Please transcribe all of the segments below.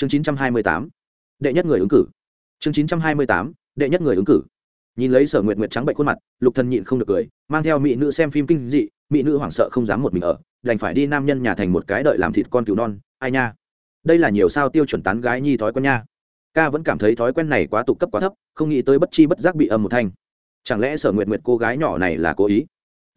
chương chín trăm hai mươi tám, đệ nhất người ứng cử. Chương chín trăm hai mươi tám, đệ nhất người ứng cử. Nhìn lấy sở nguyệt nguyệt trắng bệnh khuôn mặt, lục thần nhịn không được cười, mang theo mỹ nữ xem phim kinh dị, mỹ nữ hoảng sợ không dám một mình ở, đành phải đi nam nhân nhà thành một cái đợi làm thịt con cứu non, ai nha. Đây là nhiều sao tiêu chuẩn tán gái nhi thói quen nha. Ca vẫn cảm thấy thói quen này quá tục cấp quá thấp, không nghĩ tới bất chi bất giác bị âm một thanh. Chẳng lẽ sở nguyệt nguyệt cô gái nhỏ này là cố ý?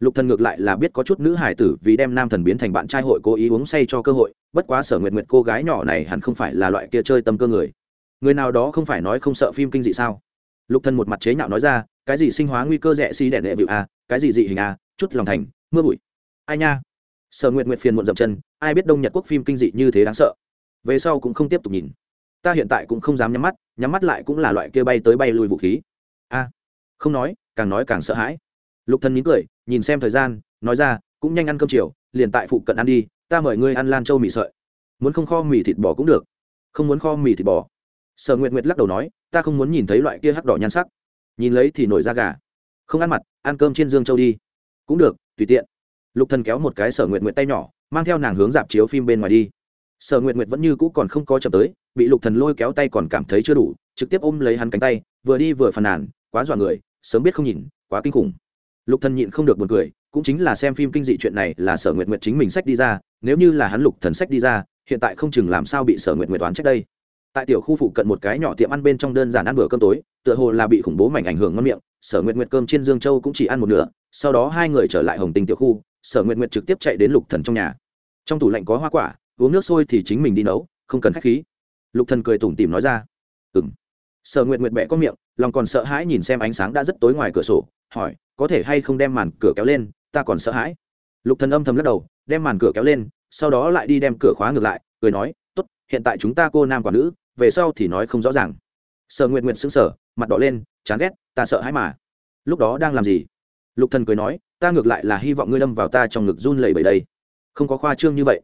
Lục thần ngược lại là biết có chút nữ hải tử vì đem nam thần biến thành bạn trai hội cố ý uống say cho cơ hội, bất quá sở nguyệt nguyệt cô gái nhỏ này hẳn không phải là loại kia chơi tâm cơ người. Người nào đó không phải nói không sợ phim kinh dị sao? Lục thần một mặt chế nhạo nói ra, cái gì sinh hóa nguy cơ rẻ xi si đẻ đệ vịu a cái gì dị hình a chút lòng thành, mưa bụi. Ai nha? Sở nguyệt nguyệt phiền muộn dậm chân, ai biết đông nhật quốc phim kinh dị như thế đáng sợ. Về sau cũng không tiếp tục nhìn. Ta hiện tại cũng không dám nhắm mắt nhắm mắt lại cũng là loại kia bay tới bay lui vũ khí. A không nói, càng nói càng sợ hãi. Lục thần nín cười nhìn xem thời gian, nói ra, cũng nhanh ăn cơm chiều, liền tại phụ cận ăn đi, ta mời ngươi ăn lan châu mì sợi. Muốn không kho mì thịt bò cũng được. Không muốn kho mì thịt bò. Sở nguyệt nguyệt lắc đầu nói, ta không muốn nhìn thấy loại kia hắc đỏ nhan sắc. Nhìn lấy thì nổi da gà. Không ăn mặt, ăn cơm trên dương châu đi. Cũng được, tùy tiện. Lục thần kéo một cái sở nguyệt nguyệt tay nhỏ, mang theo nàng hướng dạp chiếu phim bên ngoài đi. Sở nguyệt nguyệt vẫn như cũ còn không có chậm tới, bị lục thần lôi kéo tay còn cảm thấy chưa đủ, trực tiếp ôm lấy hắn cánh tay, vừa đi vừa phàn nàn, quá dọa người, sớm biết không nhìn, quá kinh khủng lục thần nhịn không được buồn cười, cũng chính là xem phim kinh dị chuyện này là sở nguyệt nguyệt chính mình sách đi ra, nếu như là hắn lục thần sách đi ra, hiện tại không chừng làm sao bị sở nguyệt nguyệt toán trách đây. Tại tiểu khu phụ cận một cái nhỏ tiệm ăn bên trong đơn giản ăn bữa cơm tối, tựa hồ là bị khủng bố mảnh ảnh hưởng ngon miệng, sở nguyệt nguyệt cơm trên dương châu cũng chỉ ăn một nửa, sau đó hai người trở lại hồng tinh tiểu khu, sở nguyệt nguyệt trực tiếp chạy đến lục thần trong nhà. Trong tủ lạnh có hoa quả, uống nước sôi thì chính mình đi nấu, không cần khách khí. Lục thần cười tủm tỉm nói ra. Ừm. Sở nguyệt nguyệt bẹ có miệng, lòng còn sợ hãi nhìn xem ánh sáng đã rất tối ngoài cửa sổ hỏi, có thể hay không đem màn cửa kéo lên, ta còn sợ hãi. Lục thần âm thầm lắc đầu, đem màn cửa kéo lên, sau đó lại đi đem cửa khóa ngược lại, cười nói, tốt, hiện tại chúng ta cô nam quả nữ, về sau thì nói không rõ ràng. Sở nguyệt nguyệt sững sờ, mặt đỏ lên, chán ghét, ta sợ hãi mà. Lúc đó đang làm gì? Lục thần cười nói, ta ngược lại là hy vọng ngươi đâm vào ta trong ngực run lẩy bẩy đây. Không có khoa trương như vậy.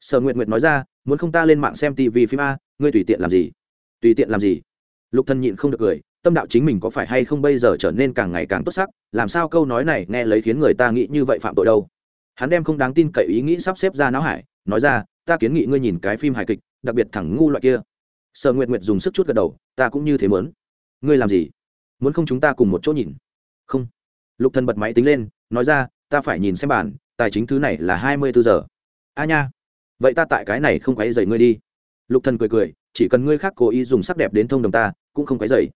Sở nguyệt nguyệt nói ra, muốn không ta lên mạng xem tv phim a, ngươi tùy tiện làm gì? Tùy tiện làm gì? Lục thần nhịn không được cười tâm đạo chính mình có phải hay không bây giờ trở nên càng ngày càng tốt sắc, làm sao câu nói này nghe lấy khiến người ta nghĩ như vậy phạm tội đâu. Hắn đem không đáng tin cậy ý nghĩ sắp xếp ra não hải, nói ra, ta kiến nghị ngươi nhìn cái phim hài kịch, đặc biệt thẳng ngu loại kia. Sở nguyệt nguyệt dùng sức chút gật đầu, ta cũng như thế muốn. Ngươi làm gì? Muốn không chúng ta cùng một chỗ nhìn? Không. Lục thần bật máy tính lên, nói ra, ta phải nhìn xem bản, tài chính thứ này là hai mươi bốn giờ. A nha. Vậy ta tại cái này không quấy dậy ngươi đi. Lục thần cười cười, chỉ cần ngươi khác cố ý dùng sắc đẹp đến thông đồng ta, cũng không quấy dậy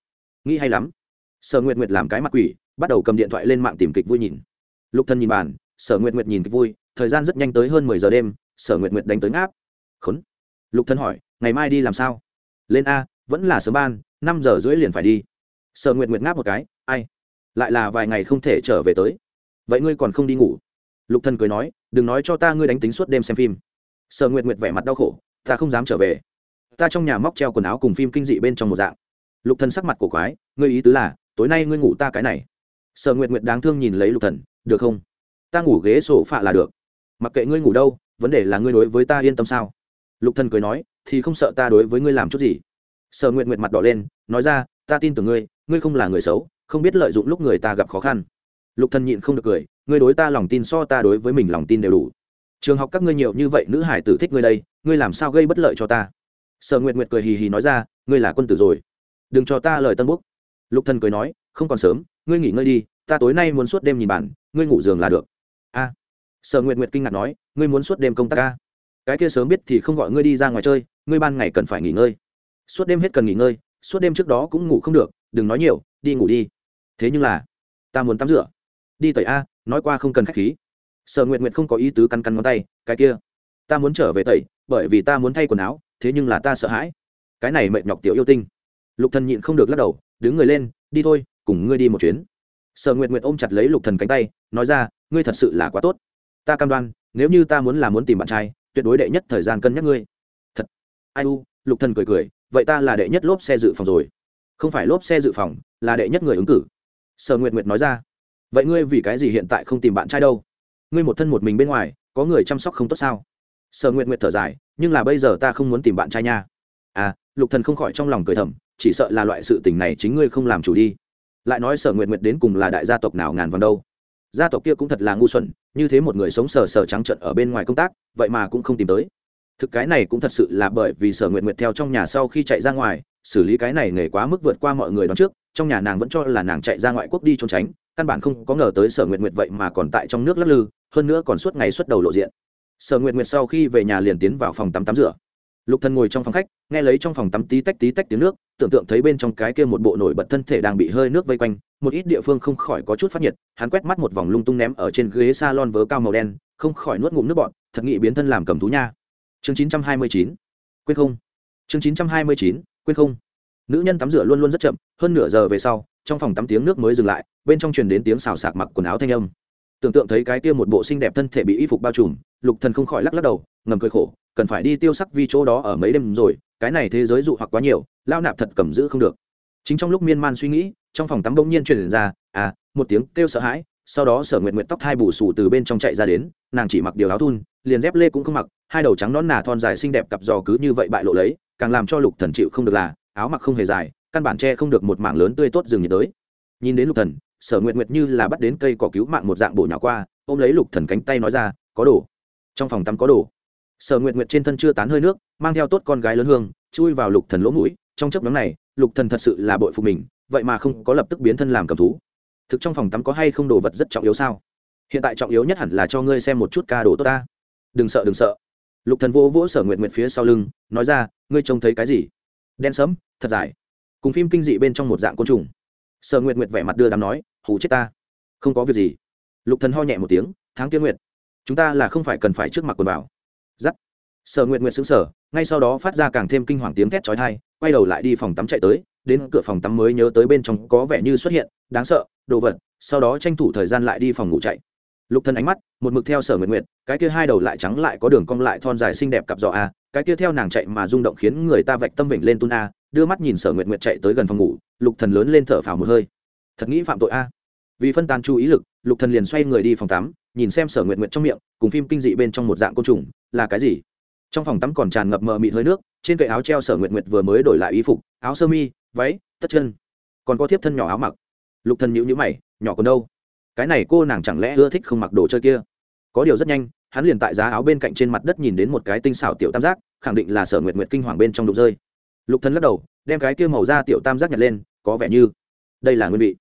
nghĩ hay lắm. Sở nguyệt nguyệt làm cái mặt quỷ, bắt đầu cầm điện thoại lên mạng tìm kịch vui nhìn. Lục Thân nhìn bàn, sở nguyệt nguyệt nhìn kịch vui, thời gian rất nhanh tới hơn mười giờ đêm, sở nguyệt nguyệt đánh tới ngáp. Khốn. Lục Thân hỏi, ngày mai đi làm sao? Lên a, vẫn là sớm ban, năm giờ rưỡi liền phải đi. Sở nguyệt nguyệt ngáp một cái, ai? Lại là vài ngày không thể trở về tới. Vậy ngươi còn không đi ngủ? Lục Thân cười nói, đừng nói cho ta ngươi đánh tính suốt đêm xem phim. Sở nguyệt nguyệt vẻ mặt đau khổ, ta không dám trở về. Ta trong nhà móc treo quần áo cùng phim kinh dị bên trong một dạng lục thần sắc mặt cổ quái, ngươi ý tứ là, tối nay ngươi ngủ ta cái này. Sở nguyệt nguyệt đáng thương nhìn lấy lục thần, được không? Ta ngủ ghế sổ phạ là được. Mặc kệ ngươi ngủ đâu, vấn đề là ngươi đối với ta yên tâm sao? Lục thần cười nói, thì không sợ ta đối với ngươi làm chút gì. Sở nguyệt nguyệt mặt đỏ lên, nói ra, ta tin tưởng ngươi ngươi không là người xấu, không biết lợi dụng lúc người ta gặp khó khăn. Lục thần nhịn không được cười, ngươi đối ta lòng tin so ta đối với mình lòng tin đều đủ. Trường học các ngươi nhiều như vậy, nữ hải tử thích ngươi đây, ngươi làm sao gây bất lợi cho ta? Sở nguyệt nguyệt cười hì hì nói ra, ngươi là quân tử rồi đừng cho ta lời tân búc. Lục thần cười nói, không còn sớm, ngươi nghỉ ngơi đi, ta tối nay muốn suốt đêm nhìn bản, ngươi ngủ giường là được. A. Sở nguyệt nguyệt kinh ngạc nói, ngươi muốn suốt đêm công tác a? Cái kia sớm biết thì không gọi ngươi đi ra ngoài chơi, ngươi ban ngày cần phải nghỉ ngơi. Suốt đêm hết cần nghỉ ngơi, suốt đêm trước đó cũng ngủ không được, đừng nói nhiều, đi ngủ đi. Thế nhưng là, ta muốn tắm rửa. Đi tẩy a, nói qua không cần khách khí. Sở nguyệt nguyệt không có ý tứ căn căn ngón tay, cái kia, ta muốn trở về tẩy, bởi vì ta muốn thay quần áo, thế nhưng là ta sợ hãi. Cái này mệt nhọc tiểu yêu tinh lục thần nhịn không được lắc đầu, đứng người lên, đi thôi, cùng ngươi đi một chuyến. Sở nguyệt nguyệt ôm chặt lấy lục thần cánh tay, nói ra, ngươi thật sự là quá tốt. Ta cam đoan, nếu như ta muốn là muốn tìm bạn trai, tuyệt đối đệ nhất thời gian cân nhắc ngươi. Thật. Ai u, lục thần cười cười, vậy ta là đệ nhất lốp xe dự phòng rồi. Không phải lốp xe dự phòng, là đệ nhất người ứng cử. Sở nguyệt nguyệt nói ra, vậy ngươi vì cái gì hiện tại không tìm bạn trai đâu? Ngươi một thân một mình bên ngoài, có người chăm sóc không tốt sao? Sở nguyệt nguyệt thở dài, nhưng là bây giờ ta không muốn tìm bạn trai nha. À lục thần không khỏi trong lòng cười thầm chỉ sợ là loại sự tình này chính ngươi không làm chủ đi. Lại nói sở nguyệt nguyệt đến cùng là đại gia tộc nào ngàn vàng đâu. Gia tộc kia cũng thật là ngu xuẩn, như thế một người sống sờ sờ trắng trợn ở bên ngoài công tác, vậy mà cũng không tìm tới. Thực cái này cũng thật sự là bởi vì sở nguyện nguyện theo trong nhà sau khi chạy ra ngoài, xử lý cái này nghề quá mức vượt qua mọi người đón trước, trong nhà nàng vẫn cho là nàng chạy ra ngoại quốc đi trốn tránh, căn bản không có ngờ tới sở nguyện nguyện vậy mà còn tại trong nước lắc lư, hơn nữa còn suốt ngày xuất đầu lộ diện. Sở nguyện nguyện sau khi về nhà liền tiến vào phòng tắm tắm rửa lục thần ngồi trong phòng khách, nghe lấy trong phòng tắm tí tách tí tách tiếng nước, tưởng tượng thấy bên trong cái kia một bộ nổi bật thân thể đang bị hơi nước vây quanh, một ít địa phương không khỏi có chút phát nhiệt, hắn quét mắt một vòng lung tung ném ở trên ghế salon vớ cao màu đen, không khỏi nuốt ngụm nước bọt, thật nghị biến thân làm cầm thú nha. Chương 929 quên không. Chương 929 quên không. Nữ nhân tắm rửa luôn luôn rất chậm, hơn nửa giờ về sau, trong phòng tắm tiếng nước mới dừng lại, bên trong truyền đến tiếng xào xạc mặc quần áo thanh âm tưởng tượng thấy cái kia một bộ xinh đẹp thân thể bị y phục bao trùm, lục thần không khỏi lắc lắc đầu, ngầm cười khổ, cần phải đi tiêu sắc vi chỗ đó ở mấy đêm rồi, cái này thế giới dụ hoặc quá nhiều, lao nạp thật cầm giữ không được. Chính trong lúc miên man suy nghĩ, trong phòng tắm bỗng nhiên truyền ra à một tiếng kêu sợ hãi, sau đó sở nguyện nguyện tóc hai bù xù từ bên trong chạy ra đến, nàng chỉ mặc điều áo thun, liền dép lê cũng không mặc, hai đầu trắng nón nà thon dài xinh đẹp cặp giò cứ như vậy bại lộ lấy, càng làm cho lục thần chịu không được là, áo mặc không hề dài, căn bản che không được một mảng lớn tươi tốt rừng nhiệt đới nhìn đến lục thần sở nguyện nguyệt như là bắt đến cây cỏ cứu mạng một dạng bổ nhỏ qua, ôm lấy lục thần cánh tay nói ra, có đồ. Trong phòng tắm có đồ. Sở nguyện nguyệt trên thân chưa tán hơi nước, mang theo tốt con gái lớn hương, chui vào lục thần lỗ mũi. Trong chấp nhóm này, lục thần thật sự là bội phục mình, vậy mà không có lập tức biến thân làm cầm thú. Thực trong phòng tắm có hay không đồ vật rất trọng yếu sao? Hiện tại trọng yếu nhất hẳn là cho ngươi xem một chút ca đồ tốt ta. Đừng sợ đừng sợ. Lục thần vỗ vỗ sở nguyện nguyện phía sau lưng, nói ra, ngươi trông thấy cái gì? Đen sẫm, thật dài. Cùng phim kinh dị bên trong một dạng côn trùng sở Nguyệt Nguyệt vẻ mặt đưa đám nói hù chết ta không có việc gì. Lục thần ho nhẹ một tiếng tháng kia Nguyệt, chúng ta là không phải cần phải trước mặt quần bảo. Giắt. sở Nguyệt Nguyệt sững sờ ngay sau đó phát ra càng thêm kinh hoàng tiếng thét chói tai quay đầu lại đi phòng tắm chạy tới đến cửa phòng tắm mới nhớ tới bên trong có vẻ như xuất hiện đáng sợ đồ vật sau đó tranh thủ thời gian lại đi phòng ngủ chạy. Lục thần ánh mắt một mực theo sở Nguyệt Nguyệt, cái kia hai đầu lại trắng lại có đường cong lại thon dài xinh đẹp cặp giò a cái kia theo nàng chạy mà rung động khiến người ta vạch tâm vịnh lên tun a đưa mắt nhìn sở nguyện nguyện chạy tới gần phòng ngủ, lục thần lớn lên thở phào một hơi. Thật nghĩ phạm tội a. Vì phân tán chú ý lực, lục thần liền xoay người đi phòng tắm, nhìn xem sở nguyện nguyện trong miệng, cùng phim kinh dị bên trong một dạng côn trùng, là cái gì? Trong phòng tắm còn tràn ngập mờ mịt hơi nước, trên cậy áo treo sở nguyện nguyện vừa mới đổi lại y phục, áo sơ mi, váy, tất chân. Còn có thiếp thân nhỏ áo mặc. Lục thần nhíu nhíu mày, nhỏ còn đâu? Cái này cô nàng chẳng lẽ ưa thích không mặc đồ chơi kia? Có điều rất nhanh, hắn liền tại giá áo bên cạnh trên mặt đất nhìn đến một cái tinh xảo tiểu tam giác, khẳng định là sở nguyệt nguyệt kinh hoàng bên trong đụng rơi lục thần lắc đầu, đem cái kia màu da tiểu tam giác nhặt lên, có vẻ như đây là nguyên vị.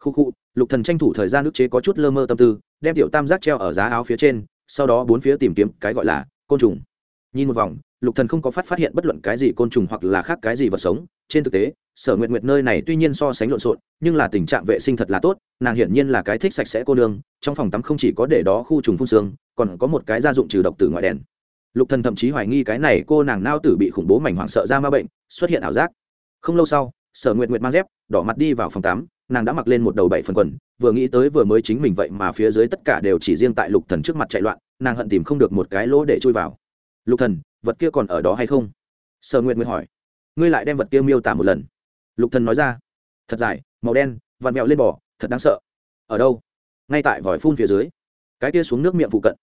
Khu khu, lục thần tranh thủ thời gian nước chế có chút lơ mơ tâm tư, đem tiểu tam giác treo ở giá áo phía trên, sau đó bốn phía tìm kiếm cái gọi là côn trùng. Nhìn một vòng, lục thần không có phát phát hiện bất luận cái gì côn trùng hoặc là khác cái gì vật sống. Trên thực tế, sở nguyệt nguyệt nơi này tuy nhiên so sánh lộn xộn, nhưng là tình trạng vệ sinh thật là tốt, nàng hiển nhiên là cái thích sạch sẽ cô nương, trong phòng tắm không chỉ có để đó khu trùng phun xương, còn có một cái gia dụng trừ độc từ ngoại đèn lục thần thậm chí hoài nghi cái này cô nàng nao tử bị khủng bố mảnh hoảng sợ ra ma bệnh, xuất hiện ảo giác. Không lâu sau, sở nguyệt nguyệt mang dép, đỏ mặt đi vào phòng tắm, nàng đã mặc lên một đầu bảy phần quần, vừa nghĩ tới vừa mới chính mình vậy mà phía dưới tất cả đều chỉ riêng tại lục thần trước mặt chạy loạn, nàng hận tìm không được một cái lỗ để chui vào. Lục thần, vật kia còn ở đó hay không? Sở nguyệt nguyệt hỏi. Ngươi lại đem vật kia miêu tả một lần. Lục thần nói ra. Thật dài, màu đen vằn vẹo lên bò, thật đáng sợ. Ở đâu? Ngay tại vòi phun phía dưới. Cái kia xuống nước miệng phụ cận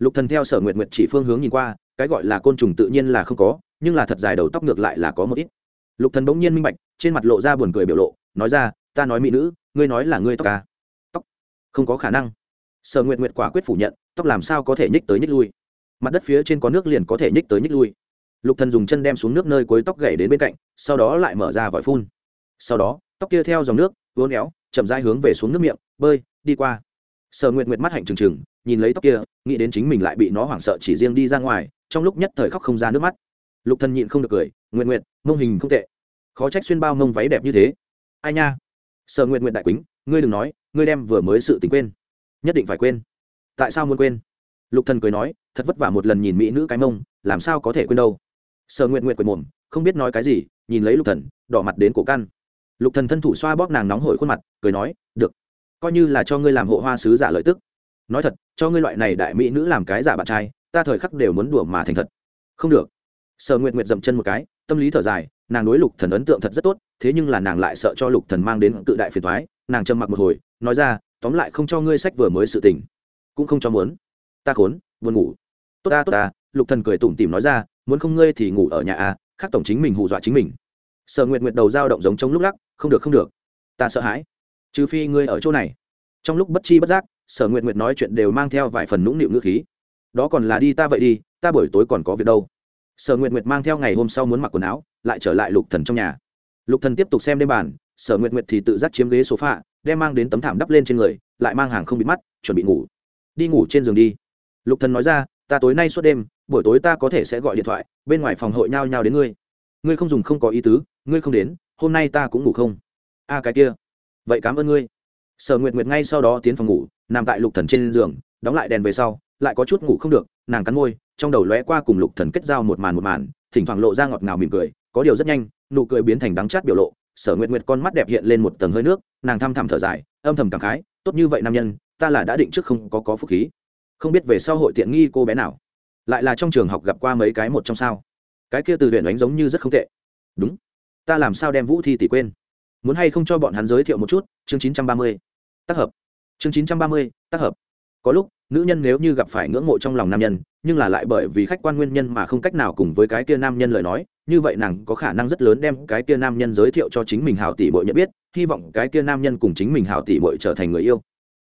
lục thần theo sở nguyệt nguyệt chỉ phương hướng nhìn qua, cái gọi là côn trùng tự nhiên là không có, nhưng là thật dài đầu tóc ngược lại là có một ít. Lục thần bỗng nhiên minh bạch, trên mặt lộ ra buồn cười biểu lộ, nói ra, ta nói mỹ nữ, ngươi nói là ngươi tóc ca tóc? Không có khả năng. Sở nguyệt nguyệt quả quyết phủ nhận, tóc làm sao có thể nhích tới nhích lui? Mặt đất phía trên có nước liền có thể nhích tới nhích lui. Lục thần dùng chân đem xuống nước nơi cuối tóc gãy đến bên cạnh, sau đó lại mở ra vòi phun. Sau đó, tóc kia theo dòng nước, uốn éo, chậm rãi hướng về xuống nước miệng, bơi, đi qua. Sở nguyệt nguyệt mắt hạnh trừng trừng nhìn lấy tóc kia, nghĩ đến chính mình lại bị nó hoảng sợ chỉ riêng đi ra ngoài, trong lúc nhất thời khóc không ra nước mắt. Lục thần nhịn không được cười nguyện nguyện mông hình không tệ. Khó trách xuyên bao mông váy đẹp như thế. Ai nha? Sợ nguyện nguyện đại quýnh ngươi đừng nói, ngươi đem vừa mới sự tình quên. Nhất định phải quên. Tại sao muốn quên? Lục thần cười nói, thật vất vả một lần nhìn mỹ nữ cái mông, làm sao có thể quên đâu. Sợ nguyện nguyện quệt mồm, không biết nói cái gì, nhìn lấy lục thần, đỏ mặt đến cổ căn. Lục thần thân thủ xoa bóp nàng nóng hổi khuôn mặt, cười nói, được, coi như là cho ngươi làm hộ hoa sứ giả lợi tức nói thật, cho ngươi loại này đại mỹ nữ làm cái giả bạn trai, ta thời khắc đều muốn đùa mà thành thật. Không được. Sở nguyệt nguyệt dậm chân một cái, tâm lý thở dài, nàng đối lục thần ấn tượng thật rất tốt, thế nhưng là nàng lại sợ cho lục thần mang đến cự đại phiền toái, nàng trầm mặc một hồi, nói ra, tóm lại không cho ngươi sách vừa mới sự tình. Cũng không cho muốn. Ta khốn, buồn ngủ. Tốt ta tốt ta, lục thần cười tủm tỉm nói ra, muốn không ngươi thì ngủ ở nhà a khác tổng chính mình hù dọa chính mình. Sở nguyệt nguyệt đầu dao động giống trong lúc lắc, không được không được. Ta sợ hãi. Trừ phi ngươi ở chỗ này. Trong lúc bất chi bất giác sở nguyệt nguyệt nói chuyện đều mang theo vài phần nũng nịu ngữ khí. Đó còn là đi ta vậy đi, ta buổi tối còn có việc đâu. Sở nguyệt nguyệt mang theo ngày hôm sau muốn mặc quần áo, lại trở lại lục thần trong nhà. Lục thần tiếp tục xem đêm bàn, sở nguyệt nguyệt thì tự dắt chiếm ghế sofa, đem mang đến tấm thảm đắp lên trên người, lại mang hàng không bị mắt, chuẩn bị ngủ. Đi ngủ trên giường đi. Lục thần nói ra, ta tối nay suốt đêm, buổi tối ta có thể sẽ gọi điện thoại, bên ngoài phòng hội nhao nhao đến ngươi. Ngươi không dùng không có ý tứ, ngươi không đến, hôm nay ta cũng ngủ không. A, cái kia. Vậy cảm ơn ngươi sở nguyệt nguyệt ngay sau đó tiến phòng ngủ, nằm tại lục thần trên giường, đóng lại đèn về sau, lại có chút ngủ không được, nàng cắn môi, trong đầu lóe qua cùng lục thần kết giao một màn một màn, thỉnh thoảng lộ ra ngọt ngào mỉm cười, có điều rất nhanh, nụ cười biến thành đắng chát biểu lộ. Sở nguyệt nguyệt con mắt đẹp hiện lên một tầng hơi nước, nàng thăm thẳm thở dài, âm thầm cảm khái, tốt như vậy nam nhân, ta là đã định trước không có có phúc khí. Không biết về sau hội tiện nghi cô bé nào. Lại là trong trường học gặp qua mấy cái một trong sao. Cái kia từ huyện đánh giống như rất không tệ. Đúng. Ta làm sao đem vũ thi tỷ quên? Muốn hay không cho bọn hắn giới thiệu một chút? Chương chín trăm ba mươi tác hợp. Chương chín trăm ba mươi, tác hợp. Có lúc, nữ nhân nếu như gặp phải ngưỡng mộ trong lòng nam nhân, nhưng là lại bởi vì khách quan nguyên nhân mà không cách nào cùng với cái kia nam nhân lời nói, như vậy nàng có khả năng rất lớn đem cái kia nam nhân giới thiệu cho chính mình hảo tỷ bội nhận biết, hy vọng cái kia nam nhân cùng chính mình hảo tỷ bội trở thành người yêu.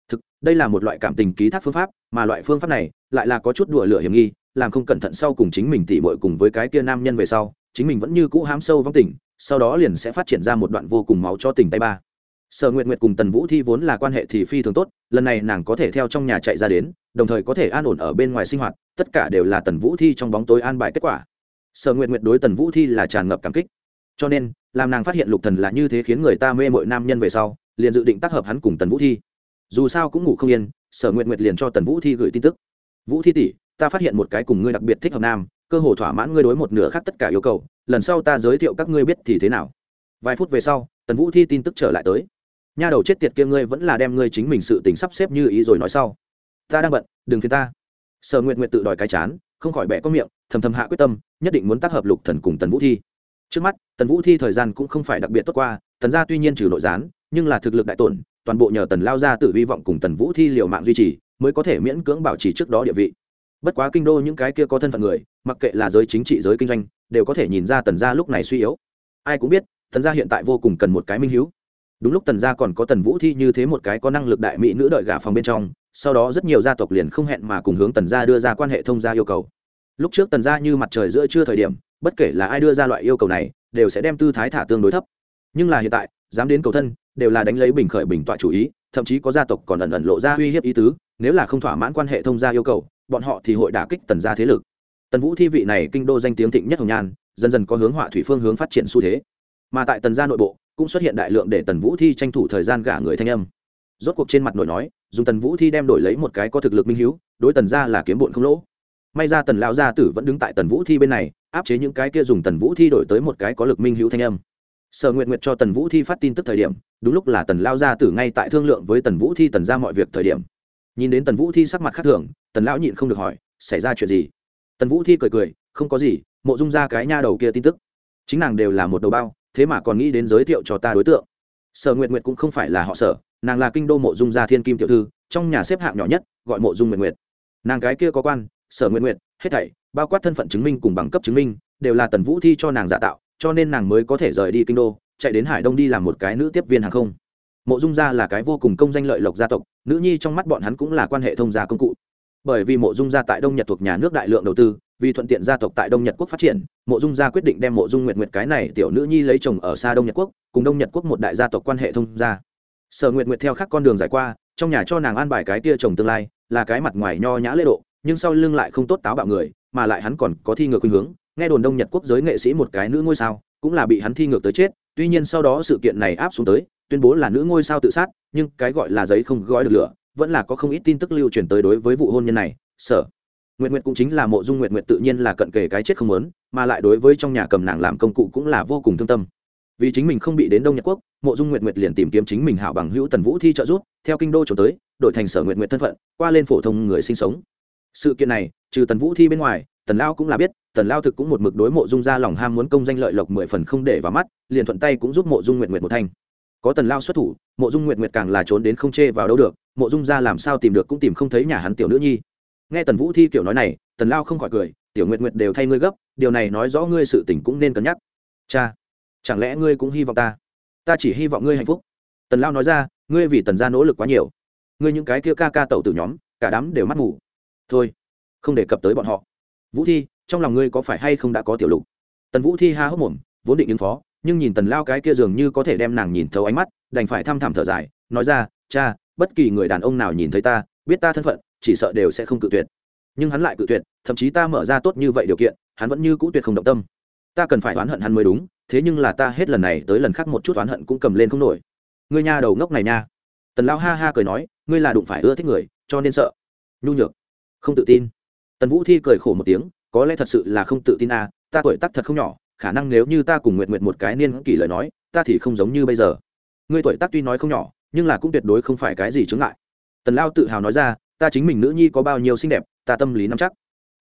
Thực, đây là một loại cảm tình ký thác phương pháp, mà loại phương pháp này lại là có chút đùa lửa hiểm nghi, làm không cẩn thận sau cùng chính mình tỷ bội cùng với cái kia nam nhân về sau, chính mình vẫn như cũ hám sâu vong tình sau đó liền sẽ phát triển ra một đoạn vô cùng máu cho tình tay ba sở nguyệt nguyệt cùng tần vũ thi vốn là quan hệ thì phi thường tốt, lần này nàng có thể theo trong nhà chạy ra đến, đồng thời có thể an ổn ở bên ngoài sinh hoạt, tất cả đều là tần vũ thi trong bóng tối an bài kết quả. Sở nguyệt nguyệt đối tần vũ thi là tràn ngập cảm kích. Cho nên, làm nàng phát hiện lục thần là như thế khiến người ta mê mội nam nhân về sau, liền dự định tác hợp hắn cùng tần vũ thi. Dù sao cũng ngủ không yên, sở nguyệt nguyệt liền cho tần vũ thi gửi tin tức. Vũ thi tỷ, ta phát hiện một cái cùng ngươi đặc biệt thích hợp nam, cơ hồ thỏa mãn ngươi đối một nửa khác tất cả yêu cầu, lần sau ta giới thiệu các ngươi biết thì thế nào. Vài phút về sau, tần vũ thi tin tức trở lại tới nha đầu chết tiệt kia ngươi vẫn là đem ngươi chính mình sự tình sắp xếp như ý rồi nói sau. Ta đang bận, đừng phiền ta. Sở nguyện nguyện tự đòi cái chán, không khỏi bẻ có miệng, thầm thầm hạ quyết tâm, nhất định muốn tác hợp lục thần cùng tần vũ thi. Trước mắt, tần vũ thi thời gian cũng không phải đặc biệt tốt qua, tần gia tuy nhiên trừ nội gián, nhưng là thực lực đại tổn, toàn bộ nhờ tần lao ra tự vi vọng cùng tần vũ thi liều mạng duy trì, mới có thể miễn cưỡng bảo trì trước đó địa vị. Bất quá kinh đô những cái kia có thân phận người, mặc kệ là giới chính trị, giới kinh doanh, đều có thể nhìn ra tần gia lúc này suy yếu. Ai cũng biết, tần gia hiện tại vô cùng cần một cái minh hiếu đúng lúc tần gia còn có tần vũ thi như thế một cái có năng lực đại mỹ nữ đợi gả phòng bên trong, sau đó rất nhiều gia tộc liền không hẹn mà cùng hướng tần gia đưa ra quan hệ thông gia yêu cầu. Lúc trước tần gia như mặt trời giữa trưa thời điểm, bất kể là ai đưa ra loại yêu cầu này, đều sẽ đem tư thái thả tương đối thấp. Nhưng là hiện tại, dám đến cầu thân, đều là đánh lấy bình khởi bình tọa chủ ý, thậm chí có gia tộc còn ẩn ẩn lộ ra uy hiếp ý tứ, nếu là không thỏa mãn quan hệ thông gia yêu cầu, bọn họ thì hội đả kích tần gia thế lực. Tần vũ thi vị này kinh đô danh tiếng thịnh nhất hồng nhan, dần dần có hướng họa thủy phương hướng phát triển xu thế. Mà tại tần gia nội bộ cũng xuất hiện đại lượng để tần vũ thi tranh thủ thời gian gả người thanh âm. Rốt cuộc trên mặt nội nói, dùng tần vũ thi đem đổi lấy một cái có thực lực minh hữu đối tần gia là kiếm bụn không lỗ. May ra tần lão gia tử vẫn đứng tại tần vũ thi bên này, áp chế những cái kia dùng tần vũ thi đổi tới một cái có lực minh hữu thanh âm. Sở nguyện nguyện cho tần vũ thi phát tin tức thời điểm, đúng lúc là tần lao gia tử ngay tại thương lượng với tần vũ thi tần ra mọi việc thời điểm. Nhìn đến tần vũ thi sắc mặt khác thường, tần lão nhịn không được hỏi, xảy ra chuyện gì? Tần vũ thi cười cười, không có gì, mộ dung ra cái nha đầu kia tin tức. Chính nàng đều là một đầu bao thế mà còn nghĩ đến giới thiệu cho ta đối tượng. Sở nguyệt nguyệt cũng không phải là họ sở, nàng là kinh đô mộ dung gia thiên kim tiểu thư, trong nhà xếp hạng nhỏ nhất, gọi mộ dung nguyệt nguyệt. Nàng cái kia có quan, sở nguyệt nguyệt, hết thảy, bao quát thân phận chứng minh cùng bằng cấp chứng minh, đều là tần vũ thi cho nàng giả tạo, cho nên nàng mới có thể rời đi kinh đô, chạy đến hải đông đi làm một cái nữ tiếp viên hàng không. Mộ dung gia là cái vô cùng công danh lợi lộc gia tộc, nữ nhi trong mắt bọn hắn cũng là quan hệ thông gia công cụ. Bởi vì mộ dung gia tại đông nhật thuộc nhà nước đại lượng đầu tư vì thuận tiện gia tộc tại đông nhật quốc phát triển, mộ dung gia quyết định đem mộ dung nguyệt nguyệt cái này tiểu nữ nhi lấy chồng ở xa đông nhật quốc, cùng đông nhật quốc một đại gia tộc quan hệ thông gia. Sở nguyệt nguyệt theo khác con đường giải qua, trong nhà cho nàng an bài cái tia chồng tương lai, là cái mặt ngoài nho nhã lễ độ, nhưng sau lưng lại không tốt táo bạo người, mà lại hắn còn có thi ngược khuynh hướng, nghe đồn đông nhật quốc giới nghệ sĩ một cái nữ ngôi sao, cũng là bị hắn thi ngược tới chết, tuy nhiên sau đó sự kiện này áp xuống tới, tuyên bố là nữ ngôi sao tự sát, nhưng cái gọi là giấy không gói được lửa, vẫn là có không ít tin tức lưu truyền tới đối với vụ hôn nhân này, sở. Nguyệt Nguyệt cũng chính là mộ dung Nguyệt Nguyệt tự nhiên là cận kề cái chết không muốn, mà lại đối với trong nhà cầm nàng làm công cụ cũng là vô cùng thương tâm. Vì chính mình không bị đến đông nhật quốc mộ dung Nguyệt Nguyệt liền tìm kiếm chính mình hảo bằng hữu tần vũ thi trợ giúp theo kinh đô trốn tới đổi thành sở Nguyệt Nguyệt thân phận qua lên phổ thông người sinh sống. Sự kiện này trừ tần vũ thi bên ngoài tần lao cũng là biết tần lao thực cũng một mực đối mộ dung gia lòng ham muốn công danh lợi lộc mười phần không để vào mắt liền thuận tay cũng giúp mộ dung Nguyệt Nguyệt một thanh. Có tần lao xuất thủ mộ dung Nguyệt Nguyệt càng là trốn đến không chê vào đâu được mộ dung gia làm sao tìm được cũng tìm không thấy nhà hắn tiểu nữ nhi nghe tần vũ thi kiểu nói này, tần lao không khỏi cười, tiểu nguyệt nguyệt đều thay ngươi gấp, điều này nói rõ ngươi sự tình cũng nên cân nhắc. Cha, chẳng lẽ ngươi cũng hy vọng ta? Ta chỉ hy vọng ngươi hạnh phúc. Tần lao nói ra, ngươi vì tần gia nỗ lực quá nhiều. Ngươi những cái kia ca ca tẩu từ nhóm, cả đám đều mắt ngủ thôi, không đề cập tới bọn họ. Vũ thi, trong lòng ngươi có phải hay không đã có tiểu lục? Tần vũ thi ha hốc mồm, vốn định ứng phó, nhưng nhìn tần lao cái kia dường như có thể đem nàng nhìn thấu ánh mắt, đành phải thăm thẳm thở dài, nói ra, cha, bất kỳ người đàn ông nào nhìn thấy ta, biết ta thân phận chỉ sợ đều sẽ không cự tuyệt. Nhưng hắn lại cự tuyệt, thậm chí ta mở ra tốt như vậy điều kiện, hắn vẫn như cũ tuyệt không động tâm. Ta cần phải oán hận hắn mới đúng, thế nhưng là ta hết lần này tới lần khác một chút oán hận cũng cầm lên không nổi. Ngươi nha đầu ngốc này nha. Tần lao ha ha cười nói, ngươi là đụng phải ưa thích người, cho nên sợ. Nhu nhược. Không tự tin. Tần vũ thi cười khổ một tiếng, có lẽ thật sự là không tự tin à ta tuổi tác thật không nhỏ, khả năng nếu như ta cùng nguyện nguyện một cái niên kỷ lời nói, ta thì không giống như bây giờ. Ngươi tuổi tác tuy nói không nhỏ, nhưng là cũng tuyệt đối không phải cái gì chướng ngại. Tần lao tự hào nói ra ta chính mình nữ nhi có bao nhiêu xinh đẹp, ta tâm lý nắm chắc.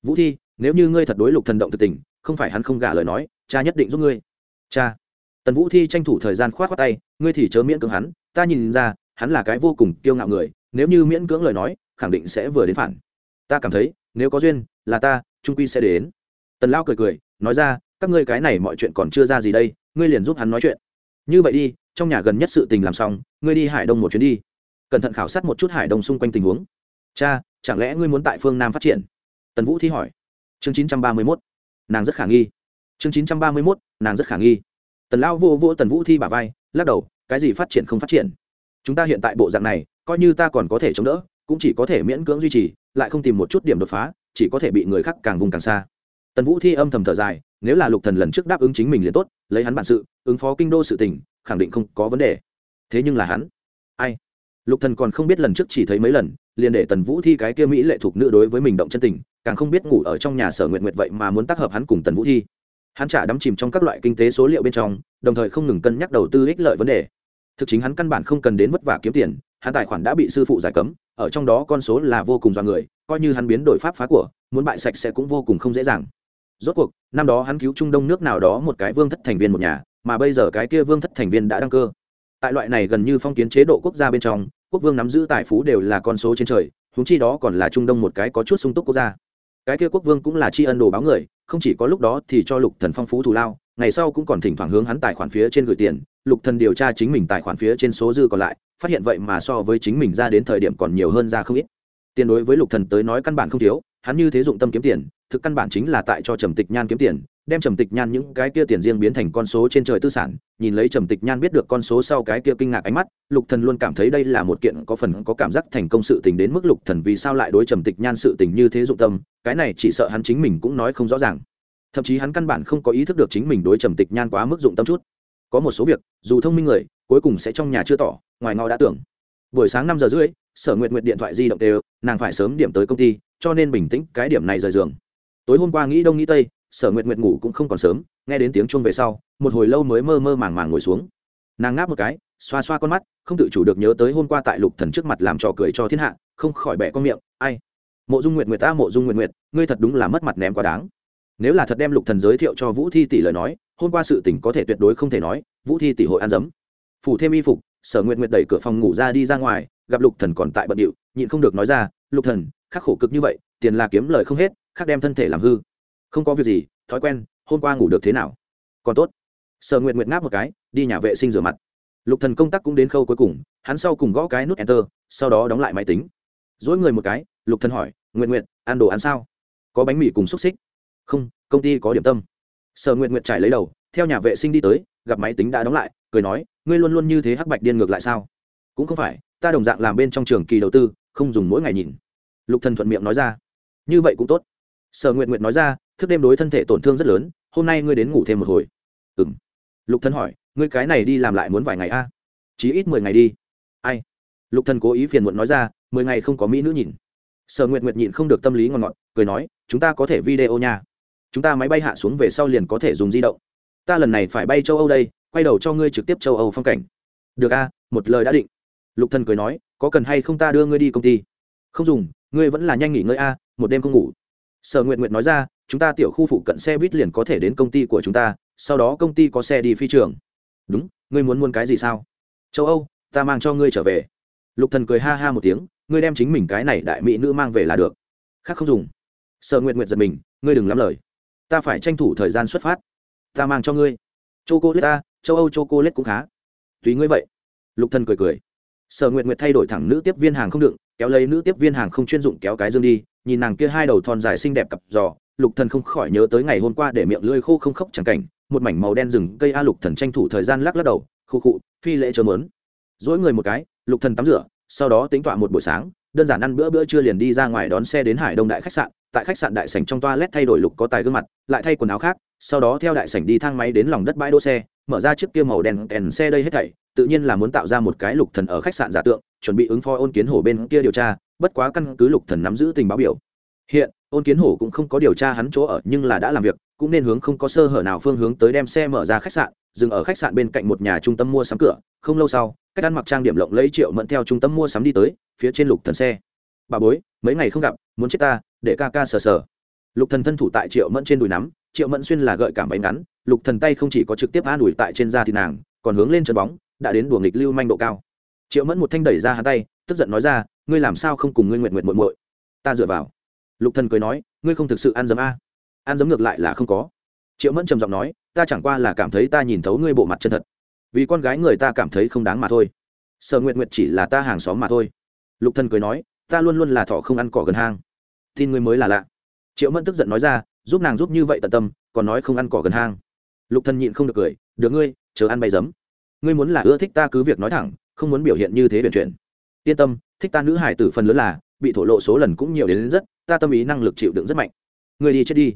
Vũ thi, nếu như ngươi thật đối lục thần động thực tình, không phải hắn không gả lời nói, cha nhất định giúp ngươi. Cha. Tần vũ thi tranh thủ thời gian khoát khoát tay, ngươi thì chớ miễn cưỡng hắn, ta nhìn ra, hắn là cái vô cùng kiêu ngạo người, nếu như miễn cưỡng lời nói, khẳng định sẽ vừa đến phản. Ta cảm thấy, nếu có duyên, là ta, trung quy sẽ đến. Tần lao cười cười, nói ra, các ngươi cái này mọi chuyện còn chưa ra gì đây, ngươi liền giúp hắn nói chuyện. Như vậy đi, trong nhà gần nhất sự tình làm xong, ngươi đi hải đông một chuyến đi. Cẩn thận khảo sát một chút hải đông xung quanh tình huống cha, chẳng lẽ ngươi muốn tại phương nam phát triển? Tần vũ thi hỏi. Chương chín trăm ba mươi mốt, nàng rất khả nghi. Chương chín trăm ba mươi mốt, nàng rất khả nghi. Tần lao vô vô tần vũ thi bà vai, lắc đầu, cái gì phát triển không phát triển? Chúng ta hiện tại bộ dạng này, coi như ta còn có thể chống đỡ, cũng chỉ có thể miễn cưỡng duy trì, lại không tìm một chút điểm đột phá, chỉ có thể bị người khác càng vùng càng xa. Tần vũ thi âm thầm thở dài, nếu là lục thần lần trước đáp ứng chính mình liền tốt, lấy hắn bản sự, ứng phó kinh đô sự tình, khẳng định không có vấn đề. Thế nhưng là hắn, ai? Lục thần còn không biết lần trước chỉ thấy mấy lần liền để tần vũ thi cái kia mỹ lệ thuộc nữ đối với mình động chân tình, càng không biết ngủ ở trong nhà sở nguyện nguyệt vậy mà muốn tác hợp hắn cùng tần vũ thi. Hắn trả đắm chìm trong các loại kinh tế số liệu bên trong, đồng thời không ngừng cân nhắc đầu tư ích lợi vấn đề. Thực chính hắn căn bản không cần đến vất vả kiếm tiền, hắn tài khoản đã bị sư phụ giải cấm, ở trong đó con số là vô cùng do người, coi như hắn biến đổi pháp phá của, muốn bại sạch sẽ cũng vô cùng không dễ dàng. Rốt cuộc, năm đó hắn cứu trung đông nước nào đó một cái vương thất thành viên một nhà, mà bây giờ cái kia vương thất thành viên đã đăng cơ. Tại loại này gần như phong kiến chế độ quốc gia bên trong quốc vương nắm giữ tài phú đều là con số trên trời húng chi đó còn là trung đông một cái có chút sung túc quốc gia. Cái kia quốc vương cũng là tri ân đồ báo người, không chỉ có lúc đó thì cho lục thần phong phú thù lao, ngày sau cũng còn thỉnh thoảng hướng hắn tài khoản phía trên gửi tiền, lục thần điều tra chính mình tài khoản phía trên số dư còn lại, phát hiện vậy mà so với chính mình ra đến thời điểm còn nhiều hơn ra không ít. Tiền đối với lục thần tới nói căn bản không thiếu, hắn như thế dụng tâm kiếm tiền, thực căn bản chính là tại cho trầm tịch nhan kiếm tiền đem trầm tịch nhan những cái kia tiền riêng biến thành con số trên trời tư sản, nhìn lấy trầm tịch nhan biết được con số sau cái kia kinh ngạc ánh mắt, lục thần luôn cảm thấy đây là một kiện có phần có cảm giác thành công sự tình đến mức lục thần vì sao lại đối trầm tịch nhan sự tình như thế dụng tâm, cái này chỉ sợ hắn chính mình cũng nói không rõ ràng. Thậm chí hắn căn bản không có ý thức được chính mình đối trầm tịch nhan quá mức dụng tâm chút. Có một số việc, dù thông minh người, cuối cùng sẽ trong nhà chưa tỏ, ngoài ngõ đã tưởng. Buổi sáng năm giờ rưỡi, sở nguyện nguyện điện thoại di động đều, nàng phải sớm điểm tới công ty, cho nên bình tĩnh, cái điểm này rời giường. Tối hôm qua nghĩ đông nghĩ tây sở nguyện nguyện ngủ cũng không còn sớm, nghe đến tiếng chuông về sau, một hồi lâu mới mơ mơ màng màng ngồi xuống. Nàng ngáp một cái, xoa xoa con mắt, không tự chủ được nhớ tới hôm qua tại lục thần trước mặt làm trò cười cho thiên hạ, không khỏi bẻ con miệng, ai? Mộ dung nguyệt nguyệt ta, mộ dung nguyệt nguyệt, ngươi thật đúng là mất mặt ném quá đáng. Nếu là thật đem lục thần giới thiệu cho vũ thi tỷ lời nói, hôm qua sự tình có thể tuyệt đối không thể nói, vũ thi tỷ hội ăn dấm. Phủ thêm y phục, sở nguyệt nguyệt đẩy cửa phòng ngủ ra đi ra ngoài, gặp lục thần còn tại bận điệu, nhịn không được nói ra, lục thần, khắc khổ cực như vậy, tiền là kiếm lời không hết, khắc đem thân thể làm hư không có việc gì, thói quen, hôm qua ngủ được thế nào? Còn tốt. Sở nguyện nguyện ngáp một cái, đi nhà vệ sinh rửa mặt. Lục thần công tác cũng đến khâu cuối cùng, hắn sau cùng gõ cái nút enter, sau đó đóng lại máy tính. Dỗi người một cái, lục thần hỏi nguyện nguyện ăn đồ ăn sao? Có bánh mì cùng xúc xích? Không, công ty có điểm tâm. Sở nguyện nguyện trải lấy đầu, theo nhà vệ sinh đi tới, gặp máy tính đã đóng lại, cười nói, ngươi luôn luôn như thế hắc bạch điên ngược lại sao? Cũng không phải, ta đồng dạng làm bên trong trường kỳ đầu tư, không dùng mỗi ngày nhìn. Lục thần thuận miệng nói ra, như vậy cũng tốt. Sở nguyện nguyện nói ra thức đêm đối thân thể tổn thương rất lớn, hôm nay ngươi đến ngủ thêm một hồi. Ừm. Lục thần hỏi, ngươi cái này đi làm lại muốn vài ngày a? À? chí ít mười ngày đi. Ai? Lục thần cố ý phiền muộn nói ra, mười ngày không có mỹ nữ nhìn. Sở Nguyệt Nguyệt nhịn không được tâm lý ngon ngọt, cười nói, chúng ta có thể video nha. Chúng ta máy bay hạ xuống về sau liền có thể dùng di động. Ta lần này phải bay châu âu đây, quay đầu cho ngươi trực tiếp châu âu phong cảnh. Được a, một lời đã định. Lục thần cười nói, có cần hay không ta đưa ngươi đi công ty? Không dùng, ngươi vẫn là nhanh nghỉ ngơi a, một đêm không ngủ. Sở nguyện nguyện nói ra chúng ta tiểu khu phụ cận xe buýt liền có thể đến công ty của chúng ta, sau đó công ty có xe đi phi trường. Đúng, ngươi muốn muốn cái gì sao? Châu âu, ta mang cho ngươi trở về. Lục thần cười ha ha một tiếng, ngươi đem chính mình cái này đại mỹ nữ mang về là được. Khác không dùng. Sở nguyện nguyện giật mình, ngươi đừng lắm lời. Ta phải tranh thủ thời gian xuất phát. Ta mang cho ngươi. Chô cô lết ta, châu âu chô cô lết cũng khá. Tùy ngươi vậy. Lục thần cười cười. Sở nguyện nguyện thay đổi thẳng nữ tiếp viên hàng không đựng, kéo lấy nữ tiếp viên hàng không chuyên dụng kéo cái dương đi, nhìn nàng kia hai đầu thon dài xinh đẹp cặp giò lục thần không khỏi nhớ tới ngày hôm qua để miệng lưỡi khô không khóc chẳng cảnh, một mảnh màu đen rừng cây a lục thần tranh thủ thời gian lắc lắc đầu, khu khụ phi lễ chờ mớn. Dỗi người một cái, lục thần tắm rửa, sau đó tính tọa một buổi sáng, đơn giản ăn bữa bữa trưa liền đi ra ngoài đón xe đến hải đông đại khách sạn, tại khách sạn đại sảnh trong toa lét thay đổi lục có tài gương mặt, lại thay quần áo khác, sau đó theo đại sảnh đi thang máy đến lòng đất bãi đỗ xe, mở ra chiếc kia màu đen kèn xe đây hết thảy, tự nhiên là muốn tạo ra một cái lục thần ở khách sạn giả tượng, chuẩn bị ứng phó ôn kiến hổ bên kia điều tra, bất quá căn cứ lục thần nắm giữ tình báo biểu. Hiện ôn kiến hổ cũng không có điều tra hắn chỗ ở nhưng là đã làm việc, cũng nên hướng không có sơ hở nào phương hướng tới đem xe mở ra khách sạn, dừng ở khách sạn bên cạnh một nhà trung tâm mua sắm cửa. Không lâu sau, cách ăn mặc trang điểm lộng lấy triệu mẫn theo trung tâm mua sắm đi tới, phía trên lục thần xe. Bà bối, mấy ngày không gặp, muốn chết ta, để ca ca sờ sờ. Lục thần thân thủ tại triệu mẫn trên đùi nắm, triệu mẫn xuyên là gợi cảm váy ngắn, lục thần tay không chỉ có trực tiếp an ủi tại trên da thịt nàng, còn hướng lên chân bóng, đã đến đùa nghịch lưu manh độ cao. Triệu mẫn một thanh đẩy ra hắn tay, tức giận nói ra, ngươi làm sao không cùng ngươi nguyện nguyện muội muội? Ta dựa vào lục thần cười nói ngươi không thực sự ăn dấm a? Ăn dấm ngược lại là không có. Triệu mẫn trầm giọng nói ta chẳng qua là cảm thấy ta nhìn thấu ngươi bộ mặt chân thật. Vì con gái người ta cảm thấy không đáng mà thôi. Sở nguyện nguyện chỉ là ta hàng xóm mà thôi. Lục thần cười nói ta luôn luôn là thọ không ăn cỏ gần hang. Tin ngươi mới là lạ. Triệu mẫn tức giận nói ra giúp nàng giúp như vậy tận tâm còn nói không ăn cỏ gần hang. Lục thần nhịn không được cười được ngươi chờ ăn bay dấm. ngươi muốn là ưa thích ta cứ việc nói thẳng không muốn biểu hiện như thế biển chuyển. Yên tâm thích ta nữ hải tử phần lớn là bị thổ lộ số lần cũng nhiều đến, đến rất ta tâm ý năng lực chịu đựng rất mạnh. Ngươi đi chết đi.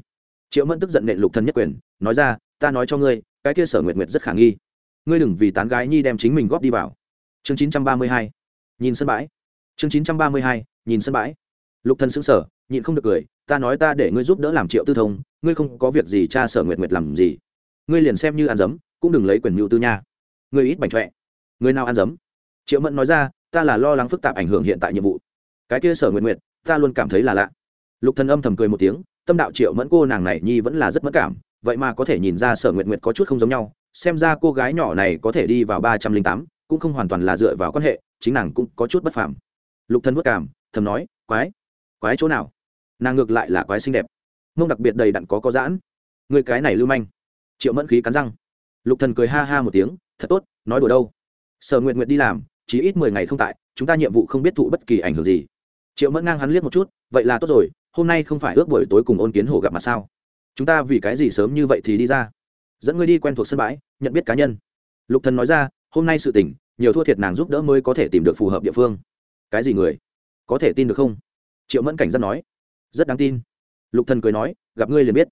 Triệu mẫn tức giận nện lục thần nhất quyền, nói ra, ta nói cho ngươi, cái kia sở nguyệt nguyệt rất khả nghi. Ngươi đừng vì tán gái nhi đem chính mình góp đi vào. Chương chín trăm ba mươi hai, nhìn sân bãi. Chương chín trăm ba mươi hai, nhìn sân bãi. Lục thần sững sờ, nhịn không được cười, ta nói ta để ngươi giúp đỡ làm triệu tư thông, ngươi không có việc gì cha sở nguyệt nguyệt làm gì. Ngươi liền xem như ăn dấm, cũng đừng lấy quyền mưu tư nha. Ngươi ít bành trọe ngươi nào ăn dấm? Triệu mẫn nói ra, ta là lo lắng phức tạp ảnh hưởng hiện tại nhiệm vụ. Cái kia sở nguyệt nguyệt, ta luôn cảm thấy là lạ lục thần âm thầm cười một tiếng, tâm đạo triệu mẫn cô nàng này nhi vẫn là rất mất cảm, vậy mà có thể nhìn ra sở nguyệt nguyệt có chút không giống nhau, xem ra cô gái nhỏ này có thể đi vào ba trăm linh tám, cũng không hoàn toàn là dựa vào quan hệ, chính nàng cũng có chút bất phàm. Lục thần vất cảm thầm nói, quái quái chỗ nào? Nàng ngược lại là quái xinh đẹp. Mông đặc biệt đầy đặn có có giãn. Người cái này lưu manh. Triệu mẫn khí cắn răng. Lục thần cười ha ha một tiếng, thật tốt, nói đùa đâu. Sở nguyện nguyện đi làm, chỉ ít mười ngày không tại, chúng ta nhiệm vụ không biết thụ bất kỳ ảnh hưởng gì. Triệu mẫn ngang hắn liếc một chút, vậy là tốt rồi hôm nay không phải ước buổi tối cùng ôn kiến hồ gặp mặt sao? Chúng ta vì cái gì sớm như vậy thì đi ra? Dẫn ngươi đi quen thuộc sân bãi, nhận biết cá nhân. Lục thần nói ra, hôm nay sự tình, nhiều thua thiệt nàng giúp đỡ mới có thể tìm được phù hợp địa phương. Cái gì người? Có thể tin được không? Triệu mẫn cảnh giác nói. Rất đáng tin. Lục thần cười nói, gặp ngươi liền biết.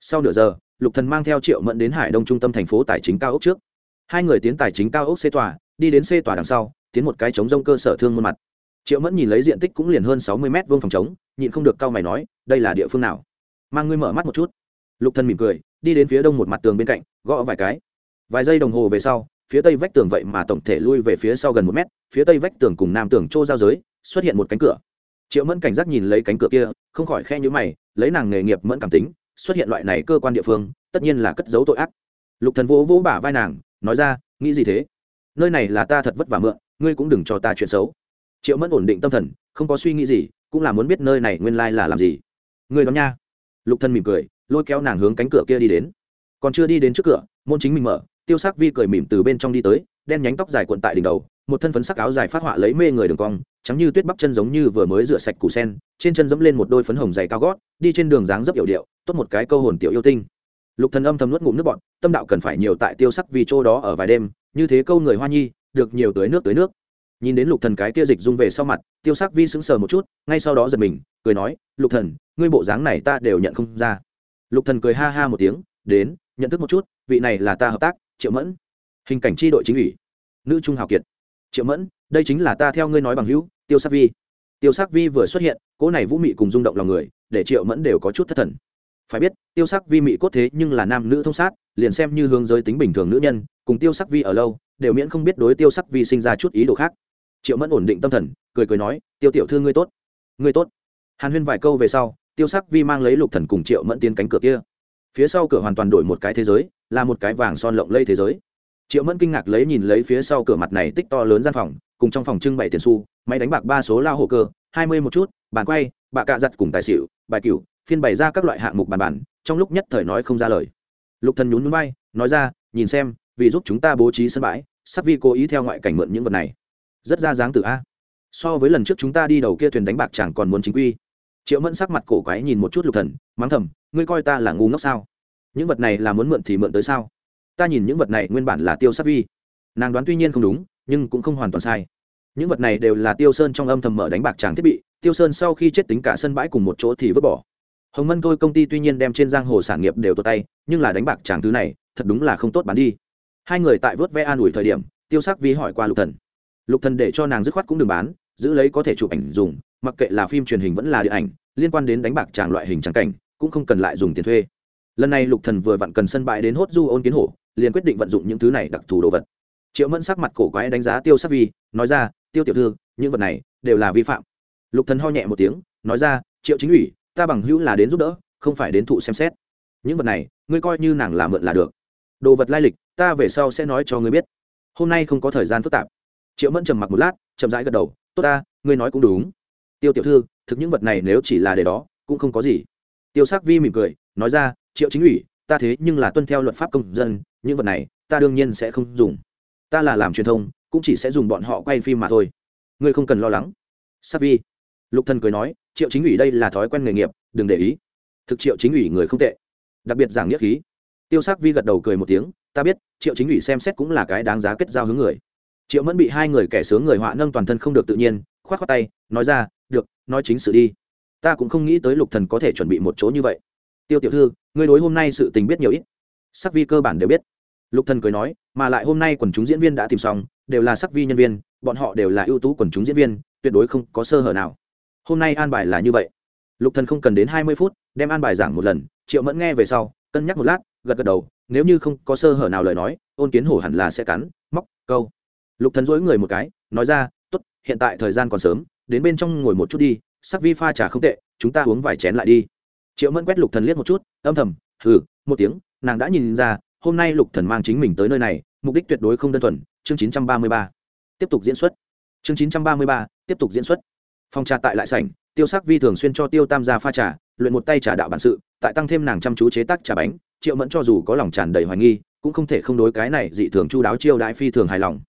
Sau nửa giờ, lục thần mang theo triệu mẫn đến hải đông trung tâm thành phố tài chính cao ốc trước. Hai người tiến tài chính cao ốc xê tòa, đi đến xê tòa đằng sau, tiến một cái chống rông cơ sở thương môn mặt triệu mẫn nhìn lấy diện tích cũng liền hơn sáu mươi mét vuông phòng chống nhịn không được cau mày nói, đây là địa phương nào? Mang ngươi mở mắt một chút. Lục Thân mỉm cười, đi đến phía đông một mặt tường bên cạnh, gõ vài cái. Vài giây đồng hồ về sau, phía tây vách tường vậy mà tổng thể lui về phía sau gần một mét, phía tây vách tường cùng nam tường chỗ giao giới, xuất hiện một cánh cửa. Triệu mẫn cảnh giác nhìn lấy cánh cửa kia, không khỏi khe nhữ mày, lấy nàng nghề nghiệp mẫn cảm tính, xuất hiện loại này cơ quan địa phương, tất nhiên là cất giấu tội ác. Lục thần vỗ vỗ bả vai nàng, nói ra, nghĩ gì thế? Nơi này là ta thật vất vả mượn, ngươi cũng đừng cho ta chuyện xấu triệu mẫn ổn định tâm thần, không có suy nghĩ gì, cũng là muốn biết nơi này nguyên lai là làm gì. Ngươi đó nha. Lục thân mỉm cười, lôi kéo nàng hướng cánh cửa kia đi đến. Còn chưa đi đến trước cửa, môn chính mình mở, tiêu sắc vi cười mỉm từ bên trong đi tới, đen nhánh tóc dài cuộn tại đỉnh đầu, một thân phấn sắc áo dài phát họa lấy mê người đường cong, trắng như tuyết bắp chân giống như vừa mới rửa sạch củ sen, trên chân dẫm lên một đôi phấn hồng dày cao gót, đi trên đường dáng dấp yểu điệu, tốt một cái câu hồn tiểu yêu tinh. Lục thần âm thầm nuốt ngụm nước bọn tâm đạo cần phải nhiều tại tiêu sắc vì chỗ đó ở vài đêm, như thế câu người hoa nhi, được nhiều tưới nước tưới nước nhìn đến lục thần cái kia dịch dung về sau mặt, tiêu sắc vi sững sờ một chút, ngay sau đó giật mình, cười nói, lục thần, ngươi bộ dáng này ta đều nhận không ra. Lục thần cười ha ha một tiếng, đến, nhận thức một chút, vị này là ta hợp tác, triệu mẫn. Hình cảnh tri đội chính ủy, nữ trung hào kiệt. Triệu mẫn, đây chính là ta theo ngươi nói bằng hữu, tiêu sắc vi. Tiêu sắc vi vừa xuất hiện, cỗ này vũ mị cùng rung động lòng người, để triệu mẫn đều có chút thất thần. Phải biết, tiêu sắc vi mị cốt thế nhưng là nam nữ thông sát, liền xem như hướng giới tính bình thường nữ nhân, cùng tiêu sắc vi ở lâu, đều miễn không biết đối tiêu sắc vi sinh ra chút ý đồ khác triệu mẫn ổn định tâm thần cười cười nói tiêu tiểu thư ngươi tốt ngươi tốt. Hàn huyên vài câu về sau tiêu sắc vi mang lấy lục thần cùng triệu mẫn tiến cánh cửa kia. Phía sau cửa hoàn toàn đổi một cái thế giới là một cái vàng son lộng lây thế giới. Triệu mẫn kinh ngạc lấy nhìn lấy phía sau cửa mặt này tích to lớn gian phòng cùng trong phòng trưng bày tiền xu, máy đánh bạc ba số lao hồ cơ hai mươi một chút bàn quay bạ cạ giặt cùng tài xỉu bài cửu phiên bày ra các loại hạng mục bàn bản trong lúc nhất thời nói không ra lời. Lục thần nhún núi bay nói ra nhìn xem vì giúp chúng ta bố trí sân bãi sắc vi cố ý theo ngoại cảnh mượn những vật này rất ra dáng từ a. So với lần trước chúng ta đi đầu kia thuyền đánh bạc chẳng còn muốn chính quy. Triệu mẫn sắc mặt cổ quái nhìn một chút lục thần, mắng thầm, ngươi coi ta là ngu ngốc sao? Những vật này là muốn mượn thì mượn tới sao? Ta nhìn những vật này nguyên bản là tiêu sắc vi. Nàng đoán tuy nhiên không đúng, nhưng cũng không hoàn toàn sai. Những vật này đều là tiêu sơn trong âm thầm mở đánh bạc tràng thiết bị, tiêu sơn sau khi chết tính cả sân bãi cùng một chỗ thì vứt bỏ. Hồng mân tôi công ty tuy nhiên đem trên giang hồ sản nghiệp đều tột tay, nhưng là đánh bạc tràng thứ này, thật đúng là không tốt bán đi. Hai người tại vớt ve an ủi thời điểm, tiêu sắc vi hỏi qua lục thần lục thần để cho nàng dứt khoát cũng đừng bán, giữ lấy có thể chụp ảnh dùng, mặc kệ là phim truyền hình vẫn là điện ảnh, liên quan đến đánh bạc tràng loại hình tràng cảnh, cũng không cần lại dùng tiền thuê. Lần này lục thần vừa vặn cần sân bãi đến hốt du ôn kiến hổ, liền quyết định vận dụng những thứ này đặc thù đồ vật. Triệu mẫn sắc mặt cổ quái đánh giá tiêu sắc vi, nói ra, tiêu tiểu thư, những vật này đều là vi phạm. Lục thần ho nhẹ một tiếng, nói ra, triệu chính ủy, ta bằng hữu là đến giúp đỡ, không phải đến thụ xem xét. Những vật này, ngươi coi như nàng là mượn là được. Đồ vật lai lịch, ta về sau sẽ nói cho ngươi biết. Hôm nay không có thời gian phức tạp triệu mẫn trầm mặc một lát, chậm rãi gật đầu, tốt ta, ngươi nói cũng đúng. Tiêu tiểu thư, thực những vật này nếu chỉ là để đó, cũng không có gì. Tiêu sắc vi mỉm cười, nói ra, triệu chính ủy, ta thế nhưng là tuân theo luật pháp công dân, những vật này, ta đương nhiên sẽ không dùng. Ta là làm truyền thông, cũng chỉ sẽ dùng bọn họ quay phim mà thôi. Ngươi không cần lo lắng. Sắc vi. Lục thần cười nói, triệu chính ủy đây là thói quen nghề nghiệp, đừng để ý. Thực triệu chính ủy người không tệ. Đặc biệt giảng nghĩa khí. Tiêu sắc vi gật đầu cười một tiếng, ta biết, triệu chính ủy xem xét cũng là cái đáng giá kết giao hướng người triệu mẫn bị hai người kẻ sướng người họa nâng toàn thân không được tự nhiên, khoát khoát tay, nói ra, được, nói chính sự đi. Ta cũng không nghĩ tới lục thần có thể chuẩn bị một chỗ như vậy. Tiêu tiểu thư, ngươi đối hôm nay sự tình biết nhiều ít. Sắc vi cơ bản đều biết. Lục thần cười nói, mà lại hôm nay quần chúng diễn viên đã tìm xong, đều là sắc vi nhân viên, bọn họ đều là ưu tú quần chúng diễn viên, tuyệt đối không có sơ hở nào. Hôm nay an bài là như vậy. Lục thần không cần đến hai mươi phút, đem an bài giảng một lần. Triệu mẫn nghe về sau, cân nhắc một lát, gật gật đầu, nếu như không có sơ hở nào lời nói, ôn kiến hổ hẳn là sẽ cắn, móc, câu lục thần dối người một cái nói ra tốt hiện tại thời gian còn sớm đến bên trong ngồi một chút đi sắc vi pha trà không tệ chúng ta uống vài chén lại đi. Triệu mẫn quét lục thần liếc một chút âm thầm hừ một tiếng nàng đã nhìn ra hôm nay lục thần mang chính mình tới nơi này mục đích tuyệt đối không đơn thuần chương 933. tiếp tục diễn xuất. Chương 933, tiếp tục diễn xuất. Phong trà tại lại sảnh tiêu sắc vi thường xuyên cho tiêu tam gia pha trà luyện một tay trà đạo bản sự tại tăng thêm nàng chăm chú chế tác trà bánh triệu mẫn cho dù có lòng tràn đầy hoài nghi cũng không thể không đối cái này dị thường chu đáo chiêu đãi phi thường hài lòng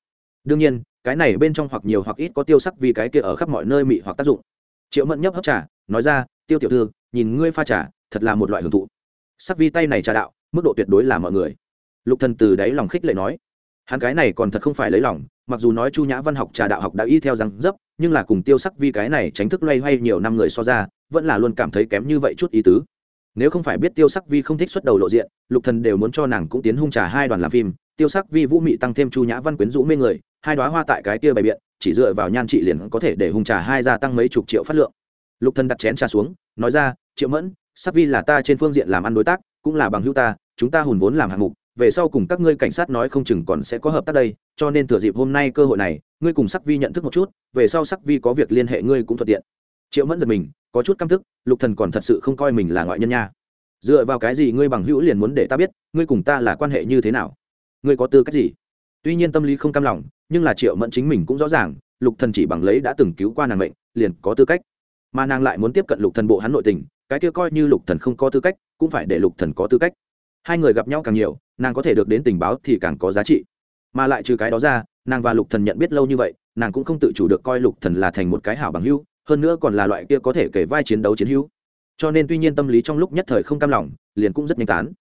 đương nhiên, cái này bên trong hoặc nhiều hoặc ít có tiêu sắc vì cái kia ở khắp mọi nơi mị hoặc tác dụng. Triệu mẫn nhấp hấp trà, nói ra, tiêu tiểu thư, nhìn ngươi pha trà, thật là một loại hưởng thụ. Sắc vi tay này trà đạo, mức độ tuyệt đối là mọi người. Lục thần từ đáy lòng khích lệ nói, hắn cái này còn thật không phải lấy lòng, mặc dù nói chu nhã văn học trà đạo học đã y theo răng dấp, nhưng là cùng tiêu sắc vi cái này tránh thức loay hoay nhiều năm người so ra, vẫn là luôn cảm thấy kém như vậy chút ý tứ. Nếu không phải biết tiêu sắc vi không thích xuất đầu lộ diện, lục thần đều muốn cho nàng cũng tiến hung trà hai đoàn làm phim tiêu sắc vi vũ mị tăng thêm chu nhã văn quyến rũ mê người, hai đoá hoa tại cái kia bày biện, chỉ dựa vào nhan trị liền có thể để hùng trà hai gia tăng mấy chục triệu phát lượng. Lục thần đặt chén trà xuống, nói ra, triệu mẫn, sắc vi là ta trên phương diện làm ăn đối tác, cũng là bằng hữu ta, chúng ta hùn vốn làm hạng mục, về sau cùng các ngươi cảnh sát nói không chừng còn sẽ có hợp tác đây, cho nên thừa dịp hôm nay cơ hội này, ngươi cùng sắc vi nhận thức một chút, về sau sắc vi có việc liên hệ ngươi cũng thuận tiện. Triệu mẫn giật mình, có chút căm thức lục thần còn thật sự không coi mình là ngoại nhân nha. Dựa vào cái gì ngươi bằng hữu liền muốn để ta biết, ngươi cùng ta là quan hệ như thế nào? Ngươi có tư cách gì? Tuy nhiên tâm lý không cam lòng, nhưng là triệu mẫn chính mình cũng rõ ràng, lục thần chỉ bằng lấy đã từng cứu qua nàng mệnh, liền có tư cách. Mà nàng lại muốn tiếp cận lục thần bộ hắn nội tình, cái kia coi như lục thần không có tư cách, cũng phải để lục thần có tư cách. Hai người gặp nhau càng nhiều, nàng có thể được đến tình báo thì càng có giá trị. Mà lại trừ cái đó ra, nàng và lục thần nhận biết lâu như vậy, nàng cũng không tự chủ được coi lục thần là thành một cái hảo bằng hữu, hơn nữa còn là loại kia có thể kể vai chiến đấu chiến hữu. Cho nên tuy nhiên tâm lý trong lúc nhất thời không cam lòng, liền cũng rất nhanh tán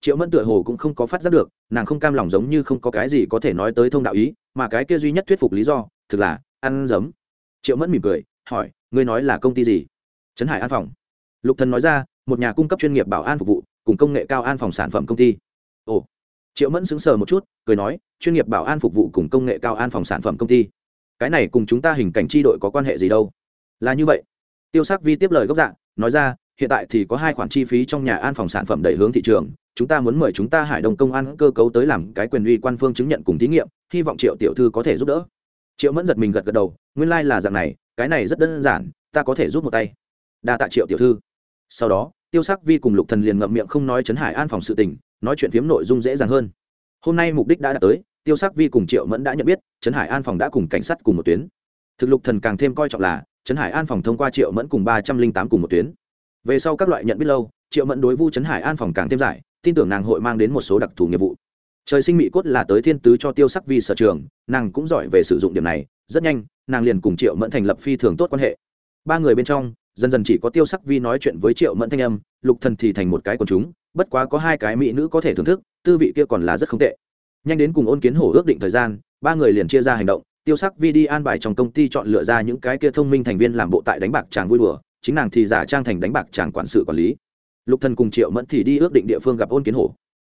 triệu mẫn tựa hồ cũng không có phát giác được, nàng không cam lòng giống như không có cái gì có thể nói tới thông đạo ý, mà cái kia duy nhất thuyết phục lý do, thực là ăn giấm. Triệu mẫn mỉm cười, hỏi, ngươi nói là công ty gì? Trấn hải an phòng. Lục thần nói ra, một nhà cung cấp chuyên nghiệp bảo an phục vụ, cùng công nghệ cao an phòng sản phẩm công ty. Ồ. Triệu mẫn sững sờ một chút, cười nói, chuyên nghiệp bảo an phục vụ cùng công nghệ cao an phòng sản phẩm công ty. Cái này cùng chúng ta hình cảnh tri đội có quan hệ gì đâu? Là như vậy. Tiêu sắc vi tiếp lời gốc dạng nói ra hiện tại thì có hai khoản chi phí trong nhà an phòng sản phẩm đẩy hướng thị trường. Chúng ta muốn mời chúng ta hải đông công an cơ cấu tới làm cái quyền uy quan phương chứng nhận cùng thí nghiệm, hy vọng triệu tiểu thư có thể giúp đỡ. Triệu mẫn giật mình gật gật đầu, nguyên lai、like、là dạng này, cái này rất đơn giản, ta có thể giúp một tay. Đa tạ triệu tiểu thư. Sau đó, tiêu sắc vi cùng lục thần liền ngậm miệng không nói chấn hải an phòng sự tình, nói chuyện phiếm nội dung dễ dàng hơn. Hôm nay mục đích đã đạt tới, tiêu sắc vi cùng triệu mẫn đã nhận biết trấn hải an phòng đã cùng cảnh sát cùng một tuyến. Thực lục thần càng thêm coi trọng là trấn hải an phòng thông qua triệu mẫn cùng ba trăm linh tám cùng một tuyến về sau các loại nhận biết lâu, triệu mẫn đối vu trấn hải an phòng càng thêm giải, tin tưởng nàng hội mang đến một số đặc thù nghiệp vụ. Trời sinh mỹ cốt là tới thiên tứ cho tiêu sắc vi sở trường, nàng cũng giỏi về sử dụng điểm này, rất nhanh, nàng liền cùng triệu mẫn thành lập phi thường tốt quan hệ. Ba người bên trong, dần dần chỉ có tiêu sắc vi nói chuyện với triệu mẫn thanh âm, lục thần thì thành một cái quần chúng, bất quá có hai cái mỹ nữ có thể thưởng thức, tư vị kia còn là rất không tệ. Nhanh đến cùng ôn kiến hổ ước định thời gian, ba người liền chia ra hành động, tiêu sắc vi đi an bài trong công ty chọn lựa ra những cái kia thông minh thành viên làm bộ tại đánh bạc chàng vui đùa chính nàng thì giả trang thành đánh bạc chàng quản sự quản lý. Lục thần cùng triệu mẫn thì đi ước định địa phương gặp ôn kiến hổ.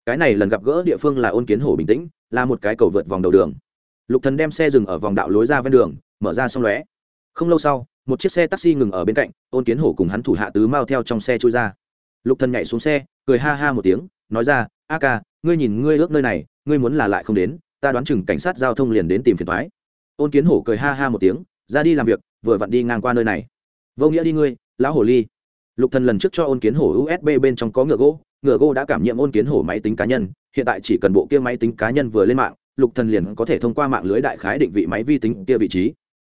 Cái này lần gặp gỡ địa phương là ôn kiến hổ bình tĩnh, là một cái cầu vượt vòng đầu đường. Lục thần đem xe dừng ở vòng đạo lối ra ven đường, mở ra xong lóe. Không lâu sau, một chiếc xe taxi ngừng ở bên cạnh, ôn kiến hổ cùng hắn thủ hạ tứ mau theo trong xe chui ra. Lục thần nhảy xuống xe, cười ha ha một tiếng, nói ra, a ca, ngươi nhìn ngươi ước nơi này, ngươi muốn là lại không đến, ta đoán chừng cảnh sát giao thông liền đến tìm phiền toái. Ôn kiến hổ cười ha ha một tiếng, ra đi làm việc, vừa vặn đi ngang qua nơi này vô nghĩa đi ngươi, lão hồ ly. Lục thần lần trước cho ôn kiến hổ usb bên trong có ngựa gỗ ngựa gỗ đã cảm nhiệm ôn kiến hổ máy tính cá nhân, hiện tại chỉ cần bộ kia máy tính cá nhân vừa lên mạng, lục thần liền có thể thông qua mạng lưới đại khái định vị máy vi tính kia vị trí.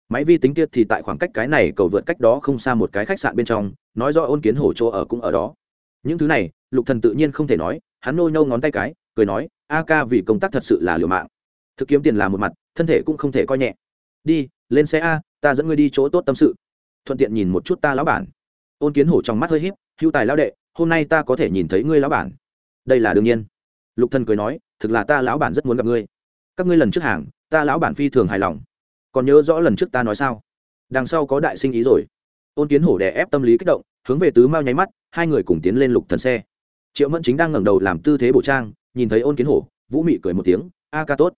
Máy vi tính kia thì tại khoảng cách cái này cầu vượt cách đó không xa một cái khách sạn bên trong, nói do ôn kiến hổ chỗ ở cũng ở đó. Những thứ này, lục thần tự nhiên không thể nói, hắn nôi nâu ngón tay cái, cười nói, a ca vì công tác thật sự là liều mạng. Thực kiếm tiền là một mặt, thân thể cũng không thể coi nhẹ. Đi, lên xe a, ta dẫn ngươi đi chỗ tốt tâm sự thuận tiện nhìn một chút ta lão bản. Ôn kiến hổ trong mắt hơi híp hữu tài lão đệ, hôm nay ta có thể nhìn thấy ngươi lão bản. Đây là đương nhiên. Lục thần cười nói, thực là ta lão bản rất muốn gặp ngươi. Các ngươi lần trước hàng, ta lão bản phi thường hài lòng. Còn nhớ rõ lần trước ta nói sao? Đằng sau có đại sinh ý rồi. Ôn kiến hổ đè ép tâm lý kích động, hướng về tứ mao nháy mắt, hai người cùng tiến lên lục thần xe. Triệu mẫn chính đang ngẩng đầu làm tư thế bổ trang, nhìn thấy ôn kiến hổ, vũ mị cười một tiếng, a ca tốt.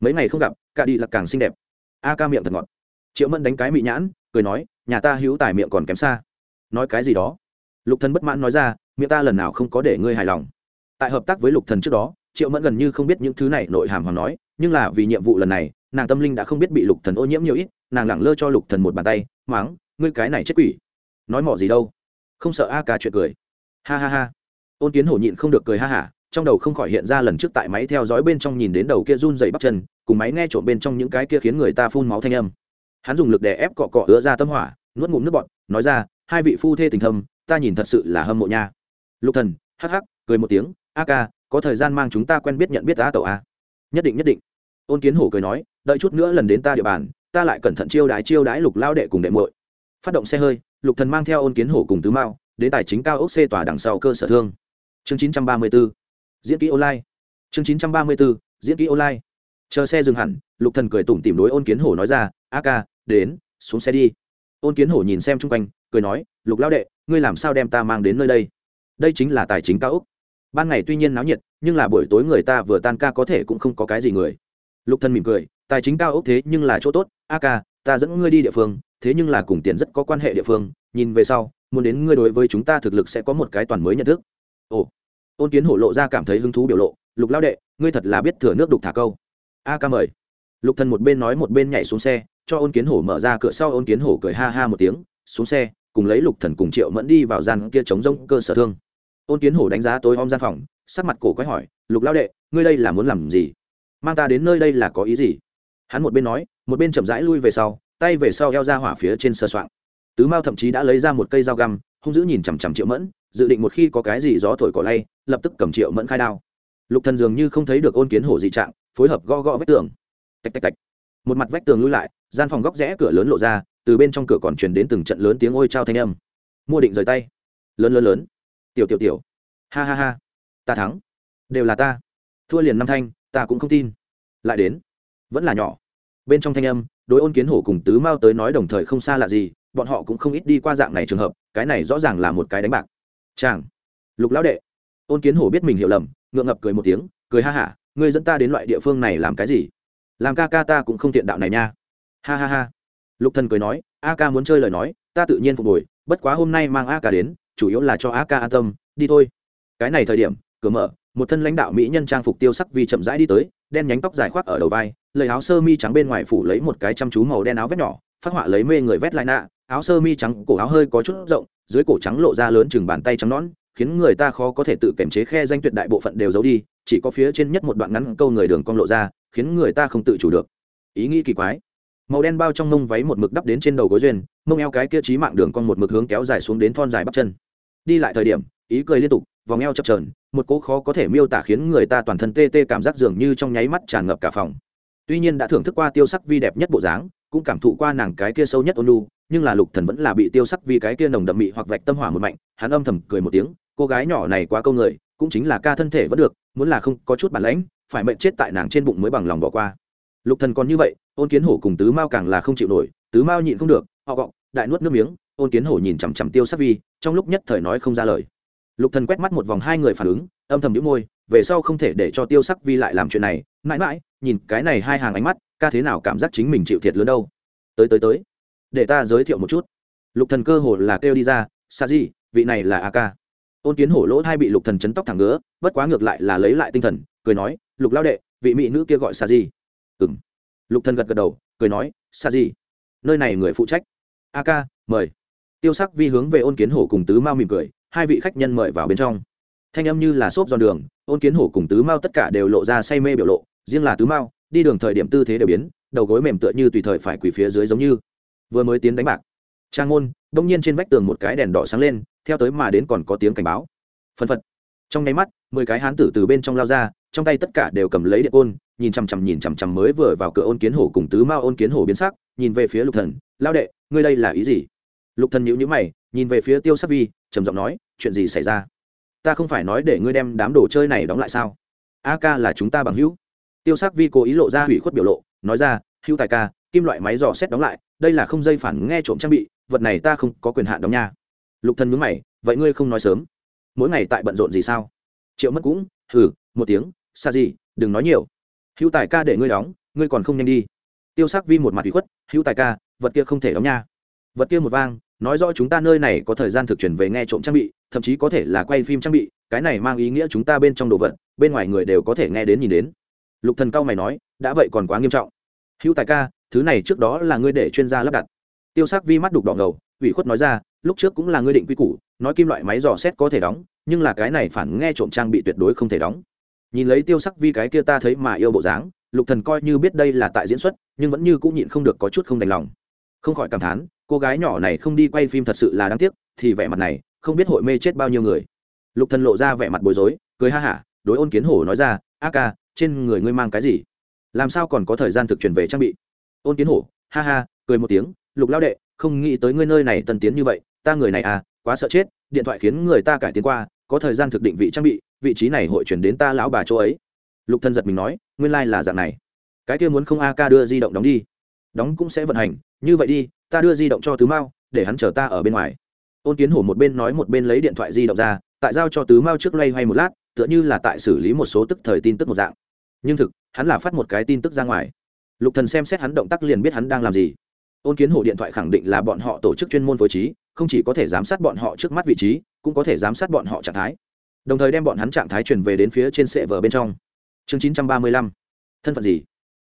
Mấy ngày không gặp, cả đi là càng xinh đẹp. A ca miệng thật ngọt. Triệu mẫn đánh cái mị nhãn, cười nói nhà ta hữu tài miệng còn kém xa. Nói cái gì đó? Lục thần bất mãn nói ra, miệng ta lần nào không có để ngươi hài lòng. Tại hợp tác với lục thần trước đó, triệu mẫn gần như không biết những thứ này nội hàm hoàng nói, nhưng là vì nhiệm vụ lần này, nàng tâm linh đã không biết bị lục thần ô nhiễm nhiều ít, nàng lẳng lơ cho lục thần một bàn tay, máng, ngươi cái này chết quỷ. Nói mỏ gì đâu? Không sợ a ca chuyện cười. Ha ha ha. Ôn kiến hổ nhịn không được cười ha hả, trong đầu không khỏi hiện ra lần trước tại máy theo dõi bên trong nhìn đến đầu kia run dày bắp chân, cùng máy nghe trộm bên trong những cái kia khiến người ta phun máu thanh âm hắn dùng lực đè ép cọ cọ ứa ra tâm hỏa, nuốt ngụm nước bọt, nói ra, hai vị phu thê tình thâm, ta nhìn thật sự là hâm mộ nha. Lục thần, hắc hắc, cười một tiếng, a ca, có thời gian mang chúng ta quen biết nhận biết ta tẩu a. Nhất định nhất định. Ôn kiến hổ cười nói, đợi chút nữa lần đến ta địa bàn, ta lại cẩn thận chiêu đái chiêu đái lục lao đệ cùng đệ muội. Phát động xe hơi, lục thần mang theo ôn kiến hổ cùng tứ mao, đến tài chính cao ốc c tòa đằng sau cơ sở thương. Chương 934 diễn kỹ online. Chương 934 diễn kỹ online. Chờ xe dừng hẳn, lục thần cười tủm tỉm đối ôn kiến hổ nói ra, a ca đến, xuống xe đi. Ôn kiến hổ nhìn xem chung quanh, cười nói, lục lao đệ, ngươi làm sao đem ta mang đến nơi đây? Đây chính là tài chính cao ốc. Ban ngày tuy nhiên náo nhiệt, nhưng là buổi tối người ta vừa tan ca có thể cũng không có cái gì người. Lục Thân mỉm cười, tài chính cao ốc thế nhưng là chỗ tốt, a ca, ta dẫn ngươi đi địa phương, thế nhưng là cùng tiền rất có quan hệ địa phương, nhìn về sau, muốn đến ngươi đối với chúng ta thực lực sẽ có một cái toàn mới nhận thức. Ồ. Ôn kiến hổ lộ ra cảm thấy hứng thú biểu lộ, lục lao đệ, ngươi thật là biết thừa nước đục thả câu. A ca mời. Lục thần một bên nói một bên nhảy xuống xe cho ôn kiến hổ mở ra cửa sau ôn kiến hổ cười ha ha một tiếng, xuống xe, cùng lấy lục thần cùng triệu mẫn đi vào gian kia chống rông cơ sở thương. Ôn kiến hổ đánh giá tối om gian phòng, sắc mặt cổ quái hỏi, lục lao đệ, ngươi đây là muốn làm gì? Mang ta đến nơi đây là có ý gì? Hắn một bên nói, một bên chậm rãi lui về sau, tay về sau eo ra hỏa phía trên sơ soạn tứ mao thậm chí đã lấy ra một cây dao găm, hung dữ nhìn chằm chằm triệu mẫn, dự định một khi có cái gì gió thổi cỏ lay, lập tức cầm triệu mẫn khai đao. Lục thần dường như không thấy được ôn kiến hổ dị trạng, phối hợp gõ gõ vách tường. Tạch tạch tạch. Một mặt vách tường lui lại gian phòng góc rẽ cửa lớn lộ ra, từ bên trong cửa còn truyền đến từng trận lớn tiếng ôi trao thanh âm. Mua định rời tay. Lớn lớn lớn. Tiểu tiểu tiểu. Ha ha ha. Ta thắng. Đều là ta. Thua liền năm thanh, ta cũng không tin. Lại đến. Vẫn là nhỏ. Bên trong thanh âm, đối ôn kiến hổ cùng tứ mao tới nói đồng thời không xa lạ gì, bọn họ cũng không ít đi qua dạng này trường hợp, cái này rõ ràng là một cái đánh bạc. Chàng. Lục lão đệ. Ôn kiến hổ biết mình hiểu lầm, ngượng ngập cười một tiếng, cười ha hả, ngươi dẫn ta đến loại địa phương này làm cái gì? Làm ca ca ta cũng không tiện đạo này nha ha ha ha. Lục thần cười nói, a ca muốn chơi lời nói, ta tự nhiên phục hồi, bất quá hôm nay mang a ca đến, chủ yếu là cho a ca an tâm, đi thôi. Cái này thời điểm, cửa mở, một thân lãnh đạo mỹ nhân trang phục tiêu sắc vì chậm rãi đi tới, đen nhánh tóc dài khoác ở đầu vai lấy áo sơ mi trắng bên ngoài phủ lấy một cái chăm chú màu đen áo vét nhỏ, phát họa lấy mê người vét lại nạ, áo sơ mi trắng, cổ áo hơi có chút rộng, dưới cổ trắng lộ ra lớn chừng bàn tay trắng nón khiến người ta khó có thể tự kiểm chế khe danh tuyệt đại bộ phận đều giấu đi, chỉ có phía trên nhất một đoạn ngắn câu người đường cong lộ ra, khiến người ta không tự chủ được. Ý nghĩ kỳ quái màu đen bao trong mông váy một mực đắp đến trên đầu gối duyên, mông eo cái kia trí mạng đường con một mực hướng kéo dài xuống đến thon dài bắp chân. Đi lại thời điểm, ý cười liên tục, vòng eo chập trờn một cỗ khó có thể miêu tả khiến người ta toàn thân tê tê cảm giác dường như trong nháy mắt tràn ngập cả phòng. Tuy nhiên đã thưởng thức qua tiêu sắc vi đẹp nhất bộ dáng, cũng cảm thụ qua nàng cái kia sâu nhất ôn lu nhưng là lục thần vẫn là bị tiêu sắc vì cái kia nồng đậm mị hoặc vạch tâm hỏa một mạnh, hắn âm thầm cười một tiếng, cô gái nhỏ này quá câu người, cũng chính là ca thân thể vẫn được, muốn là không có chút bản lãnh, phải mệnh chết tại nàng trên bụng mới bằng lòng bỏ qua. Lục thần còn như vậy ôn kiến hổ cùng tứ mao càng là không chịu nổi, tứ mao nhịn không được, họ gọng, đại nuốt nước miếng, ôn kiến hổ nhìn chằm chằm tiêu sắc vi, trong lúc nhất thời nói không ra lời. Lục thần quét mắt một vòng hai người phản ứng, âm thầm nhíu môi, về sau không thể để cho tiêu sắc vi lại làm chuyện này, mãi mãi, nhìn cái này hai hàng ánh mắt, ca thế nào cảm giác chính mình chịu thiệt lớn đâu. Tới tới tới, để ta giới thiệu một chút. Lục thần cơ hồ là kêu đi ra, sa di, vị này là a ca. Ôn kiến hổ lỗ thai bị lục thần chấn tóc thẳng ngứa, bất quá ngược lại là lấy lại tinh thần, cười nói, lục lao đệ, vị mỹ nữ kia gọi sa di. Ừm lục thần gật gật đầu, cười nói, sa gì? nơi này người phụ trách. A ca, mời. Tiêu sắc vi hướng về ôn kiến hổ cùng tứ mao mỉm cười, hai vị khách nhân mời vào bên trong. Thanh âm như là xốp giòn đường, ôn kiến hổ cùng tứ mao tất cả đều lộ ra say mê biểu lộ, riêng là tứ mao, đi đường thời điểm tư thế đều biến, đầu gối mềm tựa như tùy thời phải quỳ phía dưới giống như. Vừa mới tiến đánh bạc, trang môn đông nhiên trên vách tường một cái đèn đỏ sáng lên, theo tới mà đến còn có tiếng cảnh báo. Phân phật. Trong nháy mắt, mười cái hán tử từ bên trong lao ra trong tay tất cả đều cầm lấy điện côn, nhìn chằm chằm nhìn chằm chằm mới vừa vào cửa ôn kiến hổ cùng tứ mao ôn kiến hổ biến sắc, nhìn về phía lục thần lao đệ, ngươi đây là ý gì? Lục thần nhíu nhíu mày, nhìn về phía tiêu sắc vi, trầm giọng nói, chuyện gì xảy ra? Ta không phải nói để ngươi đem đám đồ chơi này đóng lại sao? A ca là chúng ta bằng hữu. Tiêu sắc vi cố ý lộ ra hủy khuất biểu lộ, nói ra, hữu tài ca, kim loại máy dò xét đóng lại, đây là không dây phản nghe trộm trang bị, vật này ta không có quyền hạn đóng nha. Lục thần nhướng mày, vậy ngươi không nói sớm? Mỗi ngày tại bận rộn gì sao? Triệu mất cũng, hừ, một tiếng xa gì đừng nói nhiều. Hữu tài ca để ngươi đóng, ngươi còn không nhanh đi. Tiêu sắc vi một mặt ủy khuất, hữu tài ca, vật kia không thể đóng nha. Vật kia một vang, nói rõ chúng ta nơi này có thời gian thực chuyển về nghe trộm trang bị, thậm chí có thể là quay phim trang bị, cái này mang ý nghĩa chúng ta bên trong đồ vật, bên ngoài người đều có thể nghe đến nhìn đến. Lục thần cao mày nói, đã vậy còn quá nghiêm trọng. Hữu tài ca, thứ này trước đó là ngươi để chuyên gia lắp đặt. Tiêu sắc vi mắt đục đỏ ngầu, ủy khuất nói ra, lúc trước cũng là ngươi định quy củ, nói kim loại máy dò xét có thể đóng, nhưng là cái này phản nghe trộm trang bị tuyệt đối không thể đóng nhìn lấy tiêu sắc vi cái kia ta thấy mà yêu bộ dáng, lục thần coi như biết đây là tại diễn xuất, nhưng vẫn như cũng nhịn không được có chút không đành lòng. Không khỏi cảm thán, cô gái nhỏ này không đi quay phim thật sự là đáng tiếc, thì vẻ mặt này, không biết hội mê chết bao nhiêu người. Lục thần lộ ra vẻ mặt bối rối, cười ha hả, đối ôn kiến hổ nói ra, a ca, trên người ngươi mang cái gì? Làm sao còn có thời gian thực chuyển về trang bị? Ôn kiến hổ, ha ha, cười một tiếng, lục lao đệ, không nghĩ tới ngươi nơi này tân tiến như vậy, ta người này à quá sợ chết, điện thoại khiến người ta cải tiến qua, có thời gian thực định vị trang bị vị trí này hội chuyển đến ta lão bà chỗ ấy. Lục thân giật mình nói, nguyên lai、like、là dạng này. Cái kia muốn không a ca đưa di động đóng đi. Đóng cũng sẽ vận hành, như vậy đi, ta đưa di động cho tứ mao, để hắn chờ ta ở bên ngoài. Ôn kiến hổ một bên nói một bên lấy điện thoại di động ra, tại giao cho tứ mao trước loay hoay một lát, tựa như là tại xử lý một số tức thời tin tức một dạng. Nhưng thực, hắn là phát một cái tin tức ra ngoài. Lục thần xem xét hắn động tác liền biết hắn đang làm gì. Ôn kiến hổ điện thoại khẳng định là bọn họ tổ chức chuyên môn phối trí, không chỉ có thể giám sát bọn họ trước mắt vị trí, cũng có thể giám sát bọn họ trạng thái đồng thời đem bọn hắn trạng thái chuyển về đến phía trên sệ vở bên trong. Chương 935. thân phận gì?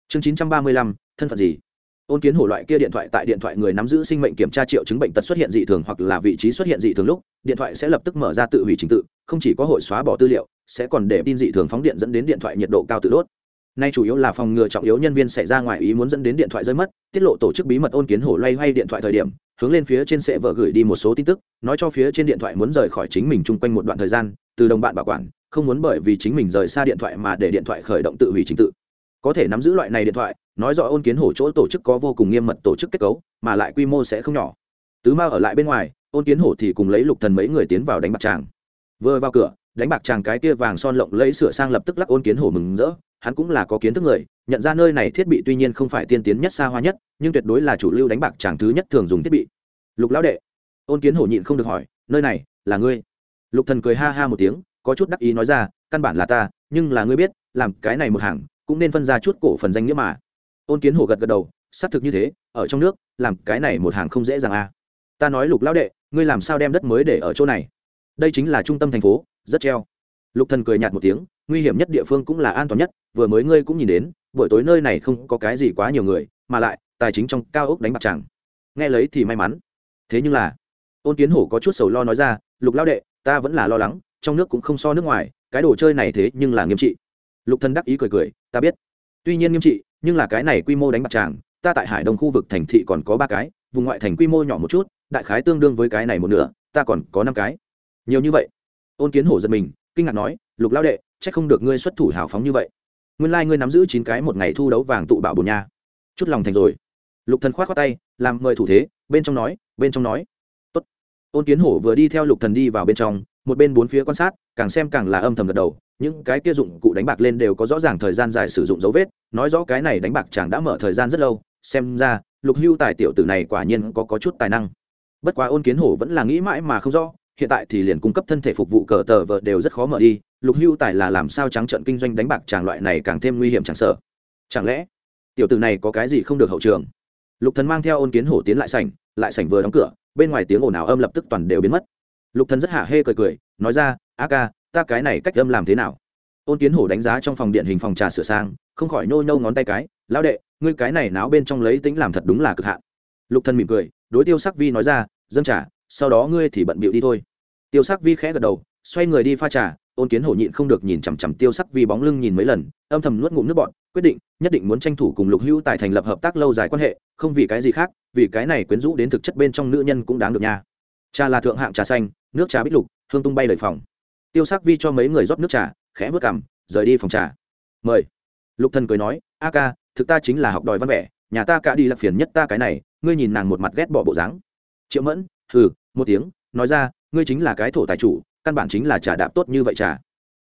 Chương 935, thân phận gì? Ôn kiến hổ loại kia điện thoại tại điện thoại người nắm giữ sinh mệnh kiểm tra triệu chứng bệnh tật xuất hiện dị thường hoặc là vị trí xuất hiện dị thường lúc điện thoại sẽ lập tức mở ra tự hủy trình tự không chỉ có hội xóa bỏ tư liệu sẽ còn để tin dị thường phóng điện dẫn đến điện thoại nhiệt độ cao tự đốt. Nay chủ yếu là phòng ngừa trọng yếu nhân viên xảy ra ngoài ý muốn dẫn đến điện thoại rơi mất tiết lộ tổ chức bí mật ôn kiến hổ loay hoay điện thoại thời điểm hướng lên phía trên sẽ vợ gửi đi một số tin tức nói cho phía trên điện thoại muốn rời khỏi chính mình chung quanh một đoạn thời gian từ đồng bạn bảo quản, không muốn bởi vì chính mình rời xa điện thoại mà để điện thoại khởi động tự hủy trình tự. Có thể nắm giữ loại này điện thoại, nói rõ ôn kiến hổ chỗ tổ chức có vô cùng nghiêm mật tổ chức kết cấu, mà lại quy mô sẽ không nhỏ. Tứ ma ở lại bên ngoài, ôn kiến hổ thì cùng lấy lục thần mấy người tiến vào đánh bạc tràng. Vừa vào cửa, đánh bạc chàng cái kia vàng son lộng lấy sửa sang lập tức lắc ôn kiến hổ mừng rỡ, hắn cũng là có kiến thức người, nhận ra nơi này thiết bị tuy nhiên không phải tiên tiến nhất xa hoa nhất, nhưng tuyệt đối là chủ lưu đánh bạc chàng thứ nhất thường dùng thiết bị. Lục lão đệ, ôn kiến hổ nhịn không được hỏi, nơi này là ngươi? Lục thần cười ha ha một tiếng, có chút đắc ý nói ra, căn bản là ta, nhưng là ngươi biết, làm cái này một hàng, cũng nên phân ra chút cổ phần danh nghĩa mà. Ôn kiến hổ gật gật đầu, xác thực như thế, ở trong nước, làm cái này một hàng không dễ dàng à. Ta nói lục lão đệ, ngươi làm sao đem đất mới để ở chỗ này? Đây chính là trung tâm thành phố, rất treo. Lục thần cười nhạt một tiếng, nguy hiểm nhất địa phương cũng là an toàn nhất, vừa mới ngươi cũng nhìn đến, buổi tối nơi này không có cái gì quá nhiều người, mà lại, tài chính trong cao ốc đánh bạc chẳng. Nghe lấy thì may mắn. Thế nhưng là, ôn kiến hổ có chút sầu lo nói ra, lục lao đệ ta vẫn là lo lắng, trong nước cũng không so nước ngoài, cái đồ chơi này thế nhưng là nghiêm trị. Lục thân đắc ý cười cười, ta biết. Tuy nhiên nghiêm trị, nhưng là cái này quy mô đánh bạc tràng, ta tại hải đông khu vực thành thị còn có ba cái, vùng ngoại thành quy mô nhỏ một chút, đại khái tương đương với cái này một nửa, ta còn có năm cái. Nhiều như vậy. Ôn kiến hổ giật mình, kinh ngạc nói, lục lao đệ c h ắ c không được ngươi xuất thủ hào phóng như vậy. Nguyên lai、like、ngươi nắm giữ chín cái một ngày thu đấu vàng tụ bảo bồn nha. Chút lòng thành rồi. Lục thần khoát khoát tay, làm, mời thủ thế. Bên trong nói, bên trong nói ôn kiến hổ vừa đi theo lục thần đi vào bên trong một bên bốn phía quan sát càng xem càng là âm thầm gật đầu những cái kia dụng cụ đánh bạc lên đều có rõ ràng thời gian dài sử dụng dấu vết nói rõ cái này đánh bạc chàng đã mở thời gian rất lâu xem ra lục hưu tài tiểu tử này quả nhiên có, có chút tài năng. Bất quá ôn kiến hổ vẫn là nghĩ mãi mà không rõ hiện tại thì liền cung cấp thân thể phục vụ cờ tờ vợ đều rất khó mở đi lục hưu tài là làm sao trắng trận kinh doanh đánh bạc tràng loại này càng thêm nguy hiểm chẳng sợ. Chẳng lẽ tiểu tử này có cái gì không được hậu trường? Lục thần mang theo ôn kiến hổ tiến lại sảnh lại sảnh vừa đóng cửa bên ngoài tiếng ồn ào âm lập tức toàn đều biến mất. Lục thần rất hạ hê cười cười, nói ra, a ca, ta cái này cách âm làm thế nào? Ôn kiến hổ đánh giá trong phòng điện hình phòng trà sửa sang, không khỏi nô nô ngón tay cái, lão đệ, ngươi cái này náo bên trong lấy tính làm thật đúng là cực hạn. Lục thần mỉm cười, đối tiêu sắc vi nói ra, dâng trà, sau đó ngươi thì bận bịu đi thôi. Tiêu sắc vi khẽ gật đầu, xoay người đi pha trà, ôn kiến hổ nhịn không được nhìn chằm chằm tiêu sắc vi bóng lưng nhìn mấy lần, âm thầm nuốt ngụm nước bọt, quyết định, nhất định muốn tranh thủ cùng lục hữu tài thành lập hợp tác lâu dài quan hệ, không vì cái gì khác vì cái này quyến rũ đến thực chất bên trong nữ nhân cũng đáng được nha. Trà là thượng hạng trà xanh, nước trà bích lục, hương tung bay lời phòng. Tiêu sắc vi cho mấy người rót nước trà, khẽ vớt cằm, rời đi phòng trà. Mời. Lục thần cười nói, a ca, thực ta chính là học đòi văn vẻ, nhà ta cả đi là phiền nhất ta cái này, ngươi nhìn nàng một mặt ghét bỏ bộ dáng. Triệu mẫn, hừ, một tiếng, nói ra, ngươi chính là cái thổ tài chủ, căn bản chính là trà đạp tốt như vậy trà.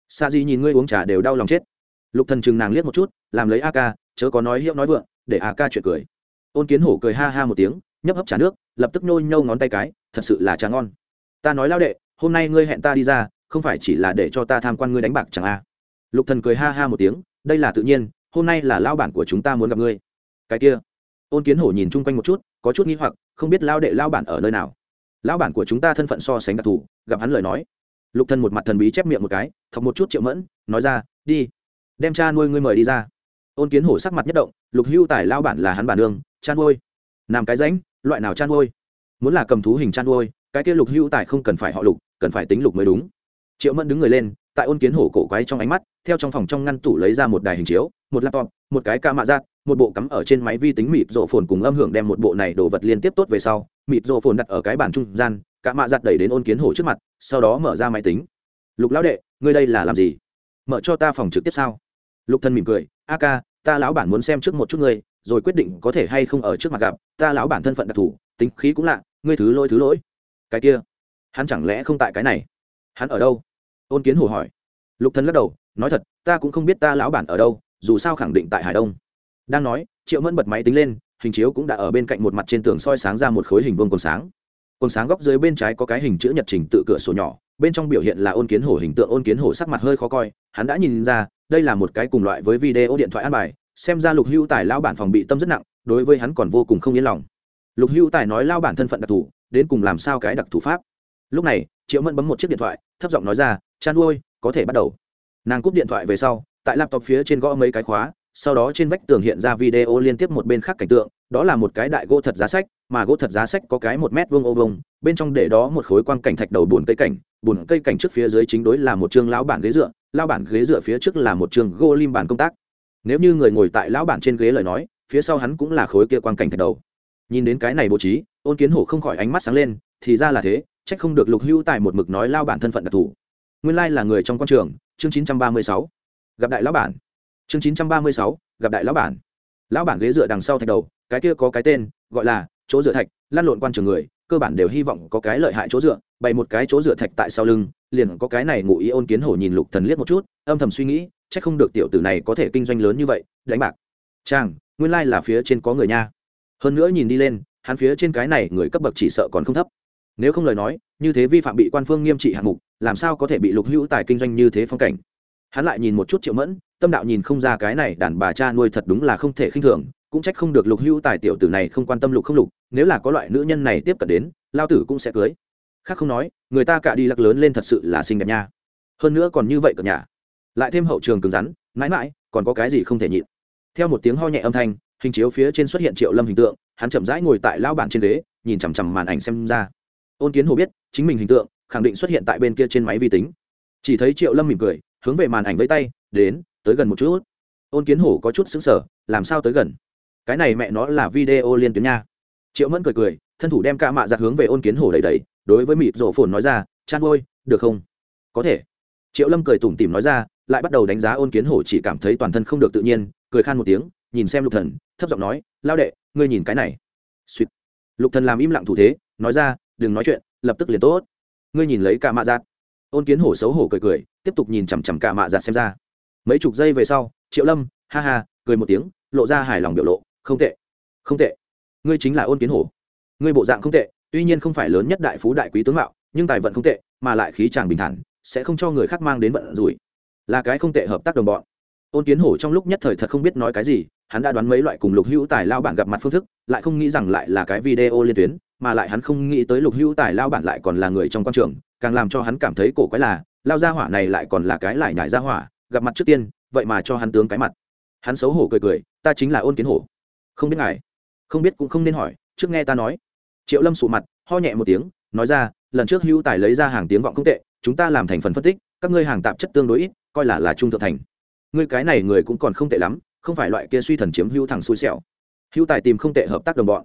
Sa di nhìn ngươi uống trà đều đau lòng chết. Lục thần chừng nàng liếc một chút, làm lấy a ca, chớ có nói hiệu nói vượng, để a ca chuyện cười ôn kiến hổ cười ha ha một tiếng, nhấp hấp trà nước, lập tức nhôi nhâu ngón tay cái, thật sự là trà ngon. Ta nói lao đệ, hôm nay ngươi hẹn ta đi ra, không phải chỉ là để cho ta tham quan ngươi đánh bạc chẳng a lục thần cười ha ha một tiếng, đây là tự nhiên, hôm nay là lao bản của chúng ta muốn gặp ngươi. Cái kia. Ôn kiến hổ nhìn chung quanh một chút, có chút nghi hoặc, không biết lao đệ lao bản ở nơi nào. Lão bản của chúng ta thân phận so sánh đặc thù, gặp hắn lời nói. Lục thần một mặt thần bí chép miệng một cái, thọc một chút triệu mẫn, nói ra, đi, đem cha nuôi ngươi mời đi ra. Ôn kiến hổ sắc mặt nhất động, lục hưu tài lao bản là hắn bản nương cha nuôi làm cái ránh loại nào cha nuôi muốn là cầm thú hình cha nuôi cái kia lục hữu tài không cần phải họ lục, cần phải tính lục mới đúng. Triệu mẫn đứng người lên, tại ôn kiến hổ cổ quái trong ánh mắt, theo trong phòng trong ngăn tủ lấy ra một đài hình chiếu, một laptop, một cái ca mạ giác một bộ cắm ở trên máy vi tính mịt rộ phồn cùng âm hưởng đem một bộ này đồ vật liên tiếp tốt về sau, mịt rộ phồn đặt ở cái bàn trung gian, ca mạ giặt đẩy đến ôn kiến hổ trước mặt, sau đó mở ra máy tính. Lục lão đệ, ngươi đây là làm gì? Mở cho ta phòng trực tiếp sao? Lục thân mỉm cười, a ca, ta lão bản muốn xem trước một chút ngươi rồi quyết định có thể hay không ở trước mặt gặp, ta lão bản thân phận đặc thù, tính khí cũng lạ, ngươi thứ lỗi thứ lỗi. Cái kia, hắn chẳng lẽ không tại cái này? Hắn ở đâu? Ôn kiến hồ hỏi. Lục thần lắc đầu, nói thật, ta cũng không biết ta lão bản ở đâu, dù sao khẳng định tại hải đông. Đang nói, triệu mẫn bật máy tính lên, hình chiếu cũng đã ở bên cạnh một mặt trên tường soi sáng ra một khối hình vuông quần sáng. Quần sáng góc dưới bên trái có cái hình chữ nhật trình tự cửa sổ nhỏ, bên trong biểu hiện là ôn kiến hổ hình tượng, ôn kiến hổ sắc mặt hơi khó coi, hắn đã nhìn ra, đây là một cái cùng loại với video điện thoại ăn bài xem ra lục hữu tài lao bản phòng bị tâm rất nặng, đối với hắn còn vô cùng không yên lòng. Lục hữu tài nói lao bản thân phận đặc thù, đến cùng làm sao cái đặc thù pháp? Lúc này, triệu mẫn bấm một chiếc điện thoại, thấp giọng nói ra, chan nuôi có thể bắt đầu. Nàng cúp điện thoại về sau, tại laptop phía trên gõ mấy cái khóa, sau đó trên vách tường hiện ra video liên tiếp một bên khác cảnh tượng, đó là một cái đại gỗ thật giá sách, mà gỗ thật giá sách có cái một mét vuông ô vông bên trong để đó một khối quang cảnh thạch đầu bùn cây cảnh bùn cây cảnh trước phía dưới chính đối là một chương lão bản ghế dựa, lão bản ghế dựa phía trước là một chương gỗ lim bản công tác nếu như người ngồi tại lão bản trên ghế lời nói, phía sau hắn cũng là khối kia quang cảnh thạch đầu. Nhìn đến cái này bố trí, ôn kiến hổ không khỏi ánh mắt sáng lên, thì ra là thế trách không được lục hưu tại một mực nói lao bản thân phận đặc thù. Nguyên lai là người trong quan trường, chương chín trăm ba mươi sáu. Gặp đại lão bản. Chương chín trăm ba mươi sáu, gặp đại lão bản. Lão bản ghế dựa đằng sau thạch đầu, cái kia có cái tên, gọi là chỗ dựa thạch, lăn lộn quan trường người, cơ bản đều hy vọng có cái lợi hại chỗ dựa, bày một cái chỗ dựa thạch tại sau lưng, liền có cái này ngụ ý ôn kiến hổ nhìn lục thần liếc một chút, âm thầm suy nghĩ chắc không được tiểu tử này có thể kinh doanh lớn như vậy, đánh bạc. Chàng, nguyên lai là phía trên có người nha. Hơn nữa nhìn đi lên, hắn phía trên cái này người cấp bậc chỉ sợ còn không thấp. Nếu không lời nói, như thế vi phạm bị quan phương nghiêm trị hạng mục, làm sao có thể bị lục hữu tài kinh doanh như thế phong cảnh? Hắn lại nhìn một chút triệu mẫn, tâm đạo nhìn không ra cái này đàn bà cha nuôi thật đúng là không thể khinh thường, cũng trách không được lục hữu tài tiểu tử này không quan tâm lục không lục, nếu là có loại nữ nhân này tiếp cận đến, lao tử cũng sẽ cưới. Khác không nói, người ta cả đi lắc lớn lên thật sự là xinh đẹp nha. Hơn nữa còn như vậy cận nhà lại thêm hậu trường cứng rắn, mãi mãi, còn có cái gì không thể nhịn. Theo một tiếng ho nhẹ âm thanh, hình chiếu phía trên xuất hiện triệu lâm hình tượng, hắn chậm rãi ngồi tại lao bản trên ghế, nhìn chằm chằm màn ảnh xem ra. Ôn kiến hồ biết, chính mình hình tượng, khẳng định xuất hiện tại bên kia trên máy vi tính. Chỉ thấy triệu lâm mỉm cười, hướng về màn ảnh với tay, đến, tới gần một chút. Ôn kiến hổ có chút xứng sở làm sao tới gần? Cái này mẹ nó là video liên tuyến nha. Triệu mẫn cười cười, thân thủ đem ca mạ giặt hướng về ôn kiến hổ đầy đầy đối với mịt rổ phồn nói ra, chan ôi, được không? Có thể. Triệu lâm cười tủm tỉm nói ra lại bắt đầu đánh giá ôn kiến hổ chỉ cảm thấy toàn thân không được tự nhiên, cười khan một tiếng, nhìn xem lục thần, thấp giọng nói, lao đệ, ngươi nhìn cái này. Sweet. lục thần làm im lặng thủ thế, nói ra, đừng nói chuyện, lập tức liền tốt. Ngươi nhìn lấy cả mạ giạt. Ôn kiến hổ xấu hổ cười cười, tiếp tục nhìn chằm chằm cả mạ giạt xem ra. Mấy chục giây về sau, triệu lâm, ha ha, cười một tiếng, lộ ra hài lòng biểu lộ, không tệ không tệ. Ngươi chính là ôn kiến hổ. Ngươi bộ dạng không tệ, tuy nhiên không phải lớn nhất đại phú đại quý tướng mạo, nhưng tài vận không tệ, mà lại khí chàng bình thản, sẽ không cho người khác mang đến vận rủi là cái không tệ hợp tác đồng bọn. Ôn kiến hổ trong lúc nhất thời thật không biết nói cái gì, hắn đã đoán mấy loại cùng lục hữu tài lao bản gặp mặt phương thức, lại không nghĩ rằng lại là cái video liên tuyến, mà lại hắn không nghĩ tới lục hữu tài lao bản lại còn là người trong quan trường, càng làm cho hắn cảm thấy cổ quái là, lao gia hỏa này lại còn là cái lại nhải gia hỏa, gặp mặt trước tiên, vậy mà cho hắn tướng cái mặt. Hắn xấu hổ cười cười, ta chính là ôn kiến hổ. Không biết ngài. Không biết cũng không nên hỏi, trước nghe ta nói. Triệu lâm sụ mặt, ho nhẹ một tiếng, nói ra, lần trước hữu tài lấy ra hàng tiếng vọng không tệ, chúng ta làm thành phần phân tích, các ngươi hàng tạp chất tương đối ít coi là là trung thượng thành. Ngươi cái này người cũng còn không tệ lắm, không phải loại kia suy thần chiếm hữu thẳng xui xẻo. Hữu tài tìm không tệ hợp tác đồng bọn.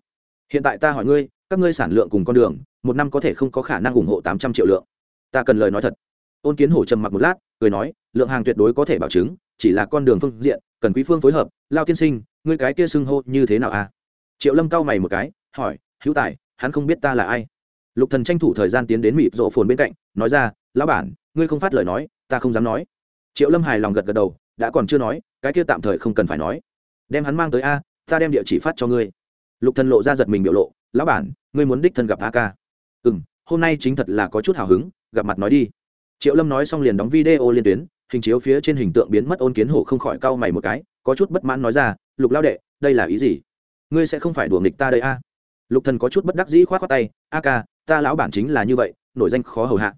Hiện tại ta hỏi ngươi, các ngươi sản lượng cùng con đường, một năm có thể không có khả năng ủng hộ tám trăm triệu lượng. Ta cần lời nói thật. Ôn kiến hổ trầm mặc một lát, cười nói, lượng hàng tuyệt đối có thể bảo chứng, chỉ là con đường phương diện, cần quý phương phối hợp, lao tiên sinh, ngươi cái kia xưng hô như thế nào à? Triệu lâm cau mày một cái, hỏi, hữu tài, hắn không biết ta là ai? Lục thần tranh thủ thời gian tiến đến mịp rộ phồn bên cạnh, nói ra, lão bản, ngươi không phát lời nói, ta không dám nói triệu lâm hài lòng gật gật đầu, đã còn chưa nói, cái kia tạm thời không cần phải nói. Đem hắn mang tới a, ta đem địa chỉ phát cho ngươi. Lục thần lộ ra giật mình biểu lộ, lão bản, ngươi muốn đích thân gặp a ca. Ừ m hôm nay chính thật là có chút hào hứng, gặp mặt nói đi. Triệu lâm nói xong liền đóng video liên tuyến, hình chiếu phía trên hình tượng biến mất ôn kiến hổ không khỏi cau mày một cái, có chút bất mãn nói ra, lục lao đệ, đây là ý gì? Ngươi sẽ không phải đùa nghịch ta đây a? Lục thần có chút bất đắc dĩ khoát khoát tay, a ca, ta lão bản chính là như vậy, nổi danh khó hầu hạ.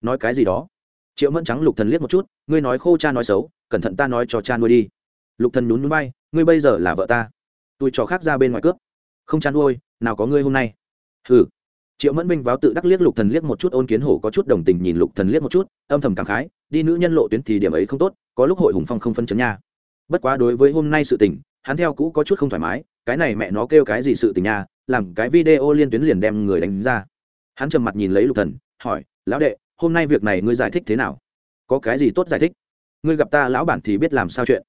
Nói cái gì đó? Triệu mẫn trắng lục thần liếc một chút, ngươi nói khô cha nói xấu, cẩn thận ta nói cho cha nuôi đi. Lục thần nhún nhún bay ngươi bây giờ là vợ ta. Tôi trò khác ra bên ngoài cướp. Không cha nuôi, nào có ngươi hôm nay. Hừ. Triệu mẫn minh váo tự đắc liếc lục thần liếc một chút, ôn kiến hổ có chút đồng tình nhìn lục thần liếc một chút, âm thầm cảm khái, đi nữ nhân lộ tuyến thì điểm ấy không tốt, có lúc hội hùng phong không phân chấn nha. Bất quá đối với hôm nay sự tình, hắn theo cũ có chút không thoải mái, cái này mẹ nó kêu cái gì sự tình nha, làm cái video liên tuyến liền đem người đánh ra. Hắn trầm mặt nhìn lấy lục thần, hỏi, lão đệ hôm nay việc này ngươi giải thích thế nào? Có cái gì tốt giải thích? Ngươi gặp ta lão bản thì biết làm sao chuyện.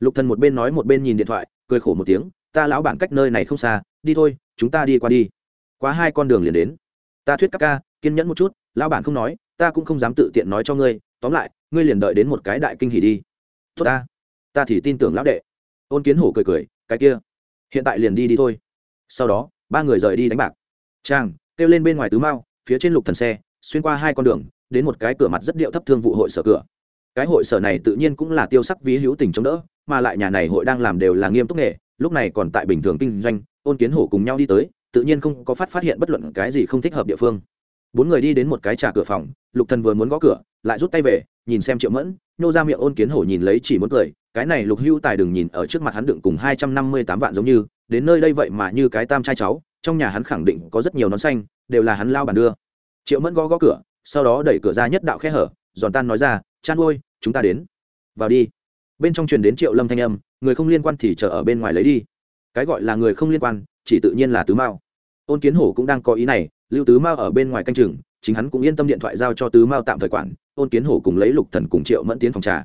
Lục thần một bên nói một bên nhìn điện thoại, cười khổ một tiếng, ta lão bản cách nơi này không xa, đi thôi, chúng ta đi qua đi. Quá hai con đường liền đến. Ta thuyết các ca, kiên nhẫn một chút, lão bản không nói, ta cũng không dám tự tiện nói cho ngươi, tóm lại, ngươi liền đợi đến một cái đại kinh hỉ đi. Tốt ta. Ta thì tin tưởng lão đệ. Ôn kiến hổ cười cười, cái kia. Hiện tại liền đi đi thôi. Sau đó, ba người rời đi đánh bạc. Trang kêu lên bên ngoài tứ mao, phía trên lục thần xe, xuyên qua hai con đường đến một cái cửa mặt rất điệu thấp thương vụ hội sở cửa. Cái hội sở này tự nhiên cũng là tiêu sắc ví hữu tình chống đỡ, mà lại nhà này hội đang làm đều là nghiêm túc nghề, lúc này còn tại bình thường kinh doanh, ôn kiến hổ cùng nhau đi tới, tự nhiên không có phát phát hiện bất luận cái gì không thích hợp địa phương. Bốn người đi đến một cái trà cửa phòng, lục thần vừa muốn gõ cửa, lại rút tay về, nhìn xem triệu mẫn, nhô ra miệng ôn kiến hổ nhìn lấy chỉ muốn cười, cái này lục hưu tài đừng nhìn ở trước mặt hắn đựng cùng hai trăm năm mươi tám vạn giống như, đến nơi đây vậy mà như cái tam trai cháu, trong nhà hắn khẳng định có rất nhiều nón xanh, đều là hắn lao bàn đưa. Triệu mẫn gõ gõ cửa sau đó đẩy cửa ra nhất đạo khe hở, giòn tan nói ra, chan ôi chúng ta đến. Vào đi. Bên trong truyền đến triệu lâm thanh âm, người không liên quan thì chờ ở bên ngoài lấy đi. Cái gọi là người không liên quan, chỉ tự nhiên là tứ mao. Ôn kiến hổ cũng đang có ý này, lưu tứ mao ở bên ngoài canh chừng, chính hắn cũng yên tâm điện thoại giao cho tứ mao tạm thời quản, ôn kiến hổ cùng lấy lục thần cùng triệu mẫn tiến phòng trà.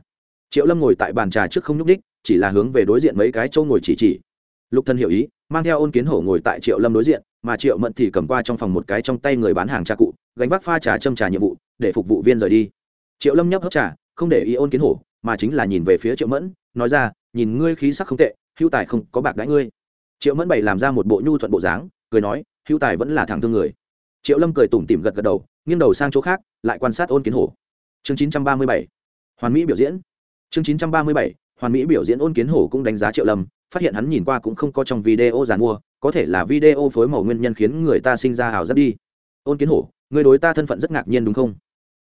Triệu lâm ngồi tại bàn trà trước không nhúc ních chỉ là hướng về đối diện mấy cái châu ngồi chỉ chỉ. Lục thần hiểu ý, mang theo ôn kiến hổ ngồi tại triệu lâm đối diện, mà triệu mẫn thì cầm qua trong phòng một cái trong tay người bán hàng trà cụ gánh vác pha trà châm trà nhiệm vụ, để phục vụ viên rời đi. Triệu lâm nhấp hấp trà, không để ý ôn kiến hổ, mà chính là nhìn về phía triệu mẫn, nói ra, nhìn ngươi khí sắc không tệ, hữu tài không có bạc đãi ngươi. Triệu mẫn bày làm ra một bộ nhu thuận bộ dáng, cười nói, hữu tài vẫn là thẳng thương người. Triệu lâm cười tủm tỉm gật gật đầu, nghiêng đầu sang chỗ khác, lại quan sát ôn kiến hổ. Chương chín trăm ba mươi bảy, hoàn mỹ biểu diễn. Chương chín trăm ba mươi bảy, hoàn mỹ biểu diễn ôn kiến hổ cũng đánh giá triệu lâm, phát hiện hắn nhìn qua cũng không có trong video giàn mua, có thể là video phối màu nguyên nhân khiến người ta sinh ra hào rất đi. Ôn kiến hổ Ngươi đối ta thân phận rất ngạc nhiên đúng không?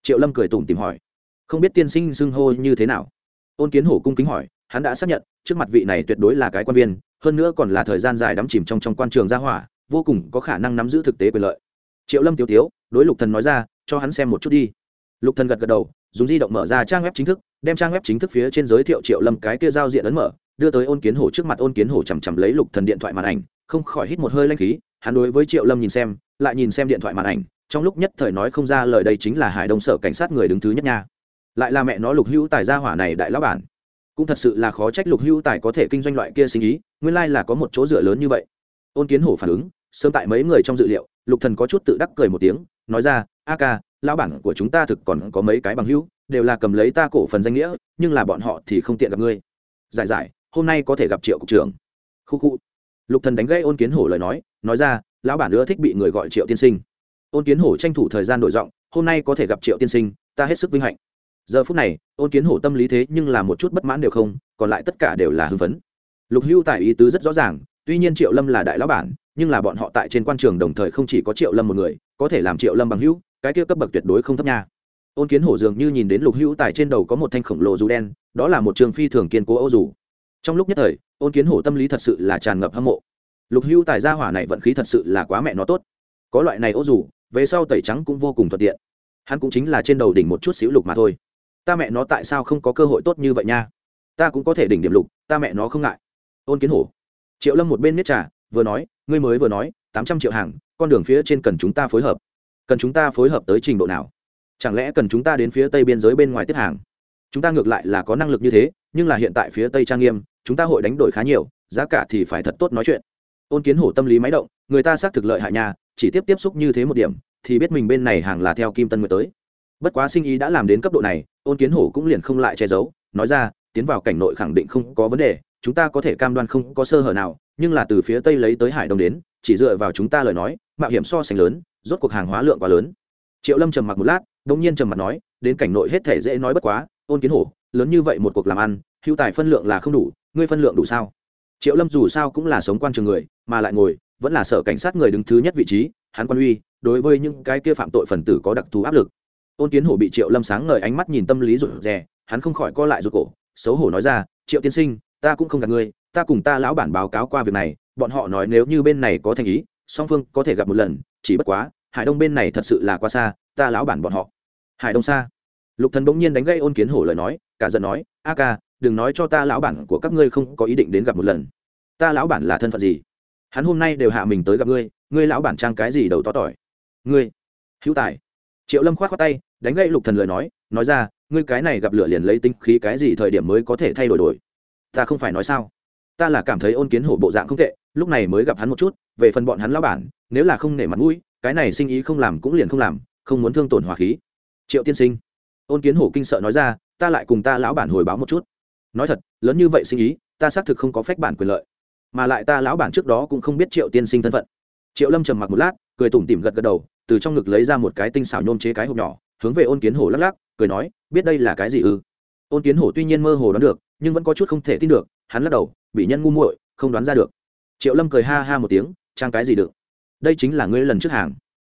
Triệu lâm cười tủm tìm hỏi. Không biết tiên sinh xưng hô như thế nào? Ôn kiến hổ cung kính hỏi, hắn đã xác nhận, trước mặt vị này tuyệt đối là cái quan viên, hơn nữa còn là thời gian dài đắm chìm trong trong quan trường gia hỏa, vô cùng có khả năng nắm giữ thực tế quyền lợi. Triệu lâm tiêu tiếu, đối lục thần nói ra, cho hắn xem một chút đi. Lục thần gật gật đầu, dùng di động mở ra trang web chính thức, đem trang web chính thức phía trên giới thiệu triệu lâm cái kia giao diện ấn mở, đưa tới ôn kiến hổ trước mặt. Ôn kiến hổ chằm chằm lấy lục thần điện thoại màn ảnh, không khỏi hít một hơi lanh khí, hắn đối với triệu lâm nhìn xem, lại nhìn xem điện thoại màn ảnh trong lúc nhất thời nói không ra lời đây chính là hải đông sở cảnh sát người đứng thứ nhất nha. Lại là mẹ nó lục hữu tài gia hỏa này đại lão bản. Cũng thật sự là khó trách lục hữu tài có thể kinh doanh loại kia sinh ý, nguyên lai là có một chỗ dựa lớn như vậy. Ôn kiến hổ phản ứng, sớm tại mấy người trong dự liệu, lục thần có chút tự đắc cười một tiếng, nói ra, a ca, lão bản của chúng ta thực còn có mấy cái bằng hữu, đều là cầm lấy ta cổ phần danh nghĩa, nhưng là bọn họ thì không tiện gặp ngươi. Giải giải, hôm nay có thể gặp triệu cục trưởng. Khu khu. Lục thần đánh gãy ôn kiến hổ lời nói nói ra, lão bản ưa thích bị người gọi triệu tiên sinh ôn kiến hổ tranh thủ thời gian đổi giọng, hôm nay có thể gặp triệu tiên sinh, ta hết sức vinh hạnh. Giờ phút này, ôn kiến hổ tâm lý thế nhưng là một chút bất mãn đều không, còn lại tất cả đều là hưng phấn. Lục hưu tại ý tứ rất rõ ràng, tuy nhiên triệu lâm là đại lão bản, nhưng là bọn họ tại trên quan trường đồng thời không chỉ có triệu lâm một người, có thể làm triệu lâm bằng hữu, cái kia cấp bậc tuyệt đối không thấp nha. Ôn kiến hổ dường như nhìn đến lục hữu tài trên đầu có một thanh khổng lồ dù đen, đó là một trường phi thường kiên cố Âu dù. Trong lúc nhất thời, ôn kiến hổ tâm lý thật sự là tràn ngập hâm mộ. Lục hữu tài gia hỏa này vận khí thật sự là quá mẹ nó tốt. Có loại này Âu dù về sau tẩy trắng cũng vô cùng thuận tiện. Hắn cũng chính là trên đầu đỉnh một chút xíu lục mà thôi. Ta mẹ nó tại sao không có cơ hội tốt như vậy nha? Ta cũng có thể đỉnh điểm lục, ta mẹ nó không ngại. Ôn kiến hổ. Triệu lâm một bên miết trà, vừa nói, ngươi mới vừa nói, tám trăm triệu hàng, con đường phía trên cần chúng ta phối hợp. Cần chúng ta phối hợp tới trình độ nào? Chẳng lẽ cần chúng ta đến phía tây biên giới bên ngoài tiếp hàng? Chúng ta ngược lại là có năng lực như thế, nhưng là hiện tại phía tây trang nghiêm, chúng ta hội đánh đổi khá nhiều, giá cả thì phải thật tốt nói chuyện. Ôn kiến hổ tâm lý máy động, người ta xác thực lợi hại nhà chỉ tiếp tiếp xúc như thế một điểm, thì biết mình bên này hàng là theo kim tân nguyệt tới. Bất quá sinh ý đã làm đến cấp độ này ôn kiến hổ cũng liền không lại che giấu, nói ra, tiến vào cảnh nội khẳng định không có vấn đề, chúng ta có thể cam đoan không có sơ hở nào, nhưng là từ phía tây lấy tới hải đông đến, chỉ dựa vào chúng ta lời nói, mạo hiểm so sánh lớn, rốt cuộc hàng hóa lượng quá lớn. Triệu lâm trầm mặc một lát đ ỗ n g nhiên trầm mặc nói, đến cảnh nội hết thể dễ nói bất quá ôn kiến hổ, lớn như vậy một cuộc làm ăn, hữu tài phân lượng là không đủ, ngươi phân lượng đủ sao? Triệu lâm dù sao cũng là sống quan trường người, mà lại ngồi vẫn là sở cảnh sát người đứng thứ nhất vị trí, hắn quan uy, đối với những cái kia phạm tội phần tử có đặc thù áp lực. Ôn kiến hổ bị triệu lâm sáng ngời ánh mắt nhìn tâm lý rụt rè, hắn không khỏi co lại rụt cổ, xấu hổ nói ra, triệu tiên sinh, ta cũng không gặp ngươi, ta cùng ta lão bản báo cáo qua việc này, bọn họ nói nếu như bên này có thành ý, song phương có thể gặp một lần, chỉ bất quá, hải đông bên này thật sự là quá xa, ta lão bản bọn họ. Hải đông xa? Lục thần bỗng nhiên đánh gây ôn kiến hổ lời nói, cả giận nói, a ca, đừng nói cho ta lão bản của các ngươi không có ý định đến gặp một lần. Ta lão bản là thân phận gì? Hắn hôm nay đều hạ mình tới gặp ngươi ngươi lão bản trang cái gì đầu to tỏi? Ngươi, hữu tài. Triệu lâm khoát khoát tay, đánh gậy lục thần lời nói nói ra, ngươi cái này gặp lửa liền lấy tinh khí cái gì thời điểm mới có thể thay đổi đổi? Ta không phải nói sao? Ta là cảm thấy ôn kiến hổ bộ dạng không tệ, lúc này mới gặp hắn một chút, về phần bọn hắn lão bản, nếu là không nể mặt mũi, cái này sinh ý không làm cũng liền không làm, không muốn thương tổn hòa khí. Triệu tiên sinh, ôn kiến hổ kinh sợ nói ra, ta lại cùng ta lão bản hồi báo một chút. Nói thật, lớn như vậy sinh ý, ta xác thực không có phép bản quyền lợi mà lại ta lão bản trước đó cũng không biết triệu tiên sinh thân phận. Triệu lâm trầm mặc một lát, cười tủm tỉm gật gật đầu, từ trong ngực lấy ra một cái tinh xảo nhôm chế cái hộp nhỏ, hướng về ôn kiến hổ lắc lắc, cười nói, biết đây là cái gì ư? Ôn kiến hổ tuy nhiên mơ hồ đoán được, nhưng vẫn có chút không thể tin được, hắn lắc đầu, bị nhân ngu muội, không đoán ra được. Triệu lâm cười ha ha một tiếng, trang cái gì được? Đây chính là ngươi lần trước hàng.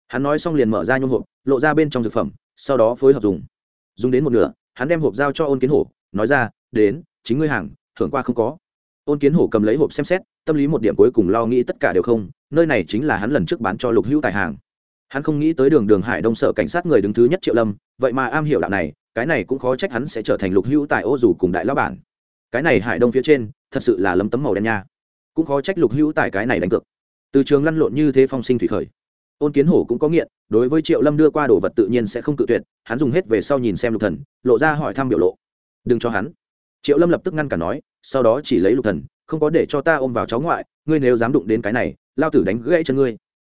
Hắn nói xong liền mở ra nhôm hộp, lộ ra bên trong dược phẩm, sau đó phối hợp dùng. Dùng đến một nửa, hắn đem hộp giao cho ôn kiến hổ, nói ra, đến, chính ngươi hàng, thưởng qua không có ôn kiến hổ cầm lấy hộp xem xét, tâm lý một điểm cuối cùng lo nghĩ tất cả đều không, nơi này chính là hắn lần trước bán cho lục hữu tài hàng. Hắn không nghĩ tới đường đường hải đông sở cảnh sát người đứng thứ nhất triệu lâm, vậy mà am hiểu đạo này, cái này cũng khó trách hắn sẽ trở thành lục hữu tài ô dù cùng đại lão bản. Cái này hải đông phía trên, thật sự là lấm tấm màu đen nha. Cũng khó trách lục hữu tài cái này đánh cược. Từ trường lăn lộn như thế phong sinh thủy khởi. Ôn kiến hổ cũng có nghiện, đối với triệu lâm đưa qua đồ vật tự nhiên sẽ không cự tuyệt, hắn dùng hết về sau nhìn xem lục thần, lộ ra hỏi thăm biểu lộ. Đừng cho hắn. Triệu lâm lập tức ngăn cả nói sau đó chỉ lấy lục thần, không có để cho ta ôm vào cháu ngoại, ngươi nếu dám đụng đến cái này, lao tử đánh gãy chân ngươi.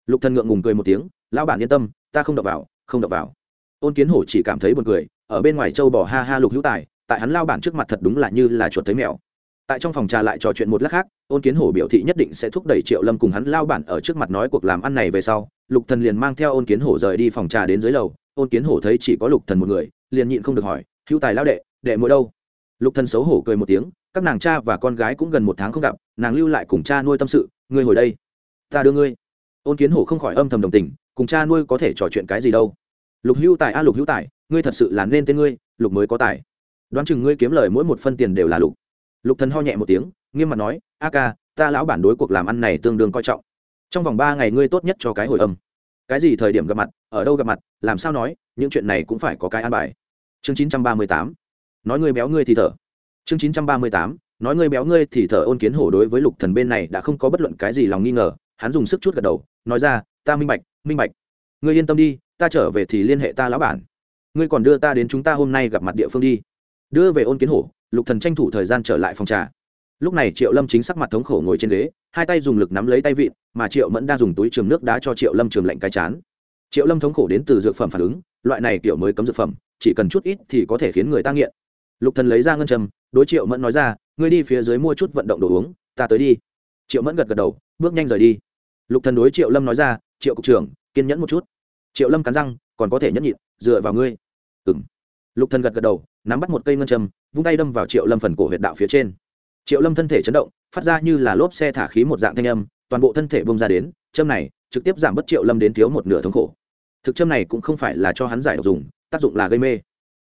Lục thần ngượng ngùng cười một tiếng, lão bản yên tâm, ta không đập vào, không đập vào. Ôn kiến hổ chỉ cảm thấy buồn cười, ở bên ngoài châu bỏ ha ha lục hữu tài, tại hắn lao bản trước mặt thật đúng là như là chuột thấy mèo. Tại trong phòng trà lại trò chuyện một lát khác, ôn kiến hổ biểu thị nhất định sẽ thúc đẩy triệu lâm cùng hắn lao bản ở trước mặt nói cuộc làm ăn này về sau. Lục thần liền mang theo ôn kiến hổ rời đi phòng trà đến dưới lầu. Ôn kiến hổ thấy chỉ có lục thần một người, liền nhịn không được hỏi, hữu tài lao đệ đệ mỗi đâu? Lục thần xấu hổ cười một tiếng các nàng cha và con gái cũng gần một tháng không gặp, nàng lưu lại cùng cha nuôi tâm sự, ngươi hồi đây, ta đưa ngươi. Ôn kiến hổ không khỏi âm thầm đồng tình, cùng cha nuôi có thể trò chuyện cái gì đâu. Lục hữu tài, a à lục hữu tài, ngươi thật sự là nên tên ngươi, lục mới có tài. Đoán chừng ngươi kiếm lời mỗi một phân tiền đều là lục. Lục thần ho nhẹ một tiếng, nghiêm mặt nói, a ca, ta lão bản đối cuộc làm ăn này tương đương coi trọng. Trong vòng ba ngày ngươi tốt nhất cho cái hồi âm. Cái gì thời điểm gặp mặt, ở đâu gặp mặt, làm sao nói, những chuyện này cũng phải có cái an bài. Chương chín trăm ba mươi tám, nói ngươi béo ngươi thì thở chương chín trăm ba mươi tám, nói ngươi béo ngươi thì thở ôn kiến hổ đối với lục thần bên này đã không có bất luận cái gì lòng nghi ngờ, hắn dùng sức chút gật đầu, nói ra, ta minh bạch minh bạch. Ngươi yên tâm đi, ta trở về thì liên hệ ta lão bản. Ngươi còn đưa ta đến chúng ta hôm nay gặp mặt địa phương đi. Đưa về ôn kiến hổ, lục thần tranh thủ thời gian trở lại phòng trà. Lúc này triệu lâm chính sắc mặt thống khổ ngồi trên ghế, hai tay dùng lực nắm lấy tay vịn, mà triệu mẫn đang dùng túi trường nước đá cho triệu lâm trường lạnh cái chán. Triệu lâm thống khổ đến từ dược phẩm phản ứng, loại này kiểu mới cấm dược phẩm, chỉ cần chút ít thì có thể khiến người ta nghiện. Lục thần lấy ra ngân châm đối triệu mẫn nói ra, ngươi đi phía dưới mua chút vận động đồ uống, ta tới đi. Triệu mẫn gật gật đầu, bước nhanh rời đi. Lục thần đối triệu lâm nói ra, triệu cục trưởng, kiên nhẫn một chút. Triệu lâm cắn răng, còn có thể nhẫn nhịn, dựa vào ngươi. Ừm. Lục thần gật gật đầu, nắm bắt một cây ngân châm, vung tay đâm vào triệu lâm phần cổ huyệt đạo phía trên. Triệu lâm thân thể chấn động, phát ra như là lốp xe thả khí một dạng thanh âm, toàn bộ thân thể bông ra đến, châm này trực tiếp giảm bớt triệu lâm đến thiếu một nửa thống khổ. Thực châm này cũng không phải là cho hắn giải độc dùng, tác dụng là gây mê.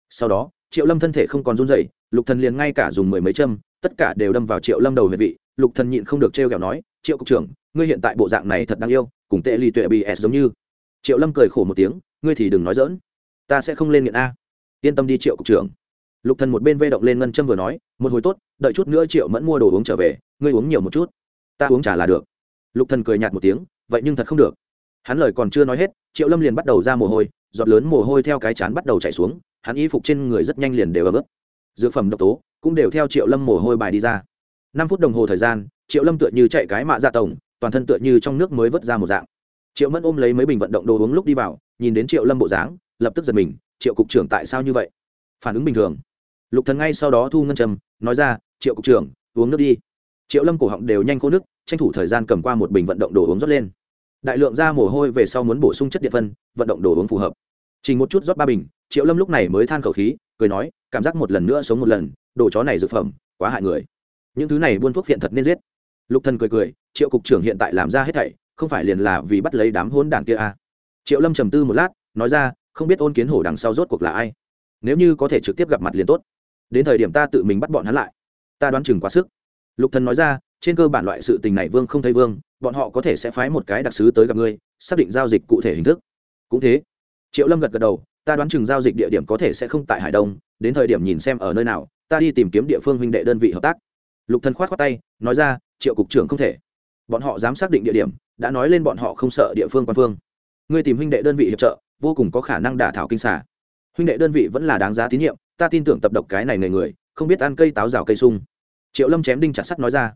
Sau đó, triệu lâm thân thể không còn run dậy lục thần liền ngay cả dùng mười mấy châm, tất cả đều đâm vào triệu lâm đầu huyệt vị. Lục thần nhịn không được trêu ghẹo nói, triệu cục trưởng, ngươi hiện tại bộ dạng này thật đáng yêu, cùng tệ lì tuệ s giống như. Triệu lâm cười khổ một tiếng, ngươi thì đừng nói dỡn ta sẽ không lên nghiện a. Yên tâm đi, triệu cục trưởng. Lục thần một bên vây động lên ngân châm vừa nói, một hồi tốt, đợi chút nữa triệu mẫn mua đồ uống trở về, ngươi uống nhiều một chút, ta uống trà là được. Lục thần cười nhạt một tiếng, vậy nhưng thật không được. Hắn lời còn chưa nói hết, triệu lâm liền bắt đầu ra mồ hôi, giọt lớn mồ hôi theo cái chán bắt đầu chảy xuống, hắn y phục trên người rất nhanh liền đều ấm ướt dược phẩm độc tố, cũng đều theo triệu lâm mồ hôi bài đi ra. Năm phút đồng hồ thời gian, triệu lâm tựa như chạy cái mạ dạ tổng, toàn thân tựa như trong nước mới vớt ra một dạng. Triệu mẫn ôm lấy mấy bình vận động đồ uống lúc đi vào, nhìn đến triệu lâm bộ dáng, lập tức giật mình, triệu cục trưởng tại sao như vậy? Phản ứng bình thường. Lục thần ngay sau đó thu ngân trầm nói ra, triệu cục trưởng, uống nước đi. Triệu lâm cổ họng đều nhanh khô nước, tranh thủ thời gian cầm qua một bình vận động đồ uống rót lên. Đại lượng ra mồ hôi về sau muốn bổ sung chất điện phân, vận động đồ uống phù hợp. Chỉ một chút rót ba bình, triệu lâm lúc này mới than khẩu khí cười nói, cảm giác một lần nữa sống một lần, đồ chó này dược phẩm, quá hại người. Những thứ này buôn thuốc phiện thật nên giết. Lục thần cười cười, triệu cục trưởng hiện tại làm ra hết thảy, không phải liền là vì bắt lấy đám hôn đảng kia à. triệu lâm trầm tư một lát, nói ra, không biết ôn kiến hổ đằng sau rốt cuộc là ai? Nếu như có thể trực tiếp gặp mặt liền tốt. Đến thời điểm ta tự mình bắt bọn hắn lại. Ta đoán chừng quá sức. Lục thần nói ra, trên cơ bản loại sự tình này vương không thấy vương, bọn họ có thể sẽ phái một cái đặc sứ tới gặp ngươi, xác định giao dịch cụ thể hình thức. Cũng thế. Triệu lâm gật gật đầu ta đoán chừng giao dịch địa điểm có thể sẽ không tại hải đông, đến thời điểm nhìn xem ở nơi nào, ta đi tìm kiếm địa phương huynh đệ đơn vị hợp tác. Lục thần khoát khoát tay, nói ra, triệu cục trưởng không thể. Bọn họ dám xác định địa điểm, đã nói lên bọn họ không sợ địa phương quan phương. Ngươi tìm huynh đệ đơn vị hiệp trợ, vô cùng có khả năng đả thảo kinh xả huynh đệ đơn vị vẫn là đáng giá tín nhiệm, ta tin tưởng tập độc cái này người người, không biết ăn cây táo rào cây sung. Triệu lâm chém đinh chặt sắt nói ra.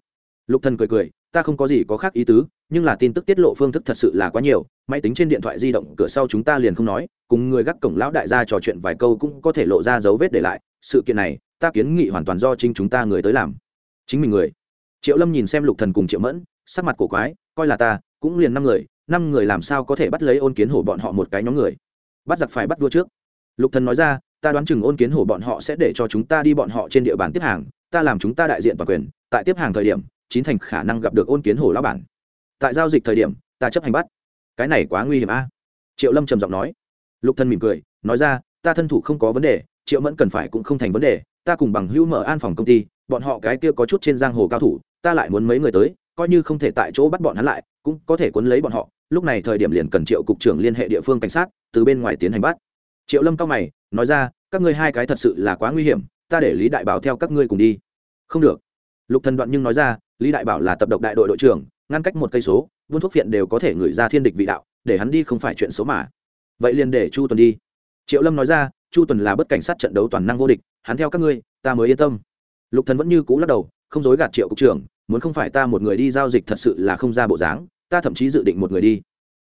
Lục thần cười cười ta không có gì có khác ý tứ, nhưng là tin tức tiết lộ phương thức thật sự là quá nhiều, máy tính trên điện thoại di động, cửa sau chúng ta liền không nói, cùng người gác cổng lão đại gia trò chuyện vài câu cũng có thể lộ ra dấu vết để lại, sự kiện này, ta kiến nghị hoàn toàn do chính chúng ta người tới làm. Chính mình người. Triệu lâm nhìn xem lục thần cùng triệu mẫn, sắc mặt cổ quái, coi là ta, cũng liền năm người năm người làm sao có thể bắt lấy ôn kiến hổ bọn họ một cái nhóm người? Bắt giặc phải bắt vua trước. Lục thần nói ra, ta đoán chừng ôn kiến hổ bọn họ sẽ để cho chúng ta đi bọn họ trên địa bàn tiếp hàng, ta làm chúng ta đại diện toàn quyền, tại tiếp hàng thời điểm chín thành khả năng gặp được ôn kiến hổ lão bản. Tại giao dịch thời điểm, ta chấp hành bắt. Cái này quá nguy hiểm a. Triệu lâm trầm giọng nói. Lục thân mỉm cười, nói ra, ta thân thủ không có vấn đề, triệu mẫn cần phải cũng không thành vấn đề, ta cùng bằng hữu mở an phòng công ty, bọn họ cái kia có chút trên giang hồ cao thủ, ta lại muốn mấy người tới, coi như không thể tại chỗ bắt bọn hắn lại, cũng có thể cuốn lấy bọn họ. Lúc này thời điểm liền cần triệu cục trưởng liên hệ địa phương cảnh sát, từ bên ngoài tiến hành bắt. Triệu lâm cao mày, nói ra, các ngươi hai cái thật sự là quá nguy hiểm, ta để lý đại bảo theo các ngươi cùng đi. Không được lục thần đoạn nhưng nói ra, lý đại bảo là tập độc đại đội đội trưởng, ngăn cách một cây số buôn thuốc phiện đều có thể ngửi ra thiên địch vị đạo, để hắn đi không phải chuyện xấu mà. Vậy liền để chu tuần đi. Triệu lâm nói ra, chu tuần là bất cảnh sát trận đấu toàn năng vô địch, hắn theo các ngươi, ta mới yên tâm. Lục thần vẫn như cũ lắc đầu, không dối gạt triệu cục trưởng, muốn không phải ta một người đi giao dịch thật sự là không ra bộ dáng, ta thậm chí dự định một người đi.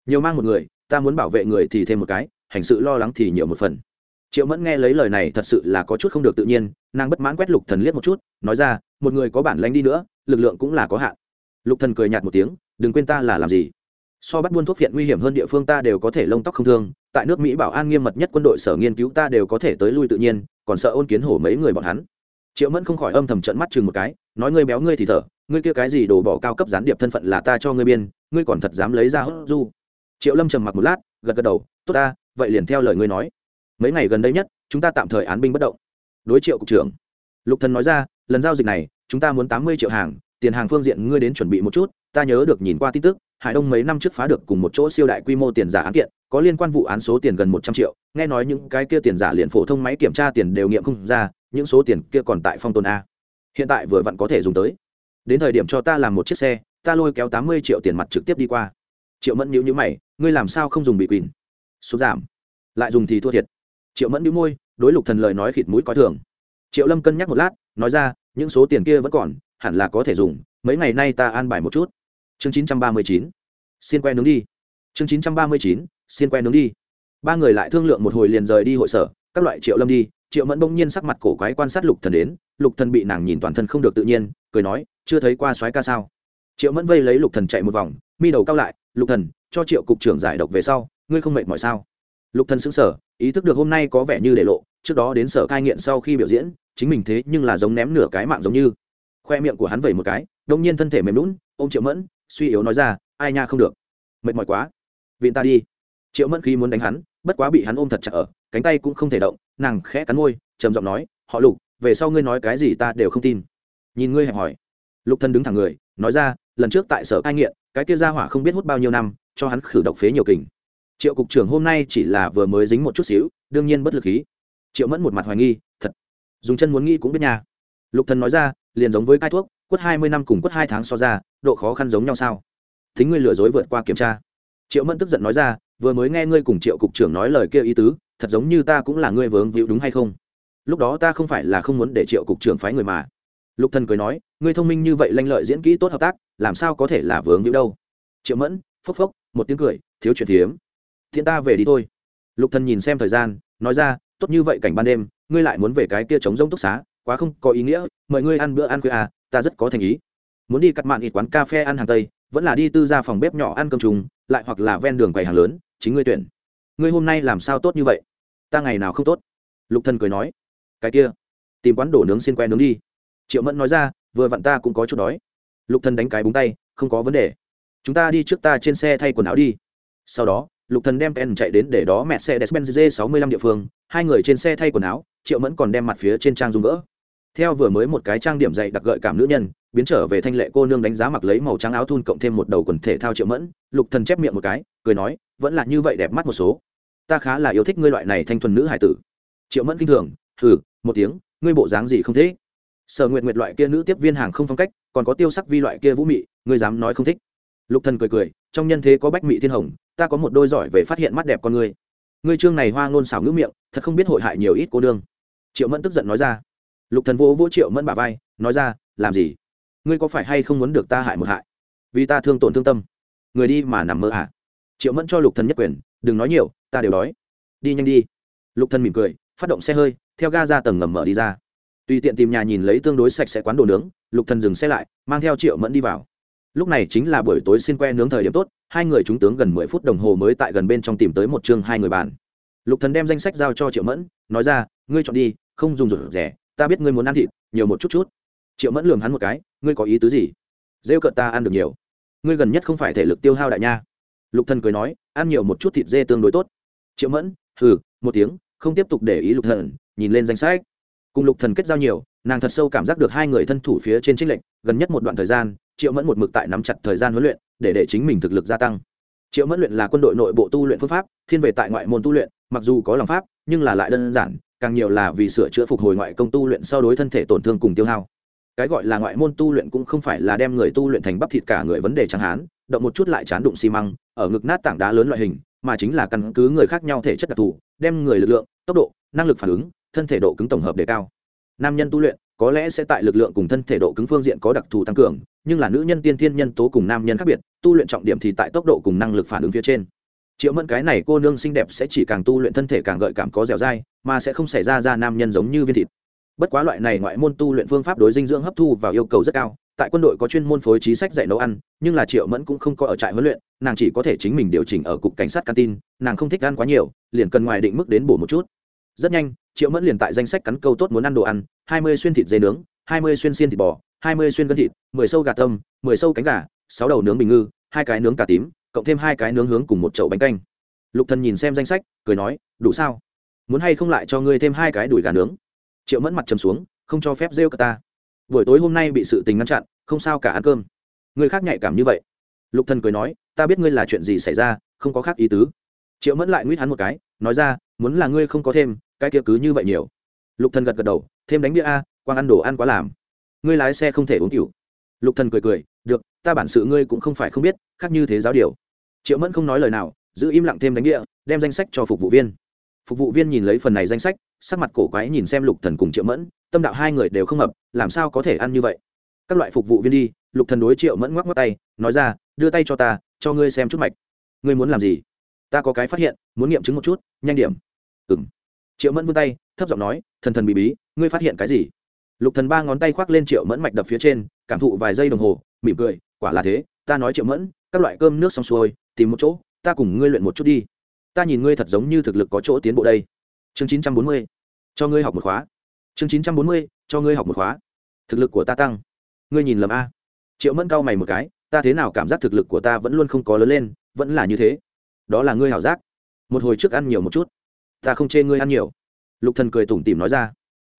Nhiều mang một người, ta muốn bảo vệ người thì thêm một cái, hành sự lo lắng thì nhiều một phần triệu mẫn nghe lấy lời này thật sự là có chút không được tự nhiên, nàng bất mãn quét lục thần liếc một chút, nói ra, một người có bản lánh đi nữa, lực lượng cũng là có hạn. Lục thần cười nhạt một tiếng, đừng quên ta là làm gì? So bắt buôn thuốc phiện nguy hiểm hơn địa phương ta đều có thể lông tóc không thương, tại nước mỹ bảo an nghiêm mật nhất quân đội sở nghiên cứu ta đều có thể tới lui tự nhiên, còn sợ ôn kiến hổ mấy người bọn hắn. Triệu mẫn không khỏi âm thầm trận mắt chừng một cái, nói, ngươi béo ngươi thì thở, ngươi kia cái gì đổ bỏ cao cấp gián điệp thân phận là ta cho ngươi biên, ngươi còn thật dám lấy ra hốt du. Triệu lâm trầm mặc một lát, gật gật đầu, tốt ta, vậy liền theo lời ngươi nói mấy ngày gần đây nhất, chúng ta tạm thời án binh bất động. Đối triệu cục trưởng, lục thần nói ra, lần giao dịch này, chúng ta muốn tám mươi triệu hàng, tiền hàng phương diện ngươi đến chuẩn bị một chút, ta nhớ được nhìn qua tin tức, hải đông mấy năm trước phá được cùng một chỗ siêu đại quy mô tiền giả án kiện, có liên quan vụ án số tiền gần một trăm triệu, nghe nói những cái kia tiền giả liền phổ thông máy kiểm tra tiền đều nghiệm không ra, những số tiền kia còn tại phong tồn a. Hiện tại vừa vặn có thể dùng tới. Đến thời điểm cho ta làm một chiếc xe, ta lôi kéo tám mươi triệu tiền mặt trực tiếp đi qua. Triệu mẫn nhữ nhữ mày, ngươi làm sao không dùng bị quỳnh số giảm. Lại dùng thì thua thiệt triệu mẫn đĩu môi, đối lục thần lời nói khịt mũi coi thường. Triệu lâm cân nhắc một lát, nói ra, những số tiền kia vẫn còn, hẳn là có thể dùng, mấy ngày nay ta an bài một chút. Chương chín trăm ba mươi chín, xin que nướng đi. Chương chín trăm ba mươi chín, xin que nướng đi. Ba người lại thương lượng một hồi liền rời đi hội sở, các loại triệu lâm đi, triệu mẫn bỗng nhiên sắc mặt cổ quái quan sát lục thần đến, lục thần bị nàng nhìn toàn thân không được tự nhiên, cười nói, chưa thấy qua soái ca sao? Triệu mẫn vây lấy lục thần chạy một vòng, mi đầu cao lại, lục thần, cho triệu cục trưởng giải độc về sau, ngươi không mệt mỏi sao? Lục thần sững sờ, ý thức được hôm nay có vẻ như để lộ, trước đó đến sở cai nghiện sau khi biểu diễn, chính mình thế nhưng là giống ném nửa cái mạng giống như. Khoe miệng của hắn vẩy một cái, đông nhiên thân thể mềm lún ông triệu mẫn, suy yếu nói ra, ai nha, không được. Mệt mỏi quá. Viện ta đi. Triệu mẫn khi muốn đánh hắn, bất quá bị hắn ôm thật chặt ở, cánh tay cũng không thể động, nàng khẽ cắn môi, trầm giọng nói, họ lục, về sau ngươi nói cái gì ta đều không tin. Nhìn ngươi hẹp hỏi lục thân đứng thẳng người, nói ra, lần trước tại sở cai nghiện, cái kia ra hỏa không biết hút bao nhiêu năm, cho hắn khử độc phế nhiều kình triệu cục trưởng hôm nay chỉ là vừa mới dính một chút xíu, đương nhiên bất lực khí. Triệu mẫn một mặt hoài nghi, thật. Dùng chân muốn nghĩ cũng biết nhà. lục thần nói ra, liền giống với cai thuốc, quất hai mươi năm cùng quất hai tháng so ra, độ khó khăn giống nhau sao? Thính ngươi lừa dối vượt qua kiểm tra. Triệu mẫn tức giận nói ra, vừa mới nghe ngươi cùng triệu cục trưởng nói lời kia ý tứ, thật giống như ta cũng là ngươi vướng víu đúng hay không? Lúc đó ta không phải là không muốn để triệu cục trưởng phái người mà. Lục thần cười nói, ngươi thông minh như vậy lanh lợi diễn kỹ tốt hợp tác, làm sao có thể là vướng víu đâu? Triệu mẫn, phốc phốc, một tiếng cười, thiếu chuyện thiếm thiện ta về đi thôi. Lục thần nhìn xem thời gian, nói ra, tốt như vậy cảnh ban đêm, ngươi lại muốn về cái kia chống rông túc xá, quá không có ý nghĩa, mời ngươi ăn bữa ăn khuya à ta rất có thành ý. Muốn đi cắt mạng ít quán cà phê ăn hàng tây, vẫn là đi tư ra phòng bếp nhỏ ăn cơm trùng lại hoặc là ven đường quầy hàng lớn, chính ngươi tuyển. Ngươi hôm nay làm sao tốt như vậy? Ta ngày nào không tốt? Lục thần cười nói. Cái kia, tìm quán đổ nướng xin que nướng đi. Triệu mẫn nói ra, vừa vặn ta cũng có chút đói. Lục thần đánh cái búng tay, không có vấn đề. Chúng ta đi trước ta trên xe thay quần áo đi. Sau đó lục thần đem Ken chạy đến để đó mẹ xe despenz sáu mươi lăm địa phương, hai người trên xe thay quần áo, triệu mẫn còn đem mặt phía trên trang dung gỡ. Theo vừa mới một cái trang điểm dày đặc gợi cảm nữ nhân, biến trở về thanh lệ cô nương đánh giá mặc lấy màu trắng áo thun cộng thêm một đầu quần thể thao triệu mẫn, lục thần chép miệng một cái, cười nói, vẫn là như vậy đẹp mắt một số. Ta khá là yêu thích ngươi loại này thanh thuần nữ hải tử. Triệu mẫn kinh thường thử một tiếng, ngươi bộ dáng gì không thế? Sở nguyệt nguyệt loại kia nữ tiếp viên hàng không phong cách, còn có tiêu sắc vi loại kia vũ mị, ngươi dám nói không thích. Lục thần cười cười, trong nhân thế có bách mị thiên hồng ta có một đôi giỏi về phát hiện mắt đẹp con ngươi. Ngươi trương này hoa ngôn xảo ngữ miệng, thật không biết hội hại nhiều ít cô đương. Triệu mẫn tức giận nói ra. Lục thần vô vỗ triệu mẫn bả vai, nói ra, làm gì? Ngươi có phải hay không muốn được ta hại một hại? Vì ta thương tổn thương tâm. Người đi mà nằm mơ à triệu mẫn cho lục thần nhất quyền, đừng nói nhiều, ta đều đói. Đi nhanh đi. Lục thần mỉm cười, phát động xe hơi, theo ga ra tầng ngầm mở đi ra. Tùy tiện tìm nhà nhìn lấy tương đối sạch sẽ quán đồ nướng, lục thần dừng xe lại, mang theo triệu mẫn đi vào. Lúc này chính là buổi tối xin que nướng thời điểm tốt hai người chúng tướng gần mười phút đồng hồ mới tại gần bên trong tìm tới một chương hai người bàn. Lục thần đem danh sách giao cho triệu mẫn, nói ra, ngươi chọn đi, không dùng rủi rẻ, ta biết ngươi muốn ăn thịt, nhiều một chút chút. Triệu mẫn lường hắn một cái, ngươi có ý tứ gì? Rêu cợt ta ăn được nhiều. Ngươi gần nhất không phải thể lực tiêu hao đại nha. Lục thần cười nói, ăn nhiều một chút thịt dê tương đối tốt. Triệu mẫn, hừ, một tiếng, không tiếp tục để ý lục thần, nhìn lên danh sách. Cùng lục thần kết giao nhiều, nàng thật sâu cảm giác được hai người thân thủ phía trên trích lệnh gần nhất một đoạn thời gian triệu mẫn một mực tại nắm chặt thời gian huấn luyện, để để chính mình thực lực gia tăng. Triệu mẫn luyện là quân đội nội bộ tu luyện phương pháp, thiên về tại ngoại môn tu luyện, mặc dù có lòng pháp, nhưng là lại đơn giản, càng nhiều là vì sửa chữa phục hồi ngoại công tu luyện sau đối thân thể tổn thương cùng tiêu hao. Cái gọi là ngoại môn tu luyện cũng không phải là đem người tu luyện thành bắp thịt cả người vấn đề chẳng hán động một chút lại chán đụng xi măng, ở ngực nát tảng đá lớn loại hình, mà chính là căn cứ người khác nhau thể chất đặc thù, đem người lực lượng, tốc độ, năng lực phản ứng, thân thể độ cứng tổng hợp đề cao. Nam nhân tu luyện có lẽ sẽ tại lực lượng cùng thân thể độ cứng phương diện có đặc thù tăng cường nhưng là nữ nhân tiên thiên nhân tố cùng nam nhân khác biệt, tu luyện trọng điểm thì tại tốc độ cùng năng lực phản ứng phía trên. Triệu mẫn cái này cô nương xinh đẹp sẽ chỉ càng tu luyện thân thể càng gợi cảm có dẻo dai, mà sẽ không xảy ra ra nam nhân giống như viên thịt. Bất quá loại này ngoại môn tu luyện phương pháp đối dinh dưỡng hấp thu vào yêu cầu rất cao, tại quân đội có chuyên môn phối trí sách dạy nấu ăn, nhưng là triệu mẫn cũng không có ở trại huấn luyện, nàng chỉ có thể chính mình điều chỉnh ở cục cảnh sát canteen, nàng không thích ăn quá nhiều, liền cần ngoài định mức đến bổ một chút. Rất nhanh, triệu mẫn liền tại danh sách cắn câu tốt muốn ăn đồ ăn, hai mươi xuyên thịt dê nướng, hai mươi xuyên xiên thịt bò hai mươi xuyên gân thịt, mười sâu gà tâm mười sâu cánh gà, sáu đầu nướng bình ngư, hai cái nướng cà tím, cộng thêm hai cái nướng hướng cùng một chậu bánh canh. Lục thần nhìn xem danh sách, cười nói, đủ sao? Muốn hay không lại cho ngươi thêm hai cái đùi gà nướng? Triệu mẫn mặt trầm xuống, không cho phép rêu cả ta. Buổi tối hôm nay bị sự tình ngăn chặn, không sao cả ăn cơm. Người khác nhạy cảm như vậy. Lục thần cười nói, ta biết ngươi là chuyện gì xảy ra, không có khác ý tứ. Triệu mẫn lại nguyết hắn một cái, nói ra, muốn là ngươi không có thêm, cái kia cứ như vậy nhiều. Lục thần gật gật đầu, thêm đánh bia a, quang ăn đồ ăn quá làm ngươi lái xe không thể uống tiểu lục thần cười cười, được, ta bản sự ngươi cũng không phải không biết, khác như thế giáo điều. Triệu mẫn không nói lời nào, giữ im lặng thêm đánh địa, đem danh sách cho phục vụ viên. Phục vụ viên nhìn lấy phần này danh sách, sắc mặt cổ quái nhìn xem lục thần cùng triệu mẫn, tâm đạo hai người đều không hợp, làm sao có thể ăn như vậy? Các loại phục vụ viên đi, lục thần đối triệu mẫn ngoắc ngoắc tay, nói ra, đưa tay cho ta, cho ngươi xem chút mạch. Ngươi muốn làm gì? Ta có cái phát hiện, muốn nghiệm chứng một chút, nhanh điểm. Ừm. Triệu mẫn vươn tay, thấp giọng nói, thần thần bí bí, ngươi phát hiện cái gì? Lục thần ba ngón tay khoác lên triệu mẫn mạch đập phía trên, cảm thụ vài giây đồng hồ, mỉm cười, quả là thế, ta nói triệu mẫn, các loại cơm nước xong xuôi, tìm một chỗ, ta cùng ngươi luyện một chút đi. Ta nhìn ngươi thật giống như thực lực có chỗ tiến bộ đây. Chương chín trăm bốn mươi, cho ngươi học một khóa. Chương chín trăm bốn mươi, cho ngươi học một khóa. Thực lực của ta tăng. Ngươi nhìn lầm a. Triệu mẫn cau mày một cái, ta thế nào cảm giác thực lực của ta vẫn luôn không có lớn lên, vẫn là như thế. Đó là ngươi hảo giác. Một hồi trước ăn nhiều một chút. Ta không chê ngươi ăn nhiều. Lục thần cười tủm tỉm nói ra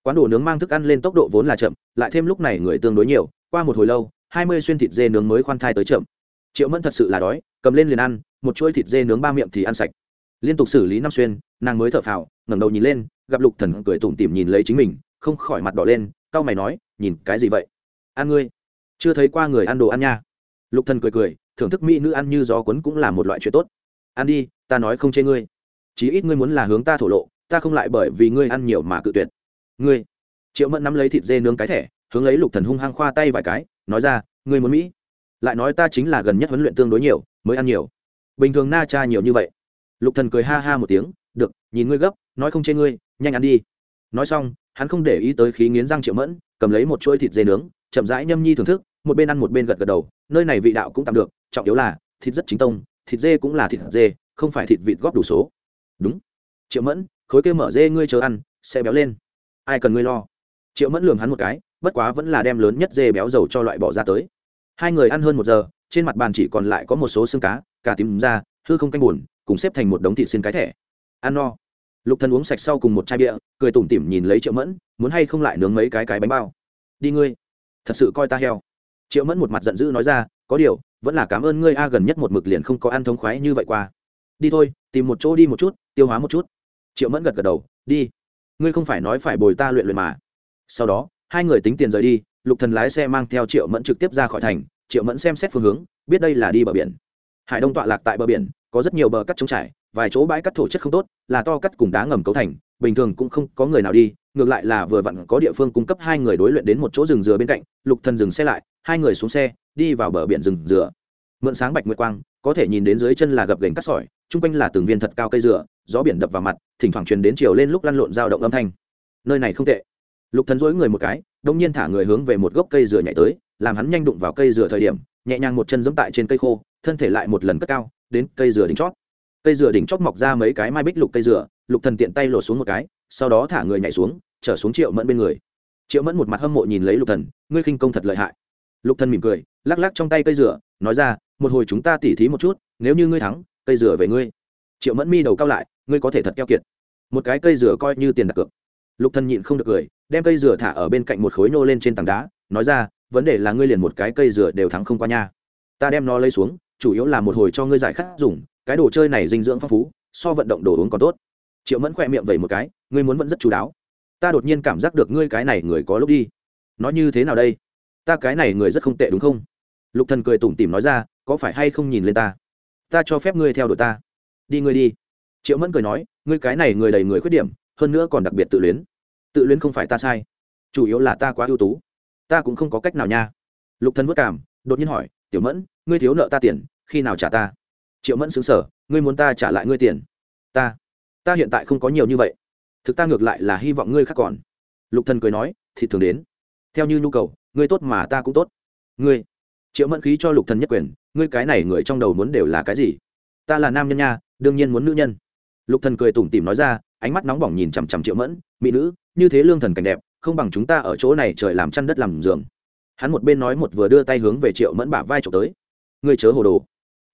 quán đồ nướng mang thức ăn lên tốc độ vốn là chậm, lại thêm lúc này người tương đối nhiều, qua một hồi lâu, hai mươi xuyên thịt dê nướng mới khoan thai tới chậm. Triệu mẫn thật sự là đói, cầm lên liền ăn, một chuỗi thịt dê nướng ba miệng thì ăn sạch. Liên tục xử lý năm xuyên, nàng mới thở phào, ngẩng đầu nhìn lên, gặp lục thần cười tủm tỉm nhìn lấy chính mình, không khỏi mặt đỏ lên, cau mày nói, nhìn cái gì vậy? Ăn ngươi? Chưa thấy qua người ăn đồ ăn nha. Lục thần cười cười, thưởng thức mỹ nữ ăn như gió cuốn cũng là một loại chuyện tốt. Ăn đi, ta nói không chê ngươi. Chí ít ngươi muốn là hướng ta thổ lộ, ta không lại bởi vì ngươi ăn nhiều mà cự tuyệt ngươi. Triệu mẫn nắm lấy thịt dê nướng cái thẻ, hướng lấy lục thần hung hăng khoa tay vài cái, nói ra, ngươi muốn mỹ? Lại nói ta chính là gần nhất huấn luyện tương đối nhiều, mới ăn nhiều. Bình thường na cha nhiều như vậy. Lục thần cười ha ha một tiếng, được, nhìn ngươi gấp, nói không chê ngươi, nhanh ăn đi. Nói xong, hắn không để ý tới khí nghiến răng triệu mẫn, cầm lấy một chuỗi thịt dê nướng, chậm rãi nhâm nhi thưởng thức, một bên ăn một bên gật gật đầu, nơi này vị đạo cũng tạm được, trọng yếu là, thịt rất chính tông, thịt dê cũng là thịt dê, không phải thịt vịt góp đủ số. Đúng. Triệu mẫn, khối kêu mở dê ngươi chờ ăn, sẽ béo lên ai cần ngươi lo? Triệu mẫn lường hắn một cái, bất quá vẫn là đem lớn nhất dê béo dầu cho loại bỏ ra tới. Hai người ăn hơn một giờ, trên mặt bàn chỉ còn lại có một số xương cá, cả tím ra hư không canh buồn, cùng xếp thành một đống thịt xin cái thẻ. Ăn no. Lục thần uống sạch sau cùng một chai bia, cười tủm tỉm nhìn lấy triệu mẫn, muốn hay không lại nướng mấy cái cái bánh bao? Đi ngươi. Thật sự coi ta heo. Triệu mẫn một mặt giận dữ nói ra, có điều, vẫn là cảm ơn ngươi a, gần nhất một mực liền không có ăn thống khoái như vậy qua. Đi thôi, tìm một chỗ đi một chút, tiêu hóa một chút. Triệu mẫn gật gật đầu, đi ngươi không phải nói phải bồi ta luyện luyện mà. Sau đó, hai người tính tiền rời đi, lục thần lái xe mang theo triệu mẫn trực tiếp ra khỏi thành, triệu mẫn xem xét phương hướng, biết đây là đi bờ biển. Hải đông tọa lạc tại bờ biển, có rất nhiều bờ cắt trống trải, vài chỗ bãi cắt thổ chất không tốt, là to cắt cùng đá ngầm cấu thành, bình thường cũng không có người nào đi, ngược lại là vừa vặn có địa phương cung cấp hai người đối luyện đến một chỗ rừng dừa bên cạnh, lục thần dừng xe lại, hai người xuống xe, đi vào bờ biển rừng dừa. Mượn sáng bạch nguyệt quang, có thể nhìn đến dưới chân là gập gành cắt sỏi chung quanh là từng viên thật cao cây dừa, gió biển đập vào mặt thỉnh thoảng truyền đến chiều lên lúc lăn lộn dao động âm thanh. Nơi này không tệ. Lục thần dối người một cái đông nhiên thả người hướng về một gốc cây dừa nhảy tới, làm hắn nhanh đụng vào cây dừa thời điểm, nhẹ nhàng một chân giẫm tại trên cây khô, thân thể lại một lần cất cao, đến cây dừa đỉnh chót. Cây dừa đỉnh chót mọc ra mấy cái mai bích lục cây dừa, lục thần tiện tay lột xuống một cái, sau đó thả người nhảy xuống, trở xuống triệu mẫn bên người. Triệu mẫn một mặt hâm mộ nhìn lấy lục thần, ngươi khinh công thật lợi hại. Lục thần mỉm cười, lắc lắc trong tay cây dừa, nói ra, một hồi chúng ta tỉ thí một chút, nếu như ngươi thắng, cây dừa về ngươi triệu mẫn mi đầu cao lại, ngươi có thể thật keo kiệt. Một cái cây dừa coi như tiền đặt cược. Lục thần nhịn không được cười, đem cây dừa thả ở bên cạnh một khối nô lên trên tảng đá, nói ra, vấn đề là ngươi liền một cái cây dừa đều thắng không qua nha. Ta đem nó lấy xuống, chủ yếu là một hồi cho ngươi giải khát dùng, cái đồ chơi này dinh dưỡng phong phú, so vận động đồ uống còn tốt. Triệu mẫn khoe miệng vẩy một cái, ngươi muốn vẫn rất chú đáo. Ta đột nhiên cảm giác được ngươi cái này người có lúc đi. Nó như thế nào đây? Ta cái này người rất không tệ đúng không? Lục thần cười tủm tỉm nói ra, có phải hay không nhìn lên ta? Ta cho phép ngươi theo đuổi ta đi ngươi đi. Triệu mẫn cười nói, ngươi cái này người đầy người khuyết điểm, hơn nữa còn đặc biệt tự luyến. Tự luyến không phải ta sai, chủ yếu là ta quá ưu tú. Ta cũng không có cách nào nha. Lục thần vất cảm đột nhiên hỏi, tiểu mẫn, ngươi thiếu nợ ta tiền, khi nào trả ta? Triệu mẫn xứng sở ngươi muốn ta trả lại ngươi tiền? Ta ta hiện tại không có nhiều như vậy. Thực ta ngược lại là hy vọng ngươi khác còn. Lục thần cười nói, thì thường đến. Theo như nhu cầu, ngươi tốt mà ta cũng tốt. Ngươi? Triệu mẫn khí cho lục thần nhất quyền, ngươi cái này người trong đầu muốn đều là cái gì? Ta là nam nhân nha, đương nhiên muốn nữ nhân. Lục thần cười tủm tỉm nói ra, ánh mắt nóng bỏng nhìn chằm chằm triệu mẫn, mỹ nữ, như thế lương thần cảnh đẹp, không bằng chúng ta ở chỗ này trời làm chăn đất làm giường. Hắn một bên nói một vừa đưa tay hướng về triệu mẫn bả vai trộm tới. Người chớ hồ đồ.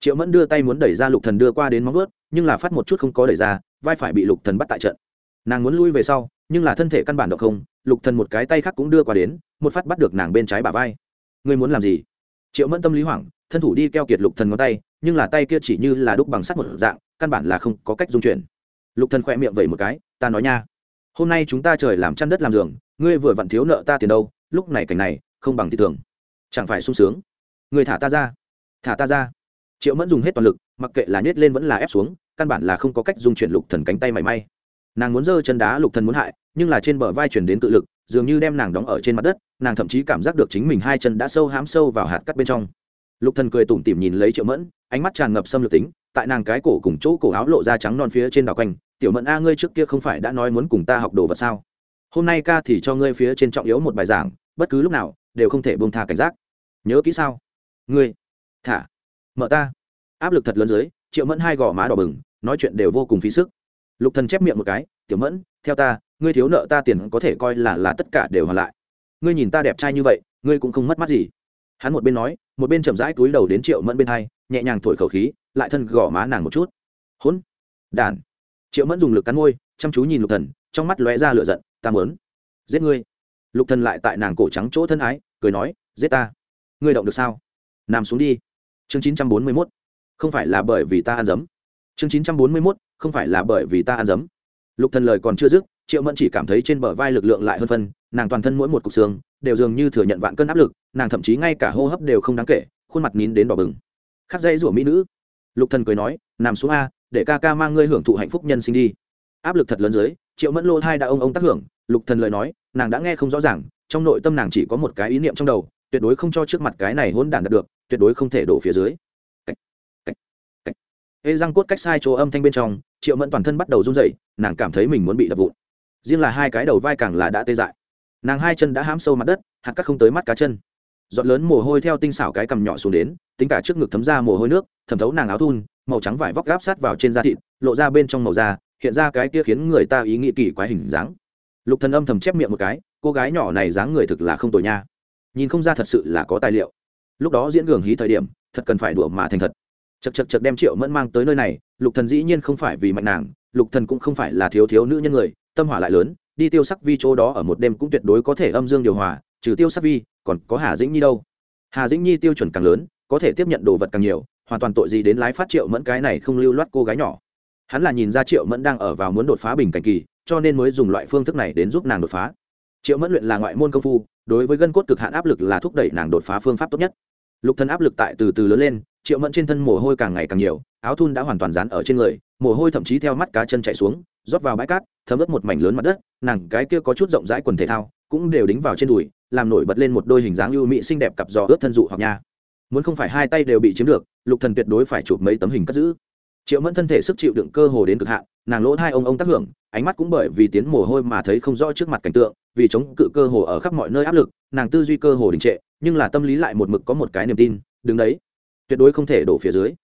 Triệu mẫn đưa tay muốn đẩy ra lục thần đưa qua đến móng vớt nhưng là phát một chút không có đẩy ra, vai phải bị lục thần bắt tại trận. Nàng muốn lui về sau, nhưng là thân thể căn bản độc không, lục thần một cái tay khác cũng đưa qua đến, một phát bắt được nàng bên trái bả vai. Ngươi muốn làm gì? Triệu mẫn tâm lý hoảng, thân thủ đi keo kiệt lục thần ngón tay nhưng là tay kia chỉ như là đúc bằng sắt một dạng, căn bản là không có cách dung chuyển. Lục thần khoe miệng vẩy một cái, ta nói nha, hôm nay chúng ta trời làm chăn đất làm giường, ngươi vừa vặn thiếu nợ ta tiền đâu, lúc này cảnh này, không bằng thị thường. Chẳng phải sung sướng? Ngươi thả ta ra, thả ta ra. Triệu mẫn dùng hết toàn lực, mặc kệ là nhét lên vẫn là ép xuống, căn bản là không có cách dung chuyển lục thần cánh tay mảy may. Nàng muốn giơ chân đá lục thần muốn hại, nhưng là trên bờ vai chuyển đến tự lực, dường như đem nàng đóng ở trên mặt đất, nàng thậm chí cảm giác được chính mình hai chân đã sâu hám sâu vào hạt cắt bên trong. Lục thần cười tủm tỉm nhìn lấy triệu mẫn ánh mắt tràn ngập xâm lược tính, tại nàng cái cổ cùng chỗ cổ áo lộ ra trắng non phía trên đảo quanh, tiểu mẫn a, ngươi trước kia không phải đã nói muốn cùng ta học đồ vật sao? Hôm nay ca thì cho ngươi phía trên trọng yếu một bài giảng, bất cứ lúc nào, đều không thể buông tha cảnh giác. Nhớ kỹ sao? Ngươi, thả mợ ta. Áp lực thật lớn dưới, triệu mẫn hai gò má đỏ bừng, nói chuyện đều vô cùng phí sức. Lục thần chép miệng một cái, tiểu mẫn, theo ta, ngươi thiếu nợ ta tiền có thể coi là là tất cả đều hoàn lại. Ngươi nhìn ta đẹp trai như vậy, ngươi cũng không mất mắt gì. Hắn một bên nói một bên chậm rãi túi đầu đến triệu mẫn bên hai nhẹ nhàng thổi khẩu khí lại thân gõ má nàng một chút. Hỗn! Đàn! Triệu mẫn dùng lực cắn môi chăm chú nhìn lục thần trong mắt lóe ra lửa giận ta muốn giết ngươi. Lục thần lại tại nàng cổ trắng chỗ thân ái cười nói giết ta? Ngươi động được sao? Nằm xuống đi. Chương chín trăm bốn mươi 941. không phải là bởi vì ta ăn dấm. Chương chín trăm bốn mươi 941, không phải là bởi vì ta ăn dấm. Lục thần lời còn chưa dứt triệu mẫn chỉ cảm thấy trên bờ vai lực lượng lại hơn phân nàng toàn thân mỗi một cục xương đều dường như thừa nhận vạn cân áp lực nàng thậm chí ngay cả hô hấp đều không đáng kể khuôn mặt nín đến đỏ bừng. Khắc dây rủa mỹ nữ. Lục thần cười nói nằm xuống a để ca ca mang ngươi hưởng thụ hạnh phúc nhân sinh đi. Áp lực thật lớn dưới triệu mẫn lô thai đã ông ông tác hưởng. Lục thần lời nói nàng đã nghe không rõ ràng trong nội tâm nàng chỉ có một cái ý niệm trong đầu tuyệt đối không cho trước mặt cái này hỗn đản đạt được tuyệt đối không thể đổ phía dưới. Cách, cách, cách. ê răng cốt cách sai chỗ âm thanh bên trong triệu mẫn toàn thân bắt đầu run rẩy nàng cảm thấy mình muốn bị đập vụn. Riêng là hai cái đầu vai càng là đã tê dại. Nàng hai chân đã hám sâu mặt đất hạt cắt không tới mắt cá chân giọt lớn mồ hôi theo tinh xảo cái cầm nhỏ xuống đến, tính cả trước ngực thấm ra mồ hôi nước, thẩm thấu nàng áo thun, màu trắng vải vóc gáp sát vào trên da thịt, lộ ra bên trong màu da, hiện ra cái kia khiến người ta ý nghĩ kỳ quái hình dáng. Lục thần âm thầm chép miệng một cái, cô gái nhỏ này dáng người thực là không tồi nha. Nhìn không ra thật sự là có tài liệu. Lúc đó diễn gường hí thời điểm, thật cần phải đùa mà thành thật. Chật chật chật đem triệu mẫn mang tới nơi này, lục thần dĩ nhiên không phải vì mạnh nàng, lục thần cũng không phải là thiếu thiếu nữ nhân người, tâm hỏa lại lớn, đi tiêu sắc vi chỗ đó ở một đêm cũng tuyệt đối có thể âm dương điều hòa, trừ tiêu sắc vi còn có hà dĩnh nhi đâu? Hà dĩnh nhi tiêu chuẩn càng lớn, có thể tiếp nhận đồ vật càng nhiều, hoàn toàn tội gì đến lái phát triệu mẫn cái này không lưu loát cô gái nhỏ. Hắn là nhìn ra triệu mẫn đang ở vào muốn đột phá bình cảnh kỳ, cho nên mới dùng loại phương thức này đến giúp nàng đột phá. Triệu mẫn luyện là ngoại môn công phu, đối với gân cốt cực hạn áp lực là thúc đẩy nàng đột phá phương pháp tốt nhất. Lục thân áp lực tại từ từ lớn lên, triệu mẫn trên thân mồ hôi càng ngày càng nhiều, áo thun đã hoàn toàn dán ở trên người, mồ hôi thậm chí theo mắt cá chân chạy xuống, rót vào bãi cát, thấm ướt một mảnh lớn mặt đất, nàng cái kia có chút rộng rãi quần thể thao, cũng đều đính vào trên đùi làm nổi bật lên một đôi hình dáng ưu mỹ xinh đẹp cặp giò ướt thân dụ hoặc nha. Muốn không phải hai tay đều bị chiếm được, lục thần tuyệt đối phải chụp mấy tấm hình cất giữ. Triệu mẫn thân thể sức chịu đựng cơ hồ đến cực hạn, nàng lỗ hai ông ông tác hưởng, ánh mắt cũng bởi vì tiến mồ hôi mà thấy không rõ trước mặt cảnh tượng, vì chống cự cơ hồ ở khắp mọi nơi áp lực, nàng tư duy cơ hồ đình trệ, nhưng là tâm lý lại một mực có một cái niềm tin, đứng đấy, tuyệt đối không thể đổ phía dưới,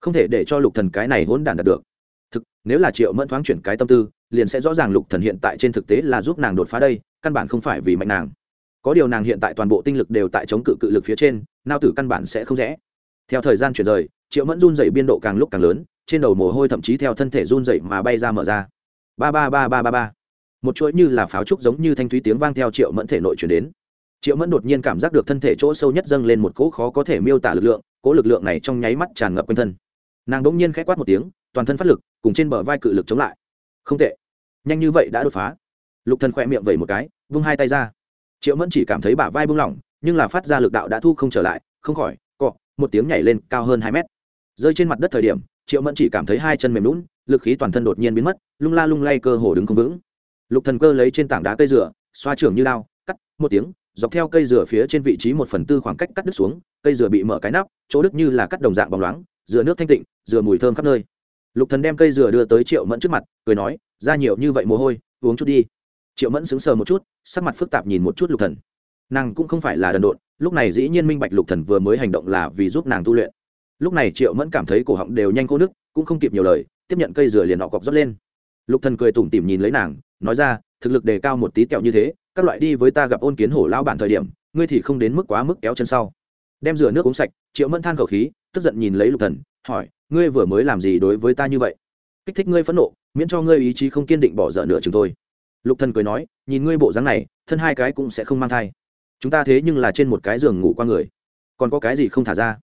không thể để cho lục thần cái này hỗn đản đạt được. Thực, nếu là triệu mẫn thoáng chuyển cái tâm tư, liền sẽ rõ ràng lục thần hiện tại trên thực tế là giúp nàng đột phá đây, căn bản không phải vì mạnh nàng có điều nàng hiện tại toàn bộ tinh lực đều tại chống cự cự lực phía trên, nao tử căn bản sẽ không rẽ. Theo thời gian chuyển rời, triệu mẫn run dậy biên độ càng lúc càng lớn, trên đầu mồ hôi thậm chí theo thân thể run dậy mà bay ra mở ra. Ba ba ba ba ba ba. Một chuỗi như là pháo trúc giống như thanh thúy tiếng vang theo triệu mẫn thể nội chuyển đến. Triệu mẫn đột nhiên cảm giác được thân thể chỗ sâu nhất dâng lên một cỗ khó có thể miêu tả lực lượng, cỗ lực lượng này trong nháy mắt tràn ngập quanh thân. Nàng đ ỗ n g nhiên k h ẽ quát một tiếng, toàn thân phát lực, cùng trên bờ vai cự lực chống lại. Không tệ. Nhanh như vậy đã đột phá. Lục thần khỏe miệng vẩy một cái, vung hai tay ra triệu mẫn chỉ cảm thấy bả vai buông lỏng, nhưng là phát ra lực đạo đã thu không trở lại, không khỏi, cọ, một tiếng nhảy lên cao hơn hai mét. Rơi trên mặt đất thời điểm, triệu mẫn chỉ cảm thấy hai chân mềm lún lực khí toàn thân đột nhiên biến mất, lung la lung lay cơ hồ đứng không vững. Lục thần cơ lấy trên tảng đá cây dừa, xoa trưởng như lao, cắt, một tiếng, dọc theo cây dừa phía trên vị trí một phần tư khoảng cách cắt đứt xuống, cây dừa bị mở cái nắp, chỗ đứt như là cắt đồng dạng bóng loáng, dừa nước thanh tịnh, dừa mùi thơm khắp nơi. Lục thần đem cây dừa đưa tới triệu mẫn trước mặt, cười nói, ra nhiều như vậy mồ hôi, uống chút đi triệu mẫn sững sờ một chút, sắc mặt phức tạp nhìn một chút lục thần. Nàng cũng không phải là đần độn, lúc này dĩ nhiên minh bạch lục thần vừa mới hành động là vì giúp nàng tu luyện. Lúc này triệu mẫn cảm thấy cổ họng đều nhanh khô nước cũng không kịp nhiều lời, tiếp nhận cây dừa liền họ cọc rót lên. Lục thần cười tủm tỉm nhìn lấy nàng, nói ra, thực lực đề cao một tí kẹo như thế, các loại đi với ta gặp ôn kiến hổ lao bản thời điểm, ngươi thì không đến mức quá mức kéo chân sau. Đem rửa nước uống sạch, triệu mẫn than khẩu khí, tức giận nhìn lấy lục thần, hỏi, ngươi vừa mới làm gì đối với ta như vậy? Kích thích ngươi phẫn nộ, miễn cho ngươi ý chí không kiên định bỏ dở nửa chừng thôi lục thần cười nói, nhìn ngươi bộ dáng này, thân hai cái cũng sẽ không mang thai. Chúng ta thế nhưng là trên một cái giường ngủ qua người. Còn có cái gì không thả ra?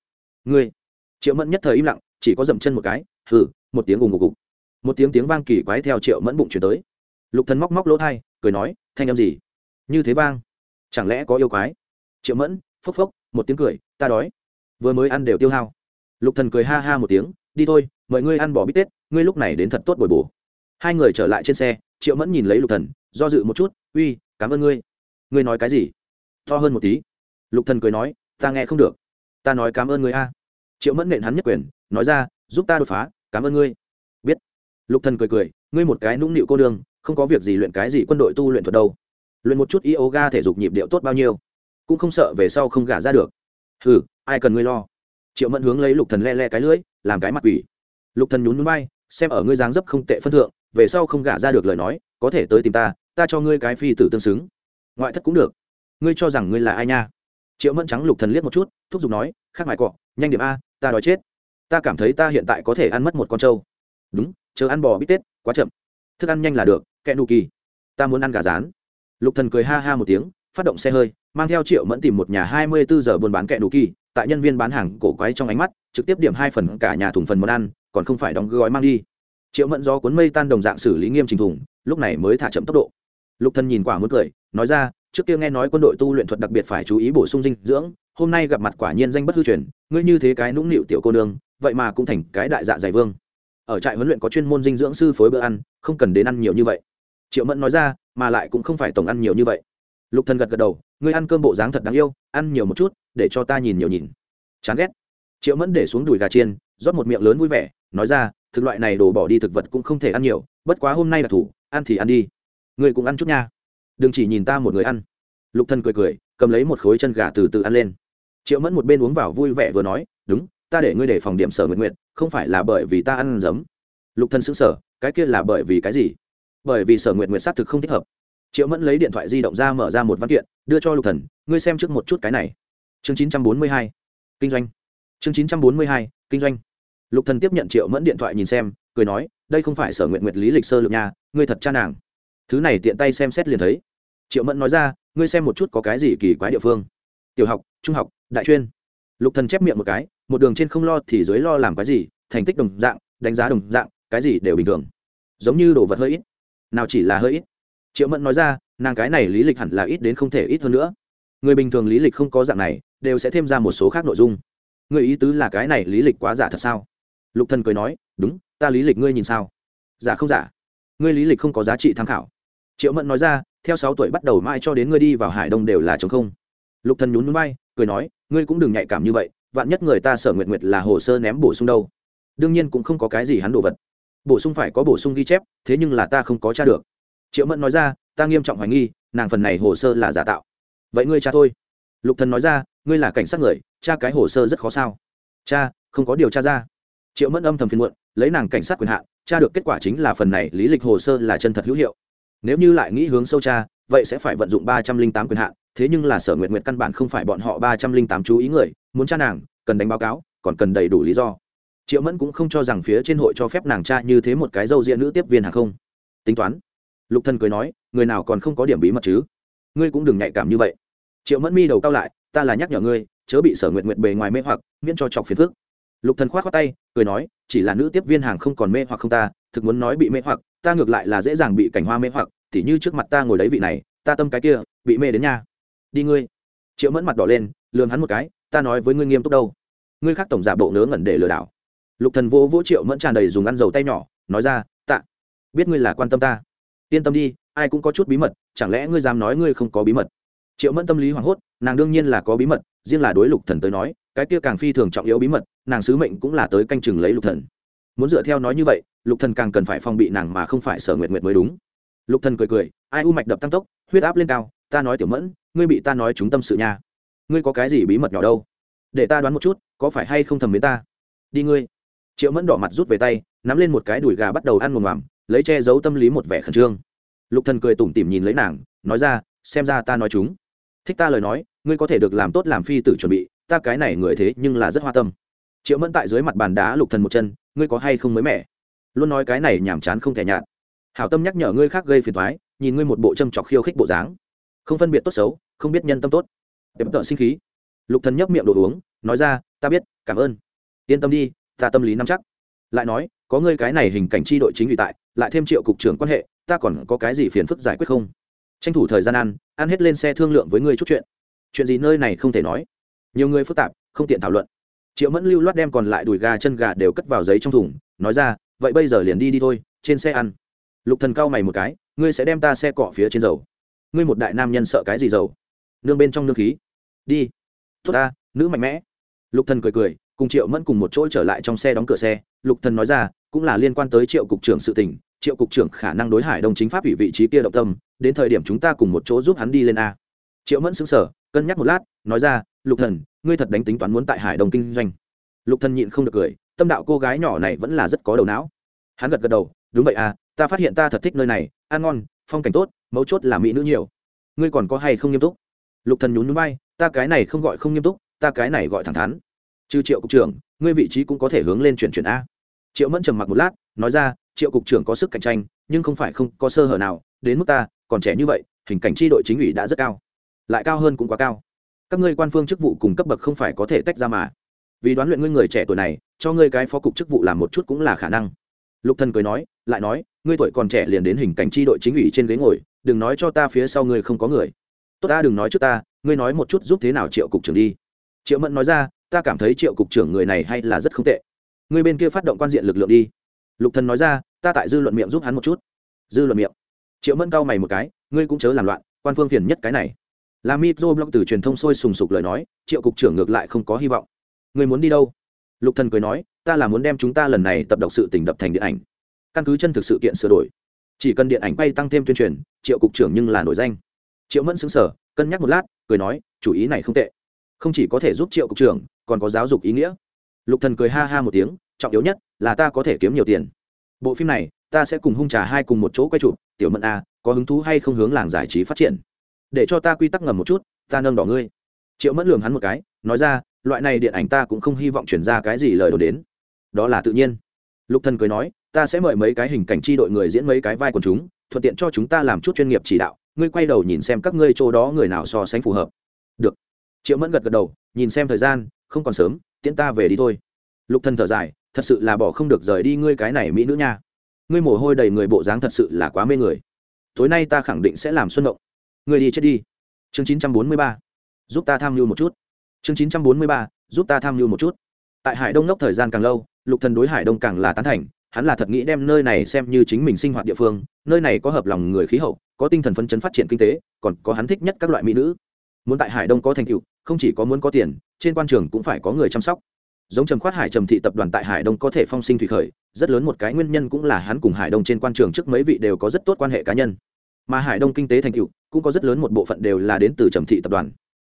Ngươi. Triệu mẫn nhất thời im lặng, chỉ có dậm chân một cái, hừ, một tiếng ùng ục một tiếng tiếng vang kỳ quái theo triệu mẫn bụng chuyển tới. Lục thần móc móc lỗ thai, cười nói, thanh âm gì? Như thế vang. Chẳng lẽ có yêu quái? Triệu mẫn, phốc phốc, một tiếng cười, ta đói. Vừa mới ăn đều tiêu hao. Lục thần cười ha ha một tiếng, đi thôi, mời ngươi ăn bò bít tết, ngươi lúc này đến thật tốt bồi bổ hai người trở lại trên xe triệu mẫn nhìn lấy lục thần do dự một chút uy cảm ơn ngươi. Ngươi nói cái gì? To hơn một tí. Lục thần cười nói ta nghe không được. Ta nói cảm ơn ngươi a. Triệu mẫn nện hắn nhất quyền nói ra giúp ta đột phá cảm ơn ngươi. Biết. Lục thần cười cười ngươi một cái nũng nịu cô đường, không có việc gì luyện cái gì quân đội tu luyện thuật đâu. Luyện một chút yoga thể dục nhịp điệu tốt bao nhiêu cũng không sợ về sau không gả ra được. Hừ, ai cần ngươi lo? Triệu mẫn hướng lấy lục thần le le cái lưỡi làm cái mặt quỷ. Lục thần nhún nhún bay xem ở ngươi dáng dấp không tệ phân thượng, về sau không gả ra được lời nói, có thể tới tìm ta ta cho ngươi cái phi tử tương xứng. Ngoại thất cũng được. Ngươi cho rằng ngươi là ai nha? Triệu mẫn trắng lục thần liếc một chút, thúc giục nói, khác mài cọ, nhanh điểm a, ta đói chết. Ta cảm thấy ta hiện tại có thể ăn mất một con trâu. Đúng, chờ ăn bò bít tết, quá chậm. Thức ăn nhanh là được, kẹ nụ kỳ. Ta muốn ăn gà rán. Lục thần cười ha ha một tiếng, phát động xe hơi, mang theo triệu mẫn tìm một nhà hai mươi bốn giờ buôn bán kẹ nụ kỳ. Tại nhân viên bán hàng cổ quái trong ánh mắt, trực tiếp điểm hai phần cả nhà thùng phần món ăn còn không phải đóng gói mang đi. Triệu mẫn do cuốn mây tan đồng dạng xử lý nghiêm trình thủng, lúc này mới thả chậm tốc độ. Lục thần nhìn quả muốn cười nói ra trước kia nghe nói quân đội tu luyện thuật đặc biệt phải chú ý bổ sung dinh dưỡng hôm nay gặp mặt quả nhiên danh bất hư truyền ngươi như thế cái nũng nịu tiểu cô nương vậy mà cũng thành cái đại dạ dày vương. Ở trại huấn luyện có chuyên môn dinh dưỡng sư phối bữa ăn không cần đến ăn nhiều như vậy. Triệu mẫn nói ra mà lại cũng không phải tổng ăn nhiều như vậy. Lục thần gật gật đầu ngươi ăn cơm bộ dáng thật đáng yêu ăn nhiều một chút để cho ta nhìn nhiều nhìn. Chán ghét. Triệu mẫn để xuống đùi gà chiên rót một miệng lớn vui vẻ nói ra, thực loại này đổ bỏ đi thực vật cũng không thể ăn nhiều, bất quá hôm nay là thủ, ăn thì ăn đi. Người cũng ăn chút nha. Đừng chỉ nhìn ta một người ăn. Lục thần cười cười, cầm lấy một khối chân gà từ từ ăn lên. Triệu mẫn một bên uống vào vui vẻ vừa nói, đúng, ta để ngươi để phòng điểm sở nguyện nguyện, không phải là bởi vì ta ăn giấm. Lục thần sững sờ, cái kia là bởi vì cái gì? Bởi vì sở nguyện nguyện xác thực không thích hợp. Triệu mẫn lấy điện thoại di động ra mở ra một văn kiện, đưa cho lục thần, ngươi xem trước một chút cái này. Chương 942 kinh doanh. Chương 942 kinh doanh lục thần tiếp nhận triệu mẫn điện thoại nhìn xem, cười nói, đây không phải sở nguyện nguyệt lý lịch sơ lược nha, ngươi thật cha nàng. Thứ này tiện tay xem xét liền thấy. Triệu mẫn nói ra, ngươi xem một chút có cái gì kỳ quái địa phương. Tiểu học, trung học, đại chuyên. Lục thần chép miệng một cái, một đường trên không lo thì dưới lo làm cái gì, thành tích đồng dạng, đánh giá đồng dạng, cái gì đều bình thường. Giống như đồ vật hơi ít. Nào chỉ là hơi ít. Triệu mẫn nói ra, nàng cái này lý lịch hẳn là ít đến không thể ít hơn nữa. Người bình thường lý lịch không có dạng này, đều sẽ thêm ra một số khác nội dung. Người ý tứ là cái này lý lịch quá giả thật sao? Lục thần cười nói, đúng, ta lý lịch ngươi nhìn sao? Giả không giả? Ngươi lý lịch không có giá trị tham khảo. Triệu mẫn nói ra, theo sáu tuổi bắt đầu mãi cho đến ngươi đi vào hải đông đều là chống không. Lục thần nhún núi bay cười nói, ngươi cũng đừng nhạy cảm như vậy, vạn nhất người ta sở nguyện nguyệt là hồ sơ ném bổ sung đâu. Đương nhiên cũng không có cái gì hắn đồ vật. Bổ sung phải có bổ sung ghi chép, thế nhưng là ta không có tra được. Triệu mẫn nói ra, ta nghiêm trọng hoài nghi, nàng phần này hồ sơ là giả tạo. Vậy ngươi cha thôi. Lục thần nói ra, ngươi là cảnh sát người cha cái hồ sơ rất khó sao? Cha không có điều tra ra triệu mẫn âm thầm phiền muộn lấy nàng cảnh sát quyền hạn tra được kết quả chính là phần này lý lịch hồ sơ là chân thật hữu hiệu. Nếu như lại nghĩ hướng sâu tra, vậy sẽ phải vận dụng ba trăm linh tám quyền hạn thế nhưng là sở nguyện nguyện căn bản không phải bọn họ ba trăm linh tám chú ý người muốn tra nàng cần đánh báo cáo còn cần đầy đủ lý do. Triệu mẫn cũng không cho rằng phía trên hội cho phép nàng tra như thế một cái dâu ria nữ tiếp viên hàng không. Tính toán. Lục thần cười nói người nào còn không có điểm bí mật chứ? Ngươi cũng đừng nhạy cảm như vậy. Triệu mẫn mi đầu cao lại ta là nhắc nhở ngươi chớ bị sở nguyện nguyện bề ngoài mê hoặc miễn cho chọc phiền phức lục thần khoát khoát tay, cười nói, chỉ là nữ tiếp viên hàng không còn mê hoặc không ta, thực muốn nói bị mê hoặc, ta ngược lại là dễ dàng bị cảnh hoa mê hoặc, tỉ như trước mặt ta ngồi đấy vị này, ta tâm cái kia, bị mê đến nha. Đi ngươi. Triệu mẫn mặt đỏ lên, lườm hắn một cái, ta nói với ngươi nghiêm túc đâu. Ngươi khác tổng giả bộ ngớ ngẩn để lừa đảo. Lục thần vô vỗ triệu mẫn tràn đầy dùng ăn dầu tay nhỏ, nói ra, tạ, biết ngươi là quan tâm ta. Yên tâm đi, ai cũng có chút bí mật, chẳng lẽ ngươi dám nói ngươi không có bí mật? Triệu mẫn tâm lý hoảng hốt, nàng đương nhiên là có bí mật, riêng là đối lục thần tới nói, cái kia càng phi thường trọng yếu bí mật nàng sứ mệnh cũng là tới canh chừng lấy lục thần. Muốn dựa theo nói như vậy, lục thần càng cần phải phòng bị nàng mà không phải sở nguyệt nguyệt mới đúng. Lục thần cười cười, ai u mạch đập tăng tốc, huyết áp lên cao, ta nói tiểu mẫn, ngươi bị ta nói chúng tâm sự nha. Ngươi có cái gì bí mật nhỏ đâu? Để ta đoán một chút, có phải hay không thầm mến ta? Đi ngươi. Triệu mẫn đỏ mặt rút về tay, nắm lên một cái đùi gà bắt đầu ăn mồm mòm lấy che giấu tâm lý một vẻ khẩn trương. Lục thần cười tủm tỉm nhìn lấy nàng, nói ra, xem ra ta nói chúng. Thích ta lời nói, ngươi có thể được làm tốt làm phi tử chuẩn bị, ta cái này người thế nhưng là rất hoa tâm triệu mẫn tại dưới mặt bàn đá lục thần một chân, ngươi có hay không mới mẻ? Luôn nói cái này nhảm chán không thể nhạt. Hảo tâm nhắc nhở ngươi khác gây phiền toái, nhìn ngươi một bộ châm chọc khiêu khích bộ dáng. Không phân biệt tốt xấu, không biết nhân tâm tốt. Đẹp tợ sinh khí. Lục thần nhấp miệng đồ uống, nói ra, ta biết, cảm ơn. Yên tâm đi, ta tâm lý nắm chắc. Lại nói, có ngươi cái này hình cảnh chi đội chính ủy tại, lại thêm triệu cục trưởng quan hệ, ta còn có cái gì phiền phức giải quyết không? Tranh thủ thời gian ăn ăn hết lên xe thương lượng với ngươi chút chuyện. Chuyện gì nơi này không thể nói. Nhiều người phức tạp, không tiện thảo luận triệu mẫn lưu loát đem còn lại đùi gà chân gà đều cất vào giấy trong thùng, nói ra, vậy bây giờ liền đi đi thôi, trên xe ăn. Lục thần cao mày một cái, ngươi sẽ đem ta xe cọ phía trên dầu? Ngươi một đại nam nhân sợ cái gì dầu? nương bên trong nương khí. Đi. Tốt ta, nữ mạnh mẽ. Lục thần cười cười, cùng triệu mẫn cùng một chỗ trở lại trong xe đóng cửa xe. Lục thần nói ra, cũng là liên quan tới triệu cục trưởng sự tình, triệu cục trưởng khả năng đối hải đông chính pháp ủy vị trí kia động tâm, đến thời điểm chúng ta cùng một chỗ giúp hắn đi lên a. Triệu mẫn xứng sở cân nhắc một lát nói ra, lục thần, ngươi thật đánh tính toán muốn tại hải đông kinh doanh. Lục thần nhịn không được cười, tâm đạo cô gái nhỏ này vẫn là rất có đầu não. Hắn gật gật đầu, đúng vậy à ta phát hiện ta thật thích nơi này, ăn ngon, phong cảnh tốt, mấu chốt là mỹ nữ nhiều. Ngươi còn có hay không nghiêm túc? Lục thần nhún nhún vai, ta cái này không gọi không nghiêm túc, ta cái này gọi thẳng thắn. Trừ triệu cục trưởng, ngươi vị trí cũng có thể hướng lên chuyển chuyển a. Triệu mẫn trầm mặc một lát, nói ra, triệu cục trưởng có sức cạnh tranh, nhưng không phải không có sơ hở nào, đến mức ta, còn trẻ như vậy, hình cảnh tri đội chính ủy đã rất cao. Lại cao hơn cũng quá cao các ngươi quan phương chức vụ cùng cấp bậc không phải có thể tách ra mà. Vì đoán luyện ngươi người trẻ tuổi này, cho ngươi cái phó cục chức vụ làm một chút cũng là khả năng. Lục thần cười nói, lại nói, ngươi tuổi còn trẻ liền đến hình cảnh tri đội chính ủy trên ghế ngồi, đừng nói cho ta phía sau ngươi không có người. Tốt ta, đừng nói trước ta, ngươi nói một chút giúp thế nào triệu cục trưởng đi. Triệu mẫn nói ra, ta cảm thấy triệu cục trưởng người này hay là rất không tệ. Ngươi bên kia phát động quan diện lực lượng đi. Lục thần nói ra, ta tại dư luận miệng giúp hắn một chút. Dư luận miệng. Triệu mẫn cau mày một cái, ngươi cũng chớ làm loạn, quan phương phiền nhất cái này là mitro blog từ truyền thông sôi sùng sục lời nói, triệu cục trưởng ngược lại không có hy vọng. Người muốn đi đâu? Lục thần cười nói, ta là muốn đem chúng ta lần này tập độc sự tình đập thành điện ảnh. Căn cứ chân thực sự kiện sửa đổi. Chỉ cần điện ảnh bay tăng thêm tuyên truyền, triệu cục trưởng nhưng là nổi danh. Triệu mẫn xứng sở cân nhắc một lát, cười nói, chủ ý này không tệ. Không chỉ có thể giúp triệu cục trưởng, còn có giáo dục ý nghĩa. Lục thần cười ha ha một tiếng, trọng yếu nhất là ta có thể kiếm nhiều tiền. Bộ phim này, ta sẽ cùng hung trà hai cùng một chỗ quay chụp, tiểu mẫn a, có hứng thú hay không hướng làng giải trí phát triển? Để cho ta quy tắc ngầm một chút, ta nâng đỏ ngươi. Triệu mẫn lường hắn một cái, nói ra, loại này điện ảnh ta cũng không hy vọng chuyển ra cái gì lời đồn đến. Đó là tự nhiên. Lục thần cười nói, ta sẽ mời mấy cái hình cảnh chi đội người diễn mấy cái vai của chúng, thuận tiện cho chúng ta làm chút chuyên nghiệp chỉ đạo, ngươi quay đầu nhìn xem các ngươi chỗ đó người nào so sánh phù hợp. Được. Triệu mẫn gật gật đầu, nhìn xem thời gian, không còn sớm, tiễn ta về đi thôi. Lục thần thở dài, thật sự là bỏ không được rời đi ngươi cái này mỹ nữ nha. Ngươi mồ hôi đầy người bộ dáng thật sự là quá mê người. Tối nay ta khẳng định sẽ làm xuân động ngươi đi chết đi. Chương 943. giúp ta tham mưu một chút. Chương 943. giúp ta tham mưu một chút. Tại hải đông lốc thời gian càng lâu, lục thần đối hải đông càng là tán thành, hắn là thật nghĩ đem nơi này xem như chính mình sinh hoạt địa phương, nơi này có hợp lòng người khí hậu, có tinh thần phấn chấn phát triển kinh tế, còn có hắn thích nhất các loại mỹ nữ. Muốn tại hải đông có thành tựu, không chỉ có muốn có tiền, trên quan trường cũng phải có người chăm sóc. Giống trầm khoát hải trầm thị tập đoàn tại hải đông có thể phong sinh thủy khởi, rất lớn một cái nguyên nhân cũng là hắn cùng hải đông trên quan trường trước mấy vị đều có rất tốt quan hệ cá nhân mà hải đông kinh tế thành tựu, cũng có rất lớn một bộ phận đều là đến từ trầm thị tập đoàn.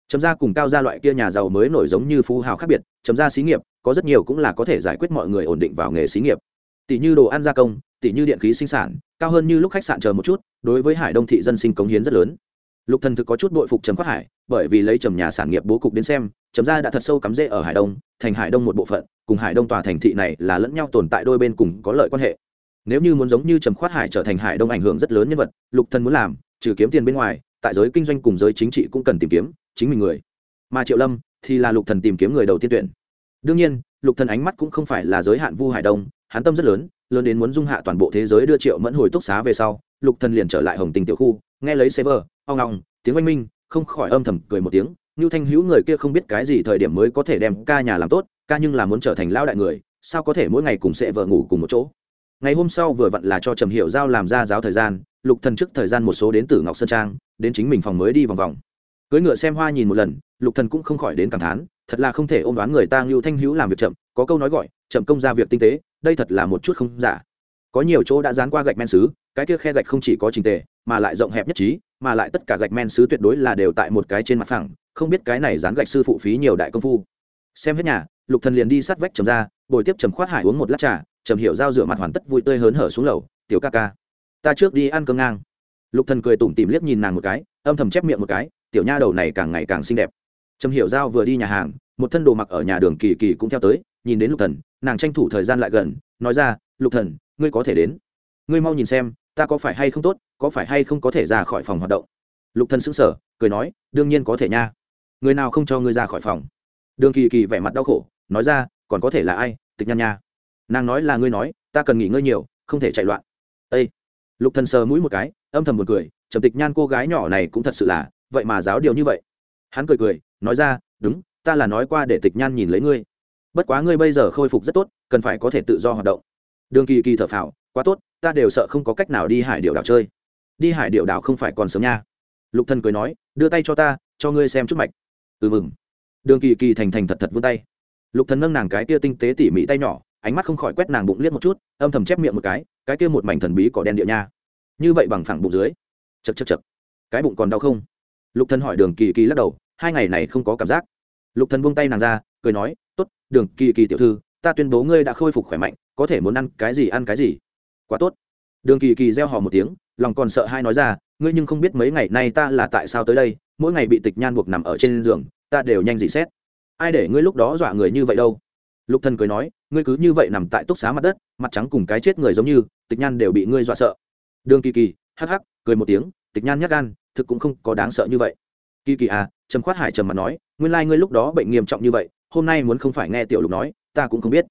Trầm gia cùng cao gia loại kia nhà giàu mới nổi giống như phú hào khác biệt, trầm gia xí nghiệp, có rất nhiều cũng là có thể giải quyết mọi người ổn định vào nghề xí nghiệp. Tỷ như đồ ăn gia công, tỷ như điện khí sinh sản, cao hơn như lúc khách sạn chờ một chút, đối với hải đông thị dân sinh cống hiến rất lớn. Lục thần thực có chút bội phục trầm khoát hải, bởi vì lấy trầm nhà sản nghiệp bố cục đến xem, trầm gia đã thật sâu cắm rễ ở hải đông, thành hải đông một bộ phận, cùng hải đông tòa thành thị này là lẫn nhau tồn tại đôi bên cùng có lợi quan hệ nếu như muốn giống như trầm khoát hải trở thành hải đông ảnh hưởng rất lớn nhân vật, lục thần muốn làm, trừ kiếm tiền bên ngoài, tại giới kinh doanh cùng giới chính trị cũng cần tìm kiếm chính mình người. Mà triệu lâm thì là lục thần tìm kiếm người đầu tiên tuyển. Đương nhiên, lục thần ánh mắt cũng không phải là giới hạn vu hải đông, hắn tâm rất lớn lớn đến muốn dung hạ toàn bộ thế giới đưa triệu mẫn hồi túc xá về sau, lục thần liền trở lại hồng tình tiểu khu, nghe lấy server ong ong, tiếng oanh minh, không khỏi âm thầm cười một tiếng như thanh hữu người kia không biết cái gì thời điểm mới có thể đem ca nhà làm tốt, ca nhưng là muốn trở thành lão đại người, sao có thể mỗi ngày cùng sẽ vợ ngủ cùng một chỗ? Ngày hôm sau vừa vặn là cho trầm hiểu giao làm ra giáo thời gian lục thần trước thời gian một số đến từ ngọc sơn trang đến chính mình phòng mới đi vòng vòng. Cưỡi ngựa xem hoa nhìn một lần lục thần cũng không khỏi đến cảm thán thật là không thể ôm đoán người ta ngưu thanh hữu làm việc chậm có câu nói gọi chậm công ra việc tinh tế đây thật là một chút không giả. Có nhiều chỗ đã dán qua gạch men sứ, cái kia khe gạch không chỉ có trình tề mà lại rộng hẹp nhất trí mà lại tất cả gạch men sứ tuyệt đối là đều tại một cái trên mặt phẳng không biết cái này dán gạch sư phụ phí nhiều đại công phu. Xem hết nhà lục thần liền đi sát vách trầm ra bồi tiếp trầm khoát hải uống một lát trà trầm hiểu giao rửa mặt hoàn tất vui tươi hớn hở xuống lầu, tiểu ca ca, ta trước đi ăn cơm ngang. Lục thần cười tủm tỉm liếc nhìn nàng một cái, âm thầm chép miệng một cái, tiểu nha đầu này càng ngày càng xinh đẹp. Trầm hiểu giao vừa đi nhà hàng, một thân đồ mặc ở nhà đường kỳ kỳ cũng theo tới, nhìn đến lục thần, nàng tranh thủ thời gian lại gần, nói ra, lục thần, ngươi có thể đến. Ngươi mau nhìn xem, ta có phải hay không tốt, có phải hay không có thể ra khỏi phòng hoạt động? Lục thần sững sờ, cười nói, đương nhiên có thể nha. Người nào không cho ngươi ra khỏi phòng? Đường kỳ kỳ vẻ mặt đau khổ, nói ra, còn có thể là ai, tịch nhan nha? Nàng nói là ngươi nói, ta cần nghỉ ngơi nhiều, không thể chạy loạn. Ây lục thần sờ mũi một cái, âm thầm buồn cười, trầm tịch nhan cô gái nhỏ này cũng thật sự là, vậy mà giáo điều như vậy. Hắn cười cười, nói ra, đúng, ta là nói qua để tịch nhan nhìn lấy ngươi. Bất quá ngươi bây giờ khôi phục rất tốt, cần phải có thể tự do hoạt động. Đường kỳ kỳ thở phào, quá tốt, ta đều sợ không có cách nào đi hải điệu đảo chơi. Đi hải điệu đảo không phải còn sớm nha. Lục thần cười nói, đưa tay cho ta, cho ngươi xem chút mạch. Ừ mừng. Đường kỳ kỳ thành thành thật thật vươn tay. Lục thần nâng nàng cái kia tinh tế tỉ mỉ tay nhỏ ánh mắt không khỏi quét nàng bụng liếc một chút, âm thầm chép miệng một cái cái kia một mảnh thần bí cỏ đen địa nha. Như vậy bằng phẳng bụng dưới. Chật chật chật cái bụng còn đau không? Lục thần hỏi đường kỳ kỳ lắc đầu, hai ngày này không có cảm giác. Lục thần buông tay nàng ra, cười nói, tốt, đường kỳ kỳ tiểu thư, ta tuyên bố ngươi đã khôi phục khỏe mạnh, có thể muốn ăn cái gì ăn cái gì. Quá tốt. Đường kỳ kỳ reo hò một tiếng, lòng còn sợ hai nói ra, ngươi nhưng không biết mấy ngày nay ta là tại sao tới đây, mỗi ngày bị tịch nhan buộc nằm ở trên giường, ta đều nhanh dị xét. Ai để ngươi lúc đó dọa người như vậy đâu? Lục thần cười nói, ngươi cứ như vậy nằm tại túc xá mặt đất, mặt trắng cùng cái chết người giống như, tịch nhan đều bị ngươi dọa sợ. Đường kỳ kỳ, hắc hắc, cười một tiếng, tịch nhan nhắc gan, thực cũng không có đáng sợ như vậy. Kỳ kỳ à trầm khoát hải trầm mặt nói, nguyên lai ngươi lúc đó bệnh nghiêm trọng như vậy, hôm nay muốn không phải nghe tiểu lục nói, ta cũng không biết.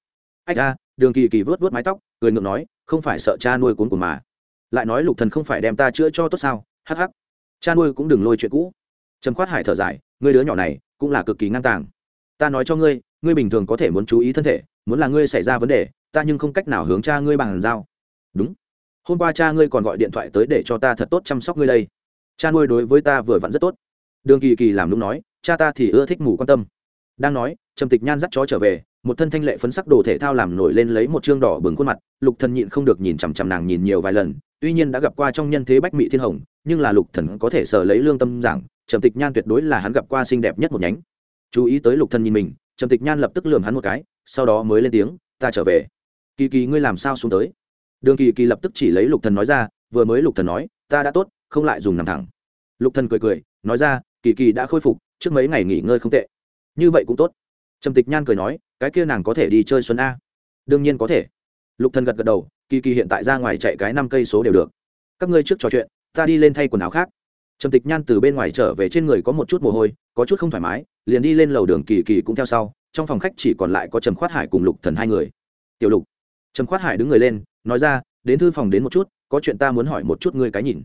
Ách a, đường kỳ kỳ vớt vớt mái tóc, cười ngượng nói, không phải sợ cha nuôi cuốn của mà. Lại nói lục thần không phải đem ta chữa cho tốt sao, hắc hắc. Cha nuôi cũng đừng lôi chuyện cũ. Trầm khoát hải thở dài, ngươi đứa nhỏ này cũng là cực kỳ ngang tàng. Ta nói cho ngươi ngươi bình thường có thể muốn chú ý thân thể, muốn là ngươi xảy ra vấn đề, ta nhưng không cách nào hướng cha ngươi bằng giao. Đúng. Hôm qua cha ngươi còn gọi điện thoại tới để cho ta thật tốt chăm sóc ngươi đây. Cha nuôi đối với ta vừa vặn rất tốt. Đường kỳ kỳ làm lúc nói, cha ta thì ưa thích ngủ quan tâm. Đang nói, trầm tịch nhan dắt chó trở về, một thân thanh lệ phấn sắc đồ thể thao làm nổi lên lấy một chương đỏ bừng khuôn mặt, lục thần nhịn không được nhìn chằm chằm nàng nhìn nhiều vài lần, tuy nhiên đã gặp qua trong nhân thế bách mỹ thiên hồng, nhưng là lục thần có thể sở lấy lương tâm giảng, trầm tịch nhan tuyệt đối là hắn gặp qua xinh đẹp nhất một nhánh. Chú ý tới lục thần nhìn mình trầm tịch nhan lập tức lườm hắn một cái, sau đó mới lên tiếng, ta trở về. Kỳ kỳ, ngươi làm sao xuống tới? Đường kỳ kỳ lập tức chỉ lấy lục thần nói ra, vừa mới lục thần nói, ta đã tốt, không lại dùng nằm thẳng. Lục thần cười cười, nói ra, kỳ kỳ đã khôi phục, trước mấy ngày nghỉ ngơi không tệ. Như vậy cũng tốt. Trầm tịch nhan cười nói, cái kia nàng có thể đi chơi xuân a? Đương nhiên có thể. Lục thần gật gật đầu, kỳ kỳ hiện tại ra ngoài chạy cái năm cây số đều được. Các ngươi trước trò chuyện, ta đi lên thay quần áo khác trầm tịch nhan từ bên ngoài trở về trên người có một chút mồ hôi, có chút không thoải mái, liền đi lên lầu đường kỳ kỳ cũng theo sau, trong phòng khách chỉ còn lại có trầm khoát hải cùng lục thần hai người. Tiểu lục. Trầm khoát hải đứng người lên, nói ra, đến thư phòng đến một chút, có chuyện ta muốn hỏi một chút ngươi cái nhìn.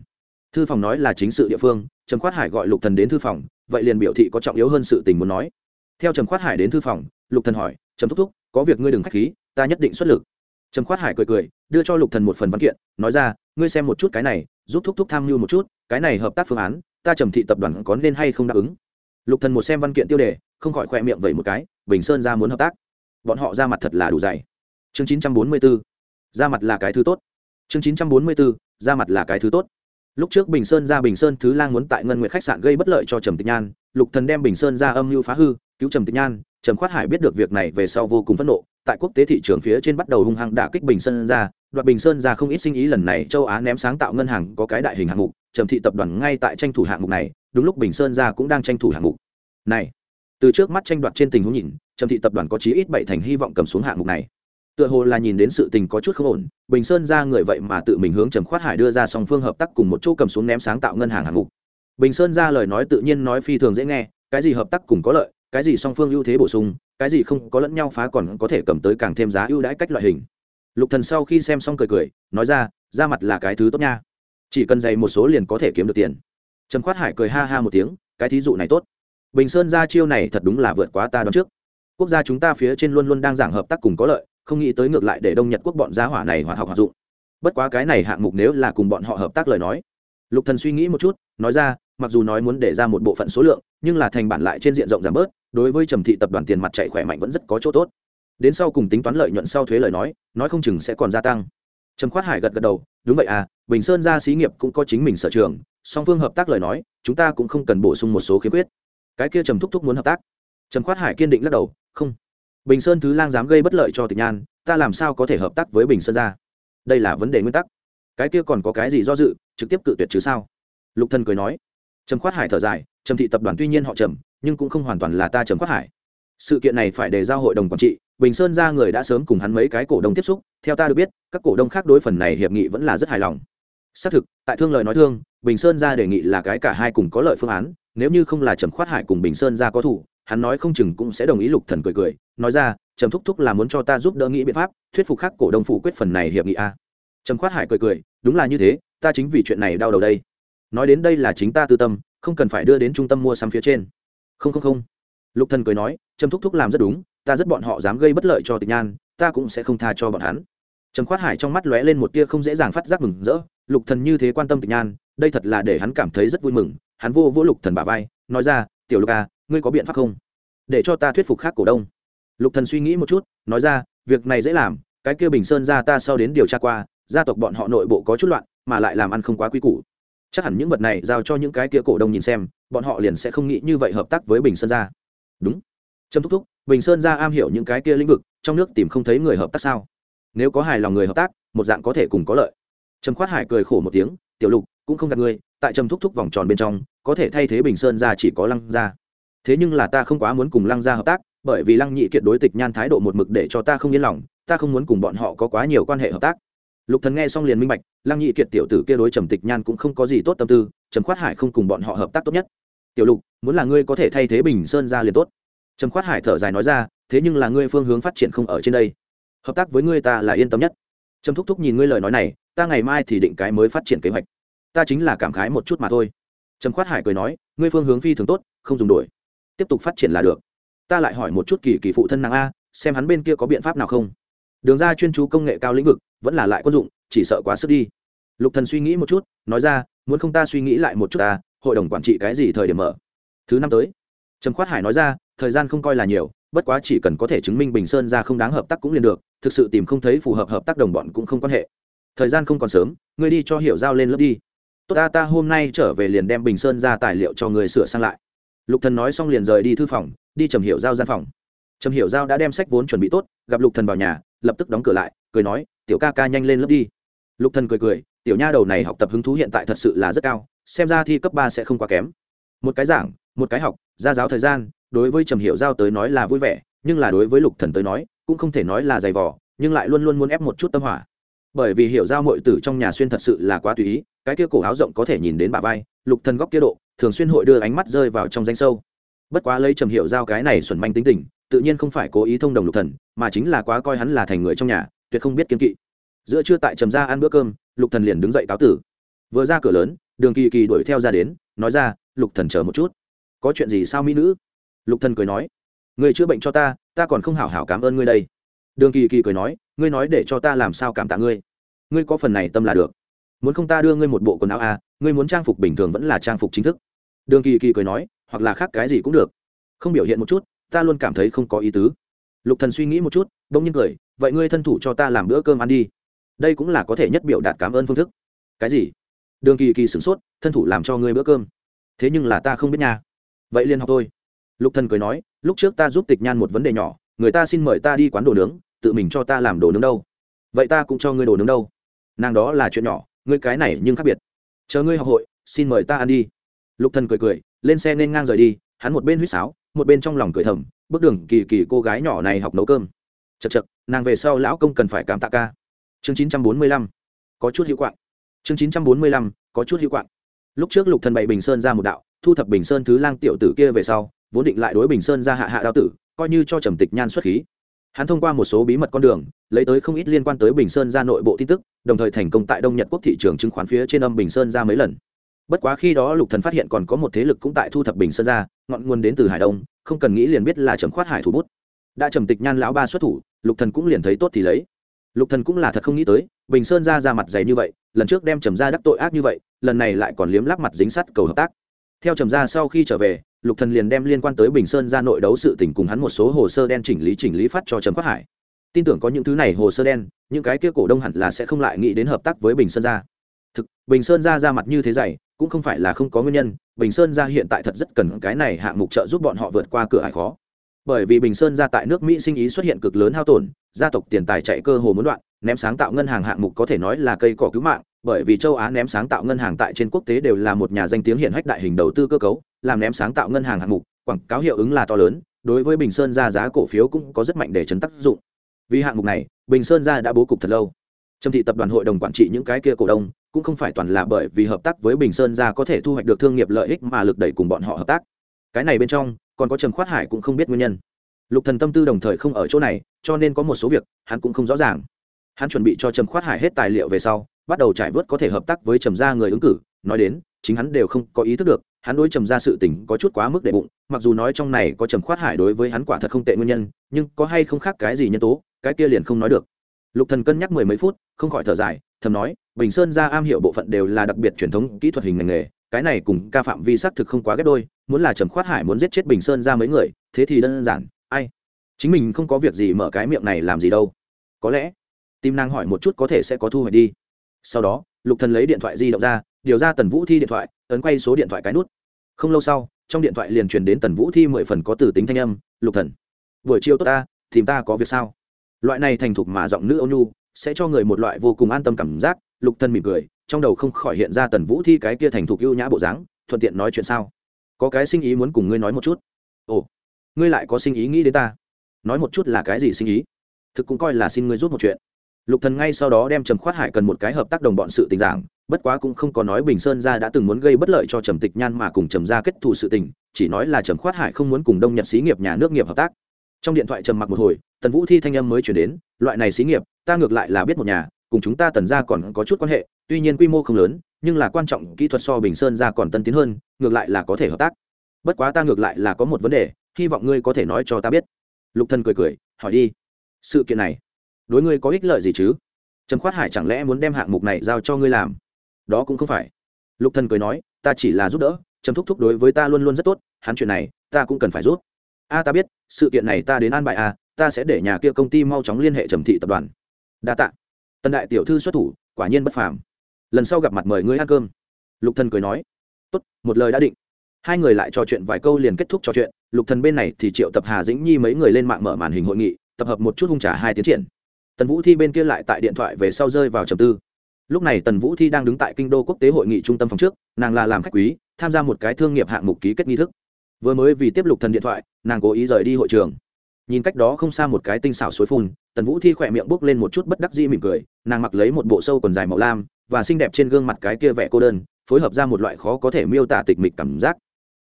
Thư phòng nói là chính sự địa phương, trầm khoát hải gọi lục thần đến thư phòng, vậy liền biểu thị có trọng yếu hơn sự tình muốn nói. Theo trầm khoát hải đến thư phòng, lục thần hỏi, trầm thúc thúc, có việc ngươi đừng khách khí, ta nhất định xuất lực. Trầm khoát hải cười cười, đưa cho lục thần một phần văn kiện, nói ra, ngươi xem một chút cái này giúp thúc thúc tham mưu một chút, cái này hợp tác phương án, ta trầm thị tập đoàn có nên hay không đáp ứng? Lục thần một xem văn kiện tiêu đề, không khỏi khoe miệng vậy một cái, bình sơn ra muốn hợp tác. Bọn họ ra mặt thật là đủ dày. Chương 944 ra mặt là cái thứ tốt. Chương 944 ra mặt là cái thứ tốt. Lúc trước bình sơn ra bình sơn thứ lang muốn tại ngân nguyện khách sạn gây bất lợi cho trầm tịch nhan, lục thần đem bình sơn ra âm mưu phá hư, cứu trầm tịch nhan, trầm khoát hải biết được việc này về sau vô cùng phẫn nộ tại quốc tế thị trường phía trên bắt đầu hung hăng đả kích bình sơn ra, đoạt bình sơn ra không ít sinh ý lần này châu á ném sáng tạo ngân hàng có cái đại hình hạng mục, trầm thị tập đoàn ngay tại tranh thủ hạng mục này, đúng lúc bình sơn ra cũng đang tranh thủ hạng mục. Này, từ trước mắt tranh đoạt trên tình huống nhìn, trầm thị tập đoàn có chí ít bảy thành hy vọng cầm xuống hạng mục này. Tựa hồ là nhìn đến sự tình có chút không ổn, bình sơn ra người vậy mà tự mình hướng trầm khoát hải đưa ra song phương hợp tác cùng một chỗ cầm xuống ném sáng tạo ngân hàng hạng mục. Bình sơn ra lời nói tự nhiên nói phi thường dễ nghe, cái gì hợp tác cùng có lợi cái gì song phương ưu thế bổ sung, cái gì không có lẫn nhau phá còn có thể cầm tới càng thêm giá ưu đãi cách loại hình. Lục thần sau khi xem xong cười cười, nói ra ra mặt là cái thứ tốt nha. Chỉ cần dày một số liền có thể kiếm được tiền. Trầm khoát hải cười ha ha một tiếng, cái thí dụ này tốt. Bình sơn ra chiêu này thật đúng là vượt quá ta đoán trước. Quốc gia chúng ta phía trên luôn luôn đang giảng hợp tác cùng có lợi, không nghĩ tới ngược lại để đông nhật quốc bọn gia hỏa này hoạt học hoạt dụng. Bất quá cái này hạng mục nếu là cùng bọn họ hợp tác lời nói. Lục thần suy nghĩ một chút, nói ra mặc dù nói muốn để ra một bộ phận số lượng, nhưng là thành bản lại trên diện rộng giảm bớt, đối với trầm thị tập đoàn tiền mặt chạy khỏe mạnh vẫn rất có chỗ tốt. Đến sau cùng tính toán lợi nhuận sau thuế lời nói nói không chừng sẽ còn gia tăng. Trầm khoát hải gật gật đầu, đúng vậy à bình sơn ra xí nghiệp cũng có chính mình sở trường, song phương hợp tác lời nói, chúng ta cũng không cần bổ sung một số khiếm khuyết. Cái kia trầm thúc thúc muốn hợp tác. Trầm khoát hải kiên định lắc đầu, không. Bình sơn thứ lang dám gây bất lợi cho tịch nhan, ta làm sao có thể hợp tác với bình sơn ra đây là vấn đề nguyên tắc. Cái kia còn có cái gì do dự, trực tiếp cự tuyệt chứ sao? Lục thần cười nói trầm khoát hải thở dài, trầm thị tập đoàn tuy nhiên họ trầm, nhưng cũng không hoàn toàn là ta trầm khoát hải. Sự kiện này phải đề giao hội đồng quản trị, bình sơn ra người đã sớm cùng hắn mấy cái cổ đông tiếp xúc, theo ta được biết, các cổ đông khác đối phần này hiệp nghị vẫn là rất hài lòng. Xác thực, tại thương lời nói thương, bình sơn ra đề nghị là cái cả hai cùng có lợi phương án, nếu như không là trầm khoát hải cùng bình sơn ra có thủ, hắn nói không chừng cũng sẽ đồng ý lục thần cười cười, nói ra, trầm thúc thúc là muốn cho ta giúp đỡ nghĩ biện pháp, thuyết phục khác cổ đông phụ quyết phần này hiệp nghị a. Trầm khoát hải cười cười, đúng là như thế, ta chính vì chuyện này đau đầu đây nói đến đây là chính ta tư tâm, không cần phải đưa đến trung tâm mua sắm phía trên. Không không không. Lục thần cười nói, trầm thúc thúc làm rất đúng, ta rất bọn họ dám gây bất lợi cho tịch nhan, ta cũng sẽ không tha cho bọn hắn. Trầm khoát hải trong mắt lóe lên một tia không dễ dàng phát giác mừng rỡ, lục thần như thế quan tâm tịch nhan, đây thật là để hắn cảm thấy rất vui mừng, hắn vô vỗ lục thần bả vai, nói ra, tiểu lục à ngươi có biện pháp không? Để cho ta thuyết phục khác cổ đông. Lục thần suy nghĩ một chút, nói ra, việc này dễ làm, cái kia bình sơn ra ta sau đến điều tra qua, gia tộc bọn họ nội bộ có chút loạn, mà lại làm ăn không quá quý củ chắc hẳn những vật này giao cho những cái kia cổ đông nhìn xem, bọn họ liền sẽ không nghĩ như vậy hợp tác với bình sơn gia. Đúng. Trâm thúc thúc, bình sơn gia am hiểu những cái kia lĩnh vực, trong nước tìm không thấy người hợp tác sao? Nếu có hài lòng người hợp tác, một dạng có thể cùng có lợi. Trầm khoát hải cười khổ một tiếng, tiểu lục, cũng không gặp ngươi, tại trầm thúc thúc vòng tròn bên trong, có thể thay thế bình sơn gia chỉ có lăng gia. Thế nhưng là ta không quá muốn cùng lăng gia hợp tác, bởi vì lăng nhị kiệt đối tịch nhan thái độ một mực để cho ta không yên lòng, ta không muốn cùng bọn họ có quá nhiều quan hệ hợp tác lục thần nghe xong liền minh bạch, lăng nhị kiệt tiểu tử kia đối trầm tịch nhan cũng không có gì tốt tâm tư, trầm khoát hải không cùng bọn họ hợp tác tốt nhất. Tiểu lục, muốn là ngươi có thể thay thế bình sơn ra liền tốt. Trầm khoát hải thở dài nói ra, thế nhưng là ngươi phương hướng phát triển không ở trên đây. Hợp tác với ngươi ta là yên tâm nhất. Trầm thúc thúc nhìn ngươi lời nói này, ta ngày mai thì định cái mới phát triển kế hoạch. Ta chính là cảm khái một chút mà thôi. Trầm khoát hải cười nói, ngươi phương hướng phi thường tốt, không dùng đổi. Tiếp tục phát triển là được. Ta lại hỏi một chút kỳ kỳ phụ thân nàng a, xem hắn bên kia có biện pháp nào không? Đường ra chuyên chú công nghệ cao lĩnh vực, vẫn là lại quân dụng, chỉ sợ quá sức đi. Lục thần suy nghĩ một chút, nói ra, muốn không ta suy nghĩ lại một chút ta, hội đồng quản trị cái gì thời điểm mở? Thứ năm tới, trầm khoát hải nói ra, thời gian không coi là nhiều, bất quá chỉ cần có thể chứng minh bình sơn ra không đáng hợp tác cũng liền được, thực sự tìm không thấy phù hợp hợp tác đồng bọn cũng không quan hệ. Thời gian không còn sớm, ngươi đi cho hiểu giao lên lớp đi. Tốt ta ta hôm nay trở về liền đem bình sơn ra tài liệu cho người sửa sang lại. Lục thần nói xong liền rời đi thư phòng, đi trầm hiểu giao gian phòng. Trầm hiểu giao đã đem sách vốn chuẩn bị tốt, gặp lục thần vào nhà lập tức đóng cửa lại, cười nói, tiểu ca ca nhanh lên lớp đi. Lục thần cười cười, tiểu nha đầu này học tập hứng thú hiện tại thật sự là rất cao, xem ra thi cấp ba sẽ không quá kém. Một cái giảng, một cái học gia giáo thời gian, đối với trầm hiểu giao tới nói là vui vẻ, nhưng là đối với lục thần tới nói, cũng không thể nói là dày vò, nhưng lại luôn luôn muốn ép một chút tâm hỏa. Bởi vì hiểu giao muội tử trong nhà xuyên thật sự là quá tùy ý, cái kia cổ áo rộng có thể nhìn đến bả vai, lục thần góc kia độ, thường xuyên hội đưa ánh mắt rơi vào trong danh sâu. Bất quá lấy trầm hiểu giao cái này xuẩn manh tính tình tự nhiên không phải cố ý thông đồng lục thần, mà chính là quá coi hắn là thành người trong nhà, tuyệt không biết kiên kỵ. Giữa trưa tại trầm gia ăn bữa cơm, lục thần liền đứng dậy cáo tử. Vừa ra cửa lớn, đường kỳ kỳ đuổi theo ra đến, nói ra, lục thần chờ một chút. Có chuyện gì sao, mỹ nữ? Lục thần cười nói. Người chữa bệnh cho ta ta còn không hảo hảo cảm ơn ngươi đây. Đường kỳ kỳ cười nói, ngươi nói để cho ta làm sao cảm tạ ngươi? Ngươi có phần này tâm là được. Muốn không ta đưa ngươi một bộ quần áo à ngươi muốn trang phục bình thường vẫn là trang phục chính thức. Đường kỳ kỳ cười nói, hoặc là khác cái gì cũng được. Không biểu hiện một chút ta luôn cảm thấy không có ý tứ. Lục thần suy nghĩ một chút, bỗng nhiên cười, vậy ngươi thân thủ cho ta làm bữa cơm ăn đi. Đây cũng là có thể nhất biểu đạt cảm ơn phương thức. Cái gì? Đường kỳ kỳ sửng sốt, thân thủ làm cho ngươi bữa cơm. Thế nhưng là ta không biết nha. Vậy liên học thôi. Lục thần cười nói, lúc trước ta giúp tịch nhan một vấn đề nhỏ, người ta xin mời ta đi quán đồ nướng, tự mình cho ta làm đồ nướng đâu. Vậy ta cũng cho ngươi đồ nướng đâu. Nàng đó là chuyện nhỏ, ngươi cái này nhưng khác biệt. Chờ ngươi học hội, xin mời ta ăn đi. Lục thần cười cười, lên xe nên ngang rời đi, hắn một bên huýt sáo một bên trong lòng cười thầm, bước đường, kỳ kỳ cô gái nhỏ này học nấu cơm. Chật chật nàng về sau lão công cần phải cảm tạ ca. Chương chín trăm bốn mươi lăm, có chút hữu quạng. Chương chín trăm bốn mươi lăm, có chút hữu quạng. Lúc trước lục thần bày bình sơn ra một đạo, thu thập bình sơn thứ lang tiểu tử kia về sau, vốn định lại đối bình sơn ra hạ hạ đao tử, coi như cho trầm tịch nhan xuất khí. Hắn thông qua một số bí mật con đường, lấy tới không ít liên quan tới bình sơn ra nội bộ tin tức, đồng thời thành công tại đông nhật quốc thị trường chứng khoán phía trên âm bình sơn ra mấy lần bất quá khi đó lục thần phát hiện còn có một thế lực cũng tại thu thập bình sơn ra, ngọn nguồn đến từ hải đông, không cần nghĩ liền biết là trầm khoát hải thủ bút. Đã trầm tịch nhan lão ba xuất thủ, lục thần cũng liền thấy tốt thì lấy. Lục thần cũng là thật không nghĩ tới, bình sơn ra ra mặt dày như vậy, lần trước đem trầm ra đắc tội ác như vậy, lần này lại còn liếm lắp mặt dính sắt cầu hợp tác. Theo trầm ra sau khi trở về, lục thần liền đem liên quan tới bình sơn ra nội đấu sự tình cùng hắn một số hồ sơ đen chỉnh lý chỉnh lý phát cho trầm khoát hải. Tin tưởng có những thứ này hồ sơ đen, những cái kia cổ đông hẳn là sẽ không lại nghĩ đến hợp tác với bình sơn ra. Thực, bình sơn ra ra mặt như thế dày cũng không phải là không có nguyên nhân, bình sơn ra hiện tại thật rất cần cái này hạng mục trợ giúp bọn họ vượt qua cửa hải khó. Bởi vì bình sơn ra tại nước mỹ sinh ý xuất hiện cực lớn hao tổn, gia tộc tiền tài chạy cơ hồ muốn đoạn, ném sáng tạo ngân hàng hạng mục có thể nói là cây cỏ cứu mạng, bởi vì châu á ném sáng tạo ngân hàng tại trên quốc tế đều là một nhà danh tiếng hiện hách đại hình đầu tư cơ cấu, làm ném sáng tạo ngân hàng hạng mục, quảng cáo hiệu ứng là to lớn, đối với bình sơn ra giá cổ phiếu cũng có rất mạnh để chấn tác dụng. Vì hạng mục này, bình sơn ra đã bố cục thật lâu trầm thị tập đoàn hội đồng quản trị những cái kia cổ đông, cũng không phải toàn là bởi vì hợp tác với bình sơn ra có thể thu hoạch được thương nghiệp lợi ích mà lực đẩy cùng bọn họ hợp tác. Cái này bên trong, còn có trầm khoát hải cũng không biết nguyên nhân. Lục thần tâm tư đồng thời không ở chỗ này, cho nên có một số việc, hắn cũng không rõ ràng. Hắn chuẩn bị cho trầm khoát hải hết tài liệu về sau, bắt đầu trải vớt có thể hợp tác với trầm gia người ứng cử. Nói đến, chính hắn đều không có ý thức được, hắn đối trầm gia sự tình có chút quá mức để bụng, mặc dù nói trong này có trầm khoát hải đối với hắn quả thật không tệ nguyên nhân, nhưng có hay không khác cái gì nhân tố, cái kia liền không nói được lục thần cân nhắc mười mấy phút, không khỏi thở dài, thầm nói, bình sơn ra am hiểu bộ phận đều là đặc biệt truyền thống kỹ thuật hình ngành nghề, cái này cùng ca phạm vi xác thực không quá ghép đôi, muốn là trầm khoát hải muốn giết chết bình sơn ra mấy người, thế thì đơn giản, ai? Chính mình không có việc gì mở cái miệng này làm gì đâu. Có lẽ, tim nàng hỏi một chút có thể sẽ có thu hoạch đi. Sau đó, lục thần lấy điện thoại di động ra, điều ra tần vũ thi điện thoại, ấn quay số điện thoại cái nút. Không lâu sau, trong điện thoại liền truyền đến tần vũ thi mười phần có từ tính thanh âm, lục thần, buổi chiều tốt ta, tìm ta có việc sao? Loại này thành thục mà giọng nữ ôn nhu, sẽ cho người một loại vô cùng an tâm cảm giác, lục thần mỉm cười, trong đầu không khỏi hiện ra tần vũ thi cái kia thành thục ưu nhã bộ dáng, thuận tiện nói chuyện sao? Có cái sinh ý muốn cùng ngươi nói một chút. Ồ, ngươi lại có sinh ý nghĩ đến ta. Nói một chút là cái gì sinh ý? Thực cũng coi là xin ngươi rút một chuyện. Lục thần ngay sau đó đem trầm khoát hải cần một cái hợp tác đồng bọn sự tình giảng, bất quá cũng không có nói bình sơn gia đã từng muốn gây bất lợi cho trầm tịch nhan mà cùng trầm gia kết thù sự tình, chỉ nói là trầm khoát hải không muốn cùng đông nhật xí nghiệp nhà nước nghiệp hợp tác trong điện thoại trầm mặc một hồi, tần vũ thi thanh âm mới chuyển đến, loại này xí nghiệp, ta ngược lại là biết một nhà, cùng chúng ta tần gia còn có chút quan hệ, tuy nhiên quy mô không lớn, nhưng là quan trọng kỹ thuật so bình sơn gia còn tân tiến hơn, ngược lại là có thể hợp tác. Bất quá ta ngược lại là có một vấn đề, hy vọng ngươi có thể nói cho ta biết. Lục thần cười cười, hỏi đi, sự kiện này, đối ngươi có ích lợi gì chứ? Trầm khoát hải chẳng lẽ muốn đem hạng mục này giao cho ngươi làm? Đó cũng không phải. Lục thần cười nói, ta chỉ là giúp đỡ, trầm thúc thúc đối với ta luôn luôn rất tốt, hắn chuyện này, ta cũng cần phải giúp a ta biết, sự kiện này ta đến an bài a, ta sẽ để nhà kia công ty mau chóng liên hệ trầm thị tập đoàn. Đa tạ. Tần đại tiểu thư xuất thủ, quả nhiên bất phàm. Lần sau gặp mặt mời ngươi ăn cơm. Lục thần cười nói. Tốt, một lời đã định. Hai người lại trò chuyện vài câu liền kết thúc trò chuyện. Lục thần bên này thì triệu tập hà dĩnh nhi mấy người lên mạng mở màn hình hội nghị, tập hợp một chút hung trả hai tiến triển. Tần vũ thi bên kia lại tại điện thoại về sau rơi vào trầm tư. Lúc này tần vũ thi đang đứng tại kinh đô quốc tế hội nghị trung tâm phòng trước, nàng là làm khách quý, tham gia một cái thương nghiệp hạng mục ký kết nghi thức vừa mới vì tiếp lục thần điện thoại, nàng cố ý rời đi hội trường. Nhìn cách đó không xa một cái tinh xảo suối phun, tần vũ thi khỏe miệng bốc lên một chút bất đắc dĩ mỉm cười, nàng mặc lấy một bộ sâu còn dài màu lam, và xinh đẹp trên gương mặt cái kia vẻ cô đơn, phối hợp ra một loại khó có thể miêu tả tịch mịch cảm giác.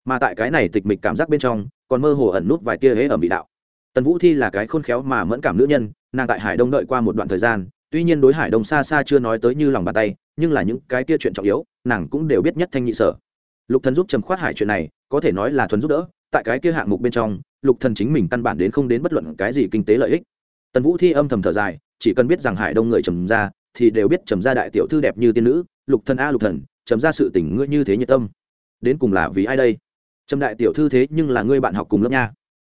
Mà tại cái này tịch mịch cảm giác bên trong, còn mơ hồ ẩn nút vài kia hễ ở vị đạo. Tần vũ thi là cái khôn khéo mà mẫn cảm nữ nhân, nàng tại hải đông đợi qua một đoạn thời gian, tuy nhiên đối hải đông xa xa chưa nói tới như lòng bàn tay, nhưng là những cái kia chuyện trọng yếu, nàng cũng đều biết nhất thanh nhị sở. Lục thần giúp trầm khoát hải chuyện này có thể nói là thuần giúp đỡ, tại cái kia hạng mục bên trong, lục thần chính mình căn bản đến không đến bất luận cái gì kinh tế lợi ích. Tần vũ thi âm thầm thở dài, chỉ cần biết rằng hải đông người trầm ra, thì đều biết trầm ra đại tiểu thư đẹp như tiên nữ, lục thần a lục thần, trầm ra sự tình ngươi như thế nhiệt tâm. Đến cùng là vì ai đây? Trầm đại tiểu thư thế nhưng là ngươi bạn học cùng lớp nha.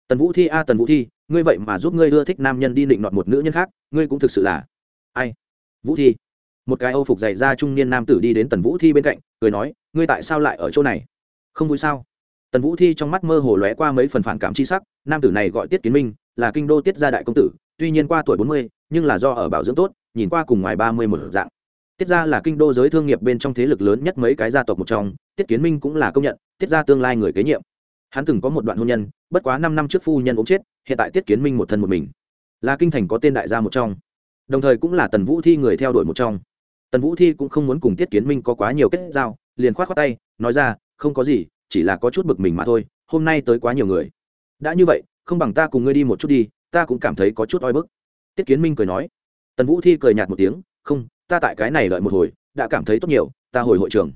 Tần vũ thi a, tần vũ thi, ngươi vậy mà giúp ngươi ưa thích nam nhân đi định nọt một nữ nhân khác, ngươi cũng thực sự là ai? Vũ thi. Một cái âu phục dày ra trung niên nam tử đi đến tần vũ thi bên cạnh, cười nói, ngươi tại sao lại ở chỗ này? Không vui sao? Tần vũ thi trong mắt mơ hồ lóe qua mấy phần phản cảm c h i sắc, nam tử này gọi tiết kiến minh, là kinh đô tiết gia đại công tử, tuy nhiên qua tuổi bốn mươi, nhưng là do ở bảo dưỡng tốt, nhìn qua cùng ngoài ba mươi một dạng. Tiết gia là kinh đô giới thương nghiệp bên trong thế lực lớn nhất mấy cái gia tộc một trong, tiết kiến minh cũng là công nhận, tiết gia tương lai người kế nhiệm. Hắn từng có một đoạn hôn nhân, bất quá năm năm trước phu nhân ốm chết, hiện tại tiết kiến minh một thân một mình. Là kinh thành có tên đại gia một trong. Đồng thời cũng là tần vũ thi người theo đuổi một trong. Tần vũ thi cũng không muốn cùng tiết kiến minh có quá nhiều kết giao, liền k h o á t khoác tay, nói ra, không có gì chỉ là có chút bực mình mà thôi hôm nay tới quá nhiều người. Đã như vậy không bằng ta cùng ngươi đi một chút đi ta cũng cảm thấy có chút oi bức. Tiết kiến minh cười nói. Tần vũ thi cười nhạt một tiếng không ta tại cái này đợi một hồi đã cảm thấy tốt nhiều ta hồi hội trường.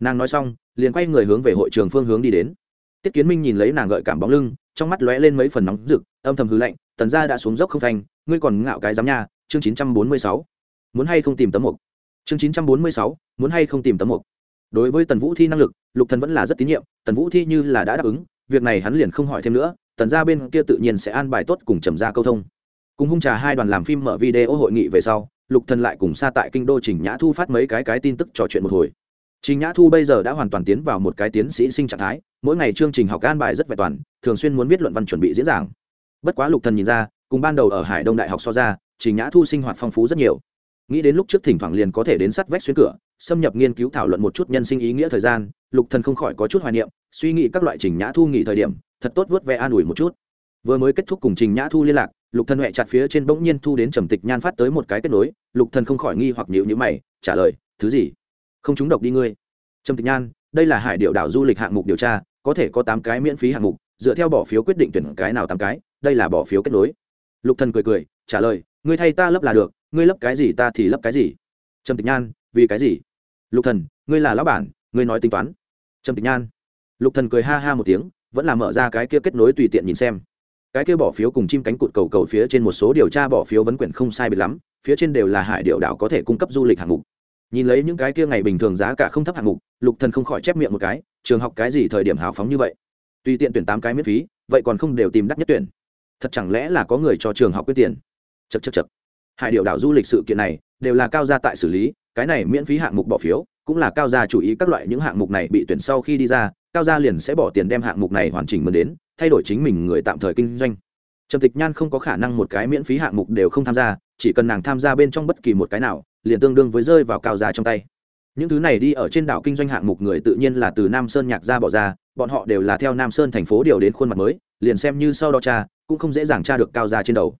Nàng nói xong liền quay người hướng về hội trường phương hướng đi đến. Tiết kiến minh nhìn lấy nàng gợi cảm bóng lưng trong mắt lóe lên mấy phần nóng rực âm thầm hư lạnh tần gia đã xuống dốc không thành, ngươi còn ngạo cái dám nha chương chín trăm bốn mươi sáu. Muốn hay không tìm tấm mục? Chương chín trăm bốn mươi sáu muốn hay không tìm tấm mục? Đối với tần vũ thi năng lực, lục thần vẫn là rất tín nhiệm, tần vũ thi như là đã đáp ứng, việc này hắn liền không hỏi thêm nữa, tần gia bên kia tự nhiên sẽ an bài tốt cùng trầm gia câu thông. Cùng hung trà hai đoàn làm phim mở video hội nghị về sau, lục thần lại cùng xa tại kinh đô trình nhã thu phát mấy cái cái tin tức trò chuyện một hồi. Trình nhã thu bây giờ đã hoàn toàn tiến vào một cái tiến sĩ sinh trạng thái, mỗi ngày chương trình học an bài rất vẹn toàn, thường xuyên muốn viết luận văn chuẩn bị diễn giảng. Bất quá lục thần nhìn ra, cùng ban đầu ở hải đông đại học so ra, trình nhã thu sinh hoạt phong phú rất nhiều nghĩ đến lúc trước thỉnh thoảng liền có thể đến sắt vách xuyên cửa, xâm nhập nghiên cứu thảo luận một chút nhân sinh ý nghĩa thời gian, lục thần không khỏi có chút hoài niệm, suy nghĩ các loại trình nhã thu nghỉ thời điểm, thật tốt vớt ve an ủi một chút. Vừa mới kết thúc cùng trình nhã thu liên lạc, lục thần huệ chặt phía trên bỗng nhiên thu đến trầm tịch nhan phát tới một cái kết nối, lục thần không khỏi nghi hoặc nhịu nhữ mày, trả lời, thứ gì? Không chúng độc đi ngươi. Trầm tịch nhan, đây là hải điệu đảo du lịch hạng mục điều tra, có thể có tám cái miễn phí hạng mục, dựa theo bỏ phiếu quyết định tuyển cái nào tám cái, đây là bỏ phiếu kết nối. Lục thần cười cười, trả lời, ngươi thay ta lấp là được ngươi lấp cái gì ta thì lấp cái gì. Trầm tịch nhan, vì cái gì? Lục thần, ngươi là lão bản, ngươi nói tính toán. Trầm tịch nhan. Lục thần cười ha ha một tiếng, vẫn là mở ra cái kia kết nối tùy tiện nhìn xem. Cái kia bỏ phiếu cùng chim cánh cụt cầu cầu phía trên một số điều tra bỏ phiếu vấn quyển không sai biệt lắm, phía trên đều là hải điệu đảo có thể cung cấp du lịch hạng mục. Nhìn lấy những cái kia ngày bình thường giá cả không thấp hạng mục, lục thần không khỏi chép miệng một cái, trường học cái gì thời điểm hào phóng như vậy? Tùy tiện tuyển tám cái miễn phí, vậy còn không đều tìm đắt nhất tuyển. Thật chẳng lẽ là có người cho trường học quyết tiền? Chật chật chật hải điệu đảo du lịch sự kiện này đều là cao gia tại xử lý, cái này miễn phí hạng mục bỏ phiếu, cũng là cao gia chủ ý các loại những hạng mục này bị tuyển sau khi đi ra, cao gia liền sẽ bỏ tiền đem hạng mục này hoàn chỉnh mơn đến, thay đổi chính mình người tạm thời kinh doanh. Trầm tịch nhan không có khả năng một cái miễn phí hạng mục đều không tham gia, chỉ cần nàng tham gia bên trong bất kỳ một cái nào, liền tương đương với rơi vào cao gia trong tay. Những thứ này đi ở trên đảo kinh doanh hạng mục người tự nhiên là từ nam sơn nhạc gia bỏ ra, bọn họ đều là theo nam sơn thành phố điều đến khuôn mặt mới, liền xem như sau đó cha, cũng không dễ dàng tra được cao gia trên đầu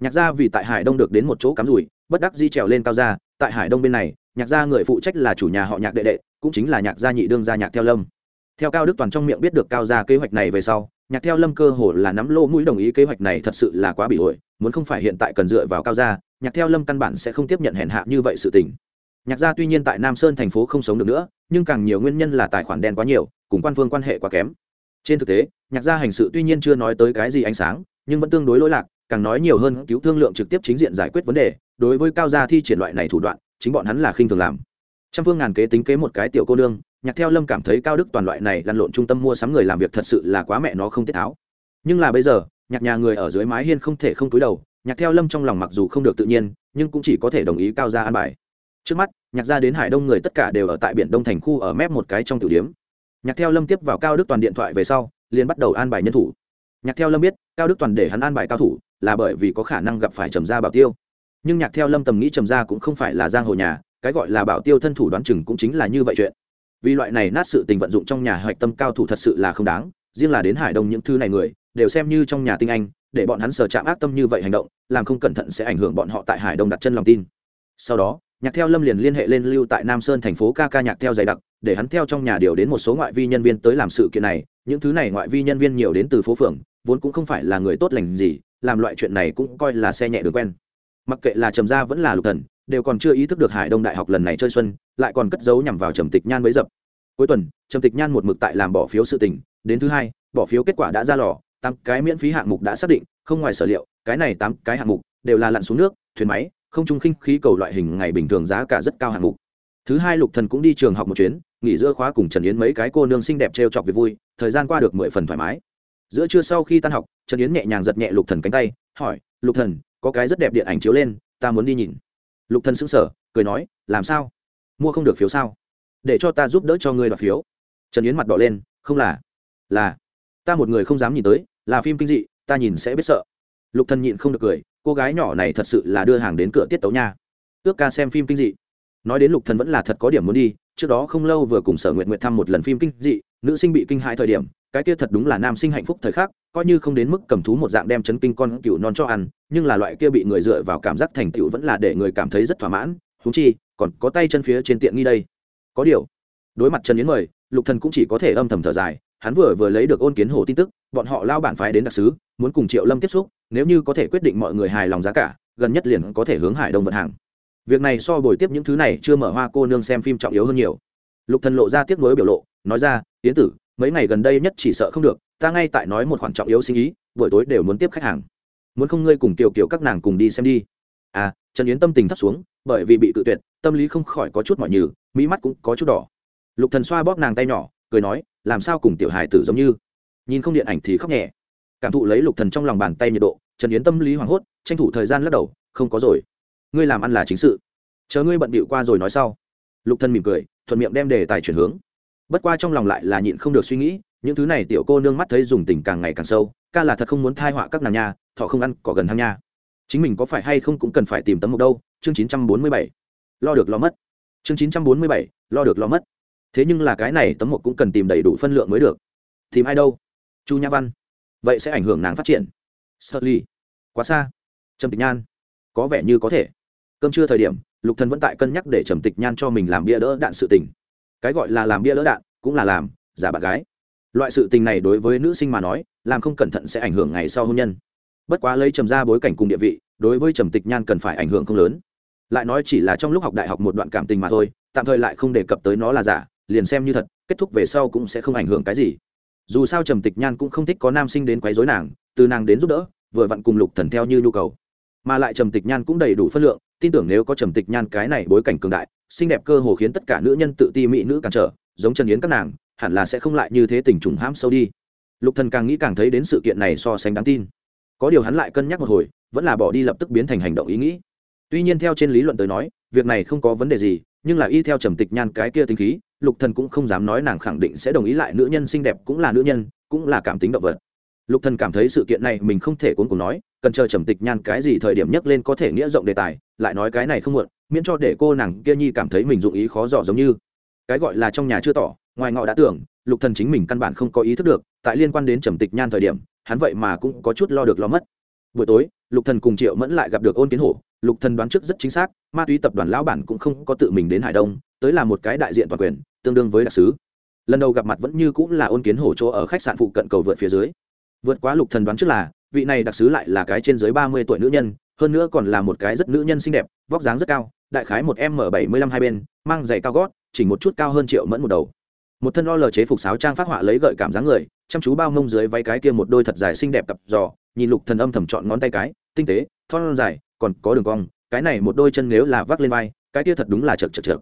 nhạc gia vì tại hải đông được đến một chỗ cắm rủi, bất đắc di trèo lên cao ra. tại hải đông bên này, nhạc gia người phụ trách là chủ nhà họ nhạc đệ đệ, cũng chính là nhạc gia nhị đương gia nhạc theo lâm theo cao đức toàn trong miệng biết được cao gia kế hoạch này về sau, nhạc theo lâm cơ hồ là nắm lô mũi đồng ý kế hoạch này thật sự là quá bị ổi, muốn không phải hiện tại cần dựa vào cao gia, nhạc theo lâm căn bản sẽ không tiếp nhận hèn hạ như vậy sự tình nhạc gia tuy nhiên tại nam sơn thành phố không sống được nữa, nhưng càng nhiều nguyên nhân là tài khoản đen quá nhiều, cùng quan phương quan hệ quá kém trên thực tế, nhạc gia hành sự tuy nhiên chưa nói tới cái gì ánh sáng, nhưng vẫn tương đối lỗi lạc càng nói nhiều hơn cứu thương lượng trực tiếp chính diện giải quyết vấn đề, đối với cao gia thi triển loại này thủ đoạn, chính bọn hắn là khinh thường làm. Trăm phương ngàn kế tính kế một cái tiểu cô nương, nhạc theo lâm cảm thấy cao đức toàn loại này lăn lộn trung tâm mua sắm người làm việc thật sự là quá mẹ nó không tiết tháo. Nhưng là bây giờ, nhạc nhà người ở dưới mái hiên không thể không túi đầu, nhạc theo lâm trong lòng mặc dù không được tự nhiên, nhưng cũng chỉ có thể đồng ý cao gia an bài. Trước mắt, nhạc gia đến hải đông người tất cả đều ở tại biển đông thành khu ở mép một cái trong tử điếm. Nhạc theo lâm tiếp vào cao đức toàn điện thoại về sau, liền bắt đầu an bài nhân thủ. Nhạc theo lâm biết, cao đức toàn để hắn an bài cao thủ là bởi vì có khả năng gặp phải trầm gia bảo tiêu. Nhưng nhạc theo lâm tầm nghĩ trầm gia cũng không phải là giang hồ nhà, cái gọi là bảo tiêu thân thủ đoán chừng cũng chính là như vậy chuyện. Vì loại này nát sự tình vận dụng trong nhà hoạch tâm cao thủ thật sự là không đáng, riêng là đến hải đông những thứ này người, đều xem như trong nhà tinh anh, để bọn hắn sờ chạm ác tâm như vậy hành động, làm không cẩn thận sẽ ảnh hưởng bọn họ tại hải đông đặt chân lòng tin. Sau đó, nhạc theo lâm liền liên hệ lên lưu tại nam sơn thành phố ca ca nhạc theo dày đặc, để hắn theo trong nhà điều đến một số ngoại vi nhân viên tới làm sự kiện này. Những thứ này ngoại vi nhân viên nhiều đến từ phố phường, vốn cũng không phải là người tốt lành gì làm loại chuyện này cũng coi là xe nhẹ đường quen. Mặc kệ là trầm gia vẫn là lục thần, đều còn chưa ý thức được hải đông đại học lần này chơi xuân, lại còn cất giấu nhằm vào trầm tịch nhan bấy dập. Cuối tuần, trầm tịch nhan một mực tại làm bỏ phiếu sự tình, đến thứ hai, bỏ phiếu kết quả đã ra lò, tám cái miễn phí hạng mục đã xác định, không ngoài sở liệu, cái này tám cái hạng mục đều là lặn xuống nước, thuyền máy, không trung khinh khí cầu loại hình ngày bình thường giá cả rất cao hạng mục. Thứ hai, lục thần cũng đi trường học một chuyến, nghỉ giữa khóa cùng trần yến mấy cái cô nương xinh đẹp trêu chọc việc vui, thời gian qua được mười phần thoải mái giữa trưa sau khi tan học, trần yến nhẹ nhàng giật nhẹ lục thần cánh tay, hỏi, lục thần, có cái rất đẹp điện ảnh chiếu lên, ta muốn đi nhìn. Lục thần sững sờ, cười nói, làm sao? Mua không được phiếu sao? Để cho ta giúp đỡ cho ngươi đoạt phiếu. Trần yến mặt đỏ lên, không là là, ta một người không dám nhìn tới, là phim kinh dị, ta nhìn sẽ biết sợ. Lục thần nhịn không được cười, cô gái nhỏ này thật sự là đưa hàng đến cửa tiết tấu nha. Ước ca xem phim kinh dị. Nói đến lục thần vẫn là thật có điểm muốn đi, trước đó không lâu vừa cùng sở nguyện nguyện thăm một lần phim kinh dị, nữ sinh bị kinh hãi thời điểm cái kia thật đúng là nam sinh hạnh phúc thời khắc, coi như không đến mức cầm thú một dạng đem chấn kinh con cựu non cho ăn, nhưng là loại kia bị người dựa vào cảm giác thành tựu vẫn là để người cảm thấy rất thỏa mãn. Thú chi, còn có tay chân phía trên tiện nghi đây. Có điều, đối mặt trần yến mời, lục thần cũng chỉ có thể âm thầm thở dài, hắn vừa vừa lấy được ôn kiến hồ tin tức, bọn họ lao bản phái đến đặc sứ, muốn cùng triệu lâm tiếp xúc, nếu như có thể quyết định mọi người hài lòng giá cả, gần nhất liền có thể hướng hải đông vận hàng. Việc này so bồi tiếp những thứ này chưa mở hoa cô nương xem phim trọng yếu hơn nhiều. Lục thần lộ ra tiếc nuối biểu lộ, nói ra tiến tử mấy ngày gần đây nhất chỉ sợ không được, ta ngay tại nói một khoản trọng yếu sinh ý, buổi tối đều muốn tiếp khách hàng. Muốn không ngươi cùng tiểu kiểu các nàng cùng đi xem đi. À trần yến tâm tình thấp xuống, bởi vì bị cự tuyệt, tâm lý không khỏi có chút mỏi nhừ, mỹ mắt cũng có chút đỏ. Lục thần xoa bóp nàng tay nhỏ, cười nói, làm sao cùng tiểu hài tử giống như? Nhìn không điện ảnh thì khóc nhẹ. Cảm thụ lấy lục thần trong lòng bàn tay nhiệt độ, trần yến tâm lý hoảng hốt, tranh thủ thời gian lắc đầu, không có rồi. Ngươi làm ăn là chính sự. Chờ ngươi bận bịu qua rồi nói sau. Lục thần mỉm cười, thuận miệng đem đề tài chuyển hướng bất qua trong lòng lại là nhịn không được suy nghĩ, những thứ này tiểu cô nương mắt thấy dùng tình càng ngày càng sâu, ca là thật không muốn thai họa các nàng nha, thọ không ăn, cỏ gần hang nha. Chính mình có phải hay không cũng cần phải tìm tấm mục đâu, chương chín trăm bốn mươi bảy. Lo được lo mất. Chương chín trăm bốn mươi bảy, lo được lo mất. Thế nhưng là cái này tấm mục cũng cần tìm đầy đủ phân lượng mới được. Tìm ai đâu? Chu nhã văn. Vậy sẽ ảnh hưởng nàng phát triển. Sợ ly quá xa. Trầm tịch nhan. Có vẻ như có thể. Cơm trưa thời điểm, lục thần vẫn tại cân nhắc để trầm tịch nhan cho mình làm bia đỡ đạn sự tình cái gọi là làm bia lỡ đạn, cũng là làm giả bạn gái. Loại sự tình này đối với nữ sinh mà nói, làm không cẩn thận sẽ ảnh hưởng ngày sau hôn nhân. Bất quá lấy trầm ra bối cảnh cùng địa vị, đối với trầm tịch nhan cần phải ảnh hưởng không lớn. Lại nói chỉ là trong lúc học đại học một đoạn cảm tình mà thôi, tạm thời lại không đề cập tới nó là giả, liền xem như thật, kết thúc về sau cũng sẽ không ảnh hưởng cái gì. Dù sao trầm tịch nhan cũng không thích có nam sinh đến quấy rối nàng, từ nàng đến giúp đỡ, vừa vặn cùng lục thần theo như nhu cầu. Mà lại trầm tịch nhan cũng đầy đủ phân lượng, tin tưởng nếu có trầm tịch nhan cái này bối cảnh cường đại xinh đẹp cơ hồ khiến tất cả nữ nhân tự ti mỹ nữ cản trở, giống trần yến các nàng, hẳn là sẽ không lại như thế tình trùng hãm sâu đi. Lục thần càng nghĩ càng thấy đến sự kiện này so sánh đáng tin. Có điều hắn lại cân nhắc một hồi, vẫn là bỏ đi lập tức biến thành hành động ý nghĩ. Tuy nhiên theo trên lý luận tới nói, việc này không có vấn đề gì, nhưng là y theo trầm tịch nhan cái kia tính khí, lục thần cũng không dám nói nàng khẳng định sẽ đồng ý lại nữ nhân xinh đẹp cũng là nữ nhân, cũng là cảm tính động vật. Lục thần cảm thấy sự kiện này mình không thể cuốn cùng nói, cần chờ trầm tịch nhan cái gì thời điểm nhắc lên có thể nghĩa rộng đề tài, lại nói cái này không muộn miễn cho để cô nàng kia nhi cảm thấy mình dụng ý khó dò giống như. Cái gọi là trong nhà chưa tỏ, ngoài ngọ đã tưởng, lục thần chính mình căn bản không có ý thức được, tại liên quan đến trầm tịch nhan thời điểm, hắn vậy mà cũng có chút lo được lo mất. Buổi tối, lục thần cùng triệu mẫn lại gặp được ôn kiến hổ, lục thần đoán trước rất chính xác, ma túy tập đoàn lão bản cũng không có tự mình đến hải đông, tới là một cái đại diện toàn quyền, tương đương với đặc sứ. Lần đầu gặp mặt vẫn như cũng là ôn kiến hổ chỗ ở khách sạn phụ cận cầu vượt phía dưới. Vượt quá lục thần đoán trước là, vị này đặc sứ lại là cái trên dưới ba mươi tuổi nữ nhân, hơn nữa còn là một cái rất nữ nhân xinh đẹp, vóc dáng rất cao đại khái một m bảy mươi lăm hai bên, mang giày cao gót, chỉnh một chút cao hơn triệu mẫn một đầu. Một thân lo lờ chế phục sáo trang phát họa lấy gợi cảm dáng người, chăm chú bao mông dưới váy cái kia một đôi thật dài xinh đẹp cặp giò, nhìn lục thần âm thầm chọn ngón tay cái, tinh tế, thon dài, còn có đường cong, cái này một đôi chân nếu là vác lên vai, cái kia thật đúng là chật chật chật.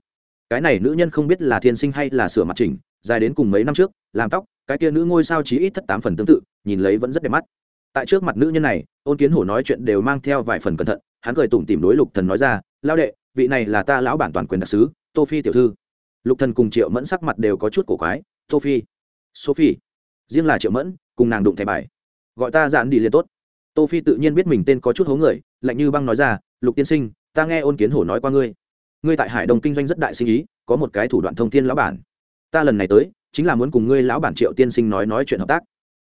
Cái này nữ nhân không biết là thiên sinh hay là sửa mặt chỉnh, dài đến cùng mấy năm trước, làm tóc, cái kia nữ ngôi sao chí ít thất tám phần tương tự, nhìn lấy vẫn rất đẹp mắt. Tại trước mặt nữ nhân này, ôn kiến hổ nói chuyện đều mang theo vài phần cẩn thận, hắn cười tủm tìm đối lục thần nói ra lao đệ vị này là ta lão bản toàn quyền đặc sứ, tô phi tiểu thư. Lục thần cùng triệu mẫn sắc mặt đều có chút cổ quái, tô phi, sophie. Riêng là triệu mẫn, cùng nàng đụng thẻ bài. Gọi ta dạn đi liền tốt. Tô phi tự nhiên biết mình tên có chút hố người, lạnh như băng nói ra, lục tiên sinh, ta nghe ôn kiến hổ nói qua ngươi. Ngươi tại hải đông kinh doanh rất đại sinh ý, có một cái thủ đoạn thông thiên lão bản. Ta lần này tới, chính là muốn cùng ngươi lão bản triệu tiên sinh nói nói chuyện hợp tác.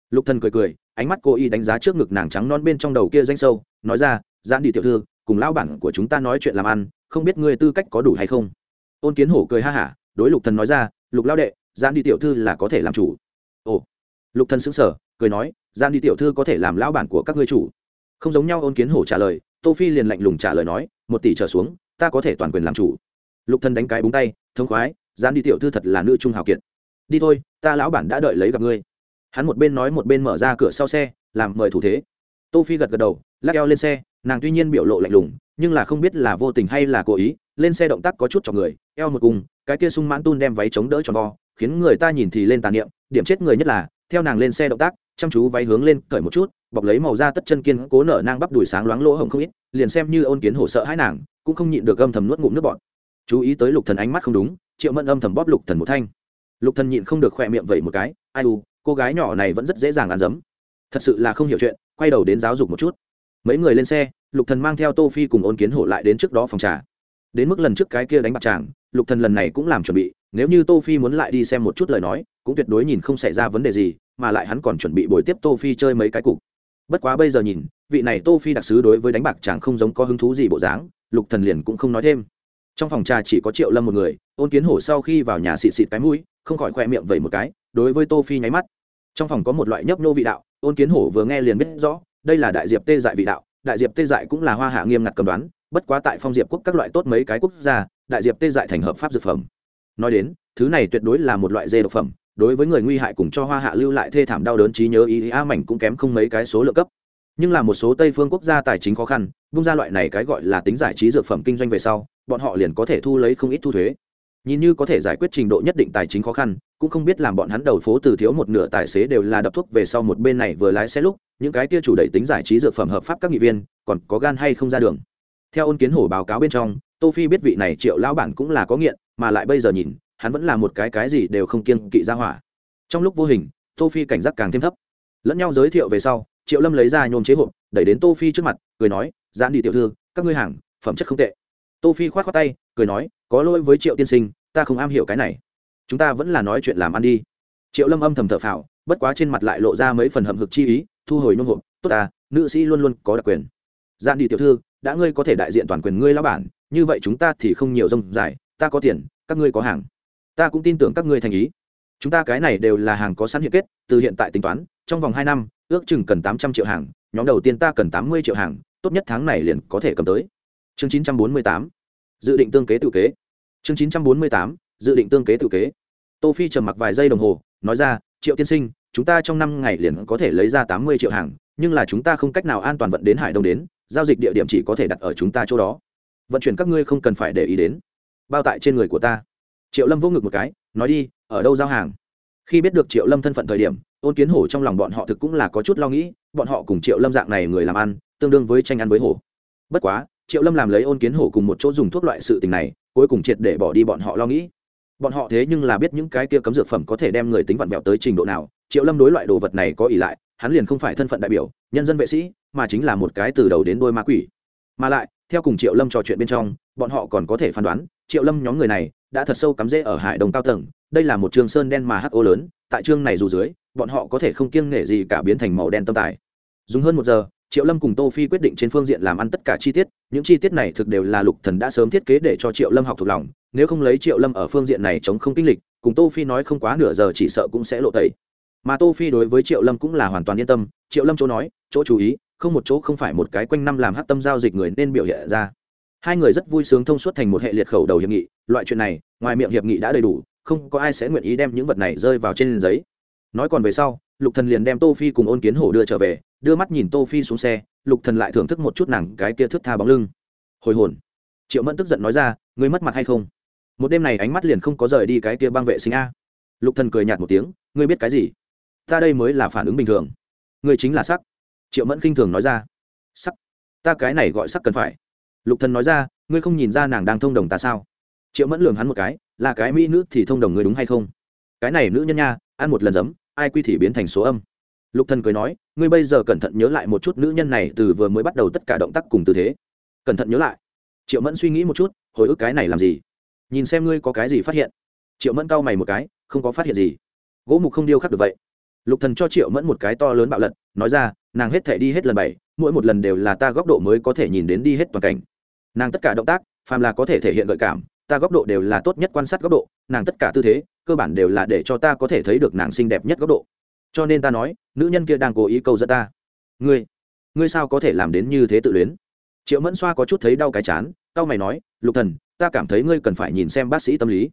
Lục thần cười cười, ánh mắt cô y đánh giá trước ngực nàng trắng non bên trong đầu kia danh sâu, nói ra giãn đi tiểu thư, cùng lão bản của chúng ta nói chuyện làm ăn không biết ngươi tư cách có đủ hay không. Ôn kiến hổ cười ha hả, đối lục thần nói ra, lục lão đệ gian đi tiểu thư là có thể làm chủ. Ồ. Lục thần sững sờ, cười nói gian đi tiểu thư có thể làm lão bản của các ngươi chủ. Không giống nhau, ôn kiến hổ trả lời, tô phi liền lạnh lùng trả lời nói, một tỷ trở xuống, ta có thể toàn quyền làm chủ. Lục thần đánh cái búng tay, thông khoái gian đi tiểu thư thật là nữ trung hào kiệt. Đi thôi, ta lão bản đã đợi lấy gặp ngươi. Hắn một bên nói một bên mở ra cửa sau xe, làm mời thủ thế. Tô phi gật gật đầu lắc eo lên xe, nàng tuy nhiên biểu lộ lạnh lùng, nhưng là không biết là vô tình hay là cố ý, lên xe động tác có chút cho người, eo một cùng, cái kia sung mãn tun đem váy chống đỡ tròn vo, khiến người ta nhìn thì lên tàn niệm, điểm chết người nhất là, theo nàng lên xe động tác, chăm chú váy hướng lên, cởi một chút, bọc lấy màu da tất chân kiên cố nở nang bắp đùi sáng loáng lỗ hồng không ít, liền xem như ôn kiến hổ sợ hãi nàng, cũng không nhịn được âm thầm nuốt ngụm nước bọt. Chú ý tới lục thần ánh mắt không đúng, triệu mẫn âm thầm bóp lục thần một thanh. Lục thần nhịn không được khỏe miệng vậy một cái, ai u, cô gái nhỏ này vẫn rất dễ dàng ăn dấm. Thật sự là không hiểu chuyện, quay đầu đến giáo dục một chút mấy người lên xe, lục thần mang theo tô phi cùng ôn kiến hổ lại đến trước đó phòng trà. Đến mức lần trước cái kia đánh bạc chàng lục thần lần này cũng làm chuẩn bị, nếu như tô phi muốn lại đi xem một chút lời nói, cũng tuyệt đối nhìn không xảy ra vấn đề gì, mà lại hắn còn chuẩn bị bồi tiếp tô phi chơi mấy cái cục. Bất quá bây giờ nhìn, vị này tô phi đặc sứ đối với đánh bạc chàng không giống có hứng thú gì bộ dáng, lục thần liền cũng không nói thêm. Trong phòng trà chỉ có triệu lâm một người, ôn kiến hổ sau khi vào nhà xịt xịt cái mũi, không khỏi khoe miệng vẩy một cái, đối với tô phi nháy mắt. Trong phòng có một loại nhấp nhô vị đạo, ôn kiến hổ vừa nghe liền biết rõ đây là đại diệp tê dại vị đạo, đại diệp tê dại cũng là hoa hạ nghiêm ngặt cầm đoán, bất quá tại phong diệp quốc các loại tốt mấy cái quốc gia, đại diệp tê dại thành hợp pháp dược phẩm. Nói đến, thứ này tuyệt đối là một loại dê độc phẩm, đối với người nguy hại cùng cho hoa hạ lưu lại thê thảm đau đớn trí nhớ ý a mảnh cũng kém không mấy cái số lượng cấp. Nhưng là một số tây phương quốc gia tài chính khó khăn, bung ra loại này cái gọi là tính giải trí dược phẩm kinh doanh về sau, bọn họ liền có thể thu lấy không ít thu thuế. Nhìn như có thể giải quyết trình độ nhất định tài chính khó khăn cũng không biết làm bọn hắn đầu phố từ thiếu một nửa tài xế đều là đập thuốc về sau một bên này vừa lái xe lúc, những cái kia chủ đẩy tính giải trí dược phẩm hợp pháp các nghị viên, còn có gan hay không ra đường. Theo ôn kiến hổ báo cáo bên trong, tô phi biết vị này triệu lão bản cũng là có nghiện, mà lại bây giờ nhìn, hắn vẫn là một cái cái gì đều không kiêng kỵ ra hỏa. Trong lúc vô hình, tô phi cảnh giác càng thêm thấp. Lẫn nhau giới thiệu về sau, triệu lâm lấy ra nhôm chế hộp, đẩy đến tô phi trước mặt, cười nói, giãn đi tiểu thư, các ngươi hàng, phẩm chất không tệ. Tô phi khoát khoát tay, cười nói, có lỗi với triệu tiên sinh, ta không am hiểu cái này chúng ta vẫn là nói chuyện làm ăn đi. Triệu lâm âm thầm thở phào, bất quá trên mặt lại lộ ra mấy phần hầm hực chi ý, thu hồi nhôm hộp, tốt ta, nữ sĩ luôn luôn có đặc quyền. Gian đi tiểu thư, đã ngươi có thể đại diện toàn quyền ngươi lão bản, như vậy chúng ta thì không nhiều rông dài, ta có tiền, các ngươi có hàng. Ta cũng tin tưởng các ngươi thành ý. Chúng ta cái này đều là hàng có sẵn hiện kết, từ hiện tại tính toán, trong vòng hai năm, ước chừng cần tám trăm triệu hàng, nhóm đầu tiên ta cần tám mươi triệu hàng, tốt nhất tháng này liền có thể cầm tới. Chương chín trăm bốn mươi tám. Dự định tương kế tự kế. Chương chín trăm bốn mươi tám dự định tương kế tự kế. Tô phi trầm mặc vài giây đồng hồ, nói ra, triệu tiên sinh, chúng ta trong năm ngày liền có thể lấy ra tám mươi triệu hàng, nhưng là chúng ta không cách nào an toàn vận đến hải đông đến, giao dịch địa điểm chỉ có thể đặt ở chúng ta chỗ đó. Vận chuyển các ngươi không cần phải để ý đến. Bao tại trên người của ta. Triệu lâm vô ngực một cái, nói đi, ở đâu giao hàng? Khi biết được triệu lâm thân phận thời điểm, ôn kiến hổ trong lòng bọn họ thực cũng là có chút lo nghĩ, bọn họ cùng triệu lâm dạng này người làm ăn, tương đương với tranh ăn với hổ. Bất quá, triệu lâm làm lấy ôn kiến hổ cùng một chỗ dùng thuốc loại sự tình này, cuối cùng triệt để bỏ đi bọn họ lo nghĩ bọn họ thế nhưng là biết những cái kia cấm dược phẩm có thể đem người tính vặn vẹo tới trình độ nào, triệu lâm đối loại đồ vật này có ỷ lại, hắn liền không phải thân phận đại biểu, nhân dân vệ sĩ, mà chính là một cái từ đầu đến đôi ma quỷ. Mà lại, theo cùng triệu lâm trò chuyện bên trong, bọn họ còn có thể phán đoán, triệu lâm nhóm người này đã thật sâu cắm rễ ở hải đồng cao tầng, đây là một trường sơn đen mà hắc ô lớn, tại chương này dù dưới, bọn họ có thể không kiêng nể gì cả biến thành màu đen tâm tài. Dùng hơn một giờ triệu lâm cùng tô phi quyết định trên phương diện làm ăn tất cả chi tiết, những chi tiết này thực đều là lục thần đã sớm thiết kế để cho triệu lâm học thuộc lòng, nếu không lấy triệu lâm ở phương diện này chống không kinh lịch, cùng tô phi nói không quá nửa giờ chỉ sợ cũng sẽ lộ tẩy. Mà tô phi đối với triệu lâm cũng là hoàn toàn yên tâm, triệu lâm chỗ nói, chỗ chú ý, không một chỗ không phải một cái quanh năm làm hát tâm giao dịch người nên biểu hiện ra. Hai người rất vui sướng thông suốt thành một hệ liệt khẩu đầu hiệp nghị, loại chuyện này, ngoài miệng hiệp nghị đã đầy đủ, không có ai sẽ nguyện ý đem những vật này rơi vào trên giấy. Nói còn về sau lục thần liền đem tô phi cùng ôn kiến hổ đưa trở về, đưa mắt nhìn tô phi xuống xe, lục thần lại thưởng thức một chút nàng cái kia thước tha bóng lưng. Hồi hồn. Triệu mẫn tức giận nói ra, ngươi mất mặt hay không? Một đêm này ánh mắt liền không có rời đi cái kia băng vệ sinh a. Lục thần cười nhạt một tiếng, ngươi biết cái gì? Ta đây mới là phản ứng bình thường. Ngươi chính là sắc. Triệu mẫn kinh thường nói ra, sắc? Ta cái này gọi sắc cần phải. Lục thần nói ra, ngươi không nhìn ra nàng đang thông đồng ta sao? Triệu mẫn lường hắn một cái, là cái mỹ nữ thì thông đồng ngươi đúng hay không? Cái này nữ nhân nha, ăn một lần giấm ai quy thì biến thành số âm. Lục thần cười nói, ngươi bây giờ cẩn thận nhớ lại một chút nữ nhân này từ vừa mới bắt đầu tất cả động tác cùng tư thế. Cẩn thận nhớ lại. Triệu mẫn suy nghĩ một chút, hồi ức cái này làm gì? Nhìn xem ngươi có cái gì phát hiện. Triệu mẫn cau mày một cái, không có phát hiện gì. Gỗ mục không điêu khắc được vậy. Lục thần cho triệu mẫn một cái to lớn bạo lật, nói ra, nàng hết thể đi hết lần bảy, mỗi một lần đều là ta góc độ mới có thể nhìn đến đi hết toàn cảnh. Nàng tất cả động tác, phàm là có thể thể hiện gợi cảm, ta góc độ đều là tốt nhất quan sát góc độ, nàng tất cả tư thế cơ bản đều là để cho ta có thể thấy được nàng xinh đẹp nhất góc độ. Cho nên ta nói, nữ nhân kia đang cố ý câu dẫn ta. Ngươi ngươi sao có thể làm đến như thế tự luyến? Triệu mẫn xoa có chút thấy đau cái chán tao mày nói, lục thần, ta cảm thấy ngươi cần phải nhìn xem bác sĩ tâm lý.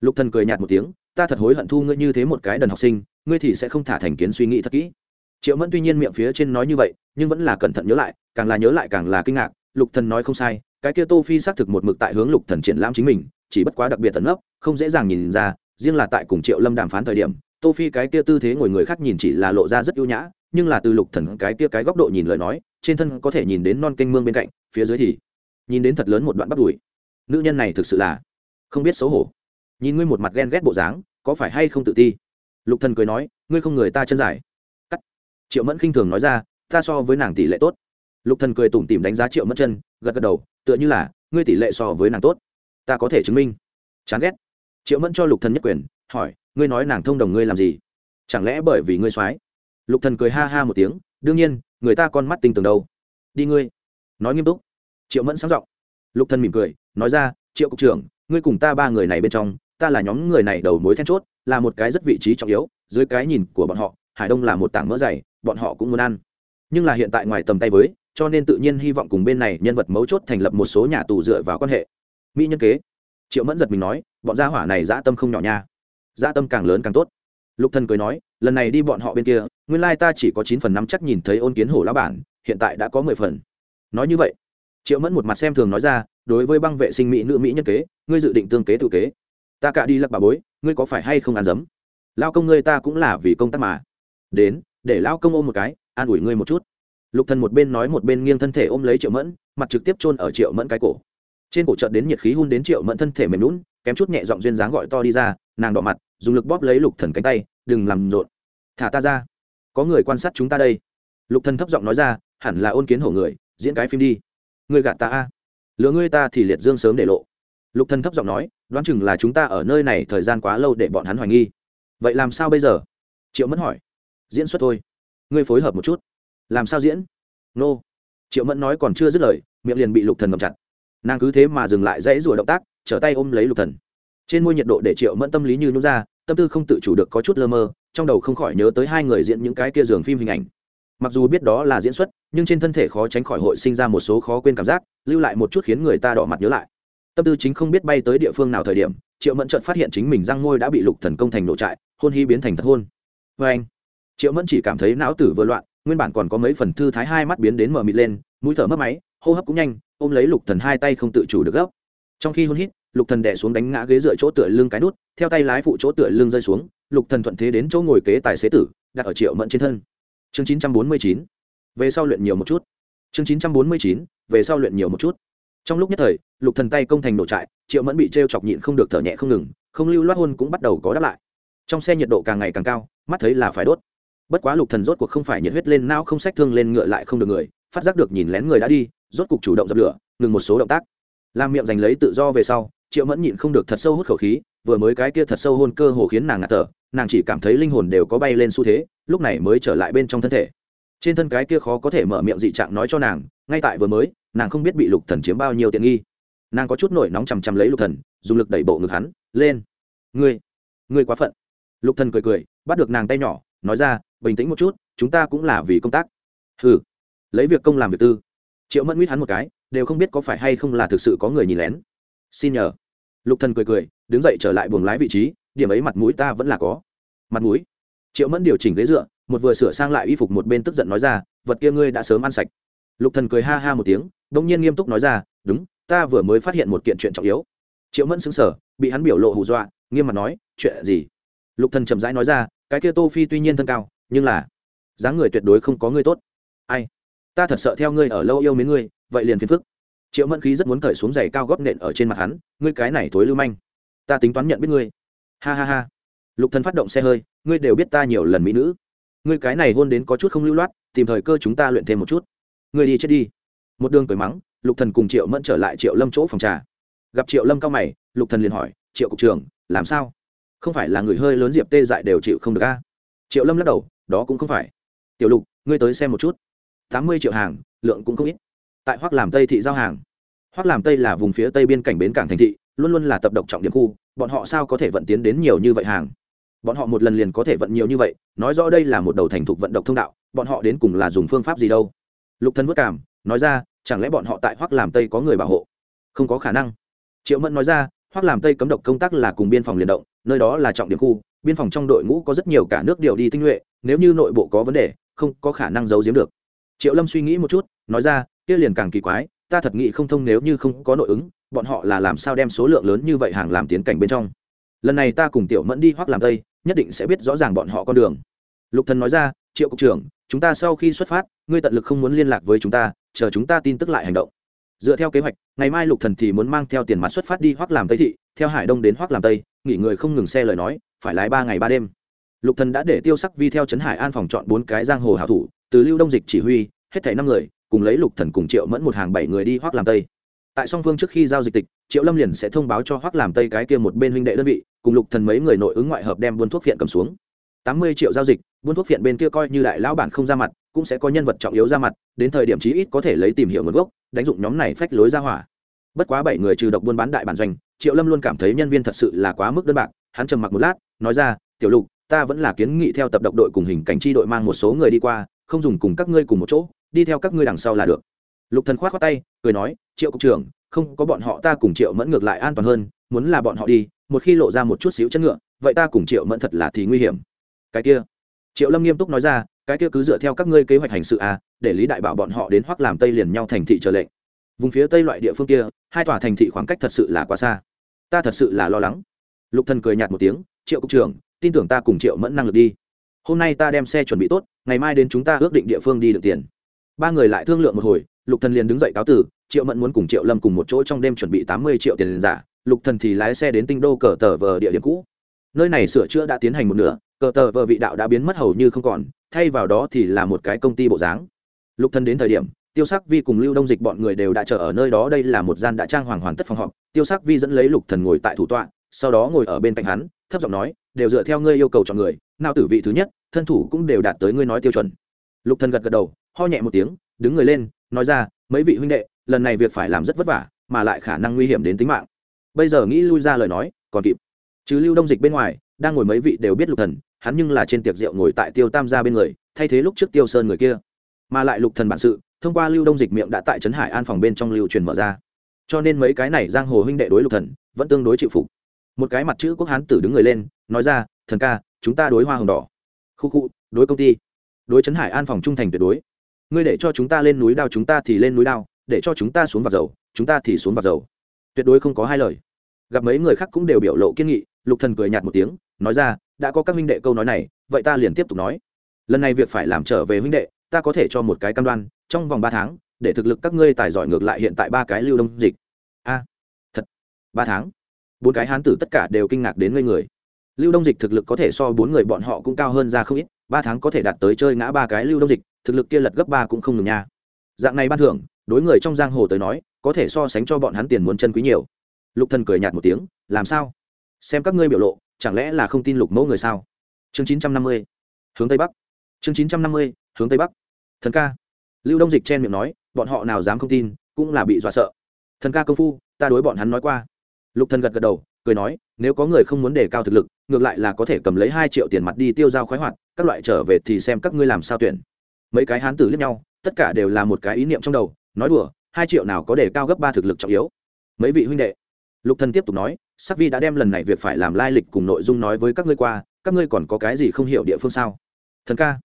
Lục thần cười nhạt một tiếng, ta thật hối hận thu ngươi như thế một cái đần học sinh, ngươi thì sẽ không thả thành kiến suy nghĩ thật kỹ. Triệu mẫn tuy nhiên miệng phía trên nói như vậy, nhưng vẫn là cẩn thận nhớ lại, càng là nhớ lại càng là kinh ngạc, lục thần nói không sai, cái kia tô phi xác thực một mực tại hướng lục thần triển lãm chính mình, chỉ bất quá đặc biệt tận ấp không dễ dàng nhìn ra riêng là tại cùng triệu lâm đàm phán thời điểm, tô phi cái kia tư thế ngồi người khác nhìn chỉ là lộ ra rất ưu nhã, nhưng là từ lục thần cái kia cái góc độ nhìn lời nói, trên thân có thể nhìn đến non kênh mương bên cạnh, phía dưới thì nhìn đến thật lớn một đoạn bắp đùi. Nữ nhân này thực sự là không biết xấu hổ. Nhìn ngươi một mặt ghen ghét bộ dáng, có phải hay không tự ti? Lục thần cười nói, ngươi không người ta chân dài. Cắt. Triệu mẫn khinh thường nói ra, ta so với nàng tỷ lệ tốt. Lục thần cười tủm tỉm đánh giá triệu mẫn chân, gật gật đầu, tựa như là, ngươi tỷ lệ so với nàng tốt. Ta có thể chứng minh. Chán ghét triệu mẫn cho lục thần nhất quyền, hỏi, ngươi nói nàng thông đồng ngươi làm gì? Chẳng lẽ bởi vì ngươi soái? Lục thần cười ha ha một tiếng, đương nhiên, người ta con mắt tinh tường đâu? Đi ngươi. Nói nghiêm túc. Triệu mẫn sáng giọng. Lục thần mỉm cười, nói ra, triệu cục trưởng, ngươi cùng ta ba người này bên trong, ta là nhóm người này đầu mối then chốt, là một cái rất vị trí trọng yếu, dưới cái nhìn của bọn họ, hải đông là một tảng mỡ dày, bọn họ cũng muốn ăn. Nhưng là hiện tại ngoài tầm tay với, cho nên tự nhiên hy vọng cùng bên này nhân vật mấu chốt thành lập một số nhà tù dựa vào quan hệ. Mỹ nhân kế triệu mẫn giật mình nói, bọn gia hỏa này dã tâm không nhỏ nha. Dã tâm càng lớn càng tốt. Lục thần cười nói, lần này đi bọn họ bên kia, nguyên lai ta chỉ có chín phần năm chắc nhìn thấy ôn kiến hổ lão bản, hiện tại đã có mười phần. Nói như vậy, triệu mẫn một mặt xem thường nói ra, đối với băng vệ sinh mỹ nữ mỹ nhân kế, ngươi dự định tương kế tự kế. Ta cả đi lặc bà bối, ngươi có phải hay không ăn dấm? Lao công ngươi ta cũng là vì công tác mà. Đến, để lao công ôm một cái, an ủi ngươi một chút. Lục thần một bên nói một bên nghiêng thân thể ôm lấy triệu mẫn, mặt trực tiếp chôn ở triệu mẫn cái cổ trên cổ trợt đến nhiệt khí hun đến triệu mẫn thân thể mềm lún kém chút nhẹ giọng duyên dáng gọi to đi ra, nàng đỏ mặt, dùng lực bóp lấy lục thần cánh tay, đừng làm rộn. Thả ta ra. Có người quan sát chúng ta đây. Lục thần thấp giọng nói ra, hẳn là ôn kiến hổ người, diễn cái phim đi. Người gạt ta a. Lừa ngươi ta thì liệt dương sớm để lộ. Lục thần thấp giọng nói, đoán chừng là chúng ta ở nơi này thời gian quá lâu để bọn hắn hoài nghi. Vậy làm sao bây giờ? Triệu mẫn hỏi. Diễn xuất thôi. Ngươi phối hợp một chút. Làm sao diễn? Nô. Triệu mẫn nói còn chưa dứt lời, miệng liền bị lục thần ngậm chặt nàng cứ thế mà dừng lại dãy rùa động tác, trở tay ôm lấy lục thần. Trên môi nhiệt độ để triệu mẫn tâm lý như nhún ra, tâm tư không tự chủ được có chút lơ mơ, trong đầu không khỏi nhớ tới hai người diễn những cái kia giường phim hình ảnh. Mặc dù biết đó là diễn xuất, nhưng trên thân thể khó tránh khỏi hội sinh ra một số khó quên cảm giác, lưu lại một chút khiến người ta đỏ mặt nhớ lại. Tâm tư chính không biết bay tới địa phương nào thời điểm, triệu mẫn chợt phát hiện chính mình răng môi đã bị lục thần công thành nổ trại, hôn hy biến thành thật hôn. Vê anh, triệu mẫn chỉ cảm thấy não tử vừa loạn, nguyên bản còn có mấy phần thư thái hai mắt biến đến mờ mịt lên, mũi thở mất máy, hô hấp cũng nhanh ôm lấy lục thần hai tay không tự chủ được gấp. Trong khi hôn hít, lục thần đè xuống đánh ngã ghế dựa chỗ tựa lưng cái nút, theo tay lái phụ chỗ tựa lưng rơi xuống, lục thần thuận thế đến chỗ ngồi kế tài xế tử, đặt ở triệu mẫn trên thân. Chương 949 về sau luyện nhiều một chút. Chương 949 về sau luyện nhiều một chút. Trong lúc nhất thời, lục thần tay công thành nổ trại, triệu mẫn bị treo chọc nhịn không được thở nhẹ không ngừng, không lưu loát hôn cũng bắt đầu có đáp lại. Trong xe nhiệt độ càng ngày càng cao, mắt thấy là phải đốt. Bất quá lục thần rốt cuộc không phải nhiệt huyết lên não không sách thương lên ngựa lại không được người, phát giác được nhìn lén người đã đi rốt cục chủ động dập lửa, ngừng một số động tác. Làm miệng giành lấy tự do về sau, triệu mẫn nhịn không được thật sâu hút khẩu khí, vừa mới cái kia thật sâu hôn cơ hồ khiến nàng ngạt thở, nàng chỉ cảm thấy linh hồn đều có bay lên xu thế, lúc này mới trở lại bên trong thân thể. Trên thân cái kia khó có thể mở miệng dị trạng nói cho nàng, ngay tại vừa mới, nàng không biết bị lục thần chiếm bao nhiêu tiện nghi. Nàng có chút nổi nóng chằm chằm lấy lục thần, dùng lực đẩy bộ ngực hắn, lên, ngươi ngươi quá phận. Lục thần cười cười, bắt được nàng tay nhỏ, nói ra, bình tĩnh một chút, chúng ta cũng là vì công tác. Hừ, lấy việc công làm việc tư triệu mẫn nguyết hắn một cái, đều không biết có phải hay không là thực sự có người nhìn lén. Xin nhờ. Lục thần cười cười, đứng dậy trở lại buồng lái vị trí, điểm ấy mặt mũi ta vẫn là có. Mặt mũi? Triệu mẫn điều chỉnh ghế dựa, một vừa sửa sang lại y phục một bên tức giận nói ra, vật kia ngươi đã sớm ăn sạch. Lục thần cười ha ha một tiếng, đông nhiên nghiêm túc nói ra, đúng, ta vừa mới phát hiện một kiện chuyện trọng yếu. Triệu mẫn sững sờ, bị hắn biểu lộ hù dọa, nghiêm mặt nói, chuyện gì? Lục thần chậm rãi nói ra, cái kia tô phi tuy nhiên thân cao, nhưng là dáng người tuyệt đối không có người tốt. Ai? Ta thật sợ theo ngươi ở lâu yêu mến ngươi, vậy liền phiền phức. Triệu mẫn khí rất muốn cởi xuống giày cao góp nện ở trên mặt hắn, ngươi cái này thối lưu manh. Ta tính toán nhận biết ngươi. Ha ha ha. Lục thần phát động xe hơi, ngươi đều biết ta nhiều lần mỹ nữ. Ngươi cái này hôn đến có chút không lưu loát, tìm thời cơ chúng ta luyện thêm một chút. Ngươi đi chết đi. Một đường cười mắng, lục thần cùng triệu mẫn trở lại triệu lâm chỗ phòng trà. Gặp triệu lâm cao mày, lục thần liền hỏi, triệu cục trưởng, làm sao? Không phải là người hơi lớn diệp tê dại đều chịu không được a? Triệu lâm lắc đầu, đó cũng không phải. Tiểu lục, ngươi tới xem một chút tám mươi triệu hàng, lượng cũng không ít. Tại hoác làm tây thị giao hàng. Hoác làm tây là vùng phía tây biên cảnh bến cảng thành thị, luôn luôn là tập độc trọng điểm khu, bọn họ sao có thể vận tiến đến nhiều như vậy hàng? Bọn họ một lần liền có thể vận nhiều như vậy, nói rõ đây là một đầu thành thục vận động thông đạo, bọn họ đến cùng là dùng phương pháp gì đâu? Lục thân vất cảm nói ra, chẳng lẽ bọn họ tại hoác làm tây có người bảo hộ? Không có khả năng. Triệu mẫn nói ra hoác làm tây cấm độc công tác là cùng biên phòng liền động, nơi đó là trọng điểm khu, biên phòng trong đội ngũ có rất nhiều cả nước điều đi tinh nhuệ, nếu như nội bộ có vấn đề, không có khả năng giấu giếm được triệu lâm suy nghĩ một chút, nói ra, kia liền càng kỳ quái, ta thật nghĩ không thông nếu như không có nội ứng, bọn họ là làm sao đem số lượng lớn như vậy hàng làm tiến cảnh bên trong? Lần này ta cùng tiểu mẫn đi hoặc làm tây, nhất định sẽ biết rõ ràng bọn họ con đường. Lục thần nói ra, triệu cục trưởng, chúng ta sau khi xuất phát, ngươi tận lực không muốn liên lạc với chúng ta, chờ chúng ta tin tức lại hành động. Dựa theo kế hoạch, ngày mai lục thần thì muốn mang theo tiền mặt xuất phát đi hoặc làm tây thị, theo hải đông đến hoặc làm tây, nghỉ người không ngừng xe lời nói, phải lái ba ngày ba đêm. Lục thần đã để tiêu sắc vi theo trấn hải an phòng chọn bốn cái giang hồ hảo thủ từ lưu đông dịch chỉ huy, hết thảy năm người, cùng lấy lục thần cùng triệu mẫn một hàng bảy người đi hoác làm tây. Tại song phương trước khi giao dịch tịch, triệu lâm liền sẽ thông báo cho hoác làm tây cái kia một bên huynh đệ đơn vị, cùng lục thần mấy người nội ứng ngoại hợp đem buôn thuốc viện cầm xuống. Tám mươi triệu giao dịch, buôn thuốc viện bên kia coi như đại lão bản không ra mặt, cũng sẽ có nhân vật trọng yếu ra mặt, đến thời điểm chí ít có thể lấy tìm hiểu nguồn gốc, đánh dụng nhóm này phách lối ra hỏa. Bất quá bảy người trừ độc buôn bán đại bản doanh, triệu lâm luôn cảm thấy nhân viên thật sự là quá mức đơn bạc, hắn trầm mặc một lát, nói ra, tiểu lục, ta vẫn là kiến nghị theo tập độc đội cùng hình cảnh chi đội mang một số người đi qua không dùng cùng các ngươi cùng một chỗ, đi theo các ngươi đằng sau là được. Lục thần khoát khoát tay, cười nói, triệu cục trưởng, không có bọn họ ta cùng triệu mẫn ngược lại an toàn hơn, muốn là bọn họ đi, một khi lộ ra một chút xíu chân ngựa, vậy ta cùng triệu mẫn thật là thì nguy hiểm. Cái kia, triệu lâm nghiêm túc nói ra, cái kia cứ dựa theo các ngươi kế hoạch hành sự à để lý đại bảo bọn họ đến hoắc làm tây liền nhau thành thị trở lệnh. Vùng phía tây loại địa phương kia, hai tòa thành thị khoảng cách thật sự là quá xa. Ta thật sự là lo lắng. Lục thần cười nhạt một tiếng, triệu cục trưởng, tin tưởng ta cùng triệu mẫn năng lực đi hôm nay ta đem xe chuẩn bị tốt, ngày mai đến chúng ta ước định địa phương đi được tiền. Ba người lại thương lượng một hồi, lục thần liền đứng dậy cáo tử, triệu mẫn muốn cùng triệu lâm cùng một chỗ trong đêm chuẩn bị tám mươi triệu tiền giả, lục thần thì lái xe đến tinh đô cờ tờ vờ địa điểm cũ. Nơi này sửa chữa đã tiến hành một nửa, cờ tờ vờ vị đạo đã biến mất hầu như không còn, thay vào đó thì là một cái công ty bộ dáng. Lục thần đến thời điểm, tiêu sắc vi cùng lưu đông dịch bọn người đều đã chờ ở nơi đó, đây là một gian đã trang hoàng hoàn tất phòng họp. Tiêu sắc vi dẫn lấy lục thần ngồi tại thủ tọa, sau đó ngồi ở bên cạnh hắn, thấp giọng nói, đều dựa theo ngươi yêu cầu chọn người, nào tử vị thứ nhất thân thủ cũng đều đạt tới ngươi nói tiêu chuẩn. Lục thần gật gật đầu, ho nhẹ một tiếng, đứng người lên, nói ra, mấy vị huynh đệ, lần này việc phải làm rất vất vả, mà lại khả năng nguy hiểm đến tính mạng. Bây giờ nghĩ lui ra lời nói, còn kịp. Chứ lưu đông dịch bên ngoài, đang ngồi mấy vị đều biết lục thần, hắn nhưng là trên tiệc rượu ngồi tại tiêu tam gia bên người, thay thế lúc trước tiêu sơn người kia. Mà lại lục thần bản sự, thông qua lưu đông dịch miệng đã tại trấn hải an phòng bên trong lưu truyền mở ra. Cho nên mấy cái này giang hồ huynh đệ đối lục thần, vẫn tương đối chịu phục. Một cái mặt chữ quốc hán tử đứng người lên, nói ra, thần ca, chúng ta đối hoa hồng đỏ khu khu, đối công ty. Đối trấn hải an phòng trung thành tuyệt đối. Ngươi để cho chúng ta lên núi đao, chúng ta thì lên núi đao. Để cho chúng ta xuống vào dầu, chúng ta thì xuống vào dầu. Tuyệt đối không có hai lời. Gặp mấy người khác cũng đều biểu lộ kiên nghị, lục thần cười nhạt một tiếng, nói ra, đã có các huynh đệ câu nói này, vậy ta liền tiếp tục nói. Lần này việc phải làm trở về huynh đệ, ta có thể cho một cái cam đoan, trong vòng ba tháng, để thực lực các ngươi tài giỏi ngược lại hiện tại ba cái lưu đông dịch. A, thật. Ba tháng. Bốn cái hán tử tất cả đều kinh ngạc đến ngây người lưu đông dịch thực lực có thể so bốn người bọn họ cũng cao hơn ra không ít, ba tháng có thể đạt tới chơi ngã ba cái lưu đông dịch, thực lực kia lật gấp ba cũng không ngừng nha. Dạng này ban thưởng, đối người trong giang hồ tới nói, có thể so sánh cho bọn hắn tiền muốn chân quý nhiều. Lục thần cười nhạt một tiếng, làm sao? Xem các ngươi biểu lộ, chẳng lẽ là không tin lục mẫu người sao? Chương chín trăm năm mươi, hướng tây bắc. Chương chín trăm năm mươi, hướng tây bắc. Thần ca. Lưu đông dịch chen miệng nói, bọn họ nào dám không tin, cũng là bị dọa sợ. Thần ca công phu, ta đối bọn hắn nói qua. Lục thần gật gật đầu, cười nói, nếu có người không muốn đề cao thực lực ngược lại là có thể cầm lấy hai triệu tiền mặt đi tiêu dao khoái hoạt, các loại trở về thì xem các ngươi làm sao tuyển. Mấy cái hán tử liếc nhau, tất cả đều là một cái ý niệm trong đầu, nói đùa, hai triệu nào có đề cao gấp ba thực lực trọng yếu. Mấy vị huynh đệ, lục thần tiếp tục nói, sắc vi đã đem lần này việc phải làm lai lịch cùng nội dung nói với các ngươi qua, các ngươi còn có cái gì không hiểu địa phương sao? Thần ca,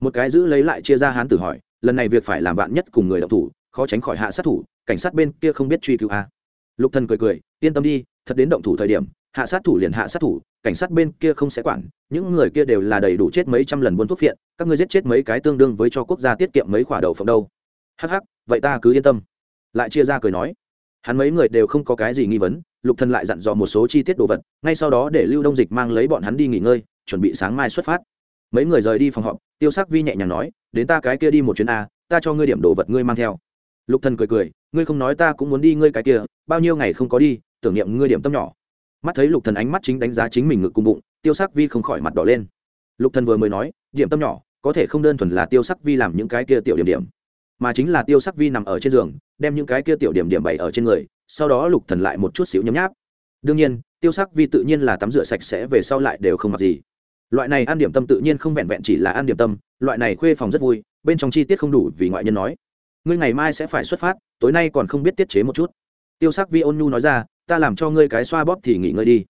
một cái giữ lấy lại chia ra hán tử hỏi, lần này việc phải làm vạn nhất cùng người động thủ, khó tránh khỏi hạ sát thủ, cảnh sát bên kia không biết truy cứu a. À. lục thần cười cười, yên tâm đi, thật đến động thủ thời điểm, hạ sát thủ liền hạ sát thủ cảnh sát bên kia không sẽ quản, những người kia đều là đầy đủ chết mấy trăm lần buôn thuốc phiện, các ngươi giết chết mấy cái tương đương với cho quốc gia tiết kiệm mấy khoả đậu phộng đâu. Hắc hắc, vậy ta cứ yên tâm. Lại chia ra cười nói. Hắn mấy người đều không có cái gì nghi vấn, lục thần lại dặn dò một số chi tiết đồ vật, ngay sau đó để lưu đông dịch mang lấy bọn hắn đi nghỉ ngơi, chuẩn bị sáng mai xuất phát. Mấy người rời đi phòng họp, tiêu sắc vi nhẹ nhàng nói, đến ta cái kia đi một chuyến a, ta cho ngươi điểm đồ vật ngươi mang theo. Lục thần cười cười, ngươi không nói ta cũng muốn đi ngươi cái kia, bao nhiêu ngày không có đi, tưởng niệm ngươi điểm tâm nhỏ mắt thấy lục thần ánh mắt chính đánh giá chính mình ngực cung bụng, tiêu sắc vi không khỏi mặt đỏ lên. Lục thần vừa mới nói, điểm tâm nhỏ, có thể không đơn thuần là tiêu sắc vi làm những cái kia tiểu điểm điểm, mà chính là tiêu sắc vi nằm ở trên giường, đem những cái kia tiểu điểm điểm bày ở trên người, sau đó lục thần lại một chút xíu nhấm nháp. Đương nhiên, tiêu sắc vi tự nhiên là tắm rửa sạch sẽ về sau lại đều không mặc gì. Loại này ăn điểm tâm tự nhiên không vẹn vẹn chỉ là ăn điểm tâm, loại này khuê phòng rất vui, bên trong chi tiết không đủ vì ngoại nhân nói. Ngươi ngày mai sẽ phải xuất phát, tối nay còn không biết tiết chế một chút. Tiêu sắc vi ôn nhu nói ra ta làm cho ngươi cái xoa bóp thì nghỉ ngơi đi.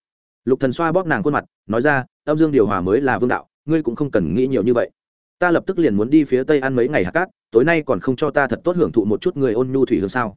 Lục thần xoa bóp nàng khuôn mặt, nói ra, âm dương điều hòa mới là vương đạo, ngươi cũng không cần nghĩ nhiều như vậy. Ta lập tức liền muốn đi phía tây ăn mấy ngày hạt cát, tối nay còn không cho ta thật tốt hưởng thụ một chút người ôn nhu thủy hương sao.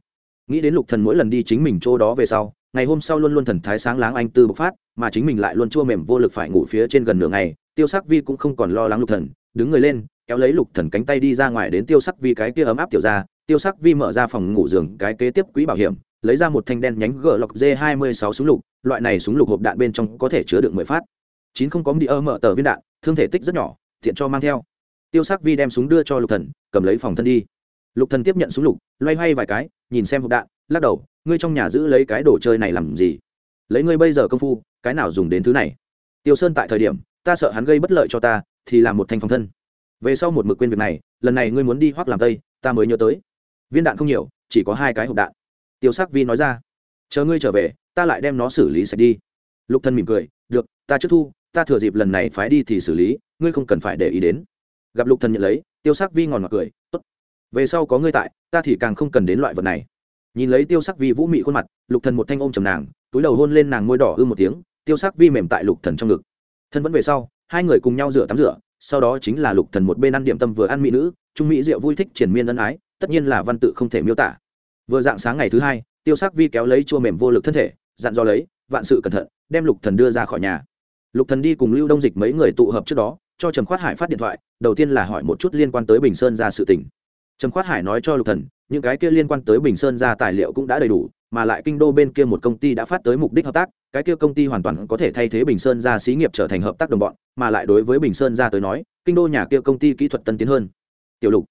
Nghĩ đến lục thần mỗi lần đi chính mình chỗ đó về sau, ngày hôm sau luôn luôn thần thái sáng láng anh tư bộc phát, mà chính mình lại luôn chua mềm vô lực phải ngủ phía trên gần nửa ngày, tiêu sắc vi cũng không còn lo lắng lục thần, đứng người lên, kéo lấy lục thần cánh tay đi ra ngoài đến tiêu sắc vi cái kia ấm áp tiểu ra, tiêu sắc vi mở ra phòng ngủ giường, cái kế tiếp quỹ bảo hiểm lấy ra một thanh đen nhánh gờ lọc d 26 súng lục, loại này súng lục hộp đạn bên trong có thể chứa được mười phát. Chín không có đi ơ mở tờ viên đạn, thương thể tích rất nhỏ, tiện cho mang theo. Tiêu sắc vi đem súng đưa cho lục thần, cầm lấy phòng thân đi. Lục thần tiếp nhận súng lục, loay hoay vài cái, nhìn xem hộp đạn, lắc đầu, ngươi trong nhà giữ lấy cái đồ chơi này làm gì? Lấy ngươi bây giờ công phu, cái nào dùng đến thứ này? Tiêu sơn tại thời điểm, ta sợ hắn gây bất lợi cho ta, thì làm một thanh phòng thân. Về sau một mực quên việc này, lần này ngươi muốn đi hoác làm tây, ta mới nhớ tới. Viên đạn không nhiều, chỉ có hai cái hộp đạn tiêu sắc vi nói ra. Chờ ngươi trở về, ta lại đem nó xử lý sạch đi. Lục thân mỉm cười, được, ta trước thu, ta thừa dịp lần này phái đi thì xử lý, ngươi không cần phải để ý đến. Gặp lục thần nhận lấy, tiêu sắc vi ngòn ngọt cười, tốt, về sau có ngươi tại, ta thì càng không cần đến loại vật này. Nhìn lấy tiêu sắc vi vũ mị khuôn mặt, lục thần một thanh ôm chầm nàng, túi đầu hôn lên nàng môi đỏ ư một tiếng, tiêu sắc vi mềm tại lục thần trong ngực. Thân vẫn về sau, hai người cùng nhau rửa tắm rửa, sau đó chính là lục thần một bên ăn điểm tâm vừa ăn mỹ nữ trung mỹ rượu vui thích triển miên ân ái, tất nhiên là văn tự không thể miêu tả vừa dạng sáng ngày thứ hai, tiêu sắc vi kéo lấy chua mềm vô lực thân thể, dặn dò lấy, vạn sự cẩn thận, đem lục thần đưa ra khỏi nhà. Lục thần đi cùng lưu đông dịch mấy người tụ hợp trước đó, cho trầm khoát hải phát điện thoại, đầu tiên là hỏi một chút liên quan tới bình sơn ra sự tình. Trầm khoát hải nói cho lục thần, những cái kia liên quan tới bình sơn ra tài liệu cũng đã đầy đủ, mà lại kinh đô bên kia một công ty đã phát tới mục đích hợp tác, cái kia công ty hoàn toàn có thể thay thế bình sơn ra xí nghiệp trở thành hợp tác đồng bọn, mà lại đối với bình sơn ra tới nói, kinh đô nhà kia công ty kỹ thuật tân tiến hơn. Tiểu lục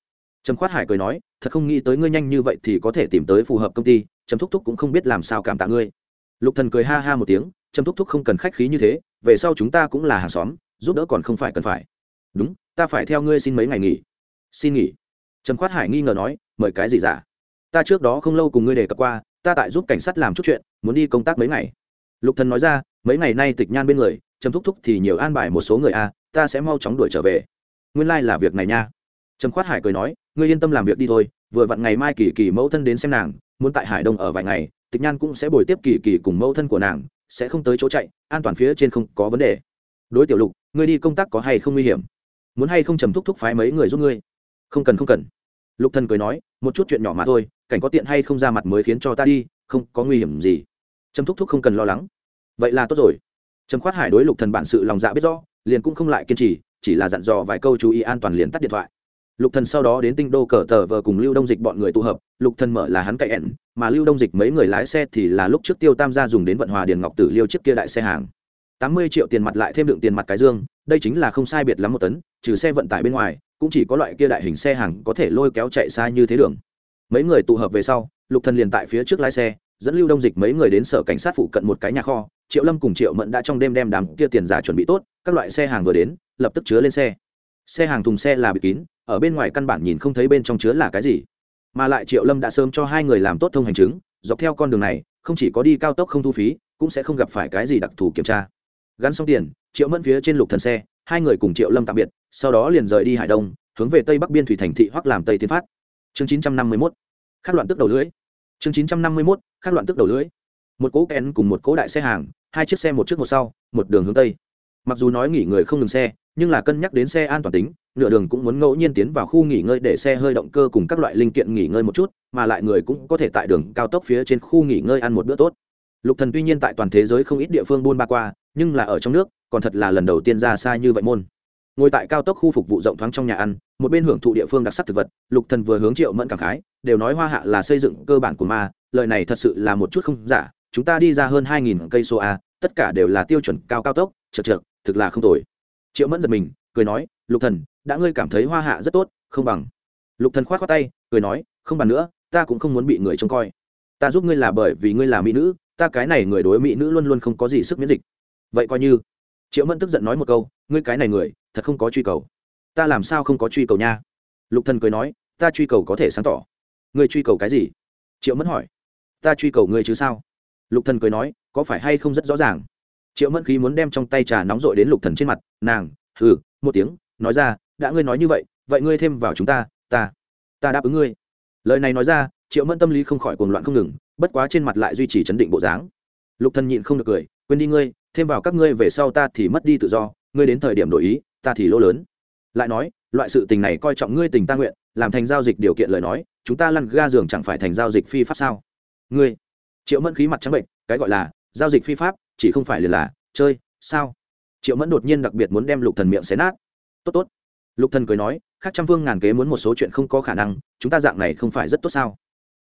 trầm khoát hải cười nói, thật không nghĩ tới ngươi nhanh như vậy thì có thể tìm tới phù hợp công ty, trầm thúc thúc cũng không biết làm sao cảm tạ ngươi. Lục thần cười ha ha một tiếng, trầm thúc thúc không cần khách khí như thế, về sau chúng ta cũng là hàng xóm, giúp đỡ còn không phải cần phải. Đúng, ta phải theo ngươi xin mấy ngày nghỉ. Xin nghỉ? Trầm khoát hải nghi ngờ nói, mời cái gì giả ta trước đó không lâu cùng ngươi đề cập qua, ta tại giúp cảnh sát làm chút chuyện, muốn đi công tác mấy ngày. Lục thần nói ra, mấy ngày nay tịch nhan bên người, trầm thúc thúc thì nhiều an bài một số người a, ta sẽ mau chóng đuổi trở về. Nguyên lai là việc này nha. Trầm khoát hải cười nói ngươi yên tâm làm việc đi thôi, vừa vặn ngày mai kỳ kỳ mẫu thân đến xem nàng, muốn tại hải đông ở vài ngày, tịch nhan cũng sẽ bồi tiếp kỳ kỳ cùng mẫu thân của nàng, sẽ không tới chỗ chạy, an toàn phía trên không có vấn đề. Đối tiểu lục, ngươi đi công tác có hay không nguy hiểm? Muốn hay không trầm thúc thúc phái mấy người giúp ngươi? Không cần không cần. Lục thần cười nói, một chút chuyện nhỏ mà thôi, cảnh có tiện hay không ra mặt mới khiến cho ta đi, không có nguy hiểm gì. Trầm thúc thúc không cần lo lắng. Vậy là tốt rồi. Trầm khoát hải đối lục thần bản sự lòng dạ biết rõ, liền cũng không lại kiên trì, chỉ là dặn dò vài câu chú ý an toàn liền tắt điện thoại lục thần sau đó đến tinh đô cờ tờ vờ cùng lưu đông dịch bọn người tụ hợp. Lục thần mở là hắn cậy ẻn mà lưu đông dịch mấy người lái xe thì là lúc trước tiêu tam gia dùng đến vận hòa điền ngọc tử liêu chiếc kia đại xe hàng. Tám mươi triệu tiền mặt lại thêm đựng tiền mặt cái dương, đây chính là không sai biệt lắm một tấn, trừ xe vận tải bên ngoài, cũng chỉ có loại kia đại hình xe hàng có thể lôi kéo chạy xa như thế đường. Mấy người tụ hợp về sau, lục thần liền tại phía trước lái xe, dẫn lưu đông dịch mấy người đến sở cảnh sát phụ cận một cái nhà kho. Triệu lâm cùng triệu mẫn đã trong đêm đem đám kia tiền giả chuẩn bị tốt, các loại xe hàng vừa đến, lập tức chứa lên xe xe hàng thùng xe là bịt kín, ở bên ngoài căn bản nhìn không thấy bên trong chứa là cái gì. Mà lại triệu lâm đã sớm cho hai người làm tốt thông hành chứng, dọc theo con đường này, không chỉ có đi cao tốc không thu phí, cũng sẽ không gặp phải cái gì đặc thù kiểm tra. Gắn xong tiền, triệu mẫn phía trên lục thần xe, hai người cùng triệu lâm tạm biệt, sau đó liền rời đi hải đông, hướng về tây bắc biên thủy thành thị hoặc làm tây tiến phát. Chương chín trăm năm mươi 951 khát loạn tức đầu lưỡi. Chương chín trăm năm mươi 951 khát loạn tức đầu lưỡi. Một cỗ kén cùng một cỗ đại xe hàng, hai chiếc xe một trước một sau, một đường hướng tây. Mặc dù nói nghỉ người không ngừng xe nhưng là cân nhắc đến xe an toàn tính, nửa đường cũng muốn ngẫu nhiên tiến vào khu nghỉ ngơi để xe hơi động cơ cùng các loại linh kiện nghỉ ngơi một chút, mà lại người cũng có thể tại đường cao tốc phía trên khu nghỉ ngơi ăn một bữa tốt. Lục thần tuy nhiên tại toàn thế giới không ít địa phương buôn ba qua, nhưng là ở trong nước, còn thật là lần đầu tiên ra xa như vậy môn. Ngồi tại cao tốc khu phục vụ rộng thoáng trong nhà ăn, một bên hưởng thụ địa phương đặc sắc thực vật, lục thần vừa hướng triệu mẫn cảm khái, đều nói hoa hạ là xây dựng cơ bản của ma, lời này thật sự là một chút không giả, chúng ta đi ra hơn hai nghìn cây số a, tất cả đều là tiêu chuẩn cao cao tốc, chật chật thực là không tồi triệu mẫn giật mình, cười nói, lục thần, đã ngươi cảm thấy hoa hạ rất tốt, không bằng. Lục thần khoát khoát tay, cười nói, không bằng nữa, ta cũng không muốn bị người trông coi. Ta giúp ngươi là bởi vì ngươi là mỹ nữ, ta cái này người đối mỹ nữ luôn luôn không có gì sức miễn dịch. Vậy coi như. Triệu mẫn tức giận nói một câu, ngươi cái này người, thật không có truy cầu. Ta làm sao không có truy cầu nha? Lục thần cười nói, ta truy cầu có thể sáng tỏ. Ngươi truy cầu cái gì? Triệu mẫn hỏi. Ta truy cầu ngươi chứ sao? Lục thần cười nói, có phải hay không rất rõ ràng? Triệu mẫn khí muốn đem trong tay trà nóng rội đến lục thần trên mặt nàng, hừ, một tiếng, nói ra, đã ngươi nói như vậy vậy ngươi thêm vào chúng ta ta ta đáp ứng ngươi. Lời này nói ra, triệu mẫn tâm lý không khỏi cuồng loạn không ngừng, bất quá trên mặt lại duy trì chấn định bộ dáng. Lục thần nhịn không được cười, quên đi ngươi, thêm vào các ngươi về sau ta thì mất đi tự do, ngươi đến thời điểm đổi ý, ta thì lỗ lớn. Lại nói, loại sự tình này coi trọng ngươi tình ta nguyện, làm thành giao dịch điều kiện lời nói, chúng ta lăn ga giường chẳng phải thành giao dịch phi pháp sao? Ngươi. Triệu mẫn khí mặt trắng bệnh cái gọi là giao dịch phi pháp, chỉ không phải liền là, chơi, sao? Triệu mẫn đột nhiên đặc biệt muốn đem lục thần miệng xé nát. Tốt tốt. Lục thần cười nói, khác trăm phương ngàn kế muốn một số chuyện không có khả năng, chúng ta dạng này không phải rất tốt sao?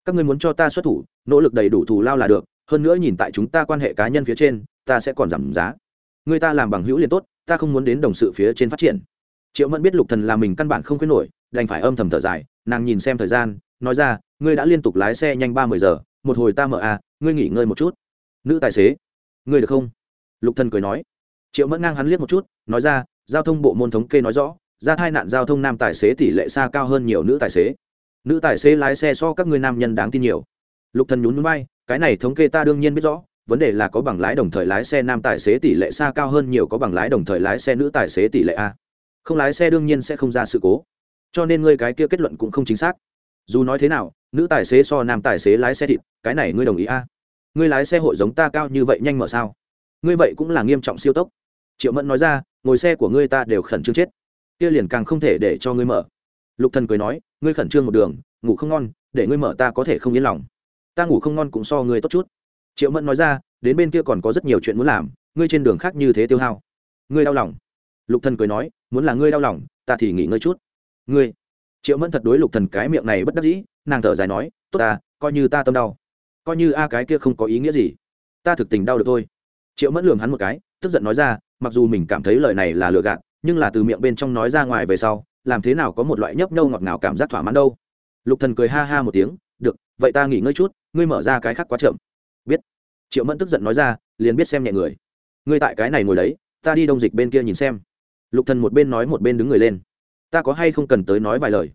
Các ngươi muốn cho ta xuất thủ, nỗ lực đầy đủ thù lao là được, hơn nữa nhìn tại chúng ta quan hệ cá nhân phía trên, ta sẽ còn giảm giá. Người ta làm bằng hữu liền tốt, ta không muốn đến đồng sự phía trên phát triển. Triệu mẫn biết lục thần là mình căn bản không khuyến nổi, đành phải âm thầm thở dài, nàng nhìn xem thời gian, nói ra, ngươi đã liên tục lái xe nhanh ba mươi giờ, một hồi ta mở à ngươi nghỉ ngơi một chút. Nữ tài xế, ngươi được không? Lục thần cười nói triệu mẫn ngang hắn liếc một chút, nói ra, giao thông bộ môn thống kê nói rõ, ra tai nạn giao thông nam tài xế tỷ lệ xa cao hơn nhiều nữ tài xế. Nữ tài xế lái xe so các người nam nhân đáng tin nhiều. Lục thần nhún nhún bay cái này thống kê ta đương nhiên biết rõ, vấn đề là có bằng lái đồng thời lái xe nam tài xế tỷ lệ xa cao hơn nhiều có bằng lái đồng thời lái xe nữ tài xế tỷ lệ a. Không lái xe đương nhiên sẽ không ra sự cố. Cho nên ngươi cái kia kết luận cũng không chính xác. Dù nói thế nào, nữ tài xế so nam tài xế lái xe thịt, cái này ngươi đồng ý a. Ngươi lái xe hội giống ta cao như vậy nhanh mở sao? Ngươi vậy cũng là nghiêm trọng siêu tốc triệu mẫn nói ra, ngồi xe của ngươi ta đều khẩn trương chết. Kia liền càng không thể để cho ngươi mở. Lục thần cười nói, ngươi khẩn trương một đường, ngủ không ngon, để ngươi mở ta có thể không yên lòng. Ta ngủ không ngon cũng so ngươi tốt chút. Triệu mẫn nói ra, đến bên kia còn có rất nhiều chuyện muốn làm, ngươi trên đường khác như thế tiêu hao. Ngươi đau lòng. Lục thần cười nói, muốn là ngươi đau lòng, ta thì nghỉ ngơi chút. Ngươi? Triệu mẫn thật đối lục thần cái miệng này bất đắc dĩ, nàng thở dài nói, tốt ta, coi như ta tâm đau, coi như a cái kia không có ý nghĩa gì, ta thực tình đau được thôi. Triệu mẫn lường hắn một cái, tức giận nói ra mặc dù mình cảm thấy lời này là lừa gạt, nhưng là từ miệng bên trong nói ra ngoài về sau, làm thế nào có một loại nhấp nhâu ngọt ngào cảm giác thỏa mãn đâu. Lục thần cười ha ha một tiếng, được, vậy ta nghỉ ngơi chút, ngươi mở ra cái khác quá chậm. Biết. Triệu mẫn tức giận nói ra, liền biết xem nhẹ người. Ngươi tại cái này ngồi đấy, ta đi đông dịch bên kia nhìn xem. Lục thần một bên nói một bên đứng người lên. Ta có hay không cần tới nói vài lời?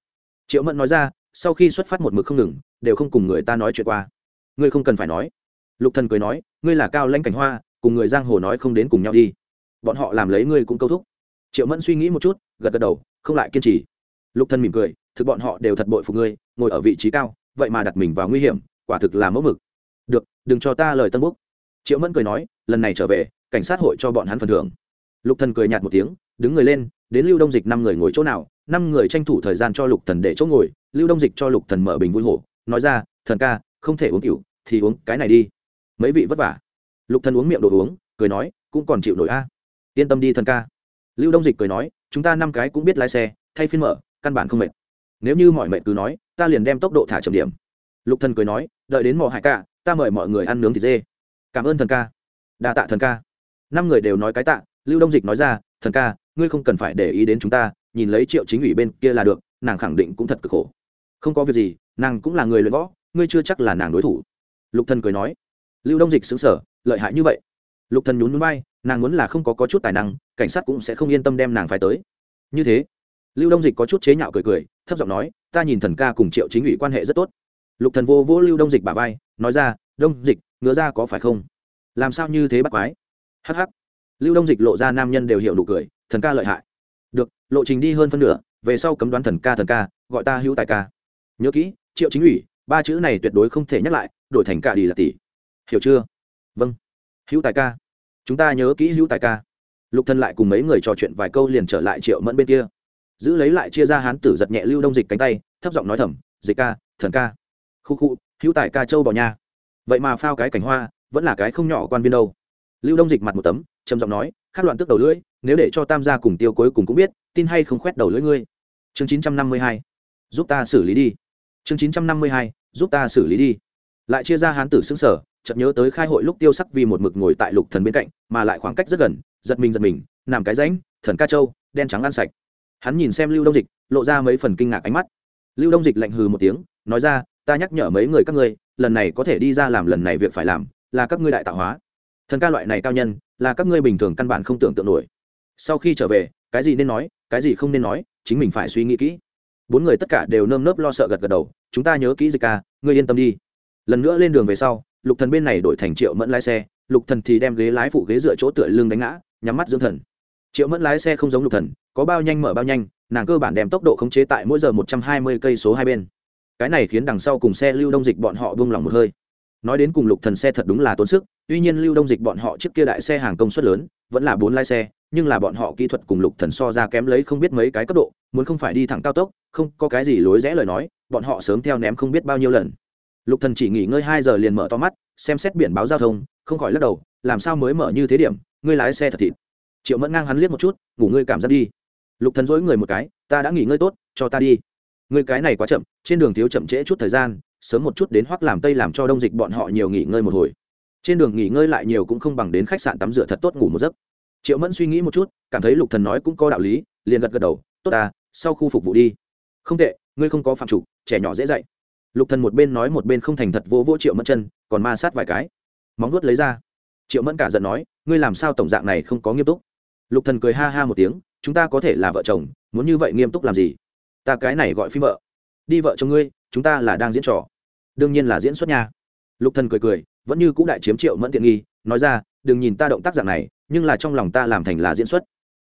Triệu mẫn nói ra, sau khi xuất phát một mực không ngừng, đều không cùng người ta nói chuyện qua. Ngươi không cần phải nói. Lục thần cười nói, ngươi là cao lãnh cảnh hoa, cùng người giang hồ nói không đến cùng nhau đi bọn họ làm lấy ngươi cũng câu thúc. Triệu mẫn suy nghĩ một chút, gật gật đầu, không lại kiên trì. Lục thần mỉm cười, thực bọn họ đều thật bội phục ngươi, ngồi ở vị trí cao, vậy mà đặt mình vào nguy hiểm, quả thực là mẫu mực. Được, đừng cho ta lời tân búc. Triệu mẫn cười nói, lần này trở về, cảnh sát hội cho bọn hắn phần thưởng. Lục thần cười nhạt một tiếng, đứng người lên, đến lưu đông dịch năm người ngồi chỗ nào, năm người tranh thủ thời gian cho lục thần để chỗ ngồi, lưu đông dịch cho lục thần mở bình vui hổ, nói ra, thần ca, không thể uống cửu thì uống cái này đi. Mấy vị vất vả. Lục thần uống miệng đồ uống, cười nói, cũng còn chịu nổi a yên tâm đi thần ca. Lưu đông dịch cười nói, chúng ta năm cái cũng biết lái xe, thay phiên mở, căn bản không mệt. Nếu như mọi mệt cứ nói, ta liền đem tốc độ thả chậm điểm. Lục thần cười nói, đợi đến mỏ hải ca ta mời mọi người ăn nướng thịt dê. Cảm ơn thần ca. Đa tạ thần ca. Năm người đều nói cái tạ, lưu đông dịch nói ra, thần ca, ngươi không cần phải để ý đến chúng ta, nhìn lấy triệu chính ủy bên kia là được, nàng khẳng định cũng thật cực khổ. Không có việc gì, nàng cũng là người luyện võ, ngươi chưa chắc là nàng đối thủ. Lục thần cười nói. Lưu đông dịch xứng sở lợi hại như vậy. Lục thần nhún nhún vai nàng muốn là không có, có chút tài năng cảnh sát cũng sẽ không yên tâm đem nàng phải tới. Như thế lưu đông dịch có chút chế nhạo cười cười thấp giọng nói ta nhìn thần ca cùng triệu chính ủy quan hệ rất tốt. Lục thần vô vỗ lưu đông dịch bả vai nói ra đông dịch ngứa ra có phải không? Làm sao như thế bắt quái? Hh lưu đông dịch lộ ra nam nhân đều hiểu nụ cười thần ca lợi hại. Được lộ trình đi hơn phân nửa về sau cấm đoán thần ca thần ca gọi ta hữu tài ca. Nhớ kỹ triệu chính ủy ba chữ này tuyệt đối không thể nhắc lại đổi thành cả đi là tỷ. Hiểu chưa? Vâng. Hữu tài ca chúng ta nhớ kỹ hữu tài ca. Lục thần lại cùng mấy người trò chuyện vài câu liền trở lại triệu mẫn bên kia. Giữ lấy lại chia ra hán tử giật nhẹ lưu đông dịch cánh tay, thấp giọng nói thầm, dịch ca, thần ca. Khu khu, hữu tài ca châu bò nha. Vậy mà phao cái cảnh hoa, vẫn là cái không nhỏ quan viên đâu. Lưu đông dịch mặt một tấm, trầm giọng nói, khát loạn tức đầu lưỡi, nếu để cho tam gia cùng tiêu cuối cùng cũng biết, tin hay không khoét đầu lưỡi ngươi. Chương chín trăm năm mươi hai, giúp ta xử lý đi. Chương chín trăm năm mươi hai, giúp ta xử lý đi. Lại chia ra hán tử xứng sở chợt nhớ tới khai hội lúc tiêu sắc vì một mực ngồi tại lục thần bên cạnh, mà lại khoảng cách rất gần, giật mình giật mình, nằm cái rãnh, thần ca châu, đen trắng ăn sạch. Hắn nhìn xem lưu đông dịch, lộ ra mấy phần kinh ngạc ánh mắt. Lưu đông dịch lạnh hừ một tiếng, nói ra, ta nhắc nhở mấy người các ngươi, lần này có thể đi ra làm lần này việc phải làm, là các ngươi đại tạo hóa. Thần ca loại này cao nhân, là các ngươi bình thường căn bản không tưởng tượng nổi. Sau khi trở về, cái gì nên nói, cái gì không nên nói, chính mình phải suy nghĩ kỹ. Bốn người tất cả đều nơm nớp lo sợ gật gật đầu, chúng ta nhớ kỹ dịch ca, ngươi yên tâm đi. Lần nữa lên đường về sau lục thần bên này đổi thành triệu mẫn lái xe, lục thần thì đem ghế lái phụ ghế dựa chỗ tựa lưng đánh ngã, nhắm mắt dưỡng thần. Triệu mẫn lái xe không giống lục thần, có bao nhanh mở bao nhanh, nàng cơ bản đem tốc độ khống chế tại mỗi giờ một trăm hai mươi cây số hai bên. Cái này khiến đằng sau cùng xe lưu đông dịch bọn họ buông lỏng một hơi. Nói đến cùng lục thần xe thật đúng là tốn sức, tuy nhiên lưu đông dịch bọn họ trước kia đại xe hàng công suất lớn, vẫn là bốn lái xe, nhưng là bọn họ kỹ thuật cùng lục thần so ra kém lấy không biết mấy cái cấp độ, muốn không phải đi thẳng cao tốc, không có cái gì lối rẽ lời nói, bọn họ sớm theo ném không biết bao nhiêu lần lục thần chỉ nghỉ ngơi hai giờ liền mở to mắt, xem xét biển báo giao thông, không khỏi lắc đầu, làm sao mới mở như thế điểm, ngươi lái xe thật thịt. Triệu mẫn ngang hắn liếc một chút, ngủ ngươi cảm giác đi. Lục thần dối người một cái, ta đã nghỉ ngơi tốt, cho ta đi. Ngươi cái này quá chậm, trên đường thiếu chậm trễ chút thời gian, sớm một chút đến hoắc làm tây làm cho đông dịch bọn họ nhiều nghỉ ngơi một hồi. Trên đường nghỉ ngơi lại nhiều cũng không bằng đến khách sạn tắm rửa thật tốt ngủ một giấc. Triệu mẫn suy nghĩ một chút, cảm thấy lục thần nói cũng có đạo lý, liền gật gật đầu, tốt ta, sau khu phục vụ đi. Không tệ, ngươi không có phạm chủ, trẻ nhỏ dễ dạy lục thần một bên nói một bên không thành thật vỗ vỗ triệu mẫn chân, còn ma sát vài cái. Móng vuốt lấy ra. Triệu mẫn cả giận nói, ngươi làm sao tổng dạng này không có nghiêm túc? Lục thần cười ha ha một tiếng, chúng ta có thể là vợ chồng, muốn như vậy nghiêm túc làm gì? Ta cái này gọi phim vợ. Đi vợ chồng ngươi, chúng ta là đang diễn trò. Đương nhiên là diễn xuất nha. Lục thần cười cười, vẫn như cũ đại chiếm triệu mẫn tiện nghi, nói ra, đừng nhìn ta động tác dạng này, nhưng là trong lòng ta làm thành là diễn xuất.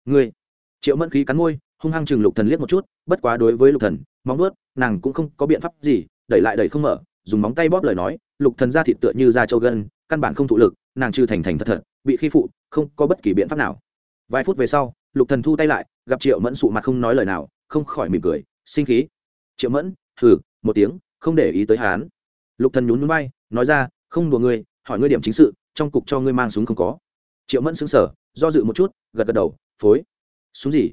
Ngươi? Triệu mẫn khí cắn môi, hung hăng chừng lục thần liếc một chút, bất quá đối với lục thần, móng nuốt nàng cũng không có biện pháp gì đẩy lại đẩy không mở, dùng móng tay bóp lời nói, lục thần ra thịt tựa như da trâu gân, căn bản không thụ lực, nàng trừ thành thành thật thật, bị khi phụ, không có bất kỳ biện pháp nào. Vài phút về sau, lục thần thu tay lại, gặp triệu mẫn sụ mặt không nói lời nào, không khỏi mỉm cười, sinh khí. Triệu mẫn, hừ, một tiếng, không để ý tới hán lục thần nhún nhún bay nói ra, không đùa ngươi, hỏi ngươi điểm chính sự, trong cục cho ngươi mang súng không có. Triệu mẫn sững sờ, do dự một chút, gật gật đầu, phối. Súng gì?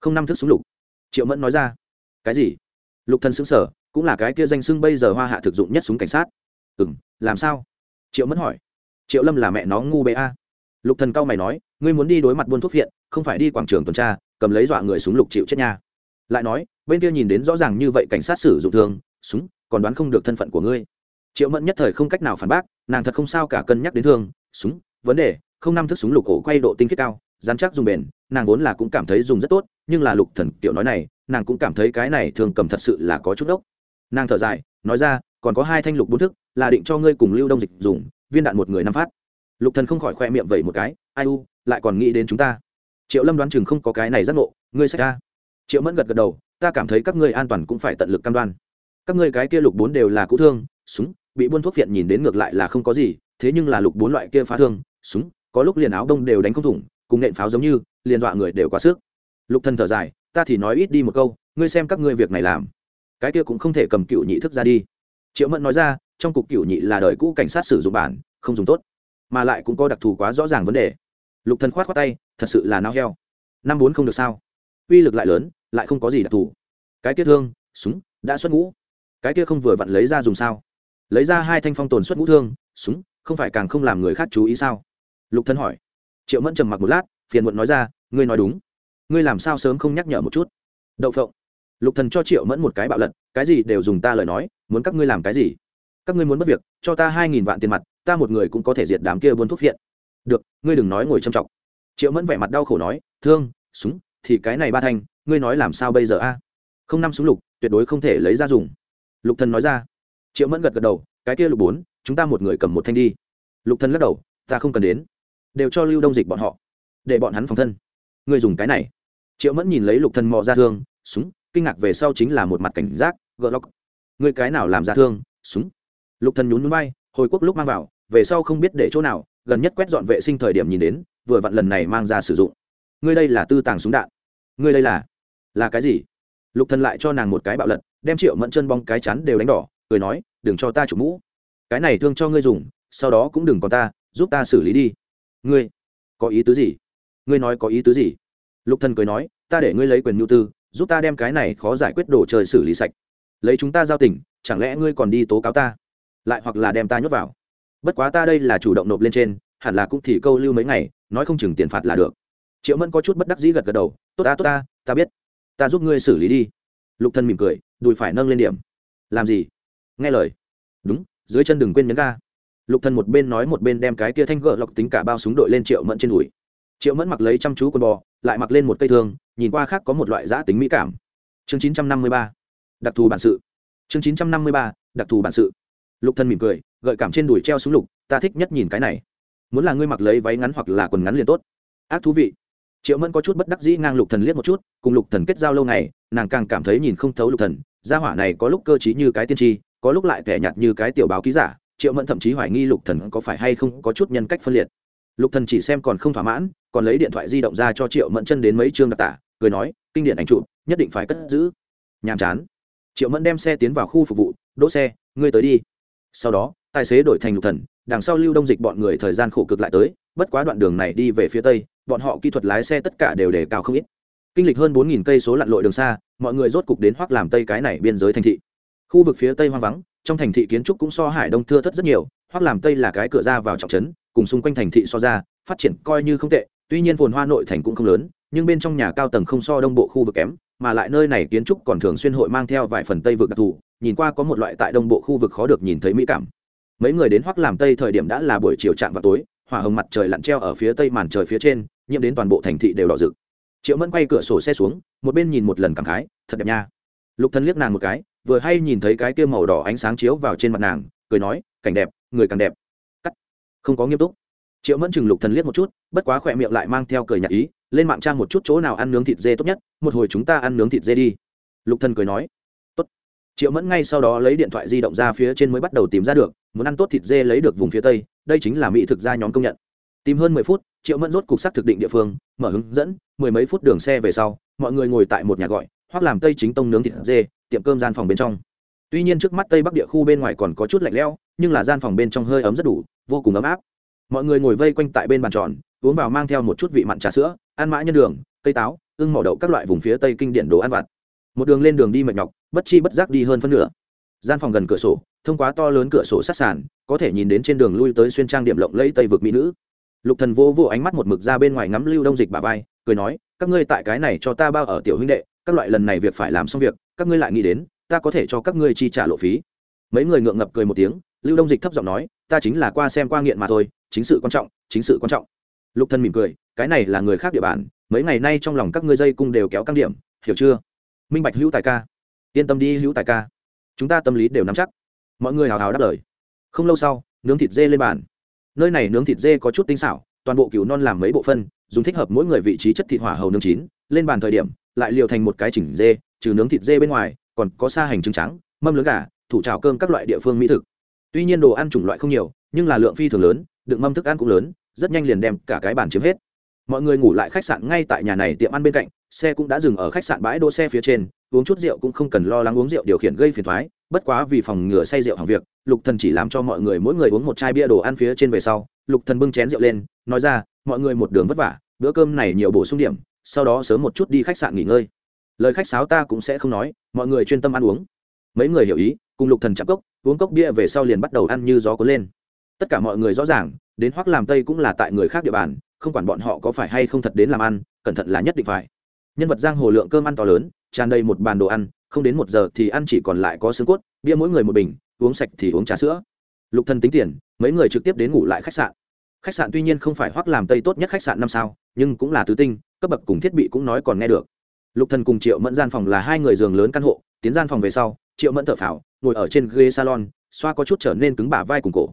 Không năm thước súng lục. Triệu mẫn nói ra, cái gì? Lục thần sững sờ cũng là cái kia danh xưng bây giờ hoa hạ thực dụng nhất súng cảnh sát. Ừm làm sao? Triệu mẫn hỏi. Triệu lâm là mẹ nó ngu bê a. Lục thần cao mày nói ngươi muốn đi đối mặt buôn thuốc viện không phải đi quảng trường tuần tra cầm lấy dọa người súng lục chịu chết nha. Lại nói bên kia nhìn đến rõ ràng như vậy cảnh sát sử dụng thường, súng còn đoán không được thân phận của ngươi. Triệu mẫn nhất thời không cách nào phản bác nàng thật không sao cả cân nhắc đến thương súng vấn đề không năm thức súng lục ổ quay độ tinh khiết cao dán chắc dùng bền nàng vốn là cũng cảm thấy dùng rất tốt nhưng là lục thần kiểu nói này nàng cũng cảm thấy cái này thường cầm thật sự là có chút đốc nàng thở dài, nói ra, còn có hai thanh lục bốn thức, là định cho ngươi cùng lưu đông dịch dùng, viên đạn một người năm phát. Lục thần không khỏi khoe miệng vẩy một cái, ai u, lại còn nghĩ đến chúng ta. Triệu lâm đoán chừng không có cái này giác ngộ, ngươi sẽ ra. Triệu mẫn gật gật đầu, ta cảm thấy các ngươi an toàn cũng phải tận lực cam đoan. Các ngươi cái kia lục bốn đều là cũ thương, súng, bị buôn thuốc viện nhìn đến ngược lại là không có gì, thế nhưng là lục bốn loại kia phá thương, súng, có lúc liền áo đông đều đánh không thủng, cùng nện pháo giống như, liền dọa người đều quá sức. Lục thần thở dài, ta thì nói ít đi một câu, ngươi xem các ngươi việc này làm cái kia cũng không thể cầm cựu nhị thức ra đi. Triệu mẫn nói ra, trong cục cựu nhị là đời cũ cảnh sát sử dụng bản, không dùng tốt, mà lại cũng có đặc thù quá rõ ràng vấn đề. Lục thần khoát khoát tay, thật sự là nao heo. Năm bốn không được sao? Uy lực lại lớn, lại không có gì đặc thù. Cái kia thương, súng, đã xuất ngũ. Cái kia không vừa vặn lấy ra dùng sao? Lấy ra hai thanh phong tồn xuất ngũ thương, súng, không phải càng không làm người khác chú ý sao? Lục thân hỏi. Triệu mẫn trầm mặc một lát, phiền muộn nói ra, ngươi nói đúng. Ngươi làm sao sớm không nhắc nhở một chút? Đậu phộng lục thần cho triệu mẫn một cái bạo lật, cái gì đều dùng ta lời nói, muốn các ngươi làm cái gì? Các ngươi muốn mất việc, cho ta hai nghìn vạn tiền mặt, ta một người cũng có thể diệt đám kia buôn thuốc phiện. Được, ngươi đừng nói ngồi châm trọng triệu mẫn vẻ mặt đau khổ nói, thương, súng, thì cái này ba thanh, ngươi nói làm sao bây giờ a? Không năm súng lục, tuyệt đối không thể lấy ra dùng. Lục thần nói ra. Triệu mẫn gật gật đầu, cái kia lục bốn, chúng ta một người cầm một thanh đi. Lục thần lắc đầu, ta không cần đến, đều cho lưu đông dịch bọn họ, để bọn hắn phòng thân. Ngươi dùng cái này. Triệu mẫn nhìn lấy lục thần mò ra thương, súng kinh ngạc về sau chính là một mặt cảnh giác gỡ lóc. Người cái nào làm ra thương, súng. Lục thần nhún nhún bay hồi quốc lúc mang vào, về sau không biết để chỗ nào, gần nhất quét dọn vệ sinh thời điểm nhìn đến, vừa vặn lần này mang ra sử dụng. Ngươi đây là tư tàng súng đạn. Ngươi đây là là cái gì? Lục thần lại cho nàng một cái bạo lật, đem triệu mẫn chân bong cái chắn đều đánh đỏ, cười nói, đừng cho ta chủ mũ. Cái này thương cho ngươi dùng, sau đó cũng đừng còn ta, giúp ta xử lý đi. Ngươi, có ý tứ gì? Ngươi nói có ý tứ gì? Lục thần cười nói, ta để ngươi lấy quyền nhu tư giúp ta đem cái này khó giải quyết đồ chơi xử lý sạch. Lấy chúng ta giao tình, chẳng lẽ ngươi còn đi tố cáo ta? Lại hoặc là đem ta nhốt vào? Bất quá ta đây là chủ động nộp lên trên, hẳn là cũng thì câu lưu mấy ngày, nói không chừng tiền phạt là được. Triệu mẫn có chút bất đắc dĩ gật gật đầu, tốt ta tốt ta ta biết. Ta giúp ngươi xử lý đi. Lục thân mỉm cười, đùi phải nâng lên điểm. Làm gì? Nghe lời. Đúng, dưới chân đừng quên nhấn ga. Lục thân một bên nói một bên đem cái kia thanh gỡ lọc tính cả bao súng đội lên triệu mẫn trên đùi. Triệu mẫn mặc lấy chăm chú quần bò, lại mặc lên một cây thương nhìn qua khác có một loại giã tính mỹ cảm. Chương chín trăm năm mươi ba, đặc thù bản sự. Chương chín trăm năm mươi ba, đặc thù bản sự. Lục thần mỉm cười, gợi cảm trên đùi treo súng lục, ta thích nhất nhìn cái này. Muốn là ngươi mặc lấy váy ngắn hoặc là quần ngắn liền tốt. Ác thú vị. Triệu mẫn có chút bất đắc dĩ ngang lục thần liếc một chút, cùng lục thần kết giao lâu ngày, nàng càng cảm thấy nhìn không thấu lục thần, gia hỏa này có lúc cơ trí như cái tiên tri, có lúc lại kẻ nhạt như cái tiểu báo ký giả, triệu mẫn thậm chí hoài nghi lục thần có phải hay không có chút nhân cách phân liệt. Lục thần chỉ xem còn không thỏa mãn, còn lấy điện thoại di động ra cho triệu mẫn chân đến mấy chương đặc tả cười nói, kinh điển ảnh trụ nhất định phải cất giữ. Nhàm chán. Triệu mẫn đem xe tiến vào khu phục vụ, đỗ xe, ngươi tới đi. Sau đó, tài xế đổi thành lục thần, đằng sau lưu đông dịch bọn người thời gian khổ cực lại tới, bất quá đoạn đường này đi về phía tây, bọn họ kỹ thuật lái xe tất cả đều đề cao không ít. Kinh lịch hơn bốn nghìn cây số lặn lội đường xa, mọi người rốt cục đến hoác làm tây cái này biên giới thành thị. Khu vực phía tây hoang vắng, trong thành thị kiến trúc cũng so hải đông thưa thất rất nhiều hoác làm tây là cái cửa ra vào trọng trấn, cùng xung quanh thành thị so ra, phát triển coi như không tệ, tuy nhiên phồn hoa nội thành cũng không lớn nhưng bên trong nhà cao tầng không so đông bộ khu vực kém, mà lại nơi này kiến trúc còn thường xuyên hội mang theo vài phần tây vực đặc thù, nhìn qua có một loại tại đông bộ khu vực khó được nhìn thấy mỹ cảm. Mấy người đến hoắc làm tây thời điểm đã là buổi chiều chạm vào tối, hỏa hồng mặt trời lặn treo ở phía tây màn trời phía trên, nhiễm đến toàn bộ thành thị đều đỏ rực. Triệu mẫn quay cửa sổ xe xuống, một bên nhìn một lần cảm khái, thật đẹp nha. Lục thần liếc nàng một cái, vừa hay nhìn thấy cái kia màu đỏ ánh sáng chiếu vào trên mặt nàng, cười nói, cảnh đẹp, người càng đẹp. Cắt. Không có nghiêm túc triệu mẫn chừng lục thần liếc một chút, bất quá khỏe miệng lại mang theo cười nhạt ý, lên mạng trang một chút chỗ nào ăn nướng thịt dê tốt nhất, một hồi chúng ta ăn nướng thịt dê đi. Lục thần cười nói. Tốt. Triệu mẫn ngay sau đó lấy điện thoại di động ra phía trên mới bắt đầu tìm ra được, muốn ăn tốt thịt dê lấy được vùng phía tây, đây chính là mỹ thực gia nhóm công nhận. Tìm hơn mười phút, triệu mẫn rốt cục xác thực định địa phương, mở hướng dẫn, mười mấy phút đường xe về sau, mọi người ngồi tại một nhà gọi, hoặc làm tây chính tông nướng thịt dê, tiệm cơm gian phòng bên trong. Tuy nhiên trước mắt tây bắc địa khu bên ngoài còn có chút lạnh lẽo, nhưng là gian phòng bên trong hơi ấm rất đủ, vô cùng ấm áp mọi người ngồi vây quanh tại bên bàn tròn, uống vào mang theo một chút vị mặn trà sữa, ăn mã nhân đường, cây táo, ưng mỏ đậu các loại vùng phía tây kinh điển đồ ăn vặt. Một đường lên đường đi mệt nhọc, bất chi bất giác đi hơn phân nửa. Gian phòng gần cửa sổ, thông qua to lớn cửa sổ sát sàn, có thể nhìn đến trên đường lui tới xuyên trang điểm lộng lẫy tây vực mỹ nữ. Lục thần vô vô ánh mắt một mực ra bên ngoài ngắm lưu đông dịch bà vai, cười nói, các ngươi tại cái này cho ta bao ở tiểu huynh đệ, các loại lần này việc phải làm xong việc, các ngươi lại nghĩ đến, ta có thể cho các ngươi chi trả lộ phí. Mấy người ngượng ngập cười một tiếng, lưu đông dịch thấp giọng nói, ta chính là qua xem qua nghiện mà thôi chính sự quan trọng, chính sự quan trọng. Lục Thân mỉm cười, cái này là người khác địa bàn, mấy ngày nay trong lòng các ngươi dây cung đều kéo căng điểm, hiểu chưa? Minh bạch hữu tài ca. Yên tâm đi, hữu tài ca. Chúng ta tâm lý đều nắm chắc. Mọi người hào hào đáp lời. Không lâu sau, nướng thịt dê lên bàn. Nơi này nướng thịt dê có chút tinh xảo, toàn bộ cừu non làm mấy bộ phân, dùng thích hợp mỗi người vị trí chất thịt hỏa hầu nướng chín, lên bàn thời điểm, lại liều thành một cái chỉnh dê, trừ nướng thịt dê bên ngoài, còn có sa hành trứng trắng, mâm lớn gà, thủ trào cơm các loại địa phương mỹ thực. Tuy nhiên đồ ăn chủng loại không nhiều, nhưng là lượng phi thường lớn đựng mâm thức ăn cũng lớn, rất nhanh liền đem cả cái bàn chiếm hết. Mọi người ngủ lại khách sạn ngay tại nhà này tiệm ăn bên cạnh, xe cũng đã dừng ở khách sạn bãi đỗ xe phía trên, uống chút rượu cũng không cần lo lắng uống rượu điều khiển gây phiền thoái bất quá vì phòng ngừa say rượu hàng việc, lục thần chỉ làm cho mọi người mỗi người uống một chai bia đồ ăn phía trên về sau, lục thần bưng chén rượu lên, nói ra, mọi người một đường vất vả, bữa cơm này nhiều bổ sung điểm, sau đó sớm một chút đi khách sạn nghỉ ngơi. Lời khách sáo ta cũng sẽ không nói, mọi người chuyên tâm ăn uống. Mấy người hiểu ý, cùng lục thần chạm cốc, uống cốc bia về sau liền bắt đầu ăn như gió cuốn lên tất cả mọi người rõ ràng, đến hoắc làm tây cũng là tại người khác địa bàn, không quản bọn họ có phải hay không thật đến làm ăn, cẩn thận là nhất định phải. Nhân vật giang hồ lượng cơm ăn to lớn, tràn đầy một bàn đồ ăn, không đến một giờ thì ăn chỉ còn lại có xương cốt, bia mỗi người một bình, uống sạch thì uống trà sữa. Lục thần tính tiền, mấy người trực tiếp đến ngủ lại khách sạn. Khách sạn tuy nhiên không phải hoắc làm tây tốt nhất khách sạn năm sao, nhưng cũng là tứ tinh, cấp bậc cùng thiết bị cũng nói còn nghe được. Lục thần cùng triệu mẫn gian phòng là hai người giường lớn căn hộ, tiến gian phòng về sau, triệu mẫn thở phào, ngồi ở trên ghế salon, xoa có chút trở nên cứng bả vai cùng cổ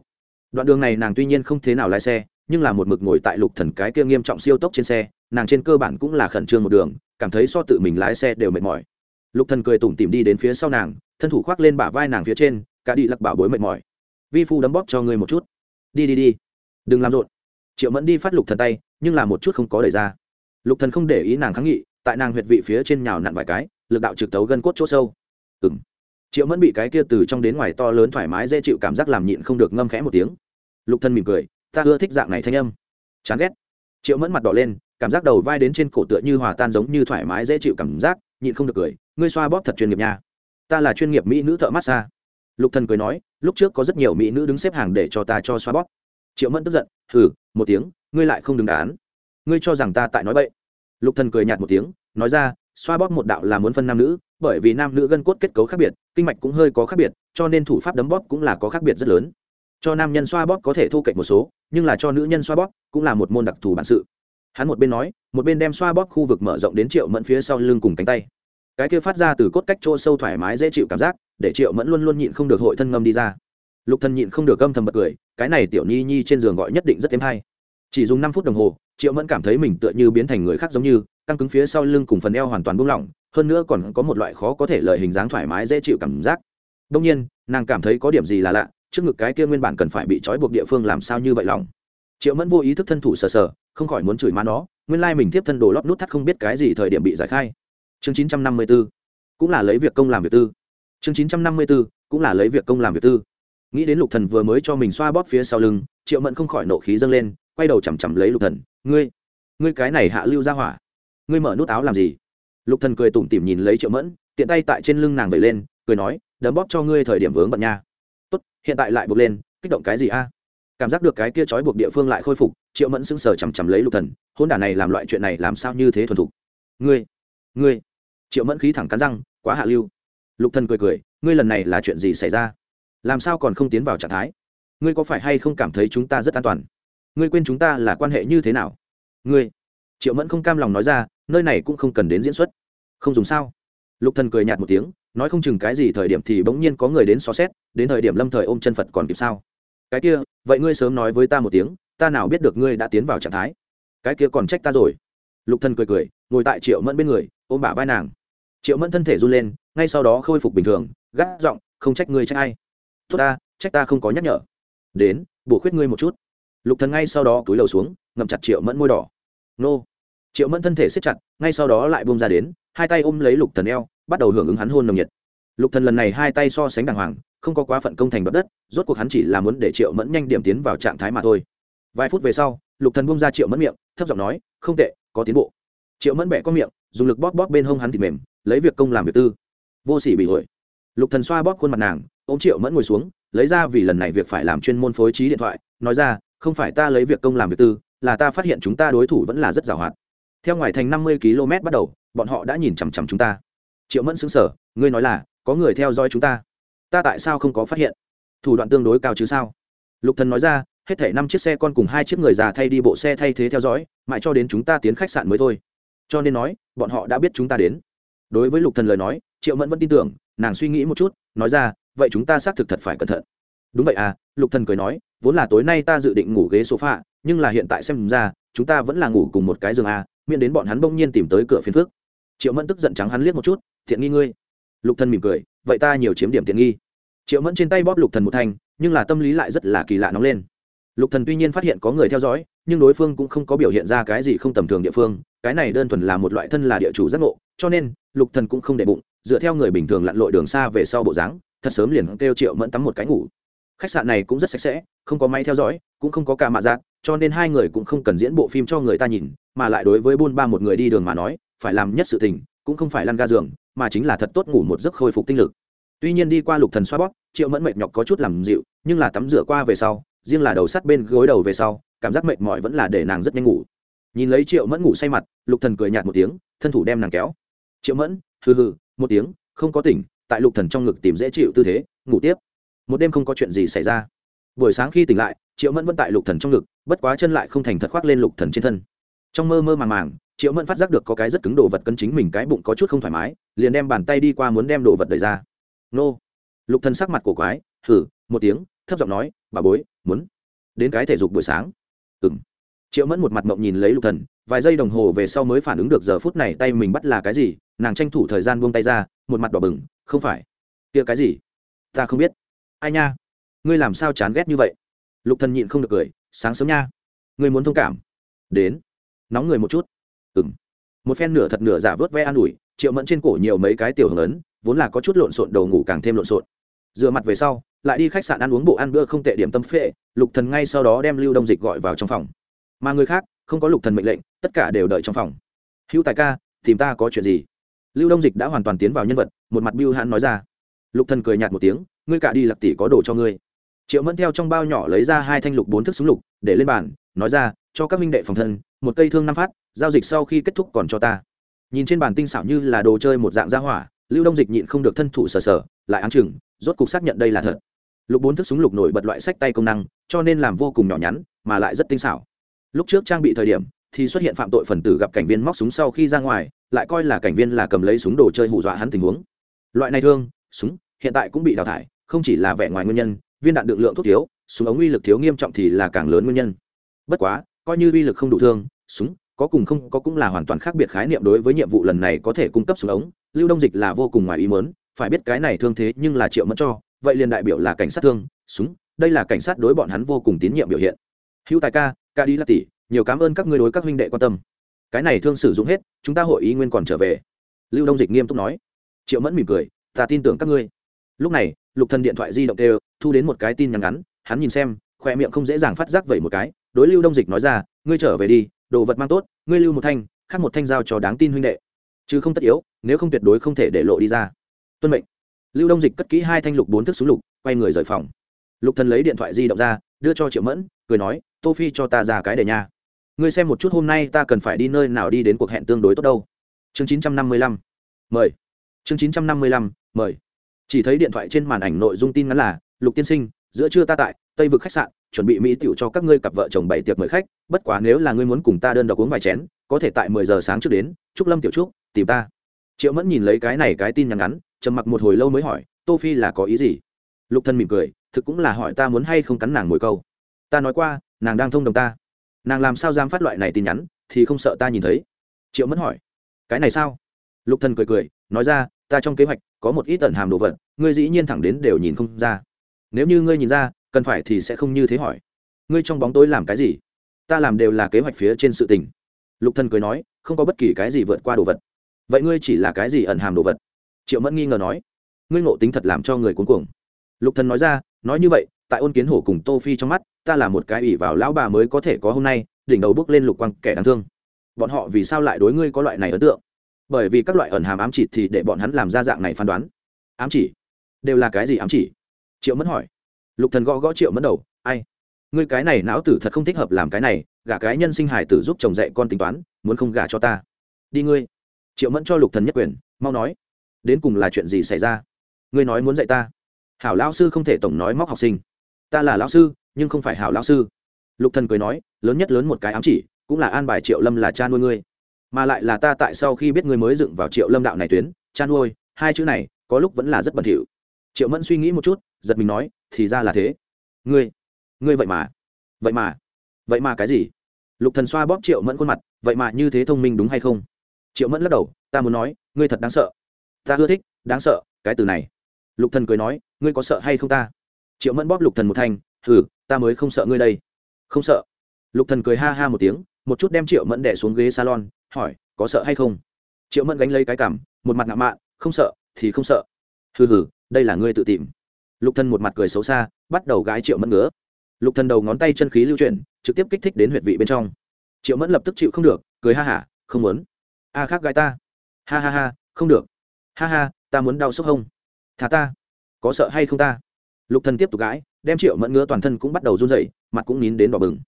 đoạn đường này nàng tuy nhiên không thế nào lái xe, nhưng là một mực ngồi tại lục thần cái kia nghiêm trọng siêu tốc trên xe, nàng trên cơ bản cũng là khẩn trương một đường, cảm thấy so tự mình lái xe đều mệt mỏi. Lục thần cười tủm tỉm đi đến phía sau nàng, thân thủ khoác lên bả vai nàng phía trên, cả đi lặc bảo bối mệt mỏi. Vi phu đấm bóp cho ngươi một chút. Đi đi đi. Đừng làm rộn. Triệu mẫn đi phát lục thần tay, nhưng là một chút không có đẩy ra. Lục thần không để ý nàng kháng nghị, tại nàng huyệt vị phía trên nhào nặn vài cái, lực đạo trực tấu gân cốt chỗ sâu. Ừng triệu mẫn bị cái kia từ trong đến ngoài to lớn thoải mái dễ chịu cảm giác làm nhịn không được ngâm khẽ một tiếng lục Thân mỉm cười, ta ưa thích dạng này thanh âm. Chán ghét. Triệu mẫn mặt đỏ lên, cảm giác đầu vai đến trên cổ tựa như hòa tan giống như thoải mái dễ chịu cảm giác, nhịn không được cười, ngươi xoa bóp thật chuyên nghiệp nha. Ta là chuyên nghiệp mỹ nữ thợ massage lục thần cười nói, lúc trước có rất nhiều mỹ nữ đứng xếp hàng để cho ta cho xoa bóp. Triệu mẫn tức giận, hừ, một tiếng, ngươi lại không đứng đán ngươi cho rằng ta tại nói bậy. Lục thần cười nhạt một tiếng, nói ra, xoa bóp một đạo là muốn phân nam nữ, bởi vì nam nữ gân cốt kết cấu khác biệt, kinh mạch cũng hơi có khác biệt, cho nên thủ pháp đấm bóp cũng là có khác biệt rất lớn cho nam nhân xoa bóp có thể thu cạnh một số, nhưng là cho nữ nhân xoa bóp cũng là một môn đặc thù bản sự. Hắn một bên nói, một bên đem xoa bóp khu vực mở rộng đến triệu mẫn phía sau lưng cùng cánh tay. Cái kia phát ra từ cốt cách chỗ sâu thoải mái dễ chịu cảm giác, để triệu mẫn luôn luôn nhịn không được hội thân ngâm đi ra. Lục thân nhịn không được gâm thầm bật cười, cái này tiểu nhi nhi trên giường gọi nhất định rất thêm hay. Chỉ dùng năm phút đồng hồ, triệu mẫn cảm thấy mình tựa như biến thành người khác giống như, căng cứng phía sau lưng cùng phần eo hoàn toàn buông lỏng, hơn nữa còn có một loại khó có thể lời hình dáng thoải mái dễ chịu cảm giác. Đông nhiên, nàng cảm thấy có điểm gì là lạ trước ngực cái kia nguyên bản cần phải bị trói buộc địa phương làm sao như vậy lòng. Triệu mẫn vô ý thức thân thủ sờ sờ, không khỏi muốn chửi má nó, nguyên lai mình tiếp thân đồ lót nút thắt không biết cái gì thời điểm bị giải khai. Chương chín trăm năm mươi 954 cũng là lấy việc công làm việc tư. Chương chín trăm năm mươi 954 cũng là lấy việc công làm việc tư. Nghĩ đến lục thần vừa mới cho mình xoa bóp phía sau lưng, triệu mẫn không khỏi nộ khí dâng lên, quay đầu chằm chằm lấy lục thần, ngươi ngươi cái này hạ lưu ra hỏa, ngươi mở nút áo làm gì? Lục thần cười tủm tỉm nhìn lấy triệu mẫn, tiện tay tại trên lưng nàng vẩy lên, cười nói, đấm bóp cho ngươi thời điểm vướng bận nha hiện tại lại buộc lên, kích động cái gì a? Cảm giác được cái kia trói buộc địa phương lại khôi phục, triệu mẫn sững sờ chằm chằm lấy lục thần, hôn đả này làm loại chuyện này làm sao như thế thuần thục? Ngươi ngươi. Triệu mẫn khí thẳng cắn răng, quá hạ lưu. Lục thần cười cười, ngươi lần này là chuyện gì xảy ra? Làm sao còn không tiến vào trạng thái? Ngươi có phải hay không cảm thấy chúng ta rất an toàn? Ngươi quên chúng ta là quan hệ như thế nào? Ngươi. Triệu mẫn không cam lòng nói ra, nơi này cũng không cần đến diễn xuất. Không dùng sao? Lục thần cười nhạt một tiếng, nói không chừng cái gì thời điểm thì bỗng nhiên có người đến xó xét, đến thời điểm lâm thời ôm chân phật còn kịp sao? Cái kia, vậy ngươi sớm nói với ta một tiếng, ta nào biết được ngươi đã tiến vào trạng thái. Cái kia còn trách ta rồi. Lục thần cười cười, ngồi tại triệu mẫn bên người, ôm bả vai nàng. Triệu mẫn thân thể run lên, ngay sau đó khôi phục bình thường, gắt giọng, không trách ngươi trách ai. Tốt ta, trách ta không có nhắc nhở. Đến, bổ khuyết ngươi một chút. Lục thần ngay sau đó túi đầu xuống, ngậm chặt triệu mẫn môi đỏ. Nô. Triệu mẫn thân thể siết chặt, ngay sau đó lại buông ra đến, hai tay ôm lấy lục thần eo bắt đầu hưởng ứng hắn hôn nồng nhiệt. Lục thần lần này hai tay so sánh đàng hoàng, không có quá phận công thành đoạt đất, rốt cuộc hắn chỉ là muốn để triệu mẫn nhanh điểm tiến vào trạng thái mà thôi. Vài phút về sau, lục thần buông ra triệu mẫn miệng, thấp giọng nói, không tệ, có tiến bộ. Triệu mẫn bẻ có miệng, dùng lực bóp bóp bên hông hắn thịt mềm, lấy việc công làm việc tư. Vô sỉ bị ổi lục thần xoa bóp khuôn mặt nàng, ôm triệu mẫn ngồi xuống, lấy ra vì lần này việc phải làm chuyên môn phối trí điện thoại, nói ra, không phải ta lấy việc công làm việc tư, là ta phát hiện chúng ta đối thủ vẫn là rất giàu hạn. theo ngoài thành năm mươi km bắt đầu, bọn họ đã nhìn chằm chằm chúng ta triệu mẫn xứng sở ngươi nói là, có người theo dõi chúng ta. Ta tại sao không có phát hiện? Thủ đoạn tương đối cao chứ sao? Lục thần nói ra, hết thảy năm chiếc xe con cùng hai chiếc người già thay đi bộ xe thay thế theo dõi, mãi cho đến chúng ta tiến khách sạn mới thôi. Cho nên nói, bọn họ đã biết chúng ta đến. Đối với lục thần lời nói, triệu mẫn vẫn tin tưởng, nàng suy nghĩ một chút, nói ra, vậy chúng ta xác thực thật phải cẩn thận. Đúng vậy à lục thần cười nói, vốn là tối nay ta dự định ngủ ghế sofa, nhưng là hiện tại xem ra, chúng ta vẫn là ngủ cùng một cái giường à miễn đến bọn hắn bỗng nhiên tìm tới cửa phiến phước triệu mẫn tức giận trắng hắn liếc một chút thiện nghi ngươi. Lục thần mỉm cười, vậy ta nhiều chiếm điểm tiện nghi. Triệu mẫn trên tay bóp lục thần một thanh, nhưng là tâm lý lại rất là kỳ lạ nóng lên. Lục thần tuy nhiên phát hiện có người theo dõi, nhưng đối phương cũng không có biểu hiện ra cái gì không tầm thường địa phương, cái này đơn thuần là một loại thân là địa chủ giác ngộ, cho nên lục thần cũng không để bụng, dựa theo người bình thường lặn lội đường xa về sau bộ dáng, thật sớm liền kêu triệu mẫn tắm một cái ngủ. Khách sạn này cũng rất sạch sẽ, không có máy theo dõi, cũng không có cả mạ giác cho nên hai người cũng không cần diễn bộ phim cho người ta nhìn, mà lại đối với buôn ba một người đi đường mà nói, phải làm nhất sự tình, cũng không phải lăn ga giường mà chính là thật tốt ngủ một giấc khôi phục tinh lực. Tuy nhiên đi qua lục thần xoa bóp, triệu mẫn mệt nhọc có chút làm dịu, nhưng là tắm rửa qua về sau, riêng là đầu sắt bên gối đầu về sau, cảm giác mệt mỏi vẫn là để nàng rất nhanh ngủ. Nhìn lấy triệu mẫn ngủ say mặt, lục thần cười nhạt một tiếng, thân thủ đem nàng kéo. Triệu mẫn, hừ hừ, một tiếng, không có tỉnh, tại lục thần trong ngực tìm dễ chịu tư thế, ngủ tiếp. Một đêm không có chuyện gì xảy ra. Buổi sáng khi tỉnh lại, triệu mẫn vẫn tại lục thần trong ngực, bất quá chân lại không thành thật khoác lên lục thần trên thân. Trong mơ mơ màng màng triệu mẫn phát giác được có cái rất cứng đồ vật cân chính mình cái bụng có chút không thoải mái, liền đem bàn tay đi qua muốn đem đồ vật đẩy ra. Nô. Lục thần sắc mặt cổ quái thử một tiếng, thấp giọng nói, bà bối, muốn đến cái thể dục buổi sáng. Ừng triệu mẫn một mặt mộng nhìn lấy lục thần, vài giây đồng hồ về sau mới phản ứng được giờ phút này tay mình bắt là cái gì, nàng tranh thủ thời gian buông tay ra, một mặt đỏ bừng, không phải. Kia cái gì? Ta không biết. Ai nha? Ngươi làm sao chán ghét như vậy? Lục thần nhịn không được cười, sáng sớm nha. Ngươi muốn thông cảm? Đến. Nóng người một chút ừng một phen nửa thật nửa giả vớt ve an ủi, triệu mẫn trên cổ nhiều mấy cái tiểu hưởng ấn, vốn là có chút lộn xộn, đầu ngủ càng thêm lộn xộn. Rửa mặt về sau, lại đi khách sạn ăn uống bộ ăn bữa không tệ điểm tâm phệ, lục thần ngay sau đó đem lưu đông dịch gọi vào trong phòng. Mà người khác, không có lục thần mệnh lệnh, tất cả đều đợi trong phòng. Hữu tài ca, tìm ta có chuyện gì? Lưu đông dịch đã hoàn toàn tiến vào nhân vật, một mặt biêu hãn nói ra. Lục thần cười nhạt một tiếng, ngươi cả đi lạc tỷ có đồ cho ngươi. Triệu mẫn theo trong bao nhỏ lấy ra hai thanh lục bốn thước súng lục, để lên bàn, nói ra cho các minh đệ phòng thân, một cây thương năm phát, giao dịch sau khi kết thúc còn cho ta. Nhìn trên bàn tinh xảo như là đồ chơi một dạng gia hỏa, lưu đông dịch nhịn không được thân thủ sờ sờ, lại áng chừng, rốt cục xác nhận đây là thật. Lục bốn thức súng lục nổi bật loại sách tay công năng, cho nên làm vô cùng nhỏ nhắn, mà lại rất tinh xảo. Lúc trước trang bị thời điểm, thì xuất hiện phạm tội phần tử gặp cảnh viên móc súng sau khi ra ngoài, lại coi là cảnh viên là cầm lấy súng đồ chơi hù dọa hắn tình huống. Loại này thương, súng, hiện tại cũng bị đào thải, không chỉ là vẻ ngoài nguyên nhân, viên đạn lượng lượng thuốc thiếu, súng ống uy lực thiếu nghiêm trọng thì là càng lớn nguyên nhân. Bất quá coi như uy lực không đủ thương, súng, có cùng không, có cũng là hoàn toàn khác biệt khái niệm đối với nhiệm vụ lần này có thể cung cấp súng ống. Lưu đông dịch là vô cùng ngoài ý mớn phải biết cái này thương thế nhưng là triệu mẫn cho, vậy liền đại biểu là cảnh sát thương, súng, đây là cảnh sát đối bọn hắn vô cùng tín nhiệm biểu hiện. Hữu tài ca ca đi là tỷ, nhiều cảm ơn các ngươi đối các huynh đệ quan tâm. Cái này thương sử dụng hết, chúng ta hội ý nguyên còn trở về. Lưu đông dịch nghiêm túc nói. Triệu mẫn mỉm cười, ta tin tưởng các ngươi. Lúc này, lục thần điện thoại di động kêu, thu đến một cái tin nhắn ngắn, hắn nhìn xem khoe miệng không dễ dàng phát giác vậy một cái, đối lưu đông dịch nói ra, ngươi trở về đi, đồ vật mang tốt, ngươi lưu một thanh, khác một thanh giao cho đáng tin huynh đệ. Chứ không tất yếu, nếu không tuyệt đối không thể để lộ đi ra. Tuân mệnh. Lưu đông dịch cất kỹ hai thanh lục bốn thức súng lục, quay người rời phòng. Lục thần lấy điện thoại di động ra, đưa cho triệu mẫn, cười nói, tô phi cho ta ra cái để nha. Ngươi xem một chút hôm nay ta cần phải đi nơi nào đi đến cuộc hẹn tương đối tốt đâu. Chương chín trăm năm mươi lăm. Mời. Chương chín trăm năm mươi lăm. Mời. Chỉ thấy điện thoại trên màn ảnh nội dung tin ngắn là, lục tiên sinh, giữa trưa ta tại tây vực khách sạn, chuẩn bị mỹ tiểu cho các ngươi cặp vợ chồng bảy tiệc mời khách, bất quá nếu là ngươi muốn cùng ta đơn độc uống vài chén, có thể tại mười giờ sáng trước đến trúc lâm tiểu trúc, tìm ta. Triệu mẫn nhìn lấy cái này cái tin nhắn ngắn, trầm mặc một hồi lâu mới hỏi, tô phi là có ý gì? Lục thân mỉm cười, thực cũng là hỏi ta muốn hay không cắn nàng mồi câu. Ta nói qua, nàng đang thông đồng ta. Nàng làm sao dám phát loại này tin nhắn, thì không sợ ta nhìn thấy? Triệu mẫn hỏi. Cái này sao? Lục thân cười cười, nói ra, ta trong kế hoạch có một ít tận hàm đồ vật, ngươi dĩ nhiên thẳng đến đều nhìn không ra. Nếu như ngươi nhìn ra cần phải thì sẽ không như thế hỏi. Ngươi trong bóng tối làm cái gì? Ta làm đều là kế hoạch phía trên sự tình. Lục thần cười nói, không có bất kỳ cái gì vượt qua đồ vật. Vậy ngươi chỉ là cái gì ẩn hàm đồ vật? Triệu mẫn nghi ngờ nói, ngươi ngộ tính thật làm cho người cuốn cuồng. Lục thần nói ra, nói như vậy, tại ôn kiến hổ cùng tô phi trong mắt, ta là một cái ủy vào lão bà mới có thể có hôm nay, đỉnh đầu bước lên lục quang, kẻ đáng thương. Bọn họ vì sao lại đối ngươi có loại này ấn tượng? Bởi vì các loại ẩn hàm ám chỉ thì để bọn hắn làm ra dạng này phán đoán. Ám chỉ? Đều là cái gì ám chỉ? Triệu mẫn hỏi lục thần gõ gõ triệu mẫn đầu, ai? Ngươi cái này não tử thật không thích hợp làm cái này, gả cái nhân sinh hải tử giúp chồng dạy con tính toán, muốn không gả cho ta. Đi ngươi. Triệu mẫn cho lục thần nhất quyền, mau nói, đến cùng là chuyện gì xảy ra? Ngươi nói muốn dạy ta. Hảo lão sư không thể tổng nói móc học sinh. Ta là lão sư, nhưng không phải hảo lão sư. Lục thần cười nói, lớn nhất lớn một cái ám chỉ, cũng là an bài triệu lâm là cha nuôi ngươi. Mà lại là ta tại sau khi biết ngươi mới dựng vào triệu lâm đạo này tuyến, cha nuôi, hai chữ này, có lúc vẫn là rất bẩn thỉu. Triệu mẫn suy nghĩ một chút, giật mình nói thì ra là thế. Ngươi ngươi vậy mà vậy mà vậy mà cái gì? Lục thần xoa bóp triệu mẫn khuôn mặt, vậy mà như thế thông minh đúng hay không? Triệu mẫn lắc đầu, ta muốn nói, ngươi thật đáng sợ. Ta ưa thích, đáng sợ, cái từ này. Lục thần cười nói, ngươi có sợ hay không ta? Triệu mẫn bóp lục thần một thanh, hừ, ta mới không sợ ngươi đây. Không sợ. Lục thần cười ha ha một tiếng, một chút đem triệu mẫn đẻ xuống ghế salon, hỏi, có sợ hay không? Triệu mẫn gánh lấy cái cảm, một mặt ngạo mạn, không sợ thì không sợ. Hừ hừ, đây là ngươi tự tìm lục thần một mặt cười xấu xa, bắt đầu gãi triệu mẫn ngứa. Lục thần đầu ngón tay chân khí lưu chuyển, trực tiếp kích thích đến huyệt vị bên trong. Triệu mẫn lập tức chịu không được, cười ha hả, không muốn. A khác gái ta. Ha ha ha, không được. Ha ha, ta muốn đau sốc hông. Thả ta. Có sợ hay không ta? Lục thần tiếp tục gãi, đem triệu mẫn ngứa toàn thân cũng bắt đầu run rẩy, mặt cũng nín đến đỏ bừng.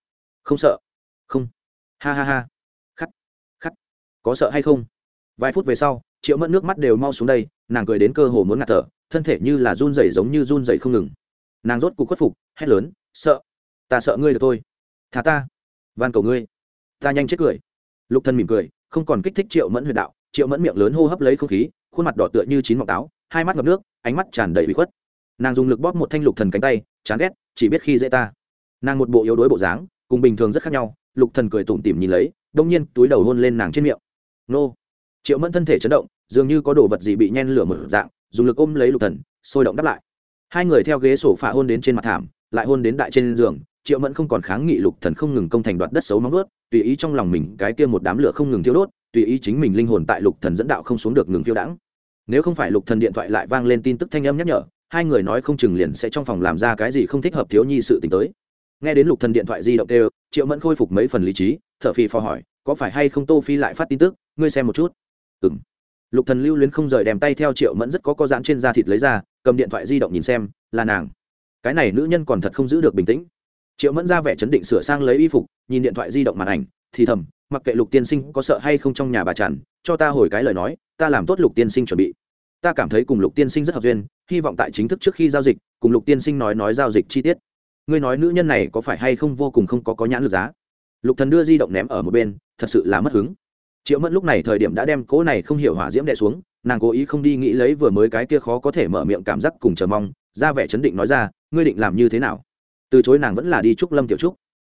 Không sợ. Không. Ha ha ha. Khắc khắc. Có sợ hay không? Vài phút về sau, triệu mẫn nước mắt đều mau xuống đây, nàng cười đến cơ hồ muốn ngạt thở thân thể như là run rẩy giống như run rẩy không ngừng. Nàng rốt cuộc khuất phục, hét lớn, sợ, ta sợ ngươi được thôi. Thả ta, van cầu ngươi. Ta nhanh chết cười. Lục thân mỉm cười, không còn kích thích triệu mẫn huyền đạo. Triệu mẫn miệng lớn hô hấp lấy không khí, khuôn mặt đỏ tựa như chín mọc táo, hai mắt ngập nước, ánh mắt tràn đầy bị khuất. Nàng dùng lực bóp một thanh lục thần cánh tay, chán ghét, chỉ biết khi dễ ta. Nàng một bộ yếu đuối bộ dáng, cùng bình thường rất khác nhau, lục thần cười tủm tỉm nhìn lấy, đông nhiên túi đầu hôn lên nàng trên miệng. Nô. Triệu mẫn thân thể chấn động, dường như có đồ vật gì bị nhen lửa mở dạng dùng lực ôm lấy lục thần sôi động đáp lại. Hai người theo ghế sổ phạ hôn đến trên mặt thảm lại hôn đến đại trên giường triệu mẫn không còn kháng nghị lục thần không ngừng công thành đoạt đất xấu móng vớt tùy ý trong lòng mình cái kia một đám lửa không ngừng thiêu đốt tùy ý chính mình linh hồn tại lục thần dẫn đạo không xuống được ngừng phiêu đãng. Nếu không phải lục thần điện thoại lại vang lên tin tức thanh âm nhắc nhở hai người nói không chừng liền sẽ trong phòng làm ra cái gì không thích hợp thiếu nhi sự tình tới. Nghe đến lục thần điện thoại di động đều, triệu mẫn khôi phục mấy phần lý trí thở phì phò hỏi có phải hay không tô phi lại phát tin tức ngươi xem một chút. Ừm lục thần lưu luyến không rời đem tay theo triệu mẫn rất có có dán trên da thịt lấy ra, cầm điện thoại di động nhìn xem, là nàng. Cái này nữ nhân còn thật không giữ được bình tĩnh. Triệu mẫn ra vẻ chấn định sửa sang lấy y phục, nhìn điện thoại di động màn ảnh, thì thầm, mặc kệ lục tiên sinh có sợ hay không trong nhà bà tràn cho ta hồi cái lời nói, ta làm tốt lục tiên sinh chuẩn bị. Ta cảm thấy cùng lục tiên sinh rất hợp duyên, hy vọng tại chính thức trước khi giao dịch, cùng lục tiên sinh nói nói giao dịch chi tiết. Ngươi nói nữ nhân này có phải hay không vô cùng không có có nhãn lực giá? Lục thần đưa di động ném ở một bên, thật sự là mất hứng triệu mẫn lúc này thời điểm đã đem cỗ này không hiểu hỏa diễm đè xuống, nàng cố ý không đi nghĩ lấy vừa mới cái kia khó có thể mở miệng cảm giác cùng chờ mong, ra vẻ chấn định nói ra, ngươi định làm như thế nào? Từ chối nàng vẫn là đi chúc lâm tiểu trúc.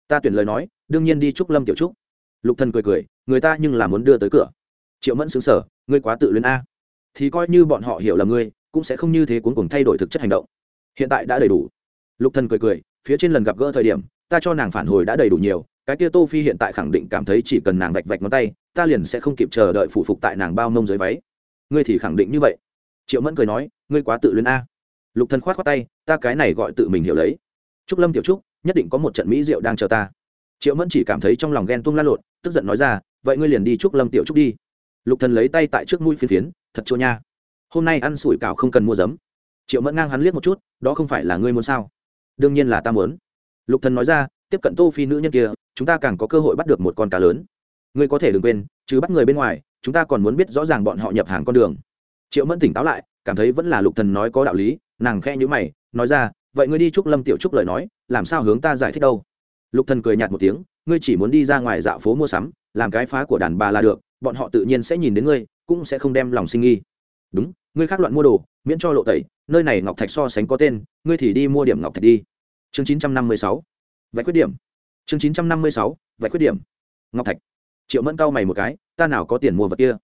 Ta tuyển lời nói, đương nhiên đi chúc lâm tiểu trúc. Lục thần cười cười, người ta nhưng là muốn đưa tới cửa. Triệu mẫn xứng sở ngươi quá tự luyến a. Thì coi như bọn họ hiểu là ngươi, cũng sẽ không như thế cuốn cùng thay đổi thực chất hành động. Hiện tại đã đầy đủ. Lục thần cười cười, phía trên lần gặp gỡ thời điểm, ta cho nàng phản hồi đã đầy đủ nhiều, cái kia tô phi hiện tại khẳng định cảm thấy chỉ cần nàng vạch vạch ngón tay ta liền sẽ không kịp chờ đợi phụ phục tại nàng bao mông dưới váy. Ngươi thì khẳng định như vậy. Triệu mẫn cười nói, ngươi quá tự luyến a. Lục thần khoát khoát tay, ta cái này gọi tự mình hiểu lấy. Trúc lâm tiểu trúc, nhất định có một trận mỹ diệu đang chờ ta. Triệu mẫn chỉ cảm thấy trong lòng ghen tuông la lột tức giận nói ra, vậy ngươi liền đi trúc lâm tiểu trúc đi. Lục thần lấy tay tại trước mũi phiến phiến, thật chua nha. Hôm nay ăn sủi cảo không cần mua giấm. Triệu mẫn ngang hắn liếc một chút, đó không phải là ngươi muốn sao? Đương nhiên là ta muốn. Lục thần nói ra, tiếp cận tô phi nữ nhân kia, chúng ta càng có cơ hội bắt được một con cá lớn ngươi có thể đừng quên, chứ bắt người bên ngoài, chúng ta còn muốn biết rõ ràng bọn họ nhập hàng con đường. Triệu mẫn tỉnh táo lại, cảm thấy vẫn là lục thần nói có đạo lý, nàng khe nhíu mày, nói ra, vậy ngươi đi chúc lâm tiểu trúc lời nói, làm sao hướng ta giải thích đâu? Lục thần cười nhạt một tiếng, ngươi chỉ muốn đi ra ngoài dạo phố mua sắm, làm cái phá của đàn bà là được, bọn họ tự nhiên sẽ nhìn đến ngươi, cũng sẽ không đem lòng sinh nghi. Đúng, ngươi khác loạn mua đồ, miễn cho lộ tẩy, nơi này ngọc thạch so sánh có tên, ngươi thì đi mua điểm ngọc thạch đi. Chương chín trăm năm mươi sáu, vạch khuyết điểm. Chương chín trăm năm mươi sáu, vạch khuyết điểm. Ngọc thạch triệu mẫn cau mày một cái, ta nào có tiền mua vật kia?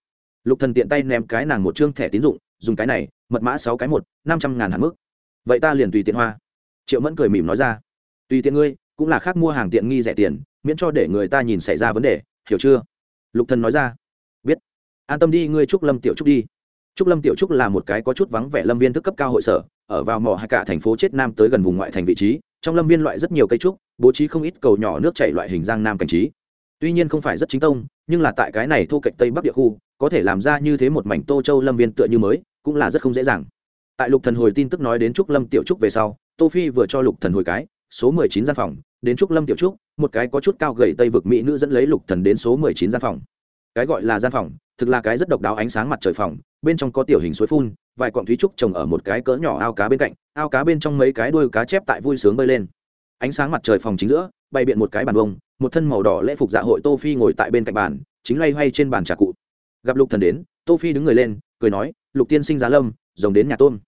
Lục thần tiện tay ném cái nàng một chương thẻ tín dụng, dùng cái này, mật mã sáu cái một, năm trăm ngàn hạn mức. Vậy ta liền tùy tiện hoa. Triệu mẫn cười mỉm nói ra. Tùy tiện ngươi, cũng là khác mua hàng tiện nghi rẻ tiền, miễn cho để người ta nhìn xảy ra vấn đề, hiểu chưa? Lục thần nói ra. Biết. An tâm đi, ngươi trúc lâm tiểu trúc đi. Trúc lâm tiểu trúc là một cái có chút vắng vẻ lâm viên thức cấp cao hội sở, ở vào mỏ hai cả thành phố chết nam tới gần vùng ngoại thành vị trí, trong lâm viên loại rất nhiều cây trúc, bố trí không ít cầu nhỏ nước chảy loại hình giang nam cảnh trí tuy nhiên không phải rất chính tông, nhưng là tại cái này thô cạnh tây bắc địa khu, có thể làm ra như thế một mảnh tô châu lâm viên tựa như mới, cũng là rất không dễ dàng. Tại lục thần hồi tin tức nói đến trúc lâm tiểu trúc về sau, tô phi vừa cho lục thần hồi cái, số mười chín gian phòng, đến trúc lâm tiểu trúc, một cái có chút cao gầy tây vực mỹ nữ dẫn lấy lục thần đến số mười chín gian phòng. Cái gọi là gian phòng, thực là cái rất độc đáo ánh sáng mặt trời phòng, bên trong có tiểu hình suối phun, vài cọng thúy trúc trồng ở một cái cỡ nhỏ ao cá bên cạnh, ao cá bên trong mấy cái đuôi cá chép tại vui sướng bơi lên. Ánh sáng mặt trời phòng chính giữa, bày biện một cái bàn bông một thân màu đỏ lễ phục dạ hội tô phi ngồi tại bên cạnh bàn, chính loay hoay trên bàn trà cụ. Gặp lục thần đến, tô phi đứng người lên, cười nói, lục tiên sinh giá lâm, rồng đến nhà tôn.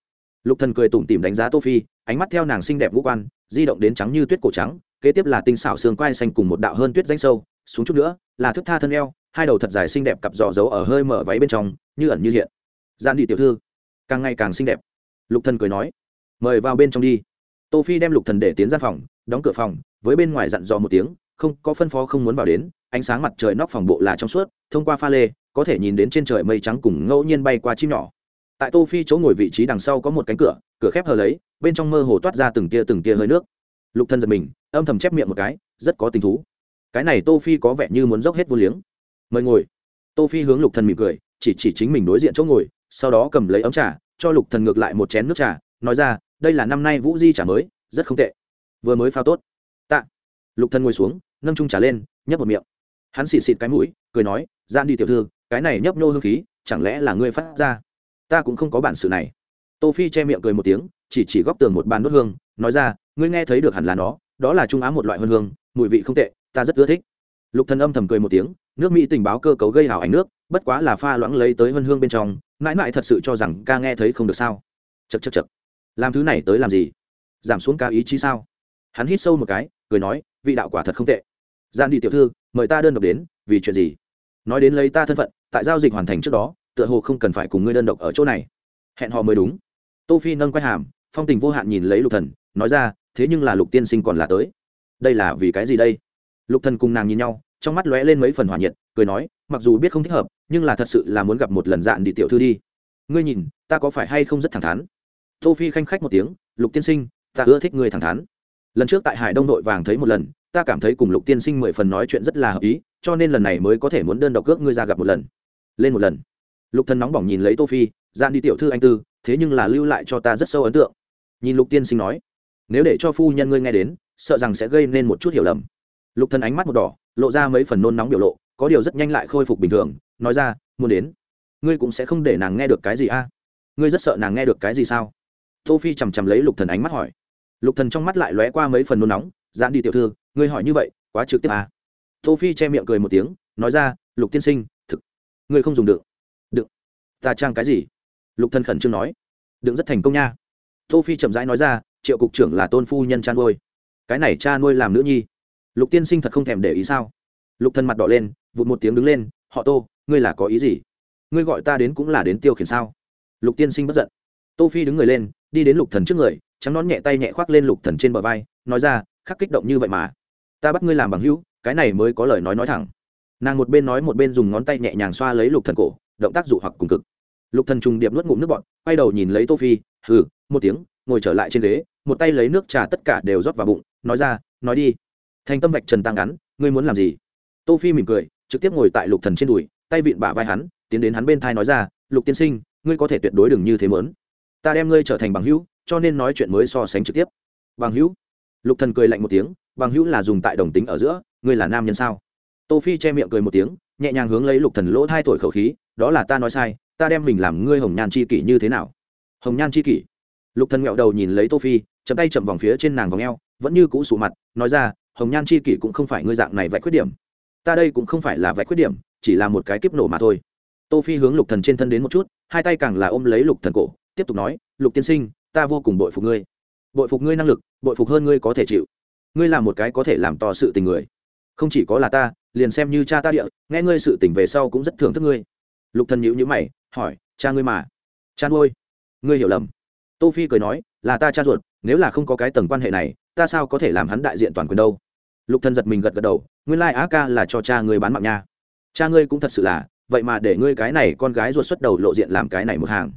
Lục thần cười tủm tỉm đánh giá tô phi, ánh mắt theo nàng xinh đẹp ngũ quan, di động đến trắng như tuyết cổ trắng, kế tiếp là tinh xảo xương quai xanh cùng một đạo hơn tuyết danh sâu, xuống chút nữa, là thức tha thân eo, hai đầu thật dài xinh đẹp cặp giò giấu ở hơi mở váy bên trong, như ẩn như hiện. Gian đi tiểu thư, càng ngày càng xinh đẹp. Lục thần cười nói, mời vào bên trong đi. Tô phi đem lục thần để tiến ra phòng, đóng cửa phòng, với bên ngoài dặn dò một tiếng không, có phân phó không muốn vào đến, ánh sáng mặt trời nóc phòng bộ là trong suốt, thông qua pha lê, có thể nhìn đến trên trời mây trắng cùng ngẫu nhiên bay qua chim nhỏ. Tại tô phi chỗ ngồi vị trí đằng sau có một cánh cửa cửa khép hờ lấy, bên trong mơ hồ toát ra từng tia từng tia hơi nước. Lục thân giật mình, âm thầm chép miệng một cái, rất có tình thú. Cái này tô phi có vẻ như muốn dốc hết vô liếng. Mời ngồi. Tô phi hướng lục thần mỉm cười, chỉ chỉ chính mình đối diện chỗ ngồi, sau đó cầm lấy ấm trà, cho lục thần ngược lại một chén nước trà, nói ra, đây là năm nay vũ di trà mới, rất không tệ. Vừa mới phao tốt. Tạ. Lục thần ngồi xuống nâng chung trà lên, nhấp một miệng. Hắn xịt xịt cái mũi, cười nói, gian đi tiểu thư, cái này nhấp nô hương khí, chẳng lẽ là ngươi phát ra? Ta cũng không có bản sự này. Tô phi che miệng cười một tiếng, chỉ chỉ góc tường một bàn đốt hương, nói ra, ngươi nghe thấy được hẳn là nó, đó là trung á một loại hương hương, mùi vị không tệ, ta rất ưa thích. Lục thần âm thầm cười một tiếng, nước mỹ tình báo cơ cấu gây hào ảnh nước, bất quá là pha loãng lấy tới hương hương bên trong, mãi mãi thật sự cho rằng ca nghe thấy không được sao. Chật chật chật làm thứ này tới làm gì? Giảm xuống ca ý chí sao? Hắn hít sâu một cái, cười nói, vị đạo quả thật không tệ gian đi tiểu thư, mời ta đơn độc đến, vì chuyện gì? Nói đến lấy ta thân phận, tại giao dịch hoàn thành trước đó, tựa hồ không cần phải cùng ngươi đơn độc ở chỗ này. Hẹn họ mới đúng. Tô phi nâng quay hàm, phong tình vô hạn nhìn lấy lục thần, nói ra, thế nhưng là lục tiên sinh còn là tới. Đây là vì cái gì đây? Lục thần cùng nàng nhìn nhau, trong mắt lóe lên mấy phần hỏa nhiệt, cười nói, mặc dù biết không thích hợp, nhưng là thật sự là muốn gặp một lần dạn đi tiểu thư đi. Ngươi nhìn, ta có phải hay không rất thẳng thắn? Tô phi khanh khách một tiếng, lục tiên sinh, ta ưa thích ngươi thẳng thắn. Lần trước tại hải đông nội vàng thấy một lần ta cảm thấy cùng lục tiên sinh mười phần nói chuyện rất là hợp ý, cho nên lần này mới có thể muốn đơn độc cước ngươi ra gặp một lần. Lên một lần. Lục thần nóng bỏng nhìn lấy tô phi, dạn đi tiểu thư anh tư, thế nhưng là lưu lại cho ta rất sâu ấn tượng. Nhìn lục tiên sinh nói, nếu để cho phu nhân ngươi nghe đến, sợ rằng sẽ gây nên một chút hiểu lầm. Lục thần ánh mắt một đỏ, lộ ra mấy phần nôn nóng biểu lộ, có điều rất nhanh lại khôi phục bình thường, nói ra, muốn đến, ngươi cũng sẽ không để nàng nghe được cái gì a? Ngươi rất sợ nàng nghe được cái gì sao? Tô phi chằm chằm lấy lục thần ánh mắt hỏi. Lục thần trong mắt lại lóe qua mấy phần nôn nóng giãn đi tiểu thư, ngươi hỏi như vậy, quá trực tiếp à? Tô phi che miệng cười một tiếng, nói ra, lục tiên sinh, thực, ngươi không dùng được. Đựng ta trang cái gì? Lục thần khẩn trương nói. Đựng rất thành công nha. Tô phi chậm rãi nói ra, triệu cục trưởng là tôn phu nhân cha nuôi. Cái này cha nuôi làm nữ nhi. Lục tiên sinh thật không thèm để ý sao? Lục thần mặt đỏ lên, vụt một tiếng đứng lên, họ tô, ngươi là có ý gì? Ngươi gọi ta đến cũng là đến tiêu khiển sao? Lục tiên sinh bất giận. Tô phi đứng người lên, đi đến lục thần trước người, trắng nón nhẹ tay nhẹ khoác lên lục thần trên bờ vai, nói ra khắc kích động như vậy mà. Ta bắt ngươi làm bằng hữu, cái này mới có lời nói nói thẳng. Nàng một bên nói một bên dùng ngón tay nhẹ nhàng xoa lấy lục thần cổ, động tác dụ hoặc cùng cực. Lục thần trùng điệp nuốt ngụm nước bọt, quay đầu nhìn lấy tô phi, hừ, một tiếng, ngồi trở lại trên ghế, một tay lấy nước trà tất cả đều rót vào bụng, nói ra, nói đi. Thành tâm vạch trần tăng ngắn, ngươi muốn làm gì? Tô phi mỉm cười, trực tiếp ngồi tại lục thần trên đùi, tay vịn bả vai hắn, tiến đến hắn bên thai nói ra, lục tiên sinh, ngươi có thể tuyệt đối đừng như thế mớn ta đem ngươi trở thành bằng hữu, cho nên nói chuyện mới so sánh trực tiếp. Bằng hữu? Lục thần cười lạnh một tiếng, bằng hữu là dùng tại đồng tính ở giữa, ngươi là nam nhân sao? Tô phi che miệng cười một tiếng, nhẹ nhàng hướng lấy lục thần lỗ hai thổi khẩu khí, đó là ta nói sai, ta đem mình làm ngươi hồng nhan chi kỷ như thế nào? Hồng nhan chi kỷ? Lục thần ngẹo đầu nhìn lấy tô phi, chậm tay chậm vòng phía trên nàng vòng eo, vẫn như cũ sụ mặt, nói ra, hồng nhan chi kỷ cũng không phải ngươi dạng này vạch khuyết điểm. Ta đây cũng không phải là vạch khuyết điểm, chỉ là một cái kiếp nổ mà thôi. Tô phi hướng lục thần trên thân đến một chút, hai tay càng là ôm lấy lục thần cổ, tiếp tục nói, lục tiên sinh, ta vô cùng bội phục ngươi bội phục ngươi năng lực, bội phục hơn ngươi có thể chịu. Ngươi là một cái có thể làm to sự tình người. Không chỉ có là ta, liền xem như cha ta địa, nghe ngươi sự tình về sau cũng rất thưởng thức ngươi. Lục thần nhíu nhíu mày, hỏi, cha ngươi mà? Cha nuôi. Ngươi hiểu lầm. Tô phi cười nói, là ta cha ruột, nếu là không có cái tầng quan hệ này, ta sao có thể làm hắn đại diện toàn quyền đâu? Lục thần giật mình gật gật đầu, nguyên lai like á ca là cho cha ngươi bán mạng nha. Cha ngươi cũng thật sự là, vậy mà để ngươi cái này con gái ruột xuất đầu lộ diện làm cái này một hàng.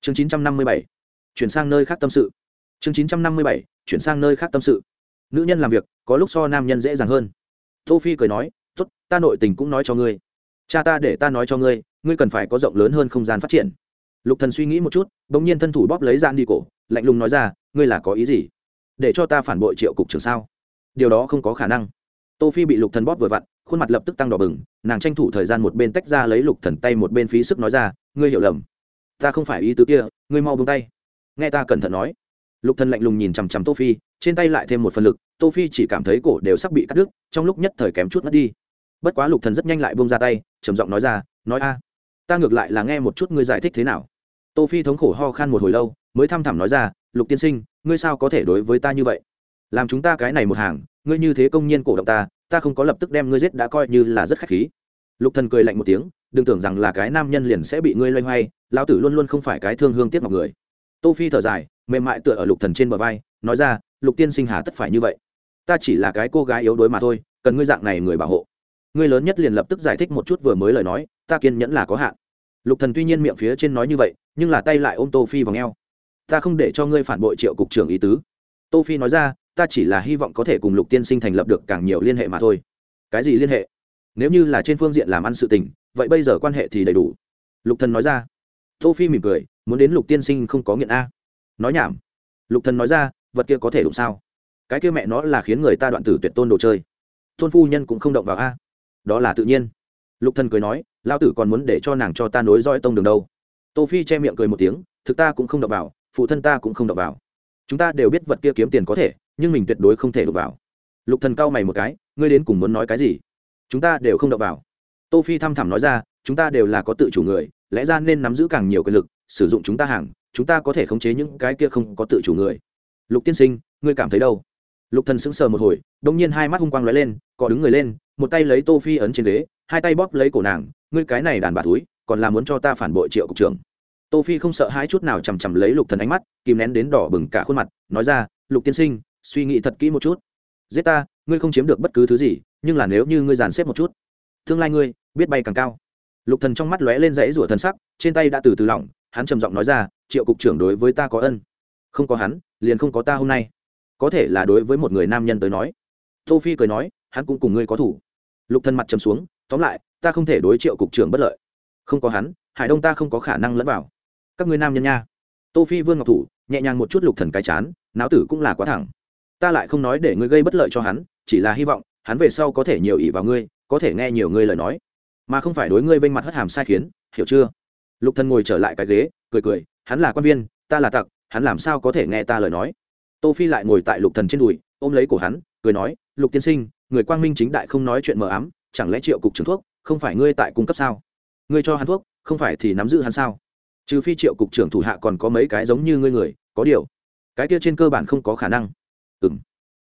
Chương 957 chuyển sang nơi khác tâm sự chương 957 chuyển sang nơi khác tâm sự. Nữ nhân làm việc, có lúc so nam nhân dễ dàng hơn. Tô phi cười nói, tốt, ta nội tình cũng nói cho ngươi. Cha ta để ta nói cho ngươi ngươi cần phải có rộng lớn hơn không gian phát triển. Lục thần suy nghĩ một chút, bỗng nhiên thân thủ bóp lấy gian đi cổ, lạnh lùng nói ra, ngươi là có ý gì? Để cho ta phản bội triệu cục trưởng sao? Điều đó không có khả năng. Tô phi bị lục thần bóp vừa vặn, khuôn mặt lập tức tăng đỏ bừng, nàng tranh thủ thời gian một bên tách ra lấy lục thần tay một bên phí sức nói ra, ngươi hiểu lầm. Ta không phải ý tứ kia, ngươi mau buông tay. Nghe ta cẩn thận nói lục thần lạnh lùng nhìn chằm chằm tô phi, trên tay lại thêm một phần lực, tô phi chỉ cảm thấy cổ đều sắp bị cắt đứt, trong lúc nhất thời kém chút mất đi. Bất quá lục thần rất nhanh lại buông ra tay, trầm giọng nói ra, nói a, ta ngược lại là nghe một chút ngươi giải thích thế nào. Tô phi thống khổ ho khan một hồi lâu, mới thăm thẳm nói ra, lục tiên sinh, ngươi sao có thể đối với ta như vậy? Làm chúng ta cái này một hàng, ngươi như thế công nhiên cổ động ta ta không có lập tức đem ngươi giết đã coi như là rất khách khí. Lục thần cười lạnh một tiếng, đừng tưởng rằng là cái nam nhân liền sẽ bị ngươi loay hoay, lão tử luôn luôn không phải cái thương hương tiếc ngọc người tô phi thở dài, mềm mại tựa ở lục thần trên bờ vai, nói ra, lục tiên sinh hà tất phải như vậy. Ta chỉ là cái cô gái yếu đuối mà thôi, cần ngươi dạng này người bảo hộ. Ngươi lớn nhất liền lập tức giải thích một chút vừa mới lời nói, ta kiên nhẫn là có hạn. Lục thần tuy nhiên miệng phía trên nói như vậy, nhưng là tay lại ôm tô phi vào ngheo ta không để cho ngươi phản bội triệu cục trưởng ý tứ. Tô phi nói ra, ta chỉ là hy vọng có thể cùng lục tiên sinh thành lập được càng nhiều liên hệ mà thôi. Cái gì liên hệ? Nếu như là trên phương diện làm ăn sự tình, vậy bây giờ quan hệ thì đầy đủ. Lục thần nói ra. Tô phi mỉm cười muốn đến lục tiên sinh không có nghiện a nói nhảm lục thần nói ra vật kia có thể đụng sao cái kia mẹ nó là khiến người ta đoạn tử tuyệt tôn đồ chơi thôn phu nhân cũng không động vào a đó là tự nhiên lục thần cười nói lao tử còn muốn để cho nàng cho ta nối dõi tông đường đâu tô phi che miệng cười một tiếng thực ta cũng không động vào phụ thân ta cũng không động vào chúng ta đều biết vật kia kiếm tiền có thể nhưng mình tuyệt đối không thể đụng vào lục thần cau mày một cái ngươi đến cùng muốn nói cái gì chúng ta đều không động vào tô phi thăm thẳm nói ra chúng ta đều là có tự chủ người lẽ ra nên nắm giữ càng nhiều quyền lực sử dụng chúng ta hàng, chúng ta có thể khống chế những cái kia không có tự chủ người. Lục tiên sinh, ngươi cảm thấy đâu? Lục thần sững sờ một hồi, đông nhiên hai mắt hung quang lóe lên, cọ đứng người lên, một tay lấy tô phi ấn trên ghế, hai tay bóp lấy cổ nàng, ngươi cái này đàn bà túi còn là muốn cho ta phản bội triệu cục trưởng. Tô phi không sợ hãi chút nào chằm chằm lấy lục thần ánh mắt, kìm nén đến đỏ bừng cả khuôn mặt, nói ra, lục tiên sinh, suy nghĩ thật kỹ một chút. Giết ta, ngươi không chiếm được bất cứ thứ gì, nhưng là nếu như ngươi dàn xếp một chút, tương lai ngươi, biết bay càng cao. Lục thần trong mắt lóe lên dãy rủa thần sắc, trên tay đã từ từ lỏng hắn trầm giọng nói ra, triệu cục trưởng đối với ta có ân. Không có hắn, liền không có ta hôm nay. Có thể là đối với một người nam nhân tới nói. Tô phi cười nói, hắn cũng cùng ngươi có thủ. Lục thần mặt trầm xuống, tóm lại, ta không thể đối triệu cục trưởng bất lợi. Không có hắn, hải đông ta không có khả năng lẫn vào. Các ngươi nam nhân nha. Tô phi vương ngọc thủ, nhẹ nhàng một chút lục thần cái chán não tử cũng là quá thẳng. Ta lại không nói để ngươi gây bất lợi cho hắn, chỉ là hy vọng, hắn về sau có thể nhiều ỷ vào ngươi, có thể nghe nhiều ngươi lời nói. Mà không phải đối ngươi vênh mặt hất hàm sai khiến, hiểu chưa? Lục thần ngồi trở lại cái ghế, cười cười, hắn là quan viên, ta là tặc, hắn làm sao có thể nghe ta lời nói? Tô phi lại ngồi tại lục thần trên đùi, ôm lấy cổ hắn, cười nói, lục tiên sinh, người quang minh chính đại không nói chuyện mờ ám, chẳng lẽ triệu cục trưởng thuốc, không phải ngươi tại cung cấp sao? Ngươi cho hắn thuốc, không phải thì nắm giữ hắn sao? Trừ phi triệu cục trưởng thủ hạ còn có mấy cái giống như ngươi người, có điều, cái kia trên cơ bản không có khả năng. Ừm.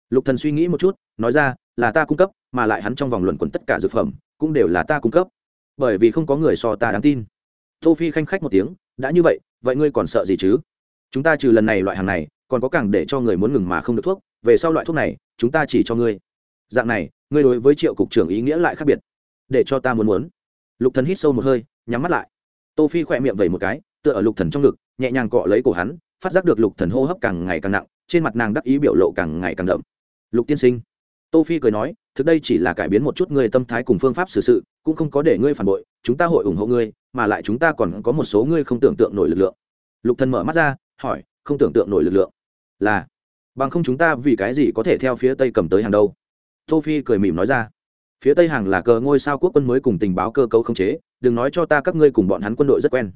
Lục thần suy nghĩ một chút, nói ra, là ta cung cấp, mà lại hắn trong vòng luận quẩn tất cả dược phẩm, cũng đều là ta cung cấp. Bởi vì không có người so ta đáng tin tô phi khanh khách một tiếng, đã như vậy vậy ngươi còn sợ gì chứ? Chúng ta trừ lần này loại hàng này, còn có càng để cho người muốn ngừng mà không được thuốc, về sau loại thuốc này, chúng ta chỉ cho ngươi. Dạng này, ngươi đối với triệu cục trưởng ý nghĩa lại khác biệt. Để cho ta muốn muốn. Lục thần hít sâu một hơi, nhắm mắt lại. Tô phi khỏe miệng vẩy một cái, tựa ở lục thần trong ngực, nhẹ nhàng cọ lấy cổ hắn, phát giác được lục thần hô hấp càng ngày càng nặng, trên mặt nàng đắc ý biểu lộ càng ngày càng đậm. Lục tiên sinh. Tô phi cười nói thực đây chỉ là cải biến một chút ngươi tâm thái cùng phương pháp xử sự, cũng không có để ngươi phản bội, chúng ta hội ủng hộ ngươi, mà lại chúng ta còn có một số ngươi không tưởng tượng nổi lực lượng. Lục thần mở mắt ra, hỏi, không tưởng tượng nổi lực lượng? Là. Bằng không chúng ta vì cái gì có thể theo phía tây cầm tới hàng đâu? Tô phi cười mỉm nói ra. Phía tây hàng là cờ ngôi sao quốc quân mới cùng tình báo cơ cấu không chế, đừng nói cho ta các ngươi cùng bọn hắn quân đội rất quen.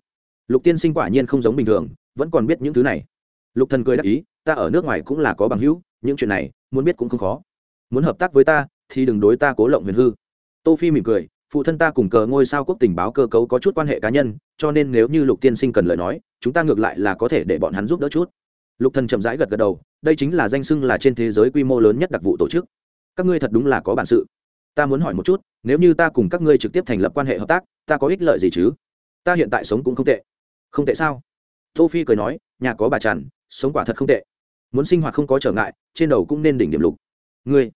Lục tiên sinh quả nhiên không giống bình thường, vẫn còn biết những thứ này. Lục thần cười đáp ý, ta ở nước ngoài cũng là có bằng hữu, những chuyện này, muốn biết cũng không khó. Muốn hợp tác với ta thì đừng đối ta cố lộng huyền hư. Tô phi mỉm cười, phụ thân ta cùng cờ ngôi sao quốc tình báo cơ cấu có chút quan hệ cá nhân, cho nên nếu như lục tiên sinh cần lời nói, chúng ta ngược lại là có thể để bọn hắn giúp đỡ chút. Lục thần chậm rãi gật gật đầu, đây chính là danh xưng là trên thế giới quy mô lớn nhất đặc vụ tổ chức. Các ngươi thật đúng là có bản sự. Ta muốn hỏi một chút, nếu như ta cùng các ngươi trực tiếp thành lập quan hệ hợp tác, ta có ích lợi gì chứ? Ta hiện tại sống cũng không tệ. Không tệ sao? Tô phi cười nói, nhà có bà tràn sống quả thật không tệ. Muốn sinh hoạt không có trở ngại, trên đầu cũng nên đỉnh điểm lục. Ngươi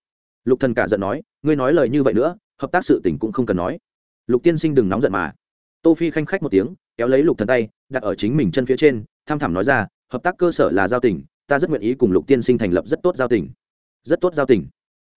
lục thần cả giận nói, ngươi nói lời như vậy nữa, hợp tác sự tình cũng không cần nói. Lục tiên sinh đừng nóng giận mà. Tô phi khanh khách một tiếng, kéo lấy lục thần tay, đặt ở chính mình chân phía trên, tham thảm nói ra, hợp tác cơ sở là giao tình, ta rất nguyện ý cùng lục tiên sinh thành lập rất tốt giao tình. Rất tốt giao tình?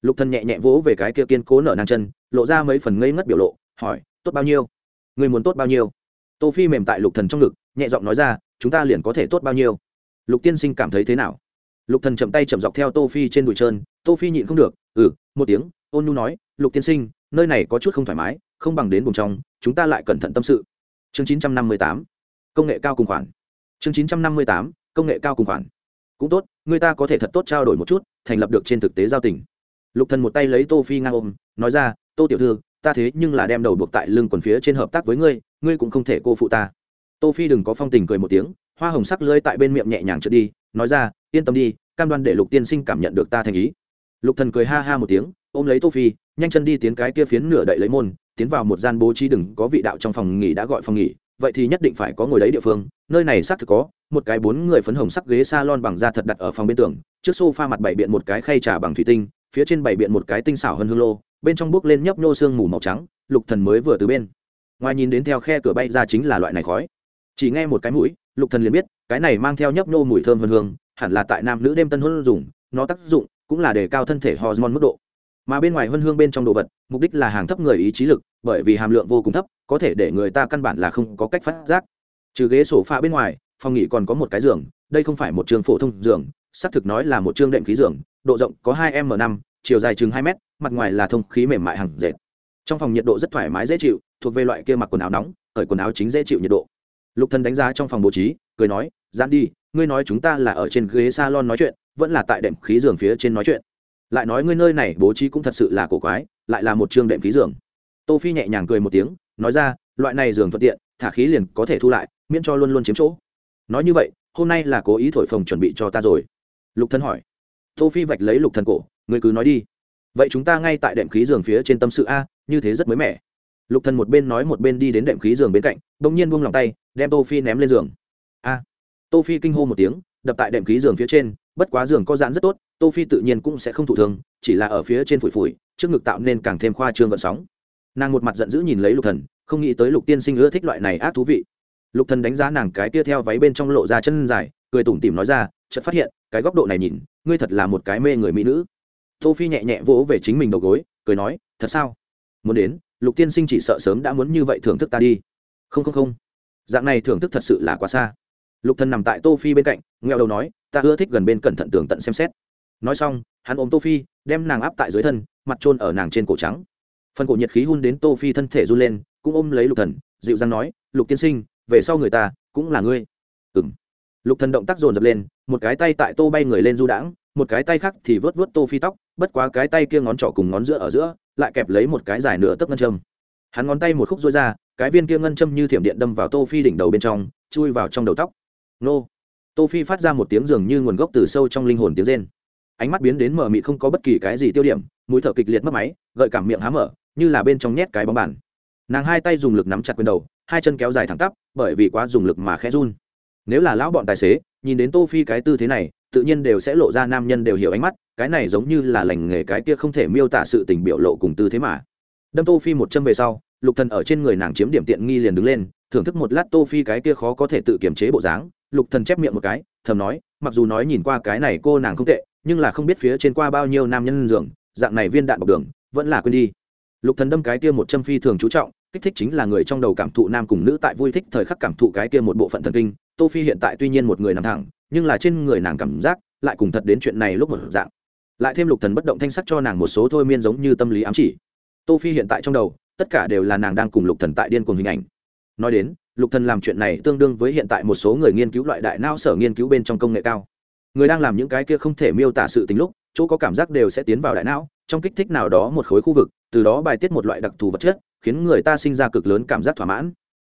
Lục thần nhẹ nhẹ vỗ về cái kia kiên cố nở nang chân, lộ ra mấy phần ngây ngất biểu lộ, hỏi, tốt bao nhiêu? Người muốn tốt bao nhiêu? Tô phi mềm tại lục thần trong ngực, nhẹ giọng nói ra, chúng ta liền có thể tốt bao nhiêu? Lục tiên sinh cảm thấy thế nào? Lục thần chậm tay chậm dọc theo tô phi trên đùi trơn, tô phi nhịn không được ừ một tiếng, ôn nhu nói, lục tiên sinh, nơi này có chút không thoải mái, không bằng đến vùng trong, chúng ta lại cẩn thận tâm sự. Chương 958 công nghệ cao cùng khoản. Chương 958 công nghệ cao cùng khoản. Cũng tốt, người ta có thể thật tốt trao đổi một chút, thành lập được trên thực tế giao tình. Lục thần một tay lấy tô phi ngang ôm, nói ra, tô tiểu thư, ta thế nhưng là đem đầu buộc tại lưng quần phía trên hợp tác với ngươi ngươi cũng không thể cô phụ ta. Tô phi đừng có phong tình cười một tiếng, hoa hồng sắc lưỡi tại bên miệng nhẹ nhàng trượt đi, nói ra yên tâm đi, cam đoan để lục tiên sinh cảm nhận được ta thành ý. Lục thần cười ha ha một tiếng, ôm lấy tô phi, nhanh chân đi tiến cái kia phiến nửa đậy lấy môn, tiến vào một gian bố trí đừng có vị đạo trong phòng nghỉ đã gọi phòng nghỉ, vậy thì nhất định phải có ngồi đấy địa phương, nơi này xác thực có, một cái bốn người phấn hồng sắc ghế salon bằng da thật đặt ở phòng bên tường, trước sofa mặt bảy biện một cái khay trà bằng thủy tinh, phía trên bảy biện một cái tinh xảo hơn hương lô, bên trong bước lên nhấp nhô xương mù màu trắng, lục thần mới vừa từ bên ngoài nhìn đến theo khe cửa bay ra chính là loại này khói. Chỉ nghe một cái mũi, lục thần liền biết, cái này mang theo nhấp nhô mùi thơm hương hương hẳn là tại nam nữ đêm tân hôn dùng, nó tác dụng cũng là để cao thân thể hormone mức độ. Mà bên ngoài hương hương bên trong đồ vật, mục đích là hàng thấp người ý chí lực, bởi vì hàm lượng vô cùng thấp, có thể để người ta căn bản là không có cách phát giác. Trừ ghế sổ pha bên ngoài, phòng nghỉ còn có một cái giường, đây không phải một trường phổ thông giường, xác thực nói là một chương đệm khí giường, độ rộng có hai m năm, chiều dài chừng hai m mặt ngoài là thông khí mềm mại hàng dệt. Trong phòng nhiệt độ rất thoải mái dễ chịu, thuộc về loại kia mặc quần áo nóng, cởi quần áo chính dễ chịu nhiệt độ. Lục thần đánh giá trong phòng bố trí, cười nói dán đi ngươi nói chúng ta là ở trên ghế salon nói chuyện, vẫn là tại đệm khí giường phía trên nói chuyện. Lại nói ngươi nơi này bố trí cũng thật sự là cổ quái, lại là một chương đệm khí giường. Tô phi nhẹ nhàng cười một tiếng, nói ra, loại này giường thuận tiện, thả khí liền có thể thu lại, miễn cho luôn luôn chiếm chỗ. Nói như vậy, hôm nay là cố ý thổi phồng chuẩn bị cho ta rồi. Lục thần hỏi. Tô phi vạch lấy lục thần cổ, ngươi cứ nói đi. Vậy chúng ta ngay tại đệm khí giường phía trên tâm sự a, như thế rất mới mẻ. Lục thần một bên nói một bên đi đến đệm khí giường bên cạnh bỗng nhiên buông lòng tay, đem tô phi ném lên giường. A tô phi kinh hô một tiếng, đập tại đệm khí giường phía trên, bất quá giường có giãn rất tốt, tô phi tự nhiên cũng sẽ không thụ thương, chỉ là ở phía trên phủi phủi, trước ngực tạo nên càng thêm khoa trương gợn sóng. Nàng một mặt giận dữ nhìn lấy lục thần, không nghĩ tới lục tiên sinh ưa thích loại này ác thú vị. Lục thần đánh giá nàng cái tia theo váy bên trong lộ ra chân dài, cười tủm tỉm nói ra, chợt phát hiện, cái góc độ này nhìn, ngươi thật là một cái mê người mỹ nữ. Tô phi nhẹ nhẹ vỗ về chính mình đầu gối, cười nói, thật sao? Muốn đến, lục tiên sinh chỉ sợ sớm đã muốn như vậy thưởng thức ta đi. Không không không. Dạng này thưởng thức thật sự là quá xa lục thần nằm tại tô phi bên cạnh nghèo đầu nói, ta ưa thích gần bên cẩn thận tường tận xem xét. Nói xong, hắn ôm tô phi, đem nàng áp tại dưới thân, mặt trôn ở nàng trên cổ trắng. Phần cổ nhiệt khí hun đến tô phi thân thể run lên, cũng ôm lấy lục thần, dịu dàng nói, lục tiên sinh, về sau người ta cũng là ngươi. Ừm. Lục thần động tác dồn dập lên, một cái tay tại tô bay người lên du đãng, một cái tay khác thì vớt vớt tô phi tóc, bất quá cái tay kia ngón trỏ cùng ngón giữa ở giữa, lại kẹp lấy một cái dài nửa tấc ngân châm. Hắn ngón tay một khúc rối ra, cái viên kia ngân châm như thiểm điện đâm vào tô phi đỉnh đầu bên trong, chui vào trong đầu tóc nô. Tô phi phát ra một tiếng dường như nguồn gốc từ sâu trong linh hồn tiếng rên. Ánh mắt biến đến mở mịt không có bất kỳ cái gì tiêu điểm, mũi thở kịch liệt mất máy, gợi cảm miệng há mở, như là bên trong nhét cái bóng bàn. Nàng hai tay dùng lực nắm chặt quyền đầu, hai chân kéo dài thẳng tắp, bởi vì quá dùng lực mà khẽ run. Nếu là lão bọn tài xế, nhìn đến tô phi cái tư thế này, tự nhiên đều sẽ lộ ra nam nhân đều hiểu ánh mắt, cái này giống như là lành nghề cái kia không thể miêu tả sự tình biểu lộ cùng tư thế mà. Đâm tô phi một chân về sau, lục thần ở trên người nàng chiếm điểm tiện nghi liền đứng lên, thưởng thức một lát tô phi cái kia khó có thể tự kiềm chế bộ dáng lục thần chép miệng một cái, thầm nói, mặc dù nói nhìn qua cái này cô nàng không tệ, nhưng là không biết phía trên qua bao nhiêu nam nhân giường, dạng này viên đạn bọc đường, vẫn là quên đi. Lục thần đâm cái kia một châm phi thường chú trọng, kích thích chính là người trong đầu cảm thụ nam cùng nữ tại vui thích thời khắc cảm thụ cái kia một bộ phận thần kinh. Tô phi hiện tại tuy nhiên một người nằm thẳng, nhưng là trên người nàng cảm giác lại cùng thật đến chuyện này lúc một dạng. Lại thêm lục thần bất động thanh sắc cho nàng một số thôi miên giống như tâm lý ám chỉ. Tô phi hiện tại trong đầu, tất cả đều là nàng đang cùng lục thần tại điên cuồng hình ảnh. Nói đến lục thần làm chuyện này tương đương với hiện tại một số người nghiên cứu loại đại não sở nghiên cứu bên trong công nghệ cao. Người đang làm những cái kia không thể miêu tả sự tình lúc, chỗ có cảm giác đều sẽ tiến vào đại não, trong kích thích nào đó một khối khu vực, từ đó bài tiết một loại đặc thù vật chất, khiến người ta sinh ra cực lớn cảm giác thỏa mãn.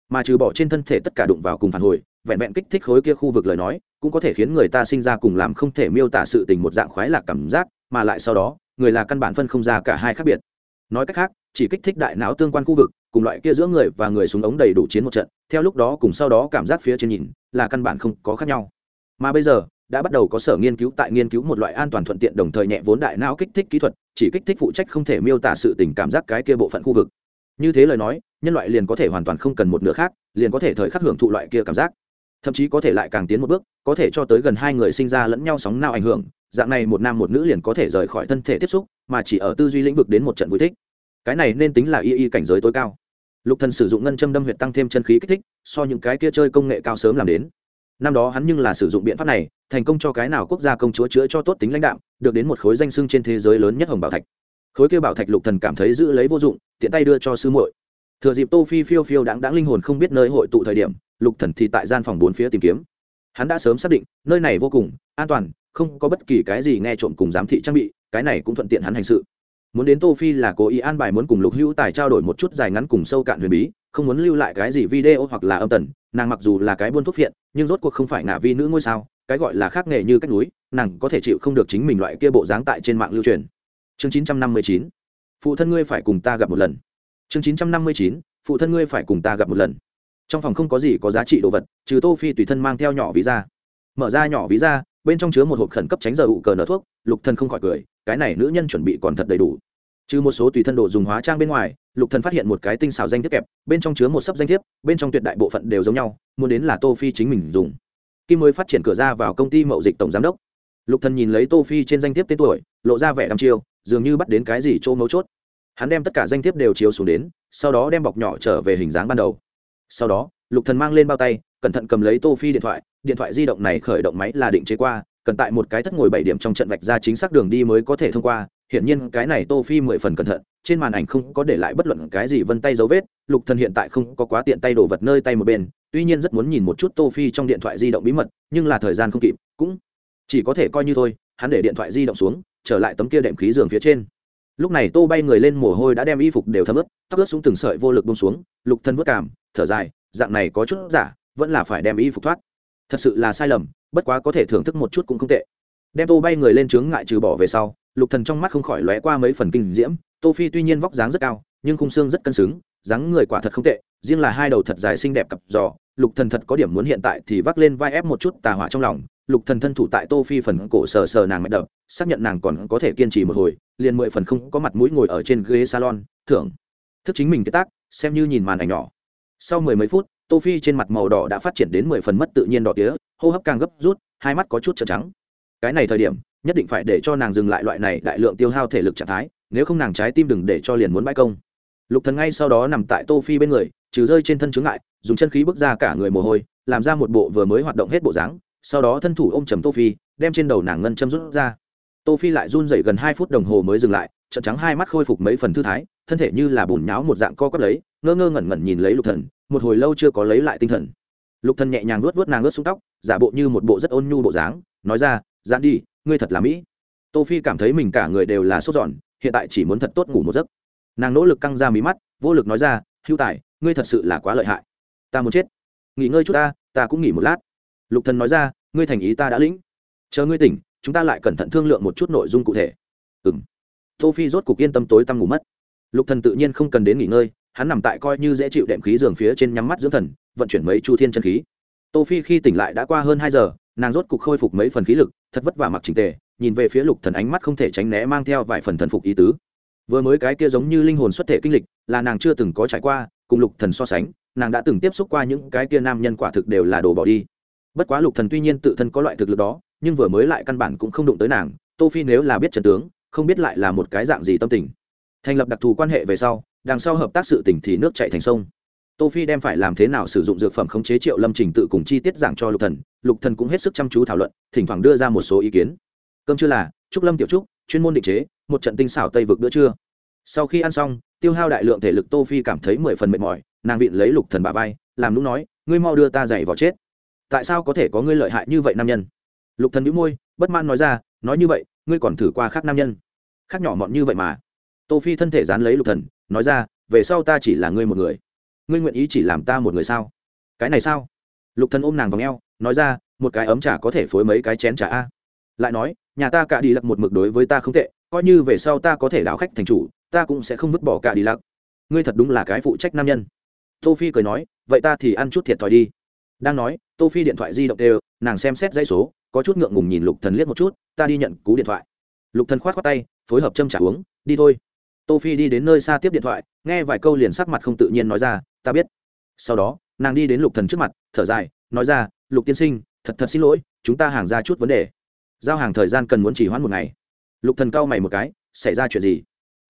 Mà trừ bỏ trên thân thể tất cả đụng vào cùng phản hồi, vẹn vẹn kích thích khối kia khu vực lời nói, cũng có thể khiến người ta sinh ra cùng làm không thể miêu tả sự tình một dạng khoái lạc cảm giác, mà lại sau đó, người là căn bản phân không ra cả hai khác biệt. Nói cách khác chỉ kích thích đại não tương quan khu vực, cùng loại kia giữa người và người súng ống đầy đủ chiến một trận, theo lúc đó cùng sau đó cảm giác phía trên nhìn, là căn bản không có khác nhau. Mà bây giờ, đã bắt đầu có sở nghiên cứu tại nghiên cứu một loại an toàn thuận tiện đồng thời nhẹ vốn đại não kích thích kỹ thuật, chỉ kích thích phụ trách không thể miêu tả sự tình cảm giác cái kia bộ phận khu vực. Như thế lời nói, nhân loại liền có thể hoàn toàn không cần một nửa khác, liền có thể thời khắc hưởng thụ loại kia cảm giác. Thậm chí có thể lại càng tiến một bước, có thể cho tới gần hai người sinh ra lẫn nhau sóng nào ảnh hưởng, dạng này một nam một nữ liền có thể rời khỏi thân thể tiếp xúc, mà chỉ ở tư duy lĩnh vực đến một trận vui thích cái này nên tính là y y cảnh giới tối cao. Lục thần sử dụng ngân châm đâm huyệt tăng thêm chân khí kích thích, so những cái kia chơi công nghệ cao sớm làm đến. Năm đó hắn nhưng là sử dụng biện pháp này, thành công cho cái nào quốc gia công chúa chữa cho tốt tính lãnh đạm, được đến một khối danh sưng trên thế giới lớn nhất hồng bảo thạch. Khối kia bảo thạch lục thần cảm thấy giữ lấy vô dụng, tiện tay đưa cho sư muội. Thừa dịp tô phi phiêu phiêu đáng đáng linh hồn không biết nơi hội tụ thời điểm, lục thần thì tại gian phòng bốn phía tìm kiếm. Hắn đã sớm xác định, nơi này vô cùng, an toàn, không có bất kỳ cái gì nghe trộm cùng giám thị trang bị, cái này cũng thuận tiện hắn hành sự muốn đến tô phi là cố ý an bài muốn cùng lục hữu tài trao đổi một chút dài ngắn cùng sâu cạn huyền bí, không muốn lưu lại cái gì video hoặc là âm tần, nàng mặc dù là cái buôn thuốc phiện, nhưng rốt cuộc không phải ngả vi nữ ngôi sao, cái gọi là khác nghề như cách núi, nàng có thể chịu không được chính mình loại kia bộ dáng tại trên mạng lưu truyền. Chương 959 phụ thân ngươi phải cùng ta gặp một lần. Chương 959 phụ thân ngươi phải cùng ta gặp một lần. Trong phòng không có gì có giá trị đồ vật, trừ tô phi tùy thân mang theo nhỏ ví ra mở ra nhỏ ví ra bên trong chứa một hộp khẩn cấp tránh giờ ụ cờ nở thuốc, lục thần không khỏi cười, cái này nữ nhân chuẩn bị còn thật đầy đủ. Trừ một số tùy thân đồ dùng hóa trang bên ngoài, lục thần phát hiện một cái tinh xảo danh thiếp kẹp, bên trong chứa một sấp danh thiếp, bên trong tuyệt đại bộ phận đều giống nhau, muốn đến là tô phi chính mình dùng. Kim mới phát triển cửa ra vào công ty mậu dịch tổng giám đốc. Lục thần nhìn lấy tô phi trên danh thiếp tên tuổi, lộ ra vẻ đăm chiêu, dường như bắt đến cái gì chỗ mấu chốt. Hắn đem tất cả danh thiếp đều chiếu xuống đến, sau đó đem bọc nhỏ trở về hình dáng ban đầu. Sau đó, lục thần mang lên bao tay cẩn thận cầm lấy tô phi điện thoại điện thoại di động này khởi động máy là định chế qua, cần tại một cái thất ngồi bảy điểm trong trận vạch ra chính xác đường đi mới có thể thông qua hiện nhiên cái này tô phi mười phần cẩn thận, trên màn ảnh không có để lại bất luận cái gì vân tay dấu vết, lục thần hiện tại không có quá tiện tay đổ vật nơi tay một bên, tuy nhiên rất muốn nhìn một chút tô phi trong điện thoại di động bí mật, nhưng là thời gian không kịp, cũng chỉ có thể coi như thôi, hắn để điện thoại di động xuống, trở lại tấm kia đệm khí giường phía trên. Lúc này tô bay người lên mồ hôi đã đem y phục đều thấm ướt, tóc ướt xuống từng sợi vô lực bông xuống, lục thân vất cảm thở dài, dạng này có chút giả vẫn là phải đem y phục thoát. Thật sự là sai lầm, bất quá có thể thưởng thức một chút cũng không tệ. Đem tô bay người lên trướng ngại trừ bỏ về sau, lục thần trong mắt không khỏi lóe qua mấy phần kinh diễm. Tô phi tuy nhiên vóc dáng rất cao, nhưng khung xương rất cân xứng, dáng người quả thật không tệ, riêng là hai đầu thật dài xinh đẹp cặp giò, lục thần thật có điểm muốn hiện tại thì vác lên vai ép một chút tà hỏa trong lòng. Lục thần thân thủ tại tô phi phần cổ sờ sờ nàng mạch đập, xác nhận nàng còn có thể kiên trì một hồi, liền mười phần không có mặt mũi ngồi ở trên ghế salon, thưởng thức chính mình cái tác, xem như nhìn màn ảnh nhỏ. Sau mười mấy phút tô phi trên mặt màu đỏ đã phát triển đến mười phần mất tự nhiên đỏ tía, hô hấp càng gấp rút, hai mắt có chút trợn trắng. Cái này thời điểm, nhất định phải để cho nàng dừng lại loại này đại lượng tiêu hao thể lực trạng thái, nếu không nàng trái tim đừng để cho liền muốn bãi công. Lục thần ngay sau đó nằm tại tô phi bên người, trừ rơi trên thân chướng ngại, dùng chân khí bước ra cả người mồ hôi, làm ra một bộ vừa mới hoạt động hết bộ dáng, sau đó thân thủ ôm chầm tô phi, đem trên đầu nàng ngân châm rút ra. Tô phi lại run rẩy gần hai phút đồng hồ mới dừng lại, trợn trắng hai mắt khôi phục mấy phần thư thái, thân thể như là bùn nháo một dạng co quắp lấy, ngơ ngơ ngẩn ngẩn nhìn lấy lục thần một hồi lâu chưa có lấy lại tinh thần. Lục thần nhẹ nhàng nuốt nuốt nàng ướt xuống tóc, giả bộ như một bộ rất ôn nhu bộ dáng, nói ra dán đi, ngươi thật là mỹ. Tô phi cảm thấy mình cả người đều là sốt giòn hiện tại chỉ muốn thật tốt ngủ một giấc. Nàng nỗ lực căng ra mí mắt, vô lực nói ra, hưu tài, ngươi thật sự là quá lợi hại. Ta muốn chết. Nghỉ ngơi chút ta ta cũng nghỉ một lát. Lục thần nói ra, ngươi thành ý ta đã lĩnh. Chờ ngươi tỉnh, chúng ta lại cẩn thận thương lượng một chút nội dung cụ thể. Ừm. Tô phi rốt cục yên tâm tối tăm ngủ mất. Lục thần tự nhiên không cần đến nghỉ ngơi hắn nằm tại coi như dễ chịu đệm khí giường phía trên nhắm mắt dưỡng thần, vận chuyển mấy chu thiên chân khí. Tô phi khi tỉnh lại đã qua hơn hai giờ, nàng rốt cục khôi phục mấy phần khí lực, thật vất vả mặc chỉnh tề, nhìn về phía lục thần ánh mắt không thể tránh né mang theo vài phần thần phục ý tứ. Vừa mới cái kia giống như linh hồn xuất thể kinh lịch, là nàng chưa từng có trải qua, cùng lục thần so sánh, nàng đã từng tiếp xúc qua những cái kia nam nhân quả thực đều là đồ bỏ đi. Bất quá lục thần tuy nhiên tự thân có loại thực lực đó, nhưng vừa mới lại căn bản cũng không đụng tới nàng, tô phi nếu là biết trận tướng, không biết lại là một cái dạng gì tâm tình. Thành lập đặc thù quan hệ về sau đằng sau hợp tác sự tình thì nước chảy thành sông. Tô phi đem phải làm thế nào sử dụng dược phẩm khống chế triệu lâm trình tự cùng chi tiết giảng cho lục thần lục thần cũng hết sức chăm chú thảo luận, thỉnh thoảng đưa ra một số ý kiến. Cơm chưa là, trúc lâm tiểu trúc, chuyên môn định chế, một trận tinh xảo tây vực bữa trưa. Sau khi ăn xong, tiêu hao đại lượng thể lực tô phi cảm thấy mười phần mệt mỏi, nàng vịn lấy lục thần bả vai, làm lúc nói, ngươi mau đưa ta dậy vào chết. Tại sao có thể có ngươi lợi hại như vậy nam nhân? Lục thần nhíu môi, bất mãn nói ra, nói như vậy, ngươi còn thử qua khác nam nhân. Khác nhỏ mọn như vậy mà tô phi thân thể dán lấy lục thần, nói ra, về sau ta chỉ là ngươi một người. Ngươi nguyện ý chỉ làm ta một người sao? Cái này sao? Lục thần ôm nàng vòng eo, nói ra, một cái ấm trà có thể phối mấy cái chén trà a? Lại nói, nhà ta cả đi lặc một mực đối với ta không tệ, coi như về sau ta có thể đảo khách thành chủ, ta cũng sẽ không vứt bỏ cả đi lặc ngươi thật đúng là cái phụ trách nam nhân. Tô phi cười nói, vậy ta thì ăn chút thiệt thòi đi. Đang nói, tô phi điện thoại di động đều, nàng xem xét dãy số, có chút ngượng ngùng nhìn lục thần liếc một chút, ta đi nhận cú điện thoại. Lục thần khoát khoát tay, phối hợp châm trả uống, đi thôi tô phi đi đến nơi xa tiếp điện thoại, nghe vài câu liền sắc mặt không tự nhiên nói ra, ta biết. Sau đó, nàng đi đến lục thần trước mặt, thở dài, nói ra, lục tiên sinh, thật thật xin lỗi, chúng ta hàng ra chút vấn đề. Giao hàng thời gian cần muốn chỉ hoãn một ngày. Lục thần cau mày một cái, xảy ra chuyện gì?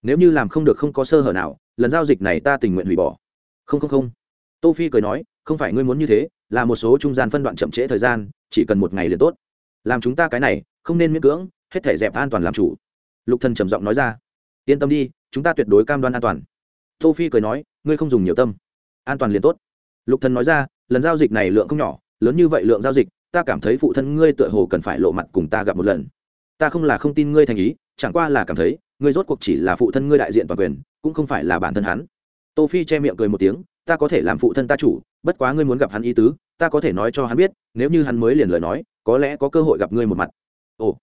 Nếu như làm không được không có sơ hở nào, lần giao dịch này ta tình nguyện hủy bỏ. Không không không. Tô phi cười nói, không phải ngươi muốn như thế, là một số trung gian phân đoạn chậm trễ thời gian, chỉ cần một ngày liền tốt. Làm chúng ta cái này, không nên miễn cưỡng, hết thể dẹp an toàn làm chủ. Lục thần trầm giọng nói ra yên tâm đi, chúng ta tuyệt đối cam đoan an toàn. Tô phi cười nói, ngươi không dùng nhiều tâm. An toàn liền tốt. Lục thần nói ra, lần giao dịch này lượng không nhỏ, lớn như vậy lượng giao dịch, ta cảm thấy phụ thân ngươi tựa hồ cần phải lộ mặt cùng ta gặp một lần. Ta không là không tin ngươi thành ý, chẳng qua là cảm thấy, ngươi rốt cuộc chỉ là phụ thân ngươi đại diện toàn quyền, cũng không phải là bản thân hắn. Tô phi che miệng cười một tiếng, ta có thể làm phụ thân ta chủ, bất quá ngươi muốn gặp hắn ý tứ, ta có thể nói cho hắn biết, nếu như hắn mới liền lời nói, có lẽ có cơ hội gặp ngươi một mặt. Ồ.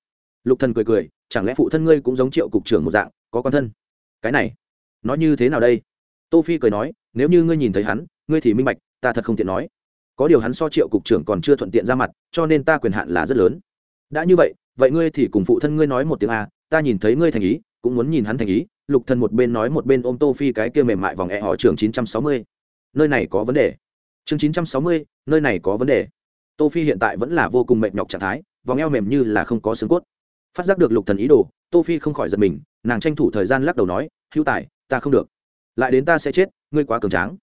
Lục thần cười cười, chẳng lẽ phụ thân ngươi cũng giống triệu cục trưởng một dạng có con thân. Cái này nói như thế nào đây? Tô phi cười nói nếu như ngươi nhìn thấy hắn ngươi thì minh bạch ta thật không tiện nói. Có điều hắn so triệu cục trưởng còn chưa thuận tiện ra mặt cho nên ta quyền hạn là rất lớn. Đã như vậy vậy ngươi thì cùng phụ thân ngươi nói một tiếng a ta nhìn thấy ngươi thành ý cũng muốn nhìn hắn thành ý. Lục thần một bên nói một bên ôm tô phi cái kia mềm mại vòng e họ trường 960. nơi này có vấn đề. Chương 960, nơi này có vấn đề. Tô phi hiện tại vẫn là vô cùng mệt nhọc trạng thái vòng eo mềm như là không có xương cốt. Phát giác được lục thần ý đồ tô phi không khỏi giật mình nàng tranh thủ thời gian lắc đầu nói, hữu tài, ta không được. Lại đến ta sẽ chết, ngươi quá cường tráng.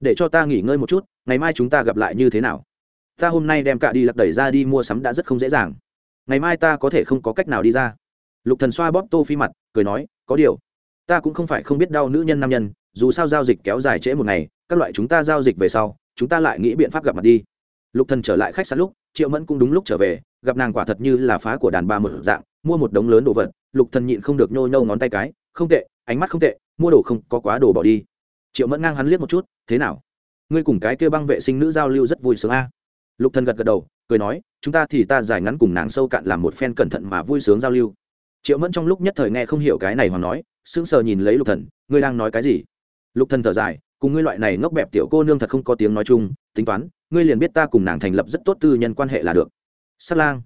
Để cho ta nghỉ ngơi một chút, ngày mai chúng ta gặp lại như thế nào? Ta hôm nay đem cả đi lật đẩy ra đi mua sắm đã rất không dễ dàng. Ngày mai ta có thể không có cách nào đi ra. Lục thần xoa bóp tô phi mặt, cười nói, có điều, ta cũng không phải không biết đau nữ nhân nam nhân, dù sao giao dịch kéo dài trễ một ngày, các loại chúng ta giao dịch về sau, chúng ta lại nghĩ biện pháp gặp mặt đi. Lục thần trở lại khách sạn lúc, triệu mẫn cũng đúng lúc trở về, gặp nàng quả thật như là phá của đàn bà một dạng, mua một đống lớn đồ vật lục thần nhịn không được nhô nhô ngón tay cái, không tệ, ánh mắt không tệ, mua đồ không có quá đồ bỏ đi. Triệu mẫn ngang hắn liếc một chút, thế nào? Ngươi cùng cái kia băng vệ sinh nữ giao lưu rất vui sướng a. Lục thần gật gật đầu, cười nói, chúng ta thì ta giải ngắn cùng nàng sâu cạn làm một phen cẩn thận mà vui sướng giao lưu. Triệu mẫn trong lúc nhất thời nghe không hiểu cái này hoàng nói, sững sờ nhìn lấy lục thần, ngươi đang nói cái gì? Lục thần thở dài, cùng ngươi loại này ngốc bẹp tiểu cô nương thật không có tiếng nói chung, tính toán, ngươi liền biết ta cùng nàng thành lập rất tốt tư nhân quan hệ là được. Sát lang.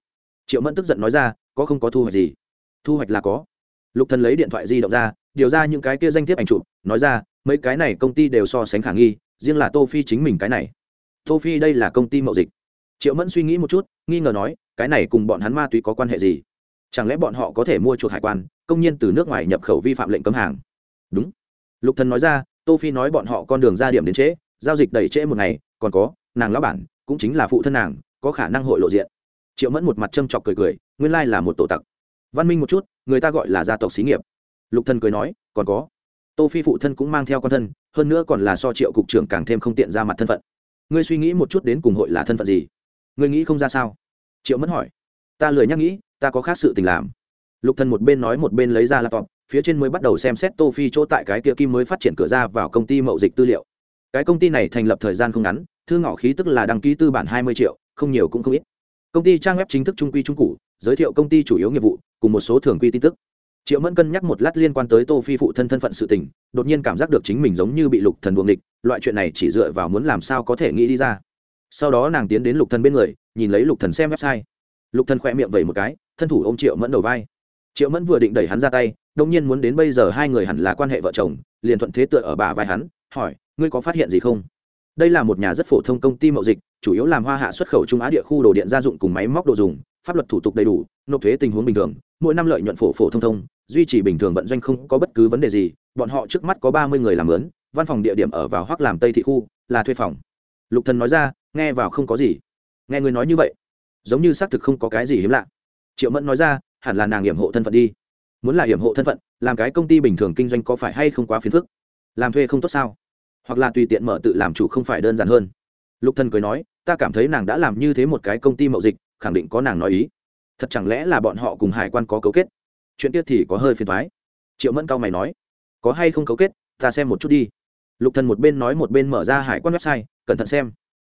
Triệu mẫn tức giận nói ra, có không có thu hoạch gì? Thu hoạch là có. Lục thần lấy điện thoại di động ra, điều ra những cái kia danh thiếp ảnh chụp, nói ra, mấy cái này công ty đều so sánh khả nghi, riêng là tô phi chính mình cái này. Tô phi đây là công ty mậu dịch. Triệu mẫn suy nghĩ một chút, nghi ngờ nói, cái này cùng bọn hắn ma túy có quan hệ gì? Chẳng lẽ bọn họ có thể mua chuộc hải quan, công nhân từ nước ngoài nhập khẩu vi phạm lệnh cấm hàng? Đúng. Lục thần nói ra, tô phi nói bọn họ con đường ra điểm đến trễ, giao dịch đẩy trễ một ngày, còn có, nàng lão bản, cũng chính là phụ thân nàng, có khả năng hội lộ diện. Triệu mẫn một mặt châm chọc cười cười, nguyên lai là một tổ tặc văn minh một chút, người ta gọi là gia tộc xí nghiệp. Lục thần cười nói, còn có. Tô phi phụ thân cũng mang theo con thân, hơn nữa còn là so triệu cục trưởng càng thêm không tiện ra mặt thân phận. Ngươi suy nghĩ một chút đến cùng hội là thân phận gì? Ngươi nghĩ không ra sao? Triệu Mất hỏi. Ta lười nhắc nghĩ, ta có khác sự tình làm. Lục thần một bên nói một bên lấy ra laptop, phía trên mới bắt đầu xem xét tô phi chỗ tại cái kia kim mới phát triển cửa ra vào công ty mậu dịch tư liệu. Cái công ty này thành lập thời gian không ngắn, thư ngỏ khí tức là đăng ký tư bản hai mươi triệu, không nhiều cũng không ít. Công ty trang web chính thức trung quy trung cụ giới thiệu công ty chủ yếu nghiệp vụ, cùng một số thường quy tin tức. Triệu mẫn cân nhắc một lát liên quan tới tô phi phụ thân thân phận sự tình, đột nhiên cảm giác được chính mình giống như bị lục thần buồng địch loại chuyện này chỉ dựa vào muốn làm sao có thể nghĩ đi ra. Sau đó nàng tiến đến lục thần bên người, nhìn lấy lục thần xem website. Lục thần khỏe miệng vẩy một cái, thân thủ ôm triệu mẫn đầu vai. Triệu mẫn vừa định đẩy hắn ra tay đông nhiên muốn đến bây giờ hai người hẳn là quan hệ vợ chồng, liền thuận thế tựa ở bả vai hắn, hỏi, ngươi có phát hiện gì không? Đây là một nhà rất phổ thông công ty mậu dịch, chủ yếu làm hoa hạ xuất khẩu trung á địa khu đồ điện gia dụng cùng máy móc đồ dùng pháp luật thủ tục đầy đủ, nộp thuế tình huống bình thường, mỗi năm lợi nhuận phổ phổ thông thông, duy trì bình thường vận doanh không có bất cứ vấn đề gì. Bọn họ trước mắt có ba mươi người làm lớn, văn phòng địa điểm ở vào hoác làm tây thị khu, là thuê phòng. Lục thần nói ra, nghe vào không có gì. Nghe người nói như vậy, giống như xác thực không có cái gì hiếm lạ. Triệu mẫn nói ra, hẳn là nàng hiểm hộ thân phận đi. Muốn là hiểm hộ thân phận, làm cái công ty bình thường kinh doanh có phải hay không quá phiền phức? Làm thuê không tốt sao? Hoặc là tùy tiện mở tự làm chủ không phải đơn giản hơn. Lục thần cười nói, ta cảm thấy nàng đã làm như thế một cái công ty mậu dịch khẳng định có nàng nói ý. Thật chẳng lẽ là bọn họ cùng hải quan có cấu kết? Chuyện kia thì có hơi phiền thoái triệu mẫn cao mày nói, có hay không cấu kết, ta xem một chút đi. Lục thần một bên nói một bên mở ra hải quan website, cẩn thận xem.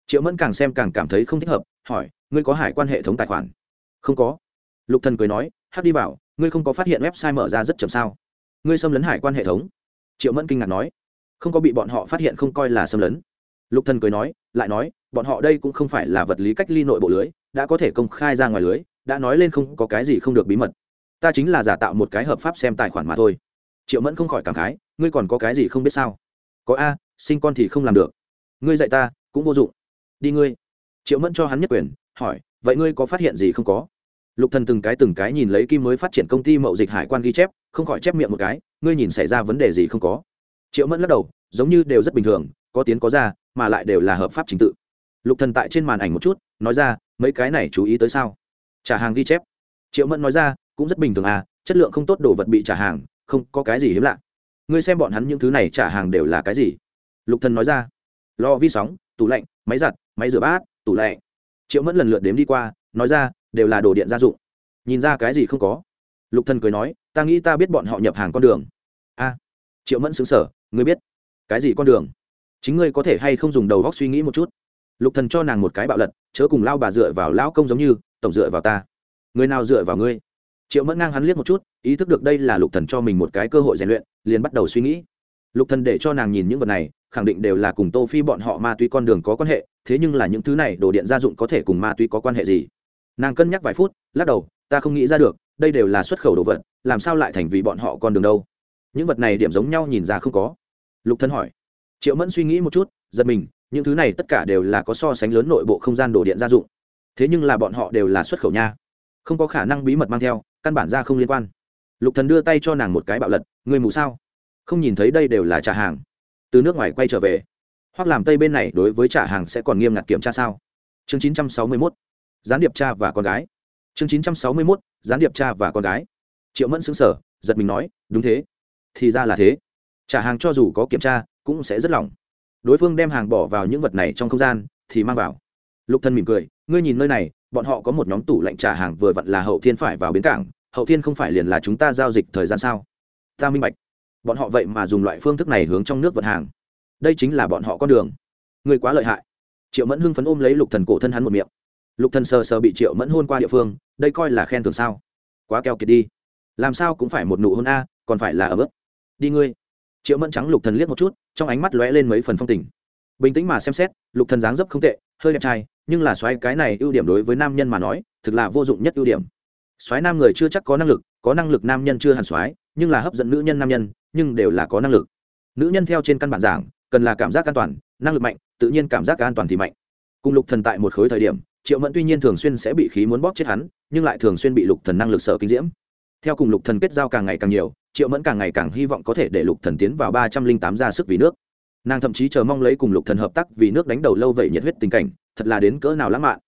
Triệu mẫn càng xem càng cảm thấy không thích hợp, hỏi, ngươi có hải quan hệ thống tài khoản? Không có. Lục thần cười nói, hát đi vào, ngươi không có phát hiện website mở ra rất chậm sao? Ngươi xâm lấn hải quan hệ thống. Triệu mẫn kinh ngạc nói, không có bị bọn họ phát hiện không coi là xâm lấn. Lục thần cười nói, lại nói, bọn họ đây cũng không phải là vật lý cách ly nội bộ lưới đã có thể công khai ra ngoài lưới, đã nói lên không có cái gì không được bí mật. Ta chính là giả tạo một cái hợp pháp xem tài khoản mà thôi. Triệu mẫn không khỏi cảm khái, ngươi còn có cái gì không biết sao? Có a, sinh con thì không làm được. Ngươi dạy ta, cũng vô dụng. Đi ngươi. Triệu mẫn cho hắn nhất quyền, hỏi, vậy ngươi có phát hiện gì không có? Lục thần từng cái từng cái nhìn lấy kim mới phát triển công ty mậu dịch hải quan ghi chép, không khỏi chép miệng một cái, ngươi nhìn xảy ra vấn đề gì không có? Triệu mẫn lắc đầu, giống như đều rất bình thường, có tiến có ra, mà lại đều là hợp pháp trình tự. Lục thần tại trên màn ảnh một chút, nói ra mấy cái này chú ý tới sao? Trả hàng ghi chép. Triệu mẫn nói ra, cũng rất bình thường à chất lượng không tốt đồ vật bị trả hàng, không có cái gì hiếm lạ. Ngươi xem bọn hắn những thứ này trả hàng đều là cái gì? Lục thần nói ra. Lo vi sóng, tủ lạnh, máy giặt, máy rửa bát, tủ lạnh. Triệu mẫn lần lượt đếm đi qua, nói ra, đều là đồ điện gia dụng. Nhìn ra cái gì không có? Lục thần cười nói, ta nghĩ ta biết bọn họ nhập hàng con đường. A. Triệu mẫn xứng sở ngươi biết cái gì con đường? Chính ngươi có thể hay không dùng đầu góc suy nghĩ một chút? Lục thần cho nàng một cái bạo lật, chớ cùng lao bà dựa vào lão công giống như, tổng dựa vào ta. Người nào dựa vào ngươi? Triệu mẫn ngang hắn liếc một chút, ý thức được đây là lục thần cho mình một cái cơ hội rèn luyện, liền bắt đầu suy nghĩ. Lục thần để cho nàng nhìn những vật này, khẳng định đều là cùng tô phi bọn họ ma túy con đường có quan hệ, thế nhưng là những thứ này đồ điện gia dụng có thể cùng ma túy có quan hệ gì? Nàng cân nhắc vài phút, lắc đầu, ta không nghĩ ra được, đây đều là xuất khẩu đồ vật, làm sao lại thành vì bọn họ con đường đâu? Những vật này điểm giống nhau nhìn ra không có. Lục thân hỏi. Triệu mẫn suy nghĩ một chút, giật mình những thứ này tất cả đều là có so sánh lớn nội bộ không gian đồ điện gia dụng. Thế nhưng là bọn họ đều là xuất khẩu nha. Không có khả năng bí mật mang theo căn bản ra không liên quan. Lục thần đưa tay cho nàng một cái bạo lật người mù sao? Không nhìn thấy đây đều là trả hàng. Từ nước ngoài quay trở về. Hoặc làm tây bên này đối với trả hàng sẽ còn nghiêm ngặt kiểm tra sao? Chương 961 gián điệp cha và con gái. Chương 961 gián điệp cha và con gái. Triệu mẫn sững sờ, giật mình nói đúng thế. Thì ra là thế. Trả hàng cho dù có kiểm tra cũng sẽ rất lỏng đối phương đem hàng bỏ vào những vật này trong không gian, thì mang vào. Lục thân mỉm cười, ngươi nhìn nơi này, bọn họ có một nhóm tủ lạnh trả hàng vừa vặn là hậu thiên phải vào bến cảng, hậu thiên không phải liền là chúng ta giao dịch thời gian sao? Ta minh bạch. Bọn họ vậy mà dùng loại phương thức này hướng trong nước vận hàng. Đây chính là bọn họ con đường. Ngươi quá lợi hại. Triệu mẫn hưng phấn ôm lấy lục thần cổ thân hắn một miệng. Lục thần sờ sờ bị triệu mẫn hôn qua địa phương, đây coi là khen thường sao? Quá keo kiệt đi. Làm sao cũng phải một nụ hôn a, còn phải là ở bước đi ngươi triệu mẫn trắng lục thần liếc một chút, trong ánh mắt lóe lên mấy phần phong tình. Bình tĩnh mà xem xét, lục thần dáng dấp không tệ, hơi đẹp trai, nhưng là xoáy cái này ưu điểm đối với nam nhân mà nói, thực là vô dụng nhất ưu điểm. Xoáy nam người chưa chắc có năng lực, có năng lực nam nhân chưa hẳn xoáy, nhưng là hấp dẫn nữ nhân nam nhân, nhưng đều là có năng lực. Nữ nhân theo trên căn bản giảng, cần là cảm giác an toàn, năng lực mạnh, tự nhiên cảm giác an toàn thì mạnh. Cùng lục thần tại một khối thời điểm, triệu mẫn tuy nhiên thường xuyên sẽ bị khí muốn bóp chết hắn, nhưng lại thường xuyên bị lục thần năng lực sở kinh diễm theo cùng lục thần kết giao càng ngày càng nhiều, triệu mẫn càng ngày càng hy vọng có thể để lục thần tiến vào ba trăm linh tám ra sức vì nước. Nàng thậm chí chờ mong lấy cùng lục thần hợp tác vì nước đánh đầu lâu vậy nhiệt huyết tình cảnh, thật là đến cỡ nào lãng mạn.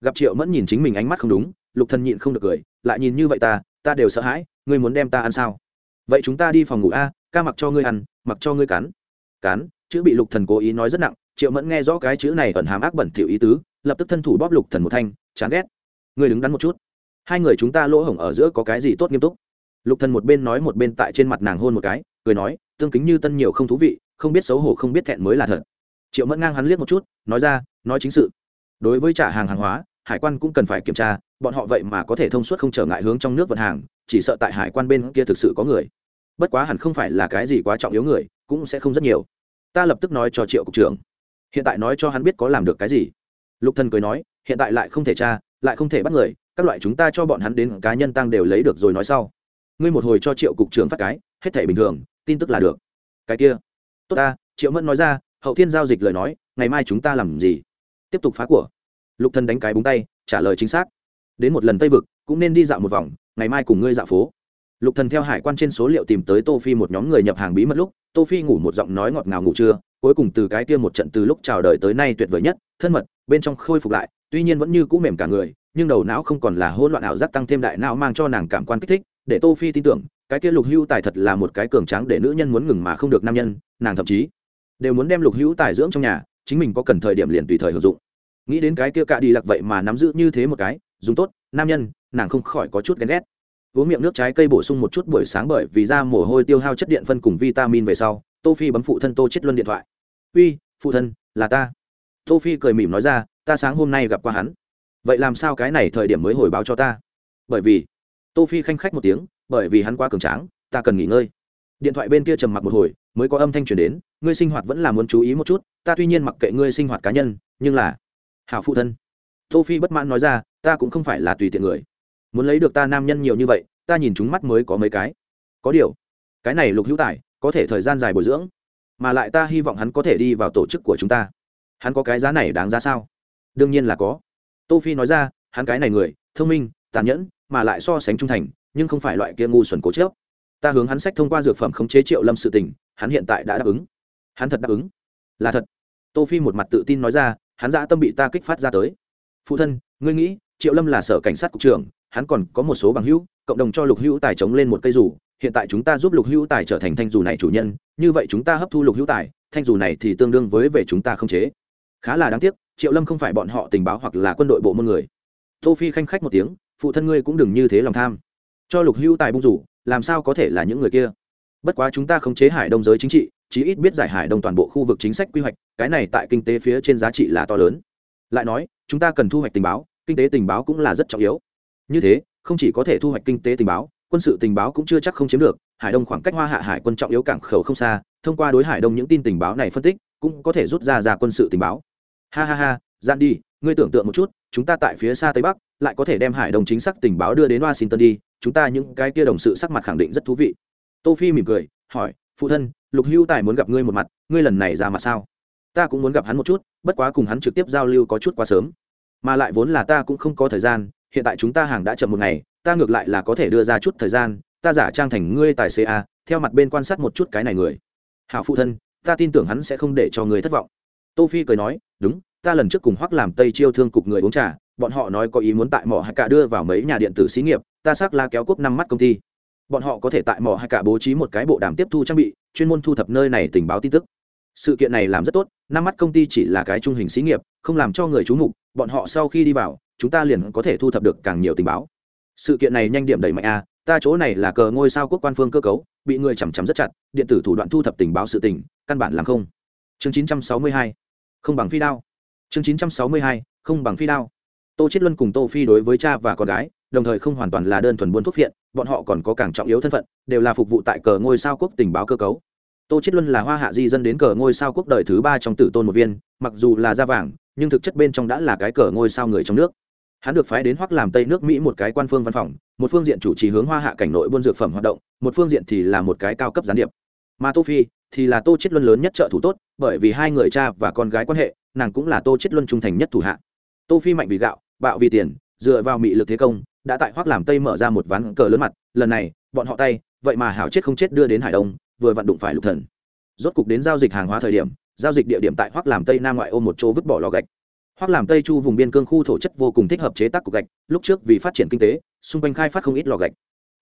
Gặp triệu mẫn nhìn chính mình ánh mắt không đúng, lục thần nhịn không được cười, lại nhìn như vậy ta ta đều sợ hãi, ngươi muốn đem ta ăn sao? Vậy chúng ta đi phòng ngủ a, ca mặc cho ngươi ăn, mặc cho ngươi cắn. Cắn, chữ bị lục thần cố ý nói rất nặng, triệu mẫn nghe rõ cái chữ này ẩn hàm ác bẩn thỉu ý tứ, lập tức thân thủ bóp lục thần một thanh, chán ghét. Ngươi đứng đắn một chút hai người chúng ta lỗ hổng ở giữa có cái gì tốt nghiêm túc? Lục thần một bên nói một bên tại trên mặt nàng hôn một cái, cười nói, tương kính như tân nhiều không thú vị, không biết xấu hổ không biết thẹn mới là thật. Triệu mẫn ngang hắn liếc một chút, nói ra, nói chính sự. Đối với trả hàng hàng hóa, hải quan cũng cần phải kiểm tra, bọn họ vậy mà có thể thông suốt không trở ngại hướng trong nước vận hàng, chỉ sợ tại hải quan bên kia thực sự có người. Bất quá hẳn không phải là cái gì quá trọng yếu người, cũng sẽ không rất nhiều. Ta lập tức nói cho triệu cục trưởng. Hiện tại nói cho hắn biết có làm được cái gì. Lục thần cười nói, hiện tại lại không thể tra, lại không thể bắt người các loại chúng ta cho bọn hắn đến cá nhân tăng đều lấy được rồi nói sau. Ngươi một hồi cho triệu cục trưởng phát cái, hết thể bình thường, tin tức là được. Cái kia. Tốt ta, triệu mẫn nói ra, hậu thiên giao dịch lời nói, ngày mai chúng ta làm gì? Tiếp tục phá của. Lục thần đánh cái búng tay, trả lời chính xác. Đến một lần tây vực, cũng nên đi dạo một vòng, ngày mai cùng ngươi dạo phố. Lục thần theo hải quan trên số liệu tìm tới tô phi một nhóm người nhập hàng bí mật lúc, tô phi ngủ một giọng nói ngọt ngào ngủ trưa, cuối cùng từ cái kia một trận từ lúc chào đời tới nay tuyệt vời nhất, thân mật, bên trong khôi phục lại tuy nhiên vẫn như cũ mềm cả người, nhưng đầu não không còn là hỗn loạn ảo giác tăng thêm đại não mang cho nàng cảm quan kích thích, để tô phi tin tưởng, cái kia lục hữu tài thật là một cái cường tráng để nữ nhân muốn ngừng mà không được nam nhân, nàng thậm chí đều muốn đem lục hữu tài dưỡng trong nhà, chính mình có cần thời điểm liền tùy thời hưởng dụng. Nghĩ đến cái kia cạ đi lạc vậy mà nắm giữ như thế một cái, dùng tốt, nam nhân, nàng không khỏi có chút ghen ghét. Uống miệng nước trái cây bổ sung một chút buổi sáng bởi vì da mồ hôi tiêu hao chất điện phân cùng vitamin về sau, tô phi bấm phụ thân tô chết luân điện thoại. Uy, phụ thân, là ta. Tô phi cười mỉm nói ra ta sáng hôm nay gặp qua hắn. Vậy làm sao cái này thời điểm mới hồi báo cho ta? Bởi vì, tô phi khanh khách một tiếng, bởi vì hắn quá cường tráng, ta cần nghỉ ngơi. Điện thoại bên kia trầm mặc một hồi, mới có âm thanh truyền đến, ngươi sinh hoạt vẫn là muốn chú ý một chút, ta tuy nhiên mặc kệ ngươi sinh hoạt cá nhân, nhưng là, hảo phụ thân. Tô phi bất mãn nói ra, ta cũng không phải là tùy tiện người. Muốn lấy được ta nam nhân nhiều như vậy, ta nhìn chúng mắt mới có mấy cái. Có điều, cái này lục hữu tài, có thể thời gian dài bồi dưỡng, mà lại ta hy vọng hắn có thể đi vào tổ chức của chúng ta. Hắn có cái giá này đáng giá sao? Đương nhiên là có. Tô phi nói ra, hắn cái này người, thông minh, tàn nhẫn, mà lại so sánh trung thành, nhưng không phải loại kia ngu xuẩn cố chớp ta hướng hắn sách thông qua dược phẩm khống chế triệu lâm sự tình, hắn hiện tại đã đáp ứng. Hắn thật đáp ứng. Là thật. Tô phi một mặt tự tin nói ra, hắn dã tâm bị ta kích phát ra tới. Phụ thân, ngươi nghĩ, triệu lâm là sở cảnh sát cục trưởng, hắn còn có một số bằng hữu, cộng đồng cho lục hữu tài chống lên một cây dù, hiện tại chúng ta giúp lục hữu tài trở thành thanh dù này chủ nhân, như vậy chúng ta hấp thu lục hữu tài, thanh dù này thì tương đương với về chúng ta không chế. Khá là đáng tiếc triệu lâm không phải bọn họ tình báo hoặc là quân đội bộ môn người. Tô phi khanh khách một tiếng, phụ thân ngươi cũng đừng như thế lòng tham. Cho lục hưu tài bung rủ, làm sao có thể là những người kia? Bất quá chúng ta khống chế hải đông giới chính trị, chí ít biết giải hải đông toàn bộ khu vực chính sách quy hoạch, cái này tại kinh tế phía trên giá trị là to lớn. Lại nói, chúng ta cần thu hoạch tình báo, kinh tế tình báo cũng là rất trọng yếu. Như thế, không chỉ có thể thu hoạch kinh tế tình báo, quân sự tình báo cũng chưa chắc không chiếm được, hải đông khoảng cách hoa hạ hải quân trọng yếu cảng khẩu không xa, thông qua đối hải đông những tin tình báo này phân tích, cũng có thể rút ra ra quân sự tình báo ha ha ha gian đi, ngươi tưởng tượng một chút, chúng ta tại phía xa tây bắc, lại có thể đem hải đồng chính xác tình báo đưa đến washington đi, chúng ta những cái kia đồng sự sắc mặt khẳng định rất thú vị. Tô phi mỉm cười, hỏi, phụ thân, lục hưu tài muốn gặp ngươi một mặt, ngươi lần này ra mặt sao? Ta cũng muốn gặp hắn một chút, bất quá cùng hắn trực tiếp giao lưu có chút quá sớm. Mà lại vốn là ta cũng không có thời gian, hiện tại chúng ta hàng đã chậm một ngày, ta ngược lại là có thể đưa ra chút thời gian, ta giả trang thành ngươi tài xế a, theo mặt bên quan sát một chút cái này người. Hảo phụ thân, ta tin tưởng hắn sẽ không để cho người thất vọng tô phi cười nói, đúng, ta lần trước cùng hoắc làm tây chiêu thương cục người uống trà, bọn họ nói có ý muốn tại mỏ hạ cả đưa vào mấy nhà điện tử xí nghiệp, ta xác la kéo quốc năm mắt công ty. Bọn họ có thể tại mỏ hạ cả bố trí một cái bộ đàm tiếp thu trang bị, chuyên môn thu thập nơi này tình báo tin tức. Sự kiện này làm rất tốt, năm mắt công ty chỉ là cái trung hình xí nghiệp, không làm cho người chú mục, bọn họ sau khi đi vào, chúng ta liền có thể thu thập được càng nhiều tình báo. Sự kiện này nhanh điểm đẩy mạnh a, ta chỗ này là cờ ngôi sao quốc quan phương cơ cấu, bị người chằm chằm rất chặt, điện tử thủ đoạn thu thập tình báo sự tình, căn bản làm không. Chương 962 không bằng phi đao. Chương 962 không bằng phi đao. Tô chết luân cùng tô phi đối với cha và con gái, đồng thời không hoàn toàn là đơn thuần buôn thuốc phiện, bọn họ còn có càng trọng yếu thân phận, đều là phục vụ tại cờ ngôi sao quốc tình báo cơ cấu. Tô chết luân là hoa hạ di dân đến cờ ngôi sao quốc đời thứ ba trong tử tôn một viên, mặc dù là da vàng, nhưng thực chất bên trong đã là cái cờ ngôi sao người trong nước. Hắn được phái đến hoắc làm tây nước mỹ một cái quan phương văn phòng, một phương diện chủ trì hướng hoa hạ cảnh nội buôn dược phẩm hoạt động, một phương diện thì là một cái cao cấp gián điệp mà tô phi thì là tô chết luân lớn nhất trợ thủ tốt, bởi vì hai người cha và con gái quan hệ, nàng cũng là tô chết luân trung thành nhất thủ hạ. Tô phi mạnh vì gạo, bạo vì tiền, dựa vào mị lực thế công, đã tại hoắc làm tây mở ra một ván cờ lớn mặt, lần này, bọn họ tay, vậy mà hảo chết không chết đưa đến hải đông, vừa vặn đụng phải lục thần. Rốt cục đến giao dịch hàng hóa thời điểm, giao dịch địa điểm tại hoắc làm tây nam ngoại ô một chỗ vứt bỏ lò gạch. Hoắc làm tây chu vùng biên cương khu thổ chất vô cùng thích hợp chế tác cục gạch, lúc trước vì phát triển kinh tế, xung quanh khai phát không ít lò gạch.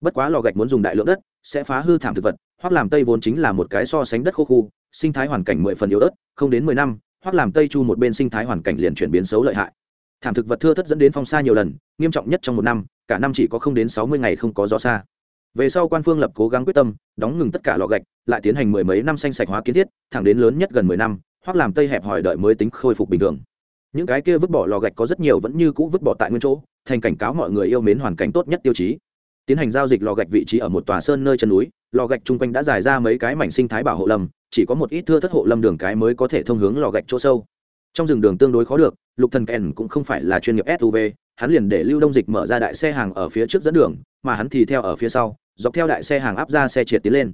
Bất quá lò gạch muốn dùng đại lượng đất, sẽ phá hư thảm thực vật hoắc làm tây vốn chính là một cái so sánh đất khô khu, sinh thái hoàn cảnh mười phần yếu ớt, không đến mười năm hoắc làm tây chu một bên sinh thái hoàn cảnh liền chuyển biến xấu lợi hại. Thảm thực vật thưa thất dẫn đến phong sa nhiều lần, nghiêm trọng nhất trong một năm, cả năm chỉ có không đến sáu mươi ngày không có gió xa. Về sau quan phương lập cố gắng quyết tâm, đóng ngừng tất cả lò gạch, lại tiến hành mười mấy năm xanh sạch hóa kiến thiết, thẳng đến lớn nhất gần mười năm hoặc làm tây hẹp hỏi đợi mới tính khôi phục bình thường. Những cái kia vứt bỏ lò gạch có rất nhiều vẫn như cũ vứt bỏ tại nguyên chỗ, thành cảnh cáo mọi người yêu mến hoàn cảnh tốt nhất tiêu chí tiến hành giao dịch lò gạch vị trí ở một tòa sơn nơi chân núi, lò gạch chung quanh đã dài ra mấy cái mảnh sinh thái bảo hộ lâm, chỉ có một ít thưa thất hộ lâm đường cái mới có thể thông hướng lò gạch chỗ sâu. Trong rừng đường tương đối khó được, lục thần kèn cũng không phải là chuyên nghiệp suv hắn liền để lưu đông dịch mở ra đại xe hàng ở phía trước dẫn đường, mà hắn thì theo ở phía sau, dọc theo đại xe hàng áp ra xe triệt tiến lên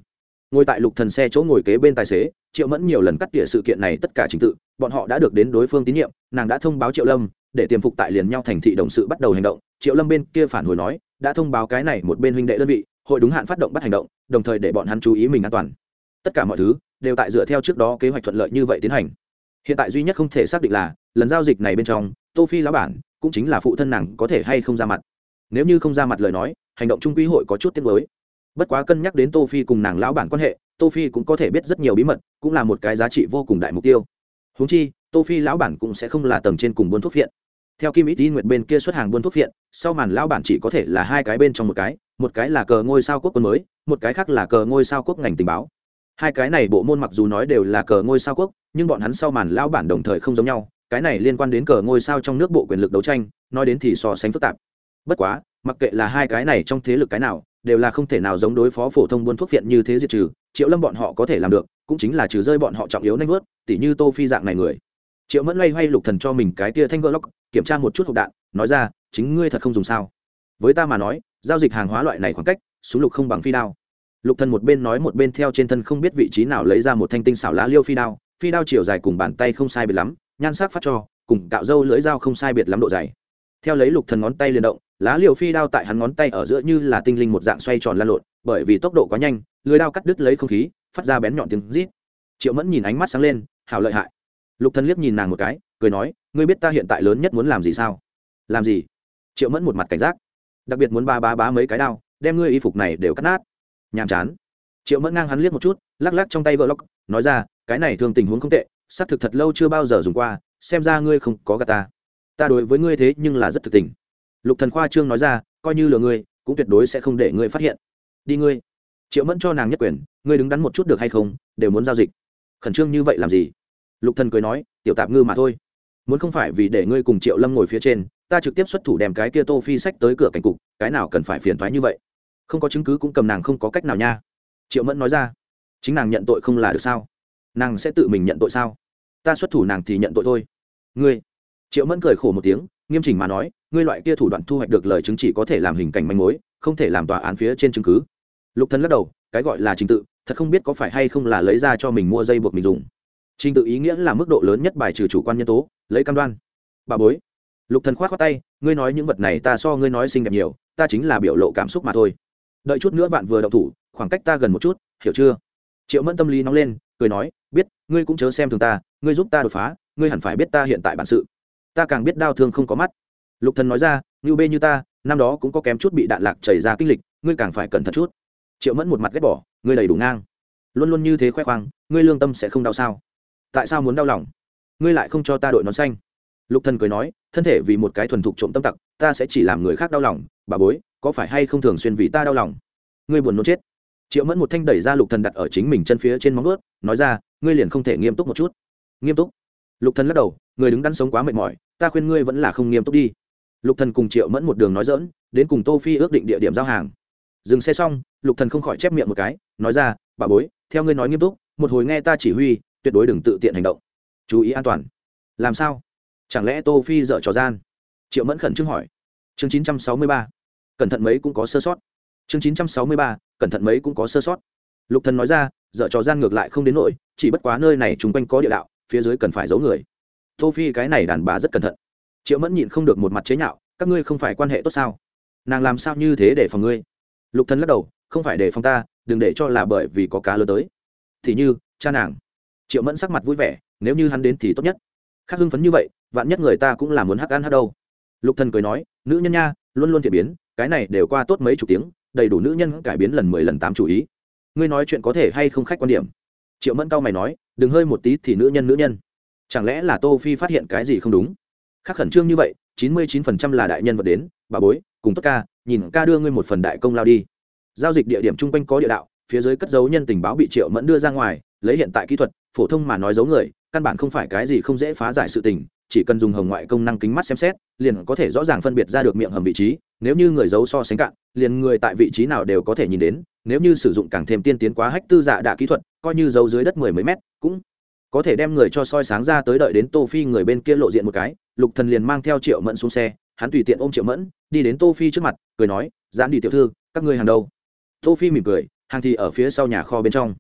ngồi tại lục thần xe chỗ ngồi kế bên tài xế, triệu mẫn nhiều lần cắt tỉa sự kiện này tất cả trình tự, bọn họ đã được đến đối phương tín nhiệm, nàng đã thông báo triệu lâm, để tiềm phục tại liền nhau thành thị đồng sự bắt đầu hành động. Triệu lâm bên kia phản hồi nói, đã thông báo cái này một bên huynh đệ đơn vị, hội đúng hạn phát động bắt hành động, đồng thời để bọn hắn chú ý mình an toàn. Tất cả mọi thứ đều tại dựa theo trước đó kế hoạch thuận lợi như vậy tiến hành. Hiện tại duy nhất không thể xác định là, lần giao dịch này bên trong, tô phi lão bản cũng chính là phụ thân nàng có thể hay không ra mặt. Nếu như không ra mặt lời nói, hành động trung quy hội có chút tiếc mới bất quá cân nhắc đến tô phi cùng nàng lão bản quan hệ, tô phi cũng có thể biết rất nhiều bí mật, cũng là một cái giá trị vô cùng đại mục tiêu. Húng chi, tô phi lão bản cũng sẽ không là tầng trên cùng buôn thuốc viện theo kim ít đi nguyệt bên kia xuất hàng buôn thuốc viện sau màn lão bản chỉ có thể là hai cái bên trong một cái một cái là cờ ngôi sao quốc quân mới, một cái khác là cờ ngôi sao quốc ngành tình báo. Hai cái này bộ môn mặc dù nói đều là cờ ngôi sao quốc, nhưng bọn hắn sau màn lão bản đồng thời không giống nhau, cái này liên quan đến cờ ngôi sao trong nước bộ quyền lực đấu tranh, nói đến thì so sánh phức tạp. Bất quá, mặc kệ là hai cái này trong thế lực cái nào đều là không thể nào giống đối phó phổ thông buôn thuốc viện như thế diệt trừ, triệu lâm bọn họ có thể làm được, cũng chính là trừ rơi bọn họ trọng yếu nanh vớt, tỉ như tô phi dạng này người. Triệu mẫn loay hoay lục thần cho mình cái tia thanh gỡ lóc, kiểm tra một chút hộp đạn, nói ra, chính ngươi thật không dùng sao? Với ta mà nói, giao dịch hàng hóa loại này khoảng cách, súng lục không bằng phi đao. Lục thần một bên nói một bên theo trên thân không biết vị trí nào lấy ra một thanh tinh xảo lá liêu phi đao phi đao chiều dài cùng bàn tay không sai biệt lắm, nhan sắc phát cho, cùng cạo dâu lưỡi dao không sai biệt lắm độ dày. Theo lấy lục thần ngón tay liên động lá liều phi đao tại hắn ngón tay ở giữa như là tinh linh một dạng xoay tròn lan lộn, bởi vì tốc độ quá nhanh, lưới đao cắt đứt lấy không khí, phát ra bén nhọn tiếng rít. Triệu mẫn nhìn ánh mắt sáng lên, hảo lợi hại. Lục thần liếc nhìn nàng một cái, cười nói, ngươi biết ta hiện tại lớn nhất muốn làm gì sao? Làm gì? Triệu mẫn một mặt cảnh giác, đặc biệt muốn ba bá bá mấy cái đao, đem ngươi y phục này đều cắt nát. Nhàm chán. Triệu mẫn ngang hắn liếc một chút, lắc lắc trong tay vợ lóc nói ra, cái này thường tình huống không tệ, xác thực thật lâu chưa bao giờ dùng qua, xem ra ngươi không có gà ta. Ta đối với ngươi thế nhưng là rất thực tình lục thần khoa trương nói ra, coi như lừa ngươi, cũng tuyệt đối sẽ không để ngươi phát hiện. Đi ngươi. Triệu mẫn cho nàng nhất quyền, ngươi đứng đắn một chút được hay không, đều muốn giao dịch. Khẩn trương như vậy làm gì? Lục thần cười nói, tiểu tạp ngư mà thôi. Muốn không phải vì để ngươi cùng triệu lâm ngồi phía trên, ta trực tiếp xuất thủ đem cái kia tô phi sách tới cửa cảnh cục, cái nào cần phải phiền thoái như vậy? Không có chứng cứ cũng cầm nàng không có cách nào nha. Triệu mẫn nói ra, chính nàng nhận tội không là được sao? Nàng sẽ tự mình nhận tội sao? Ta xuất thủ nàng thì nhận tội thôi. Ngươi. Triệu mẫn cười khổ một tiếng nghiêm chỉnh mà nói, ngươi loại kia thủ đoạn thu hoạch được lời chứng chỉ có thể làm hình cảnh manh mối, không thể làm tòa án phía trên chứng cứ. Lục thần lắc đầu, cái gọi là trình tự, thật không biết có phải hay không là lấy ra cho mình mua dây buộc mình dùng. Trình tự ý nghĩa là mức độ lớn nhất bài trừ chủ quan nhân tố, lấy cam đoan. Bà bối. Lục thần khoát khoát tay, ngươi nói những vật này ta so ngươi nói xinh đẹp nhiều, ta chính là biểu lộ cảm xúc mà thôi. Đợi chút nữa bạn vừa động thủ, khoảng cách ta gần một chút, hiểu chưa? Triệu mẫn tâm lý nóng lên, cười nói, biết, ngươi cũng chớ xem thường ta, ngươi giúp ta đột phá, ngươi hẳn phải biết ta hiện tại bản sự ta càng biết đau thương không có mắt. Lục thần nói ra như bê như ta, năm đó cũng có kém chút bị đạn lạc chảy ra kinh lịch, ngươi càng phải cẩn thận chút. Triệu mẫn một mặt ghét bỏ, ngươi đầy đủ ngang. Luôn luôn như thế khoe khoang, ngươi lương tâm sẽ không đau sao? Tại sao muốn đau lòng? Ngươi lại không cho ta đội nón xanh. Lục thần cười nói, thân thể vì một cái thuần thục trộm tâm tặc, ta sẽ chỉ làm người khác đau lòng, bà bối, có phải hay không thường xuyên vì ta đau lòng? Ngươi buồn nôn chết. Triệu mẫn một thanh đẩy ra lục thần đặt ở chính mình chân phía trên móng ướt nói ra, ngươi liền không thể nghiêm túc một chút. Nghiêm túc? Lục thần lắc đầu người đứng đắn sống quá mệt mỏi, ta khuyên ngươi vẫn là không nghiêm túc đi. Lục thần cùng triệu mẫn một đường nói dỡn đến cùng tô phi ước định địa điểm giao hàng. Dừng xe xong, lục thần không khỏi chép miệng một cái, nói ra, bà bối, theo ngươi nói nghiêm túc, một hồi nghe ta chỉ huy, tuyệt đối đừng tự tiện hành động. Chú ý an toàn. Làm sao? Chẳng lẽ tô phi dở trò gian? Triệu mẫn khẩn trương hỏi. Chương chín trăm sáu mươi ba, cẩn thận mấy cũng có sơ sót. Chương chín trăm sáu mươi ba, cẩn thận mấy cũng có sơ sót. Lục thần nói ra, dở trò gian ngược lại không đến nỗi, chỉ bất quá nơi này chung quanh có địa đạo, phía dưới cần phải giấu người tô phi cái này đàn bà rất cẩn thận. Triệu mẫn nhịn không được một mặt chế nhạo, các ngươi không phải quan hệ tốt sao? Nàng làm sao như thế để phòng ngươi? Lục thần lắc đầu, không phải để phòng ta, đừng để cho là bởi vì có cá lớn tới. Thì như, cha nàng. Triệu mẫn sắc mặt vui vẻ, nếu như hắn đến thì tốt nhất. Khác hưng phấn như vậy, vạn nhất người ta cũng là muốn hắc ăn hắc đâu. Lục thần cười nói, nữ nhân nha, luôn luôn thiện biến, cái này đều qua tốt mấy chục tiếng, đầy đủ nữ nhân cải biến lần mười lần tám chủ ý. Ngươi nói chuyện có thể hay không khách quan điểm? Triệu mẫn cao mày nói, đừng hơi một tí thì nữ nhân nữ nhân chẳng lẽ là tô phi phát hiện cái gì không đúng? Khác khẩn trương như vậy, chín mươi chín phần trăm là đại nhân vật đến, bà bối, cùng tất ca, nhìn ca đưa ngươi một phần đại công lao đi. Giao dịch địa điểm chung quanh có địa đạo, phía dưới cất dấu nhân tình báo bị triệu mẫn đưa ra ngoài, lấy hiện tại kỹ thuật, phổ thông mà nói giấu người, căn bản không phải cái gì không dễ phá giải sự tình, chỉ cần dùng hồng ngoại công năng kính mắt xem xét, liền có thể rõ ràng phân biệt ra được miệng hầm vị trí, nếu như người giấu so sánh cạn, liền người tại vị trí nào đều có thể nhìn đến, nếu như sử dụng càng thêm tiên tiến quá hách tư dạ đạ kỹ thuật, coi như giấu dưới đất mười mấy mét, cũng có thể đem người cho soi sáng ra tới đợi đến tô phi người bên kia lộ diện một cái, lục thần liền mang theo triệu mẫn xuống xe, hắn tùy tiện ôm triệu mẫn, đi đến tô phi trước mặt, cười nói giãn đi tiểu thư, các ngươi hàng đâu? Tô phi mỉm cười, hàng thì ở phía sau nhà kho bên trong.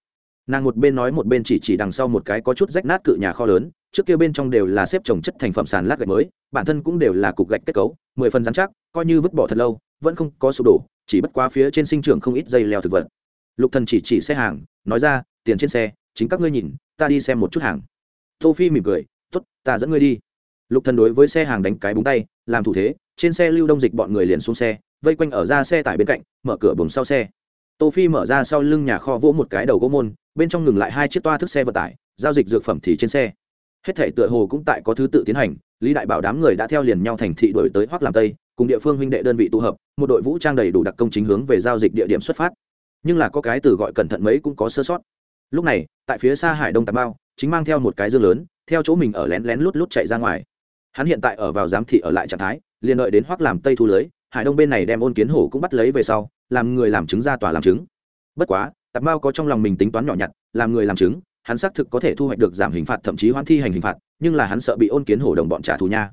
Nàng một bên nói một bên chỉ chỉ đằng sau một cái có chút rách nát cự nhà kho lớn, trước kia bên trong đều là xếp trồng chất thành phẩm sàn lát gạch mới, bản thân cũng đều là cục gạch kết cấu, mười phần dán chắc, coi như vứt bỏ thật lâu, vẫn không có sụp đổ, chỉ bất quá phía trên sinh trưởng không ít dây leo thực vật. Lục thần chỉ chỉ xe hàng, nói ra, tiền trên xe chính các ngươi nhìn, ta đi xem một chút hàng. Tô phi mỉm cười, tốt, ta dẫn ngươi đi. Lục thần đối với xe hàng đánh cái búng tay, làm thủ thế, trên xe lưu đông dịch bọn người liền xuống xe, vây quanh ở ra xe tải bên cạnh, mở cửa buồng sau xe. Tô phi mở ra sau lưng nhà kho vỗ một cái đầu gỗ môn, bên trong ngừng lại hai chiếc toa thức xe vận tải, giao dịch dược phẩm thì trên xe. Hết thể tựa hồ cũng tại có thứ tự tiến hành, lý đại bảo đám người đã theo liền nhau thành thị đổi tới hoắc làm tây, cùng địa phương huynh đệ đơn vị tụ hợp, một đội vũ trang đầy đủ đặc công chính hướng về giao dịch địa điểm xuất phát. Nhưng là có cái từ gọi cẩn thận mấy cũng có sơ sót lúc này, tại phía xa hải đông tà bao chính mang theo một cái dương lớn, theo chỗ mình ở lén lén lút lút chạy ra ngoài. Hắn hiện tại ở vào giám thị ở lại trạng thái, liền đợi đến hoắc làm tây thu lưới, hải đông bên này đem ôn kiến hổ cũng bắt lấy về sau, làm người làm chứng ra tòa làm chứng. Bất quá, tạp mao có trong lòng mình tính toán nhỏ nhặt, làm người làm chứng, hắn xác thực có thể thu hoạch được giảm hình phạt thậm chí hoãn thi hành hình phạt, nhưng là hắn sợ bị ôn kiến hổ đồng bọn trả thù nha.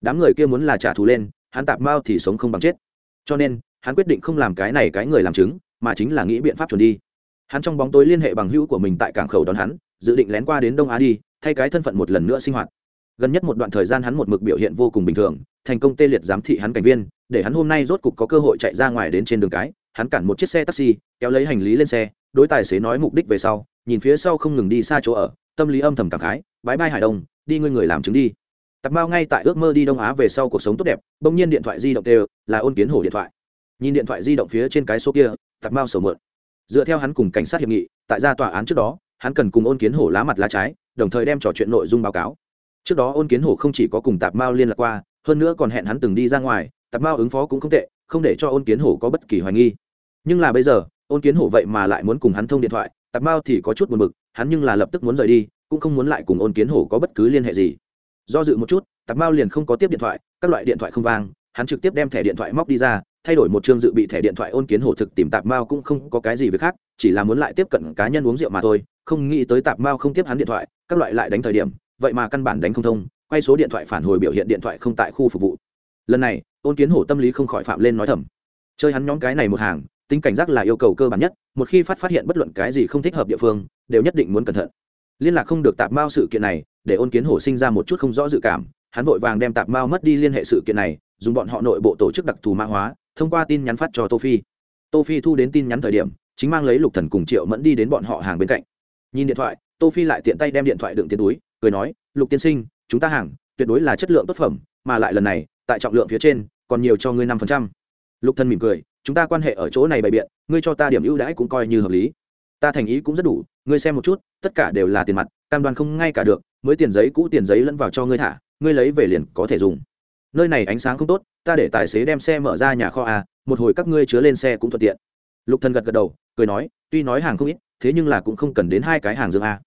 Đám người kia muốn là trả thù lên, hắn tạp mao thì sống không bằng chết. Cho nên, hắn quyết định không làm cái này cái người làm chứng, mà chính là nghĩ biện pháp chuẩn đi hắn trong bóng tối liên hệ bằng hữu của mình tại cảng khẩu đón hắn, dự định lén qua đến đông á đi, thay cái thân phận một lần nữa sinh hoạt. Gần nhất một đoạn thời gian hắn một mực biểu hiện vô cùng bình thường, thành công tê liệt giám thị hắn cảnh viên, để hắn hôm nay rốt cục có cơ hội chạy ra ngoài đến trên đường cái. Hắn cản một chiếc xe taxi, kéo lấy hành lý lên xe, đối tài xế nói mục đích về sau, nhìn phía sau không ngừng đi xa chỗ ở, tâm lý âm thầm cảm khái bãi bay hải đông, đi ngươi người làm chứng đi. Tạp mao ngay tại ước mơ đi đông á về sau cuộc sống tốt đẹp, bỗng nhiên điện thoại di động đều là ôn kiến hổ điện thoại. Nhìn điện thoại di động phía trên cái số kia, tạp mao sầu mượn dựa theo hắn cùng cảnh sát hiệp nghị, tại ra tòa án trước đó, hắn cần cùng ôn kiến hổ lá mặt lá trái, đồng thời đem trò chuyện nội dung báo cáo. Trước đó ôn kiến hổ không chỉ có cùng tạp mao liên lạc qua, hơn nữa còn hẹn hắn từng đi ra ngoài, tạp mao ứng phó cũng không tệ, không để cho ôn kiến hổ có bất kỳ hoài nghi. Nhưng là bây giờ, ôn kiến hổ vậy mà lại muốn cùng hắn thông điện thoại, tạp mao thì có chút buồn bực, hắn nhưng là lập tức muốn rời đi, cũng không muốn lại cùng ôn kiến hổ có bất cứ liên hệ gì. Do dự một chút, tạp mao liền không có tiếp điện thoại, các loại điện thoại không vang, hắn trực tiếp đem thẻ điện thoại móc đi ra thay đổi một chương dự bị thẻ điện thoại ôn kiến hổ thực tìm tạp mao cũng không có cái gì việc khác, chỉ là muốn lại tiếp cận cá nhân uống rượu mà thôi, không nghĩ tới tạp mao không tiếp hắn điện thoại, các loại lại đánh thời điểm, vậy mà căn bản đánh không thông, quay số điện thoại phản hồi biểu hiện điện thoại không tại khu phục vụ. Lần này, ôn kiến hổ tâm lý không khỏi phạm lên nói thầm. Chơi hắn nhóm cái này một hàng, tính cảnh giác là yêu cầu cơ bản nhất, một khi phát phát hiện bất luận cái gì không thích hợp địa phương, đều nhất định muốn cẩn thận. Liên lạc không được tạp mao sự kiện này, để ôn kiến hổ sinh ra một chút không rõ dự cảm, hắn vội vàng đem tạp mao mất đi liên hệ sự kiện này, dùng bọn họ nội bộ tổ chức đặc thù mã hóa thông qua tin nhắn phát cho tô phi. Tô phi thu đến tin nhắn thời điểm, chính mang lấy lục thần cùng triệu mẫn đi đến bọn họ hàng bên cạnh. Nhìn điện thoại, tô phi lại tiện tay đem điện thoại đựng tiền túi, cười nói, lục tiên sinh, chúng ta hàng, tuyệt đối là chất lượng tốt phẩm, mà lại lần này, tại trọng lượng phía trên, còn nhiều cho ngươi năm phần trăm. Lục thần mỉm cười, chúng ta quan hệ ở chỗ này bày biện, ngươi cho ta điểm ưu đãi cũng coi như hợp lý. Ta thành ý cũng rất đủ, ngươi xem một chút, tất cả đều là tiền mặt, cam đoan không ngay cả được, mới tiền giấy cũ tiền giấy lẫn vào cho ngươi thả, ngươi lấy về liền có thể dùng nơi này ánh sáng không tốt, ta để tài xế đem xe mở ra nhà kho à một hồi các ngươi chứa lên xe cũng thuận tiện. Lục thần gật gật đầu, cười nói, tuy nói hàng không ít, thế nhưng là cũng không cần đến hai cái hàng dương à.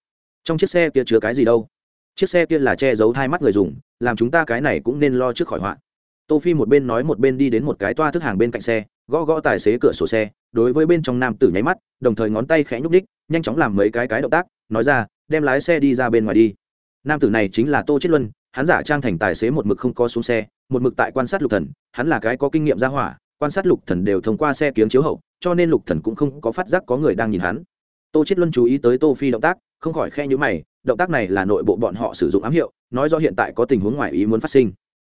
trong chiếc xe kia chứa cái gì đâu? Chiếc xe kia là che giấu hai mắt người dùng, làm chúng ta cái này cũng nên lo trước khỏi họa. Tô phi một bên nói một bên đi đến một cái toa thức hàng bên cạnh xe, gõ gõ tài xế cửa sổ xe, đối với bên trong nam tử nháy mắt, đồng thời ngón tay khẽ nhúc ních nhanh chóng làm mấy cái cái động tác, nói ra, đem lái xe đi ra bên ngoài đi. Nam tử này chính là tô chết luân hắn giả trang thành tài xế một mực không có xuống xe, một mực tại quan sát lục thần, hắn là cái có kinh nghiệm ra hỏa, quan sát lục thần đều thông qua xe kiếng chiếu hậu, cho nên lục thần cũng không có phát giác có người đang nhìn hắn. Tô chết luân chú ý tới tô phi động tác, không khỏi khe nhíu mày, động tác này là nội bộ bọn họ sử dụng ám hiệu, nói do hiện tại có tình huống ngoài ý muốn phát sinh.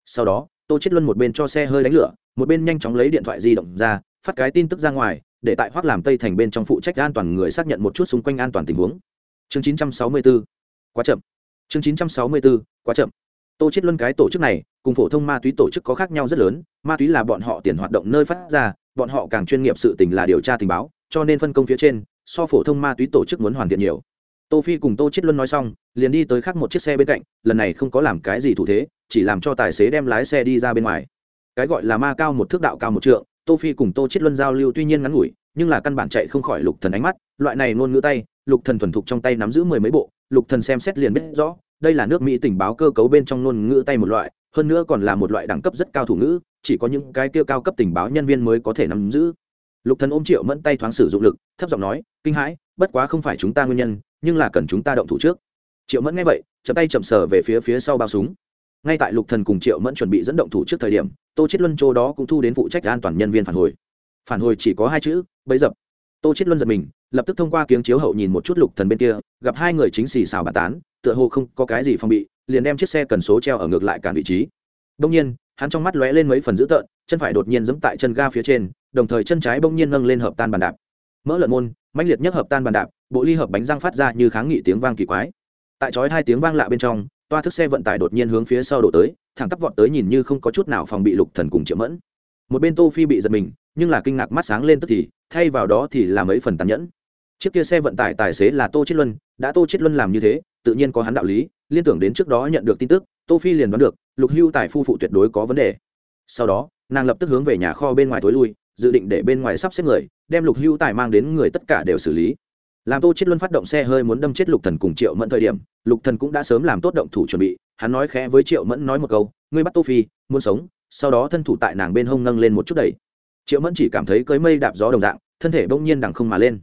Sau đó, tô chết luân một bên cho xe hơi đánh lửa, một bên nhanh chóng lấy điện thoại di động ra, phát cái tin tức ra ngoài, để tại hoắc làm tây thành bên trong phụ trách an toàn người xác nhận một chút xung quanh an toàn tình huống. Chương 964 quá chậm chương 964 quá chậm. Tô chết luân cái tổ chức này, cùng phổ thông ma túy tổ chức có khác nhau rất lớn, ma túy là bọn họ tiền hoạt động nơi phát ra, bọn họ càng chuyên nghiệp sự tình là điều tra tình báo, cho nên phân công phía trên, so phổ thông ma túy tổ chức muốn hoàn thiện nhiều. Tô phi cùng tô chết luân nói xong, liền đi tới khác một chiếc xe bên cạnh, lần này không có làm cái gì thủ thế, chỉ làm cho tài xế đem lái xe đi ra bên ngoài. Cái gọi là ma cao một thước đạo cao một trượng, tô phi cùng tô chết luân giao lưu tuy nhiên ngắn ngủi, nhưng là căn bản chạy không khỏi lục thần ánh mắt, loại này ngôn ngữ tay, lục thần thuần thục trong tay nắm giữ mười mấy bộ lục thần xem xét liền biết rõ, đây là nước mỹ tình báo cơ cấu bên trong ngôn ngữ tay một loại, hơn nữa còn là một loại đẳng cấp rất cao thủ ngữ, chỉ có những cái kia cao cấp tình báo nhân viên mới có thể nắm giữ. Lục thần ôm triệu mẫn tay thoáng sử dụng lực, thấp giọng nói, kinh hãi, bất quá không phải chúng ta nguyên nhân, nhưng là cần chúng ta động thủ trước. Triệu mẫn nghe vậy, chậm tay chậm sờ về phía phía sau bao súng. Ngay tại lục thần cùng triệu mẫn chuẩn bị dẫn động thủ trước thời điểm, tô chết luân châu đó cũng thu đến phụ trách an toàn nhân viên phản hồi. Phản hồi chỉ có hai chữ, bấy dập tô chết luân giật mình, lập tức thông qua kiếng chiếu hậu nhìn một chút lục thần bên kia, gặp hai người chính xì xào bàn tán, tựa hồ không có cái gì phong bị, liền đem chiếc xe cần số treo ở ngược lại cản vị trí. Đông nhiên, hắn trong mắt lóe lên mấy phần dữ tợn, chân phải đột nhiên giẫm tại chân ga phía trên, đồng thời chân trái bỗng nhiên nâng lên hợp tan bàn đạp. Mỡ lợn môn, mãnh liệt nhất hợp tan bàn đạp, bộ ly hợp bánh răng phát ra như kháng nghị tiếng vang kỳ quái. Tại chói hai tiếng vang lạ bên trong, toa thức xe vận tải đột nhiên hướng phía sau đổ tới, thẳng tắp vọt tới nhìn như không có chút nào phòng bị lục thần cùng triệu mẫn. Một bên tô phi bị giật mình, nhưng là kinh ngạc mắt sáng lên tức thì thay vào đó thì là mấy phần tàn nhẫn. Chiếc kia xe vận tải tài xế là tô chiết luân, đã tô chiết luân làm như thế, tự nhiên có hắn đạo lý, liên tưởng đến trước đó nhận được tin tức, tô phi liền đoán được, lục hưu tài phu phụ tuyệt đối có vấn đề. Sau đó, nàng lập tức hướng về nhà kho bên ngoài tối lui, dự định để bên ngoài sắp xếp người, đem lục hưu tài mang đến người tất cả đều xử lý. Làm tô chết luân phát động xe hơi muốn đâm chết lục thần cùng triệu mẫn thời điểm, lục thần cũng đã sớm làm tốt động thủ chuẩn bị, hắn nói khẽ với triệu mẫn nói một câu, ngươi bắt tô phi, muốn sống. Sau đó thân thủ tại nàng bên hông nâng lên một chút đẩy triệu mẫn chỉ cảm thấy cưới mây đạp gió đồng dạng, thân thể bỗng nhiên đằng không mà lên.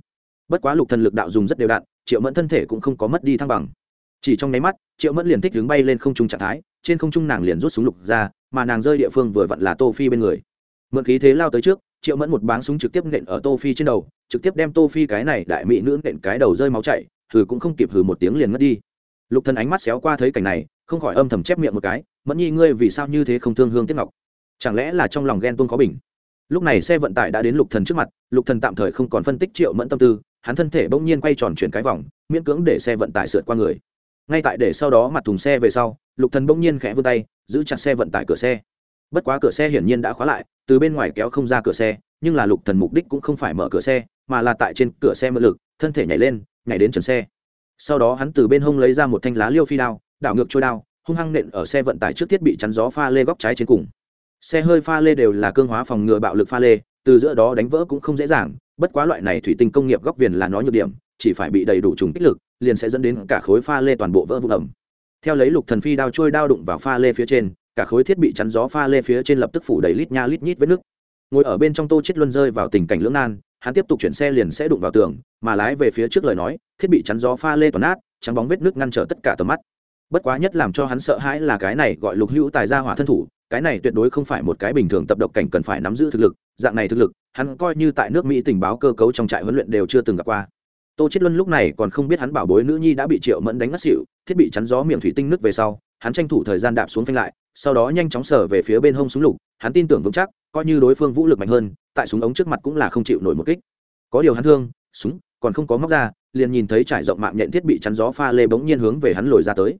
Bất quá lục thần lực đạo dùng rất đều đặn, triệu mẫn thân thể cũng không có mất đi thăng bằng. Chỉ trong nháy mắt, triệu mẫn liền thích đứng bay lên không trung trạng thái, trên không trung nàng liền rút súng lục ra, mà nàng rơi địa phương vừa vặn là tô phi bên người. Mượn khí thế lao tới trước, triệu mẫn một báng súng trực tiếp nện ở tô phi trên đầu, trực tiếp đem tô phi cái này đại mỹ nữ nện cái đầu rơi máu chảy, hừ cũng không kịp hừ một tiếng liền ngất đi. Lục thần ánh mắt xéo qua thấy cảnh này, không khỏi âm thầm chép miệng một cái, mẫn nhi, ngươi vì sao như thế không thương hương tiếc ngọc? Chẳng lẽ là trong lòng ghen tuông khó bình? Lúc này xe vận tải đã đến lục thần trước mặt, lục thần tạm thời không còn phân tích triệu mẫn tâm tư, hắn thân thể bỗng nhiên quay tròn chuyển cái vòng, miễn cưỡng để xe vận tải sượt qua người. Ngay tại để sau đó mặt thùng xe về sau, lục thần bỗng nhiên khẽ vươn tay, giữ chặt xe vận tải cửa xe. Bất quá cửa xe hiển nhiên đã khóa lại, từ bên ngoài kéo không ra cửa xe, nhưng là lục thần mục đích cũng không phải mở cửa xe, mà là tại trên cửa xe mượn lực, thân thể nhảy lên, nhảy đến trần xe. Sau đó hắn từ bên hông lấy ra một thanh lá liêu phi đao, đảo ngược trôi đao, hung hăng nện ở xe vận tải trước thiết bị chắn gió pha lê góc trái trên cùng xe hơi pha lê đều là cương hóa phòng ngừa bạo lực pha lê, từ giữa đó đánh vỡ cũng không dễ dàng, bất quá loại này thủy tinh công nghiệp góc viền là nó nhược điểm, chỉ phải bị đầy đủ trùng kích lực, liền sẽ dẫn đến cả khối pha lê toàn bộ vỡ vụn ẩm. Theo lấy lục thần phi đao trôi đao đụng vào pha lê phía trên, cả khối thiết bị chắn gió pha lê phía trên lập tức phủ đầy lít nha lít nhít vết nước ngồi ở bên trong tô chết luân rơi vào tình cảnh lưỡng nan, hắn tiếp tục chuyển xe liền sẽ đụng vào tường, mà lái về phía trước lời nói, thiết bị chắn gió pha lê toàn nát, trắng bóng vết nước ngăn trở tất cả tầm mắt. Bất quá nhất làm cho hắn sợ hãi là cái này gọi lục hữu tài gia hỏa thân thủ cái này tuyệt đối không phải một cái bình thường tập độc cảnh cần phải nắm giữ thực lực, dạng này thực lực, hắn coi như tại nước mỹ tình báo cơ cấu trong trại huấn luyện đều chưa từng gặp qua. Tô chết luân lúc này còn không biết hắn bảo bối nữ nhi đã bị triệu mẫn đánh ngất xỉu, thiết bị chắn gió miệng thủy tinh nứt về sau, hắn tranh thủ thời gian đạp xuống phanh lại, sau đó nhanh chóng sở về phía bên hông súng lục, hắn tin tưởng vững chắc, coi như đối phương vũ lực mạnh hơn, tại súng ống trước mặt cũng là không chịu nổi một kích. Có điều hắn thương, súng, còn không có móc ra, liền nhìn thấy trải rộng mạng nhện thiết bị chắn gió pha lê bỗng nhiên hướng về hắn lồi ra tới.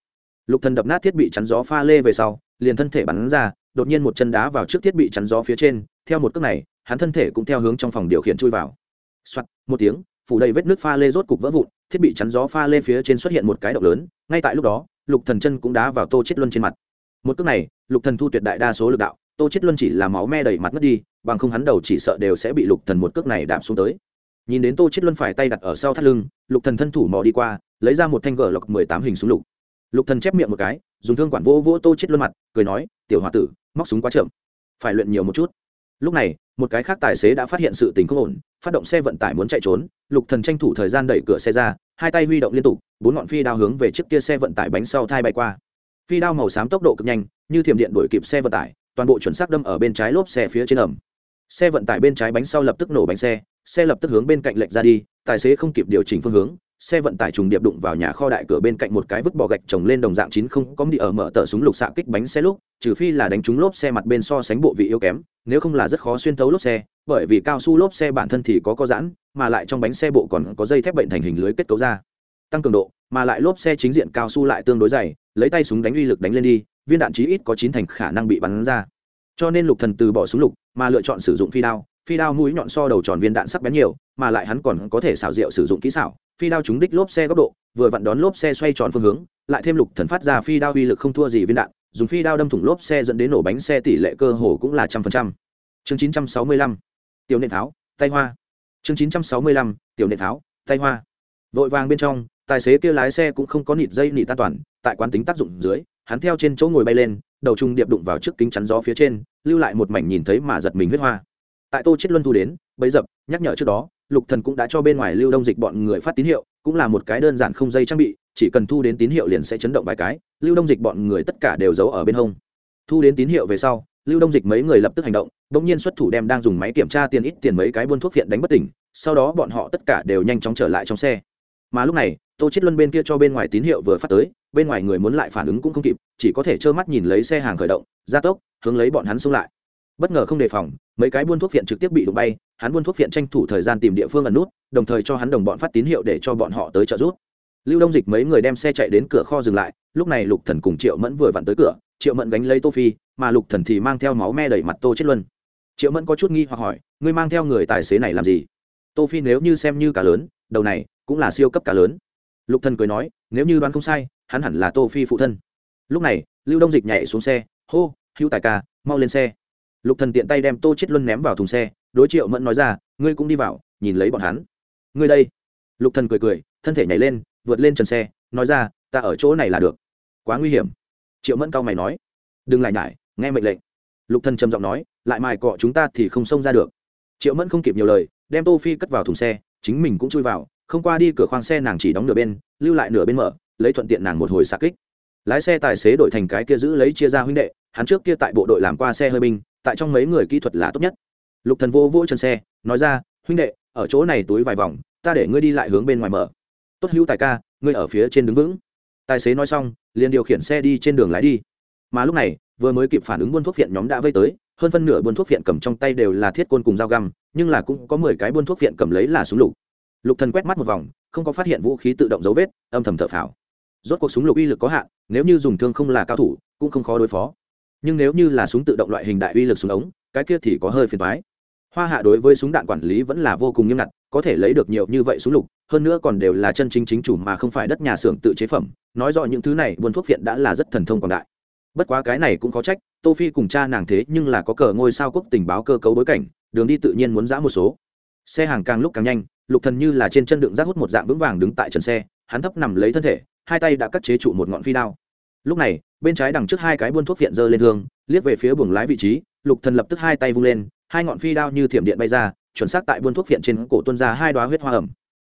Lục thần đập nát thiết bị chắn gió pha lê về sau, liền thân thể bắn ra đột nhiên một chân đá vào trước thiết bị chắn gió phía trên, theo một cước này, hắn thân thể cũng theo hướng trong phòng điều khiển chui vào. Soạt, một tiếng, phủ đầy vết nước pha lê rốt cục vỡ vụn, thiết bị chắn gió pha lê phía trên xuất hiện một cái động lớn, ngay tại lúc đó, lục thần chân cũng đá vào tô chết luân trên mặt. Một cước này, lục thần thu tuyệt đại đa số lực đạo, tô chết luân chỉ là máu me đầy mặt mất đi, bằng không hắn đầu chỉ sợ đều sẽ bị lục thần một cước này đạp xuống tới. Nhìn đến tô chết luân phải tay đặt ở sau thắt lưng, lục thần thân thủ mò đi qua, lấy ra một thanh gờ lọc mười tám hình súng lục. Lục thần chép miệng một cái, dùng thương quản vô vỗ tô chết luân mặt, cười nói, tiểu hòa tử móc súng quá chậm. Phải luyện nhiều một chút. Lúc này, một cái khác tài xế đã phát hiện sự tình không ổn, phát động xe vận tải muốn chạy trốn, lục thần tranh thủ thời gian đẩy cửa xe ra, hai tay huy động liên tục, bốn ngọn phi đao hướng về chiếc kia xe vận tải bánh sau thai bay qua. Phi đao màu xám tốc độ cực nhanh, như thiểm điện đuổi kịp xe vận tải, toàn bộ chuẩn xác đâm ở bên trái lốp xe phía trên ẩm xe vận tải bên trái bánh sau lập tức nổ bánh xe xe lập tức hướng bên cạnh lệch ra đi, tài xế không kịp điều chỉnh phương hướng xe vận tải trùng điệp đụng vào nhà kho đại cửa bên cạnh một cái vứt bỏ gạch trồng lên đồng dạng chín không có đi ở mở tờ súng lục xạ kích bánh xe lúc, trừ phi là đánh trúng lốp xe mặt bên so sánh bộ vị yếu kém, nếu không là rất khó xuyên thấu lốp xe, bởi vì cao su lốp xe bản thân thì có có giãn, mà lại trong bánh xe bộ còn có dây thép bệnh thành hình lưới kết cấu ra. Tăng cường độ, mà lại lốp xe chính diện cao su lại tương đối dày, lấy tay súng đánh uy lực đánh lên đi, viên đạn chí ít có chín thành khả năng bị bắn ra. Cho nên lục thần từ bỏ súng lục, mà lựa chọn sử dụng phi đao phi đao mũi nhọn so đầu tròn viên đạn sắc bén nhiều, mà lại hắn còn có thể xảo diệu sử dụng kỹ xảo phi đao trúng đích lốp xe góc độ, vừa vặn đón lốp xe xoay tròn phương hướng, lại thêm lục thần phát ra phi đao uy lực không thua gì viên đạn, dùng phi đao đâm thủng lốp xe dẫn đến nổ bánh xe tỷ lệ cơ hồ cũng là trăm phần trăm. Chương chín trăm sáu mươi lăm, tiểu nệ tháo, tay hoa. Chương chín trăm sáu mươi lăm, tiểu nệ tháo, tay hoa. Vội vàng bên trong, tài xế kia lái xe cũng không có nịt dây nịt an toàn, tại quán tính tác dụng dưới, hắn theo trên chỗ ngồi bay lên, đầu trung điệp đụng vào trước kính chắn gió phía trên, lưu lại một mảnh nhìn thấy mà giật mình huyết hoa. Tại tô chết luân thu đến, bấy dập, nhắc nhở trước đó lục thần cũng đã cho bên ngoài lưu đông dịch bọn người phát tín hiệu, cũng là một cái đơn giản không dây trang bị, chỉ cần thu đến tín hiệu liền sẽ chấn động vài cái, lưu đông dịch bọn người tất cả đều giấu ở bên hông. Thu đến tín hiệu về sau, lưu đông dịch mấy người lập tức hành động bỗng nhiên xuất thủ đem đang dùng máy kiểm tra tiền ít tiền mấy cái buôn thuốc viện đánh bất tỉnh, sau đó bọn họ tất cả đều nhanh chóng trở lại trong xe. Mà lúc này, tô chết luân bên kia cho bên ngoài tín hiệu vừa phát tới, bên ngoài người muốn lại phản ứng cũng không kịp, chỉ có thể trơ mắt nhìn lấy xe hàng khởi động gia tốc, hướng lấy bọn hắn xông lại bất ngờ không đề phòng, mấy cái buôn thuốc viện trực tiếp bị đụng bay, hắn buôn thuốc viện tranh thủ thời gian tìm địa phương ẩn nút, đồng thời cho hắn đồng bọn phát tín hiệu để cho bọn họ tới trợ giúp. Lưu đông dịch mấy người đem xe chạy đến cửa kho dừng lại, lúc này lục thần cùng triệu mẫn vừa vặn tới cửa, triệu mẫn gánh lấy tô phi, mà lục thần thì mang theo máu me đẩy mặt tô chết luân. Triệu mẫn có chút nghi hoặc hỏi, ngươi mang theo người tài xế này làm gì? Tô phi nếu như xem như cá lớn, đầu này cũng là siêu cấp cá lớn. Lục thần cười nói, nếu như đoán không sai, hắn hẳn là tô phi phụ thân. Lúc này, lưu đông dịch nhảy xuống xe, hô, hữu tài ca, mau lên xe lục thần tiện tay đem tô chết luân ném vào thùng xe, đối triệu mẫn nói ra, ngươi cũng đi vào, nhìn lấy bọn hắn. Ngươi đây. Lục thần cười cười, thân thể nhảy lên, vượt lên trần xe, nói ra, ta ở chỗ này là được. Quá nguy hiểm. Triệu mẫn cao mày nói, đừng lại nhải, nghe mệnh lệnh. Lục thần trầm giọng nói, lại mài cọ chúng ta thì không xông ra được. Triệu mẫn không kịp nhiều lời, đem tô phi cất vào thùng xe, chính mình cũng chui vào, không qua đi cửa khoang xe nàng chỉ đóng nửa bên, lưu lại nửa bên mở, lấy thuận tiện nàng một hồi xạ kích. Lái xe tài xế đổi thành cái kia giữ lấy chia ra huynh đệ, hắn trước kia tại bộ đội làm qua xe hơi binh tại trong mấy người kỹ thuật là tốt nhất. Lục thần vô vỗ chân xe, nói ra, huynh đệ, ở chỗ này túi vài vòng, ta để ngươi đi lại hướng bên ngoài mở. Tốt hữu tài ca, ngươi ở phía trên đứng vững. Tài xế nói xong, liền điều khiển xe đi trên đường lái đi. Mà lúc này, vừa mới kịp phản ứng buôn thuốc viện nhóm đã vây tới, hơn phân nửa buôn thuốc viện cầm trong tay đều là thiết côn cùng dao găm, nhưng là cũng có mười cái buôn thuốc viện cầm lấy là súng lục. Lục thần quét mắt một vòng, không có phát hiện vũ khí tự động dấu vết, âm thầm thở phào. Rốt cuộc súng lục uy lực có hạn, nếu như dùng thương không là cao thủ, cũng không khó đối phó nhưng nếu như là súng tự động loại hình đại uy lực súng ống, cái kia thì có hơi phiền toái. Hoa hạ đối với súng đạn quản lý vẫn là vô cùng nghiêm ngặt, có thể lấy được nhiều như vậy súng lục, hơn nữa còn đều là chân chính chính chủ mà không phải đất nhà xưởng tự chế phẩm, nói rõ những thứ này buôn thuốc viện đã là rất thần thông quảng đại. Bất quá cái này cũng có trách, tô phi cùng cha nàng thế nhưng là có cờ ngôi sao quốc tình báo cơ cấu bối cảnh, đường đi tự nhiên muốn giã một số. Xe hàng càng lúc càng nhanh, lục thần như là trên chân đựng rác hút một dạng vững vàng đứng tại trần xe, hắn thấp nằm lấy thân thể, hai tay đã cắt chế trụ một ngọn phi đao lúc này, bên trái đằng trước hai cái buôn thuốc viện dơ lên thương, liếc về phía buồng lái vị trí, lục thần lập tức hai tay vung lên, hai ngọn phi đao như thiểm điện bay ra, chuẩn xác tại buôn thuốc viện trên cổ tuôn ra hai đoá huyết hoa ẩm.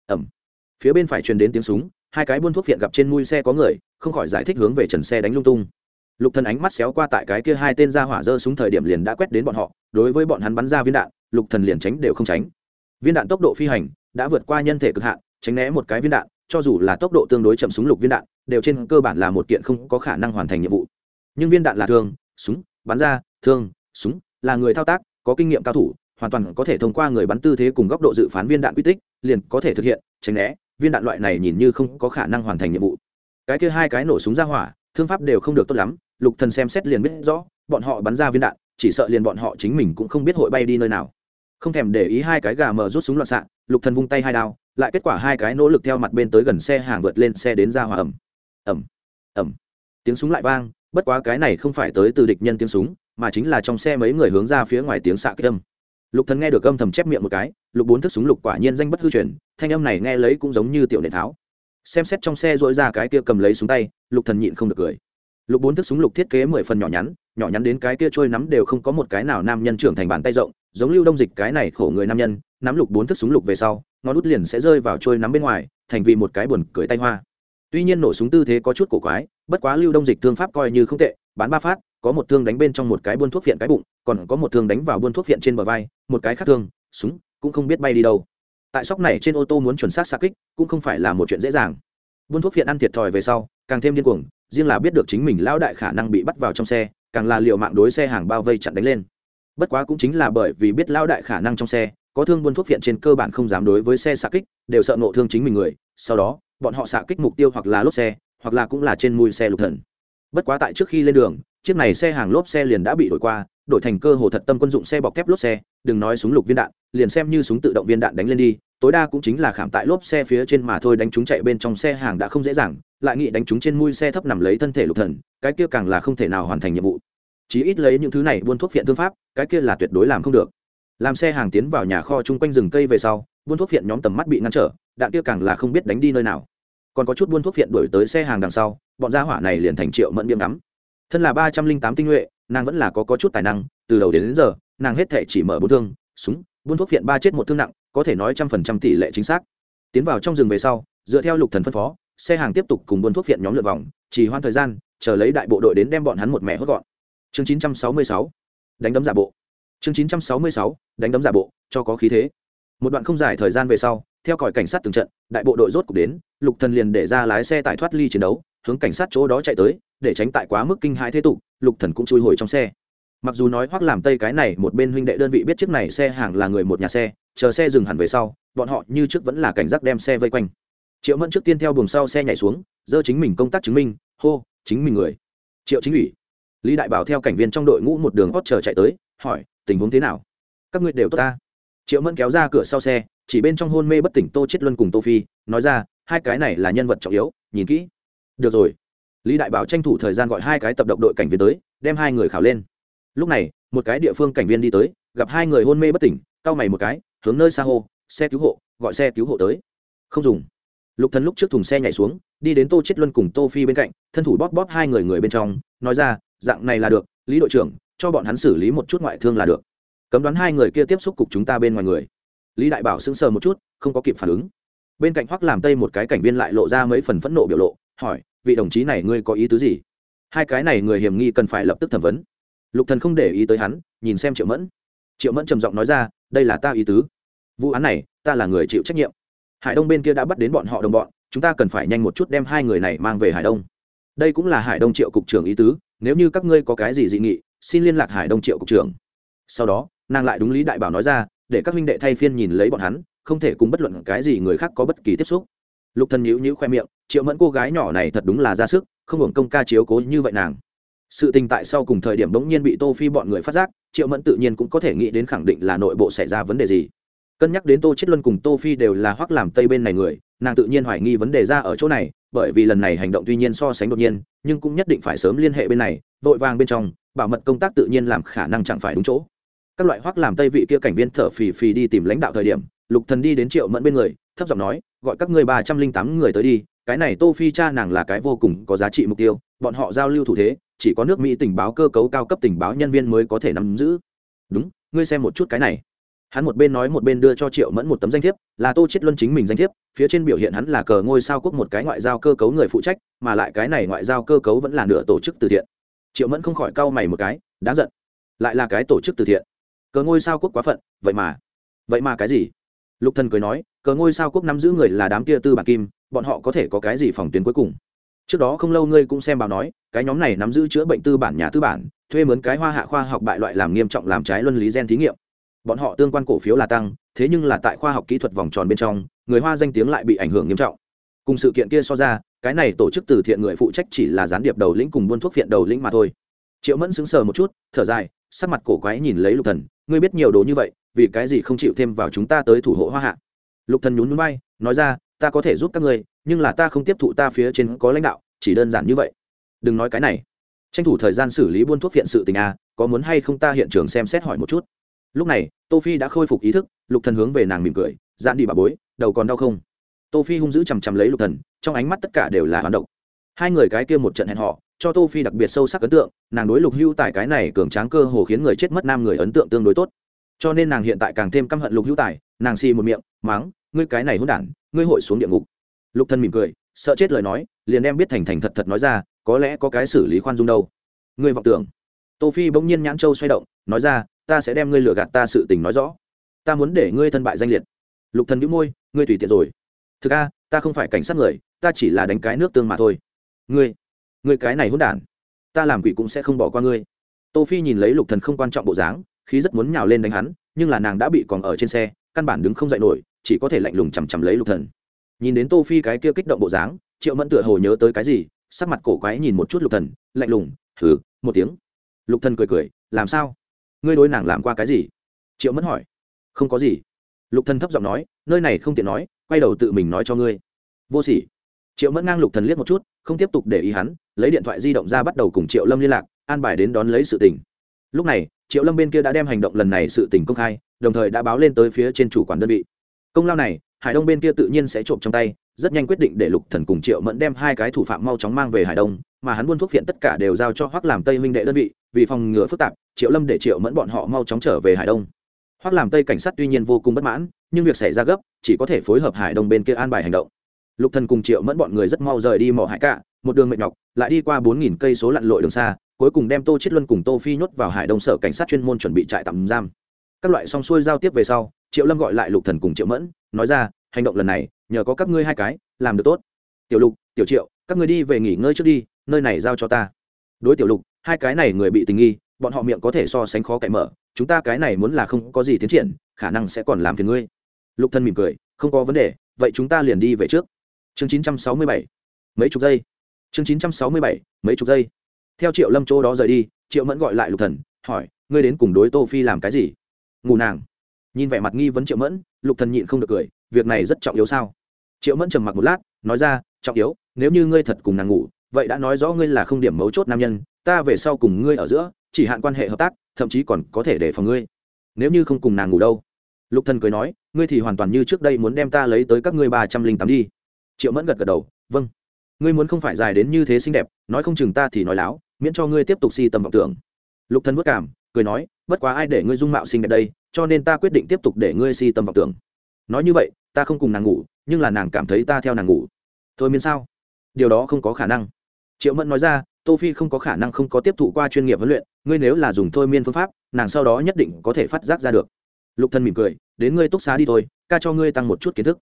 Ẩm. Phía bên phải truyền đến tiếng súng, hai cái buôn thuốc viện gặp trên mui xe có người, không khỏi giải thích hướng về trần xe đánh lung tung. Lục thần ánh mắt xéo qua tại cái kia hai tên ra hỏa dơ súng thời điểm liền đã quét đến bọn họ, đối với bọn hắn bắn ra viên đạn, lục thần liền tránh đều không tránh. Viên đạn tốc độ phi hành, đã vượt qua nhân thể cực hạn, tránh né một cái viên đạn cho dù là tốc độ tương đối chậm súng lục viên đạn, đều trên cơ bản là một kiện không có khả năng hoàn thành nhiệm vụ. Nhưng viên đạn là thương súng, bắn ra thương súng, là người thao tác, có kinh nghiệm cao thủ, hoàn toàn có thể thông qua người bắn tư thế cùng góc độ dự phán viên đạn quy tích, liền có thể thực hiện, tránh né, viên đạn loại này nhìn như không có khả năng hoàn thành nhiệm vụ. Cái kia hai cái nổ súng ra hỏa, thương pháp đều không được tốt lắm, lục thần xem xét liền biết rõ, bọn họ bắn ra viên đạn, chỉ sợ liền bọn họ chính mình cũng không biết hội bay đi nơi nào. Không thèm để ý hai cái gà mờ rút súng loạn xạ, lục thần vung tay hai đao lại kết quả hai cái nỗ lực theo mặt bên tới gần xe hàng vượt lên xe đến ra hỏa ẩm. Ẩm ẩm. Tiếng súng lại vang, bất quá cái này không phải tới từ địch nhân tiếng súng, mà chính là trong xe mấy người hướng ra phía ngoài tiếng xạ kích âm. Lục thần nghe được âm thầm chép miệng một cái, lục bốn thức súng lục quả nhiên danh bất hư truyền, thanh âm này nghe lấy cũng giống như tiểu nệ tháo. Xem xét trong xe dội ra cái kia cầm lấy súng tay, lục thần nhịn không được cười. Lục bốn thức súng lục thiết kế mười phần nhỏ nhắn nhỏ nhắn đến cái kia trôi nắm đều không có một cái nào nam nhân trưởng thành bàn tay rộng, giống lưu đông dịch cái này khổ người nam nhân, nắm lục bốn thức súng lục về sau ngón út liền sẽ rơi vào trôi nắm bên ngoài, thành vì một cái buồn cười tay hoa. Tuy nhiên nổ súng tư thế có chút cổ quái, bất quá lưu đông dịch thương pháp coi như không tệ, bán ba phát, có một thương đánh bên trong một cái buôn thuốc phiện cái bụng, còn có một thương đánh vào buôn thuốc phiện trên bờ vai, một cái khác thương, súng, cũng không biết bay đi đâu. Tại sóc này trên ô tô muốn chuẩn xác xa kích, cũng không phải là một chuyện dễ dàng. Buôn thuốc phiện ăn thiệt thòi về sau, càng thêm điên cuồng, riêng là biết được chính mình lão đại khả năng bị bắt vào trong xe, càng là liệu mạng đối xe hàng bao vây chặn đánh lên. Bất quá cũng chính là bởi vì biết lão đại khả năng trong xe có thương buôn thuốc phiện trên cơ bản không dám đối với xe xạ kích, đều sợ nộ thương chính mình người, sau đó, bọn họ xạ kích mục tiêu hoặc là lốp xe, hoặc là cũng là trên mùi xe lục thần. Bất quá tại trước khi lên đường, chiếc này xe hàng lốp xe liền đã bị đổi qua, đổi thành cơ hồ thật tâm quân dụng xe bọc thép lốp xe, đừng nói súng lục viên đạn, liền xem như súng tự động viên đạn đánh lên đi, tối đa cũng chính là khảm tại lốp xe phía trên mà thôi, đánh chúng chạy bên trong xe hàng đã không dễ dàng, lại nghĩ đánh chúng trên mui xe thấp nằm lấy thân thể lục thần, cái kia càng là không thể nào hoàn thành nhiệm vụ. Chí ít lấy những thứ này buôn thuốc phiện thương pháp, cái kia là tuyệt đối làm không được làm xe hàng tiến vào nhà kho chung quanh rừng cây về sau buôn thuốc phiện nhóm tầm mắt bị ngăn trở đạn kia càng là không biết đánh đi nơi nào. Còn có chút buôn thuốc phiện đuổi tới xe hàng đằng sau bọn gia hỏa này liền thành triệu mẫn biếm ngắm. Thân là ba trăm linh tám tinh nhuệ nàng vẫn là có, có chút tài năng từ đầu đến, đến giờ nàng hết thể chỉ mở bốn thương súng buôn thuốc phiện ba chết một thương nặng có thể nói trăm phần trăm tỷ lệ chính xác. Tiến vào trong rừng về sau dựa theo lục thần phân phó xe hàng tiếp tục cùng buôn thuốc phiện nhóm lượt vòng chỉ hoan thời gian chờ lấy đại bộ đội đến đem bọn hắn một mẹ hốt gọn. Chương chín trăm sáu mươi sáu đánh đấm giả bộ chương chín trăm sáu mươi sáu, đánh đấm giả bộ, cho có khí thế. Một đoạn không dài thời gian về sau, theo còi cảnh sát từng trận, đại bộ đội rốt cục đến, lục thần liền để ra lái xe tải thoát ly chiến đấu, hướng cảnh sát chỗ đó chạy tới, để tránh tại quá mức kinh hãi thế tục, lục thần cũng chui hồi trong xe. Mặc dù nói hoắc làm tây cái này một bên huynh đệ đơn vị biết chiếc này xe hàng là người một nhà xe, chờ xe dừng hẳn về sau, bọn họ như trước vẫn là cảnh giác đem xe vây quanh. Triệu mẫn trước tiên theo buồng sau xe nhảy xuống, giơ chính mình công tác chứng minh, hô, chính mình người. Triệu chính ủy. Lý đại bảo theo cảnh viên trong đội ngũ một đường hót chờ chạy tới, hỏi tình huống thế nào? Các ngươi đều tốt ta. Triệu mẫn kéo ra cửa sau xe, chỉ bên trong hôn mê bất tỉnh tô chết luân cùng tô phi, nói ra, hai cái này là nhân vật trọng yếu, nhìn kỹ. Được rồi. Lý đại bảo tranh thủ thời gian gọi hai cái tập động đội cảnh viên tới, đem hai người khảo lên. Lúc này, một cái địa phương cảnh viên đi tới, gặp hai người hôn mê bất tỉnh, cau mày một cái, hướng nơi xa hô, xe cứu hộ, gọi xe cứu hộ tới. Không dùng. Lục thần lúc trước thùng xe nhảy xuống, đi đến tô chết luân cùng tô phi bên cạnh, thân thủ bóp bóp hai người người bên trong, nói ra, dạng này là được, lý đội trưởng cho bọn hắn xử lý một chút ngoại thương là được. Cấm đoán hai người kia tiếp xúc cục chúng ta bên ngoài người. Lý đại bảo sững sờ một chút, không có kịp phản ứng. Bên cạnh hoắc làm tây một cái cảnh viên lại lộ ra mấy phần phẫn nộ biểu lộ, hỏi, vị đồng chí này ngươi có ý tứ gì? Hai cái này người hiểm nghi cần phải lập tức thẩm vấn. Lục thần không để ý tới hắn, nhìn xem triệu mẫn. Triệu mẫn trầm giọng nói ra, đây là ta ý tứ. Vụ án này, ta là người chịu trách nhiệm. Hải đông bên kia đã bắt đến bọn họ đồng bọn, chúng ta cần phải nhanh một chút đem hai người này mang về hải đông. Đây cũng là hải đông triệu cục trưởng ý tứ, nếu như các ngươi có cái gì dị nghị xin liên lạc hải đông triệu cục trưởng. Sau đó, nàng lại đúng lý đại bảo nói ra, để các huynh đệ thay phiên nhìn lấy bọn hắn, không thể cùng bất luận cái gì người khác có bất kỳ tiếp xúc. Lục thần nhíu nhíu khoe miệng, triệu mẫn cô gái nhỏ này thật đúng là ra sức, không hưởng công ca chiếu cố như vậy nàng. Sự tình tại sau cùng thời điểm bỗng nhiên bị tô phi bọn người phát giác, triệu mẫn tự nhiên cũng có thể nghĩ đến khẳng định là nội bộ xảy ra vấn đề gì. Cân nhắc đến tô chết luân cùng tô phi đều là hoắc làm tây bên này người, nàng tự nhiên hoài nghi vấn đề ra ở chỗ này, bởi vì lần này hành động tuy nhiên so sánh đột nhiên, nhưng cũng nhất định phải sớm liên hệ bên này, vội vàng bên trong bảo mật công tác tự nhiên làm khả năng chẳng phải đúng chỗ. Các loại hoắc làm tây vị kia cảnh viên thở phì phì đi tìm lãnh đạo thời điểm, lục thần đi đến triệu mẫn bên người, thấp giọng nói, gọi các ngươi ba trăm linh tám người tới đi, cái này tô phi cha nàng là cái vô cùng có giá trị mục tiêu, bọn họ giao lưu thủ thế, chỉ có nước mỹ tình báo cơ cấu cao cấp tình báo nhân viên mới có thể nắm giữ. Đúng, ngươi xem một chút cái này. Hắn một bên nói một bên đưa cho triệu mẫn một tấm danh thiếp, là tô chết luân chính mình danh thiếp, phía trên biểu hiện hắn là cờ ngôi sao quốc một cái ngoại giao cơ cấu người phụ trách, mà lại cái này ngoại giao cơ cấu vẫn là nửa tổ chức từ thiện triệu mẫn không khỏi cau mày một cái, đáng giận. Lại là cái tổ chức từ thiện. Cờ ngôi sao quốc quá phận, vậy mà. Vậy mà cái gì? Lục thần cười nói, cờ ngôi sao quốc nắm giữ người là đám kia tư bản kim, bọn họ có thể có cái gì phòng tuyến cuối cùng? Trước đó không lâu ngươi cũng xem báo nói, cái nhóm này nắm giữ chữa bệnh tư bản nhà tư bản, thuê mướn cái hoa hạ khoa học bại loại làm nghiêm trọng làm trái luân lý gen thí nghiệm. Bọn họ tương quan cổ phiếu là tăng, thế nhưng là tại khoa học kỹ thuật vòng tròn bên trong, người hoa danh tiếng lại bị ảnh hưởng nghiêm trọng cùng sự kiện kia so ra, cái này tổ chức từ thiện người phụ trách chỉ là gián điệp đầu lĩnh cùng buôn thuốc viện đầu lĩnh mà thôi. Triệu mẫn sững sờ một chút, thở dài, sắc mặt cổ quái nhìn lấy lục thần, ngươi biết nhiều đồ như vậy, vì cái gì không chịu thêm vào chúng ta tới thủ hộ hoa hạ? Lục thần nhún nhún vai, nói ra, ta có thể giúp các ngươi, nhưng là ta không tiếp thụ ta phía trên có lãnh đạo, chỉ đơn giản như vậy. Đừng nói cái này. Tranh thủ thời gian xử lý buôn thuốc viện sự tình a, có muốn hay không ta hiện trường xem xét hỏi một chút. Lúc này, tô phi đã khôi phục ý thức, lục thần hướng về nàng mỉm cười dạn đi bà bối, đầu còn đau không? Tô phi hung dữ chằm chằm lấy lục thần, trong ánh mắt tất cả đều là hoán động hai người cái kia một trận hẹn họ cho tô phi đặc biệt sâu sắc ấn tượng, nàng đối lục hưu tài cái này cường tráng cơ hồ khiến người chết mất nam người ấn tượng tương đối tốt. Cho nên nàng hiện tại càng thêm căm hận lục hưu tài, nàng xì một miệng mắng ngươi cái này hỗn đản, ngươi hội xuống địa ngục. Lục thân mỉm cười, sợ chết lời nói, liền đem biết thành thành thật thật nói ra, có lẽ có cái xử lý khoan dung đâu. Ngươi vọng tưởng. Tô phi bỗng nhiên nhãn châu xoay động, nói ra, ta sẽ đem ngươi lừa gạt ta sự tình nói rõ. Ta muốn để ngươi thân bại danh liệt. Lục thần nhíu môi, ngươi tùy tiện rồi thực a ta không phải cảnh sát người, ta chỉ là đánh cái nước tương mà thôi. Ngươi ngươi cái này hỗn đản. Ta làm quỷ cũng sẽ không bỏ qua ngươi. Tô phi nhìn lấy lục thần không quan trọng bộ dáng, khí rất muốn nhào lên đánh hắn, nhưng là nàng đã bị còn ở trên xe, căn bản đứng không dậy nổi, chỉ có thể lạnh lùng chằm chằm lấy lục thần. Nhìn đến tô phi cái kia kích động bộ dáng, triệu mẫn tựa hồ nhớ tới cái gì, sắc mặt cổ quái nhìn một chút lục thần, lạnh lùng, hừ, một tiếng. Lục thần cười cười, làm sao? Ngươi đối nàng làm qua cái gì? Triệu mẫn hỏi. Không có gì. Lục thần thấp giọng nói, nơi này không tiện nói quay đầu tự mình nói cho ngươi. Vô sỉ. Triệu mẫn ngang lục thần liếc một chút, không tiếp tục để ý hắn, lấy điện thoại di động ra bắt đầu cùng triệu lâm liên lạc, an bài đến đón lấy sự tình. Lúc này, triệu lâm bên kia đã đem hành động lần này sự tình công khai, đồng thời đã báo lên tới phía trên chủ quản đơn vị. Công lao này, hải đông bên kia tự nhiên sẽ trộm trong tay, rất nhanh quyết định để lục thần cùng triệu mẫn đem hai cái thủ phạm mau chóng mang về hải đông, mà hắn buôn thuốc phiện tất cả đều giao cho hoắc làm tây huynh đệ đơn vị, vì phòng ngừa phức tạp, triệu lâm để triệu mẫn bọn họ mau chóng trở về hải đông. Hoắc làm tây cảnh sát tuy nhiên vô cùng bất mãn, nhưng việc xảy ra gấp chỉ có thể phối hợp hải đông bên kia an bài hành động. Lục thần cùng triệu mẫn bọn người rất mau rời đi mỏ hải cả một đường mệt nhọc, lại đi qua bốn nghìn cây số lặn lội đường xa, cuối cùng đem tô chiết luân cùng tô phi nhốt vào hải đông sở cảnh sát chuyên môn chuẩn bị trại tạm giam. Các loại song xuôi giao tiếp về sau, triệu lâm gọi lại lục thần cùng triệu mẫn, nói ra, hành động lần này, nhờ có các ngươi hai cái, làm được tốt. Tiểu lục, tiểu triệu, các ngươi đi về nghỉ ngơi trước đi, nơi này giao cho ta. Đối tiểu lục, hai cái này người bị tình nghi, bọn họ miệng có thể so sánh khó cậy mở, chúng ta cái này muốn là không có gì tiến triển, khả năng sẽ còn làm phiền ngươi lục thân mỉm cười, không có vấn đề, vậy chúng ta liền đi về trước. Chương 967 mấy chục giây. Chương 967 mấy chục giây. Theo triệu lâm chỗ đó rời đi, triệu mẫn gọi lại lục thần, hỏi, ngươi đến cùng đối tô phi làm cái gì? Ngủ nàng. Nhìn vẻ mặt nghi vấn triệu mẫn, lục thần nhịn không được cười, việc này rất trọng yếu sao? Triệu mẫn trầm mặc một lát, nói ra, trọng yếu, nếu như ngươi thật cùng nàng ngủ, vậy đã nói rõ ngươi là không điểm mấu chốt nam nhân, ta về sau cùng ngươi ở giữa, chỉ hạn quan hệ hợp tác, thậm chí còn có thể để phòng ngươi. Nếu như không cùng nàng ngủ đâu? Lục thần cười nói, ngươi thì hoàn toàn như trước đây muốn đem ta lấy tới các ngươi ba trăm linh tám đi. Triệu mẫn gật gật đầu vâng. Ngươi muốn không phải dài đến như thế xinh đẹp, nói không chừng ta thì nói láo, miễn cho ngươi tiếp tục si tầm vọng tưởng. Lục thần vất cảm, cười nói, bất quá ai để ngươi dung mạo xinh đẹp đây, cho nên ta quyết định tiếp tục để ngươi si tâm vọng tưởng. Nói như vậy, ta không cùng nàng ngủ, nhưng là nàng cảm thấy ta theo nàng ngủ. Thôi miễn sao? Điều đó không có khả năng. Triệu mẫn nói ra, tô phi không có khả năng không có tiếp thụ qua chuyên nghiệp huấn luyện, ngươi nếu là dùng thôi miên phương pháp, nàng sau đó nhất định có thể phát giác ra được lục thân mỉm cười, đến ngươi túc xá đi thôi, ca cho ngươi tăng một chút kiến thức.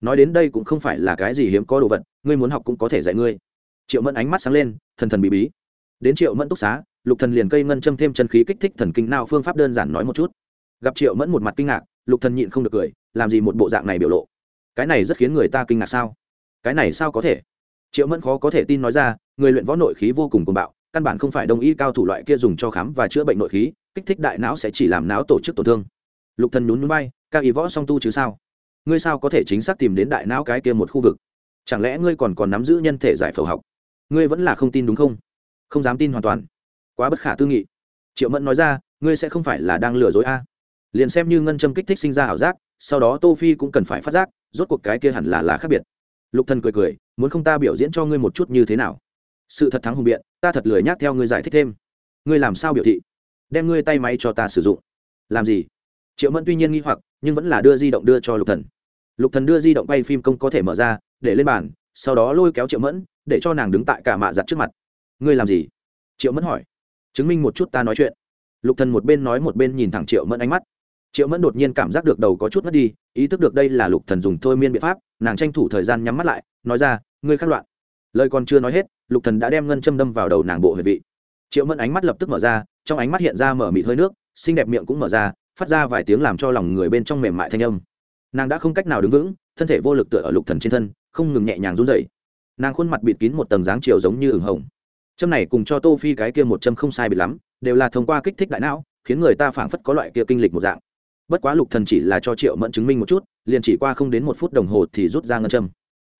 Nói đến đây cũng không phải là cái gì hiếm có đồ vật, ngươi muốn học cũng có thể dạy ngươi. Triệu mẫn ánh mắt sáng lên, thần thần bí bí. Đến triệu mẫn túc xá, lục thần liền cây ngân châm thêm chân khí kích thích thần kinh nào phương pháp đơn giản nói một chút. Gặp triệu mẫn một mặt kinh ngạc, lục thần nhịn không được cười, làm gì một bộ dạng này biểu lộ? Cái này rất khiến người ta kinh ngạc sao? Cái này sao có thể? Triệu mẫn khó có thể tin nói ra, người luyện võ nội khí vô cùng cuồng bạo, căn bản không phải đồng y cao thủ loại kia dùng cho khám và chữa bệnh nội khí, kích thích đại não sẽ chỉ làm não tổ chức tổn thương lục thần nhún nhún bay cao y võ song tu chứ sao? Ngươi sao có thể chính xác tìm đến đại não cái kia một khu vực? Chẳng lẽ ngươi còn còn nắm giữ nhân thể giải phẫu học? Ngươi vẫn là không tin đúng không? Không dám tin hoàn toàn. Quá bất khả tư nghị. Triệu mẫn nói ra, ngươi sẽ không phải là đang lừa dối a? Liền xem như ngân châm kích thích sinh ra ảo giác, sau đó tô phi cũng cần phải phát giác, rốt cuộc cái kia hẳn là là khác biệt. Lục thần cười cười, muốn không ta biểu diễn cho ngươi một chút như thế nào? Sự thật thắng hùng biện, ta thật lười nhắc theo ngươi giải thích thêm. Ngươi làm sao biểu thị? Đem ngươi tay máy cho ta sử dụng. Làm gì? Triệu mẫn tuy nhiên nghi hoặc, nhưng vẫn là đưa di động đưa cho lục thần. Lục thần đưa di động quay phim công có thể mở ra, để lên bàn, sau đó lôi kéo triệu mẫn, để cho nàng đứng tại cả mạ giặt trước mặt. Ngươi làm gì? Triệu mẫn hỏi. Chứng minh một chút ta nói chuyện. Lục thần một bên nói một bên nhìn thẳng triệu mẫn ánh mắt. Triệu mẫn đột nhiên cảm giác được đầu có chút mất đi, ý thức được đây là lục thần dùng thôi miên biện pháp, nàng tranh thủ thời gian nhắm mắt lại, nói ra, ngươi khắc loạn. Lời còn chưa nói hết, lục thần đã đem ngân châm đâm vào đầu nàng bộ huyệt vị. Triệu mẫn ánh mắt lập tức mở ra, trong ánh mắt hiện ra mở mịt hơi nước, xinh đẹp miệng cũng mở ra phát ra vài tiếng làm cho lòng người bên trong mềm mại thanh âm. Nàng đã không cách nào đứng vững, thân thể vô lực tựa ở lục thần trên thân, không ngừng nhẹ nhàng run rẩy. Nàng khuôn mặt bịt kín một tầng dáng chiều giống như ửng hồng. Châm này cùng cho tô phi cái kia một châm không sai biệt lắm, đều là thông qua kích thích đại não, khiến người ta phảng phất có loại kia kinh lịch một dạng. Bất quá lục thần chỉ là cho triệu mẫn chứng minh một chút, liền chỉ qua không đến một phút đồng hồ thì rút ra ngân châm.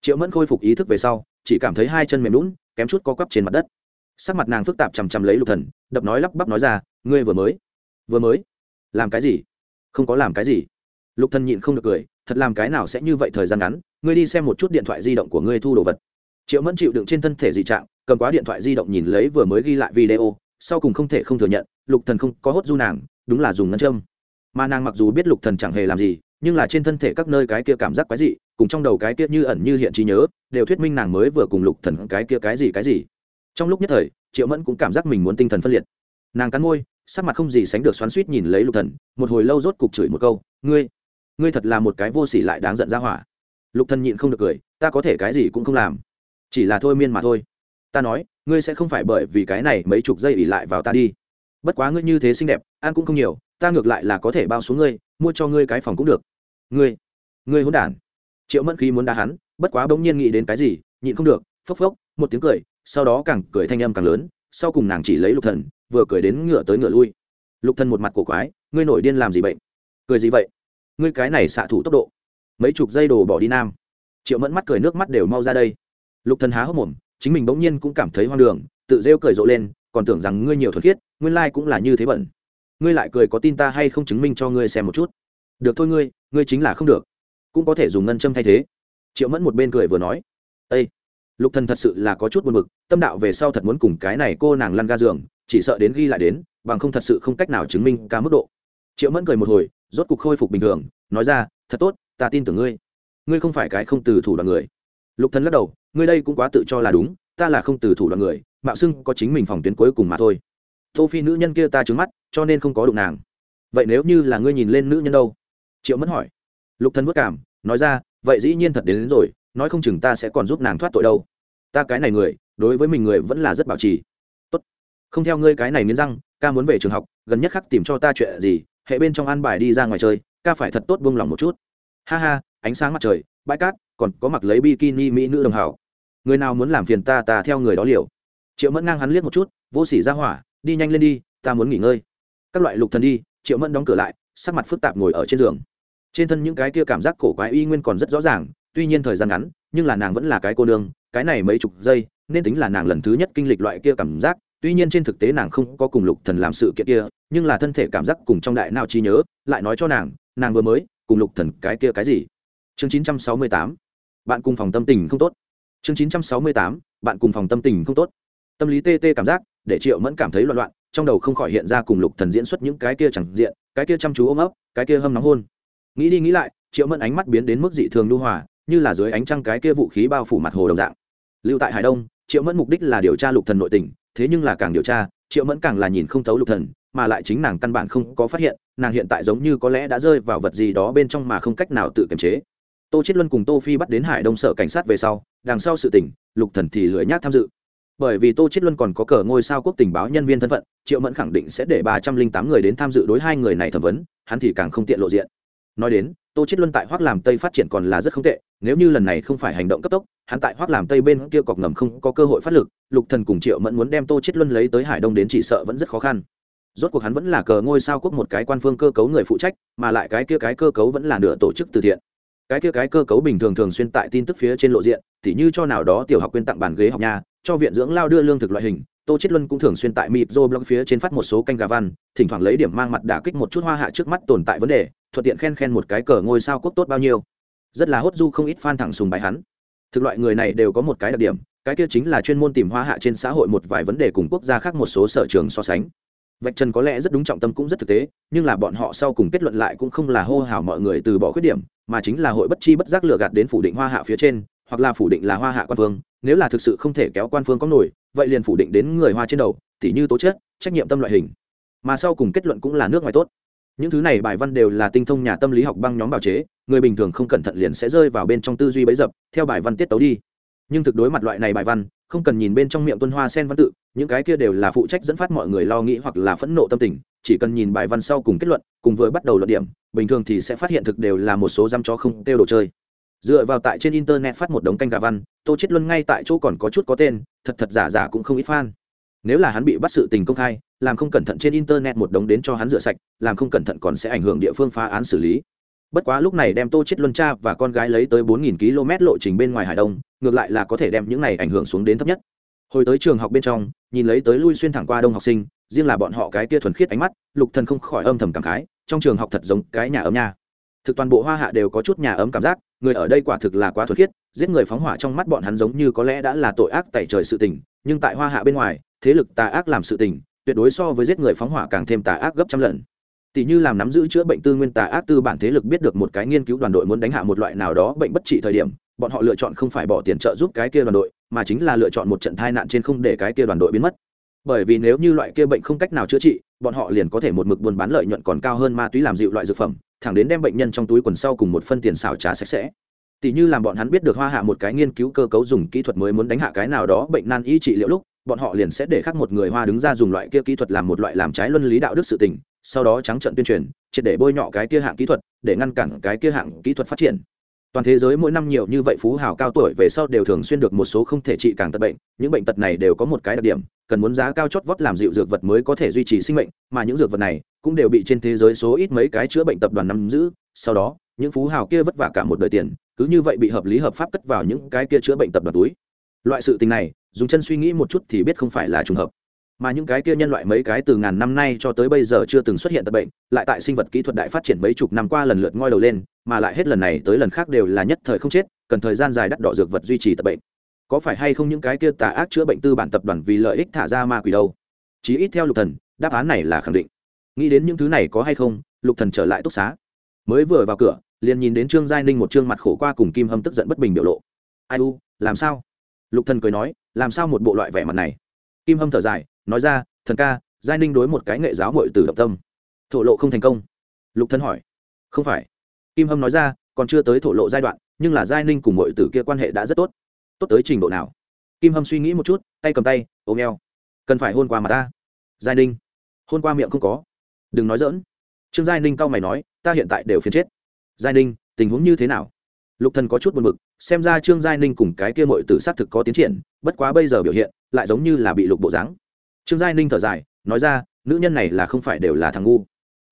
Triệu mẫn khôi phục ý thức về sau, chỉ cảm thấy hai chân mềm lún kém chút co quắp trên mặt đất. Sắc mặt nàng phức tạp chằm chằm lấy lục thần, đập nói lắp bắp nói ra, ngươi vừa mới vừa mới làm cái gì? Không có làm cái gì. Lục thần nhịn không được cười, thật làm cái nào sẽ như vậy thời gian ngắn, ngươi đi xem một chút điện thoại di động của ngươi thu đồ vật. Triệu mẫn chịu đựng trên thân thể dị trạng, cầm quá điện thoại di động nhìn lấy vừa mới ghi lại video, sau cùng không thể không thừa nhận, lục thần không có hốt du nàng, đúng là dùng ngân châm. Mà nàng mặc dù biết lục thần chẳng hề làm gì, nhưng là trên thân thể các nơi cái kia cảm giác quái dị, cùng trong đầu cái kia như ẩn như hiện trí nhớ, đều thuyết minh nàng mới vừa cùng lục thần cái kia cái gì cái gì. Trong lúc nhất thời, triệu mẫn cũng cảm giác mình muốn tinh thần phân liệt. Nàng cắn môi sắc mặt không gì sánh được xoắn suýt nhìn lấy lục thần, một hồi lâu rốt cục chửi một câu, ngươi ngươi thật là một cái vô sỉ lại đáng giận ra hỏa. Lục thần nhịn không được cười, ta có thể cái gì cũng không làm, chỉ là thôi miên mà thôi. Ta nói, ngươi sẽ không phải bởi vì cái này mấy chục giây ỉ lại vào ta đi. Bất quá ngươi như thế xinh đẹp, ăn cũng không nhiều, ta ngược lại là có thể bao xuống ngươi, mua cho ngươi cái phòng cũng được. Ngươi ngươi hỗn đản. Triệu mẫn khí muốn đá hắn, bất quá bỗng nhiên nghĩ đến cái gì, nhịn không được, phốc phốc, một tiếng cười, sau đó càng cười thanh âm càng lớn, sau cùng nàng chỉ lấy lục thần vừa cười đến ngựa tới ngựa lui. Lục thần một mặt cổ quái, ngươi nổi điên làm gì bệnh cười gì vậy? Ngươi cái này xạ thủ tốc độ. Mấy chục giây đồ bỏ đi nam. Triệu mẫn mắt cười, nước mắt đều mau ra đây. Lục thần há hốc mồm, chính mình bỗng nhiên cũng cảm thấy hoang đường, tự rêu cười rộ lên, còn tưởng rằng ngươi nhiều thuật khiết, nguyên lai cũng là như thế bẩn. Ngươi lại cười có tin ta hay không chứng minh cho ngươi xem một chút? Được thôi ngươi ngươi chính là không được. Cũng có thể dùng ngân châm thay thế. Triệu mẫn một bên cười vừa nói. Ây lục thần thật sự là có chút buồn bực, tâm đạo về sau thật muốn cùng cái này cô nàng lăn ga giường chỉ sợ đến ghi lại đến bằng không thật sự không cách nào chứng minh ca mức độ. Triệu mẫn cười một hồi rốt cục khôi phục bình thường nói ra thật tốt ta tin tưởng ngươi. Ngươi không phải cái không từ thủ đoạn người. Lục thần lắc đầu ngươi đây cũng quá tự cho là đúng ta là không từ thủ đoạn người mạo xưng có chính mình phòng tuyến cuối cùng mà thôi. Tô phi nữ nhân kia ta trứng mắt cho nên không có đụng nàng. Vậy nếu như là ngươi nhìn lên nữ nhân đâu? Triệu mẫn hỏi. Lục thần vất cảm nói ra vậy dĩ nhiên thật đến, đến rồi nói không chừng ta sẽ còn giúp nàng thoát tội đâu. Ta cái này người đối với mình người vẫn là rất bảo trì không theo ngươi cái này nghiến răng, ca muốn về trường học, gần nhất khắc tìm cho ta chuyện gì, hệ bên trong an bài đi ra ngoài chơi, ca phải thật tốt buông lòng một chút. Ha ha, ánh sáng mặt trời, bãi cát, còn có mặc lấy bikini mỹ nữ đồng hảo. Người nào muốn làm phiền ta ta theo người đó liều. Triệu mẫn ngang hắn liếc một chút, vô sỉ ra hỏa, đi nhanh lên đi, ta muốn nghỉ ngơi. Các loại lục thần đi, triệu mẫn đóng cửa lại, sắc mặt phức tạp ngồi ở trên giường. Trên thân những cái kia cảm giác cổ quái y nguyên còn rất rõ ràng, tuy nhiên thời gian ngắn, nhưng là nàng vẫn là cái cô nương, cái này mấy chục giây, nên tính là nàng lần thứ nhất kinh lịch loại kia cảm giác tuy nhiên trên thực tế nàng không có cùng lục thần làm sự kiện kia, nhưng là thân thể cảm giác cùng trong đại nào trí nhớ, lại nói cho nàng nàng vừa mới, cùng lục thần cái kia cái gì? Chương 968 bạn cùng phòng tâm tình không tốt. Chương 968 bạn cùng phòng tâm tình không tốt. Tâm lý tê tê cảm giác, để triệu mẫn cảm thấy loạn loạn, trong đầu không khỏi hiện ra cùng lục thần diễn xuất những cái kia chẳng diện, cái kia chăm chú ôm ấp, cái kia hâm nóng hôn. Nghĩ đi nghĩ lại, triệu mẫn ánh mắt biến đến mức dị thường lưu hòa, như là dưới ánh trăng cái kia vũ khí bao phủ mặt hồ đồng dạng. Lưu tại hải đông, triệu mẫn mục đích là điều tra lục thần nội tình thế nhưng là càng điều tra, triệu mẫn càng là nhìn không thấu lục thần, mà lại chính nàng căn bản không có phát hiện, nàng hiện tại giống như có lẽ đã rơi vào vật gì đó bên trong mà không cách nào tự kiềm chế. Tô chiết luân cùng tô phi bắt đến hải đông sở cảnh sát về sau, đằng sau sự tình, lục thần thì lười nhác tham dự. Bởi vì tô chiết luân còn có cờ ngôi sao quốc tình báo nhân viên thân phận, triệu mẫn khẳng định sẽ để ba trăm linh tám người đến tham dự đối hai người này thẩm vấn, hắn thì càng không tiện lộ diện. Nói đến tô chết luân tại hoác làm tây phát triển còn là rất không tệ, nếu như lần này không phải hành động cấp tốc, hắn tại hoác làm tây bên kia cọc ngầm không có cơ hội phát lực, lục thần cùng triệu mẫn muốn đem tô chết luân lấy tới hải đông đến chỉ sợ vẫn rất khó khăn. Rốt cuộc hắn vẫn là cờ ngôi sao quốc một cái quan phương cơ cấu người phụ trách, mà lại cái kia cái cơ cấu vẫn là nửa tổ chức từ thiện. Cái kia cái cơ cấu bình thường thường xuyên tại tin tức phía trên lộ diện, tỉ như cho nào đó tiểu học quyên tặng bàn ghế học nhà, cho viện dưỡng lao đưa lương thực loại hình, tô chết luân cũng thường xuyên tại mịp dô blog phía trên phát một số canh gà văn, thỉnh thoảng lấy điểm mang mặt đả kích một chút hoa hạ trước mắt tồn tại vấn đề thuận tiện khen khen một cái cờ ngôi sao quốc tốt bao nhiêu. Rất là hốt du không ít fan thẳng sùng bài hắn. Thực loại người này đều có một cái đặc điểm, cái kia chính là chuyên môn tìm hoa hạ trên xã hội một vài vấn đề cùng quốc gia khác một số sở trường so sánh. Vạch trần có lẽ rất đúng trọng tâm cũng rất thực tế, nhưng là bọn họ sau cùng kết luận lại cũng không là hô hào mọi người từ bỏ khuyết điểm, mà chính là hội bất chi bất giác lừa gạt đến phủ định hoa hạ phía trên, hoặc là phủ định là hoa hạ quan phương nếu là thực sự không thể kéo quan phương có nổi, vậy liền phủ định đến người hoa trên đầu, tỉ như tố chết trách nhiệm tâm loại hình. Mà sau cùng kết luận cũng là nước ngoài tốt những thứ này bài văn đều là tinh thông nhà tâm lý học băng nhóm bào chế, người bình thường không cẩn thận liền sẽ rơi vào bên trong tư duy bấy dập, theo bài văn tiết tấu đi. Nhưng thực đối mặt loại này bài văn, không cần nhìn bên trong miệng tuân hoa sen văn tự, những cái kia đều là phụ trách dẫn phát mọi người lo nghĩ hoặc là phẫn nộ tâm tình, chỉ cần nhìn bài văn sau cùng kết luận, cùng với bắt đầu luận điểm, bình thường thì sẽ phát hiện thực đều là một số dăm chó không tiêu đồ chơi. Dựa vào tại trên internet phát một đống canh gà văn, tô chết luân ngay tại chỗ còn có chút có tên, thật thật giả giả cũng không ít fan. Nếu là hắn bị bắt sự tình công khai làm không cẩn thận trên internet một đống đến cho hắn rửa sạch, làm không cẩn thận còn sẽ ảnh hưởng địa phương phá án xử lý. Bất quá lúc này đem tô chết luân cha và con gái lấy tới 4.000 km lộ trình bên ngoài hải đông, ngược lại là có thể đem những này ảnh hưởng xuống đến thấp nhất. Hồi tới trường học bên trong, nhìn lấy tới lui xuyên thẳng qua đông học sinh, riêng là bọn họ cái kia thuần khiết ánh mắt, lục thần không khỏi âm thầm cảm khái, trong trường học thật giống cái nhà ấm nha. Thực toàn bộ hoa hạ đều có chút nhà ấm cảm giác, người ở đây quả thực là quá thuần khiết, giết người phóng hỏa trong mắt bọn hắn giống như có lẽ đã là tội ác tẩy trời sự tình, nhưng tại hoa hạ bên ngoài, thế lực tà ác làm sự tình tuyệt đối so với giết người phóng hỏa càng thêm tà ác gấp trăm lần. Tỷ như làm nắm giữ chữa bệnh tư nguyên tà ác tư bản thế lực biết được một cái nghiên cứu đoàn đội muốn đánh hạ một loại nào đó bệnh bất trị thời điểm, bọn họ lựa chọn không phải bỏ tiền trợ giúp cái kia đoàn đội, mà chính là lựa chọn một trận tai nạn trên không để cái kia đoàn đội biến mất. Bởi vì nếu như loại kia bệnh không cách nào chữa trị, bọn họ liền có thể một mực buôn bán lợi nhuận còn cao hơn ma túy làm dịu loại dược phẩm, thẳng đến đem bệnh nhân trong túi quần sau cùng một phân tiền xào trá sạch sẽ. Tỷ như làm bọn hắn biết được hoa hạ một cái nghiên cứu cơ cấu dùng kỹ thuật mới muốn đánh hạ cái nào đó bệnh nan y trị liệu lúc bọn họ liền sẽ để khác một người hoa đứng ra dùng loại kia kỹ thuật làm một loại làm trái luân lý đạo đức sự tình, sau đó trắng trận tuyên truyền, triệt để bôi nhọ cái kia hạng kỹ thuật, để ngăn cản cái kia hạng kỹ thuật phát triển. Toàn thế giới mỗi năm nhiều như vậy phú hào cao tuổi về sau đều thường xuyên được một số không thể trị càng tật bệnh, những bệnh tật này đều có một cái đặc điểm, cần muốn giá cao chót vót làm dịu dược vật mới có thể duy trì sinh mệnh, mà những dược vật này cũng đều bị trên thế giới số ít mấy cái chữa bệnh tập đoàn nắm giữ, sau đó, những phú hào kia vất vả cả một đời tiền, cứ như vậy bị hợp lý hợp pháp cất vào những cái kia chữa bệnh tập đoàn túi loại sự tình này, dùng chân suy nghĩ một chút thì biết không phải là trùng hợp. Mà những cái kia nhân loại mấy cái từ ngàn năm nay cho tới bây giờ chưa từng xuất hiện tật bệnh, lại tại sinh vật kỹ thuật đại phát triển mấy chục năm qua lần lượt ngoi đầu lên, mà lại hết lần này tới lần khác đều là nhất thời không chết, cần thời gian dài đắt đỏ dược vật duy trì tật bệnh. Có phải hay không những cái kia tà ác chữa bệnh tư bản tập đoàn vì lợi ích thả ra ma quỷ đâu? Chí ít theo lục thần, đáp án này là khẳng định. Nghĩ đến những thứ này có hay không, lục thần trở lại túc xá. Mới vừa vào cửa, liền nhìn đến trương giai ninh một trương mặt khổ qua cùng kim hâm tức giận bất bình biểu lộ. Ai u, làm sao? Lục thần cười nói, làm sao một bộ loại vẻ mặt này? Kim hâm thở dài, nói ra, thần ca, giai ninh đối một cái nghệ giáo mội từ động tâm. Thổ lộ không thành công. Lục thần hỏi, không phải. Kim hâm nói ra, còn chưa tới thổ lộ giai đoạn, nhưng là giai ninh cùng mội tử kia quan hệ đã rất tốt. Tốt tới trình độ nào? Kim hâm suy nghĩ một chút, tay cầm tay ôm eo cần phải hôn qua mà ta. Giai ninh, hôn qua miệng không có. Đừng nói dỡn trương giai ninh cau mày nói, ta hiện tại đều phiền chết. Giai ninh, tình huống như thế nào? Lục thần có chút buồn bực, xem ra trương giai ninh cùng cái kia muội tử sát thực có tiến triển, bất quá bây giờ biểu hiện, lại giống như là bị lục bộ dáng trương giai ninh thở dài, nói ra, nữ nhân này là không phải đều là thằng ngu.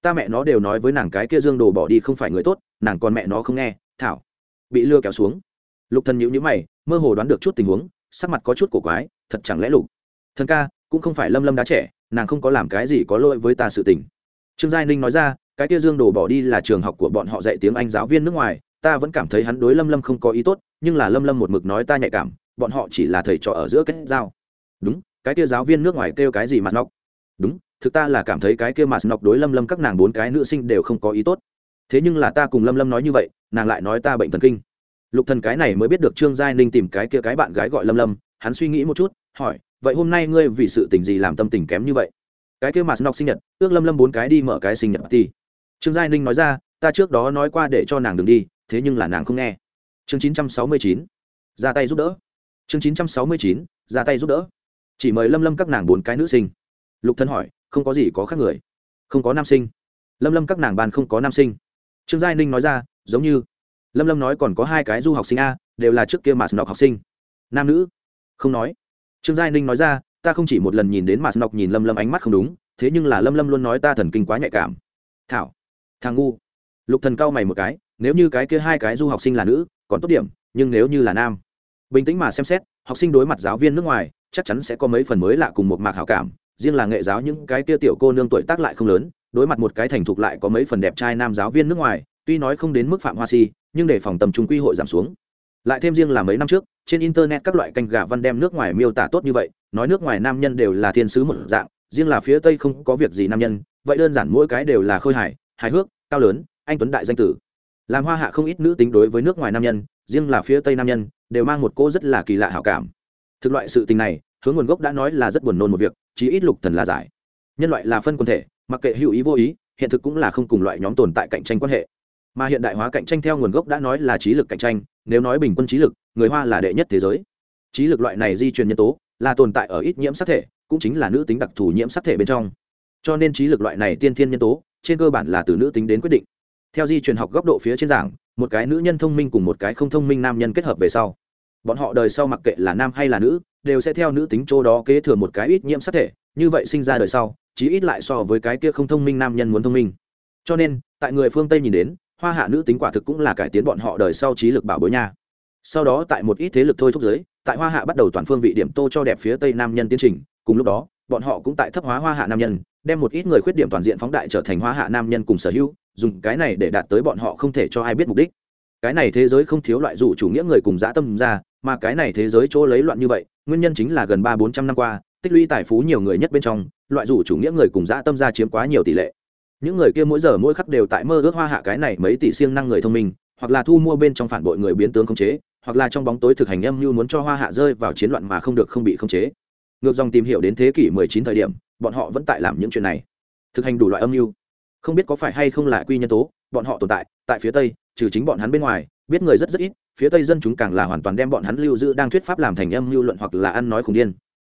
Ta mẹ nó đều nói với nàng cái kia dương đồ bỏ đi không phải người tốt, nàng còn mẹ nó không nghe, thảo. Bị lừa kéo xuống. Lục thần nhíu nhíu mày, mơ hồ đoán được chút tình huống, sắc mặt có chút cổ quái, thật chẳng lẽ lục. Thần ca, cũng không phải lâm lâm đã trẻ, nàng không có làm cái gì có lỗi với ta sự tình. Trương giai ninh nói ra, cái kia dương đồ bỏ đi là trường học của bọn họ dạy tiếng anh giáo viên nước ngoài ta vẫn cảm thấy hắn đối lâm lâm không có ý tốt, nhưng là lâm lâm một mực nói ta nhạy cảm, bọn họ chỉ là thầy trò ở giữa kết giao. Đúng, cái kia giáo viên nước ngoài kêu cái gì mặt nóc đúng, thực ta là cảm thấy cái kia mặt nóc đối lâm lâm các nàng bốn cái nữ sinh đều không có ý tốt. Thế nhưng là ta cùng lâm lâm nói như vậy, nàng lại nói ta bệnh thần kinh. Lục thần cái này mới biết được trương giai ninh tìm cái kia cái bạn gái gọi lâm lâm, hắn suy nghĩ một chút, hỏi, vậy hôm nay ngươi vì sự tình gì làm tâm tình kém như vậy? Cái kia mặt nóc sinh nhật, ước lâm lâm bốn cái đi mở cái sinh nhật thì trương giai ninh nói ra, ta trước đó nói qua để cho nàng đừng đi thế nhưng là nàng không nghe. Chương chín trăm sáu mươi chín, ra tay giúp đỡ. Chương chín trăm sáu mươi chín, ra tay giúp đỡ. Chỉ mời lâm lâm các nàng bốn cái nữ sinh. Lục thân hỏi, không có gì có khác người? Không có nam sinh. Lâm lâm các nàng bàn không có nam sinh. Trương giai ninh nói ra, giống như. Lâm lâm nói còn có hai cái du học sinh a, đều là trước kia mà nọc học sinh. Nam nữ. Không nói. Trương giai ninh nói ra, ta không chỉ một lần nhìn đến mà nọc nhìn lâm lâm ánh mắt không đúng, thế nhưng là lâm lâm luôn nói ta thần kinh quá nhạy cảm. Thảo. Thằng ngu. Lục thần cau mày một cái nếu như cái kia hai cái du học sinh là nữ, còn tốt điểm, nhưng nếu như là nam. Bình tĩnh mà xem xét, học sinh đối mặt giáo viên nước ngoài, chắc chắn sẽ có mấy phần mới lạ cùng một mạc hảo cảm, riêng là nghệ giáo những cái kia tiểu cô nương tuổi tác lại không lớn, đối mặt một cái thành thục lại có mấy phần đẹp trai nam giáo viên nước ngoài, tuy nói không đến mức phạm hoa si, nhưng để phòng tầm trung quy hội giảm xuống. Lại thêm riêng là mấy năm trước, trên internet các loại canh gà văn đem nước ngoài miêu tả tốt như vậy, nói nước ngoài nam nhân đều là thiên sứ một dạng, riêng là phía tây không có việc gì nam nhân, vậy đơn giản mỗi cái đều là khôi hài hài hước, cao lớn, anh tuấn đại danh tử làm hoa hạ không ít nữ tính đối với nước ngoài nam nhân, riêng là phía tây nam nhân, đều mang một cô rất là kỳ lạ hảo cảm. Thực loại sự tình này, hướng nguồn gốc đã nói là rất buồn nôn một việc, chí ít lục thần là giải. Nhân loại là phân quần thể, mặc kệ hữu ý vô ý, hiện thực cũng là không cùng loại nhóm tồn tại cạnh tranh quan hệ. Mà hiện đại hóa cạnh tranh theo nguồn gốc đã nói là trí lực cạnh tranh, nếu nói bình quân trí lực, người hoa là đệ nhất thế giới. Trí lực loại này di truyền nhân tố, là tồn tại ở ít nhiễm sắc thể, cũng chính là nữ tính đặc thù nhiễm sắc thể bên trong. Cho nên trí lực loại này tiên thiên nhân tố, trên cơ bản là từ nữ tính đến quyết định theo di truyền học góc độ phía trên giảng, một cái nữ nhân thông minh cùng một cái không thông minh nam nhân kết hợp về sau. Bọn họ đời sau mặc kệ là nam hay là nữ, đều sẽ theo nữ tính chỗ đó kế thừa một cái ít nhiễm sắc thể, như vậy sinh ra đời sau, chí ít lại so với cái kia không thông minh nam nhân muốn thông minh. Cho nên, tại người phương tây nhìn đến, hoa hạ nữ tính quả thực cũng là cải tiến bọn họ đời sau trí lực bảo bối nha. Sau đó tại một ít thế lực thôi thúc giới, tại hoa hạ bắt đầu toàn phương vị điểm tô cho đẹp phía tây nam nhân tiến trình, cùng lúc đó, bọn họ cũng tại thấp hóa hoa hạ nam nhân, đem một ít người khuyết điểm toàn diện phóng đại trở thành hoa hạ nam nhân cùng sở hữu dùng cái này để đạt tới bọn họ không thể cho ai biết mục đích. Cái này thế giới không thiếu loại dụ chủ nghĩa người cùng dã tâm ra, mà cái này thế giới chỗ lấy loạn như vậy, nguyên nhân chính là gần ba bốn trăm năm qua, tích lũy tài phú nhiều người nhất bên trong, loại dụ chủ nghĩa người cùng dã tâm ra chiếm quá nhiều tỷ lệ. Những người kia mỗi giờ mỗi khắc đều tại mơ ước hoa hạ cái này mấy tỷ siêng năng người thông minh, hoặc là thu mua bên trong phản bội người biến tướng khống chế, hoặc là trong bóng tối thực hành âm mưu muốn cho hoa hạ rơi vào chiến loạn mà không được không bị khống chế. Ngược dòng tìm hiểu đến thế kỷ 19 thời điểm, bọn họ vẫn tại làm những chuyện này. Thực hành đủ loại âm mưu không biết có phải hay không là quy nhân tố, bọn họ tồn tại tại phía tây, trừ chính bọn hắn bên ngoài, biết người rất rất ít, phía tây dân chúng càng là hoàn toàn đem bọn hắn lưu giữ đang thuyết pháp làm thành âm mưu luận hoặc là ăn nói khủng điên.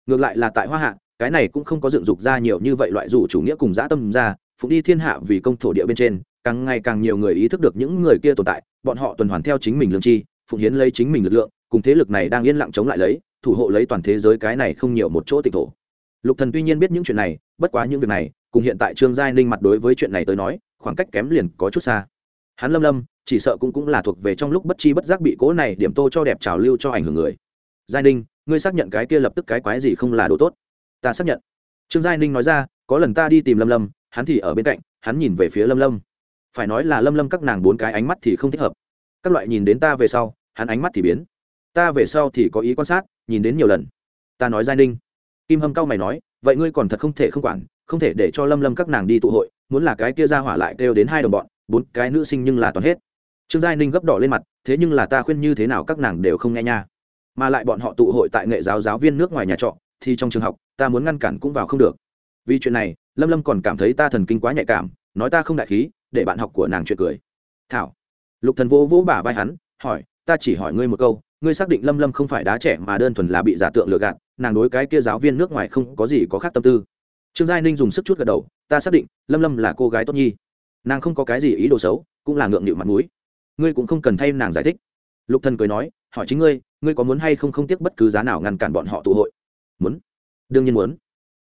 Ngược lại là tại hoa hạ, cái này cũng không có dựng dục ra nhiều như vậy loại rủ chủ nghĩa cùng dã tâm ra, phụng đi thiên hạ vì công thổ địa bên trên, càng ngày càng nhiều người ý thức được những người kia tồn tại, bọn họ tuần hoàn theo chính mình lương chi, phụng hiến lấy chính mình lực lượng, cùng thế lực này đang yên lặng chống lại lấy, thủ hộ lấy toàn thế giới cái này không nhiều một chỗ tịch thổ lục thần tuy nhiên biết những chuyện này, bất quá những việc này, cùng hiện tại trương giai ninh mặt đối với chuyện này tới nói, khoảng cách kém liền có chút xa. Hắn lâm lâm, chỉ sợ cũng cũng là thuộc về trong lúc bất chi bất giác bị cố này điểm tô cho đẹp trào lưu cho ảnh hưởng người. Giai ninh, ngươi xác nhận cái kia lập tức cái quái gì không là đồ tốt? Ta xác nhận. Trương giai ninh nói ra, có lần ta đi tìm lâm lâm, hắn thì ở bên cạnh, hắn nhìn về phía lâm lâm. Phải nói là lâm lâm các nàng bốn cái ánh mắt thì không thích hợp. Các loại nhìn đến ta về sau, hắn ánh mắt thì biến. Ta về sau thì có ý quan sát, nhìn đến nhiều lần. Ta nói giai ninh kim hâm cao mày nói, vậy ngươi còn thật không thể không quản, không thể để cho lâm lâm các nàng đi tụ hội, muốn là cái kia ra hỏa lại kêu đến hai đồng bọn, bốn cái nữ sinh nhưng là toàn hết. Trương giai ninh gấp đỏ lên mặt, thế nhưng là ta khuyên như thế nào các nàng đều không nghe nha. Mà lại bọn họ tụ hội tại nghệ giáo giáo viên nước ngoài nhà trọ, thì trong trường học, ta muốn ngăn cản cũng vào không được. Vì chuyện này, lâm lâm còn cảm thấy ta thần kinh quá nhạy cảm, nói ta không đại khí, để bạn học của nàng chuyện cười. Thảo. Lục thần vô vỗ bả vai hắn, hỏi, ta chỉ hỏi ngươi một câu, ngươi xác định lâm lâm không phải đá trẻ mà đơn thuần là bị giả tượng lừa gạt nàng đối cái kia giáo viên nước ngoài không có gì có khác tâm tư. Trương giai ninh dùng sức chút gật đầu ta xác định lâm lâm là cô gái tốt nhi. Nàng không có cái gì ý đồ xấu cũng là ngượng nghịu mặt mũi. Ngươi cũng không cần thay nàng giải thích. Lục thần cười nói hỏi chính ngươi ngươi có muốn hay không không tiếc bất cứ giá nào ngăn cản bọn họ tụ hội? Muốn. Đương nhiên muốn.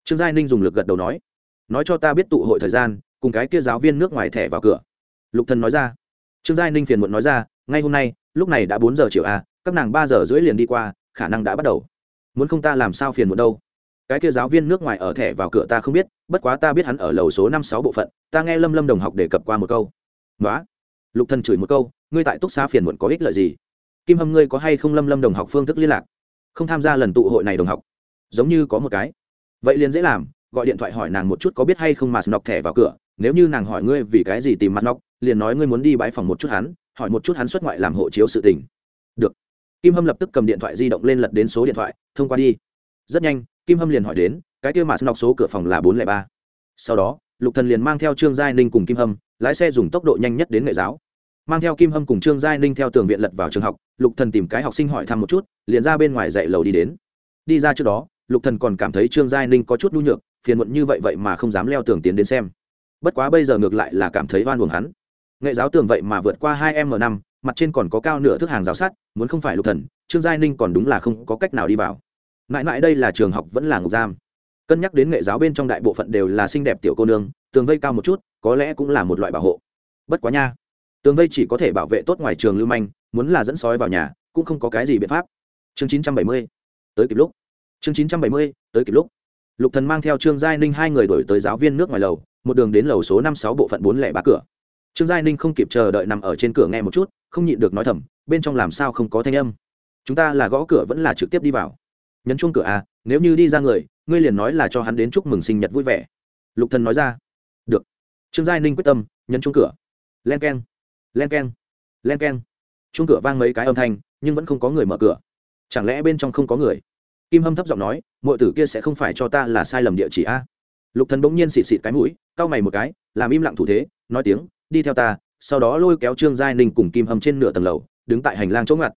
Trương giai ninh dùng lực gật đầu nói nói cho ta biết tụ hội thời gian cùng cái kia giáo viên nước ngoài thẻ vào cửa. Lục thần nói ra. Trương giai ninh phiền muộn nói ra ngay hôm nay lúc này đã bốn giờ chiều a à, các nàng ba giờ rưỡi liền đi qua khả năng đã bắt đầu muốn không ta làm sao phiền muộn đâu. Cái kia giáo viên nước ngoài ở thẻ vào cửa ta không biết, bất quá ta biết hắn ở lầu số năm sáu bộ phận, ta nghe lâm lâm đồng học đề cập qua một câu. Nói lục thần chửi một câu, ngươi tại túc xá phiền muộn có ích lợi gì? Kim hâm ngươi có hay không lâm lâm đồng học phương thức liên lạc? Không tham gia lần tụ hội này đồng học. Giống như có một cái. Vậy liền dễ làm, gọi điện thoại hỏi nàng một chút có biết hay không mà nọc thẻ vào cửa. Nếu như nàng hỏi ngươi vì cái gì tìm mặt nọc liền nói ngươi muốn đi bãi phòng một chút hắn, hỏi một chút hắn xuất ngoại làm hộ chiếu sự tình. Được kim hâm lập tức cầm điện thoại di động lên lật đến số điện thoại, thông qua đi. Rất nhanh, kim hâm liền hỏi đến, cái kia mà nọc số cửa phòng là bốn lẻ ba? Sau đó, lục thần liền mang theo trương giai ninh cùng kim hâm, lái xe dùng tốc độ nhanh nhất đến nghệ giáo. Mang theo kim hâm cùng trương giai ninh theo tường viện lật vào trường học, lục thần tìm cái học sinh hỏi thăm một chút, liền ra bên ngoài dạy lầu đi đến. Đi ra trước đó, lục thần còn cảm thấy trương giai ninh có chút nhu nhược, phiền muộn như vậy vậy mà không dám leo tường tiến đến xem. Bất quá bây giờ ngược lại là cảm thấy oan uổng hắn. Nghệ giáo tường vậy mà vượt qua hai m năm mặt trên còn có cao nửa thước hàng rào sát muốn không phải lục thần, trương giai ninh còn đúng là không có cách nào đi vào. Mãi mãi đây là trường học vẫn là ngục giam. Cân nhắc đến nghệ giáo bên trong đại bộ phận đều là xinh đẹp tiểu cô nương, tường vây cao một chút, có lẽ cũng là một loại bảo hộ. Bất quá nha, tường vây chỉ có thể bảo vệ tốt ngoài trường lưu manh, muốn là dẫn sói vào nhà, cũng không có cái gì biện pháp. Chương chín trăm bảy mươi, tới kịp lúc. Chương chín trăm bảy mươi, tới kịp lúc. Lục thần mang theo trương giai ninh hai người đổi tới giáo viên nước ngoài lầu, một đường đến lầu số năm sáu bộ phận bốn lẻ ba cửa trương giai ninh không kịp chờ đợi nằm ở trên cửa nghe một chút, không nhịn được nói thầm, bên trong làm sao không có thanh âm? Chúng ta là gõ cửa vẫn là trực tiếp đi vào? Nhấn chuông cửa à nếu như đi ra người, ngươi liền nói là cho hắn đến chúc mừng sinh nhật vui vẻ. Lục thần nói ra. Được. Trương giai ninh quyết tâm, nhấn chuông cửa. Len keng. Len keng. Len keng. Chuông cửa vang mấy cái âm thanh, nhưng vẫn không có người mở cửa. Chẳng lẽ bên trong không có người? Kim hâm thấp giọng nói mọi tử kia sẽ không phải cho ta là sai lầm địa chỉ a? Lục thần bỗng nhiên xịt xịt cái mũi, cau mày một cái, làm im lặng thủ thế, nói tiếng đi theo ta, sau đó lôi kéo trương giai ninh cùng kim hầm trên nửa tầng lầu, đứng tại hành lang chỗ ngặt.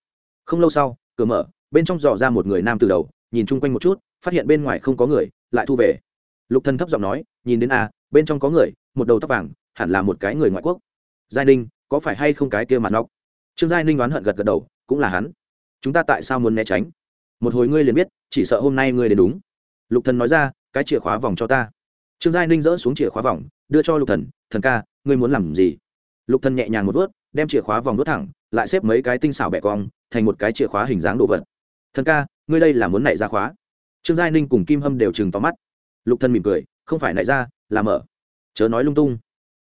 Không lâu sau, cửa mở, bên trong dò ra một người nam từ đầu, nhìn chung quanh một chút, phát hiện bên ngoài không có người, lại thu về. Lục thần thấp giọng nói, nhìn đến a bên trong có người, một đầu tóc vàng, hẳn là một cái người ngoại quốc. Giai ninh, có phải hay không cái kia mặt nóc trương giai ninh oán hận gật gật đầu, cũng là hắn. Chúng ta tại sao muốn né tránh? Một hồi ngươi liền biết, chỉ sợ hôm nay ngươi đến đúng. Lục thần nói ra, cái chìa khóa vòng cho ta. Trương giai ninh dỡ xuống chìa khóa vòng đưa cho lục thần thần ca, ngươi muốn làm gì? Lục thần nhẹ nhàng một vớt đem chìa khóa vòng đốt thẳng, lại xếp mấy cái tinh xảo bẹ cong thành một cái chìa khóa hình dáng đồ vật. Thần ca, ngươi đây là muốn nảy ra khóa? Trương giai ninh cùng kim hâm đều chừng tóm mắt. Lục thần mỉm cười, không phải nảy ra, là mở. Chớ nói lung tung.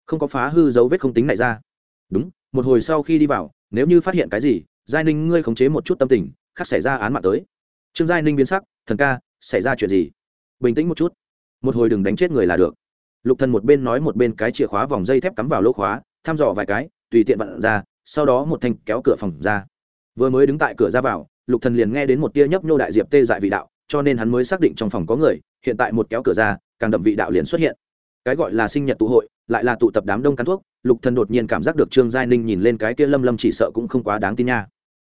Không có phá hư dấu vết không tính nảy ra. Đúng, một hồi sau khi đi vào, nếu như phát hiện cái gì, giai ninh ngươi khống chế một chút tâm tình, khắc xảy ra án mạng tới. Trương giai ninh biến sắc, thần ca, xảy ra chuyện gì? Bình tĩnh một chút. Một hồi đừng đánh chết người là được lục thần một bên nói một bên cái chìa khóa vòng dây thép cắm vào lỗ khóa, thăm dò vài cái, tùy tiện vặn ra, sau đó một thanh kéo cửa phòng ra. Vừa mới đứng tại cửa ra vào, lục thần liền nghe đến một tia nhấp nhô đại diệp tê dại vị đạo, cho nên hắn mới xác định trong phòng có người, hiện tại một kéo cửa ra, càng đậm vị đạo liền xuất hiện. Cái gọi là sinh nhật tụ hội, lại là tụ tập đám đông cắn thuốc, lục thần đột nhiên cảm giác được trương giai ninh nhìn lên cái kia lâm lâm chỉ sợ cũng không quá đáng tin nha.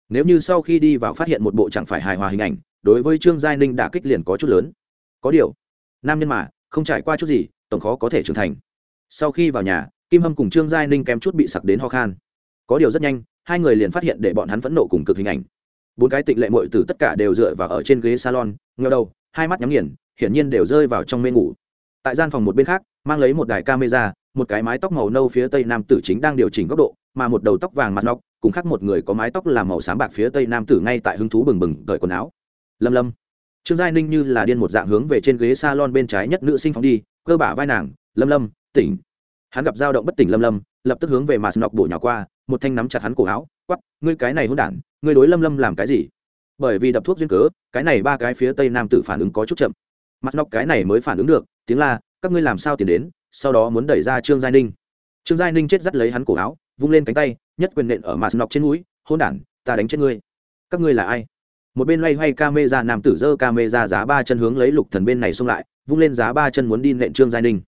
Nếu như sau khi đi vào phát hiện một bộ chẳng phải hài hòa hình ảnh, đối với trương giai ninh đã kích liền có chút lớn. Có điều, nam nhân mà, không trải qua chút gì tổng khó có thể trưởng thành. Sau khi vào nhà, kim hâm cùng trương giai ninh kém chút bị sặc đến ho khan. Có điều rất nhanh, hai người liền phát hiện để bọn hắn phẫn nộ cùng cực hình ảnh. Bốn cái tịnh lệ mội từ tất cả đều dựa vào ở trên ghế salon ngheo đầu, hai mắt nhắm nghiền, hiển nhiên đều rơi vào trong mê ngủ. Tại gian phòng một bên khác, mang lấy một đài camera, một cái mái tóc màu nâu phía tây nam tử chính đang điều chỉnh góc độ, mà một đầu tóc vàng mặt nóc cùng khác một người có mái tóc làm màu sáng bạc phía tây nam tử ngay tại hứng thú bừng bừng cởi quần áo. Lâm lâm. Trương giai ninh như là điên một dạng hướng về trên ghế salon bên trái nhất nữ sinh phóng đi cơ bả vai nàng, lâm lâm, tỉnh. Hắn gặp dao động bất tỉnh lâm lâm, lập tức hướng về mà nọc bổ nhỏ qua, một thanh nắm chặt hắn cổ áo quắp ngươi cái này hôn đản, ngươi đối lâm lâm làm cái gì? Bởi vì đập thuốc duyên cớ, cái này ba cái phía tây nam tử phản ứng có chút chậm. Mặt nọc cái này mới phản ứng được, tiếng la, các ngươi làm sao tiền đến? Sau đó muốn đẩy ra trương giai ninh. Trương giai ninh chết dắt lấy hắn cổ áo, vung lên cánh tay, nhất quyền nện ở mặt nọc trên núi hôn đản, ta đánh chết ngươi. Các ngươi là ai? Một bên loay hoay ca mê ra nam tử dơ ca mê ra giá ba chân hướng lấy lục thần bên này xông lại, vung lên giá ba chân muốn đi nện trương giai ninh.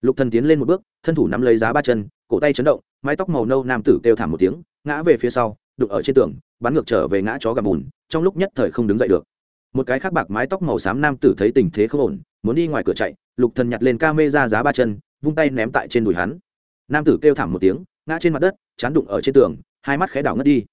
Lục thần tiến lên một bước, thân thủ nắm lấy giá ba chân, cổ tay chấn động, mái tóc màu nâu nam tử kêu thảm một tiếng, ngã về phía sau, đụng ở trên tường, bắn ngược trở về ngã chó gặp bùn, trong lúc nhất thời không đứng dậy được. Một cái khác bạc mái tóc màu xám nam tử thấy tình thế không ổn, muốn đi ngoài cửa chạy, lục thần nhặt lên ca mê ra giá ba chân, vung tay ném tại trên đùi hắn. Nam tử kêu thảm một tiếng, ngã trên mặt đất, chán đụng ở trên tường, hai mắt khẽ đảo ngất đi.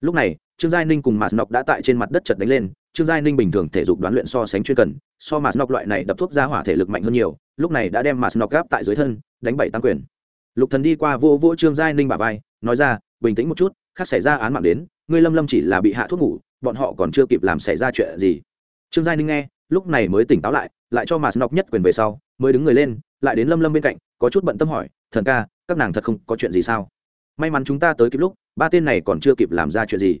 Lúc này trương giai ninh cùng mạt nọc đã tại trên mặt đất chật đánh lên, trương giai ninh bình thường thể dục đoán luyện so sánh chuyên cần, so mạt nọc loại này đập thuốc ra hỏa thể lực mạnh hơn nhiều, lúc này đã đem mạt nọc gáp tại dưới thân, đánh bảy tăng quyền. Lục thần đi qua vô vô trương giai ninh bả vai, nói ra, bình tĩnh một chút, khác xảy ra án mạng đến, ngươi lâm lâm chỉ là bị hạ thuốc ngủ, bọn họ còn chưa kịp làm xảy ra chuyện gì. Trương giai ninh nghe, lúc này mới tỉnh táo lại lại cho mạt nọc nhất quyền về sau, mới đứng người lên, lại đến lâm lâm bên cạnh, có chút bận tâm hỏi, thần ca, các nàng thật không có chuyện gì sao? May mắn chúng ta tới kịp lúc, ba tên này còn chưa kịp làm ra chuyện gì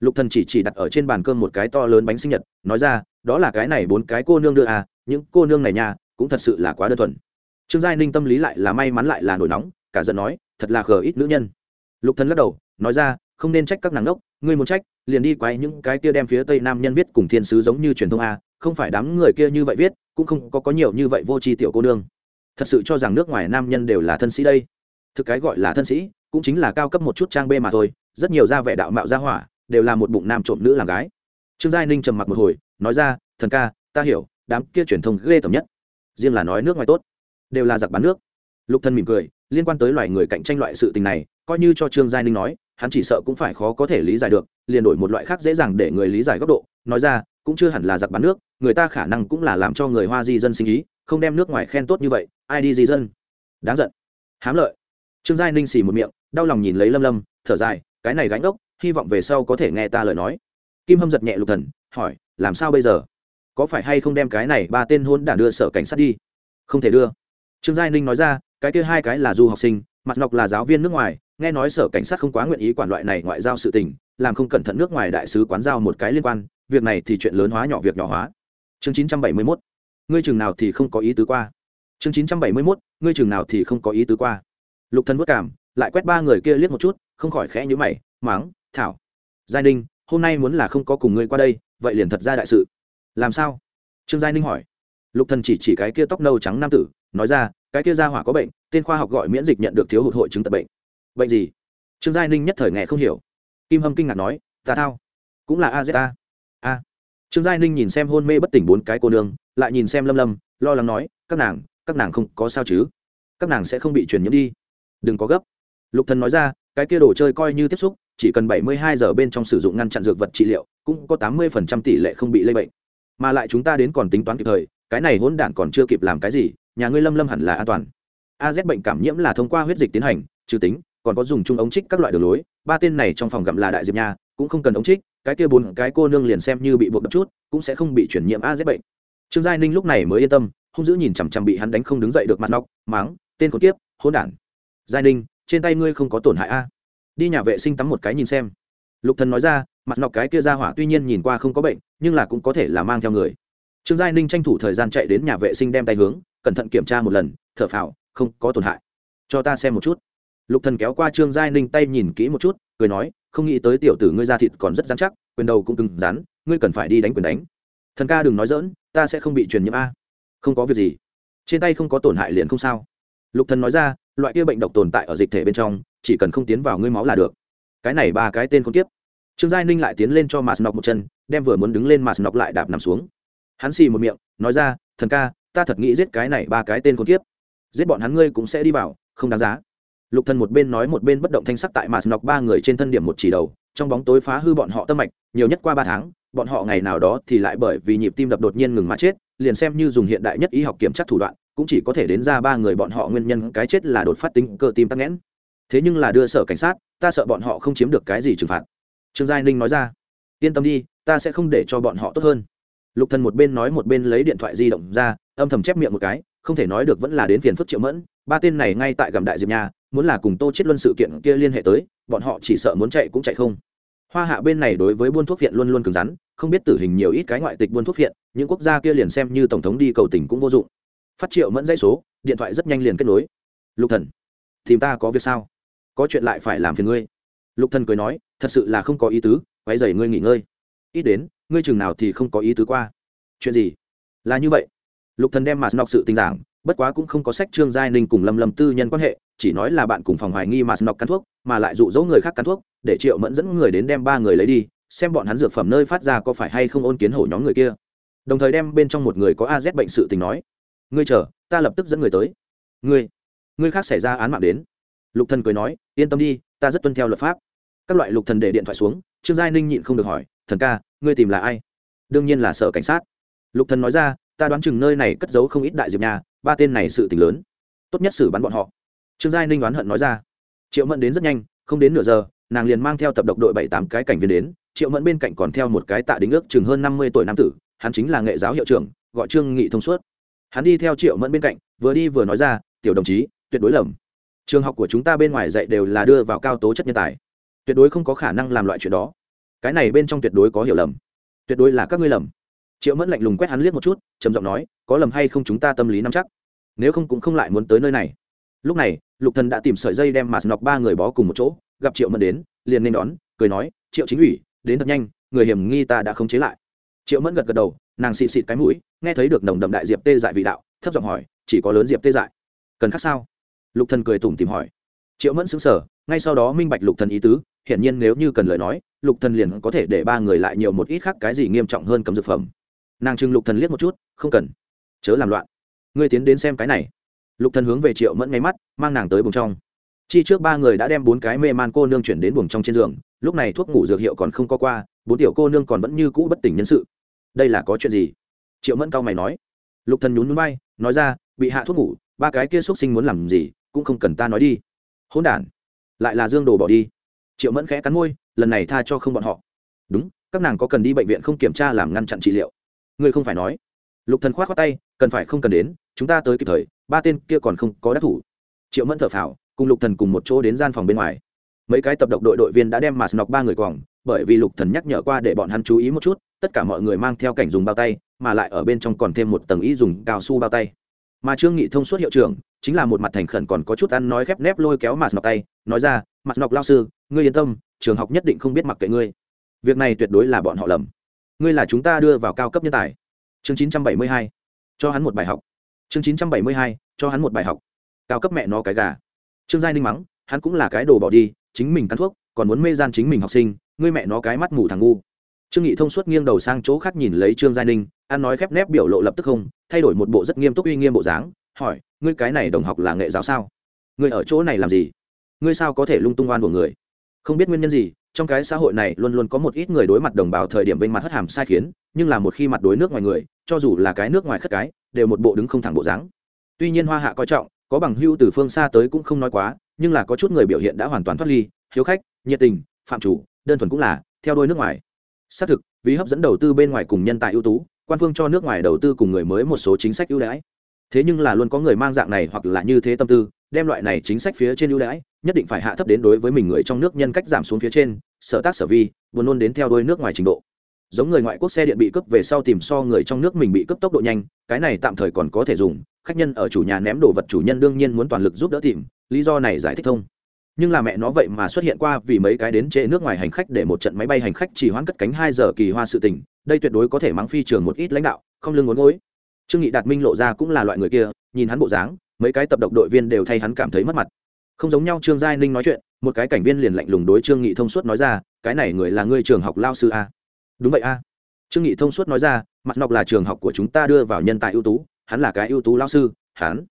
lục thần chỉ chỉ đặt ở trên bàn cơm một cái to lớn bánh sinh nhật, nói ra, đó là cái này bốn cái cô nương đưa à những cô nương này nha, cũng thật sự là quá đơn thuần. Trương giai ninh tâm lý lại là may mắn lại là nổi nóng, cả giận nói, thật là khờ ít nữ nhân. Lục thần lắc đầu, nói ra, không nên trách các nàng ngốc ngươi muốn trách, liền đi quay những cái kia đem phía tây nam nhân viết cùng thiên sứ giống như truyền thông a không phải đám người kia như vậy viết, cũng không có có nhiều như vậy vô tri tiểu cô nương. Thật sự cho rằng nước ngoài nam nhân đều là thân sĩ đây. Thực cái gọi là thân sĩ, cũng chính là cao cấp một chút trang bê mà thôi, rất nhiều ra vẻ đạo mạo gia hỏa đều là một bụng nam trộm nữ làm gái. Trương giai ninh trầm mặc một hồi, nói ra, thần ca, ta hiểu, đám kia truyền thông ghê tởm nhất. Riêng là nói nước ngoài tốt, đều là giặc bán nước. Lục thân mỉm cười, liên quan tới loài người cạnh tranh loại sự tình này, coi như cho trương giai ninh nói, hắn chỉ sợ cũng phải khó có thể lý giải được, liền đổi một loại khác dễ dàng để người lý giải góc độ, nói ra, cũng chưa hẳn là giặc bán nước, người ta khả năng cũng là làm cho người hoa di dân sinh ý, không đem nước ngoài khen tốt như vậy, ai đi di dân? Đáng giận. Hám lợi. Trương giai ninh xì một miệng, đau lòng nhìn lấy lâm lâm, thở dài, cái này gánh ốc hy vọng về sau có thể nghe ta lời nói. Kim hâm giật nhẹ lục thần, hỏi, làm sao bây giờ? Có phải hay không đem cái này ba tên hôn đản đưa sở cảnh sát đi? Không thể đưa. Trương giai ninh nói ra, cái kia hai cái là du học sinh, mặt ngọc là giáo viên nước ngoài, nghe nói sở cảnh sát không quá nguyện ý quản loại này ngoại giao sự tình, làm không cẩn thận nước ngoài đại sứ quán giao một cái liên quan, việc này thì chuyện lớn hóa nhỏ việc nhỏ hóa. Chương chín trăm bảy mươi 971 ngươi chừng nào thì không có ý tứ qua. Chương chín trăm bảy mươi 971 ngươi chừng nào thì không có ý tứ qua. Lục thần vất cảm, lại quét ba người kia liếc một chút, không khỏi khẽ nhíu mày máng thảo. Giai ninh, hôm nay muốn là không có cùng ngươi qua đây, vậy liền thật ra đại sự. Làm sao? Trương giai ninh hỏi. Lục thần chỉ chỉ cái kia tóc nâu trắng nam tử, nói ra, cái kia ra hỏa có bệnh, tên khoa học gọi miễn dịch nhận được thiếu hụt hội chứng tật bệnh. Bệnh gì? Trương giai ninh nhất thời nghe không hiểu. Kim hâm kinh ngạc nói, ta thao, cũng là a z a. A. Trương giai ninh nhìn xem hôn mê bất tỉnh bốn cái cô nương, lại nhìn xem lâm lâm, lo lắng nói, các nàng các nàng không có sao chứ? Các nàng sẽ không bị truyền nhiễm đi. Đừng có gấp. Lục thần nói ra, cái kia đồ chơi coi như tiếp xúc chỉ cần 72 giờ bên trong sử dụng ngăn chặn dược vật trị liệu, cũng có 80% tỷ lệ không bị lây bệnh. Mà lại chúng ta đến còn tính toán kịp thời, cái này hỗn đản còn chưa kịp làm cái gì, nhà ngươi lâm lâm hẳn là an toàn. Az bệnh cảm nhiễm là thông qua huyết dịch tiến hành, trừ tính, còn có dùng chung ống trích các loại đường lối, ba tên này trong phòng gặm là đại diệp nha, cũng không cần ống trích, cái kia bốn cái cô nương liền xem như bị buộc đập chút, cũng sẽ không bị chuyển nhiễm az bệnh. Trương giai ninh lúc này mới yên tâm, hung dữ nhìn chằm chằm bị hắn đánh không đứng dậy được mặt nóc máng tên con tiếp hỗn đản. Giai ninh, trên tay ngươi không có tổn hại a đi nhà vệ sinh tắm một cái nhìn xem. Lục thần nói ra, mặt nọc cái kia ra hỏa tuy nhiên nhìn qua không có bệnh, nhưng là cũng có thể là mang theo người. Trương giai ninh tranh thủ thời gian chạy đến nhà vệ sinh đem tay hướng, cẩn thận kiểm tra một lần, thở phào, không, có tổn hại. Cho ta xem một chút. Lục thần kéo qua trương giai ninh tay nhìn kỹ một chút, cười nói, không nghĩ tới tiểu tử ngươi da thịt còn rất rắn chắc, quyền đầu cũng cứng rắn, ngươi cần phải đi đánh quyền đánh. Thần ca đừng nói dỡn ta sẽ không bị truyền nhiễm a. Không có việc gì. Trên tay không có tổn hại liền không sao. Lục thần nói ra, loại kia bệnh độc tồn tại ở dịch thể bên trong chỉ cần không tiến vào ngươi máu là được. Cái này ba cái tên không tiếp trương giai ninh lại tiến lên cho mạt nọc một chân, đem vừa muốn đứng lên mạt nọc lại đạp nằm xuống. Hắn xì một miệng, nói ra, thần ca, ta thật nghĩ giết cái này ba cái tên khốn tiếp giết bọn hắn ngươi cũng sẽ đi vào, không đáng giá. Lục thần một bên nói một bên bất động thanh sắc tại mạt nọc ba người trên thân điểm một chỉ đầu, trong bóng tối phá hư bọn họ tâm mạch, nhiều nhất qua ba tháng, bọn họ ngày nào đó thì lại bởi vì nhịp tim đập đột nhiên ngừng mà chết, liền xem như dùng hiện đại nhất y học kiểm tra thủ đoạn, cũng chỉ có thể đến ra ba người bọn họ nguyên nhân, cái chết là đột phát tính cơ tim tắc nghẽn thế nhưng là đưa sở cảnh sát, ta sợ bọn họ không chiếm được cái gì trừng phạt. Trương giai ninh nói ra, yên tâm đi, ta sẽ không để cho bọn họ tốt hơn. Lục thần một bên nói một bên lấy điện thoại di động ra, âm thầm chép miệng một cái, không thể nói được vẫn là đến phiền phức triệu mẫn, ba tên này ngay tại gầm đại diệp nhà, muốn là cùng tô chết luân sự kiện kia liên hệ tới, bọn họ chỉ sợ muốn chạy cũng chạy không. Hoa hạ bên này đối với buôn thuốc viện luôn luôn cứng rắn, không biết tử hình nhiều ít cái ngoại tịch buôn thuốc viện những quốc gia kia liền xem như tổng thống đi cầu tình cũng vô dụng. Phát triệu mẫn dãy số, điện thoại rất nhanh liền kết nối. Lục thần, tìm ta có việc sao? Có chuyện lại phải làm phiền ngươi. Lục thần cười nói, thật sự là không có ý tứ quay dày ngươi nghỉ ngơi. Ít đến, ngươi chừng nào thì không có ý tứ qua. Chuyện gì? Là như vậy. Lục thần đem mà nọc sự tình giảng, bất quá cũng không có sách trương giai ninh cùng lâm lâm tư nhân quan hệ, chỉ nói là bạn cùng phòng hoài nghi mà nọc cắn thuốc, mà lại dụ dỗ người khác cắn thuốc, để triệu mẫn dẫn người đến đem ba người lấy đi, xem bọn hắn dược phẩm nơi phát ra có phải hay không ôn kiến hổ nhóm người kia. Đồng thời đem bên trong một người có a z bệnh sự tình nói. Ngươi chờ, ta lập tức dẫn người tới. Ngươi ngươi khác xảy ra án mạng đến lục thần cười nói, yên tâm đi, ta rất tuân theo luật pháp. Các loại lục thần để điện thoại xuống, trương giai ninh nhịn không được hỏi, thần ca, ngươi tìm là ai? Đương nhiên là sở cảnh sát. Lục thần nói ra, ta đoán chừng nơi này cất giấu không ít đại diệp nhà, ba tên này sự tình lớn. Tốt nhất xử bắn bọn họ. Trương giai ninh đoán hận nói ra, triệu mẫn đến rất nhanh, không đến nửa giờ, nàng liền mang theo tập độc đội bảy tám cái cảnh viên đến, triệu mẫn bên cạnh còn theo một cái tạ đính ước chừng hơn năm mươi tuổi nam tử, hắn chính là nghệ giáo hiệu trưởng, gọi trương nghị thông suốt. Hắn đi theo triệu mẫn bên cạnh, vừa đi vừa nói ra, tiểu đồng chí, tuyệt đối lầm trường học của chúng ta bên ngoài dạy đều là đưa vào cao tố chất nhân tài. Tuyệt đối không có khả năng làm loại chuyện đó. Cái này bên trong tuyệt đối có hiểu lầm. Tuyệt đối là các ngươi lầm. Triệu mẫn lạnh lùng quét hắn liếc một chút, trầm giọng nói, có lầm hay không chúng ta tâm lý nắm chắc. Nếu không cũng không lại muốn tới nơi này. Lúc này, lục thần đã tìm sợi dây đem mà nọc ba người bó cùng một chỗ, gặp triệu mẫn đến, liền nên đón, cười nói, triệu chính ủy, đến thật nhanh, người hiểm nghi ta đã không chế lại. Triệu mẫn gật gật đầu, nàng xịt xịt cái mũi, nghe thấy được nồng đậm đại diệp tê dại vị đạo, thấp giọng hỏi, chỉ có lớn diệp tê dại? Cần khác sao? Lục thần cười tủm tìm hỏi. Triệu mẫn sững sờ, ngay sau đó minh bạch lục thần ý tứ, hiển nhiên nếu như cần lời nói, lục thần liền có thể để ba người lại nhiều một ít khác cái gì nghiêm trọng hơn cấm dược phẩm. Nàng trưng lục thần liếc một chút, không cần. Chớ làm loạn. Ngươi tiến đến xem cái này. Lục thần hướng về triệu mẫn ngay mắt, mang nàng tới buồng trong. Chi trước ba người đã đem bốn cái mê man cô nương chuyển đến buồng trong trên giường, lúc này thuốc ngủ dược hiệu còn không có qua, bốn tiểu cô nương còn vẫn như cũ bất tỉnh nhân sự. Đây là có chuyện gì? Triệu mẫn cao mày nói. Lục thần nhún nhún bay nói ra, bị hạ thuốc ngủ, ba cái kia xuất sinh muốn làm gì cũng không cần ta nói đi. Hỗn đản. Lại là dương đồ bỏ đi. Triệu mẫn khẽ cắn môi, lần này tha cho không bọn họ. Đúng, các nàng có cần đi bệnh viện không kiểm tra làm ngăn chặn trị liệu? Ngươi không phải nói. Lục thần khoát khoát tay, cần phải không cần đến, chúng ta tới kịp thời, ba tên kia còn không có đắc thủ. Triệu mẫn thở phào, cùng lục thần cùng một chỗ đến gian phòng bên ngoài. Mấy cái tập độc đội đội viên đã đem mà nọc ba người quòng, bởi vì lục thần nhắc nhở qua để bọn hắn chú ý một chút, tất cả mọi người mang theo cảnh dùng bao tay, mà lại ở bên trong còn thêm một tầng ý dùng cao su bao tay. Mà trương nghị thông suốt hiệu trưởng chính là một mặt thành khẩn còn có chút ăn nói khép nép lôi kéo mặt nọc tay nói ra mặt nọc lao sư ngươi yên tâm trường học nhất định không biết mặc kệ ngươi. Việc này tuyệt đối là bọn họ lầm. Ngươi là chúng ta đưa vào cao cấp nhân tài. Chương 972. cho hắn một bài học. Chương 972, cho hắn một bài học. Cao cấp mẹ nó cái gà. Trương giai ninh mắng hắn cũng là cái đồ bỏ đi chính mình cắn thuốc còn muốn mê gian chính mình học sinh ngươi mẹ nó cái mắt mù thằng ngu. Trương nghị thông suốt nghiêng đầu sang chỗ khác nhìn lấy trương giai ninh ăn nói khép nép biểu lộ lập tức không thay đổi một bộ rất nghiêm túc uy nghiêm bộ dáng hỏi, ngươi cái này đồng học là nghệ giáo sao? Ngươi ở chỗ này làm gì? Ngươi sao có thể lung tung oan của người? Không biết nguyên nhân gì, trong cái xã hội này luôn luôn có một ít người đối mặt đồng bào thời điểm bên mặt hất hàm sai khiến, nhưng là một khi mặt đối nước ngoài người, cho dù là cái nước ngoài khất cái, đều một bộ đứng không thẳng bộ dáng. Tuy nhiên hoa hạ coi trọng, có bằng hưu từ phương xa tới cũng không nói quá, nhưng là có chút người biểu hiện đã hoàn toàn thoát ly, hiếu khách, nhiệt tình, phạm chủ, đơn thuần cũng là, theo đôi nước ngoài. Xác thực vì hấp dẫn đầu tư bên ngoài cùng nhân tài ưu tú, quan phương cho nước ngoài đầu tư cùng người mới một số chính sách ưu đãi thế nhưng là luôn có người mang dạng này hoặc là như thế tâm tư, đem loại này chính sách phía trên ưu đãi, nhất định phải hạ thấp đến đối với mình người trong nước nhân cách giảm xuống phía trên, sở tác sở vi, buồn nôn đến theo đôi nước ngoài trình độ. Giống người ngoại quốc xe điện bị cướp về sau tìm so người trong nước mình bị cướp tốc độ nhanh, cái này tạm thời còn có thể dùng, khách nhân ở chủ nhà ném đồ vật chủ nhân đương nhiên muốn toàn lực giúp đỡ tìm, lý do này giải thích thông. Nhưng là mẹ nó vậy mà xuất hiện qua vì mấy cái đến trễ nước ngoài hành khách để một trận máy bay hành khách chỉ hoãn cất cánh hai giờ kỳ hoa sự tình, đây tuyệt đối có thể mang phi trường một ít lãnh đạo, không lương ngốn ngối trương nghị đạt minh lộ ra cũng là loại người kia, nhìn hắn bộ dáng, mấy cái tập độc đội viên đều thay hắn cảm thấy mất mặt. Không giống nhau trương giai ninh nói chuyện, một cái cảnh viên liền lạnh lùng đối trương nghị thông suốt nói ra, cái này người là ngươi trường học lao sư a? Đúng vậy a. Trương nghị thông suốt nói ra, mặt nọc là trường học của chúng ta đưa vào nhân tài ưu tú, hắn là cái ưu tú lao sư, hắn,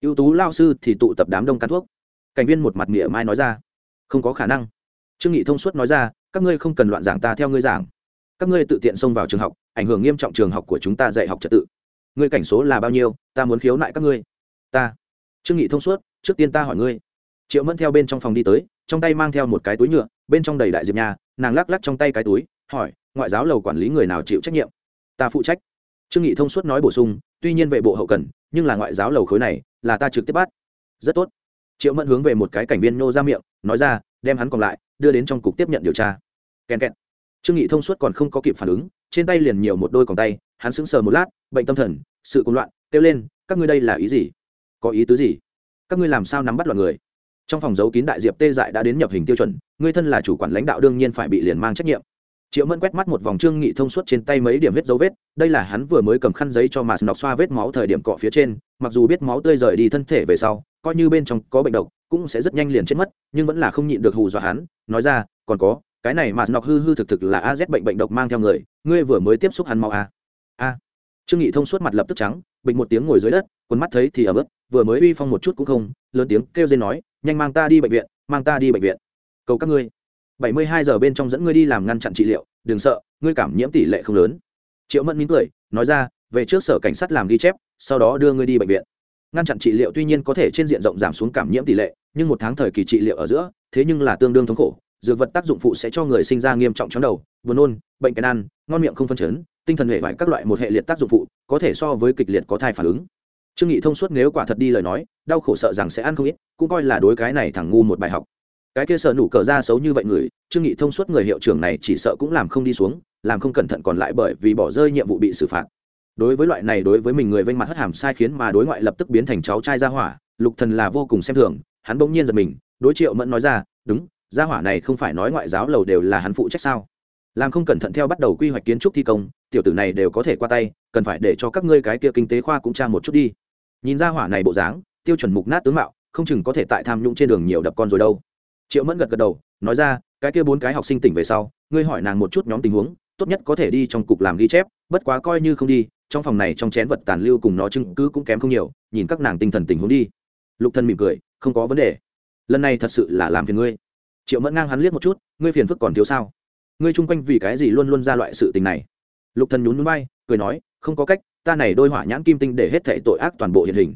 ưu tú lao sư thì tụ tập đám đông cán thuốc. Cảnh viên một mặt nghĩa mai nói ra, không có khả năng. Trương nghị thông suốt nói ra, các ngươi không cần loạn giảng ta theo ngươi giảng. Các ngươi tự tiện xông vào trường học, ảnh hưởng nghiêm trọng trường học của chúng ta dạy học trật tự ngươi cảnh số là bao nhiêu, ta muốn khiếu nại các ngươi. Ta. Trương nghị thông suốt, trước tiên ta hỏi ngươi. Triệu mẫn theo bên trong phòng đi tới, trong tay mang theo một cái túi nhựa, bên trong đầy đại diệp nhà, nàng lắc lắc trong tay cái túi, hỏi, ngoại giáo lầu quản lý người nào chịu trách nhiệm? Ta phụ trách. Trương nghị thông suốt nói bổ sung, tuy nhiên vệ bộ hậu cần, nhưng là ngoại giáo lầu khối này, là ta trực tiếp bắt. Rất tốt. Triệu mẫn hướng về một cái cảnh viên nô ra miệng, nói ra, đem hắn còn lại, đưa đến trong cục tiếp nhận điều tra. Kèn kẹt. Trương nghị thông suốt còn không có kịp phản ứng, trên tay liền nhiều một đôi còng tay hắn sững sờ một lát, bệnh tâm thần, sự cuồng loạn, kêu lên, các ngươi đây là ý gì? Có ý tứ gì? Các ngươi làm sao nắm bắt loạn người? Trong phòng giấu kín đại diệp tê dại đã đến nhập hình tiêu chuẩn ngươi thân là chủ quản lãnh đạo đương nhiên phải bị liền mang trách nhiệm. Triệu mẫn quét mắt một vòng trương nghị thông suốt trên tay mấy điểm vết dấu vết, đây là hắn vừa mới cầm khăn giấy cho mà nọc xoa vết máu thời điểm cọ phía trên, mặc dù biết máu tươi rời đi thân thể về sau, coi như bên trong có bệnh độc, cũng sẽ rất nhanh liền chết mất, nhưng vẫn là không nhịn được hù dọa hắn, nói ra, còn có, cái này mà nọc hư hư thực thực là az bệnh bệnh độc mang theo người, ngươi vừa mới tiếp xúc hắn máu a a. Trương nghị thông suốt mặt lập tức trắng, bình một tiếng ngồi dưới đất, quần mắt thấy thì ở bước vừa mới uy phong một chút cũng không, lớn tiếng kêu dên nói, nhanh mang ta đi bệnh viện, mang ta đi bệnh viện. Cầu các ngươi. Bảy mươi hai giờ bên trong dẫn ngươi đi làm ngăn chặn trị liệu, đừng sợ, ngươi cảm nhiễm tỷ lệ không lớn. Triệu mẫn mỉm cười, nói ra, về trước sở cảnh sát làm ghi chép, sau đó đưa ngươi đi bệnh viện. Ngăn chặn trị liệu tuy nhiên có thể trên diện rộng giảm xuống cảm nhiễm tỷ lệ, nhưng một tháng thời kỳ trị liệu ở giữa, thế nhưng là tương đương thống khổ dược vật tác dụng phụ sẽ cho người sinh ra nghiêm trọng chóng đầu, buồn nôn, bệnh cái ăn, ngon miệng không phân chấn, tinh thần hệ vải các loại một hệ liệt tác dụng phụ, có thể so với kịch liệt có thai phản ứng. Trương nghị thông suốt nếu quả thật đi lời nói, đau khổ sợ rằng sẽ ăn không ít, cũng coi là đối cái này thằng ngu một bài học. Cái kia sợ nụ cờ ra xấu như vậy người, trương nghị thông suốt người hiệu trưởng này chỉ sợ cũng làm không đi xuống, làm không cẩn thận còn lại bởi vì bỏ rơi nhiệm vụ bị xử phạt. Đối với loại này đối với mình người vênh mặt hất hàm sai khiến mà đối ngoại lập tức biến thành cháu trai ra hỏa, lục thần là vô cùng xem thường, hắn bỗng nhiên giật mình, đối triệu mẫn nói ra, đúng gia hỏa này không phải nói ngoại giáo lầu đều là hắn phụ trách sao? Làm không cẩn thận theo bắt đầu quy hoạch kiến trúc thi công, tiểu tử này đều có thể qua tay, cần phải để cho các ngươi cái kia kinh tế khoa cũng tra một chút đi. Nhìn gia hỏa này bộ dáng, tiêu chuẩn mục nát tướng mạo, không chừng có thể tại tham nhũng trên đường nhiều đập con rồi đâu. Triệu mẫn gật gật đầu, nói ra, cái kia bốn cái học sinh tỉnh về sau, ngươi hỏi nàng một chút nhóm tình huống, tốt nhất có thể đi trong cục làm ghi chép, bất quá coi như không đi, trong phòng này trong chén vật tàn lưu cùng nó chứng cứ cũng kém không nhiều, nhìn các nàng tinh thần tình huống đi. Lục thân mỉm cười, không có vấn đề. Lần này thật sự là làm phiền ngươi triệu mẫn ngang hắn liếc một chút, ngươi phiền phức còn thiếu sao? Ngươi chung quanh vì cái gì luôn luôn ra loại sự tình này? Lục thần nhún núi bay cười nói, không có cách, ta này đôi hỏa nhãn kim tinh để hết thệ tội ác toàn bộ hiện hình.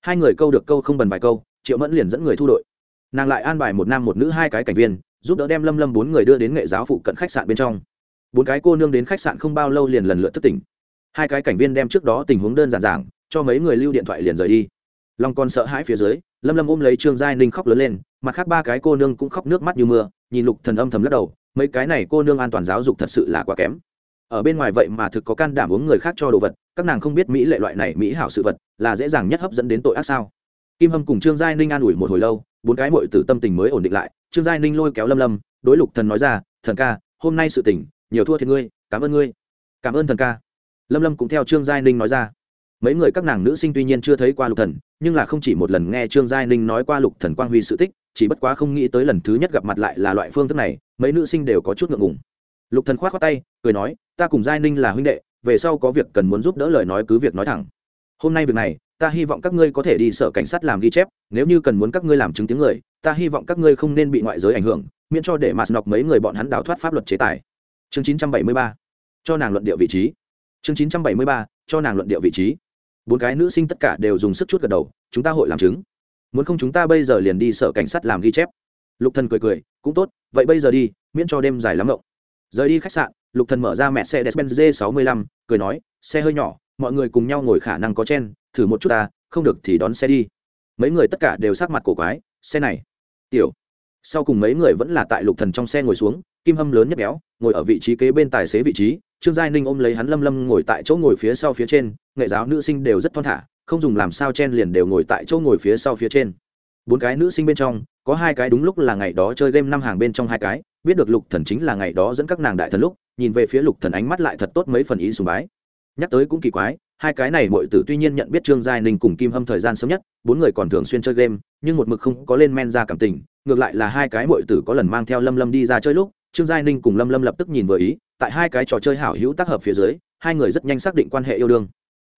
Hai người câu được câu không bần vài câu, triệu mẫn liền dẫn người thu đội. Nàng lại an bài một nam một nữ hai cái cảnh viên, giúp đỡ đem lâm lâm bốn người đưa đến nghệ giáo phụ cận khách sạn bên trong. Bốn cái cô nương đến khách sạn không bao lâu liền lần lượt thất tỉnh. Hai cái cảnh viên đem trước đó tình huống đơn giản giảng, cho mấy người lưu điện thoại liền rời đi. Long còn sợ hãi phía dưới, lâm lâm ôm lấy trương giai ninh khóc lớn lên mặt khác ba cái cô nương cũng khóc nước mắt như mưa, nhìn lục thần âm thầm lắc đầu, mấy cái này cô nương an toàn giáo dục thật sự là quá kém. Ở bên ngoài vậy mà thực có can đảm uống người khác cho đồ vật, các nàng không biết mỹ lệ loại này mỹ hảo sự vật là dễ dàng nhất hấp dẫn đến tội ác sao. Kim hâm cùng trương giai ninh an ủi một hồi lâu, bốn cái mội từ tâm tình mới ổn định lại, trương giai ninh lôi kéo lâm lâm, đối lục thần nói ra, thần ca, hôm nay sự tỉnh nhiều thua thiệt ngươi, cảm ơn ngươi. Cảm ơn thần ca. Lâm lâm cũng theo trương giai ninh nói ra mấy người các nàng nữ sinh tuy nhiên chưa thấy qua lục thần, nhưng là không chỉ một lần nghe trương giai ninh nói qua lục thần quang huy sự tích, chỉ bất quá không nghĩ tới lần thứ nhất gặp mặt lại là loại phương thức này, mấy nữ sinh đều có chút ngượng ngùng. Lục thần khoát khoát tay, cười nói, ta cùng giai ninh là huynh đệ, về sau có việc cần muốn giúp đỡ lời nói cứ việc nói thẳng. Hôm nay việc này, ta hy vọng các ngươi có thể đi sở cảnh sát làm ghi chép, nếu như cần muốn các ngươi làm chứng tiếng người, ta hy vọng các ngươi không nên bị ngoại giới ảnh hưởng, miễn cho để mạt nọc mấy người bọn hắn đào thoát pháp luật chế tài. Chương 973 cho nàng luận địa vị trí. Chương 973 cho nàng luận địa vị trí bốn cái nữ sinh tất cả đều dùng sức chút gật đầu, chúng ta hội làm chứng. Muốn không chúng ta bây giờ liền đi sở cảnh sát làm ghi chép. Lục thần cười cười, cũng tốt, vậy bây giờ đi, miễn cho đêm dài lắm ngộng. Rời đi khách sạn, lục thần mở ra mẹ xe despenz g 65 cười nói, xe hơi nhỏ, mọi người cùng nhau ngồi khả năng có chen, thử một chút ta, không được thì đón xe đi. Mấy người tất cả đều sắc mặt cổ quái, xe này? Tiểu. Sau cùng mấy người vẫn là tại lục thần trong xe ngồi xuống, kim hâm lớn nhất béo, ngồi ở vị trí kế bên tài xế vị trí trương giai ninh ôm lấy hắn lâm lâm ngồi tại chỗ ngồi phía sau phía trên, nghệ giáo nữ sinh đều rất thon thả, không dùng làm sao chen liền đều ngồi tại chỗ ngồi phía sau phía trên. Bốn cái nữ sinh bên trong, có hai cái đúng lúc là ngày đó chơi game năm hàng bên trong hai cái, biết được lục thần chính là ngày đó dẫn các nàng đại thần lúc, nhìn về phía lục thần ánh mắt lại thật tốt mấy phần ý sùng bái. Nhắc tới cũng kỳ quái, hai cái này mọi tử tuy nhiên nhận biết trương giai ninh cùng kim hâm thời gian sớm nhất, bốn người còn thường xuyên chơi game, nhưng một mực không có lên men ra cảm tình, ngược lại là hai cái mọi tử có lần mang theo lâm lâm đi ra chơi lúc trương giai ninh cùng lâm lâm lập tức nhìn vừa ý, tại hai cái trò chơi hảo hữu tác hợp phía dưới, hai người rất nhanh xác định quan hệ yêu đương.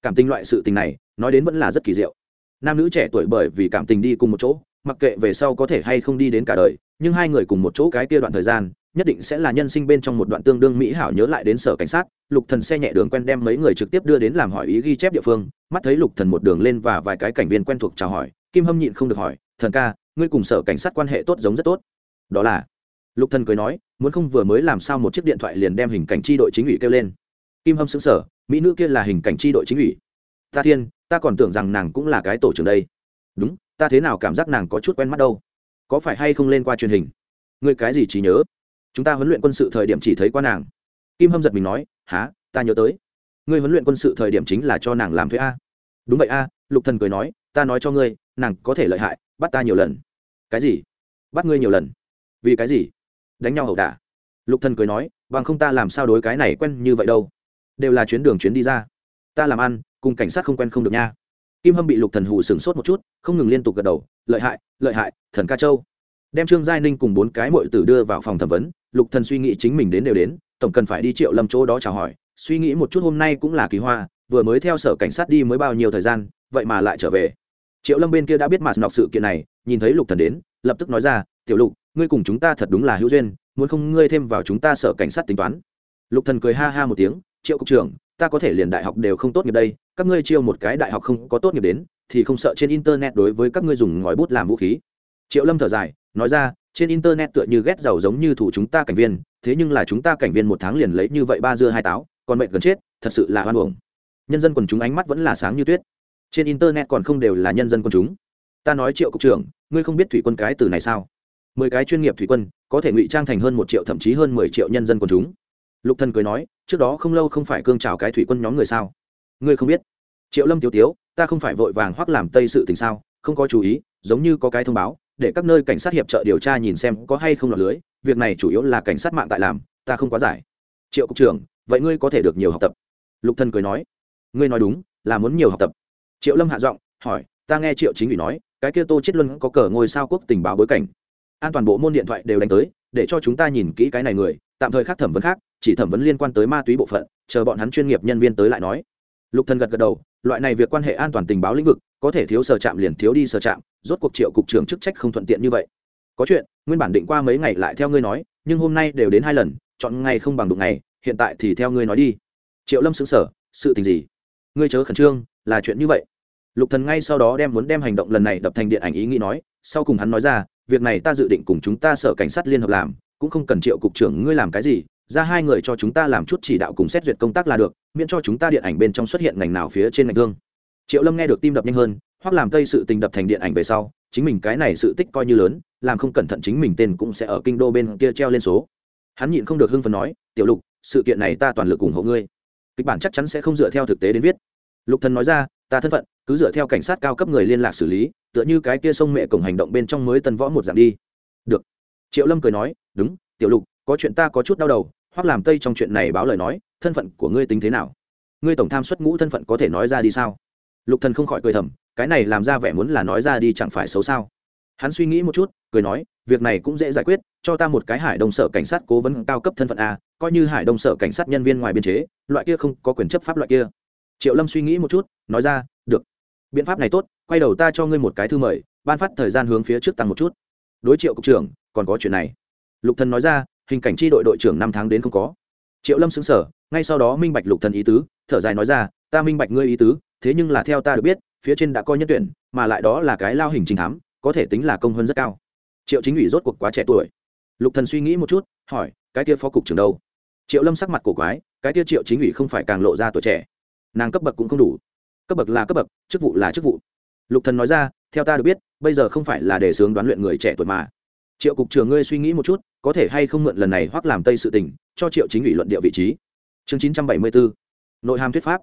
Cảm tình loại sự tình này, nói đến vẫn là rất kỳ diệu. Nam nữ trẻ tuổi bởi vì cảm tình đi cùng một chỗ, mặc kệ về sau có thể hay không đi đến cả đời, nhưng hai người cùng một chỗ cái kia đoạn thời gian, nhất định sẽ là nhân sinh bên trong một đoạn tương đương mỹ hảo nhớ lại đến sở cảnh sát, lục thần xe nhẹ đường quen đem mấy người trực tiếp đưa đến làm hỏi ý ghi chép địa phương, mắt thấy lục thần một đường lên và vài cái cảnh viên quen thuộc chào hỏi, kim hâm nhịn không được hỏi, thần ca, ngươi cùng sở cảnh sát quan hệ tốt giống rất tốt. Đó là lục thần cười nói muốn không vừa mới làm sao một chiếc điện thoại liền đem hình cảnh tri đội chính ủy kêu lên. Kim hâm xứng sở mỹ nữ kia là hình cảnh tri đội chính ủy. Ta thiên, ta còn tưởng rằng nàng cũng là cái tổ trưởng đây. Đúng, ta thế nào cảm giác nàng có chút quen mắt đâu? Có phải hay không lên qua truyền hình? Ngươi cái gì chỉ nhớ? Chúng ta huấn luyện quân sự thời điểm chỉ thấy qua nàng. Kim hâm giật mình nói há ta nhớ tới. Ngươi huấn luyện quân sự thời điểm chính là cho nàng làm thuế a. Đúng vậy a, lục thần cười nói, ta nói cho ngươi, nàng có thể lợi hại, bắt ta nhiều lần. Cái gì? Bắt ngươi nhiều lần? Vì cái gì? Đánh nhau ẩu đả. Lục thần cười nói, bằng không ta làm sao đối cái này quen như vậy đâu. Đều là chuyến đường chuyến đi ra. Ta làm ăn, cùng cảnh sát không quen không được nha. Kim hâm bị lục thần hù sừng sốt một chút, không ngừng liên tục gật đầu, lợi hại lợi hại, thần ca châu. Đem trương giai ninh cùng bốn cái mội tử đưa vào phòng thẩm vấn, lục thần suy nghĩ chính mình đến đều đến, tổng cần phải đi triệu lâm chỗ đó chào hỏi, suy nghĩ một chút hôm nay cũng là kỳ hoa, vừa mới theo sở cảnh sát đi mới bao nhiêu thời gian, vậy mà lại trở về. Triệu lâm bên kia đã biết mặt nọc sự kiện này, nhìn thấy lục thần đến, lập tức nói ra, tiểu lục ngươi cùng chúng ta thật đúng là hữu duyên, muốn không ngươi thêm vào chúng ta sở cảnh sát tính toán. Lục thần cười ha ha một tiếng, triệu cục trưởng, ta có thể liền đại học đều không tốt nghiệp đây, các ngươi chiêu một cái đại học không có tốt nghiệp đến, thì không sợ trên internet đối với các ngươi dùng ngòi bút làm vũ khí. Triệu lâm thở dài, nói ra, trên internet tựa như ghét giàu giống như thủ chúng ta cảnh viên, thế nhưng là chúng ta cảnh viên một tháng liền lấy như vậy ba dưa hai táo, còn mệnh gần chết, thật sự là hoan uổng. Nhân dân quần chúng ánh mắt vẫn là sáng như tuyết. Trên internet còn không đều là nhân dân quần chúng. Ta nói triệu cục trưởng, ngươi không biết thủy quân cái từ này sao? Mười cái chuyên nghiệp thủy quân, có thể ngụy trang thành hơn một triệu, thậm chí hơn mười triệu nhân dân quần chúng. Lục thần cười nói, trước đó không lâu không phải cương trào cái thủy quân nhóm người sao? Ngươi không biết. Triệu lâm tiêu tiếu, ta không phải vội vàng hoắc làm tây sự tình sao? Không có chú ý, giống như có cái thông báo, để các nơi cảnh sát hiệp trợ điều tra nhìn xem có hay không lọt lưới. Việc này chủ yếu là cảnh sát mạng tại làm, ta không quá giải. Triệu cục trưởng, vậy ngươi có thể được nhiều học tập. Lục thần cười nói, ngươi nói đúng, là muốn nhiều học tập. Triệu lâm hạ giọng, hỏi, ta nghe triệu chính ủy nói, cái kia tô chết luân có cờ ngôi sao quốc tình báo bối cảnh an toàn bộ môn điện thoại đều đánh tới, để cho chúng ta nhìn kỹ cái này người, tạm thời khác thẩm vấn khác, chỉ thẩm vấn liên quan tới ma túy bộ phận, chờ bọn hắn chuyên nghiệp nhân viên tới lại nói. Lục thần gật gật đầu, loại này việc quan hệ an toàn tình báo lĩnh vực, có thể thiếu sở trạm liền thiếu đi sở trạm, rốt cuộc triệu cục trưởng chức trách không thuận tiện như vậy. Có chuyện, nguyên bản định qua mấy ngày lại theo ngươi nói, nhưng hôm nay đều đến hai lần, chọn ngày không bằng đụng ngày, hiện tại thì theo ngươi nói đi. Triệu lâm xứng sở sự tình gì? Ngươi chớ khẩn trương, là chuyện như vậy. Lục thần ngay sau đó đem muốn đem hành động lần này đập thành điện ảnh ý nghĩ nói, sau cùng hắn nói ra việc này ta dự định cùng chúng ta sở cảnh sát liên hợp làm, cũng không cần triệu cục trưởng ngươi làm cái gì, ra hai người cho chúng ta làm chút chỉ đạo cùng xét duyệt công tác là được, miễn cho chúng ta điện ảnh bên trong xuất hiện ngành nào phía trên ngành thương. Triệu lâm nghe được tim đập nhanh hơn, hoặc làm tây sự tình đập thành điện ảnh về sau, chính mình cái này sự tích coi như lớn, làm không cẩn thận chính mình tên cũng sẽ ở kinh đô bên kia treo lên số. Hắn nhịn không được hưng phấn nói, tiểu lục, sự kiện này ta toàn lực ủng hộ ngươi. Kịch bản chắc chắn sẽ không dựa theo thực tế đến viết. Lục thần nói ra ta thân phận, cứ dựa theo cảnh sát cao cấp người liên lạc xử lý, tựa như cái kia sông mẹ cổng hành động bên trong mới tân võ một dạng đi. Được. Triệu lâm cười nói, đúng, tiểu lục, có chuyện ta có chút đau đầu, hoặc làm tây trong chuyện này báo lời nói, thân phận của ngươi tính thế nào? Ngươi tổng tham xuất ngũ thân phận có thể nói ra đi sao? Lục thần không khỏi cười thầm, cái này làm ra vẻ muốn là nói ra đi chẳng phải xấu sao? Hắn suy nghĩ một chút, cười nói, việc này cũng dễ giải quyết, cho ta một cái hải đông sở cảnh sát cố vấn cao cấp thân phận a, coi như hải đông sở cảnh sát nhân viên ngoài biên chế, loại kia không có quyền chấp pháp loại kia triệu lâm suy nghĩ một chút, nói ra, được. Biện pháp này tốt, quay đầu ta cho ngươi một cái thư mời, ban phát thời gian hướng phía trước tăng một chút. Đối triệu cục trưởng, còn có chuyện này. Lục thần nói ra, hình cảnh tri đội đội trưởng năm tháng đến không có. Triệu lâm xứng sở ngay sau đó minh bạch lục thần ý tứ, thở dài nói ra, ta minh bạch ngươi ý tứ, thế nhưng là theo ta được biết, phía trên đã coi nhân tuyển, mà lại đó là cái lao hình trình thám, có thể tính là công hơn rất cao. Triệu chính ủy rốt cuộc quá trẻ tuổi. Lục thần suy nghĩ một chút, hỏi, cái kia phó cục trưởng đâu? Triệu lâm sắc mặt cổ quái, cái kia triệu chính ủy không phải càng lộ ra tuổi trẻ nàng cấp bậc cũng không đủ. Cấp bậc là cấp bậc, chức vụ là chức vụ. Lục thần nói ra, theo ta được biết, bây giờ không phải là để sướng đoán luyện người trẻ tuổi mà. Triệu cục trưởng ngươi suy nghĩ một chút, có thể hay không mượn lần này hoặc làm tây sự tình, cho triệu chính ủy luận địa vị trí. Chương 974 nội hàm thuyết pháp.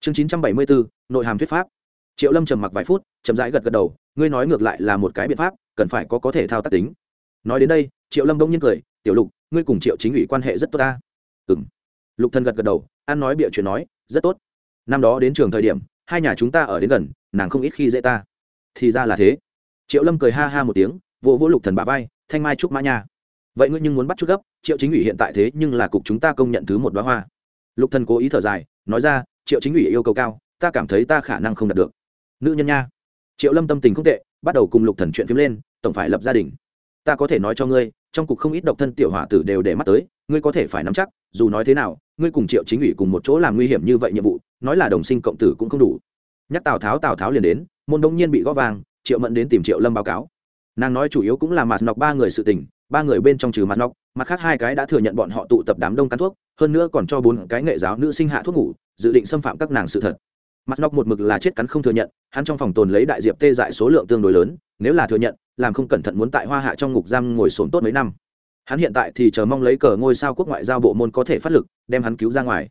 Chương 974 nội hàm thuyết pháp. Triệu lâm trầm mặc vài phút, chậm rãi gật gật đầu, ngươi nói ngược lại là một cái biện pháp, cần phải có có thể thao tác tính. Nói đến đây, triệu lâm đông nhiên cười, tiểu lục, ngươi cùng triệu chính ủy quan hệ rất tốt ta. Ừm. lục thần gật gật đầu an nói bịa chuyện nói, rất tốt năm đó đến trường thời điểm, hai nhà chúng ta ở đến gần, nàng không ít khi dễ ta. Thì ra là thế. Triệu lâm cười ha ha một tiếng, vỗ vỗ lục thần bả vai, thanh mai trúc mã nha. Vậy ngươi nhưng muốn bắt chút gấp, triệu chính ủy hiện tại thế nhưng là cục chúng ta công nhận thứ một đoá hoa. Lục thần cố ý thở dài, nói ra, triệu chính ủy yêu cầu cao, ta cảm thấy ta khả năng không đạt được. Nữ nhân nha. Triệu lâm tâm tình không tệ, bắt đầu cùng lục thần chuyện phím lên, tổng phải lập gia đình. Ta có thể nói cho ngươi trong cục không ít độc thân tiểu hỏa tử đều để mắt tới, ngươi có thể phải nắm chắc, dù nói thế nào, ngươi cùng triệu chính ủy cùng một chỗ làm nguy hiểm như vậy nhiệm vụ, nói là đồng sinh cộng tử cũng không đủ. Nhắc tào tháo tào tháo liền đến, môn đông nhiên bị gõ vàng, triệu mẫn đến tìm triệu lâm báo cáo. Nàng nói chủ yếu cũng là mặt nọc ba người sự tình, ba người bên trong trừ mặt nọc, mặt khác hai cái đã thừa nhận bọn họ tụ tập đám đông cắn thuốc, hơn nữa còn cho bốn cái nghệ giáo nữ sinh hạ thuốc ngủ, dự định xâm phạm các nàng sự thật mặt nóc một mực là chết cắn không thừa nhận, hắn trong phòng tồn lấy đại diệp tê dại số lượng tương đối lớn, nếu là thừa nhận, làm không cẩn thận muốn tại hoa hạ trong ngục giam ngồi sồn tốt mấy năm. Hắn hiện tại thì chờ mong lấy cờ ngôi sao quốc ngoại giao bộ môn có thể phát lực, đem hắn cứu ra ngoài.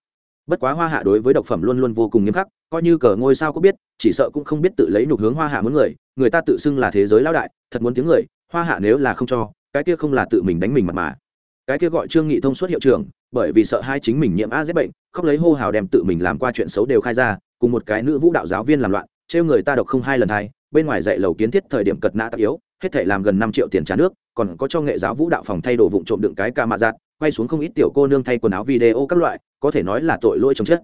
Bất quá hoa hạ đối với độc phẩm luôn luôn vô cùng nghiêm khắc, coi như cờ ngôi sao có biết, chỉ sợ cũng không biết tự lấy nhục hướng hoa hạ muốn người người ta tự xưng là thế giới lao đại, thật muốn tiếng người, hoa hạ nếu là không cho, cái kia không là tự mình đánh mình mặt mà. Cái kia gọi trương nghị thông suốt hiệu trưởng, bởi vì sợ hai chính mình nhiễm a z bệnh, khóc lấy hô hào đem tự mình làm qua chuyện xấu đều khai ra cùng một cái nữ vũ đạo giáo viên làm loạn, trêu người ta độc không hai lần hai, bên ngoài dạy lầu kiến thiết thời điểm cật nã tạp yếu, hết thể làm gần năm triệu tiền trả nước, còn có cho nghệ giáo vũ đạo phòng thay đồ vụn trộm đựng cái ca mạ giạt quay xuống không ít tiểu cô nương thay quần áo video các loại, có thể nói là tội lỗi chống chết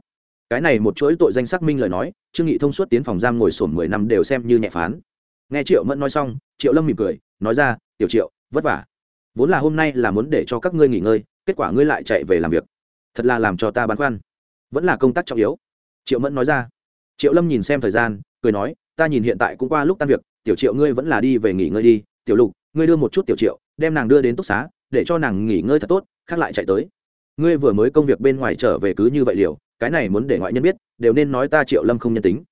cái này một chuỗi tội danh xác minh lời nói, trương nghị thông suốt tiến phòng giam ngồi sổn mười năm đều xem như nhẹ phán. Nghe triệu mẫn nói xong, triệu lâm mỉm cười, nói ra, tiểu triệu, vất vả. Vốn là hôm nay là muốn để cho các ngươi nghỉ ngơi, kết quả ngươi lại chạy về làm việc. Thật là làm cho ta băn khoăn. Vẫn là công tác trọng yếu triệu mẫn nói ra. Triệu lâm nhìn xem thời gian, cười nói, ta nhìn hiện tại cũng qua lúc tan việc, tiểu triệu ngươi vẫn là đi về nghỉ ngơi đi, tiểu lục, ngươi đưa một chút tiểu triệu, đem nàng đưa đến túc xá, để cho nàng nghỉ ngơi thật tốt, khác lại chạy tới. Ngươi vừa mới công việc bên ngoài trở về cứ như vậy liều, cái này muốn để ngoại nhân biết, đều nên nói ta triệu lâm không nhân tính.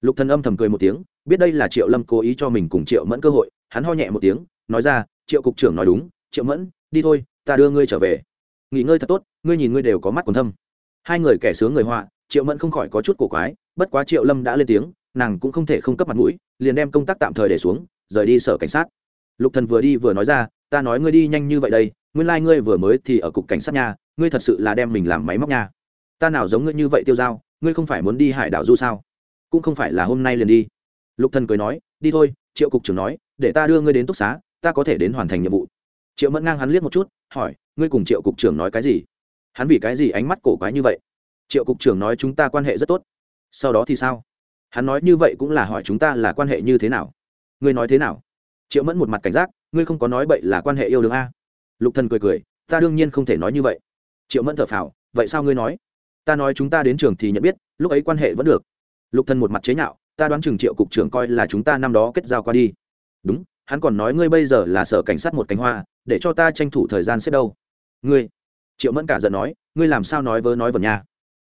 Lục thần âm thầm cười một tiếng, biết đây là triệu lâm cố ý cho mình cùng triệu mẫn cơ hội, hắn ho nhẹ một tiếng, nói ra, triệu cục trưởng nói đúng, triệu mẫn, đi thôi, ta đưa ngươi trở về. Nghỉ ngơi thật tốt, ngươi nhìn ngươi đều có mắt còn thâm. Hai người kẻ sướng người họa triệu mẫn không khỏi có chút cổ quái, bất quá triệu lâm đã lên tiếng, nàng cũng không thể không cấp mặt mũi, liền đem công tác tạm thời để xuống, rời đi sở cảnh sát. Lục thần vừa đi vừa nói ra, ta nói ngươi đi nhanh như vậy đây, nguyên lai ngươi vừa mới thì ở cục cảnh sát nha, ngươi thật sự là đem mình làm máy móc nha. Ta nào giống ngươi như vậy tiêu dao, ngươi không phải muốn đi hải đảo du sao? Cũng không phải là hôm nay liền đi. Lục thần cười nói, đi thôi, triệu cục trưởng nói, để ta đưa ngươi đến túc xá, ta có thể đến hoàn thành nhiệm vụ. Triệu mẫn ngang hắn liếc một chút, hỏi, ngươi cùng triệu cục trưởng nói cái gì? Hắn vì cái gì ánh mắt cổ quái như vậy? Triệu cục trưởng nói chúng ta quan hệ rất tốt. Sau đó thì sao? Hắn nói như vậy cũng là hỏi chúng ta là quan hệ như thế nào. Ngươi nói thế nào? Triệu mẫn một mặt cảnh giác, ngươi không có nói bậy là quan hệ yêu đương a. Lục thần cười cười, ta đương nhiên không thể nói như vậy. Triệu mẫn thở phào, vậy sao ngươi nói? Ta nói chúng ta đến trường thì nhận biết, lúc ấy quan hệ vẫn được. Lục thần một mặt chế nhạo, ta đoán chừng triệu cục trưởng coi là chúng ta năm đó kết giao qua đi. Đúng, hắn còn nói ngươi bây giờ là sở cảnh sát một cánh hoa, để cho ta tranh thủ thời gian xếp đâu. Ngươi? Triệu mẫn cả giận nói, ngươi làm sao nói vớ nói vẩn nha?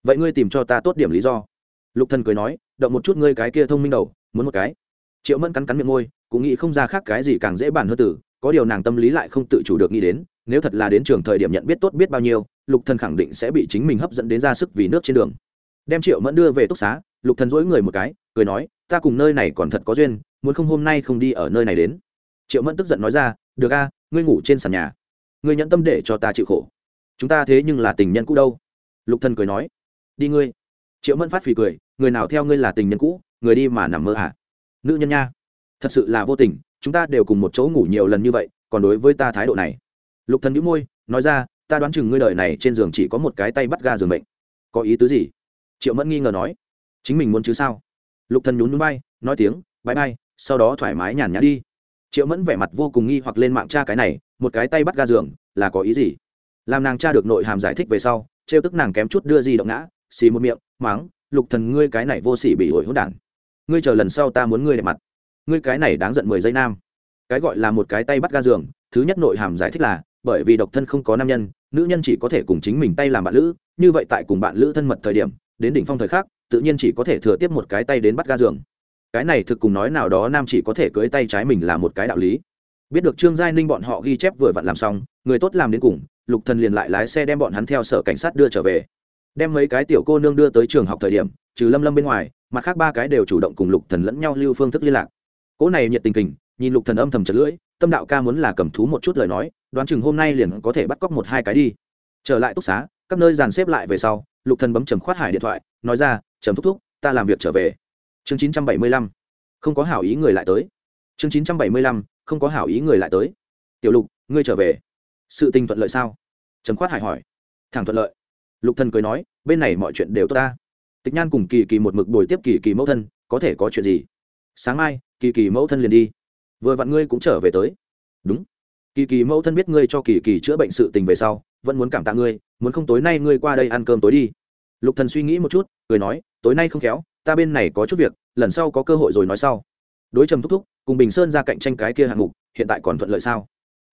Vậy ngươi tìm cho ta tốt điểm lý do. Lục thần cười nói, động một chút ngươi cái kia thông minh đầu, muốn một cái. Triệu mẫn cắn cắn miệng môi, cũng nghĩ không ra khác cái gì càng dễ bàn hơn tử, có điều nàng tâm lý lại không tự chủ được nghĩ đến, nếu thật là đến trường thời điểm nhận biết tốt biết bao nhiêu, lục thần khẳng định sẽ bị chính mình hấp dẫn đến ra sức vì nước trên đường. Đem triệu mẫn đưa về túc xá, lục thần dỗi người một cái, cười nói, ta cùng nơi này còn thật có duyên, muốn không hôm nay không đi ở nơi này đến. Triệu mẫn tức giận nói ra, được a, ngươi ngủ trên sàn nhà. Ngươi nhẫn tâm để cho ta chịu khổ. Chúng ta thế nhưng là tình nhân cũ đâu. Lục thần cười nói đi ngươi. Triệu mẫn phát phì cười, người nào theo ngươi là tình nhân cũ, người đi mà nằm mơ à? Nữ nhân nha, thật sự là vô tình, chúng ta đều cùng một chỗ ngủ nhiều lần như vậy, còn đối với ta thái độ này. Lục thần nhíu môi, nói ra, ta đoán chừng ngươi đời này trên giường chỉ có một cái tay bắt ga giường bệnh. Có ý tứ gì? Triệu mẫn nghi ngờ nói. Chính mình muốn chứ sao? Lục thần nhún nhún bay nói tiếng, bye bye, sau đó thoải mái nhàn nhã đi. Triệu mẫn vẻ mặt vô cùng nghi hoặc lên mạng tra cái này, một cái tay bắt ga giường, là có ý gì? Làm nàng tra được nội hàm giải thích về sau, trêu tức nàng kém chút đưa di động ngã xì một miệng máng lục thần ngươi cái này vô sỉ bị ổi hỗn đản. Ngươi chờ lần sau ta muốn ngươi đẹp mặt. Ngươi cái này đáng giận mười giây nam. Cái gọi là một cái tay bắt ga giường, thứ nhất nội hàm giải thích là, bởi vì độc thân không có nam nhân, nữ nhân chỉ có thể cùng chính mình tay làm bạn lữ, như vậy tại cùng bạn lữ thân mật thời điểm, đến đỉnh phong thời khắc, tự nhiên chỉ có thể thừa tiếp một cái tay đến bắt ga giường. Cái này thực cùng nói nào đó nam chỉ có thể cưới tay trái mình là một cái đạo lý. Biết được trương giai ninh bọn họ ghi chép vừa vặn làm xong, người tốt làm đến cùng, lục thần liền lại lái xe đem bọn hắn theo sở cảnh sát đưa trở về đem mấy cái tiểu cô nương đưa tới trường học thời điểm, trừ lâm lâm bên ngoài, mặt khác ba cái đều chủ động cùng lục thần lẫn nhau lưu phương thức liên lạc. Cỗ này nhiệt tình kình, nhìn lục thần âm thầm chật lưỡi, tâm đạo ca muốn là cầm thú một chút lời nói, đoán chừng hôm nay liền có thể bắt cóc một hai cái đi. Trở lại túc xá, các nơi dàn xếp lại về sau, lục thần bấm trầm khoát hải điện thoại, nói ra, trầm thúc thúc, ta làm việc trở về. Chương chín trăm bảy mươi lăm. Không có hảo ý người lại tới. Chương chín trăm bảy mươi lăm, không có hảo ý người lại tới. Tiểu lục, ngươi trở về. Sự tình thuận lợi sao? Trầm khoát hải hỏi. Thẳng thuận lợi lục thần cười nói, bên này mọi chuyện đều tốt ta. Tịch nhan cùng kỳ kỳ một mực đổi tiếp kỳ kỳ mẫu thân, có thể có chuyện gì? Sáng mai, kỳ kỳ mẫu thân liền đi. Vừa vặn ngươi cũng trở về tới. Đúng. Kỳ kỳ mẫu thân biết ngươi cho kỳ kỳ chữa bệnh sự tình về sau, vẫn muốn cảm tạ ngươi, muốn không tối nay ngươi qua đây ăn cơm tối đi. Lục thần suy nghĩ một chút, cười nói, tối nay không khéo, ta bên này có chút việc, lần sau có cơ hội rồi nói sau. Đối trầm thúc thúc, cùng bình sơn ra cạnh tranh cái kia hạng mục, hiện tại còn thuận lợi sao?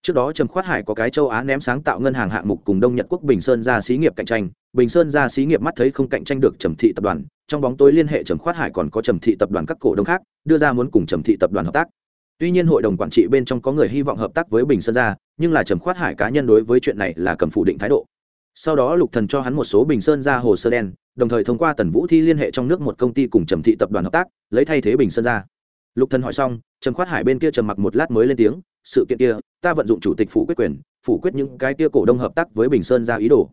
Trước đó trầm khoát hải có cái châu á ném sáng tạo ngân hàng hạng mục cùng đông nhật quốc bình sơn ra xí nghiệp cạnh tranh. Bình sơn ra xí nghiệp mắt thấy không cạnh tranh được trầm thị tập đoàn, trong bóng tối liên hệ trầm khoát hải còn có trầm thị tập đoàn các cổ đông khác, đưa ra muốn cùng trầm thị tập đoàn hợp tác. Tuy nhiên hội đồng quản trị bên trong có người hy vọng hợp tác với bình sơn ra, nhưng là trầm khoát hải cá nhân đối với chuyện này là cầm phủ định thái độ. Sau đó lục thần cho hắn một số bình sơn ra hồ sơ đen, đồng thời thông qua tần vũ thi liên hệ trong nước một công ty cùng trầm thị tập đoàn hợp tác, lấy thay thế bình sơn ra. Lục thần hỏi xong, trầm khoát hải bên kia trầm mặc một lát mới lên tiếng sự kiện kia, ta vận dụng chủ tịch phủ quyết quyền, phủ quyết những cái kia cổ đông hợp tác với bình sơn ra ý đồ.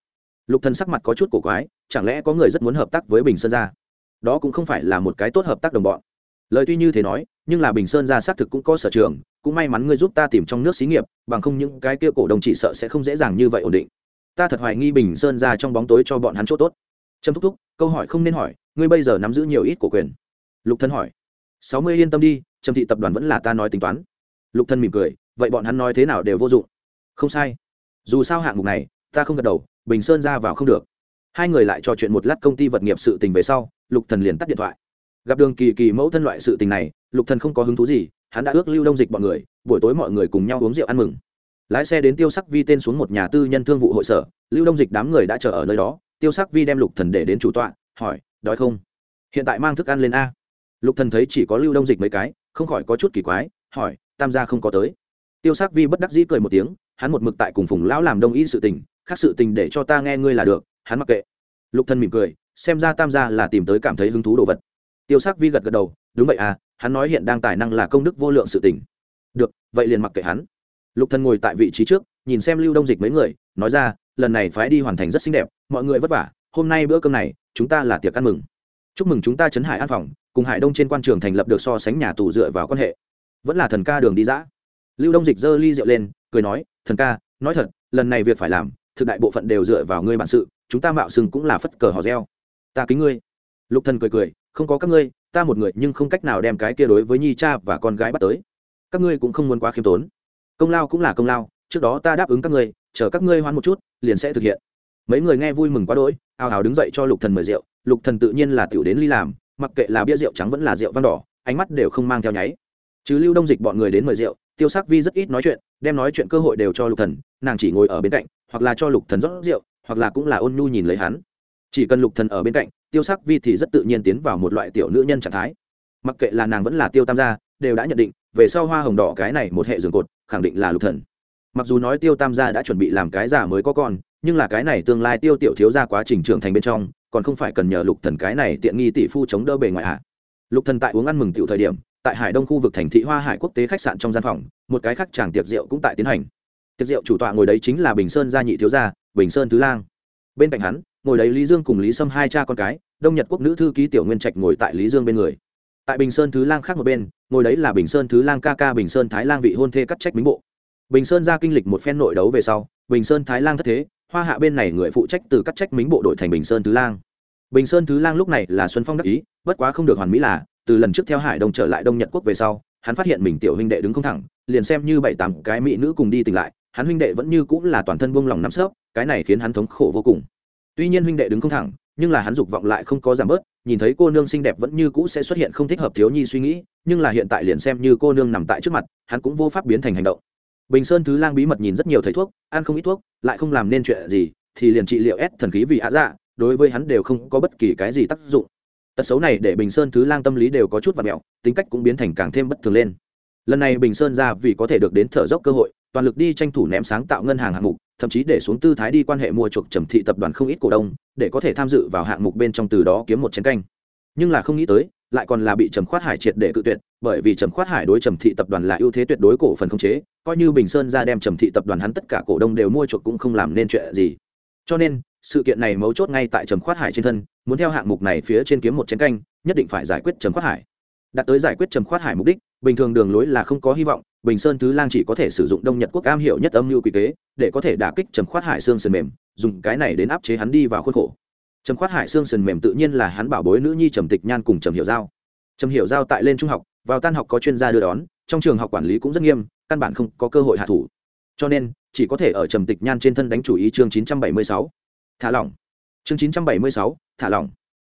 Lục thần sắc mặt có chút cổ quái, chẳng lẽ có người rất muốn hợp tác với bình sơn ra? Đó cũng không phải là một cái tốt hợp tác đồng bọn. Lời tuy như thế nói, nhưng là bình sơn ra xác thực cũng có sở trường, cũng may mắn ngươi giúp ta tìm trong nước xí nghiệp, bằng không những cái kia cổ đông chỉ sợ sẽ không dễ dàng như vậy ổn định. Ta thật hoài nghi bình sơn ra trong bóng tối cho bọn hắn chỗ tốt. Trâm thúc thúc, câu hỏi không nên hỏi, ngươi bây giờ nắm giữ nhiều ít cổ quyền? Lục thân hỏi. Sáu mươi yên tâm đi trầm thị tập đoàn vẫn là ta nói tính toán. Lục thân mỉm cười vậy bọn hắn nói thế nào đều vô dụng. Không sai. Dù sao hạng mục này, ta không gật đầu, bình sơn ra vào không được. Hai người lại trò chuyện một lát công ty vật nghiệp sự tình về sau, lục thần liền tắt điện thoại. Gặp đường kỳ kỳ mẫu thân loại sự tình này, lục thần không có hứng thú gì, hắn đã ước lưu đông dịch bọn người, buổi tối mọi người cùng nhau uống rượu ăn mừng. Lái xe đến tiêu sắc vi tên xuống một nhà tư nhân thương vụ hội sở, lưu đông dịch đám người đã chờ ở nơi đó, tiêu sắc vi đem lục thần để đến chủ tọa, hỏi, đói không? Hiện tại mang thức ăn lên a? Lục thần thấy chỉ có lưu đông dịch mấy cái, không khỏi có chút kỳ quái, hỏi, tam gia không có tới tiêu sắc vi bất đắc dĩ cười một tiếng, hắn một mực tại cùng phùng lão làm đông y sự tình, khác sự tình để cho ta nghe ngươi là được, hắn mặc kệ. Lục Thân mỉm cười, xem ra tam gia là tìm tới cảm thấy hứng thú đồ vật. Tiêu sắc vi gật gật đầu, đúng vậy à hắn nói hiện đang tài năng là công đức vô lượng sự tình. Được, vậy liền mặc kệ hắn. Lục Thân ngồi tại vị trí trước, nhìn xem lưu đông dịch mấy người, nói ra, lần này phái đi hoàn thành rất xinh đẹp, mọi người vất vả, hôm nay bữa cơm này, chúng ta là tiệc ăn mừng. Chúc mừng chúng ta chấn hải an phòng, cùng hải đông trên quan trường thành lập được so sánh nhà tù dựa vào quan hệ. Vẫn là thần ca đường đi dã lưu đông dịch giơ ly rượu lên, cười nói, thần ca, nói thật, lần này việc phải làm, thực đại bộ phận đều dựa vào ngươi bản sự, chúng ta mạo sừng cũng là phất cờ hò reo. Ta kính ngươi. Lục thần cười cười, không có các ngươi, ta một người nhưng không cách nào đem cái kia đối với nhi cha và con gái bắt tới. Các ngươi cũng không muốn quá khiêm tốn. Công lao cũng là công lao, trước đó ta đáp ứng các ngươi, chờ các ngươi hoan một chút, liền sẽ thực hiện. Mấy người nghe vui mừng quá đỗi, ào ào đứng dậy cho lục thần mời rượu. Lục thần tự nhiên là tiểu đến ly làm, mặc kệ là bia rượu trắng vẫn là rượu vang đỏ, ánh mắt đều không mang theo nháy. Chứ lưu đông dịch bọn người đến mời rượu tiêu sắc vi rất ít nói chuyện, đem nói chuyện cơ hội đều cho lục thần, nàng chỉ ngồi ở bên cạnh, hoặc là cho lục thần rót rượu, hoặc là cũng là ôn nhu nhìn lấy hắn. Chỉ cần lục thần ở bên cạnh, tiêu sắc vi thì rất tự nhiên tiến vào một loại tiểu nữ nhân trạng thái. Mặc kệ là nàng vẫn là tiêu tam gia, đều đã nhận định, về sau hoa hồng đỏ cái này một hệ giường cột, khẳng định là lục thần. Mặc dù nói tiêu tam gia đã chuẩn bị làm cái giả mới có con, nhưng là cái này tương lai tiêu tiểu thiếu ra quá trình trưởng thành bên trong, còn không phải cần nhờ lục thần cái này tiện nghi tỷ phu chống đỡ bề ngoài hạ lục thần tại uống ăn mừng tiểu thời điểm tại hải đông khu vực thành thị hoa hải quốc tế khách sạn trong gian phòng, một cái khác chàng tiệc rượu cũng tại tiến hành. Tiệc rượu chủ tọa ngồi đấy chính là bình sơn gia nhị thiếu gia, bình sơn thứ lang. Bên cạnh hắn, ngồi đấy lý dương cùng lý sâm hai cha con cái, đông nhật quốc nữ thư ký tiểu nguyên trạch ngồi tại lý dương bên người. Tại bình sơn thứ lang khác một bên, ngồi đấy là bình sơn thứ lang ca ca bình sơn thái lang vị hôn thê cắt trách bính bộ. Bình sơn ra kinh lịch một phen nội đấu về sau, bình sơn thái lang thất thế, hoa hạ bên này người phụ trách từ cắt trách mính bộ đội thành bình sơn thứ lang. Bình sơn thứ lang lúc này là xuân phong đắc ý, bất quá không được hoàn mỹ là từ lần trước theo hải đông trở lại đông nhật quốc về sau, hắn phát hiện mình tiểu huynh đệ đứng không thẳng, liền xem như bảy tám cái mỹ nữ cùng đi tỉnh lại, hắn huynh đệ vẫn như cũng là toàn thân buông lòng nắm sớp cái này khiến hắn thống khổ vô cùng. Tuy nhiên huynh đệ đứng không thẳng, nhưng là hắn dục vọng lại không có giảm bớt, nhìn thấy cô nương xinh đẹp vẫn như cũ sẽ xuất hiện không thích hợp thiếu nhi suy nghĩ, nhưng là hiện tại liền xem như cô nương nằm tại trước mặt, hắn cũng vô pháp biến thành hành động. Bình sơn thứ lang bí mật nhìn rất nhiều thầy thuốc, ăn không ít thuốc, lại không làm nên chuyện gì, thì liền trị liệu ép thần khí vì ạ dạ đối với hắn đều không có bất kỳ cái gì tác dụng tật xấu này để bình sơn thứ lang tâm lý đều có chút và mẹo, tính cách cũng biến thành càng thêm bất thường lên. Lần này bình sơn ra vì có thể được đến thở dốc cơ hội, toàn lực đi tranh thủ ném sáng tạo ngân hàng hạng mục, thậm chí để xuống tư thái đi quan hệ mua chuộc trầm thị tập đoàn không ít cổ đông, để có thể tham dự vào hạng mục bên trong từ đó kiếm một chiến canh. Nhưng là không nghĩ tới, lại còn là bị trầm khoát hải triệt để cự tuyệt, bởi vì trầm khoát hải đối trầm thị tập đoàn là ưu thế tuyệt đối cổ phần không chế, coi như bình sơn ra đem trầm thị tập đoàn hắn tất cả cổ đông đều mua chuộc cũng không làm nên chuyện gì. Cho nên sự kiện này mấu chốt ngay tại trầm khoát hải trên thân, muốn theo hạng mục này phía trên kiếm một chén canh, nhất định phải giải quyết trầm khoát hải. Đạt tới giải quyết trầm khoát hải mục đích, bình thường đường lối là không có hy vọng, bình sơn thứ lang chỉ có thể sử dụng đông nhật quốc am hiểu nhất âm mưu quy kế, để có thể đả kích trầm khoát hải xương sườn mềm, dùng cái này đến áp chế hắn đi vào khuôn khổ. Trầm khoát hải xương sườn mềm tự nhiên là hắn bảo bối nữ nhi trầm tịch nhan cùng trầm hiểu giao. Trầm hiểu giao tại lên trung học, vào tan học có chuyên gia đưa đón, trong trường học quản lý cũng rất nghiêm, căn bản không có cơ hội hạ thủ. Cho nên, chỉ có thể ở trầm tịch nhan trên thân đánh chủ ý chương 976 thả lỏng. Chương 976, thả lỏng.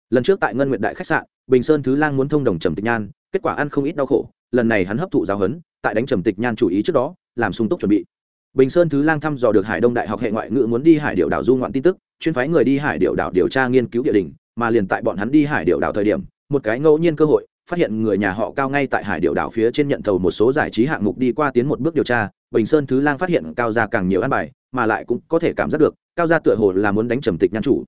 Lần trước tại ngân nguyện đại khách sạn bình sơn thứ lang muốn thông đồng trầm tịch nhan kết quả ăn không ít đau khổ lần này hắn hấp thụ giáo huấn tại đánh trầm tịch nhan chủ ý trước đó làm sung túc chuẩn bị. Bình sơn thứ lang thăm dò được hải đông đại học hệ ngoại ngữ muốn đi hải điệu đảo du ngoạn tin tức chuyên phái người đi hải điệu đảo điều tra nghiên cứu địa đình mà liền tại bọn hắn đi hải điệu đảo thời điểm một cái ngẫu nhiên cơ hội phát hiện người nhà họ cao ngay tại hải điệu đảo phía trên nhận thầu một số giải trí hạng mục đi qua tiến một bước điều tra, bình sơn thứ lang phát hiện cao gia càng nhiều ăn bài, mà lại cũng có thể cảm giác được, cao gia tựa hồ là muốn đánh trầm tịch nhan chủ.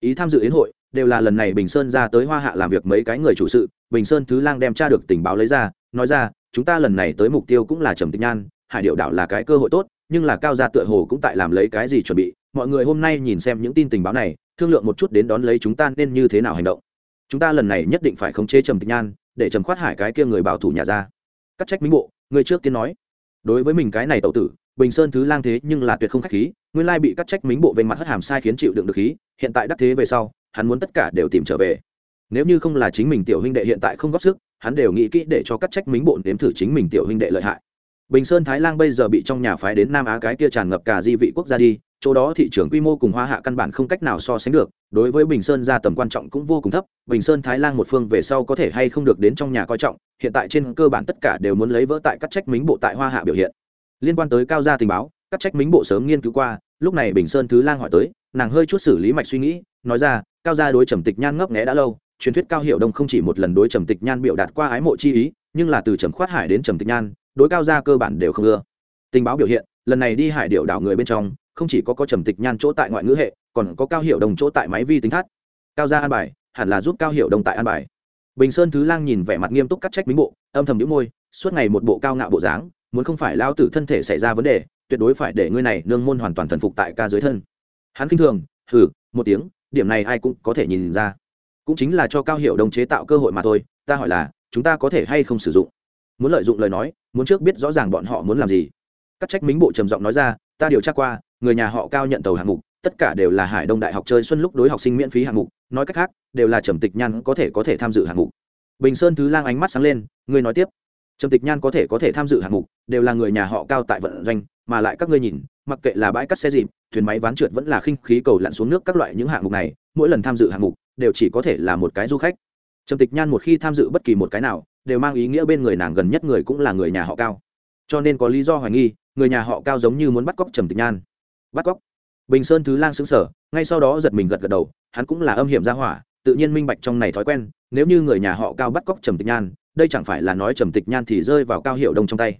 Ý tham dự yến hội, đều là lần này bình sơn ra tới hoa hạ làm việc mấy cái người chủ sự, bình sơn thứ lang đem tra được tình báo lấy ra, nói ra, chúng ta lần này tới mục tiêu cũng là trầm tịch nhan, hải điệu đảo là cái cơ hội tốt, nhưng là cao gia tựa hồ cũng tại làm lấy cái gì chuẩn bị, mọi người hôm nay nhìn xem những tin tình báo này, thương lượng một chút đến đón lấy chúng ta nên như thế nào hành động chúng ta lần này nhất định phải khống chế trầm tịch nhan, để trầm khoát hải cái kia người bảo thủ nhà ra. Cắt trách minh bộ, người trước tiên nói. Đối với mình cái này tẩu tử, bình sơn thứ lang thế nhưng là tuyệt không khách khí, nguyên lai bị cắt trách mính bộ về mặt hất hàm sai khiến chịu đựng được khí, hiện tại đắc thế về sau, hắn muốn tất cả đều tìm trở về. Nếu như không là chính mình tiểu huynh đệ hiện tại không góp sức, hắn đều nghĩ kỹ để cho cắt trách mính bộ nếm thử chính mình tiểu huynh đệ lợi hại. Bình sơn thái lang bây giờ bị trong nhà phái đến nam á cái kia tràn ngập cả di vị quốc gia đi chỗ đó thị trường quy mô cùng hoa hạ căn bản không cách nào so sánh được, đối với bình sơn ra tầm quan trọng cũng vô cùng thấp, bình sơn thái lan một phương về sau có thể hay không được đến trong nhà coi trọng, hiện tại trên cơ bản tất cả đều muốn lấy vỡ tại các trách mính bộ tại hoa hạ biểu hiện. Liên quan tới cao gia tình báo các trách mính bộ sớm nghiên cứu qua, lúc này bình sơn thứ lang hỏi tới, nàng hơi chút xử lý mạch suy nghĩ, nói ra, cao gia đối trầm tịch nhan ngấp nghẽ đã lâu, truyền thuyết cao hiệu đông không chỉ một lần đối trầm tịch nhan biểu đạt qua ái mộ chi ý, nhưng là từ trầm khoát hải đến trầm tịch nhan, đối cao gia cơ bản đều không ưa. Tình báo biểu hiện, lần này đi hải điệu đảo người bên trong không chỉ có có trầm tịch nhan chỗ tại ngoại ngữ hệ, còn có cao hiệu đồng chỗ tại máy vi tính thắt. Cao gia an bài, hẳn là giúp cao hiệu đồng tại an bài. Bình sơn thứ lang nhìn vẻ mặt nghiêm túc cắt trách minh bộ, âm thầm nhũ môi, suốt ngày một bộ cao ngạo bộ dáng, muốn không phải lao tử thân thể xảy ra vấn đề, tuyệt đối phải để ngươi này nương môn hoàn toàn thần phục tại ca dưới thân. Hắn kinh thường, hừ, một tiếng, điểm này ai cũng có thể nhìn ra. Cũng chính là cho cao hiệu đồng chế tạo cơ hội mà thôi, ta hỏi là, chúng ta có thể hay không sử dụng? Muốn lợi dụng lời nói, muốn trước biết rõ ràng bọn họ muốn làm gì. Các trách mính bộ trầm giọng nói ra, ta điều tra qua người nhà họ cao nhận tàu hạng mục, tất cả đều là hải đông đại học chơi xuân lúc đối học sinh miễn phí hạng mục, nói cách khác, đều là trầm tịch nhan có thể có thể tham dự hạng mục. Bình sơn thứ lang ánh mắt sáng lên người nói tiếp, trầm tịch nhan có thể có thể tham dự hạng mục, đều là người nhà họ cao tại vận doanh, mà lại các ngươi nhìn, mặc kệ là bãi cắt xe dịp, thuyền máy ván trượt vẫn là khinh khí cầu lặn xuống nước các loại những hạng mục này, mỗi lần tham dự hạng mục, đều chỉ có thể là một cái du khách. Trầm tịch nhan một khi tham dự bất kỳ một cái nào, đều mang ý nghĩa bên người nàng gần nhất người cũng là người nhà họ cao. Cho nên có lý do hoài nghi, người nhà họ cao giống như muốn bắt cóc trầm tịch nhan bắt cóc. Bình sơn thứ lang xứng sở ngay sau đó giật mình gật gật đầu, hắn cũng là âm hiểm ra hỏa, tự nhiên minh bạch trong này thói quen, nếu như người nhà họ cao bắt cóc trầm tịch nhan, đây chẳng phải là nói trầm tịch nhan thì rơi vào cao hiệu đông trong tay.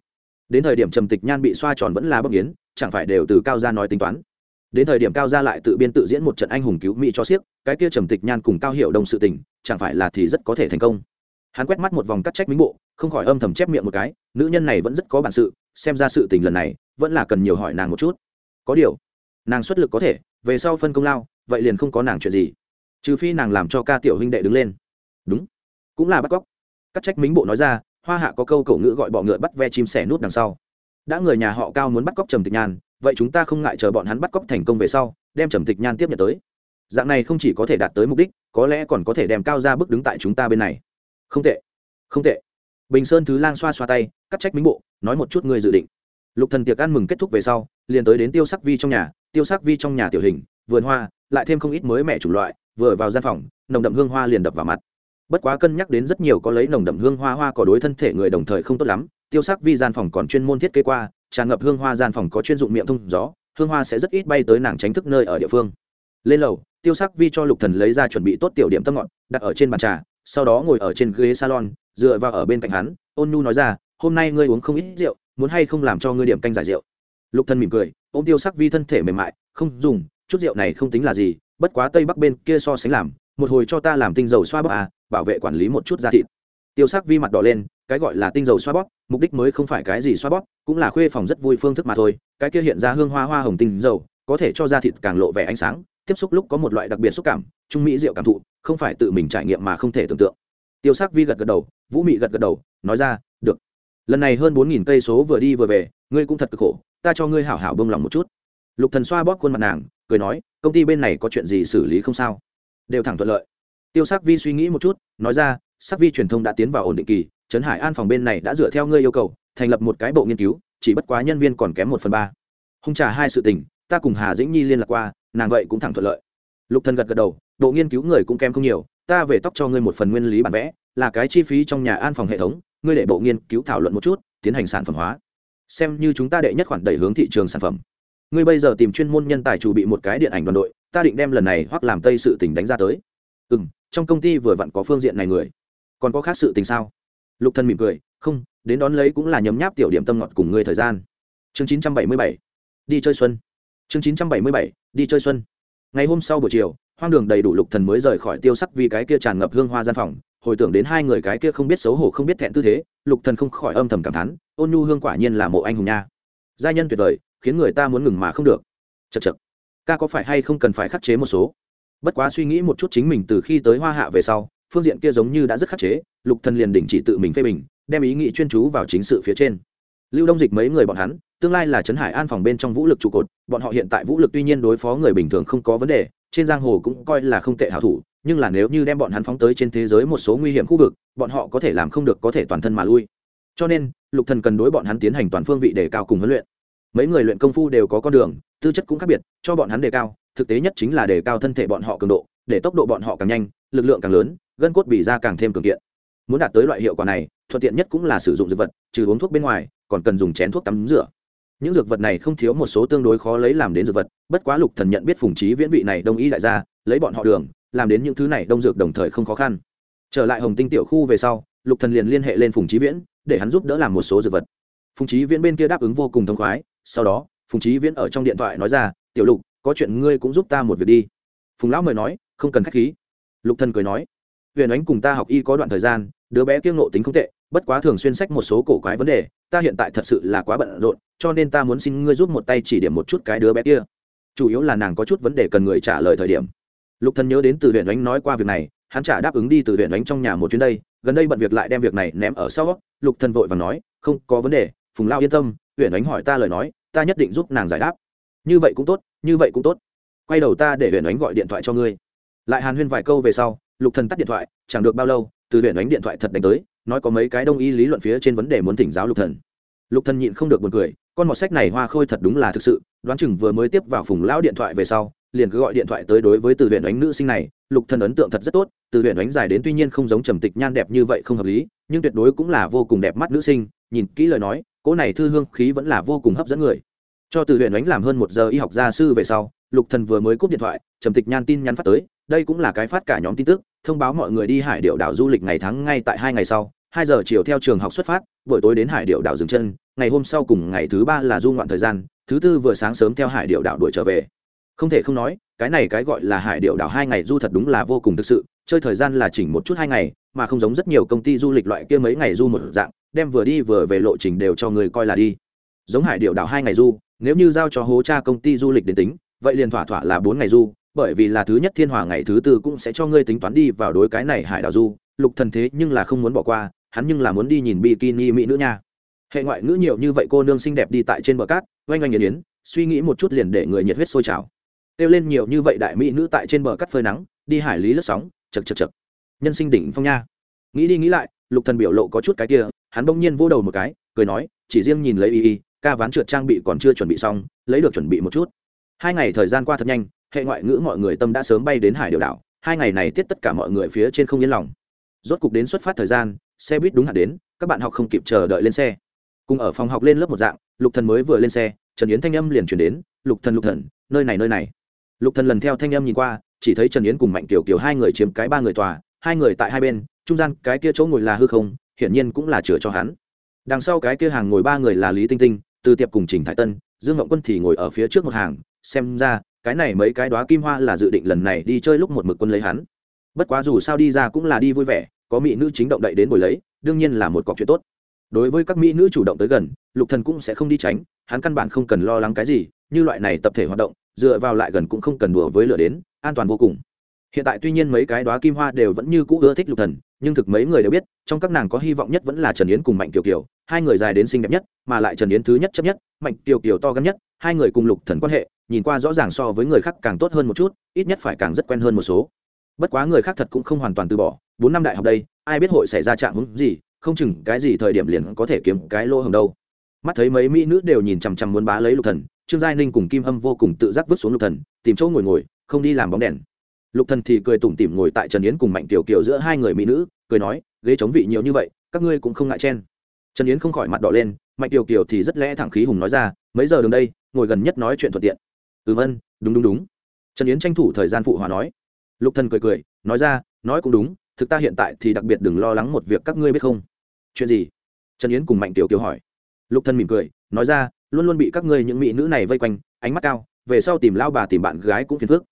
Đến thời điểm trầm tịch nhan bị xoa tròn vẫn là bóc yến chẳng phải đều từ cao gia nói tính toán. Đến thời điểm cao gia lại tự biên tự diễn một trận anh hùng cứu mỹ cho xiếc cái kia trầm tịch nhan cùng cao hiệu đông sự tình, chẳng phải là thì rất có thể thành công. Hắn quét mắt một vòng cắt trách minh bộ, không khỏi âm thầm chép miệng một cái, nữ nhân này vẫn rất có bản sự, xem ra sự tình lần này vẫn là cần nhiều hỏi nàng một chút có điều, nàng xuất lực có thể, về sau phân công lao, vậy liền không có nàng chuyện gì. Trừ phi nàng làm cho ca tiểu huynh đệ đứng lên. Đúng. Cũng là bắt cóc. Các trách mính bộ nói ra, hoa hạ có câu cổ ngữ gọi bọ ngựa bắt ve chim sẻ nút đằng sau. Đã người nhà họ cao muốn bắt cóc trầm tịch nhan, vậy chúng ta không ngại chờ bọn hắn bắt cóc thành công về sau, đem trầm tịch nhan tiếp nhận tới. Dạng này không chỉ có thể đạt tới mục đích, có lẽ còn có thể đem cao ra bước đứng tại chúng ta bên này. Không tệ. Không tệ. Bình sơn thứ lang xoa xoa tay, cắt trách minh bộ, nói một chút người dự định lục thần tiệc ăn mừng kết thúc về sau, liền tới đến tiêu sắc vi trong nhà, tiêu sắc vi trong nhà tiểu hình, vườn hoa, lại thêm không ít mới mẹ chủng loại, vừa vào gian phòng, nồng đậm hương hoa liền đập vào mặt. Bất quá cân nhắc đến rất nhiều có lấy nồng đậm hương hoa hoa có đối thân thể người đồng thời không tốt lắm, tiêu sắc vi gian phòng còn chuyên môn thiết kế qua, tràn ngập hương hoa gian phòng có chuyên dụng miệng thông gió, hương hoa sẽ rất ít bay tới nàng tránh thức nơi ở địa phương. Lên lầu, tiêu sắc vi cho lục thần lấy ra chuẩn bị tốt tiểu điểm tâm ngọn đặt ở trên bàn trà, sau đó ngồi ở trên ghế salon, dựa vào ở bên cạnh hắn, ôn nhu nói ra, hôm nay ngươi uống không ít rượu muốn hay không làm cho ngươi điểm canh giải rượu? Lục thần mỉm cười, ôm tiêu sắc vi thân thể mềm mại, không dùng, chút rượu này không tính là gì, bất quá tây bắc bên kia so sánh làm, một hồi cho ta làm tinh dầu xoa bóp à bảo vệ quản lý một chút da thịt. Tiêu sắc vi mặt đỏ lên, cái gọi là tinh dầu xoa bóp, mục đích mới không phải cái gì xoa bóp, cũng là khuê phòng rất vui phương thức mà thôi, cái kia hiện ra hương hoa hoa hồng tinh dầu, có thể cho da thịt càng lộ vẻ ánh sáng, tiếp xúc lúc có một loại đặc biệt xúc cảm trung mỹ rượu cảm thụ, không phải tự mình trải nghiệm mà không thể tưởng tượng. Tiêu sắc vi gật gật đầu, vũ mị gật gật đầu, nói ra lần này hơn bốn nghìn cây số vừa đi vừa về, ngươi cũng thật cực khổ, ta cho ngươi hảo hảo bông lòng một chút. Lục thần xoa bóp khuôn mặt nàng, cười nói, công ty bên này có chuyện gì xử lý không sao? Đều thẳng thuận lợi. Tiêu sắc vi suy nghĩ một chút, nói ra, sắc vi truyền thông đã tiến vào ổn định kỳ, trấn hải an phòng bên này đã dựa theo ngươi yêu cầu, thành lập một cái bộ nghiên cứu, chỉ bất quá nhân viên còn kém một phần ba. Hung trà hai sự tình, ta cùng hà dĩnh nhi liên lạc qua, nàng vậy cũng thẳng thuận lợi. Lục thần gật gật đầu, bộ nghiên cứu người cũng kém không nhiều, ta về tóc cho ngươi một phần nguyên lý bản vẽ, là cái chi phí trong nhà an phòng hệ thống ngươi để bộ nghiên cứu thảo luận một chút, tiến hành sản phẩm hóa. Xem như chúng ta đệ nhất khoản đẩy hướng thị trường sản phẩm. Ngươi bây giờ tìm chuyên môn nhân tài chủ bị một cái điện ảnh đoàn đội, ta định đem lần này hoặc làm tây sự tình đánh ra tới. Ừ m trong công ty vừa vặn có phương diện này người. Còn có khác sự tình sao? Lục thân mỉm cười, không, đến đón lấy cũng là nhấm nháp tiểu điểm tâm ngọt cùng ngươi thời gian. Chương chín trăm bảy mươi bảy, đi chơi xuân. Chương chín trăm bảy mươi bảy, đi chơi xuân. Ngày hôm sau buổi chiều, hoang đường đầy đủ lục thần mới rời khỏi tiêu sắc vì cái kia tràn ngập hương hoa gian phòng hồi tưởng đến hai người cái kia không biết xấu hổ không biết thẹn tư thế, lục thần không khỏi âm thầm cảm thán, ôn nhu hương quả nhiên là mộ anh hùng nha. Gia nhân tuyệt vời, khiến người ta muốn ngừng mà không được. Chật chật ca có phải hay không cần phải khắc chế một số? Bất quá suy nghĩ một chút chính mình từ khi tới hoa hạ về sau, phương diện kia giống như đã rất khắc chế, lục thần liền đình chỉ tự mình phê bình, đem ý nghĩ chuyên chú vào chính sự phía trên. Lưu đông dịch mấy người bọn hắn, tương lai là trấn hải an phòng bên trong vũ lực trụ cột, bọn họ hiện tại vũ lực tuy nhiên đối phó người bình thường không có vấn đề, trên giang hồ cũng coi là không tệ hảo thủ nhưng là nếu như đem bọn hắn phóng tới trên thế giới một số nguy hiểm khu vực, bọn họ có thể làm không được có thể toàn thân mà lui. Cho nên, lục thần cần đối bọn hắn tiến hành toàn phương vị đề cao cùng huấn luyện. Mấy người luyện công phu đều có con đường, tư chất cũng khác biệt, cho bọn hắn đề cao, thực tế nhất chính là đề cao thân thể bọn họ cường độ, để tốc độ bọn họ càng nhanh, lực lượng càng lớn, gân cốt bị ra càng thêm cường kiện. Muốn đạt tới loại hiệu quả này, thuận tiện nhất cũng là sử dụng dược vật, trừ uống thuốc bên ngoài, còn cần dùng chén thuốc tắm rửa. Những dược vật này không thiếu một số tương đối khó lấy làm đến dược vật, bất quá lục thần nhận biết phùng trí viễn vị này đông y đại gia lấy bọn họ đường làm đến những thứ này đông dược đồng thời không khó khăn. Trở lại hồng tinh tiểu khu về sau, lục thần liền liên hệ lên phùng trí viễn, để hắn giúp đỡ làm một số dược vật. Phùng trí viễn bên kia đáp ứng vô cùng thông khoái, sau đó, phùng trí viễn ở trong điện thoại nói ra, tiểu lục, có chuyện ngươi cũng giúp ta một việc đi. Phùng lão mời nói, không cần khách khí. Lục thần cười nói, huyền ánh cùng ta học y có đoạn thời gian, đứa bé kiêng nộ tính không tệ, bất quá thường xuyên sách một số cổ quái vấn đề, ta hiện tại thật sự là quá bận rộn, cho nên ta muốn xin ngươi giúp một tay chỉ điểm một chút cái đứa bé kia. Chủ yếu là nàng có chút vấn đề cần người trả lời thời điểm lục thần nhớ đến từ huyện đánh nói qua việc này, hắn trả đáp ứng đi từ huyện đánh trong nhà một chuyến đây, gần đây bận việc lại đem việc này ném ở sau lục thần vội và nói, không có vấn đề, phùng lao yên tâm huyện đánh hỏi ta lời nói, ta nhất định giúp nàng giải đáp. Như vậy cũng tốt, như vậy cũng tốt. Quay đầu ta để huyện đánh gọi điện thoại cho ngươi. Lại hàn huyên vài câu về sau, lục thần tắt điện thoại, chẳng được bao lâu, từ huyện đánh điện thoại thật đánh tới, nói có mấy cái đông y lý luận phía trên vấn đề muốn thỉnh giáo lục thần. Lục thần nhịn không được buồn cười, con mọt sách này hoa khôi thật đúng là thực sự. Đoán chừng vừa mới tiếp vào phùng lão điện thoại về sau liền cứ gọi điện thoại tới đối với từ huyện đánh nữ sinh này, lục thần ấn tượng thật rất tốt, từ huyện đánh dài đến tuy nhiên không giống trầm tịch nhan đẹp như vậy không hợp lý, nhưng tuyệt đối cũng là vô cùng đẹp mắt nữ sinh, nhìn kỹ lời nói, cỗ này thư hương khí vẫn là vô cùng hấp dẫn người. Cho từ huyện đánh làm hơn một giờ y học gia sư về sau, lục thần vừa mới cúp điện thoại, trầm tịch nhan tin nhắn phát tới, đây cũng là cái phát cả nhóm tin tức, thông báo mọi người đi hải điệu đảo du lịch ngày tháng ngay tại hai ngày sau, hai giờ chiều theo trường học xuất phát, buổi tối đến hải điệu đảo dừng chân, ngày hôm sau cùng ngày thứ ba là du ngoạn thời gian, thứ tư vừa sáng sớm theo hải điệu đảo đuổi trở về không thể không nói, cái này cái gọi là hải điệu đảo hai ngày du thật đúng là vô cùng thực sự, chơi thời gian là chỉnh một chút hai ngày, mà không giống rất nhiều công ty du lịch loại kia mấy ngày du một dạng, đem vừa đi vừa về lộ trình đều cho người coi là đi. Giống hải điệu đảo hai ngày du, nếu như giao cho hố cha công ty du lịch đến tính, vậy liền thỏa thỏa là bốn ngày du, bởi vì là thứ nhất thiên hòa ngày thứ tư cũng sẽ cho ngươi tính toán đi vào đối cái này hải đảo du. Lục thần thế nhưng là không muốn bỏ qua, hắn nhưng là muốn đi nhìn bikini mỹ nữ nha. Hệ ngoại ngữ nhiều như vậy cô nương xinh đẹp đi tại trên bờ cát, oanh oanh nghiền yến suy nghĩ một chút liền để người nhiệt huyết sôi trào kêu lên nhiều như vậy đại mỹ nữ tại trên bờ cát phơi nắng, đi hải lý lướt sóng chật chật chật nhân sinh đỉnh phong nha. Nghĩ đi nghĩ lại, lục thần biểu lộ có chút cái kia, hắn bỗng nhiên vô đầu một cái, cười nói, chỉ riêng nhìn lấy y y, ca ván trượt trang bị còn chưa chuẩn bị xong, lấy được chuẩn bị một chút. Hai ngày thời gian qua thật nhanh, hệ ngoại ngữ mọi người tâm đã sớm bay đến hải điều đảo, hai ngày này tiết tất cả mọi người phía trên không yên lòng. Rốt cục đến xuất phát thời gian, xe buýt đúng hạn đến, các bạn học không kịp chờ đợi lên xe. Cùng ở phòng học lên lớp một dạng, lục thần mới vừa lên xe, trần yến thanh âm liền chuyển đến, lục thần lục thần, nơi này nơi này lục thần lần theo thanh âm nhìn qua, chỉ thấy trần yến cùng mạnh kiều kiều hai người chiếm cái ba người tòa, hai người tại hai bên, trung gian cái kia chỗ ngồi là hư không, hiển nhiên cũng là chừa cho hắn. Đằng sau cái kia hàng ngồi ba người là lý tinh tinh, từ tiệp cùng trình thái tân, dương ngộng quân thì ngồi ở phía trước một hàng, xem ra, cái này mấy cái đóa kim hoa là dự định lần này đi chơi lúc một mực quân lấy hắn. Bất quá dù sao đi ra cũng là đi vui vẻ, có mỹ nữ chính động đậy đến buổi lấy, đương nhiên là một cọc chuyện tốt. Đối với các mỹ nữ chủ động tới gần, lục thần cũng sẽ không đi tránh, hắn căn bản không cần lo lắng cái gì, như loại này tập thể hoạt động dựa vào lại gần cũng không cần đùa với lửa đến, an toàn vô cùng. Hiện tại tuy nhiên mấy cái đóa kim hoa đều vẫn như cũ ưa thích lục thần, nhưng thực mấy người đều biết, trong các nàng có hy vọng nhất vẫn là trần yến cùng mạnh kiều kiều, hai người dài đến xinh đẹp nhất, mà lại trần yến thứ nhất chấp nhất, mạnh kiều kiều to gắn nhất, hai người cùng lục thần quan hệ, nhìn qua rõ ràng so với người khác càng tốt hơn một chút, ít nhất phải càng rất quen hơn một số. Bất quá người khác thật cũng không hoàn toàn từ bỏ, bốn năm đại học đây, ai biết hội xảy ra trạng hứng gì, không chừng cái gì thời điểm liền có thể kiếm cái lô hồng đâu. Mắt thấy mấy mỹ nữ đều nhìn chằm chằm muốn bá lấy lục thần trương giai ninh cùng kim hâm vô cùng tự giác vứt xuống lục thần, tìm chỗ ngồi ngồi, không đi làm bóng đèn. Lục thần thì cười tủm tỉm ngồi tại trần yến cùng mạnh tiểu kiều giữa hai người mỹ nữ, cười nói, ghế chống vị nhiều như vậy, các ngươi cũng không ngại chen. Trần yến không khỏi mặt đỏ lên, mạnh tiểu kiều thì rất lẽ thẳng khí hùng nói ra, mấy giờ đường đây, ngồi gần nhất nói chuyện thuận tiện. Ừ vân đúng đúng đúng. Trần yến tranh thủ thời gian phụ hòa nói. Lục thần cười cười, nói ra, nói cũng đúng, thực ta hiện tại thì đặc biệt đừng lo lắng một việc các ngươi biết không. Chuyện gì? Trần yến cùng mạnh tiểu kiều hỏi. Lục thần mỉm cười, nói ra luôn luôn bị các ngươi những mỹ nữ này vây quanh, ánh mắt cao, về sau tìm lao bà tìm bạn gái cũng phiền phức.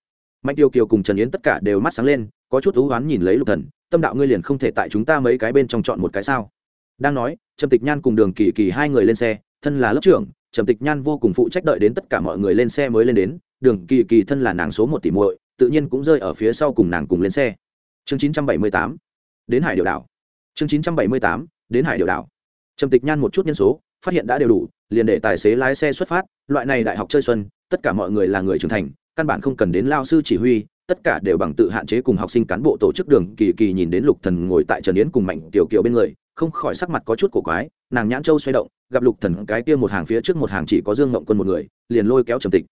Mạnh tiêu kiều cùng trần yến tất cả đều mắt sáng lên, có chút thú oán nhìn lấy lục thần, tâm đạo ngươi liền không thể tại chúng ta mấy cái bên trong chọn một cái sao? Đang nói, trầm tịch nhan cùng đường kỳ kỳ hai người lên xe, thân là lớp trưởng, trầm tịch nhan vô cùng phụ trách đợi đến tất cả mọi người lên xe mới lên đến, đường kỳ kỳ thân là nàng số một tỷ muội, tự nhiên cũng rơi ở phía sau cùng nàng cùng lên xe. Chương chín trăm bảy mươi tám, đến hải điều đảo. Chương chín trăm bảy mươi tám, đến hải điều đảo. Trầm tịch nhan một chút nhân số, phát hiện đã đều đủ liền để tài xế lái xe xuất phát, loại này đại học chơi xuân, tất cả mọi người là người trưởng thành, căn bản không cần đến lao sư chỉ huy, tất cả đều bằng tự hạn chế cùng học sinh cán bộ tổ chức đường kỳ kỳ nhìn đến lục thần ngồi tại trần yến cùng mạnh tiểu kiều bên người, không khỏi sắc mặt có chút cổ quái, nàng nhãn châu xoay động, gặp lục thần cái kia một hàng phía trước một hàng chỉ có dương ngộng quân một người, liền lôi kéo trầm tịch.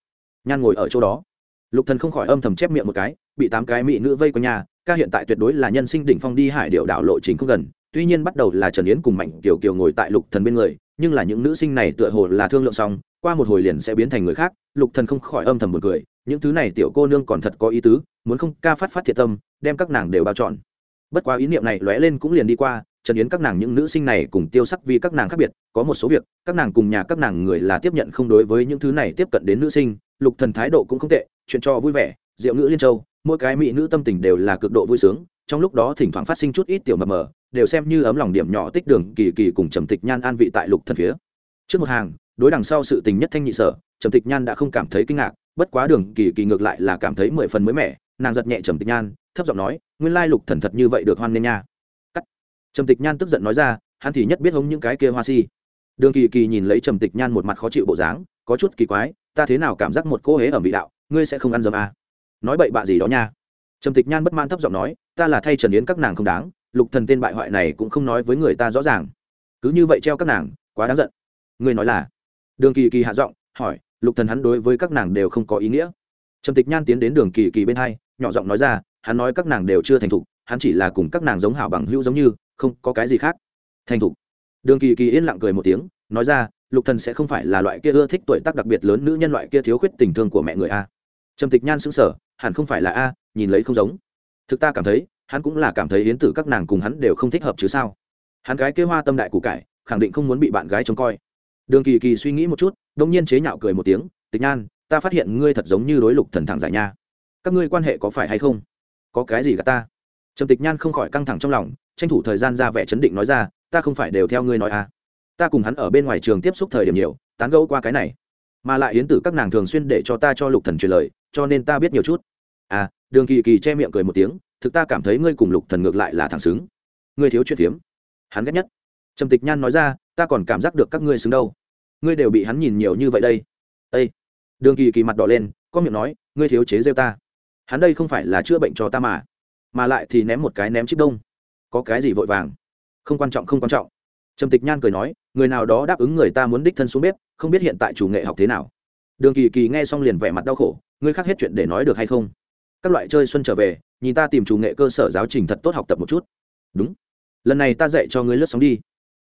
Nhan ngồi ở chỗ đó. Lục thần không khỏi âm thầm chép miệng một cái, bị tám cái mỹ nữ vây quanh nhà, ca hiện tại tuyệt đối là nhân sinh đỉnh phong đi hải điệu đảo lộ trình không gần, tuy nhiên bắt đầu là trần yến cùng mạnh tiểu kiều ngồi tại lục thần bên người nhưng là những nữ sinh này tựa hồ là thương lượng xong, qua một hồi liền sẽ biến thành người khác, lục thần không khỏi âm thầm buồn cười, những thứ này tiểu cô nương còn thật có ý tứ, muốn không ca phát phát thiệt tâm, đem các nàng đều bao trọn. Bất quá ý niệm này lóe lên cũng liền đi qua, trần yến các nàng những nữ sinh này cùng tiêu sắc vì các nàng khác biệt, có một số việc, các nàng cùng nhà các nàng người là tiếp nhận không đối với những thứ này tiếp cận đến nữ sinh, lục thần thái độ cũng không tệ, chuyện cho vui vẻ, diệu ngữ liên châu, mỗi cái mỹ nữ tâm tình đều là cực độ vui sướng, trong lúc đó thỉnh thoảng phát sinh chút ít tiểu mờ mờ đều xem như ấm lòng điểm nhỏ tích đường kỳ kỳ cùng trầm tịch nhan an vị tại lục thần phía. Trước một hàng, đối đằng sau sự tình nhất thanh nhị sở, trầm tịch nhan đã không cảm thấy kinh ngạc, bất quá đường kỳ kỳ ngược lại là cảm thấy mười phần mới mẻ, nàng giật nhẹ trầm tịch nhan, thấp giọng nói, nguyên lai lục thần thật như vậy được hoan nghênh nha. Cắt. Trầm tịch nhan tức giận nói ra, hắn thì nhất biết hống những cái kia hoa si. Đường kỳ kỳ nhìn lấy trầm tịch nhan một mặt khó chịu bộ dáng, có chút kỳ quái, ta thế nào cảm giác một cô hế ở vị đạo, ngươi sẽ không ăn dấm à. nói bậy bạ gì đó nha. Trầm tịch nhan bất man thấp giọng nói, ta là thay trần yến các nàng không đáng lục thần tên bại hoại này cũng không nói với người ta rõ ràng. Cứ như vậy treo các nàng, quá đáng giận. Ngươi nói là? Đường kỳ kỳ hạ giọng, hỏi, lục thần hắn đối với các nàng đều không có ý nghĩa. Trầm tịch nhan tiến đến đường kỳ kỳ bên hai, nhỏ giọng nói ra, hắn nói các nàng đều chưa thành thục, hắn chỉ là cùng các nàng giống hảo bằng hữu giống như, không có cái gì khác. Thành thục. Đường kỳ kỳ yên lặng cười một tiếng, nói ra, lục thần sẽ không phải là loại kia ưa thích tuổi tác đặc biệt lớn nữ nhân loại kia thiếu khuyết tình thương của mẹ người a. Trầm tịch nhan sững sờ, hẳn không phải là a, nhìn lấy không giống. Thực ta cảm thấy hắn cũng là cảm thấy yến tử các nàng cùng hắn đều không thích hợp chứ sao. Hắn gái kế hoa tâm đại củ cải, khẳng định không muốn bị bạn gái trông coi. Đường kỳ kỳ suy nghĩ một chút đông nhiên chế nhạo cười một tiếng, tịch nhan, ta phát hiện ngươi thật giống như đối lục thần thẳng giải nha. Các ngươi quan hệ có phải hay không? Có cái gì cả ta? Trầm tịch nhan không khỏi căng thẳng trong lòng, tranh thủ thời gian ra vẻ chấn định nói ra, ta không phải đều theo ngươi nói à. Ta cùng hắn ở bên ngoài trường tiếp xúc thời điểm nhiều, tán gẫu qua cái này. Mà lại yến tử các nàng thường xuyên để cho ta cho lục thần truyền lời, cho nên ta biết nhiều chút. À đường kỳ kỳ che miệng cười một tiếng thực ta cảm thấy ngươi cùng lục thần ngược lại là thẳng xứng. Ngươi thiếu chuyện phiếm. Hắn ghét nhất. Trầm tịch nhan nói ra, ta còn cảm giác được các ngươi xứng đâu. Ngươi đều bị hắn nhìn nhiều như vậy đây. Ây đường kỳ kỳ mặt đỏ lên, có miệng nói, ngươi thiếu chế rêu ta. Hắn đây không phải là chữa bệnh cho ta mà mà lại thì ném một cái ném chip đông. Có cái gì vội vàng? Không quan trọng, không quan trọng. Trầm tịch nhan cười nói, người nào đó đáp ứng người ta muốn đích thân xuống bếp, không biết hiện tại chủ nghệ học thế nào. Đường kỳ kỳ nghe xong liền vẻ mặt đau khổ, ngươi khác hết chuyện để nói được hay không? Các loại chơi xuân trở về, nhìn ta tìm chủ nghệ cơ sở giáo trình thật tốt học tập một chút. Đúng. Lần này ta dạy cho ngươi lướt sóng đi.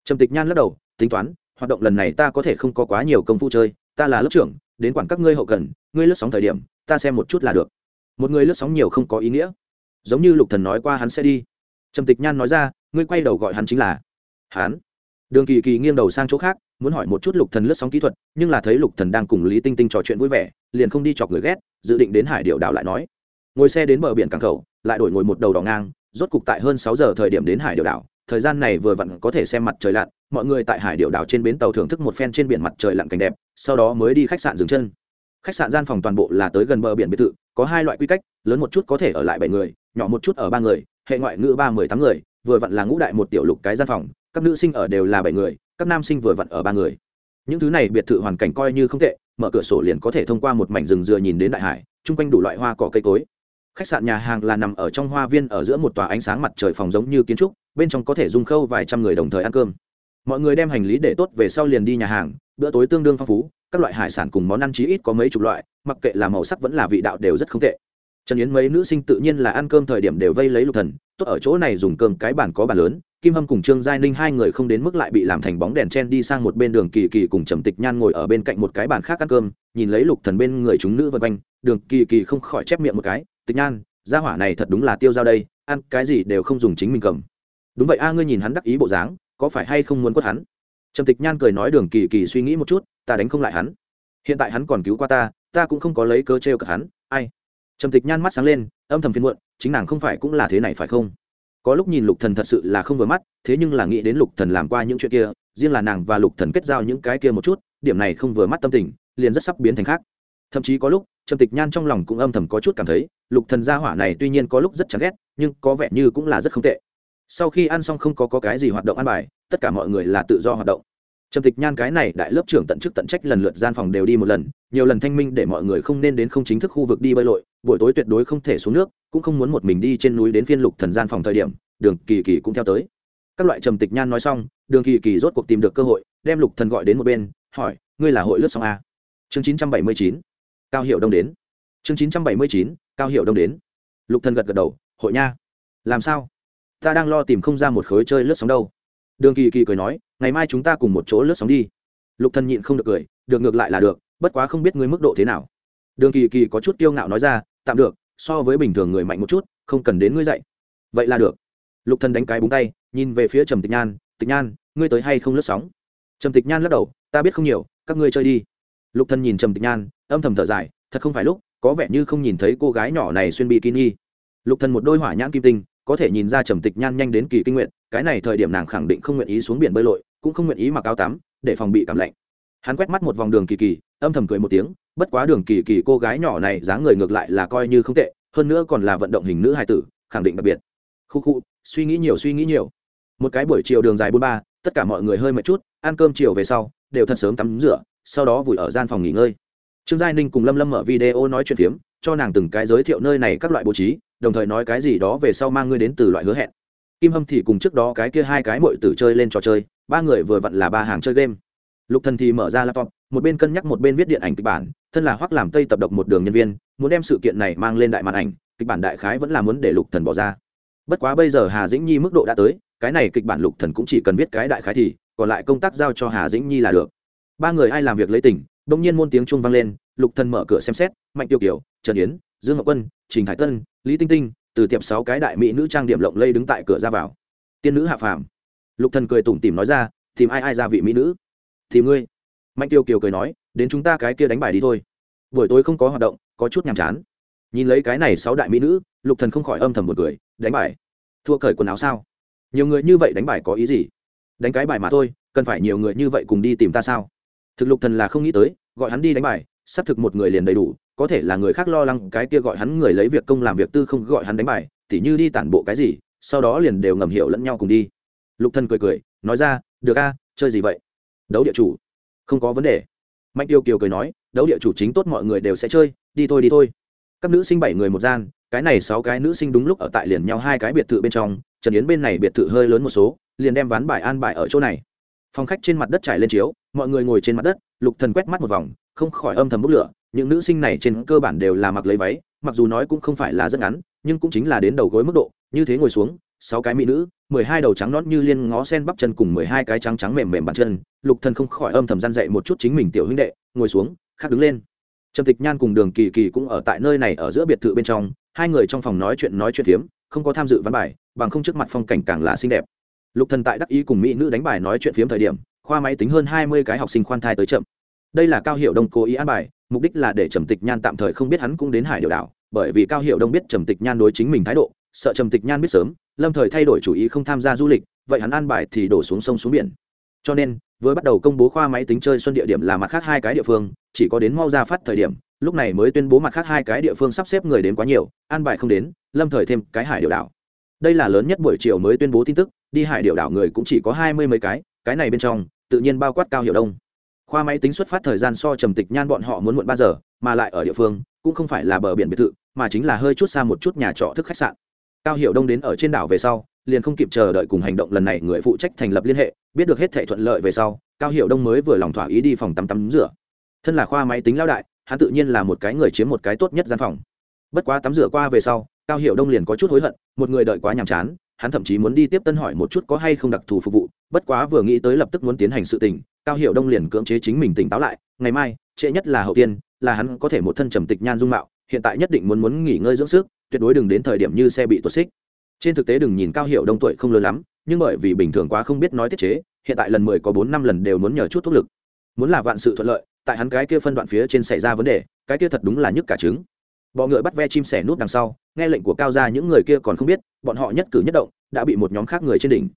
Trầm tịch nhan lắc đầu, tính toán, hoạt động lần này ta có thể không có quá nhiều công phu chơi, ta là lớp trưởng, đến quản các ngươi hậu cần, ngươi lướt sóng thời điểm, ta xem một chút là được. Một người lướt sóng nhiều không có ý nghĩa. Giống như lục thần nói qua hắn sẽ đi. Trầm tịch nhan nói ra, ngươi quay đầu gọi hắn chính là hắn. Đường kỳ kỳ nghiêng đầu sang chỗ khác, muốn hỏi một chút lục thần lướt sóng kỹ thuật, nhưng là thấy lục thần đang cùng lý tinh tinh trò chuyện vui vẻ, liền không đi chọc người ghét, dự định đến hải điệu đảo lại nói ngồi xe đến bờ biển cảng khẩu, lại đổi ngồi một đầu đỏ ngang, rốt cục tại hơn sáu giờ thời điểm đến hải điệu đảo. Thời gian này vừa vặn có thể xem mặt trời lặn, mọi người tại hải điệu đảo trên bến tàu thưởng thức một phen trên biển mặt trời lặn cảnh đẹp, sau đó mới đi khách sạn dừng chân. Khách sạn gian phòng toàn bộ là tới gần bờ biển biệt thự, có hai loại quy cách, lớn một chút có thể ở lại bảy người, nhỏ một chút ở ba người, hệ ngoại ngữ ba mười tám người, vừa vặn là ngũ đại một tiểu lục cái gian phòng, các nữ sinh ở đều là bảy người, các nam sinh vừa vặn ở ba người. Những thứ này biệt thự hoàn cảnh coi như không tệ, mở cửa sổ liền có thể thông qua một mảnh rừng dừa nhìn đến đại hải, chung quanh đủ loại hoa cỏ cây cối khách sạn nhà hàng là nằm ở trong hoa viên ở giữa một tòa ánh sáng mặt trời phòng giống như kiến trúc, bên trong có thể dung khâu vài trăm người đồng thời ăn cơm. Mọi người đem hành lý để tốt về sau liền đi nhà hàng, bữa tối tương đương phong phú, các loại hải sản cùng món ăn chí ít có mấy chục loại, mặc kệ là màu sắc vẫn là vị đạo đều rất không tệ. Trần yến mấy nữ sinh tự nhiên là ăn cơm thời điểm đều vây lấy lục thần, tốt ở chỗ này dùng cơm cái bàn có bàn lớn, kim hâm cùng trương giai ninh hai người không đến mức lại bị làm thành bóng đèn chen đi sang một bên đường kỳ kỳ cùng trầm tịch nhan ngồi ở bên cạnh một cái bàn khác ăn cơm, nhìn lấy lục thần bên người chúng nữ vân quanh, đường kỳ kỳ không khỏi chép miệng một cái tịch nhan, gia hỏa này thật đúng là tiêu dao đây, ăn cái gì đều không dùng chính mình cầm. Đúng vậy a, ngươi nhìn hắn đắc ý bộ dáng, có phải hay không muốn quất hắn? Trầm tịch nhan cười nói đường kỳ kỳ suy nghĩ một chút, ta đánh không lại hắn. Hiện tại hắn còn cứu qua ta ta cũng không có lấy cơ trêu cả hắn, ai? Trầm tịch nhan mắt sáng lên, âm thầm phiền muộn, chính nàng không phải cũng là thế này phải không? Có lúc nhìn lục thần thật sự là không vừa mắt, thế nhưng là nghĩ đến lục thần làm qua những chuyện kia, riêng là nàng và lục thần kết giao những cái kia một chút, điểm này không vừa mắt tâm tình, liền rất sắp biến thành khác. Thậm chí có lúc trầm tịch nhan trong lòng cũng âm thầm có chút cảm thấy lục thần gia hỏa này tuy nhiên có lúc rất chán ghét nhưng có vẻ như cũng là rất không tệ. Sau khi ăn xong không có, có cái gì hoạt động ăn bài tất cả mọi người là tự do hoạt động. Trầm tịch nhan cái này đại lớp trưởng tận chức tận trách lần lượt gian phòng đều đi một lần nhiều lần thanh minh để mọi người không nên đến không chính thức khu vực đi bơi lội buổi tối tuyệt đối không thể xuống nước cũng không muốn một mình đi trên núi đến phiên lục thần gian phòng thời điểm đường kỳ kỳ cũng theo tới. Các loại trầm tịch nhan nói xong đường kỳ kỳ rốt cuộc tìm được cơ hội đem lục thần gọi đến một bên hỏi ngươi là hội lướt sóng a à? chương chín trăm bảy mươi chín cao hiệu đông đến. Chương chín trăm bảy mươi chín, cao hiệu đông đến. Lục thần gật gật đầu, hội nha. Làm sao? Ta đang lo tìm không ra một khối chơi lướt sóng đâu. Đường kỳ kỳ cười nói, ngày mai chúng ta cùng một chỗ lướt sóng đi. Lục thần nhịn không được cười, được ngược lại là được, bất quá không biết ngươi mức độ thế nào. Đường kỳ kỳ có chút kiêu ngạo nói ra, tạm được, so với bình thường người mạnh một chút, không cần đến ngươi dạy. Vậy là được. Lục thần đánh cái búng tay, nhìn về phía trầm tịch nhan tịch nhan, ngươi tới hay không lướt sóng? Trầm tịch nhan lắc đầu, ta biết không nhiều, các ngươi chơi đi lục thần nhìn trầm tịch nhan, âm thầm thở dài, thật không phải lúc, có vẻ như không nhìn thấy cô gái nhỏ này xuyên bikini. Lục thần một đôi hỏa nhãn kim tinh, có thể nhìn ra trầm tịch nhan nhanh đến kỳ kinh nguyện cái này thời điểm nàng khẳng định không nguyện ý xuống biển bơi lội, cũng không nguyện ý mặc áo tắm, để phòng bị cảm lạnh. Hắn quét mắt một vòng đường kỳ kỳ, âm thầm cười một tiếng, bất quá đường kỳ kỳ cô gái nhỏ này dáng người ngược lại là coi như không tệ, hơn nữa còn là vận động hình nữ hài tử, khẳng định đặc biệt. Khu khu, suy nghĩ nhiều, suy nghĩ nhiều. Một cái buổi chiều đường dài bốn ba, tất cả mọi người hơi mệt chút, ăn cơm chiều về sau, đều thật sớm tắm rửa sau đó vùi ở gian phòng nghỉ ngơi. Trương giai ninh cùng lâm lâm mở video nói chuyện phiếm, cho nàng từng cái giới thiệu nơi này các loại bố trí, đồng thời nói cái gì đó về sau mang ngươi đến từ loại hứa hẹn. Kim hâm thì cùng trước đó cái kia hai cái mội tử chơi lên trò chơi, ba người vừa vặn là ba hàng chơi game. Lục thần thì mở ra laptop, một bên cân nhắc một bên viết điện ảnh kịch bản, thân là hoắc làm tây tập độc một đường nhân viên, muốn đem sự kiện này mang lên đại màn ảnh, kịch bản đại khái vẫn là muốn để lục thần bỏ ra. Bất quá bây giờ hà dĩnh nhi mức độ đã tới, cái này kịch bản lục thần cũng chỉ cần viết cái đại khái thì, còn lại công tác giao cho hà dĩnh nhi là được ba người ai làm việc lấy tỉnh đông nhiên môn tiếng chuông vang lên, lục thần mở cửa xem xét, mạnh tiêu kiều, trần yến, dương ngọc quân, trình thái tân, lý tinh tinh, từ tiệp sáu cái đại mỹ nữ trang điểm lộng lây đứng tại cửa ra vào. Tiên nữ hạ phàm. Lục thần cười tủm tỉm nói ra, tìm ai ai ra vị mỹ nữ? Tìm ngươi. Mạnh tiêu kiều cười nói, đến chúng ta cái kia đánh bài đi thôi. Buổi tối không có hoạt động, có chút nhàm chán. Nhìn lấy cái này sáu đại mỹ nữ, lục thần không khỏi âm thầm một cười, đánh bài. Thua cởi quần áo sao? Nhiều người như vậy đánh bài có ý gì? Đánh cái bài mà thôi, cần phải nhiều người như vậy cùng đi tìm ta sao? Thực lục thần là không nghĩ tới, gọi hắn đi đánh bài sắp thực một người liền đầy đủ, có thể là người khác lo lắng cái kia gọi hắn người lấy việc công làm việc tư không gọi hắn đánh bài, tỉ như đi tản bộ cái gì, sau đó liền đều ngầm hiểu lẫn nhau cùng đi. Lục thần cười cười, nói ra, được a, chơi gì vậy? Đấu địa chủ. Không có vấn đề. Mạnh tiêu kiều cười nói, đấu địa chủ chính tốt mọi người đều sẽ chơi, đi thôi đi thôi. Các nữ sinh bảy người một gian, cái này sáu cái nữ sinh đúng lúc ở tại liền nhau hai cái biệt thự bên trong, trần yến bên này biệt thự hơi lớn một số, liền đem ván bài an bài ở chỗ này phòng khách trên mặt đất trải lên chiếu, mọi người ngồi trên mặt đất, lục thần quét mắt một vòng, không khỏi âm thầm bốc lửa, những nữ sinh này trên cơ bản đều là mặc lấy váy, mặc dù nói cũng không phải là rất ngắn, nhưng cũng chính là đến đầu gối mức độ, như thế ngồi xuống, sáu cái mỹ nữ, mười hai đầu trắng nón như liên ngó sen bắp chân cùng mười hai cái trắng trắng mềm mềm bàn chân, lục thần không khỏi âm thầm gian dậy một chút chính mình tiểu huynh đệ, ngồi xuống khác đứng lên. Trầm tịch nhan cùng đường kỳ kỳ cũng ở tại nơi này ở giữa biệt thự bên trong, hai người trong phòng nói chuyện nói chuyện phiếm, không có tham dự văn bài, bằng không trước mặt phong cảnh càng là xinh đẹp lục thần tại đắc ý cùng mỹ nữ đánh bài nói chuyện phiếm thời điểm, khoa máy tính hơn hai mươi cái học sinh khoan thai tới chậm. Đây là cao hiệu đông cố ý an bài, mục đích là để trầm tịch nhan tạm thời không biết hắn cũng đến hải điều đảo, bởi vì cao hiệu đông biết trầm tịch nhan đối chính mình thái độ, sợ trầm tịch nhan biết sớm, lâm thời thay đổi chủ ý không tham gia du lịch, vậy hắn an bài thì đổ xuống sông xuống biển. Cho nên, vừa bắt đầu công bố khoa máy tính chơi xuân địa điểm là mặt khác hai cái địa phương, chỉ có đến mau ra phát thời điểm, lúc này mới tuyên bố mặt khác hai cái địa phương sắp xếp người đến quá nhiều, an bài không đến, lâm thời thêm cái hải điều đảo đây là lớn nhất buổi chiều mới tuyên bố tin tức, đi hải điệu đảo người cũng chỉ có hai mươi mấy cái cái này bên trong, tự nhiên bao quát cao hiệu đông. Khoa máy tính xuất phát thời gian so trầm tịch nhan bọn họ muốn muộn ba giờ, mà lại ở địa phương, cũng không phải là bờ biển biệt thự, mà chính là hơi chút xa một chút nhà trọ thức khách sạn. Cao hiệu đông đến ở trên đảo về sau, liền không kịp chờ đợi cùng hành động lần này người phụ trách thành lập liên hệ, biết được hết thể thuận lợi về sau, cao hiệu đông mới vừa lòng thỏa ý đi phòng tắm tắm rửa. Thân là khoa máy tính lao đại, hắn tự nhiên là một cái người chiếm một cái tốt nhất gian phòng. Bất quá tắm rửa qua về sau cao hiệu đông liền có chút hối hận, một người đợi quá nhàm chán, hắn thậm chí muốn đi tiếp tân hỏi một chút có hay không đặc thù phục vụ, bất quá vừa nghĩ tới lập tức muốn tiến hành sự tình, cao hiệu đông liền cưỡng chế chính mình tỉnh táo lại, ngày mai, trễ nhất là hậu tiên, là hắn có thể một thân trầm tịch nhan dung mạo, hiện tại nhất định muốn muốn nghỉ ngơi dưỡng sức, tuyệt đối đừng đến thời điểm như xe bị tuột xích. Trên thực tế đừng nhìn cao hiệu đông tuổi không lớn lắm, nhưng bởi vì bình thường quá không biết nói tiết chế, hiện tại lần mười có bốn năm lần đều muốn nhờ chút thuốc lực. Muốn là vạn sự thuận lợi, tại hắn cái kia phân đoạn phía trên xảy ra vấn đề, cái kia thật đúng là nhức cả trứng bọ ngựa bắt ve chim sẻ nút đằng sau, nghe lệnh của cao gia những người kia còn không biết, bọn họ nhất cử nhất động, đã bị một nhóm khác người trên đỉnh.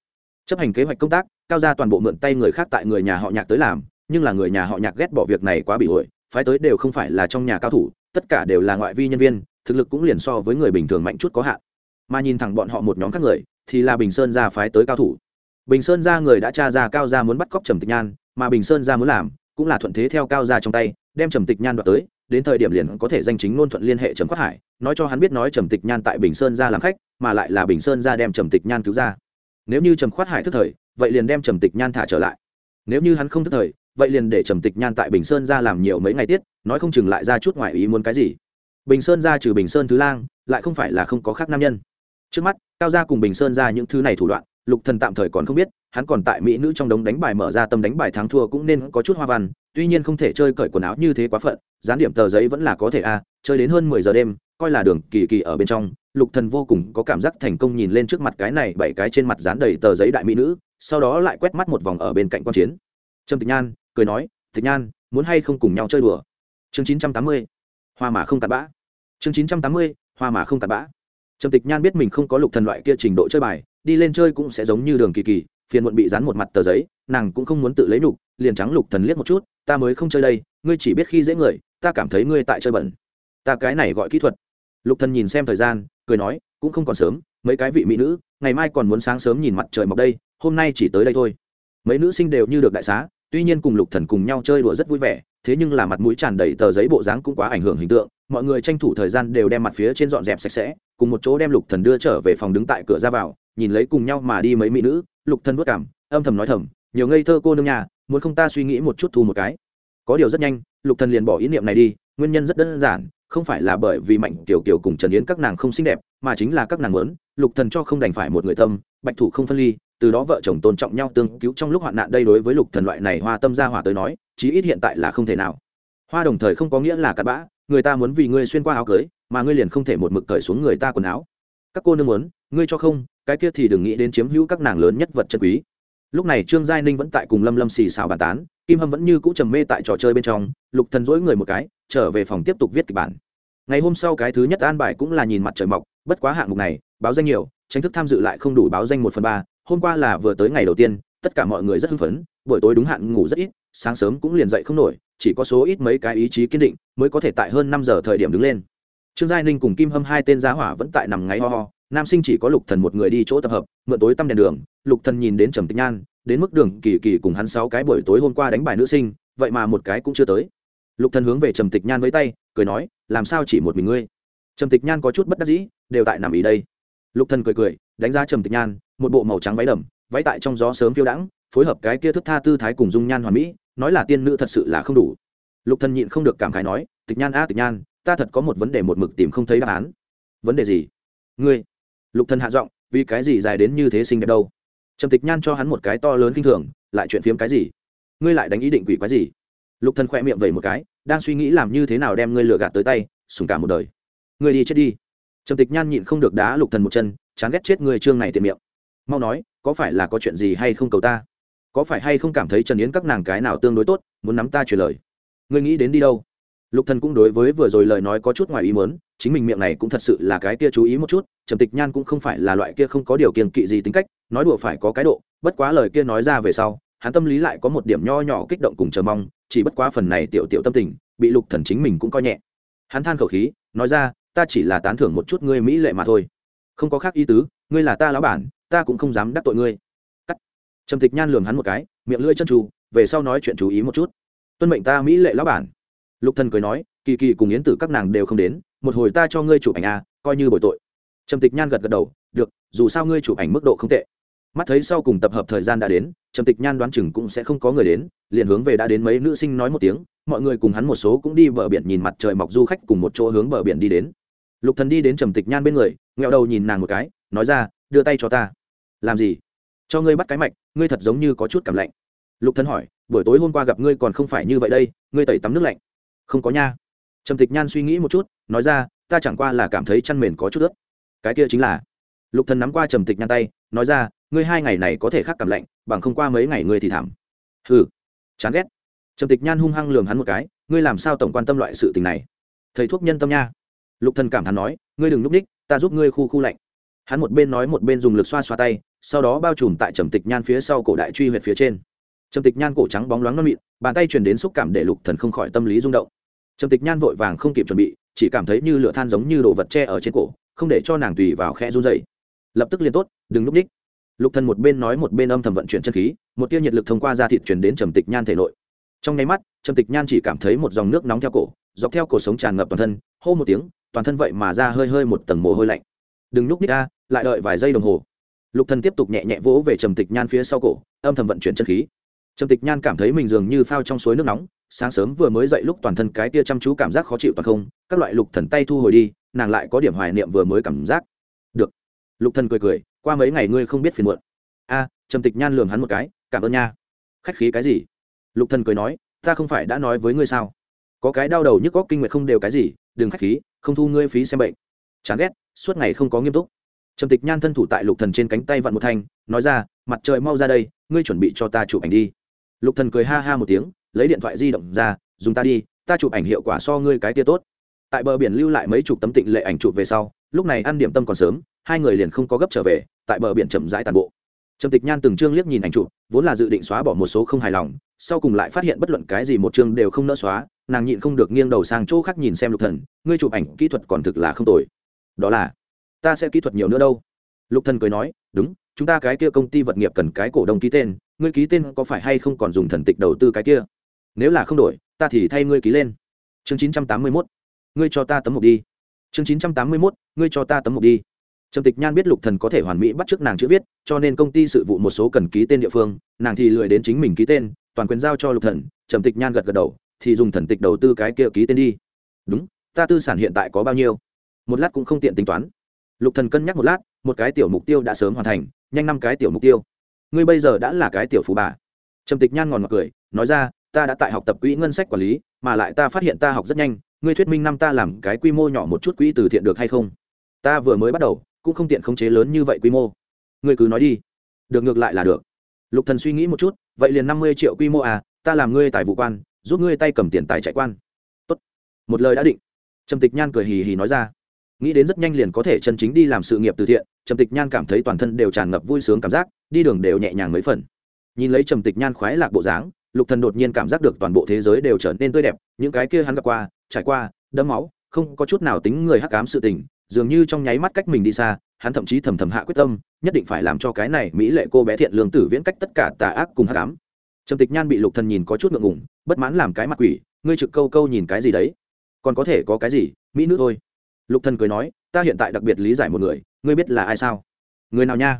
Chấp hành kế hoạch công tác, cao gia toàn bộ mượn tay người khác tại người nhà họ nhạc tới làm, nhưng là người nhà họ nhạc ghét bỏ việc này quá bị ổi phái tới đều không phải là trong nhà cao thủ, tất cả đều là ngoại vi nhân viên, thực lực cũng liền so với người bình thường mạnh chút có hạn. Mà nhìn thẳng bọn họ một nhóm các người, thì là bình sơn gia phái tới cao thủ. Bình sơn gia người đã tra ra cao gia muốn bắt cóc trầm tịch nhan, mà bình sơn gia muốn làm, cũng là thuận thế theo cao gia trong tay, đem trầm tịch nhan đoạt tới đến thời điểm liền có thể danh chính ngôn thuận liên hệ trầm quát hải, nói cho hắn biết nói trầm tịch nhan tại bình sơn ra làm khách, mà lại là bình sơn ra đem trầm tịch nhan cứu ra. Nếu như trầm khoát hải thức thời, vậy liền đem trầm tịch nhan thả trở lại. Nếu như hắn không thức thời, vậy liền để trầm tịch nhan tại bình sơn ra làm nhiều mấy ngày tiết, nói không chừng lại ra chút ngoài ý muốn cái gì. Bình sơn ra trừ bình sơn thứ lang, lại không phải là không có khác nam nhân. Trước mắt, cao gia cùng bình sơn ra những thứ này thủ đoạn, lục thần tạm thời còn không biết, hắn còn tại mỹ nữ trong đống đánh bài mở ra tâm đánh bài thắng thua cũng nên có chút hoa văn tuy nhiên không thể chơi cởi quần áo như thế quá phận gián điểm tờ giấy vẫn là có thể a, chơi đến hơn mười giờ đêm, coi là đường kỳ kỳ ở bên trong, lục thần vô cùng có cảm giác thành công nhìn lên trước mặt cái này bảy cái trên mặt dán đầy tờ giấy đại mỹ nữ, sau đó lại quét mắt một vòng ở bên cạnh quan chiến. Trâm tịch nhan cười nói, tịch nhan, muốn hay không cùng nhau chơi đùa? Chương chín trăm tám mươi, hoa mà không cặn bã. Chương chín trăm tám mươi, hoa mà không cặn bã. Trầm tịch nhan biết mình không có lục thần loại kia trình độ chơi bài, đi lên chơi cũng sẽ giống như đường kỳ kỳ, phiền muộn bị dán một mặt tờ giấy, nàng cũng không muốn tự lấy nhục, liền trắng lục thần liếc một chút ta mới không chơi đây, ngươi chỉ biết khi dễ người, ta cảm thấy ngươi tại chơi bẩn. Ta cái này gọi kỹ thuật. Lục thần nhìn xem thời gian, cười nói, cũng không còn sớm, mấy cái vị mỹ nữ, ngày mai còn muốn sáng sớm nhìn mặt trời mọc đây, hôm nay chỉ tới đây thôi. Mấy nữ sinh đều như được đại xá, tuy nhiên cùng lục thần cùng nhau chơi đùa rất vui vẻ, thế nhưng là mặt mũi tràn đầy tờ giấy bộ dáng cũng quá ảnh hưởng hình tượng, mọi người tranh thủ thời gian đều đem mặt phía trên dọn dẹp sạch sẽ, cùng một chỗ đem lục thần đưa trở về phòng đứng tại cửa ra vào, nhìn lấy cùng nhau mà đi mấy mỹ nữ, lục thần vất cảm, âm thầm nói thầm, nhiều ngây thơ cô nương nhà muốn không ta suy nghĩ một chút thu một cái. Có điều rất nhanh, lục thần liền bỏ ý niệm này đi, nguyên nhân rất đơn giản, không phải là bởi vì mạnh tiểu kiều cùng trần yến các nàng không xinh đẹp, mà chính là các nàng muốn, lục thần cho không đành phải một người tâm, bạch thủ không phân ly, từ đó vợ chồng tôn trọng nhau tương cứu trong lúc hoạn nạn đây đối với lục thần loại này hoa tâm gia hỏa tới nói, chí ít hiện tại là không thể nào. Hoa đồng thời không có nghĩa là cặn bã, người ta muốn vì ngươi xuyên qua áo cưới, mà ngươi liền không thể một mực cởi xuống người ta quần áo. Các cô nương muốn, ngươi cho không, cái kia thì đừng nghĩ đến chiếm hữu các nàng lớn nhất vật chân quý lúc này trương giai ninh vẫn tại cùng lâm lâm xì xào bàn tán, kim hâm vẫn như cũ trầm mê tại trò chơi bên trong, lục thần dỗi người một cái, trở về phòng tiếp tục viết kịch bản. Ngày hôm sau cái thứ nhất an bài cũng là nhìn mặt trời mọc, bất quá hạng mục này, báo danh nhiều, tranh thức tham dự lại không đủ báo danh một phần ba, hôm qua là vừa tới ngày đầu tiên, tất cả mọi người rất hưng phấn, buổi tối đúng hạn ngủ rất ít, sáng sớm cũng liền dậy không nổi, chỉ có số ít mấy cái ý chí kiên định mới có thể tại hơn năm giờ thời điểm đứng lên. Trương giai ninh cùng kim hâm hai tên giá hỏa vẫn tại nằm ngáy ho ho, nam sinh chỉ có lục thần một người đi chỗ tập hợp, mượn tối tăm đèn đường lục thần nhìn đến trầm tịch nhan, đến mức đường kỳ kỳ cùng hắn sáu cái buổi tối hôm qua đánh bài nữ sinh, vậy mà một cái cũng chưa tới. Lục thần hướng về trầm tịch nhan với tay, cười nói, làm sao chỉ một mình ngươi? Trầm tịch nhan có chút bất đắc dĩ, đều tại nằm ý đây. Lục thần cười cười, đánh giá trầm tịch nhan, một bộ màu trắng váy đầm, váy tại trong gió sớm phiêu đãng, phối hợp cái kia thức tha tư thái cùng dung nhan hoàn mỹ, nói là tiên nữ thật sự là không đủ. Lục thần nhịn không được cảm khái nói, tịch nhan a, tịch nhan, ta thật có một vấn đề một mực tìm không thấy đáp án. Vấn đề gì? Ngươi. Lục thần hạ giọng, vì cái gì dài đến như thế xinh đẹp đâu? Trầm tịch nhan cho hắn một cái to lớn kinh thường, lại chuyện phiếm cái gì? Ngươi lại đánh ý định quỷ quái gì? Lục thần khỏe miệng vẩy một cái, đang suy nghĩ làm như thế nào đem ngươi lừa gạt tới tay, sùng cả một đời. Ngươi đi chết đi. Trầm tịch nhan nhịn không được đá lục thần một chân, chán ghét chết người trương này tiện miệng. Mau nói, có phải là có chuyện gì hay không cầu ta? Có phải hay không cảm thấy trần yến các nàng cái nào tương đối tốt, muốn nắm ta truyền lời? Ngươi nghĩ đến đi đâu? Lục thần cũng đối với vừa rồi lời nói có chút ngoài ý muốn, chính mình miệng này cũng thật sự là cái kia chú ý một chút, trầm tịch nhan cũng không phải là loại kia không có điều kiện kỵ gì tính cách, nói đùa phải có cái độ, bất quá lời kia nói ra về sau, hắn tâm lý lại có một điểm nho nhỏ kích động cùng chờ mong, chỉ bất quá phần này tiểu tiểu tâm tình, bị lục thần chính mình cũng coi nhẹ. Hắn than khẩu khí, nói ra, ta chỉ là tán thưởng một chút ngươi mỹ lệ mà thôi. Không có khác ý tứ, ngươi là ta lão bản, ta cũng không dám đắc tội ngươi. Cắt. Trầm tịch nhan lườm hắn một cái, miệng lưỡi chân trù, về sau nói chuyện chú ý một chút. Tuân mệnh ta mỹ lệ lão bản lục thần cười nói, kỳ kỳ cùng yến tử các nàng đều không đến, một hồi ta cho ngươi chụp ảnh a coi như bồi tội. Trầm tịch nhan gật gật đầu, được, dù sao ngươi chụp ảnh mức độ không tệ. Mắt thấy sau cùng tập hợp thời gian đã đến, trầm tịch nhan đoán chừng cũng sẽ không có người đến, liền hướng về đã đến mấy nữ sinh nói một tiếng, mọi người cùng hắn một số cũng đi bờ biển nhìn mặt trời mọc du khách cùng một chỗ hướng bờ biển đi đến. Lục thần đi đến trầm tịch nhan bên người, nghẹo đầu nhìn nàng một cái, nói ra, đưa tay cho ta. Làm gì? Cho ngươi bắt cái mạch, ngươi thật giống như có chút cảm lạnh. Lục thần hỏi, buổi tối hôm qua gặp ngươi còn không phải như vậy đây, ngươi tẩy tắm nước lạnh không có nha. Trầm tịch nhan suy nghĩ một chút, nói ra, ta chẳng qua là cảm thấy chăn mền có chút ướt. Cái kia chính là. Lục thần nắm qua trầm tịch nhan tay, nói ra, ngươi hai ngày này có thể khác cảm lạnh, bằng không qua mấy ngày ngươi thì thảm. Hừ. Chán ghét. Trầm tịch nhan hung hăng lườm hắn một cái, ngươi làm sao tổng quan tâm loại sự tình này? Thầy thuốc nhân tâm nha. Lục thần cảm thán nói, ngươi đừng núp ních, ta giúp ngươi khu khu lạnh. Hắn một bên nói một bên dùng lực xoa xoa tay, sau đó bao trùm tại trầm tịch nhan phía sau cổ đại truy huyệt phía trên. Trầm tịch nhan cổ trắng bóng loáng non mịn, bàn tay truyền đến xúc cảm để lục thần không khỏi tâm lý rung động trầm tịch nhan vội vàng không kịp chuẩn bị, chỉ cảm thấy như lửa than giống như đồ vật che ở trên cổ, không để cho nàng tùy vào khe run dậy lập tức liền tốt, đừng núp ních. Lục thần một bên nói một bên âm thầm vận chuyển chân khí, một tia nhiệt lực thông qua da thịt truyền đến trầm tịch nhan thể nội. Trong nháy mắt, trầm tịch nhan chỉ cảm thấy một dòng nước nóng theo cổ, dọc theo cổ sống tràn ngập toàn thân, hô một tiếng, toàn thân vậy mà ra hơi hơi một tầng mồ hôi lạnh. Đừng núp ních a, lại đợi vài giây đồng hồ. Lục thần tiếp tục nhẹ nhẹ vỗ về trầm tịch nhan phía sau cổ, âm thầm vận chuyển chân khí. Trầm tịch nhan cảm thấy mình dường như phao trong suối nước nóng sáng sớm vừa mới dậy lúc toàn thân cái tia chăm chú cảm giác khó chịu toàn không, các loại lục thần tay thu hồi đi, nàng lại có điểm hoài niệm vừa mới cảm giác. Được. Lục thần cười cười, qua mấy ngày ngươi không biết phiền muộn. A, trầm tịch nhan lường hắn một cái, cảm ơn nha. Khách khí cái gì? Lục thần cười nói, ta không phải đã nói với ngươi sao? Có cái đau đầu nhức góc kinh nguyệt không đều cái gì, đừng khách khí, không thu ngươi phí xem bệnh. Chán ghét, suốt ngày không có nghiêm túc. Trầm tịch nhan thân thủ tại lục thần trên cánh tay vặn một thanh, nói ra, mặt trời mau ra đây, ngươi chuẩn bị cho ta chụp ảnh đi. Lục thần cười ha ha một tiếng lấy điện thoại di động ra, dùng ta đi, ta chụp ảnh hiệu quả so ngươi cái tia tốt. Tại bờ biển lưu lại mấy chục tấm tịnh lệ ảnh chụp về sau, lúc này ăn điểm tâm còn sớm, hai người liền không có gấp trở về, tại bờ biển chậm rãi tàn bộ. Trầm tịch nhan từng chương liếc nhìn ảnh chụp, vốn là dự định xóa bỏ một số không hài lòng, sau cùng lại phát hiện bất luận cái gì một chương đều không nỡ xóa, nàng nhịn không được nghiêng đầu sang chỗ khác nhìn xem lục thần, ngươi chụp ảnh kỹ thuật còn thực là không tồi. Đó là, ta sẽ kỹ thuật nhiều nữa đâu. Lục thần cười nói, đúng, chúng ta cái kia công ty vật nghiệp cần cái cổ đông ký tên, ngươi ký tên có phải hay không còn dùng thần tịch đầu tư cái kia? Nếu là không đổi ta thì thay ngươi ký lên. Chương chín trăm tám mươi 981. ngươi cho ta tấm mục đi. Chương chín trăm tám mươi 981, ngươi cho ta tấm mục đi. Trầm tịch nhan biết lục thần có thể hoàn mỹ bắt chước nàng chữ viết cho nên công ty sự vụ một số cần ký tên địa phương nàng thì lười đến chính mình ký tên toàn quyền giao cho lục thần. Trầm tịch nhan gật gật đầu thì dùng thần tịch đầu tư cái kia ký tên đi. Đúng ta tư sản hiện tại có bao nhiêu? Một lát cũng không tiện tính toán. Lục thần cân nhắc một lát một cái tiểu mục tiêu đã sớm hoàn thành nhanh năm cái tiểu mục tiêu. Ngươi bây giờ đã là cái tiểu phú bà. Trầm tịch nhan ngòn ngọt cười nói ra ta đã tại học tập quỹ ngân sách quản lý, mà lại ta phát hiện ta học rất nhanh, ngươi thuyết minh năm ta làm cái quy mô nhỏ một chút quỹ từ thiện được hay không? Ta vừa mới bắt đầu, cũng không tiện khống chế lớn như vậy quy mô. Ngươi cứ nói đi. Được ngược lại là được. Lục thần suy nghĩ một chút, vậy liền năm mươi triệu quy mô à ta làm ngươi tài vụ quan, giúp ngươi tay cầm tiền tài chạy quan. Tốt. Một lời đã định. Trầm tịch nhan cười hì hì nói ra. Nghĩ đến rất nhanh liền có thể chân chính đi làm sự nghiệp từ thiện, trầm tịch nhan cảm thấy toàn thân đều tràn ngập vui sướng cảm giác, đi đường đều nhẹ nhàng mấy phần. Nhìn lấy trầm tịch nhan khoái lạc bộ dáng lục thần đột nhiên cảm giác được toàn bộ thế giới đều trở nên tươi đẹp, những cái kia hắn gặp qua, trải qua, đẫm máu, không có chút nào tính người hắc ám sự tình, dường như trong nháy mắt cách mình đi xa, hắn thậm chí thầm thầm hạ quyết tâm, nhất định phải làm cho cái này mỹ lệ cô bé thiện lương tử viễn cách tất cả tà ác cùng hắc ám. trầm tịch nhan bị lục thần nhìn có chút ngượng ngùng, bất mãn làm cái mặt quỷ, ngươi trực câu câu nhìn cái gì đấy? Còn có thể có cái gì, mỹ nữ thôi. Lục thần cười nói, ta hiện tại đặc biệt lý giải một người, ngươi biết là ai sao? Người nào nha?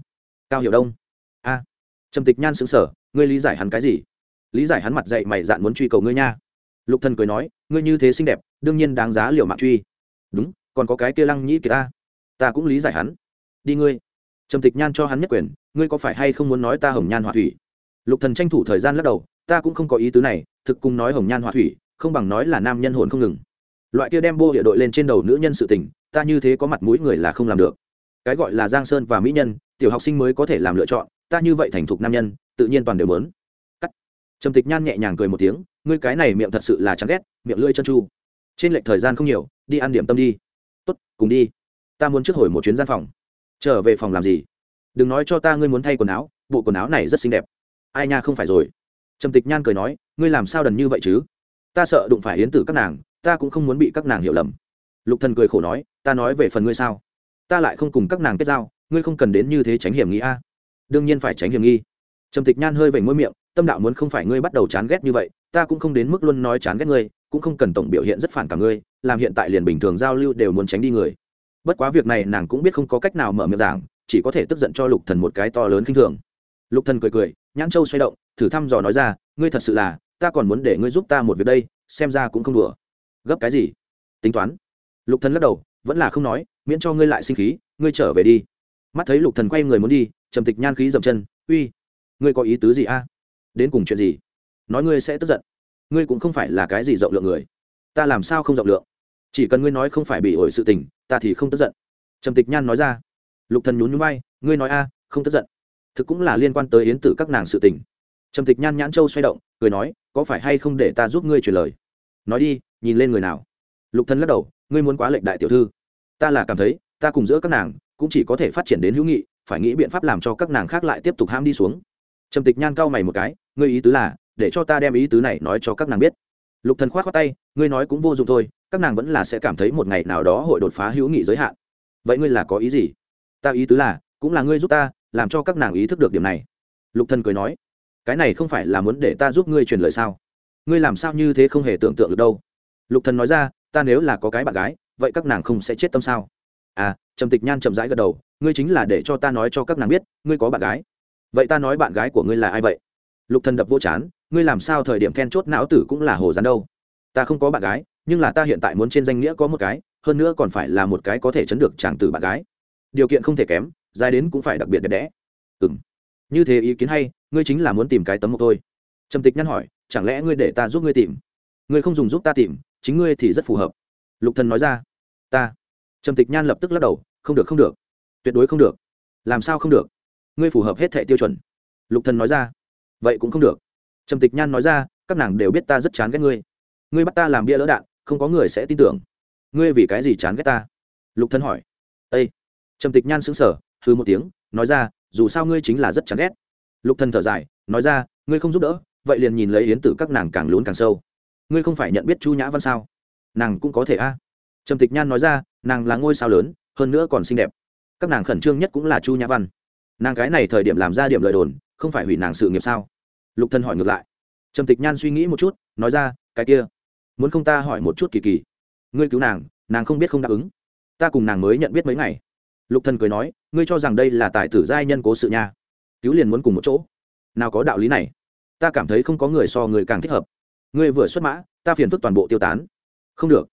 Cao hiểu đông. A. Trầm tịch nhan sững sờ, ngươi lý giải hắn cái gì? Lý giải hắn mặt dậy mày dạn muốn truy cầu ngươi nha. Lục thần cười nói, ngươi như thế xinh đẹp, đương nhiên đáng giá liều mạng truy. Đúng, còn có cái kia lăng nhĩ kỳ ta. Ta cũng lý giải hắn. Đi ngươi. Trầm tịch nhan cho hắn nhất quyền, ngươi có phải hay không muốn nói ta hồng nhan họa thủy? Lục thần tranh thủ thời gian lắc đầu, ta cũng không có ý tứ này, thực cùng nói hồng nhan họa thủy, không bằng nói là nam nhân hồn không ngừng. Loại kia đem bô địa đội lên trên đầu nữ nhân sự tình, ta như thế có mặt mũi người là không làm được. Cái gọi là giang sơn và mỹ nhân, tiểu học sinh mới có thể làm lựa chọn, ta như vậy thành thục nam nhân, tự nhiên toàn đều mớn trầm tịch nhan nhẹ nhàng cười một tiếng, ngươi cái này miệng thật sự là chán ghét, miệng lưỡi chân chu. Trên lệch thời gian không nhiều, đi ăn điểm tâm đi. Tốt, cùng đi. Ta muốn trước hồi một chuyến gian phòng. Trở về phòng làm gì? Đừng nói cho ta ngươi muốn thay quần áo, bộ quần áo này rất xinh đẹp. Ai nha, không phải rồi. Trầm tịch nhan cười nói, ngươi làm sao đần như vậy chứ? Ta sợ đụng phải yến tử các nàng, ta cũng không muốn bị các nàng hiểu lầm. Lục thần cười khổ nói, ta nói về phần ngươi sao? Ta lại không cùng các nàng kết giao, ngươi không cần đến như thế tránh hiểm nghi a. Đương nhiên phải tránh hiểm nghi. Trầm tịch nhan hơi vểnh môi miệng tâm đạo muốn không phải ngươi bắt đầu chán ghét như vậy, ta cũng không đến mức luôn nói chán ghét ngươi, cũng không cần tổng biểu hiện rất phản cả ngươi, làm hiện tại liền bình thường giao lưu đều muốn tránh đi người. Bất quá việc này nàng cũng biết không có cách nào mở miệng giảng, chỉ có thể tức giận cho lục thần một cái to lớn khinh thường. Lục thần cười cười, nhãn châu xoay động, thử thăm dò nói ra, ngươi thật sự là, ta còn muốn để ngươi giúp ta một việc đây, xem ra cũng không đùa. Gấp cái gì? Tính toán. Lục thần lắc đầu, vẫn là không nói, miễn cho ngươi lại sinh khí, ngươi trở về đi. Mắt thấy lục thần quay người muốn đi, trầm tịch nhan khí dậm chân, uy, ngươi có ý tứ gì a? Đến cùng chuyện gì? Nói ngươi sẽ tức giận. Ngươi cũng không phải là cái gì rộng lượng người. Ta làm sao không rộng lượng? Chỉ cần ngươi nói không phải bị ổi sự tình, ta thì không tức giận. Trầm tịch nhan nói ra. Lục thần nhún nhún vai, ngươi nói a, không tức giận. Thực cũng là liên quan tới yến tử các nàng sự tình. Trầm tịch nhan nhãn châu xoay động, cười nói, có phải hay không để ta giúp ngươi truyền lời? Nói đi, nhìn lên người nào. Lục thần lắc đầu, ngươi muốn quá lệnh đại tiểu thư. Ta là cảm thấy, ta cùng giữa các nàng, cũng chỉ có thể phát triển đến hữu nghị, phải nghĩ biện pháp làm cho các nàng khác lại tiếp tục ham đi xuống trầm tịch nhan cau mày một cái, ngươi ý tứ là, để cho ta đem ý tứ này nói cho các nàng biết. Lục thần khoát khoát tay, ngươi nói cũng vô dụng thôi, các nàng vẫn là sẽ cảm thấy một ngày nào đó hội đột phá hữu nghị giới hạn. Vậy ngươi là có ý gì? Ta ý tứ là, cũng là ngươi giúp ta, làm cho các nàng ý thức được điểm này. Lục thần cười nói, cái này không phải là muốn để ta giúp ngươi truyền lời sao? Ngươi làm sao như thế không hề tưởng tượng được đâu? Lục thần nói ra, ta nếu là có cái bạn gái, vậy các nàng không sẽ chết tâm sao? À trầm tịch nhan chậm rãi gật đầu, ngươi chính là để cho ta nói cho các nàng biết, ngươi có bạn gái vậy ta nói bạn gái của ngươi là ai vậy? Lục thần đập vô chán, ngươi làm sao thời điểm then chốt não tử cũng là hồ gián đâu? Ta không có bạn gái, nhưng là ta hiện tại muốn trên danh nghĩa có một cái, hơn nữa còn phải là một cái có thể chấn được chàng tử bạn gái. Điều kiện không thể kém, dài đến cũng phải đặc biệt đẹp đẽ. Ừ m như thế ý kiến hay, ngươi chính là muốn tìm cái tấm mộc thôi. Trầm tịch nhăn hỏi, chẳng lẽ ngươi để ta giúp ngươi tìm? Ngươi không dùng giúp ta tìm, chính ngươi thì rất phù hợp. Lục thần nói ra, ta. Trầm tịch nhan lập tức lắc đầu, không được không được. Tuyệt đối không được. Làm sao không được? Ngươi phù hợp hết thệ tiêu chuẩn. Lục thần nói ra. Vậy cũng không được. Trầm tịch nhan nói ra, các nàng đều biết ta rất chán ghét ngươi. Ngươi bắt ta làm bia lỡ đạn, không có người sẽ tin tưởng. Ngươi vì cái gì chán ghét ta? Lục thần hỏi. Ây trầm tịch nhan sững sờ hư một tiếng, nói ra, dù sao ngươi chính là rất chán ghét. Lục thần thở dài, nói ra, ngươi không giúp đỡ, vậy liền nhìn lấy yến tử các nàng càng lún càng sâu. Ngươi không phải nhận biết chu nhã văn sao? Nàng cũng có thể a. Trầm tịch nhan nói ra, nàng là ngôi sao lớn, hơn nữa còn xinh đẹp. Các nàng khẩn trương nhất cũng là chu nhã văn nàng cái này thời điểm làm ra điểm lời đồn, không phải hủy nàng sự nghiệp sao? Lục thần hỏi ngược lại. Trầm tịch nhan suy nghĩ một chút, nói ra, cái kia, muốn không ta hỏi một chút kỳ kỳ? Ngươi cứu nàng nàng không biết không đáp ứng. Ta cùng nàng mới nhận biết mấy ngày. Lục thần cười nói, ngươi cho rằng đây là tài tử giai nhân cố sự nha. Cứu liền muốn cùng một chỗ. Nào có đạo lý này? Ta cảm thấy không có người so người càng thích hợp. Ngươi vừa xuất mã, ta phiền phức toàn bộ tiêu tán. Không được.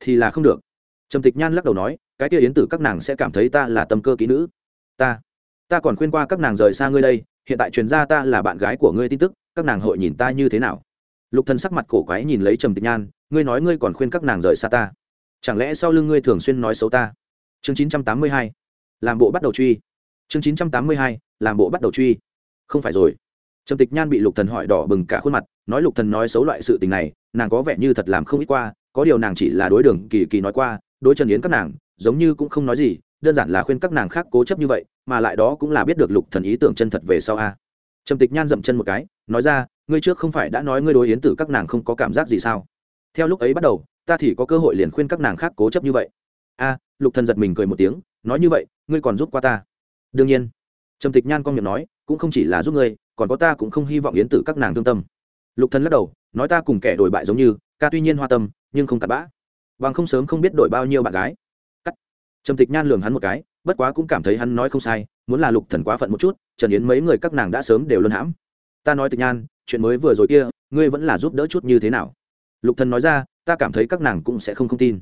Thì là không được. Trầm tịch nhan lắc đầu nói, cái kia yến tử các nàng sẽ cảm thấy ta là tâm cơ kỹ nữ. Ta ta còn khuyên qua các nàng rời xa ngươi đây, hiện tại truyền ra ta là bạn gái của ngươi tin tức, các nàng hội nhìn ta như thế nào? Lục thần sắc mặt cổ quái nhìn lấy trầm tịch nhan, ngươi nói ngươi còn khuyên các nàng rời xa ta. Chẳng lẽ sau lưng ngươi thường xuyên nói xấu ta? Chương chín trăm tám mươi hai, làm bộ bắt đầu truy. Chương chín trăm tám mươi hai, làm bộ bắt đầu truy. Không phải rồi. Trầm tịch nhan bị lục thần hỏi đỏ bừng cả khuôn mặt, nói lục thần nói xấu loại sự tình này, nàng có vẻ như thật làm không ít qua, có điều nàng chỉ là đối đường kỳ kỳ nói qua, đối trần yến các nàng, giống như cũng không nói gì đơn giản là khuyên các nàng khác cố chấp như vậy, mà lại đó cũng là biết được lục thần ý tưởng chân thật về sau a. Trầm tịch nhan dậm chân một cái, nói ra, ngươi trước không phải đã nói ngươi đối yến tử các nàng không có cảm giác gì sao? Theo lúc ấy bắt đầu, ta thì có cơ hội liền khuyên các nàng khác cố chấp như vậy. A, lục thần giật mình cười một tiếng, nói như vậy, ngươi còn giúp qua ta. Đương nhiên. Trầm tịch nhan con miệng nói, cũng không chỉ là giúp ngươi, còn có ta cũng không hy vọng yến tử các nàng thương tâm. Lục thần lắc đầu, nói ta cùng kẻ đổi bại giống như, ca tuy nhiên hoa tâm, nhưng không cặn bã. Bằng không sớm không biết đổi bao nhiêu bạn gái trầm tịch nhan lường hắn một cái, bất quá cũng cảm thấy hắn nói không sai, muốn là lục thần quá phận một chút, trần yến mấy người các nàng đã sớm đều luân hãm. Ta nói tịch nhan, chuyện mới vừa rồi kia, ngươi vẫn là giúp đỡ chút như thế nào? Lục thần nói ra, ta cảm thấy các nàng cũng sẽ không không tin.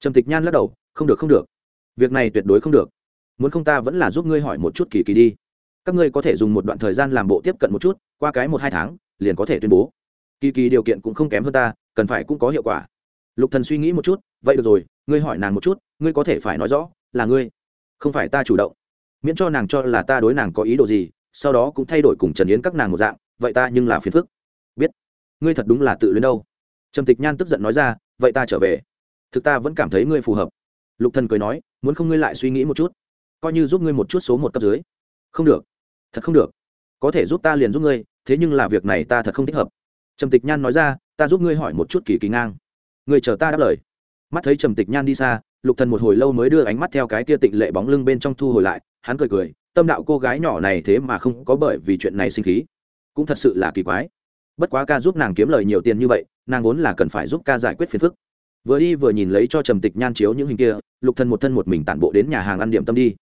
Trầm tịch nhan lắc đầu, không được không được. Việc này tuyệt đối không được. Muốn không ta vẫn là giúp ngươi hỏi một chút kỳ kỳ đi. Các ngươi có thể dùng một đoạn thời gian làm bộ tiếp cận một chút, qua cái một hai tháng, liền có thể tuyên bố. Kỳ kỳ điều kiện cũng không kém hơn ta, cần phải cũng có hiệu quả lục thần suy nghĩ một chút, vậy được rồi, ngươi hỏi nàng một chút, ngươi có thể phải nói rõ là ngươi, không phải ta chủ động. Miễn cho nàng cho là ta đối nàng có ý đồ gì, sau đó cũng thay đổi cùng trần yến các nàng một dạng, vậy ta nhưng là phiền phức. Biết. Ngươi thật đúng là tự luyến đâu. Trầm tịch nhan tức giận nói ra, vậy ta trở về. Thực ta vẫn cảm thấy ngươi phù hợp. Lục thần cười nói, muốn không ngươi lại suy nghĩ một chút? Coi như giúp ngươi một chút số một cấp dưới. Không được. Thật không được. Có thể giúp ta liền giúp ngươi, thế nhưng là việc này ta thật không thích hợp. Trầm tịch nhan nói ra, ta giúp ngươi hỏi một chút kỳ kỳ ngang người chờ ta đáp lời. Mắt thấy trầm tịch nhan đi xa, lục thần một hồi lâu mới đưa ánh mắt theo cái kia tịnh lệ bóng lưng bên trong thu hồi lại, hắn cười cười, tâm đạo cô gái nhỏ này thế mà không có bởi vì chuyện này sinh khí. Cũng thật sự là kỳ quái. Bất quá ca giúp nàng kiếm lời nhiều tiền như vậy, nàng vốn là cần phải giúp ca giải quyết phiền phức. Vừa đi vừa nhìn lấy cho trầm tịch nhan chiếu những hình kia, lục thần một thân một mình tản bộ đến nhà hàng ăn điểm tâm đi.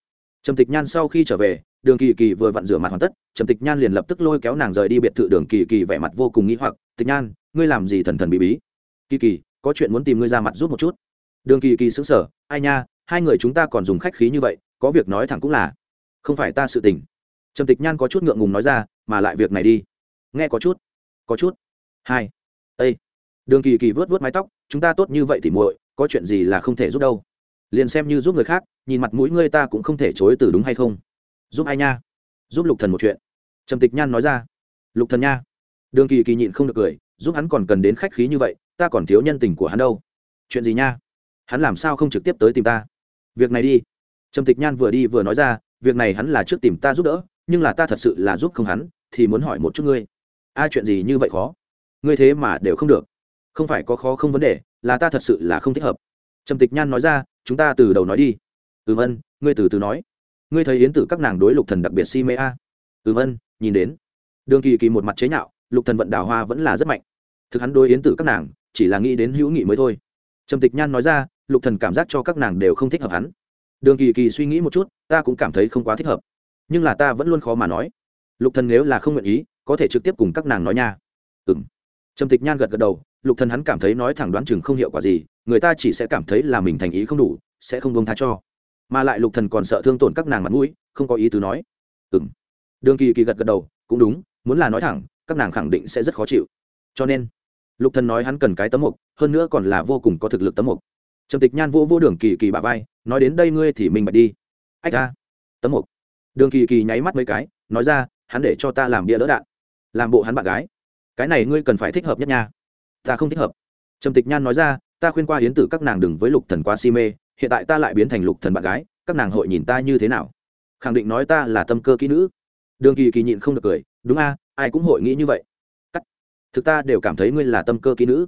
Trầm tịch nhan sau khi trở về, đường kỳ kỳ vừa vặn rửa mặt hoàn tất, trầm tịch nhan liền lập tức lôi kéo nàng rời đi biệt thự đường kỳ kỳ vẻ mặt vô cùng nghĩ hoặc. Tịch nhan, ngươi làm gì thần thần bí bí? Kỳ kỳ có chuyện muốn tìm ngươi ra mặt giúp một chút. Đường kỳ kỳ xứng sở ai nha, hai người chúng ta còn dùng khách khí như vậy, có việc nói thẳng cũng là không phải ta sự tình. Trầm tịch nhan có chút ngượng ngùng nói ra, mà lại việc này đi. Nghe có chút có chút. Hai ây đường kỳ kỳ vớt vớt mái tóc, chúng ta tốt như vậy thì muội, có chuyện gì là không thể giúp đâu. Liền xem như giúp người khác, nhìn mặt mũi ngươi ta cũng không thể chối từ đúng hay không. Giúp ai nha? Giúp lục thần một chuyện. Trầm tịch nhan nói ra. Lục thần nha. Đường kỳ kỳ nhịn không được cười, giúp hắn còn cần đến khách khí như vậy ta còn thiếu nhân tình của hắn đâu. Chuyện gì nha? Hắn làm sao không trực tiếp tới tìm ta? Việc này đi. Trầm tịch nhan vừa đi vừa nói ra, việc này hắn là trước tìm ta giúp đỡ, nhưng là ta thật sự là giúp không hắn, thì muốn hỏi một chút ngươi. A, chuyện gì như vậy khó? Ngươi thế mà đều không được. Không phải có khó không vấn đề, là ta thật sự là không thích hợp. Trầm tịch nhan nói ra, chúng ta từ đầu nói đi. Ừm ân, ngươi từ từ nói. Ngươi thấy yến tử các nàng đối lục thần đặc biệt si mê a? À? ừm ân, nhìn đến. Đường kỳ kỳ một mặt chế nhạo, lục thần vận đào hoa vẫn là rất mạnh. Thực hắn đối yến tử các nàng chỉ là nghĩ đến hữu nghị mới thôi. Trầm tịch nhan nói ra, lục thần cảm giác cho các nàng đều không thích hợp hắn. Đường kỳ kỳ suy nghĩ một chút, ta cũng cảm thấy không quá thích hợp. Nhưng là ta vẫn luôn khó mà nói. Lục thần nếu là không nguyện ý, có thể trực tiếp cùng các nàng nói nha. Ừm. Trầm tịch nhan gật gật đầu, lục thần hắn cảm thấy nói thẳng đoán chừng không hiệu quả gì, người ta chỉ sẽ cảm thấy là mình thành ý không đủ, sẽ không buông tha cho. Mà lại lục thần còn sợ thương tổn các nàng mặt mũi, không có ý tứ nói. Ừm. Đường kỳ kỳ gật gật đầu, cũng đúng, muốn là nói thẳng, các nàng khẳng định sẽ rất khó chịu. Cho nên lục thần nói hắn cần cái tấm mục, hơn nữa còn là vô cùng có thực lực tấm mục. Trầm tịch nhan vô vô đường kỳ kỳ bả vai, nói đến đây ngươi thì mình bạch đi. Ách ra tấm mục. Đường kỳ kỳ nháy mắt mấy cái, nói ra, hắn để cho ta làm bia đỡ đạn. Làm bộ hắn bạn gái. Cái này ngươi cần phải thích hợp nhất nha. Ta không thích hợp. Trầm tịch nhan nói ra, ta khuyên qua hiến tử các nàng đừng với lục thần quá si mê, hiện tại ta lại biến thành lục thần bạn gái, các nàng hội nhìn ta như thế nào? Khẳng định nói ta là tâm cơ kỹ nữ. Đường kỳ kỳ nhịn không được cười, đúng a, ai cũng hội nghĩ như vậy thực ta đều cảm thấy ngươi là tâm cơ kỹ nữ.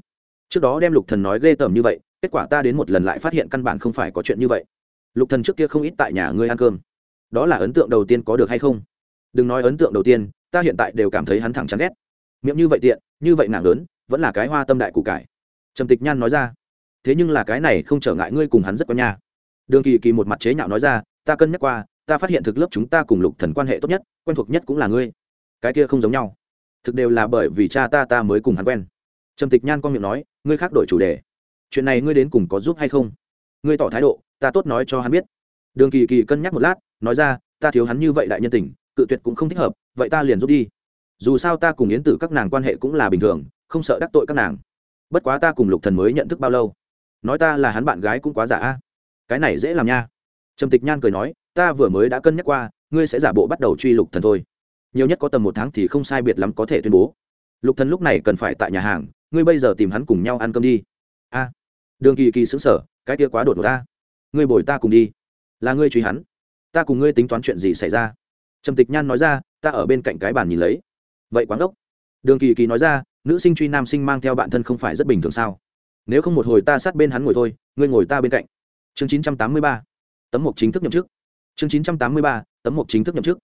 Trước đó đem lục thần nói ghê tởm như vậy, kết quả ta đến một lần lại phát hiện căn bản không phải có chuyện như vậy. Lục thần trước kia không ít tại nhà ngươi ăn cơm. Đó là ấn tượng đầu tiên có được hay không? Đừng nói ấn tượng đầu tiên, ta hiện tại đều cảm thấy hắn thẳng chán ghét. Miệng như vậy tiện, như vậy nặng lớn, vẫn là cái hoa tâm đại củ cải. Trầm tịch nhan nói ra. Thế nhưng là cái này không trở ngại ngươi cùng hắn rất quen nha. Đường kỳ kỳ một mặt chế nhạo nói ra, ta cân nhắc qua, ta phát hiện thực lớp chúng ta cùng lục thần quan hệ tốt nhất, quen thuộc nhất cũng là ngươi. Cái kia không giống nhau thực đều là bởi vì cha ta ta mới cùng hắn quen. Trầm tịch nhan con miệng nói, ngươi khác đổi chủ đề. Chuyện này ngươi đến cùng có giúp hay không? Ngươi tỏ thái độ, ta tốt nói cho hắn biết. Đường kỳ kỳ cân nhắc một lát, nói ra, ta thiếu hắn như vậy đại nhân tình, cự tuyệt cũng không thích hợp, vậy ta liền giúp đi. Dù sao ta cùng yến tử các nàng quan hệ cũng là bình thường, không sợ đắc tội các nàng. Bất quá ta cùng lục thần mới nhận thức bao lâu? Nói ta là hắn bạn gái cũng quá giả a. Cái này dễ làm nha. Trầm tịch nhan cười nói, ta vừa mới đã cân nhắc qua, ngươi sẽ giả bộ bắt đầu truy lục thần thôi nhiều nhất có tầm một tháng thì không sai biệt lắm có thể tuyên bố. Lục thần lúc này cần phải tại nhà hàng, ngươi bây giờ tìm hắn cùng nhau ăn cơm đi. A, đường kỳ kỳ sững sở cái kia quá đột ngột ta. Ngươi bồi ta cùng đi. Là ngươi truy hắn. Ta cùng ngươi tính toán chuyện gì xảy ra? Trầm tịch nhan nói ra, ta ở bên cạnh cái bàn nhìn lấy. Vậy quán ốc đường kỳ kỳ nói ra, nữ sinh truy nam sinh mang theo bạn thân không phải rất bình thường sao? Nếu không một hồi ta sát bên hắn ngồi thôi, ngươi ngồi ta bên cạnh. Chương chín trăm tám mươi ba. Tấm mục chính thức nhậm chức. Chương chín trăm tám mươi ba, tấm mục chính thức nhậm chức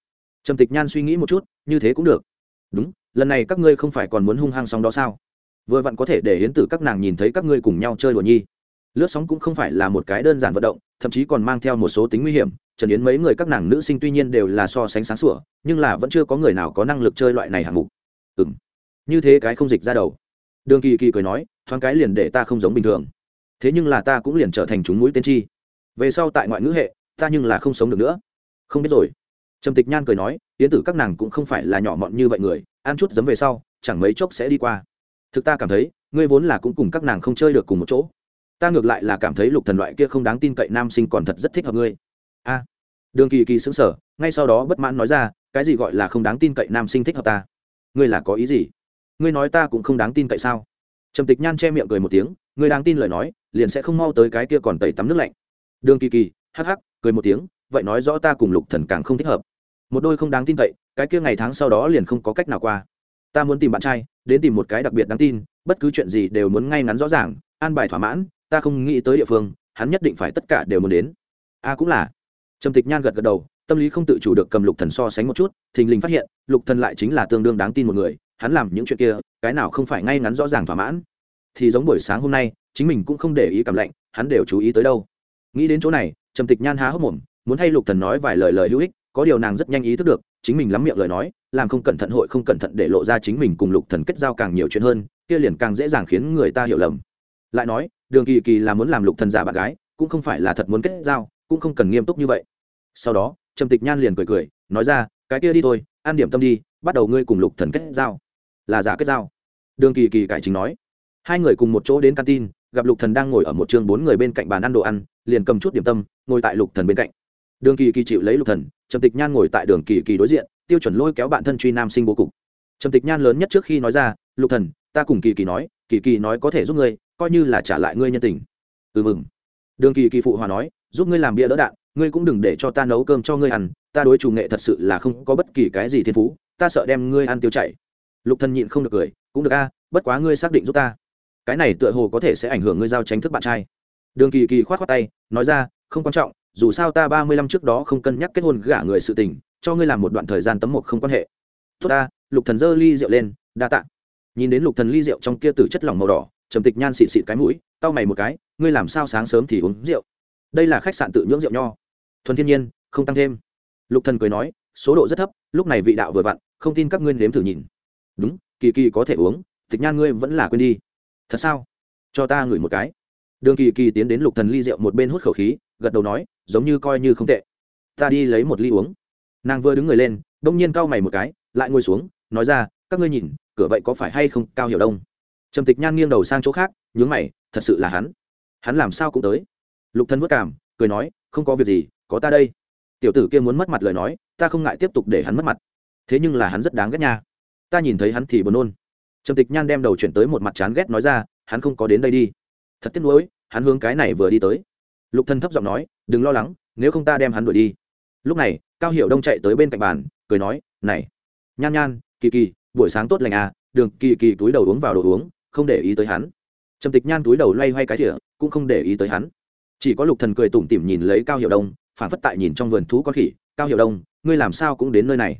trầm tịch nhan suy nghĩ một chút, như thế cũng được. Đúng, lần này các ngươi không phải còn muốn hung hăng sóng đó sao? Vừa vặn có thể để hiến tử các nàng nhìn thấy các ngươi cùng nhau chơi đùa nhi. Lướt sóng cũng không phải là một cái đơn giản vận động, thậm chí còn mang theo một số tính nguy hiểm. Trần yến mấy người các nàng nữ sinh tuy nhiên đều là so sánh sáng sủa, nhưng là vẫn chưa có người nào có năng lực chơi loại này hạng mục. Ừ m như thế cái không dịch ra đầu. Đường kỳ kỳ cười nói, thoáng cái liền để ta không giống bình thường. Thế nhưng là ta cũng liền trở thành chúng mũi tiên tri về sau tại ngoại ngữ hệ, ta nhưng là không sống được nữa. Không biết rồi trầm tịch nhan cười nói tiến tử các nàng cũng không phải là nhỏ mọn như vậy người, ăn chút giấm về sau, chẳng mấy chốc sẽ đi qua. Thực ta cảm thấy, ngươi vốn là cũng cùng các nàng không chơi được cùng một chỗ. Ta ngược lại là cảm thấy lục thần loại kia không đáng tin cậy nam sinh còn thật rất thích hợp ngươi. A. Đường kỳ kỳ sững sở ngay sau đó bất mãn nói ra, cái gì gọi là không đáng tin cậy nam sinh thích hợp ta? Ngươi là có ý gì? Ngươi nói ta cũng không đáng tin cậy sao? Trầm tịch nhan che miệng cười một tiếng, ngươi đáng tin lời nói, liền sẽ không mau tới cái kia còn tẩy tắm nước lạnh. Đường kỳ kỳ, hắc hắc, cười một tiếng, vậy nói rõ ta cùng lục thần càng không thích hợp một đôi không đáng tin cậy, cái kia ngày tháng sau đó liền không có cách nào qua. Ta muốn tìm bạn trai, đến tìm một cái đặc biệt đáng tin, bất cứ chuyện gì đều muốn ngay ngắn rõ ràng, an bài thỏa mãn, ta không nghĩ tới địa phương, hắn nhất định phải tất cả đều muốn đến. A à, cũng là. Trầm tịch nhan gật gật đầu, tâm lý không tự chủ được cầm lục thần so sánh một chút, thình lình phát hiện, lục thần lại chính là tương đương đáng tin một người, hắn làm những chuyện kia, cái nào không phải ngay ngắn rõ ràng thỏa mãn. Thì giống buổi sáng hôm nay, chính mình cũng không để ý cảm lạnh, hắn đều chú ý tới đâu. Nghĩ đến chỗ này, trầm tịch nhan há hốc mồm, muốn hay lục thần nói vài lời lời hữu ích có điều nàng rất nhanh ý thức được, chính mình lắm miệng lời nói, làm không cẩn thận hội không cẩn thận để lộ ra chính mình cùng lục thần kết giao càng nhiều chuyện hơn, kia liền càng dễ dàng khiến người ta hiểu lầm. Lại nói, đường kỳ kỳ là muốn làm lục thần giả bạn gái, cũng không phải là thật muốn kết giao, cũng không cần nghiêm túc như vậy. Sau đó, trầm tịch nhan liền cười cười, nói ra, cái kia đi thôi, an điểm tâm đi, bắt đầu ngươi cùng lục thần kết giao. Là giả kết giao. Đường kỳ kỳ cải chính nói. Hai người cùng một chỗ đến canteen, gặp lục thần đang ngồi ở một trường bốn người bên cạnh bàn ăn đồ ăn, liền cầm chút điểm tâm, ngồi tại lục thần bên cạnh đường kỳ kỳ chịu lấy lục thần, trầm tịch nhan ngồi tại đường kỳ kỳ đối diện, tiêu chuẩn lôi kéo bạn thân truy nam sinh bố cục. Trầm tịch nhan lớn nhất trước khi nói ra, lục thần, ta cùng kỳ kỳ nói, kỳ kỳ nói có thể giúp ngươi, coi như là trả lại ngươi nhân tình. Ừ mừng. Đường kỳ kỳ phụ hòa nói, giúp ngươi làm bia đỡ đạn, ngươi cũng đừng để cho ta nấu cơm cho ngươi ăn, ta đối chủ nghệ thật sự là không có bất kỳ cái gì thiên phú, ta sợ đem ngươi ăn tiêu chảy. Lục thần nhịn không được cười, cũng được a, bất quá ngươi xác định giúp ta. Cái này tựa hồ có thể sẽ ảnh hưởng ngươi giao tránh thức bạn trai. Đường kỳ kỳ khoát khoát tay, nói ra, không quan trọng dù sao ta ba mươi lăm trước đó không cân nhắc kết hôn gả người sự tình, cho ngươi làm một đoạn thời gian tấm một không quan hệ. Tốt ta, lục thần giơ ly rượu lên, đa tạ. Nhìn đến lục thần ly rượu trong kia từ chất lỏng màu đỏ, trầm tịch nhan xịt xịt cái mũi tao mày một cái, ngươi làm sao sáng sớm thì uống rượu? Đây là khách sạn tự nhưỡng rượu nho. Thuần thiên nhiên, không tăng thêm. Lục thần cười nói, số độ rất thấp, lúc này vị đạo vừa vặn, không tin các ngươi nếm thử nhìn. Đúng, kỳ kỳ có thể uống, tịch nhan ngươi vẫn là quên đi. Thật sao? Cho ta ngửi một cái. Đường kỳ kỳ tiến đến lục thần ly rượu một bên hút khẩu khí gật đầu nói, giống như coi như không tệ. Ta đi lấy một ly uống. Nàng vừa đứng người lên, đông nhiên cau mày một cái, lại ngồi xuống, nói ra, các ngươi nhìn, cửa vậy có phải hay không, cao hiểu đông? Trầm tịch nhan nghiêng đầu sang chỗ khác, nhướng mày, thật sự là hắn. Hắn làm sao cũng tới. Lục thân vất cảm, cười nói, không có việc gì, có ta đây. Tiểu tử kia muốn mất mặt lời nói, ta không ngại tiếp tục để hắn mất mặt. Thế nhưng là hắn rất đáng ghét nha. Ta nhìn thấy hắn thì buồn nôn. Trầm tịch nhan đem đầu chuyển tới một mặt chán ghét, nói ra, hắn không có đến đây đi. Thật tiếc nuối, hắn hướng cái này vừa đi tới lục Thần thấp giọng nói, đừng lo lắng, nếu không ta đem hắn đuổi đi. Lúc này, cao hiểu đông chạy tới bên cạnh bàn, cười nói, này, nhan nhan, kỳ kỳ, buổi sáng tốt lành à đường kỳ kỳ túi đầu uống vào đồ uống, không để ý tới hắn. Trầm tịch nhan túi đầu loay hoay cái thỉa cũng không để ý tới hắn. Chỉ có lục thần cười tủm tỉm nhìn lấy cao hiểu đông, phản phất tại nhìn trong vườn thú con khỉ, cao hiểu đông, ngươi làm sao cũng đến nơi này.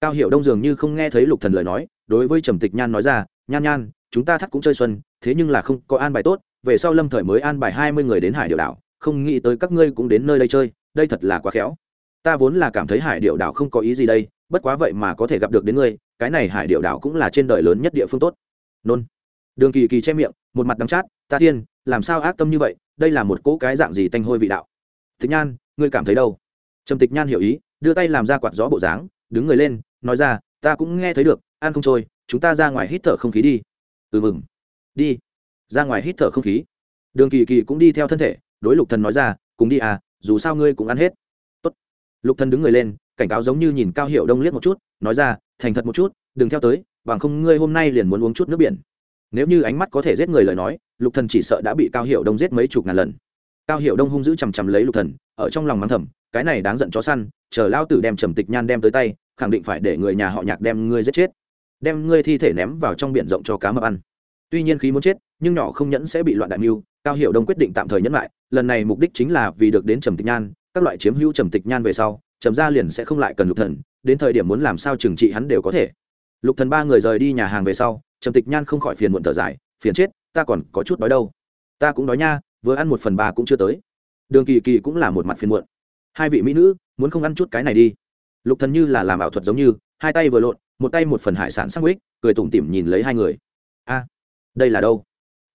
Cao hiểu đông dường như không nghe thấy lục thần lời nói, đối với trầm tịch nhan nói ra, nhan nhan, chúng ta thắt cũng chơi xuân, thế nhưng là không có an bài tốt, về sau lâm thời mới an bài hai mươi người đến hải điều đảo không nghĩ tới các ngươi cũng đến nơi đây chơi, đây thật là quá khéo. Ta vốn là cảm thấy hải điệu đảo không có ý gì đây, bất quá vậy mà có thể gặp được đến ngươi, cái này hải điệu đảo cũng là trên đời lớn nhất địa phương tốt. Nôn. Đường kỳ kỳ che miệng, một mặt đắng chát, ta thiên, làm sao ác tâm như vậy, đây là một cỗ cái dạng gì tanh hôi vị đạo? Tịch nhan, ngươi cảm thấy đâu? Trầm tịch nhan hiểu ý, đưa tay làm ra quạt gió bộ dáng, đứng người lên, nói ra, ta cũng nghe thấy được, ăn không trôi, chúng ta ra ngoài hít thở không khí đi. Ừ mừng đi. Ra ngoài hít thở không khí. Đường kỳ kỳ cũng đi theo thân thể đối lục thần nói ra, cùng đi à dù sao ngươi cũng ăn hết. Tốt. lục thần đứng người lên, cảnh cáo giống như nhìn cao hiệu đông liếc một chút, nói ra, thành thật một chút, đừng theo tới, bằng không ngươi hôm nay liền muốn uống chút nước biển. Nếu như ánh mắt có thể giết người lời nói, lục thần chỉ sợ đã bị cao hiệu đông giết mấy chục ngàn lần. Cao hiệu đông hung dữ chằm chằm lấy lục thần, ở trong lòng mắng thầm, cái này đáng giận chó săn, chờ lao tử đem trầm tịch nhan đem tới tay, khẳng định phải để người nhà họ nhạc đem ngươi giết chết, đem ngươi thi thể ném vào trong biển rộng cho cá mập ăn tuy nhiên khí muốn chết, nhưng nhỏ không nhẫn sẽ bị loạn đại mưu, cao hiểu đông quyết định tạm thời nhẫn lại, lần này mục đích chính là vì được đến trầm tịch nhan, các loại chiếm hữu trầm tịch nhan về sau, trầm gia liền sẽ không lại cần lục thần, đến thời điểm muốn làm sao trừng trị hắn đều có thể. Lục thần ba người rời đi nhà hàng về sau, trầm tịch nhan không khỏi phiền muộn thở dài, phiền chết, ta còn có chút đói đâu. Ta cũng đói nha, vừa ăn một phần ba cũng chưa tới. Đường kỳ kỳ cũng là một mặt phiền muộn. Hai vị mỹ nữ, muốn không ăn chút cái này đi. Lục thần như là làm ảo thuật giống như, hai tay vừa lộn, một tay một phần hải sản sắc ích cười tủm tỉm nhìn lấy hai người đây là đâu?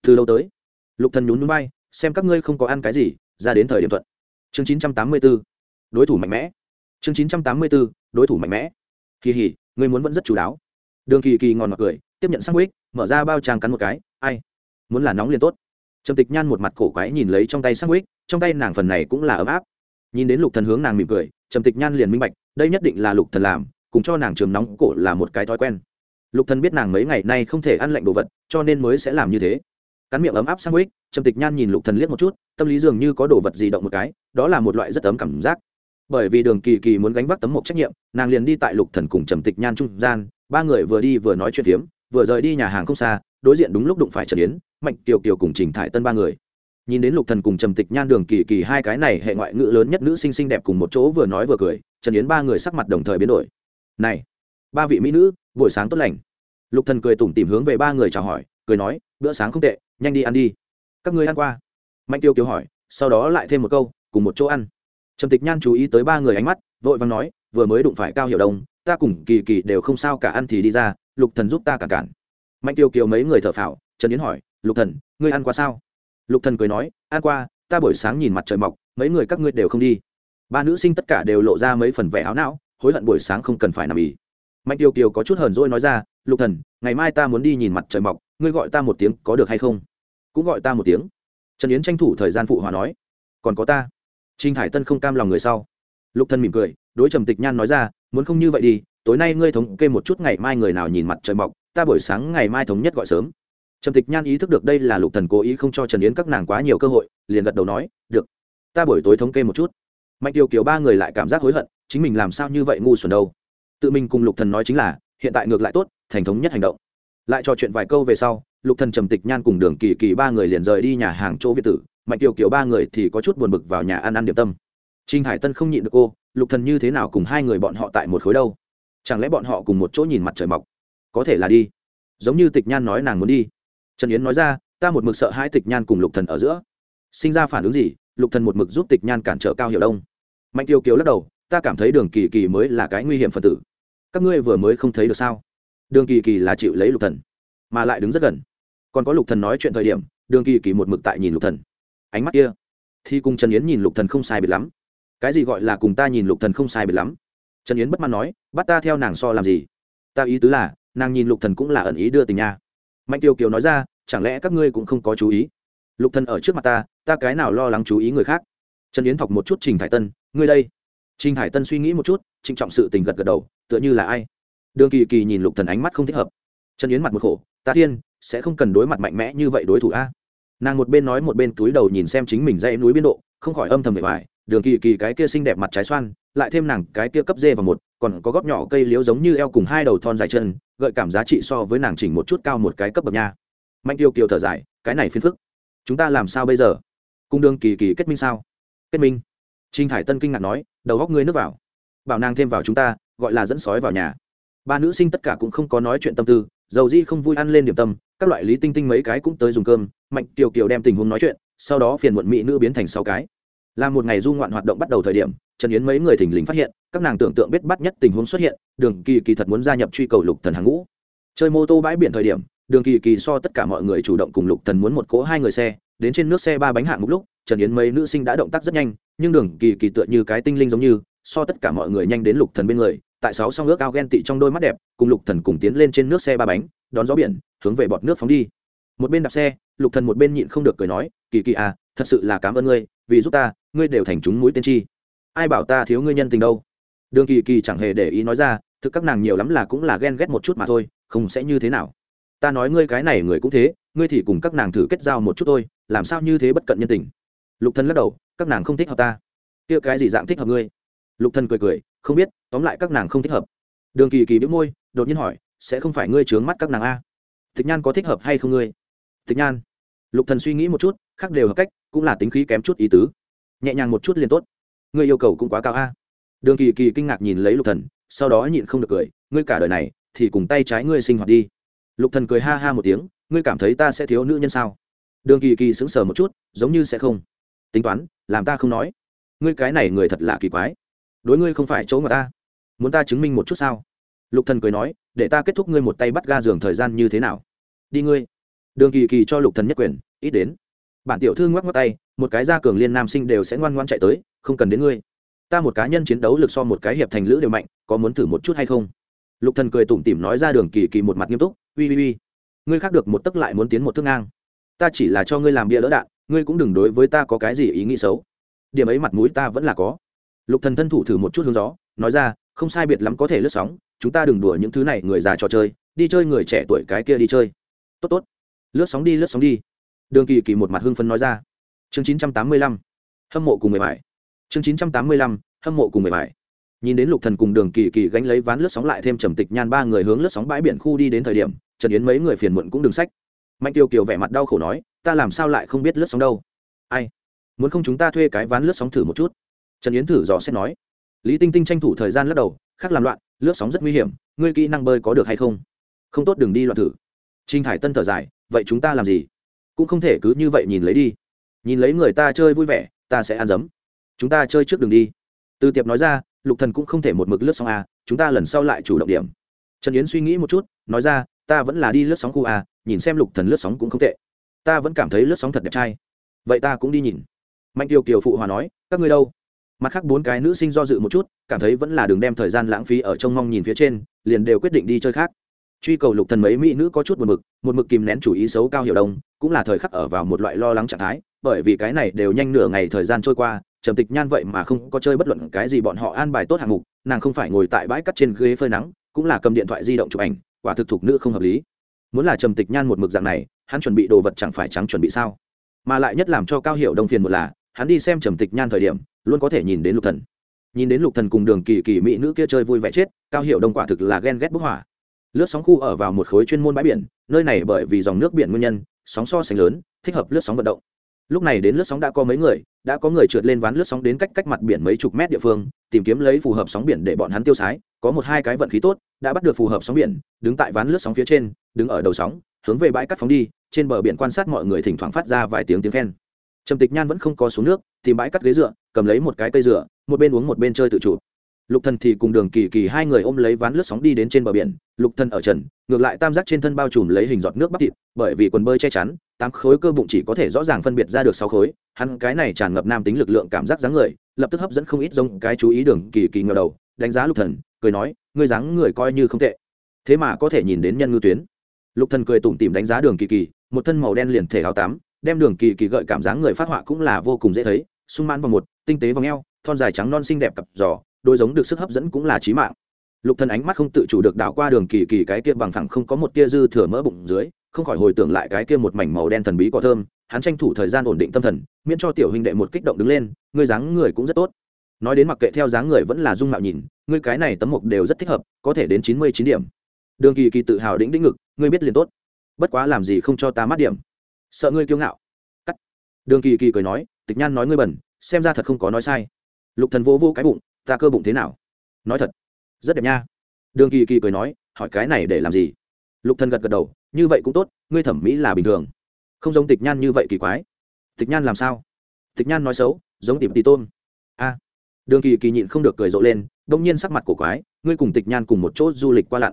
Từ lâu tới. Lục thần nhún núi bay xem các ngươi không có ăn cái gì, ra đến thời điểm thuận. Chương 984 đối thủ mạnh mẽ. Chương 984 đối thủ mạnh mẽ. Kỳ hỉ, ngươi muốn vẫn rất chú đáo. Đường kỳ kỳ ngon ngọt cười, tiếp nhận sắc ích mở ra bao trang cắn một cái, ai? Muốn là nóng liền tốt. Trầm tịch nhan một mặt cổ quái nhìn lấy trong tay sắc ích trong tay nàng phần này cũng là ấm áp. Nhìn đến lục thần hướng nàng mỉm cười, trầm tịch nhan liền minh bạch, đây nhất định là lục thần làm, cùng cho nàng trường nóng cổ là một cái thói quen lục thần biết nàng mấy ngày nay không thể ăn lạnh đồ vật, cho nên mới sẽ làm như thế. Cắn miệng ấm áp sang quýt, trầm tịch nhan nhìn lục thần liếc một chút, tâm lý dường như có đồ vật gì động một cái, đó là một loại rất ấm cảm giác. Bởi vì đường kỳ kỳ muốn gánh vác tấm mộc trách nhiệm, nàng liền đi tại lục thần cùng trầm tịch nhan trung gian, ba người vừa đi vừa nói chuyện phiếm, vừa rời đi nhà hàng không xa, đối diện đúng lúc đụng phải trần yến, mạnh kiều kiều cùng trình thải tân ba người. Nhìn đến lục thần cùng trầm tịch nhan, đường kỳ kỳ hai cái này hệ ngoại ngữ lớn nhất nữ sinh xinh đẹp cùng một chỗ vừa nói vừa cười, trần yến ba người sắc mặt đồng thời biến đổi. Này, ba vị mỹ nữ buổi sáng tốt lành. Lục thần cười tủm tỉm hướng về ba người chào hỏi, cười nói, bữa sáng không tệ, nhanh đi ăn đi. Các ngươi ăn qua? Mạnh tiêu kiều hỏi, sau đó lại thêm một câu, cùng một chỗ ăn. Trầm tịch nhan chú ý tới ba người ánh mắt, vội vàng nói, vừa mới đụng phải cao hiểu đông, ta cùng kỳ kỳ đều không sao cả ăn thì đi ra, lục thần giúp ta cả cản. Mạnh tiêu kiều mấy người thở phào, trần yến hỏi, lục thần, ngươi ăn qua sao? Lục thần cười nói, ăn qua, ta buổi sáng nhìn mặt trời mọc, mấy người các ngươi đều không đi. Ba nữ sinh tất cả đều lộ ra mấy phần vẻ áo não, hối hận buổi sáng không cần phải nằm ý mạnh tiêu kiều có chút hờn dỗi nói ra, lục thần, ngày mai ta muốn đi nhìn mặt trời mọc, ngươi gọi ta một tiếng có được hay không? Cũng gọi ta một tiếng. Trần yến tranh thủ thời gian phụ hòa nói, còn có ta. Trinh hải tân không cam lòng người sau. Lục thần mỉm cười, đối trầm tịch nhan nói ra, muốn không như vậy đi, tối nay ngươi thống kê một chút ngày mai người nào nhìn mặt trời mọc, ta buổi sáng ngày mai thống nhất gọi sớm. Trầm tịch nhan ý thức được đây là lục thần cố ý không cho trần yến các nàng quá nhiều cơ hội, liền gật đầu nói, được, ta buổi tối thống kê một chút. Mạnh tiêu kiều ba người lại cảm giác hối hận, chính mình làm sao như vậy ngu xuẩn đâu tự mình cùng lục thần nói chính là, hiện tại ngược lại tốt, thành thống nhất hành động. Lại trò chuyện vài câu về sau, lục thần trầm tịch nhan cùng đường kỳ kỳ ba người liền rời đi nhà hàng chỗ việt tử, mạnh tiểu kiều ba người thì có chút buồn bực vào nhà ăn ăn điểm tâm. Trinh hải tân không nhịn được cô, lục thần như thế nào cùng hai người bọn họ tại một khối đâu? Chẳng lẽ bọn họ cùng một chỗ nhìn mặt trời mọc? Có thể là đi. Giống như tịch nhan nói nàng muốn đi. Trần yến nói ra, ta một mực sợ hai tịch nhan cùng lục thần ở giữa. Sinh ra phản ứng gì, lục thần một mực giúp tịch nhan cản trở cao hiểu đông. Mạnh tiêu kiều lắc đầu, ta cảm thấy đường kỳ kỳ mới là cái nguy hiểm phần tử các ngươi vừa mới không thấy được sao? Đường kỳ kỳ là chịu lấy lục thần, mà lại đứng rất gần. Còn có lục thần nói chuyện thời điểm, đường kỳ kỳ một mực tại nhìn lục thần. Ánh mắt kia thì cùng trần yến nhìn lục thần không sai biệt lắm. Cái gì gọi là cùng ta nhìn lục thần không sai biệt lắm? Trần yến bất mãn nói, bắt ta theo nàng so làm gì? Ta ý tứ là, nàng nhìn lục thần cũng là ẩn ý đưa tình nha. Mạnh tiêu kiều nói ra, chẳng lẽ các ngươi cũng không có chú ý? Lục thần ở trước mặt ta ta cái nào lo lắng chú ý người khác? Trần yến thọc một chút trình thải tân, ngươi đây trình thải tân suy nghĩ một chút, trịnh trọng sự tình gật gật đầu, tựa như là ai. Đường kỳ kỳ nhìn lục thần ánh mắt không thích hợp. Trần yến mặt một khổ, ta thiên, sẽ không cần đối mặt mạnh mẽ như vậy đối thủ a. Nàng một bên nói một bên túi đầu nhìn xem chính mình dãy núi biên độ, không khỏi âm thầm bề bài đường kỳ kỳ cái kia xinh đẹp mặt trái xoan, lại thêm nàng cái kia cấp dê vào một, còn có góc nhỏ cây liếu giống như eo cùng hai đầu thon dài chân, gợi cảm giá trị so với nàng chỉnh một chút cao một cái cấp bậc nha. Mạnh tiêu kiều thở dài, cái này phiền phức. Chúng ta làm sao bây giờ? Cung đường kỳ kỳ kết minh sao? Kết minh trinh thải tân kinh ngạc nói, đầu góc ngươi nước vào. Bảo nàng thêm vào chúng ta, gọi là dẫn sói vào nhà. Ba nữ sinh tất cả cũng không có nói chuyện tâm tư, dầu di không vui ăn lên điểm tâm, các loại lý tinh tinh mấy cái cũng tới dùng cơm, mạnh kiều kiều đem tình huống nói chuyện, sau đó phiền muộn mỹ nữ biến thành sáu cái. Là một ngày du ngoạn hoạt động bắt đầu thời điểm, trần yến mấy người thình lình phát hiện, các nàng tưởng tượng biết bắt nhất tình huống xuất hiện, đường kỳ kỳ thật muốn gia nhập truy cầu lục thần hàng ngũ. Chơi mô tô bãi biển thời điểm, đường kỳ kỳ so tất cả mọi người chủ động cùng lục thần muốn một cỗ hai người xe, đến trên nước xe ba bánh hạng một lúc, trần yến mấy nữ sinh đã động tác rất nhanh nhưng đường kỳ kỳ tựa như cái tinh linh giống như, so tất cả mọi người nhanh đến lục thần bên người, tại sáu song ước ao ghen tị trong đôi mắt đẹp, cùng lục thần cùng tiến lên trên nước xe ba bánh, đón gió biển, hướng về bọt nước phóng đi. Một bên đạp xe, lục thần một bên nhịn không được cười nói, kỳ kỳ à thật sự là cảm ơn ngươi, vì giúp ta, ngươi đều thành chúng mũi tên chi. Ai bảo ta thiếu ngươi nhân tình đâu? Đường kỳ kỳ chẳng hề để ý nói ra, thực các nàng nhiều lắm là cũng là ghen ghét một chút mà thôi, không sẽ như thế nào. Ta nói ngươi cái này người cũng thế, ngươi thì cùng các nàng thử kết giao một chút thôi, làm sao như thế bất cận nhân tình? Lục thần lắc đầu các nàng không thích hợp ta. Kia cái gì dạng thích hợp ngươi? Lục thần cười cười, không biết, tóm lại các nàng không thích hợp. Đường kỳ kỳ bĩu môi, đột nhiên hỏi, sẽ không phải ngươi trướng mắt các nàng a? Tịch nhan có thích hợp hay không ngươi? Tịch nhan. Lục thần suy nghĩ một chút, khác đều hợp cách, cũng là tính khí kém chút ý tứ. Nhẹ nhàng một chút liền tốt. Ngươi yêu cầu cũng quá cao a. Đường kỳ kỳ kinh ngạc nhìn lấy lục thần, sau đó nhịn không được cười, ngươi cả đời này, thì cùng tay trái ngươi sinh hoạt đi. Lục thần cười ha ha một tiếng, ngươi cảm thấy ta sẽ thiếu nữ nhân sao? Đường kỳ kỳ sững sờ một chút, giống như sẽ không. Tính toán làm ta không nói. Ngươi cái này người thật là kỳ quái. Đối ngươi không phải chỗ mà ta. Muốn ta chứng minh một chút sao? Lục thần cười nói, để ta kết thúc ngươi một tay bắt ga giường thời gian như thế nào? Đi ngươi. Đường kỳ kỳ cho lục thần nhất quyền, ít đến. Bản tiểu thư ngoắc ngoắc tay, một cái gia cường liên nam sinh đều sẽ ngoan ngoan chạy tới, không cần đến ngươi. Ta một cá nhân chiến đấu lực so một cái hiệp thành lữ đều mạnh, có muốn thử một chút hay không? Lục thần cười tủm tỉm nói ra đường kỳ kỳ một mặt nghiêm túc, uy uy uy. Ngươi khác được một tức lại muốn tiến một thước ngang. Ta chỉ là cho ngươi làm bia đỡ đạn ngươi cũng đừng đối với ta có cái gì ý nghĩ xấu. Điểm ấy mặt mũi ta vẫn là có. Lục thần thân thủ thử một chút hướng gió, nói ra, không sai biệt lắm có thể lướt sóng, chúng ta đừng đùa những thứ này, người già trò chơi, đi chơi người trẻ tuổi cái kia đi chơi. Tốt tốt. Lướt sóng đi, lướt sóng đi. Đường kỳ kỳ một mặt hưng phấn nói ra. Chương chín trăm tám mươi lăm. Hâm mộ cùng mười bảy chương chín trăm tám mươi lăm. Hâm mộ cùng mười bảy nhìn đến lục thần cùng đường kỳ kỳ gánh lấy ván lướt sóng lại thêm trầm tịch nhan ba người hướng lướt sóng bãi biển khu đi đến thời điểm, trần yến mấy người phiền muộn cũng đừng sách mạnh tiêu kiều vẻ mặt đau khổ nói, ta làm sao lại không biết lướt sóng đâu? Ai? Muốn không chúng ta thuê cái ván lướt sóng thử một chút? Trần yến thử dò xét nói. Lý tinh tinh tranh thủ thời gian lắc đầu, khác làm loạn, lướt sóng rất nguy hiểm, ngươi kỹ năng bơi có được hay không? Không tốt, đừng đi loạn thử. Trinh hải tân thở dài, vậy chúng ta làm gì? Cũng không thể cứ như vậy nhìn lấy đi. Nhìn lấy người ta chơi vui vẻ, ta sẽ ăn dấm. Chúng ta chơi trước đường đi. Từ tiệp nói ra, lục thần cũng không thể một mực lướt sóng a chúng ta lần sau lại chủ động điểm. Trần yến suy nghĩ một chút, nói ra ta vẫn là đi lướt sóng khu a, nhìn xem lục thần lướt sóng cũng không tệ. Ta vẫn cảm thấy lướt sóng thật đẹp trai. Vậy ta cũng đi nhìn. Mạnh tiêu kiều phụ hòa nói, các ngươi đâu? Mặt khác bốn cái nữ sinh do dự một chút, cảm thấy vẫn là đường đem thời gian lãng phí ở trong mong nhìn phía trên, liền đều quyết định đi chơi khác. Truy cầu lục thần mấy mỹ nữ có chút buồn mực một mực kìm nén chủ ý xấu cao hiểu đông, cũng là thời khắc ở vào một loại lo lắng trạng thái, bởi vì cái này đều nhanh nửa ngày thời gian trôi qua, trầm tịch nhan vậy mà không có chơi bất luận cái gì bọn họ an bài tốt hạng mục, nàng không phải ngồi tại bãi cắt trên ghế phơi nắng, cũng là cầm điện thoại di động chụp ảnh quả thực thục nữ không hợp lý. Muốn là trầm tịch nhan một mực dạng này, hắn chuẩn bị đồ vật chẳng phải trắng chuẩn bị sao? Mà lại nhất làm cho cao hiệu đông phiền một là, hắn đi xem trầm tịch nhan thời điểm, luôn có thể nhìn đến lục thần. Nhìn đến lục thần cùng đường kỳ kỳ mỹ nữ kia chơi vui vẻ chết, cao hiệu đông quả thực là ghen ghét bức hỏa lướt sóng khu ở vào một khối chuyên môn bãi biển, nơi này bởi vì dòng nước biển nguyên nhân, sóng so sánh lớn, thích hợp lướt sóng vận động. Lúc này đến lướt sóng đã có mấy người đã có người trượt lên ván lướt sóng đến cách cách mặt biển mấy chục mét địa phương, tìm kiếm lấy phù hợp sóng biển để bọn hắn tiêu sái. Có một hai cái vận khí tốt, đã bắt được phù hợp sóng biển, đứng tại ván lướt sóng phía trên, đứng ở đầu sóng, hướng về bãi cắt phóng đi, trên bờ biển quan sát mọi người thỉnh thoảng phát ra vài tiếng tiếng khen. Trầm tịch nhan vẫn không có xuống nước, tìm bãi cắt ghế dựa, cầm lấy một cái cây dựa, một bên uống một bên chơi tự chủ lục thần thì cùng đường kỳ kỳ hai người ôm lấy ván lướt sóng đi đến trên bờ biển. Lục thần ở trần ngược lại tam giác trên thân bao trùm lấy hình giọt nước bắp thịt bởi vì quần bơi che chắn tám khối cơ bụng chỉ có thể rõ ràng phân biệt ra được sáu khối. Hắn cái này tràn ngập nam tính lực lượng cảm giác dáng người lập tức hấp dẫn không ít giống cái chú ý đường kỳ kỳ ngờ đầu đánh giá lục thần cười nói ngươi dáng người coi như không tệ. Thế mà có thể nhìn đến nhân ngư tuyến. Lục thần cười tủm tỉm đánh giá đường kỳ kỳ một thân màu đen liền thể áo tám, đem đường kỳ kỳ gợi cảm dáng người phát họa cũng là vô cùng dễ thấy sung mãn vào một tinh tế vòng eo thon dài trắng non xinh đẹp cặp giò đôi giống được sức hấp dẫn cũng là trí mạng. Lục thần ánh mắt không tự chủ được đảo qua đường kỳ kỳ cái kia bằng phẳng không có một tia dư thừa mỡ bụng dưới, không khỏi hồi tưởng lại cái kia một mảnh màu đen thần bí có thơm, hắn tranh thủ thời gian ổn định tâm thần, miễn cho tiểu huynh đệ một kích động đứng lên, ngươi dáng người cũng rất tốt. Nói đến mặc kệ theo dáng người vẫn là dung mạo nhìn, ngươi cái này tấm mục đều rất thích hợp, có thể đến chín mươi chín điểm. Đường kỳ kỳ tự hào đĩnh đĩnh ngực, ngươi biết liền tốt. Bất quá làm gì không cho ta mát điểm. Sợ ngươi kiêu ngạo. Cắt. Đường kỳ kỳ cười nói, tịch nhan nói ngươi bẩn, xem ra thật không có nói sai. Lục thần vô vô cái bụng ta cơ bụng thế nào? Nói thật, rất đẹp nha. Đường kỳ kỳ cười nói, hỏi cái này để làm gì? Lục thần gật gật đầu, như vậy cũng tốt, ngươi thẩm mỹ là bình thường. Không giống tịch nhan như vậy kỳ quái. Tịch nhan làm sao? Tịch nhan nói xấu, giống tìm tì tôn a. Đường kỳ kỳ nhịn không được cười rộ lên đông nhiên sắc mặt của quái, ngươi cùng tịch nhan cùng một chỗ du lịch qua lặn.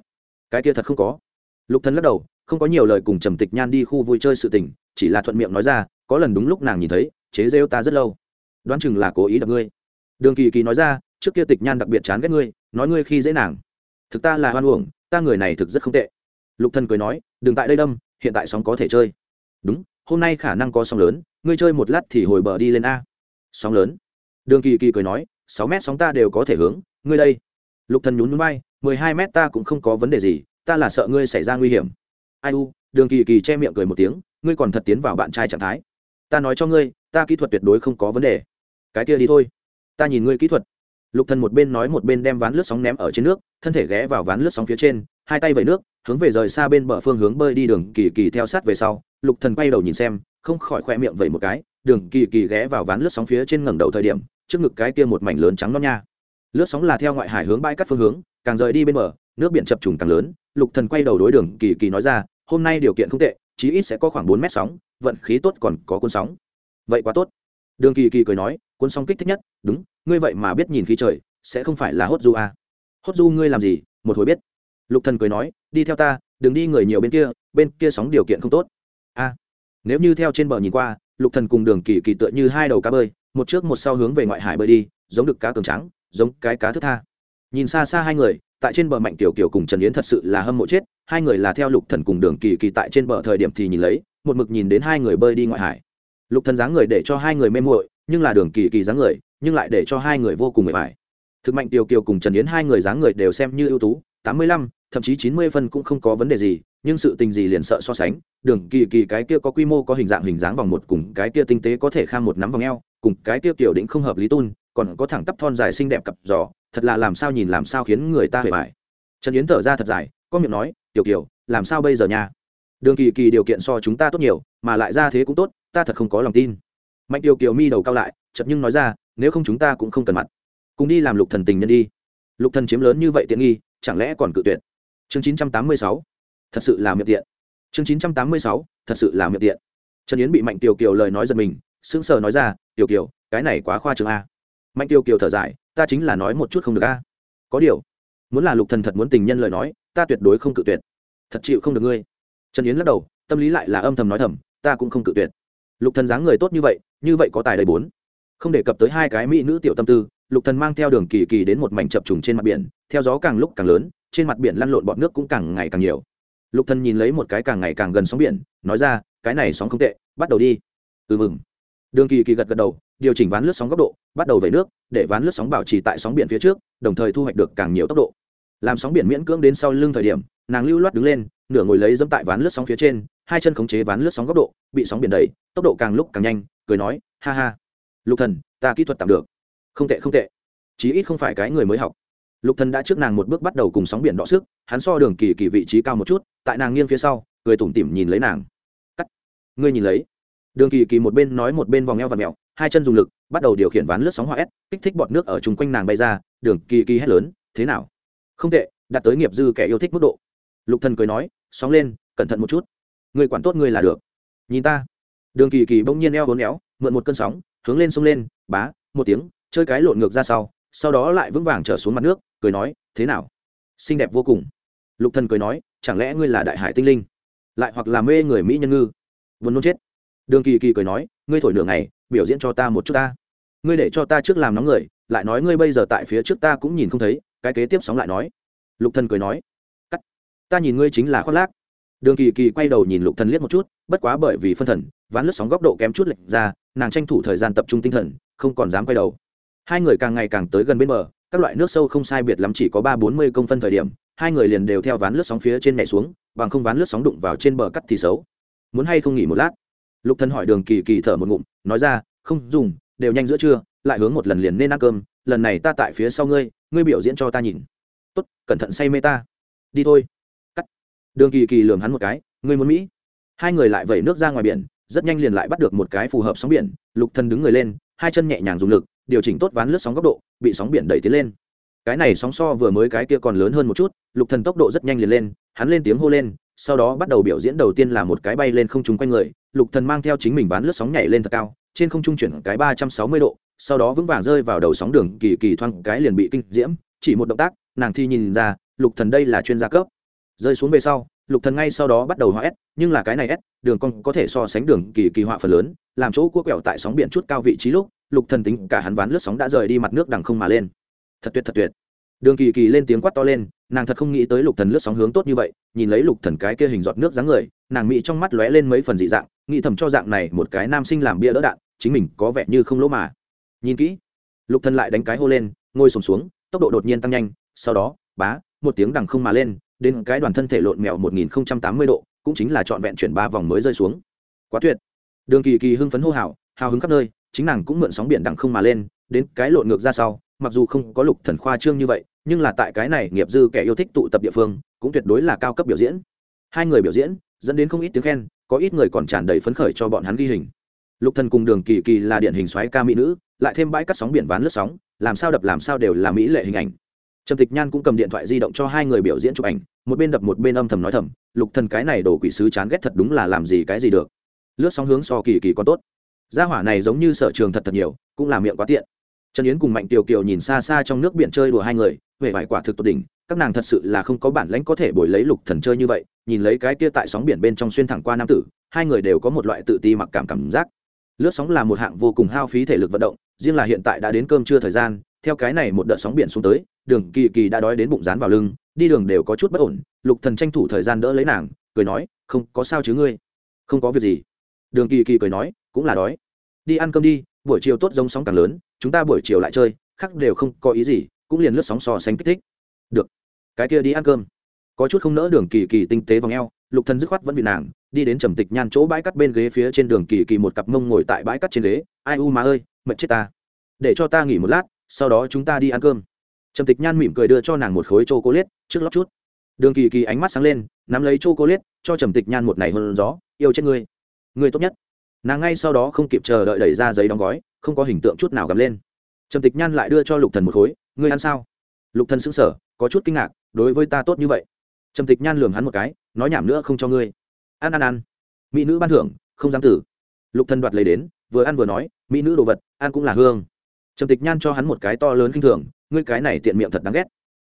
Cái kia thật không có. Lục thần lắc đầu, không có nhiều lời cùng trầm tịch nhan đi khu vui chơi sự tình, chỉ là thuận miệng nói ra, có lần đúng lúc nàng nhìn thấy, chế rêu ta rất lâu. Đoán chừng là cố ý đập ngươi. Đường kỳ kỳ nói ra trước kia tịch nhan đặc biệt chán ghét ngươi, nói ngươi khi dễ nàng. Thực ta là hoan uổng, ta người này thực rất không tệ. Lục thần cười nói, đừng tại đây đâm, hiện tại sóng có thể chơi. Đúng, hôm nay khả năng có sóng lớn, ngươi chơi một lát thì hồi bờ đi lên a. Sóng lớn. Đường kỳ kỳ cười nói, sáu mét sóng ta đều có thể hướng, ngươi đây. Lục thần nhún nhún bay mười hai mét ta cũng không có vấn đề gì, ta là sợ ngươi xảy ra nguy hiểm. Ai u, đường kỳ kỳ che miệng cười một tiếng, ngươi còn thật tiến vào bạn trai trạng thái. Ta nói cho ngươi, ta kỹ thuật tuyệt đối không có vấn đề. Cái kia đi thôi. Ta nhìn ngươi kỹ thuật lục thần một bên nói một bên đem ván lướt sóng ném ở trên nước, thân thể ghé vào ván lướt sóng phía trên, hai tay vẩy nước, hướng về rời xa bên bờ phương hướng bơi đi đường kỳ kỳ theo sát về sau. Lục thần quay đầu nhìn xem, không khỏi khoe miệng vẩy một cái, đường kỳ kỳ ghé vào ván lướt sóng phía trên ngẩng đầu thời điểm, trước ngực cái kia một mảnh lớn trắng non nha. Lướt sóng là theo ngoại hải hướng bãi cắt phương hướng, càng rời đi bên bờ, nước biển chập trùng càng lớn. Lục thần quay đầu đối đường kỳ kỳ nói ra, hôm nay điều kiện không tệ, chí ít sẽ có khoảng bốn mét sóng, vận khí tốt còn có cơn sóng. Vậy quá tốt. Đường kỳ kỳ cười nói cuốn song kích thích nhất, đúng, ngươi vậy mà biết nhìn khí trời, sẽ không phải là hốt du à. hốt du ngươi làm gì, một hồi biết. Lục thần cười nói, đi theo ta, đừng đi người nhiều bên kia bên kia sóng điều kiện không tốt. A nếu như theo trên bờ nhìn qua, lục thần cùng đường kỳ kỳ tựa như hai đầu cá bơi, một trước một sau hướng về ngoại hải bơi đi, giống được cá cường trắng giống cái cá thức tha. Nhìn xa xa hai người, tại trên bờ mạnh tiểu kiều cùng trần yến thật sự là hâm mộ chết, hai người là theo lục thần cùng đường kỳ kỳ tại trên bờ thời điểm thì nhìn lấy, một mực nhìn đến hai người bơi đi ngoại hải. Lục thần dáng người để cho hai người mê muội nhưng là đường kỳ kỳ dáng người, nhưng lại để cho hai người vô cùng mệt mỏi. Thực mạnh tiểu kiều cùng trần yến hai người dáng người đều xem như ưu tú, tám mươi lăm, thậm chí chín mươi phân cũng không có vấn đề gì, nhưng sự tình gì liền sợ so sánh, đường kỳ kỳ cái kia có quy mô, có hình dạng, hình dáng vòng một cùng cái kia tinh tế có thể kham một nắm vòng eo, cùng cái kia kiểu đỉnh không hợp lý tun còn có thẳng tắp thon dài xinh đẹp cặp giò, thật là làm sao nhìn làm sao khiến người ta hề bại trần yến thở ra thật dài, có miệng nói, tiểu kiều, làm sao bây giờ nha? Đường kỳ kỳ điều kiện so chúng ta tốt nhiều, mà lại ra thế cũng tốt, ta thật không có lòng tin mạnh Tiêu kiều mi đầu cao lại chật nhưng nói ra, nếu không chúng ta cũng không cần mặt. Cùng đi làm lục thần tình nhân đi. Lục thần chiếm lớn như vậy tiện nghi, chẳng lẽ còn cự tuyệt? Chương chín trăm tám mươi sáu, thật sự là miệng tiện. Chương chín trăm tám mươi sáu, thật sự là miệng tiện. Trần yến bị mạnh Tiêu kiều lời nói giật mình, sững sờ nói ra, tiểu kiều, cái này quá khoa trương a. Mạnh Tiêu kiều thở dài, ta chính là nói một chút không được a. Có điều, muốn là lục thần thật muốn tình nhân lời nói, ta tuyệt đối không cự tuyệt. Thật chịu không được ngươi. Trần yến lắc đầu, tâm lý lại là âm thầm nói thầm, ta cũng không cự tuyệt. Lục thần dáng người tốt như vậy như vậy có tài đầy bốn. Không đề cập tới hai cái mỹ nữ tiểu tâm tư, lục thần mang theo đường kỳ kỳ đến một mảnh chập trùng trên mặt biển, theo gió càng lúc càng lớn, trên mặt biển lăn lộn bọt nước cũng càng ngày càng nhiều. Lục thần nhìn lấy một cái càng ngày càng gần sóng biển, nói ra, cái này sóng không tệ, bắt đầu đi. Ừ mừng. Đường kỳ kỳ gật gật đầu, điều chỉnh ván lướt sóng góc độ, bắt đầu về nước, để ván lướt sóng bảo trì tại sóng biển phía trước, đồng thời thu hoạch được càng nhiều tốc độ. Làm sóng biển miễn cưỡng đến sau lưng thời điểm, nàng lưu loát đứng lên, nửa ngồi lấy dẫm tại ván lướt sóng phía trên, hai chân khống chế ván lướt sóng góc độ, bị sóng biển đẩy, tốc độ càng lúc càng nhanh cười nói, ha ha, lục thần, ta kỹ thuật tạm được. Không tệ không tệ. Chí ít không phải cái người mới học. Lục thần đã trước nàng một bước bắt đầu cùng sóng biển đọ sức, hắn so đường kỳ kỳ vị trí cao một chút, tại nàng nghiêng phía sau, cười tủm tỉm nhìn lấy nàng. Cắt, ngươi nhìn lấy. Đường kỳ kỳ một bên nói một bên vòng eo và mèo, hai chân dùng lực, bắt đầu điều khiển ván lướt sóng hoa ép kích thích bọt nước ở chung quanh nàng bay ra, đường kỳ kỳ hét lớn, thế nào? Không tệ, đạt tới nghiệp dư kẻ yêu thích mức độ. Lục thần cười nói, sóng lên, cẩn thận một chút. Người quản tốt người là được. Nhìn ta đường kỳ kỳ bỗng nhiên eo hốn éo, mượn một cơn sóng, hướng lên sông lên, bá, một tiếng, chơi cái lộn ngược ra sau sau đó lại vững vàng trở xuống mặt nước, cười nói, thế nào? Xinh đẹp vô cùng. Lục thần cười nói, chẳng lẽ ngươi là đại hải tinh linh? Lại hoặc là mê người mỹ nhân ngư? Vốn nôn chết. Đường kỳ kỳ cười nói, ngươi thổi nửa ngày, biểu diễn cho ta một chút ta. Ngươi để cho ta trước làm nóng người, lại nói ngươi bây giờ tại phía trước ta cũng nhìn không thấy, cái kế tiếp sóng lại nói. Lục thần cười nói, cắt, ta nhìn ngươi chính là khoác lác. Đường kỳ kỳ quay đầu nhìn lục thần liếc một chút, bất quá bởi vì phân thần ván lướt sóng góc độ kém chút lệch ra, nàng tranh thủ thời gian tập trung tinh thần, không còn dám quay đầu. Hai người càng ngày càng tới gần bên bờ, các loại nước sâu không sai biệt lắm chỉ có ba bốn mươi công phân thời điểm, hai người liền đều theo ván lướt sóng phía trên nhảy xuống, bằng không ván lướt sóng đụng vào trên bờ cắt thì xấu. Muốn hay không nghỉ một lát? Lục thần hỏi đường kỳ kỳ thở một ngụm, nói ra, không, dùng, đều nhanh giữa trưa, lại hướng một lần liền nên ăn cơm, lần này ta tại phía sau ngươi ngươi biểu diễn cho ta nhìn. Tốt, cẩn thận say mê ta. Đi thôi. Cắt. Đường kỳ kỳ lường hắn một cái, ngươi muốn mỹ? Hai người lại vẩy nước ra ngoài biển rất nhanh liền lại bắt được một cái phù hợp sóng biển, lục thần đứng người lên, hai chân nhẹ nhàng dùng lực, điều chỉnh tốt ván lướt sóng góc độ, bị sóng biển đẩy tiến lên. Cái này sóng so vừa mới cái kia còn lớn hơn một chút, lục thần tốc độ rất nhanh liền lên, hắn lên tiếng hô lên, sau đó bắt đầu biểu diễn đầu tiên là một cái bay lên không trung quanh người, lục thần mang theo chính mình ván lướt sóng nhảy lên thật cao, trên không trung chuyển cái ba trăm sáu mươi độ, sau đó vững vàng rơi vào đầu sóng đường, kỳ kỳ thoang cái liền bị kinh diễm, chỉ một động tác, nàng thi nhìn ra, lục thần đây là chuyên gia cấp. Rơi xuống về sau lục thần ngay sau đó bắt đầu hóa s, nhưng là cái này s, đường cong có thể so sánh đường kỳ kỳ họa phần lớn, làm chỗ cua quẹo tại sóng biển chút cao vị trí lúc, lục thần tính cả hắn ván lướt sóng đã rời đi mặt nước đằng không mà lên. Thật tuyệt thật tuyệt. Đường kỳ kỳ lên tiếng quát to lên, nàng thật không nghĩ tới lục thần lướt sóng hướng tốt như vậy, nhìn lấy lục thần cái kia hình giọt nước dáng người, nàng mỹ trong mắt lóe lên mấy phần dị dạng, nghĩ thầm cho dạng này một cái nam sinh làm bia đỡ đạn, chính mình có vẻ như không lỗ mà. Nhìn kỹ, lục thần lại đánh cái hô lên, ngồi sùng xuống, tốc độ đột nhiên tăng nhanh, sau đó, bá, một tiếng đằng không mà lên đến cái đoàn thân thể lộn mèo một nghìn tám mươi độ, cũng chính là trọn vẹn chuyển ba vòng mới rơi xuống. Quá tuyệt. Đường kỳ kỳ hưng phấn hô hào hào hứng khắp nơi, chính nàng cũng mượn sóng biển đằng không mà lên, đến cái lộn ngược ra sau, mặc dù không có lục thần khoa trương như vậy, nhưng là tại cái này nghiệp dư kẻ yêu thích tụ tập địa phương, cũng tuyệt đối là cao cấp biểu diễn. Hai người biểu diễn, dẫn đến không ít tiếng khen, có ít người còn tràn đầy phấn khởi cho bọn hắn ghi hình. Lục thần cùng đường kỳ kỳ là điển hình xoáy ca mỹ nữ, lại thêm bãi cắt sóng biển ván lướt sóng, làm sao đập làm sao đều là mỹ lệ hình ảnh trầm tịch nhan cũng cầm điện thoại di động cho hai người biểu diễn chụp ảnh, một bên đập một bên âm thầm nói thầm, lục thần cái này đồ quỷ sứ chán ghét thật đúng là làm gì cái gì được. Lướt sóng hướng so kỳ kỳ còn tốt. Gia hỏa này giống như sở trường thật thật nhiều, cũng là miệng quá tiện. Trần yến cùng mạnh tiểu kiều nhìn xa xa trong nước biển chơi đùa hai người về vải quả thực tốt đỉnh, các nàng thật sự là không có bản lãnh có thể bồi lấy lục thần chơi như vậy, nhìn lấy cái kia tại sóng biển bên trong xuyên thẳng qua nam tử, hai người đều có một loại tự ti mặc cảm cảm giác lướt sóng là một hạng vô cùng hao phí thể lực vận động, riêng là hiện tại đã đến cơm trưa thời gian, theo cái này một đợt sóng biển xuống tới, đường kỳ kỳ đã đói đến bụng rán vào lưng, đi đường đều có chút bất ổn, lục thần tranh thủ thời gian đỡ lấy nàng, cười nói, không, có sao chứ ngươi? Không có việc gì. Đường kỳ kỳ cười nói, cũng là đói. Đi ăn cơm đi, buổi chiều tốt giống sóng càng lớn, chúng ta buổi chiều lại chơi, khác đều không có ý gì, cũng liền lướt sóng so sánh kích thích. Được, cái kia đi ăn cơm. Có chút không nỡ đường kỳ kỳ tinh tế vòng eo, lục thần dứt khoát vẫn bị nàng đi đến trầm tịch nhan chỗ bãi cắt bên ghế phía trên đường kỳ kỳ một cặp mông ngồi tại bãi cắt trên ghế. Ai u má ơi, mệt chết ta. Để cho ta nghỉ một lát, sau đó chúng ta đi ăn cơm. Trầm tịch nhan mỉm cười đưa cho nàng một khối chô cô liết trước lóc chút. Đường kỳ kỳ ánh mắt sáng lên, nắm lấy chô cô liết cho trầm tịch nhan một này hơn gió, yêu chết ngươi. Ngươi tốt nhất. Nàng ngay sau đó không kịp chờ đợi đẩy ra giấy đóng gói, không có hình tượng chút nào gặp lên. Trầm tịch nhan lại đưa cho lục thần một khối, ngươi ăn sao? Lục thần sững sờ, có chút kinh ngạc, đối với ta tốt như vậy. Trầm tịch nhan lườm hắn một cái, nói nhảm nữa không cho ngươi ăn ăn ăn mỹ nữ ban thưởng, không dám tử. Lục thần đoạt lấy đến, vừa ăn vừa nói, mỹ nữ đồ vật, ăn cũng là hương. Trầm tịch nhan cho hắn một cái to lớn khinh thường, ngươi cái này tiện miệng thật đáng ghét.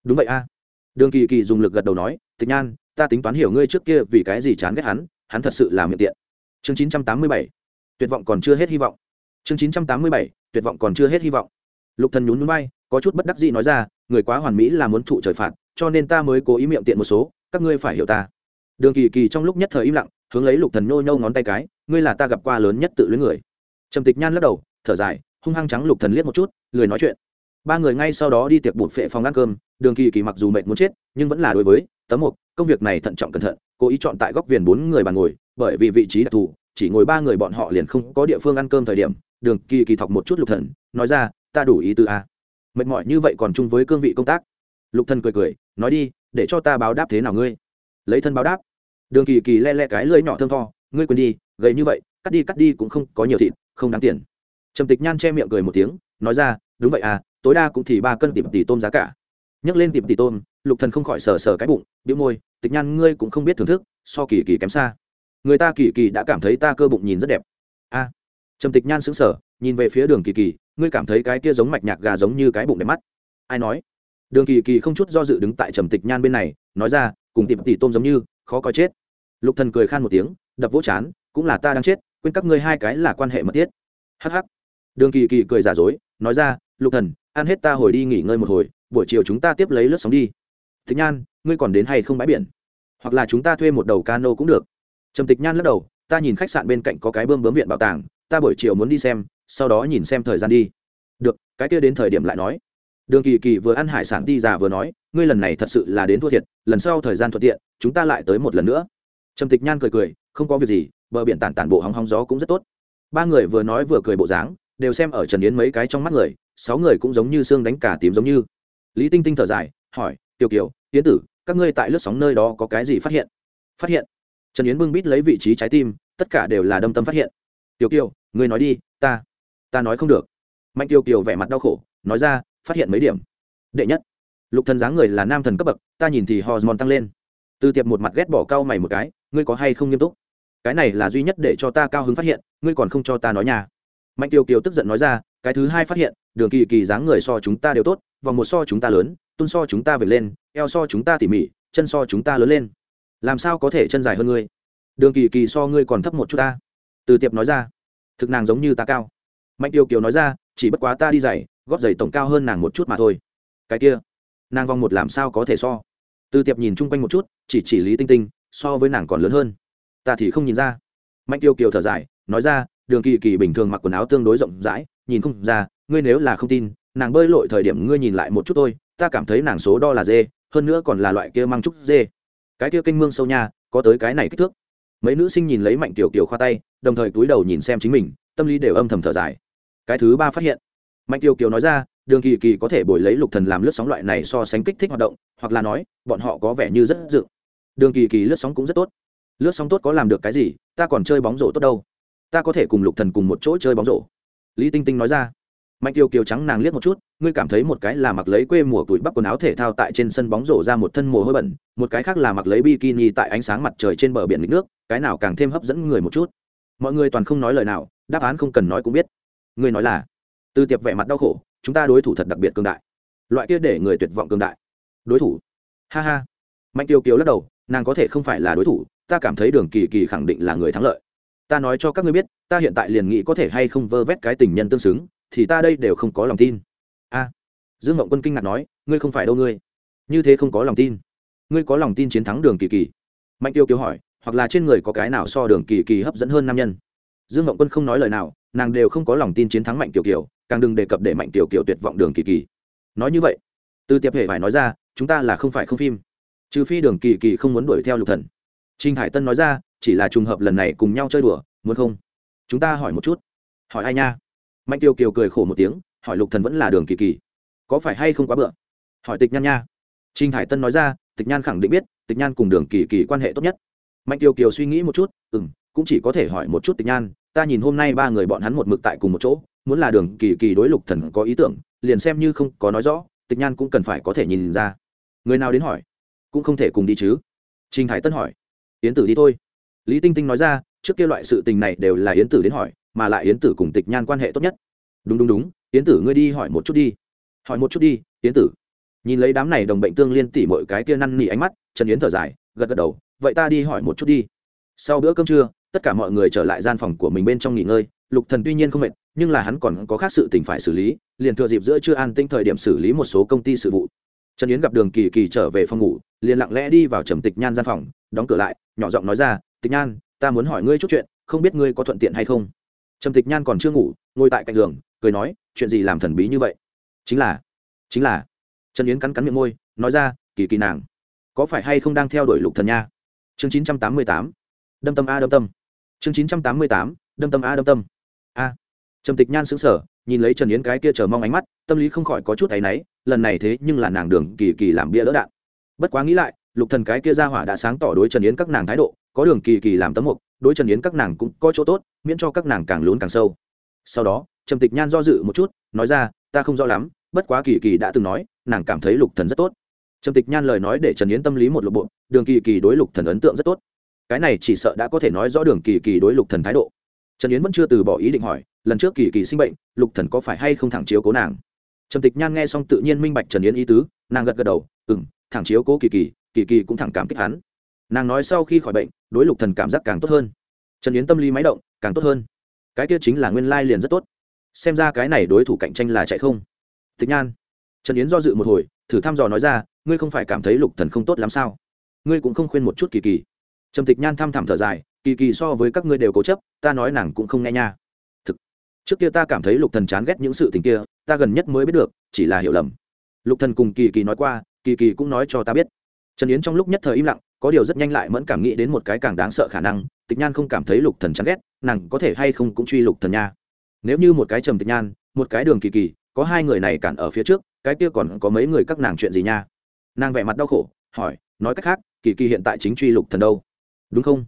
Đúng vậy a. Đường kỳ kỳ dùng lực gật đầu nói, tịch nhan, ta tính toán hiểu ngươi trước kia vì cái gì chán ghét hắn hắn thật sự là miệng tiện. Chương chín trăm tám mươi bảy. Tuyệt vọng còn chưa hết hy vọng. Chương chín trăm tám mươi bảy. Tuyệt vọng còn chưa hết hy vọng. Lục thần nhún nhún bay có chút bất đắc dĩ nói ra, người quá hoàn mỹ là muốn thụ trời phạt, cho nên ta mới cố ý miệng tiện một số, các ngươi phải hiểu ta đường kỳ kỳ trong lúc nhất thời im lặng, hướng lấy lục thần nhô nhô ngón tay cái, ngươi là ta gặp qua lớn nhất tự luyến người. Trầm tịch nhan lắc đầu, thở dài, hung hăng trắng lục thần liếc một chút, lười nói chuyện. Ba người ngay sau đó đi tiệc bột phệ phòng ăn cơm, đường kỳ kỳ mặc dù mệt muốn chết, nhưng vẫn là đối với tấm mục, công việc này thận trọng cẩn thận, cố ý chọn tại góc viền bốn người bàn ngồi, bởi vì vị trí đặc thù, chỉ ngồi ba người bọn họ liền không có địa phương ăn cơm thời điểm, đường kỳ kỳ thọc một chút lục thần, nói ra, ta đủ ý tư a. Mệt mỏi như vậy còn chung với cương vị công tác. Lục thần cười cười, nói đi, để cho ta báo đáp thế nào ngươi? Lấy thân báo đáp. Đường kỳ kỳ le le cái lưỡi nhỏ thơm tho ngươi quên đi gầy như vậy cắt đi cắt đi cũng không có nhiều thịt không đáng tiền. Trầm tịch nhan che miệng cười một tiếng nói ra đúng vậy à tối đa cũng thì ba cân tìm tỷ tôm giá cả. Nhấc lên tìm tỷ tôm lục thần không khỏi sờ sờ cái bụng bĩu môi tịch nhan ngươi cũng không biết thưởng thức so kỳ kỳ kém xa. Người ta kỳ kỳ đã cảm thấy ta cơ bụng nhìn rất đẹp. A. À, trầm tịch nhan sững sờ nhìn về phía đường kỳ kỳ ngươi cảm thấy cái kia giống mạch nhạc gà giống như cái bụng đẹp mắt. Ai nói? Đường kỳ kỳ không chút do dự đứng tại trầm tịch nhan bên này nói ra cùng tìm tỷ tôm giống như, khó coi chết. Lục thần cười khan một tiếng, đập vỗ chán, cũng là ta đang chết, quên các ngươi hai cái là quan hệ mật thiết. Hắc hắc. Đường kỳ kỳ cười giả dối, nói ra, lục thần, ăn hết ta hồi đi nghỉ ngơi một hồi, buổi chiều chúng ta tiếp lấy lướt sóng đi. Tịch nhan, ngươi còn đến hay không bãi biển? Hoặc là chúng ta thuê một đầu cano cũng được. Trầm tịch nhan lắc đầu, ta nhìn khách sạn bên cạnh có cái bơm bướm viện bảo tàng, ta buổi chiều muốn đi xem, sau đó nhìn xem thời gian đi. Được, cái kia đến thời điểm lại nói đường kỳ kỳ vừa ăn hải sản đi già vừa nói, ngươi lần này thật sự là đến thua thiệt, lần sau thời gian thuận tiện, chúng ta lại tới một lần nữa. Trầm tịch nhan cười cười, không có việc gì, bờ biển tản tản bộ hóng hóng gió cũng rất tốt. Ba người vừa nói vừa cười bộ dáng, đều xem ở trần yến mấy cái trong mắt người, sáu người cũng giống như xương đánh cả tím giống như. Lý tinh tinh thở dài, hỏi kiều kiều, yến tử, các ngươi tại lướt sóng nơi đó có cái gì phát hiện? Phát hiện? Trần yến bưng bít lấy vị trí trái tim, tất cả đều là đâm tâm phát hiện. Tiểu kiều, ngươi nói đi, ta ta nói không được. Mạnh kiều kiều vẻ mặt đau khổ, nói ra phát hiện mấy điểm. Đệ nhất, lục thần dáng người là nam thần cấp bậc, ta nhìn thì hormone tăng lên. Từ tiệp một mặt ghét bỏ cao mày một cái, ngươi có hay không nghiêm túc? Cái này là duy nhất để cho ta cao hứng phát hiện, ngươi còn không cho ta nói nhà. Mạnh tiêu kiều tức giận nói ra, cái thứ hai phát hiện, đường kỳ kỳ dáng người so chúng ta đều tốt, vòng một so chúng ta lớn, tôn so chúng ta về lên, eo so chúng ta tỉ mỉ, chân so chúng ta lớn lên. Làm sao có thể chân dài hơn ngươi? Đường kỳ kỳ so ngươi còn thấp một chút ta. Từ tiệp nói ra, thực nàng giống như ta cao. Mạnh tiêu kiều nói ra, chỉ bất quá ta đi dày gót giày tổng cao hơn nàng một chút mà thôi. Cái kia, nàng vòng một làm sao có thể so? Từ tiệp nhìn chung quanh một chút, chỉ chỉ lý tinh tinh, so với nàng còn lớn hơn. Ta thì không nhìn ra. Mạnh Tiêu kiều thở dài, nói ra, đường kỳ kỳ bình thường mặc quần áo tương đối rộng rãi, nhìn không ra, ngươi nếu là không tin, nàng bơi lội thời điểm ngươi nhìn lại một chút thôi ta cảm thấy nàng số đo là dê, hơn nữa còn là loại kia mang trúc dê. Cái kia kênh mương sâu nha, có tới cái này kích thước. Mấy nữ sinh nhìn lấy mạnh tiểu kiều khoa tay, đồng thời túi đầu nhìn xem chính mình, tâm lý đều âm thầm thở dài. Cái thứ ba phát hiện mạnh tiêu kiều nói ra, đường kỳ kỳ có thể bồi lấy lục thần làm lướt sóng loại này so sánh kích thích hoạt động, hoặc là nói, bọn họ có vẻ như rất dự. Đường kỳ kỳ lướt sóng cũng rất tốt. Lướt sóng tốt có làm được cái gì? Ta còn chơi bóng rổ tốt đâu. Ta có thể cùng lục thần cùng một chỗ chơi bóng rổ. Lý tinh tinh nói ra. Mạnh kiều kiều trắng nàng liếc một chút, ngươi cảm thấy một cái là mặc lấy quê mùa tuổi bắp quần áo thể thao tại trên sân bóng rổ ra một thân mồ hôi bẩn, một cái khác là mặc lấy bikini tại ánh sáng mặt trời trên bờ biển nước, cái nào càng thêm hấp dẫn người một chút. Mọi người toàn không nói lời nào, đáp án không cần nói cũng biết. Ngươi nói là? Từ tiệp vẻ mặt đau khổ, chúng ta đối thủ thật đặc biệt cường đại. Loại kia để người tuyệt vọng cường đại. Đối thủ. Ha ha. Mạnh kiều kiều lắc đầu, nàng có thể không phải là đối thủ, ta cảm thấy đường kỳ kỳ khẳng định là người thắng lợi. Ta nói cho các ngươi biết, ta hiện tại liền nghĩ có thể hay không vơ vét cái tình nhân tương xứng, thì ta đây đều không có lòng tin. A. Dương mộng quân kinh ngạc nói, ngươi không phải đâu ngươi. Như thế không có lòng tin. Ngươi có lòng tin chiến thắng đường kỳ kỳ? Mạnh tiêu kiều hỏi, hoặc là trên người có cái nào so đường kỳ kỳ hấp dẫn hơn nam nhân? Dương mộng quân không nói lời nào, nàng đều không có lòng tin chiến thắng mạnh tiểu kiều càng đừng đề cập để mạnh tiểu kiểu tuyệt vọng đường kỳ kỳ. Nói như vậy, từ tiệp hệ phải nói ra, chúng ta là không phải không phim. Trừ phi đường kỳ kỳ không muốn đuổi theo lục thần. Trinh hải tân nói ra, chỉ là trùng hợp lần này cùng nhau chơi đùa, muốn không? Chúng ta hỏi một chút. Hỏi ai nha? Mạnh tiêu kiều cười khổ một tiếng, hỏi lục thần vẫn là đường kỳ kỳ. Có phải hay không quá bựa? Hỏi tịch nhan nha. Trinh hải tân nói ra, tịch nhan khẳng định biết, tịch nhan cùng đường kỳ kỳ quan hệ tốt nhất. Mạnh tiêu kiều suy nghĩ một chút ừ m cũng chỉ có thể hỏi một chút tịch nhan, ta nhìn hôm nay ba người bọn hắn một mực tại cùng một chỗ, muốn là đường kỳ kỳ đối lục thần có ý tưởng, liền xem như không có nói rõ, tịch nhan cũng cần phải có thể nhìn ra. Người nào đến hỏi, cũng không thể cùng đi chứ. Trinh hải tân hỏi, yến tử đi thôi. Lý tinh tinh nói ra, trước kia loại sự tình này đều là yến tử đến hỏi, mà lại yến tử cùng tịch nhan quan hệ tốt nhất. Đúng đúng đúng, yến tử ngươi đi hỏi một chút đi. Hỏi một chút đi, yến tử. Nhìn lấy đám này đồng bệnh tương liên tỉ mọi cái kia năn nỉ ánh mắt, trần yến thở dài, gật gật đầu, vậy ta đi hỏi một chút đi sau bữa cơm trưa, tất cả mọi người trở lại gian phòng của mình bên trong nghỉ ngơi, lục thần tuy nhiên không mệt, nhưng là hắn còn có khác sự tình phải xử lý, liền thừa dịp giữa chưa an tinh thời điểm xử lý một số công ty sự vụ. Trần yến gặp đường kỳ kỳ trở về phòng ngủ, liền lặng lẽ đi vào trầm tịch nhan gian phòng, đóng cửa lại, nhỏ giọng nói ra, tịch nhan, ta muốn hỏi ngươi chút chuyện, không biết ngươi có thuận tiện hay không? Trầm tịch nhan còn chưa ngủ, ngồi tại cạnh giường, cười nói, chuyện gì làm thần bí như vậy? Chính là chính là. Trần yến cắn cắn miệng môi, nói ra, kỳ kỳ nàng, có phải hay không đang theo đuổi lục thần nha? Chương chín trăm tám mươi tám đâm tâm a đâm tâm. Chương chín trăm tám mươi tám, đâm tâm a đâm tâm. A. Trầm tịch nhan sững sờ, nhìn lấy trần yến cái kia chờ mong ánh mắt, tâm lý không khỏi có chút thấy náy, lần này thế nhưng là nàng đường kỳ kỳ làm bia đỡ đạn. Bất quá nghĩ lại, lục thần cái kia ra hỏa đã sáng tỏ đối trần yến các nàng thái độ, có đường kỳ kỳ làm tấm mục, đối trần yến các nàng cũng có chỗ tốt, miễn cho các nàng càng lún càng sâu. Sau đó, trầm tịch nhan do dự một chút, nói ra, ta không rõ lắm, bất quá kỳ kỳ đã từng nói, nàng cảm thấy lục thần rất tốt. Trầm tịch nhan lời nói để trần yến tâm lý một lộ bộ, đường kỳ kỳ đối lục thần ấn tượng rất tốt cái này chỉ sợ đã có thể nói rõ đường kỳ kỳ đối lục thần thái độ. Trần yến vẫn chưa từ bỏ ý định hỏi, lần trước kỳ kỳ sinh bệnh, lục thần có phải hay không thẳng chiếu cố nàng? Trầm tịch nhan nghe xong tự nhiên minh bạch trần yến ý tứ, nàng gật gật đầu ừ thẳng chiếu cố kỳ kỳ kỳ kỳ cũng thẳng cảm kích hắn. Nàng nói sau khi khỏi bệnh, đối lục thần cảm giác càng tốt hơn. Trần yến tâm lý máy động, càng tốt hơn. Cái kia chính là nguyên lai liền rất tốt. Xem ra cái này đối thủ cạnh tranh là chạy không. Tịch nhan, trần yến do dự một hồi, thử thăm dò nói ra, ngươi không phải cảm thấy lục thần không tốt lắm sao? Ngươi cũng không khuyên một chút kỳ kỳ trầm tịch nhan thăm thẳm thở dài, kỳ kỳ so với các ngươi đều cố chấp, ta nói nàng cũng không nghe nha. Thực, trước kia ta cảm thấy lục thần chán ghét những sự tình kia, ta gần nhất mới biết được, chỉ là hiểu lầm. Lục thần cùng kỳ kỳ nói qua, kỳ kỳ cũng nói cho ta biết. Trần yến trong lúc nhất thời im lặng, có điều rất nhanh lại mẫn cảm nghĩ đến một cái càng đáng sợ khả năng, tịch nhan không cảm thấy lục thần chán ghét, nàng có thể hay không cũng truy lục thần nha. Nếu như một cái trầm tịch nhan, một cái đường kỳ kỳ, có hai người này cản ở phía trước, cái kia còn có mấy người các nàng chuyện gì nha? Nàng vẻ mặt đau khổ, hỏi, nói cách khác, kỳ kỳ hiện tại chính truy lục thần đâu? Đúng không?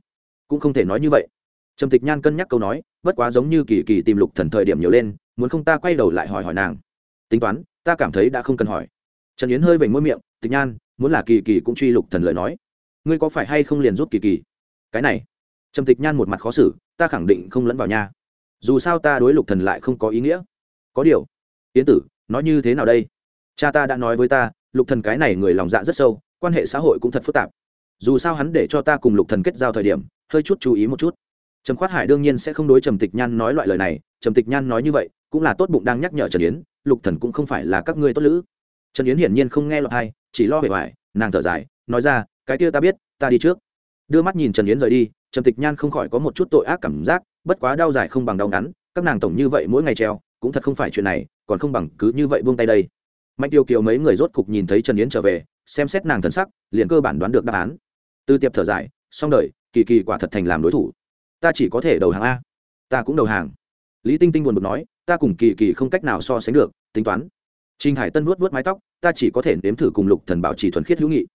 Cũng không thể nói như vậy. Trầm tịch nhan cân nhắc câu nói, bất quá giống như kỳ kỳ tìm lục thần thời điểm nhiều lên, muốn không ta quay đầu lại hỏi hỏi nàng. Tính toán, ta cảm thấy đã không cần hỏi. Trần yến hơi vểnh môi miệng, tịch nhan, muốn là kỳ kỳ cũng truy lục thần lời nói. Ngươi có phải hay không liền giúp kỳ kỳ? Cái này. Trầm tịch nhan một mặt khó xử, ta khẳng định không lẫn vào nha. Dù sao ta đối lục thần lại không có ý nghĩa. Có điều. Yến tử, nói như thế nào đây? Cha ta đã nói với ta, lục thần cái này người lòng dạ rất sâu, quan hệ xã hội cũng thật phức tạp dù sao hắn để cho ta cùng lục thần kết giao thời điểm, hơi chút chú ý một chút. Trầm khoát hải đương nhiên sẽ không đối trầm tịch nhan nói loại lời này, trầm tịch nhan nói như vậy, cũng là tốt bụng đang nhắc nhở trần yến, lục thần cũng không phải là các ngươi tốt lữ. Trần yến hiển nhiên không nghe lọt hay chỉ lo vẻ vải, nàng thở dài, nói ra, cái kia ta biết, ta đi trước. Đưa mắt nhìn trần yến rời đi, trầm tịch nhan không khỏi có một chút tội ác cảm giác, bất quá đau dài không bằng đau ngắn, các nàng tổng như vậy mỗi ngày treo cũng thật không phải chuyện này, còn không bằng cứ như vậy buông tay đây. Mạnh tiêu kiều mấy người rốt cục nhìn thấy trần yến trở về, xem xét nàng thần sắc, liền cơ bản đoán được đáp án tư tiệp thở dài, xong đời, kỳ kỳ quả thật thành làm đối thủ. Ta chỉ có thể đầu hàng a. Ta cũng đầu hàng. Lý tinh tinh buồn bực nói, ta cùng kỳ kỳ không cách nào so sánh được, tính toán. Trình thải tân vuốt vuốt mái tóc, ta chỉ có thể nếm thử cùng lục thần bảo trì thuần khiết hữu nghị.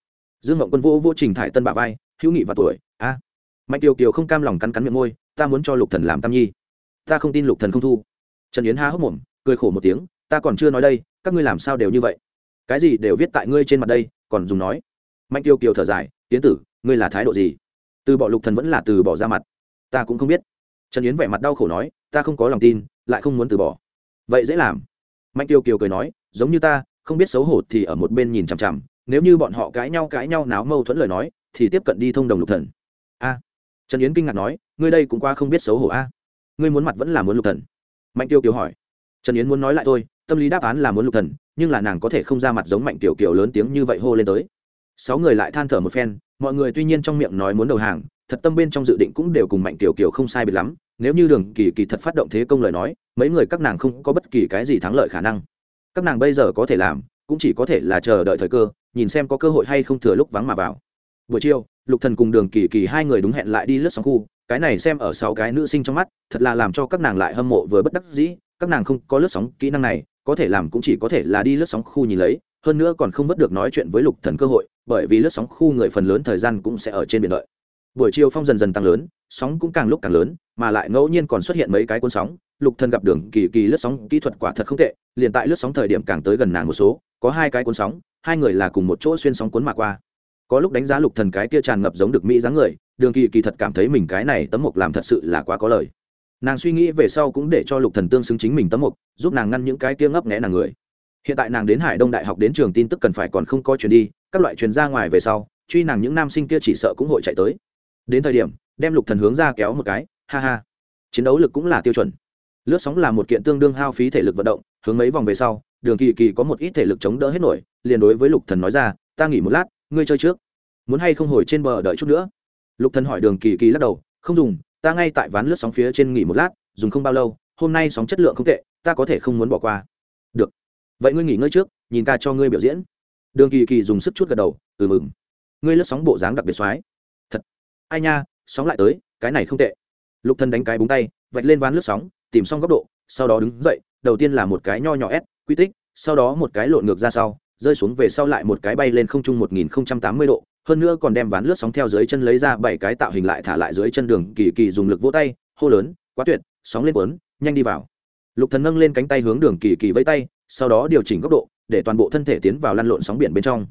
Dương mộng quân vô vô trình thải tân bả vai, hữu nghị và tuổi, a. Mạnh kiều kiều không cam lòng cắn cắn miệng môi, ta muốn cho lục thần làm tam nhi. Ta không tin lục thần không thu. Trần yến há hốc mồm, cười khổ một tiếng, ta còn chưa nói đây, các ngươi làm sao đều như vậy? Cái gì đều viết tại ngươi trên mặt đây, còn dùng nói? Mạnh kiều kiều thở dài tiến tử ngươi là thái độ gì? Từ bỏ lục thần vẫn là từ bỏ ra mặt. Ta cũng không biết. Trần yến vẻ mặt đau khổ nói, ta không có lòng tin, lại không muốn từ bỏ. Vậy dễ làm. Mạnh kiều kiều cười nói, giống như ta, không biết xấu hổ thì ở một bên nhìn chằm chằm, nếu như bọn họ cãi nhau cãi nhau náo mâu thuẫn lời nói, thì tiếp cận đi thông đồng lục thần. A. Trần yến kinh ngạc nói, ngươi đây cũng qua không biết xấu hổ a. Ngươi muốn mặt vẫn là muốn lục thần? Mạnh tiêu kiều hỏi. Trần yến muốn nói lại thôi, tâm lý đáp án là muốn lục thần, nhưng là nàng có thể không ra mặt giống mạnh tiểu kiều lớn tiếng như vậy hô lên tới. Sáu người lại than thở một phen mọi người tuy nhiên trong miệng nói muốn đầu hàng, thật tâm bên trong dự định cũng đều cùng mạnh tiểu kiều không sai biệt lắm, nếu như đường kỳ kỳ thật phát động thế công lời nói, mấy người các nàng không có bất kỳ cái gì thắng lợi khả năng. Các nàng bây giờ có thể làm, cũng chỉ có thể là chờ đợi thời cơ, nhìn xem có cơ hội hay không thừa lúc vắng mà vào. Buổi chiều, lục thần cùng đường kỳ kỳ hai người đúng hẹn lại đi lướt sóng khu, cái này xem ở sáu cái nữ sinh trong mắt, thật là làm cho các nàng lại hâm mộ vừa bất đắc dĩ, các nàng không có lướt sóng kỹ năng này, có thể làm cũng chỉ có thể là đi lướt sóng khu nhìn lấy hơn nữa còn không vất được nói chuyện với lục thần cơ hội, bởi vì lướt sóng khu người phần lớn thời gian cũng sẽ ở trên biển đợi. Buổi chiều phong dần dần tăng lớn, sóng cũng càng lúc càng lớn, mà lại ngẫu nhiên còn xuất hiện mấy cái cuốn sóng. Lục thần gặp đường kỳ kỳ lướt sóng, kỹ thuật quả thật không tệ, liền tại lướt sóng thời điểm càng tới gần nàng một số, có hai cái cuốn sóng, hai người là cùng một chỗ xuyên sóng cuốn mà qua. Có lúc đánh giá lục thần cái kia tràn ngập giống được mỹ dáng người, đường kỳ kỳ thật cảm thấy mình cái này tấm mục làm thật sự là quá có lời. Nàng suy nghĩ về sau cũng để cho lục thần tương xứng chính mình tấm mục, giúp nàng ngăn những cái kia ngấp nghẽ nàng người hiện tại nàng đến hải đông đại học đến trường tin tức cần phải còn không có chuyển đi, các loại chuyến ra ngoài về sau, truy nàng những nam sinh kia chỉ sợ cũng hội chạy tới. Đến thời điểm, đem lục thần hướng ra kéo một cái, ha ha. Chiến đấu lực cũng là tiêu chuẩn. Lướt sóng là một kiện tương đương hao phí thể lực vận động, hướng mấy vòng về sau, đường kỳ kỳ có một ít thể lực chống đỡ hết nổi, liền đối với lục thần nói ra, ta nghỉ một lát, ngươi chơi trước. Muốn hay không hồi trên bờ đợi chút nữa? Lục thần hỏi đường kỳ kỳ lắc đầu, không dùng, ta ngay tại ván lướt sóng phía trên nghỉ một lát, dùng không bao lâu, hôm nay sóng chất lượng không tệ, ta có thể không muốn bỏ qua. Được vậy ngươi nghỉ ngơi trước, nhìn ca cho ngươi biểu diễn. Đường kỳ kỳ dùng sức chút gật đầu ừ mừng. Ngươi lướt sóng bộ dáng đặc biệt xoái. Thật. Ai nha, sóng lại tới, cái này không tệ. Lục thần đánh cái búng tay, vạch lên ván lướt sóng, tìm xong góc độ, sau đó đứng dậy, đầu tiên là một cái nho nhỏ s, quy tích, sau đó một cái lộn ngược ra sau, rơi xuống về sau lại một cái bay lên không trung một nghìn không trăm tám mươi độ, hơn nữa còn đem ván lướt sóng theo dưới chân lấy ra bảy cái tạo hình lại thả lại dưới chân đường kỳ kỳ dùng lực vỗ tay, hô lớn, quá tuyệt, sóng lên quấn nhanh đi vào. Lục thần nâng lên cánh tay hướng đường kỳ kỳ vẫy tay sau đó điều chỉnh góc độ để toàn bộ thân thể tiến vào lăn lộn sóng biển bên trong.